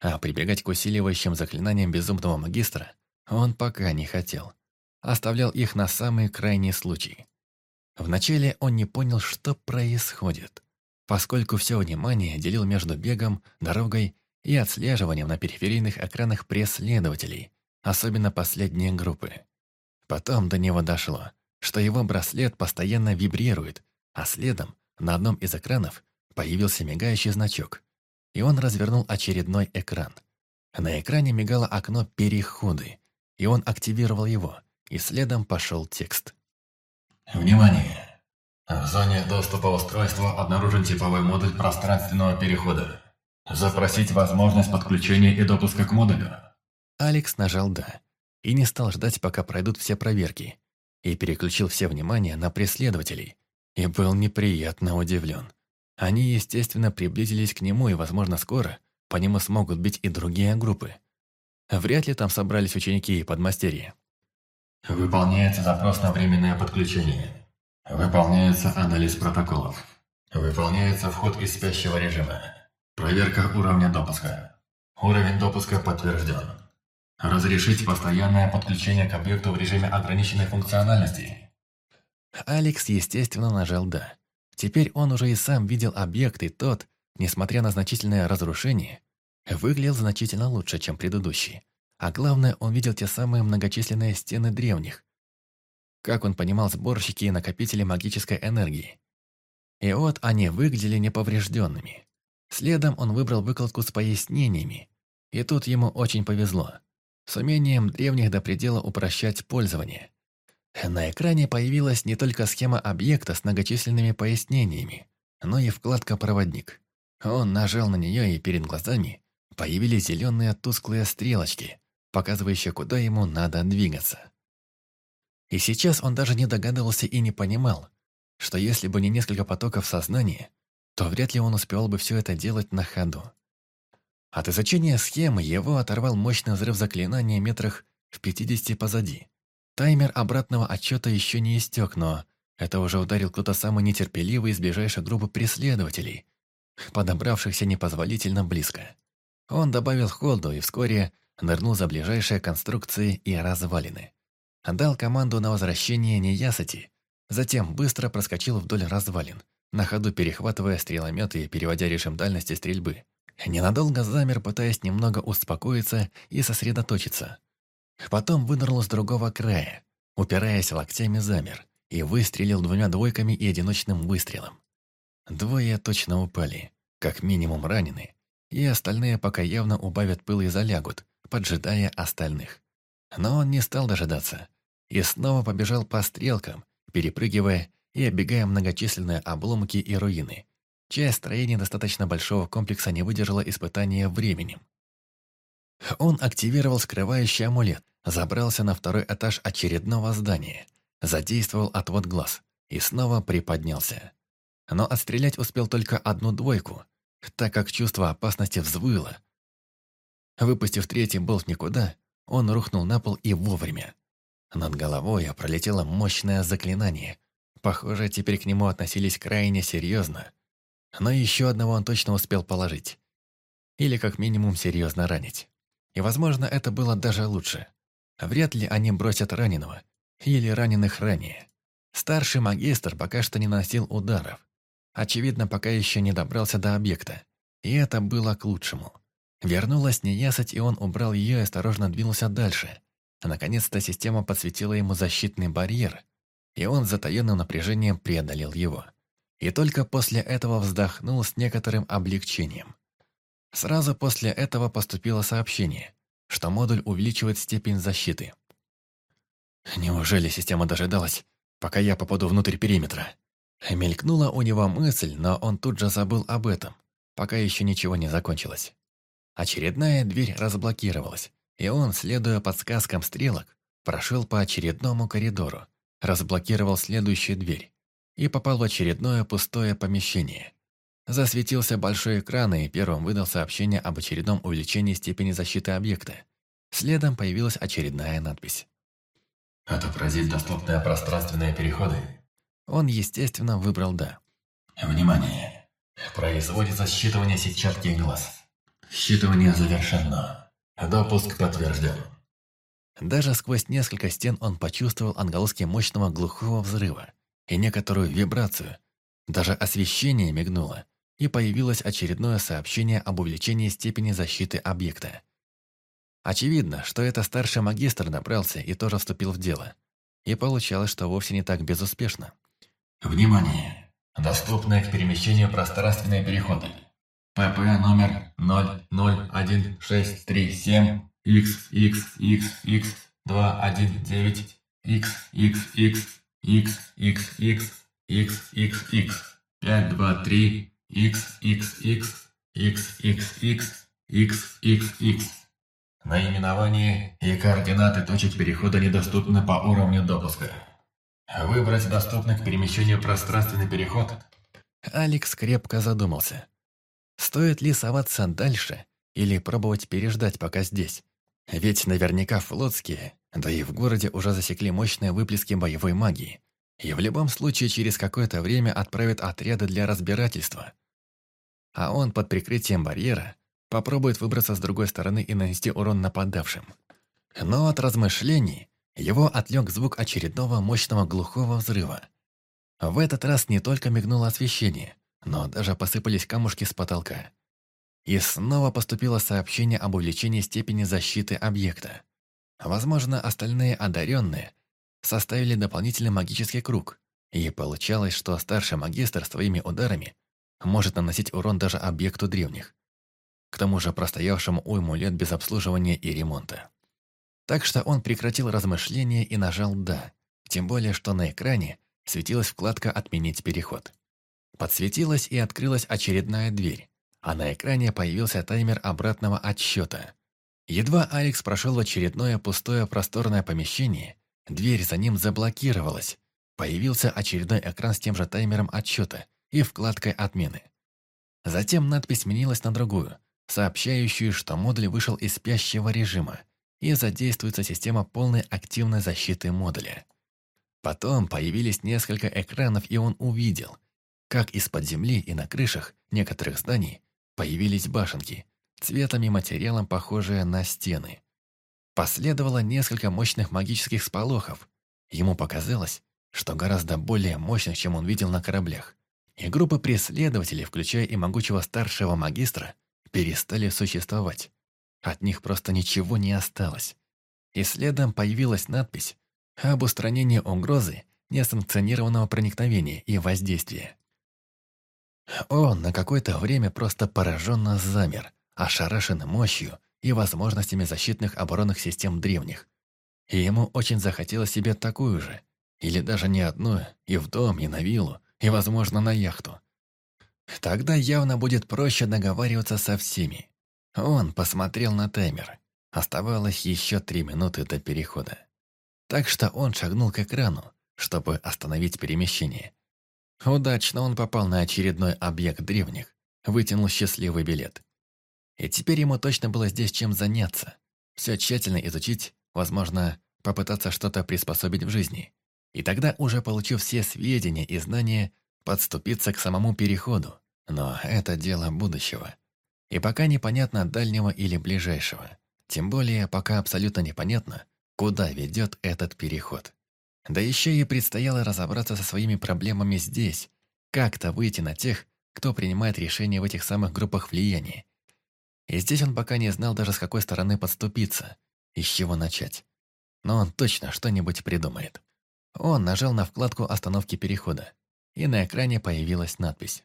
А прибегать к усиливающим заклинаниям безумного магистра он пока не хотел. Оставлял их на самый крайний случай. Вначале он не понял, что происходит, поскольку все внимание делил между бегом, дорогой и отслеживанием на периферийных экранах преследователей, особенно последние группы. Потом до него дошло, что его браслет постоянно вибрирует, а следом на одном из экранов появился мигающий значок, и он развернул очередной экран. На экране мигало окно «Переходы», и он активировал его, и следом пошел текст. «Внимание! В зоне доступа устройства обнаружен типовой модуль пространственного перехода. Запросить возможность подключения и допуска к модулю. Алекс нажал «Да» и не стал ждать, пока пройдут все проверки, и переключил все внимание на преследователей, и был неприятно удивлен. Они, естественно, приблизились к нему, и, возможно, скоро по нему смогут бить и другие группы. Вряд ли там собрались ученики и подмастерья. Выполняется запрос на временное подключение. Выполняется анализ протоколов. Выполняется вход из спящего режима. Проверка уровня допуска. Уровень допуска подтвержден. Разрешить постоянное подключение к объекту в режиме ограниченной функциональности. Алекс, естественно, нажал «Да». Теперь он уже и сам видел объект, и тот, несмотря на значительное разрушение, выглядел значительно лучше, чем предыдущий. А главное, он видел те самые многочисленные стены древних. Как он понимал сборщики и накопители магической энергии. И вот они выглядели неповрежденными. Следом он выбрал выкладку с пояснениями. И тут ему очень повезло. С умением древних до предела упрощать пользование. На экране появилась не только схема объекта с многочисленными пояснениями, но и вкладка «Проводник». Он нажал на нее, и перед глазами появились зеленые тусклые стрелочки, показывающие, куда ему надо двигаться. И сейчас он даже не догадывался и не понимал, что если бы не несколько потоков сознания, то вряд ли он успел бы все это делать на ходу. От изучения схемы его оторвал мощный взрыв заклинания метрах в 50 позади. Таймер обратного отчета еще не истек, но это уже ударил кто-то самый нетерпеливый из ближайшей группы преследователей, подобравшихся непозволительно близко. Он добавил холду и вскоре нырнул за ближайшие конструкции и развалины. Дал команду на возвращение неясыти, затем быстро проскочил вдоль развалин, на ходу перехватывая стрелометы и переводя режим дальности стрельбы. Ненадолго замер, пытаясь немного успокоиться и сосредоточиться. Потом вынырнул с другого края, упираясь локтями замер, и выстрелил двумя двойками и одиночным выстрелом. Двое точно упали, как минимум ранены, и остальные пока явно убавят пыл и залягут, поджидая остальных. Но он не стал дожидаться и снова побежал по стрелкам, перепрыгивая и оббегая многочисленные обломки и руины. Часть строения достаточно большого комплекса не выдержала испытания временем. Он активировал скрывающий амулет, забрался на второй этаж очередного здания, задействовал отвод глаз и снова приподнялся. Но отстрелять успел только одну двойку, так как чувство опасности взвыло. Выпустив третий болт никуда, он рухнул на пол и вовремя. Над головой пролетело мощное заклинание. Похоже, теперь к нему относились крайне серьезно. Но еще одного он точно успел положить. Или как минимум серьезно ранить. И, возможно, это было даже лучше. Вряд ли они бросят раненого. Или раненых ранее. Старший магистр пока что не наносил ударов. Очевидно, пока еще не добрался до объекта. И это было к лучшему. Вернулась неясыть, и он убрал ее и осторожно двинулся дальше. Наконец-то система подсветила ему защитный барьер, и он с затаенным напряжением преодолел его. И только после этого вздохнул с некоторым облегчением. Сразу после этого поступило сообщение, что модуль увеличивает степень защиты. Неужели система дожидалась, пока я попаду внутрь периметра? Мелькнула у него мысль, но он тут же забыл об этом, пока еще ничего не закончилось. Очередная дверь разблокировалась, и он, следуя подсказкам стрелок, прошел по очередному коридору, разблокировал следующую дверь и попал в очередное пустое помещение. Засветился большой экран, и первым выдал сообщение об очередном увеличении степени защиты объекта. Следом появилась очередная надпись. «Отобразить доступные пространственные переходы он, естественно, выбрал «да». «Внимание! Производится считывание сетчатки глаз. Считывание завершено. Допуск подтвержден». Даже сквозь несколько стен он почувствовал отголоски мощного глухого взрыва и некоторую вибрацию. Даже освещение мигнуло, и появилось очередное сообщение об увеличении степени защиты объекта. Очевидно, что это старший магистр набрался и тоже вступил в дело. И получалось, что вовсе не так безуспешно. Внимание! Доступны к перемещению пространственные переходы. ПП номер 001637 XXXX219 XXX XXX XXX, 523, XXX, XXX, XXX. Наименование и координаты точек перехода недоступны по уровню допуска. Выбрать доступный к перемещению пространственный переход. Алекс крепко задумался. Стоит ли соваться дальше или пробовать переждать пока здесь? Ведь наверняка флотские, да и в городе уже засекли мощные выплески боевой магии. И в любом случае через какое-то время отправят отряды для разбирательства. А он под прикрытием барьера попробует выбраться с другой стороны и нанести урон нападавшим. Но от размышлений его отвлек звук очередного мощного глухого взрыва. В этот раз не только мигнуло освещение, но даже посыпались камушки с потолка. И снова поступило сообщение об увеличении степени защиты объекта. Возможно, остальные одаренные составили дополнительный магический круг, и получалось, что старший магистр своими ударами может наносить урон даже объекту древних к тому же простоявшему уйму лет без обслуживания и ремонта. Так что он прекратил размышления и нажал «Да», тем более, что на экране светилась вкладка «Отменить переход». Подсветилась и открылась очередная дверь, а на экране появился таймер обратного отсчета. Едва Алекс прошел в очередное пустое просторное помещение, дверь за ним заблокировалась. Появился очередной экран с тем же таймером отсчета и вкладкой отмены. Затем надпись сменилась на другую, сообщающую, что модуль вышел из спящего режима и задействуется система полной активной защиты модуля. Потом появились несколько экранов, и он увидел, как из-под земли и на крышах некоторых зданий появились башенки, цветом и материалом похожие на стены. Последовало несколько мощных магических сполохов. Ему показалось, что гораздо более мощных, чем он видел на кораблях. И группы преследователей, включая и могучего старшего магистра, перестали существовать. От них просто ничего не осталось. И следом появилась надпись об устранении угрозы несанкционированного проникновения и воздействия. Он на какое-то время просто пораженно замер, ошарашен мощью и возможностями защитных оборонных систем древних. И ему очень захотелось себе такую же, или даже не одну, и в дом, и на виллу, и, возможно, на яхту. Тогда явно будет проще договариваться со всеми. Он посмотрел на таймер. Оставалось еще три минуты до перехода. Так что он шагнул к экрану, чтобы остановить перемещение. Удачно он попал на очередной объект древних, вытянул счастливый билет. И теперь ему точно было здесь чем заняться. Все тщательно изучить, возможно, попытаться что-то приспособить в жизни. И тогда, уже получив все сведения и знания, подступиться к самому переходу, но это дело будущего. И пока непонятно дальнего или ближайшего. Тем более, пока абсолютно непонятно, куда ведет этот переход. Да еще и предстояло разобраться со своими проблемами здесь, как-то выйти на тех, кто принимает решения в этих самых группах влияния. И здесь он пока не знал даже с какой стороны подступиться, и с чего начать. Но он точно что-нибудь придумает. Он нажал на вкладку остановки перехода и на экране появилась надпись.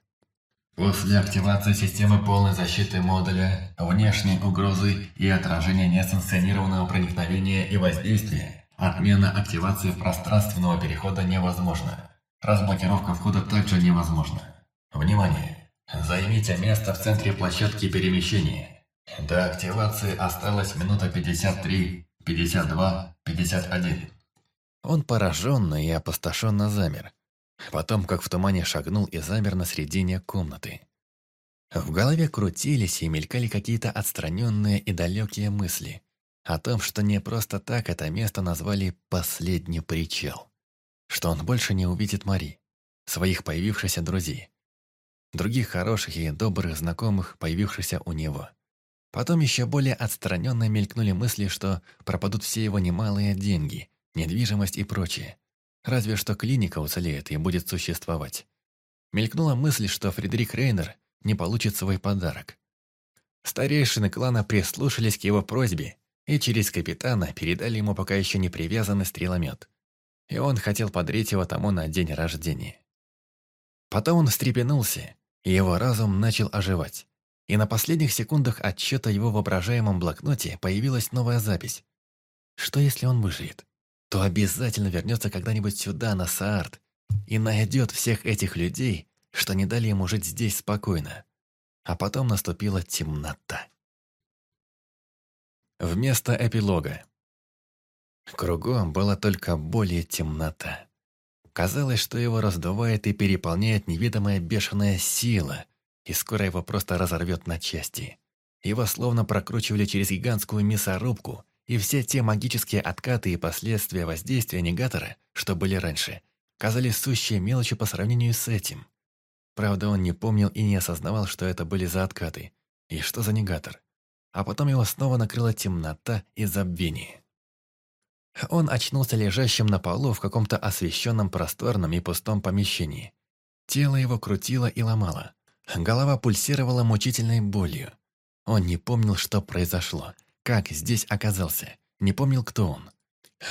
После активации системы полной защиты модуля, внешней угрозы и отражения несанкционированного проникновения и воздействия, отмена активации пространственного перехода невозможна. Разблокировка входа также невозможна. Внимание! Займите место в центре площадки перемещения. До активации осталось минута 53, 52, 51. Он пораженно и опустошенно замер, Потом, как в тумане, шагнул и замер на середине комнаты. В голове крутились и мелькали какие-то отстраненные и далекие мысли о том, что не просто так это место назвали «последний причал», что он больше не увидит Мари, своих появившихся друзей, других хороших и добрых знакомых, появившихся у него. Потом еще более отстраненно мелькнули мысли, что пропадут все его немалые деньги, недвижимость и прочее. Разве что клиника уцелеет и будет существовать. Мелькнула мысль, что Фредерик Рейнер не получит свой подарок. Старейшины клана прислушались к его просьбе и через капитана передали ему пока еще не привязанный стреломет. И он хотел подарить его тому на день рождения. Потом он встрепенулся, и его разум начал оживать. И на последних секундах отчета его воображаемом блокноте появилась новая запись. Что если он выживет? то обязательно вернется когда-нибудь сюда, на Саарт, и найдет всех этих людей, что не дали ему жить здесь спокойно. А потом наступила темнота. Вместо эпилога. Кругом была только более темнота. Казалось, что его раздувает и переполняет невидимая бешеная сила, и скоро его просто разорвет на части. Его словно прокручивали через гигантскую мясорубку, и все те магические откаты и последствия воздействия негатора, что были раньше, казались сущие мелочи по сравнению с этим. Правда, он не помнил и не осознавал, что это были за откаты, и что за негатор. А потом его снова накрыла темнота и забвение. Он очнулся лежащим на полу в каком-то освещенном просторном и пустом помещении. Тело его крутило и ломало. Голова пульсировала мучительной болью. Он не помнил, что произошло, как здесь оказался, не помнил, кто он.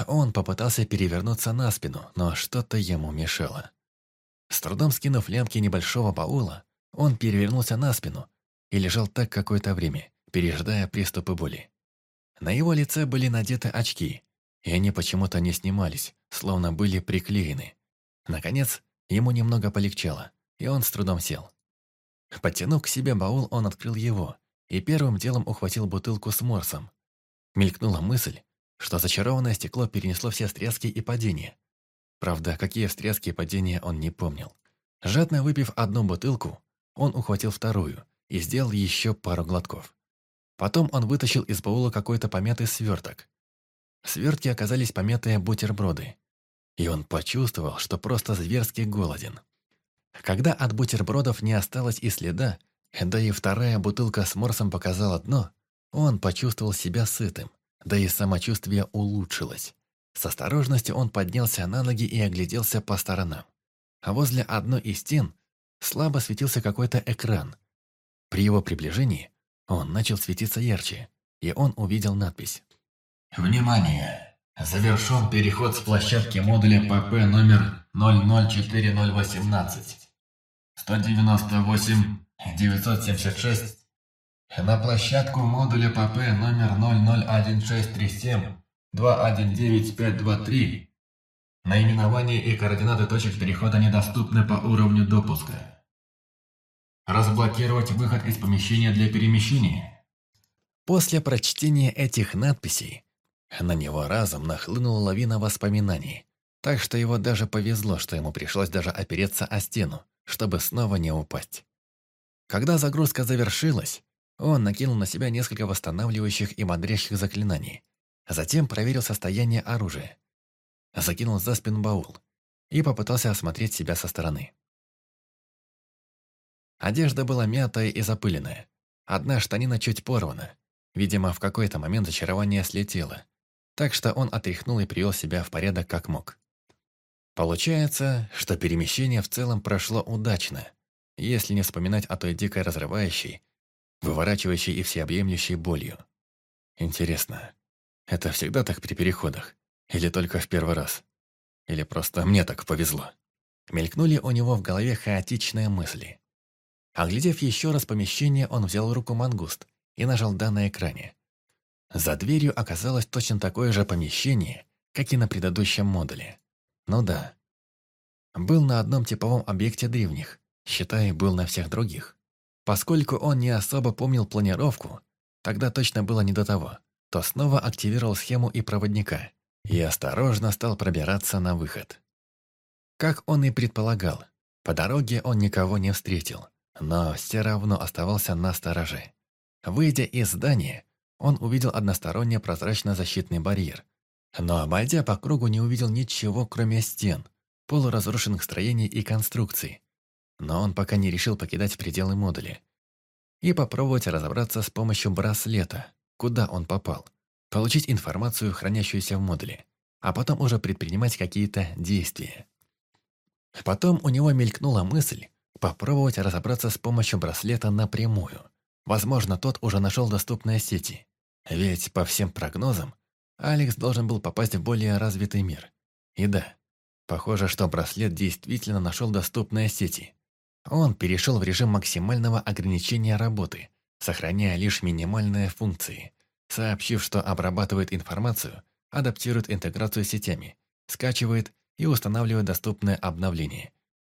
Он попытался перевернуться на спину, но что-то ему мешало. С трудом скинув лямки небольшого баула, он перевернулся на спину и лежал так какое-то время, пережидая приступы боли. На его лице были надеты очки, и они почему-то не снимались, словно были приклеены. Наконец, ему немного полегчало, и он с трудом сел. Подтянув к себе баул, он открыл его и первым делом ухватил бутылку с морсом. Мелькнула мысль, что зачарованное стекло перенесло все встряски и падения. Правда, какие встряски и падения он не помнил. Жадно выпив одну бутылку, он ухватил вторую и сделал еще пару глотков. Потом он вытащил из баула какой-то помятый сверток. В свертке оказались помятые бутерброды. И он почувствовал, что просто зверски голоден. Когда от бутербродов не осталось и следа, да и вторая бутылка с морсом показала дно, он почувствовал себя сытым, да и самочувствие улучшилось. С осторожностью он поднялся на ноги и огляделся по сторонам. А возле одной из стен слабо светился какой-то экран. При его приближении он начал светиться ярче, и он увидел надпись. «Внимание! Завершен переход с площадки модуля ПП номер 004018. 198 976 на площадку модуля ПП номер 001637 219523. Наименование и координаты точек перехода недоступны по уровню допуска. Разблокировать выход из помещения для перемещения. После прочтения этих надписей на него разом нахлынула лавина воспоминаний, так что его даже повезло, что ему пришлось даже опереться о стену, чтобы снова не упасть. Когда загрузка завершилась, он накинул на себя несколько восстанавливающих и бодрящих заклинаний, затем проверил состояние оружия, закинул за спину баул и попытался осмотреть себя со стороны. Одежда была мятая и запыленная. Одна штанина чуть порвана. Видимо, в какой-то момент зачарование слетело. Так что он отряхнул и привел себя в порядок как мог. Получается, что перемещение в целом прошло удачно – если не вспоминать о той дикой разрывающей, выворачивающей и всеобъемлющей болью. Интересно, это всегда так при переходах? Или только в первый раз? Или просто мне так повезло? Мелькнули у него в голове хаотичные мысли. Оглядев еще раз помещение, он взял руку мангуст и нажал «да» на экране. За дверью оказалось точно такое же помещение, как и на предыдущем модуле. Ну да. Был на одном типовом объекте древних, считай, был на всех других. Поскольку он не особо помнил планировку, тогда точно было не до того, то снова активировал схему и проводника и осторожно стал пробираться на выход. Как он и предполагал, по дороге он никого не встретил, но все равно оставался на стороже. Выйдя из здания, он увидел односторонний прозрачно-защитный барьер, но, обойдя по кругу, не увидел ничего, кроме стен, полуразрушенных строений и конструкций, но он пока не решил покидать пределы модуля. И попробовать разобраться с помощью браслета, куда он попал, получить информацию, хранящуюся в модуле, а потом уже предпринимать какие-то действия. Потом у него мелькнула мысль попробовать разобраться с помощью браслета напрямую. Возможно, тот уже нашел доступные сети. Ведь, по всем прогнозам, Алекс должен был попасть в более развитый мир. И да, похоже, что браслет действительно нашел доступные сети. Он перешел в режим максимального ограничения работы, сохраняя лишь минимальные функции, сообщив, что обрабатывает информацию, адаптирует интеграцию с сетями, скачивает и устанавливать доступные обновления.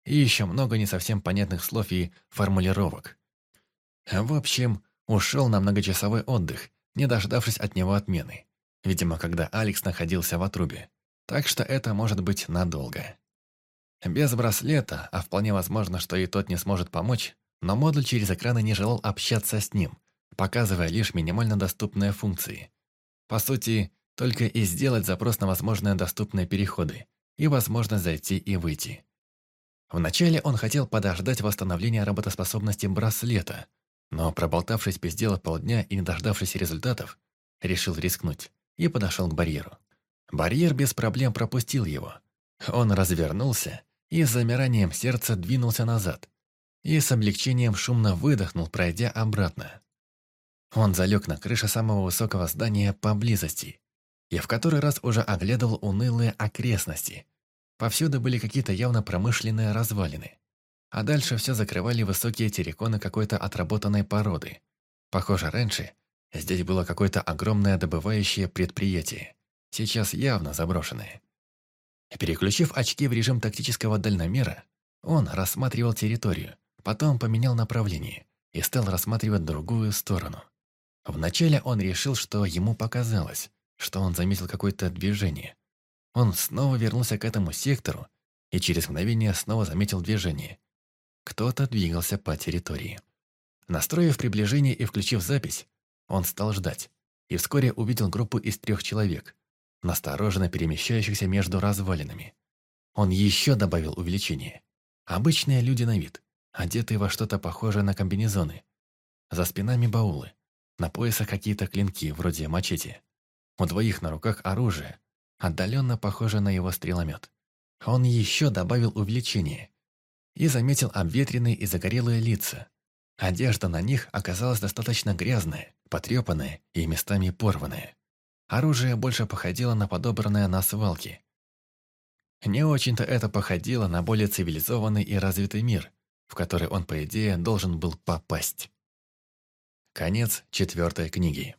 И еще много не совсем понятных слов и формулировок. В общем, ушел на многочасовой отдых, не дождавшись от него отмены. Видимо, когда Алекс находился в отрубе. Так что это может быть надолго. Без браслета, а вполне возможно, что и тот не сможет помочь, но модуль через экраны не желал общаться с ним, показывая лишь минимально доступные функции. По сути, только и сделать запрос на возможные доступные переходы и возможность зайти и выйти. Вначале он хотел подождать восстановления работоспособности браслета, но, проболтавшись без дела полдня и не дождавшись результатов, решил рискнуть и подошел к барьеру. Барьер без проблем пропустил его. Он развернулся и с замиранием сердца двинулся назад и с облегчением шумно выдохнул, пройдя обратно. Он залег на крыше самого высокого здания поблизости и в который раз уже оглядывал унылые окрестности. Повсюду были какие-то явно промышленные развалины. А дальше все закрывали высокие терриконы какой-то отработанной породы. Похоже, раньше здесь было какое-то огромное добывающее предприятие, сейчас явно заброшенное. Переключив очки в режим тактического дальномера, он рассматривал территорию, потом поменял направление и стал рассматривать другую сторону. Вначале он решил, что ему показалось, что он заметил какое-то движение. Он снова вернулся к этому сектору и через мгновение снова заметил движение. Кто-то двигался по территории. Настроив приближение и включив запись, он стал ждать и вскоре увидел группу из трех человек, настороженно перемещающихся между развалинами. Он еще добавил увеличение. Обычные люди на вид, одетые во что-то похожее на комбинезоны. За спинами баулы, на поясах какие-то клинки, вроде мачете. У двоих на руках оружие, отдаленно похоже на его стреломет. Он еще добавил увеличение и заметил обветренные и загорелые лица. Одежда на них оказалась достаточно грязная, потрепанная и местами порванная. Оружие больше походило на подобранное на свалке. Не очень-то это походило на более цивилизованный и развитый мир, в который он, по идее, должен был попасть. Конец четвертой книги.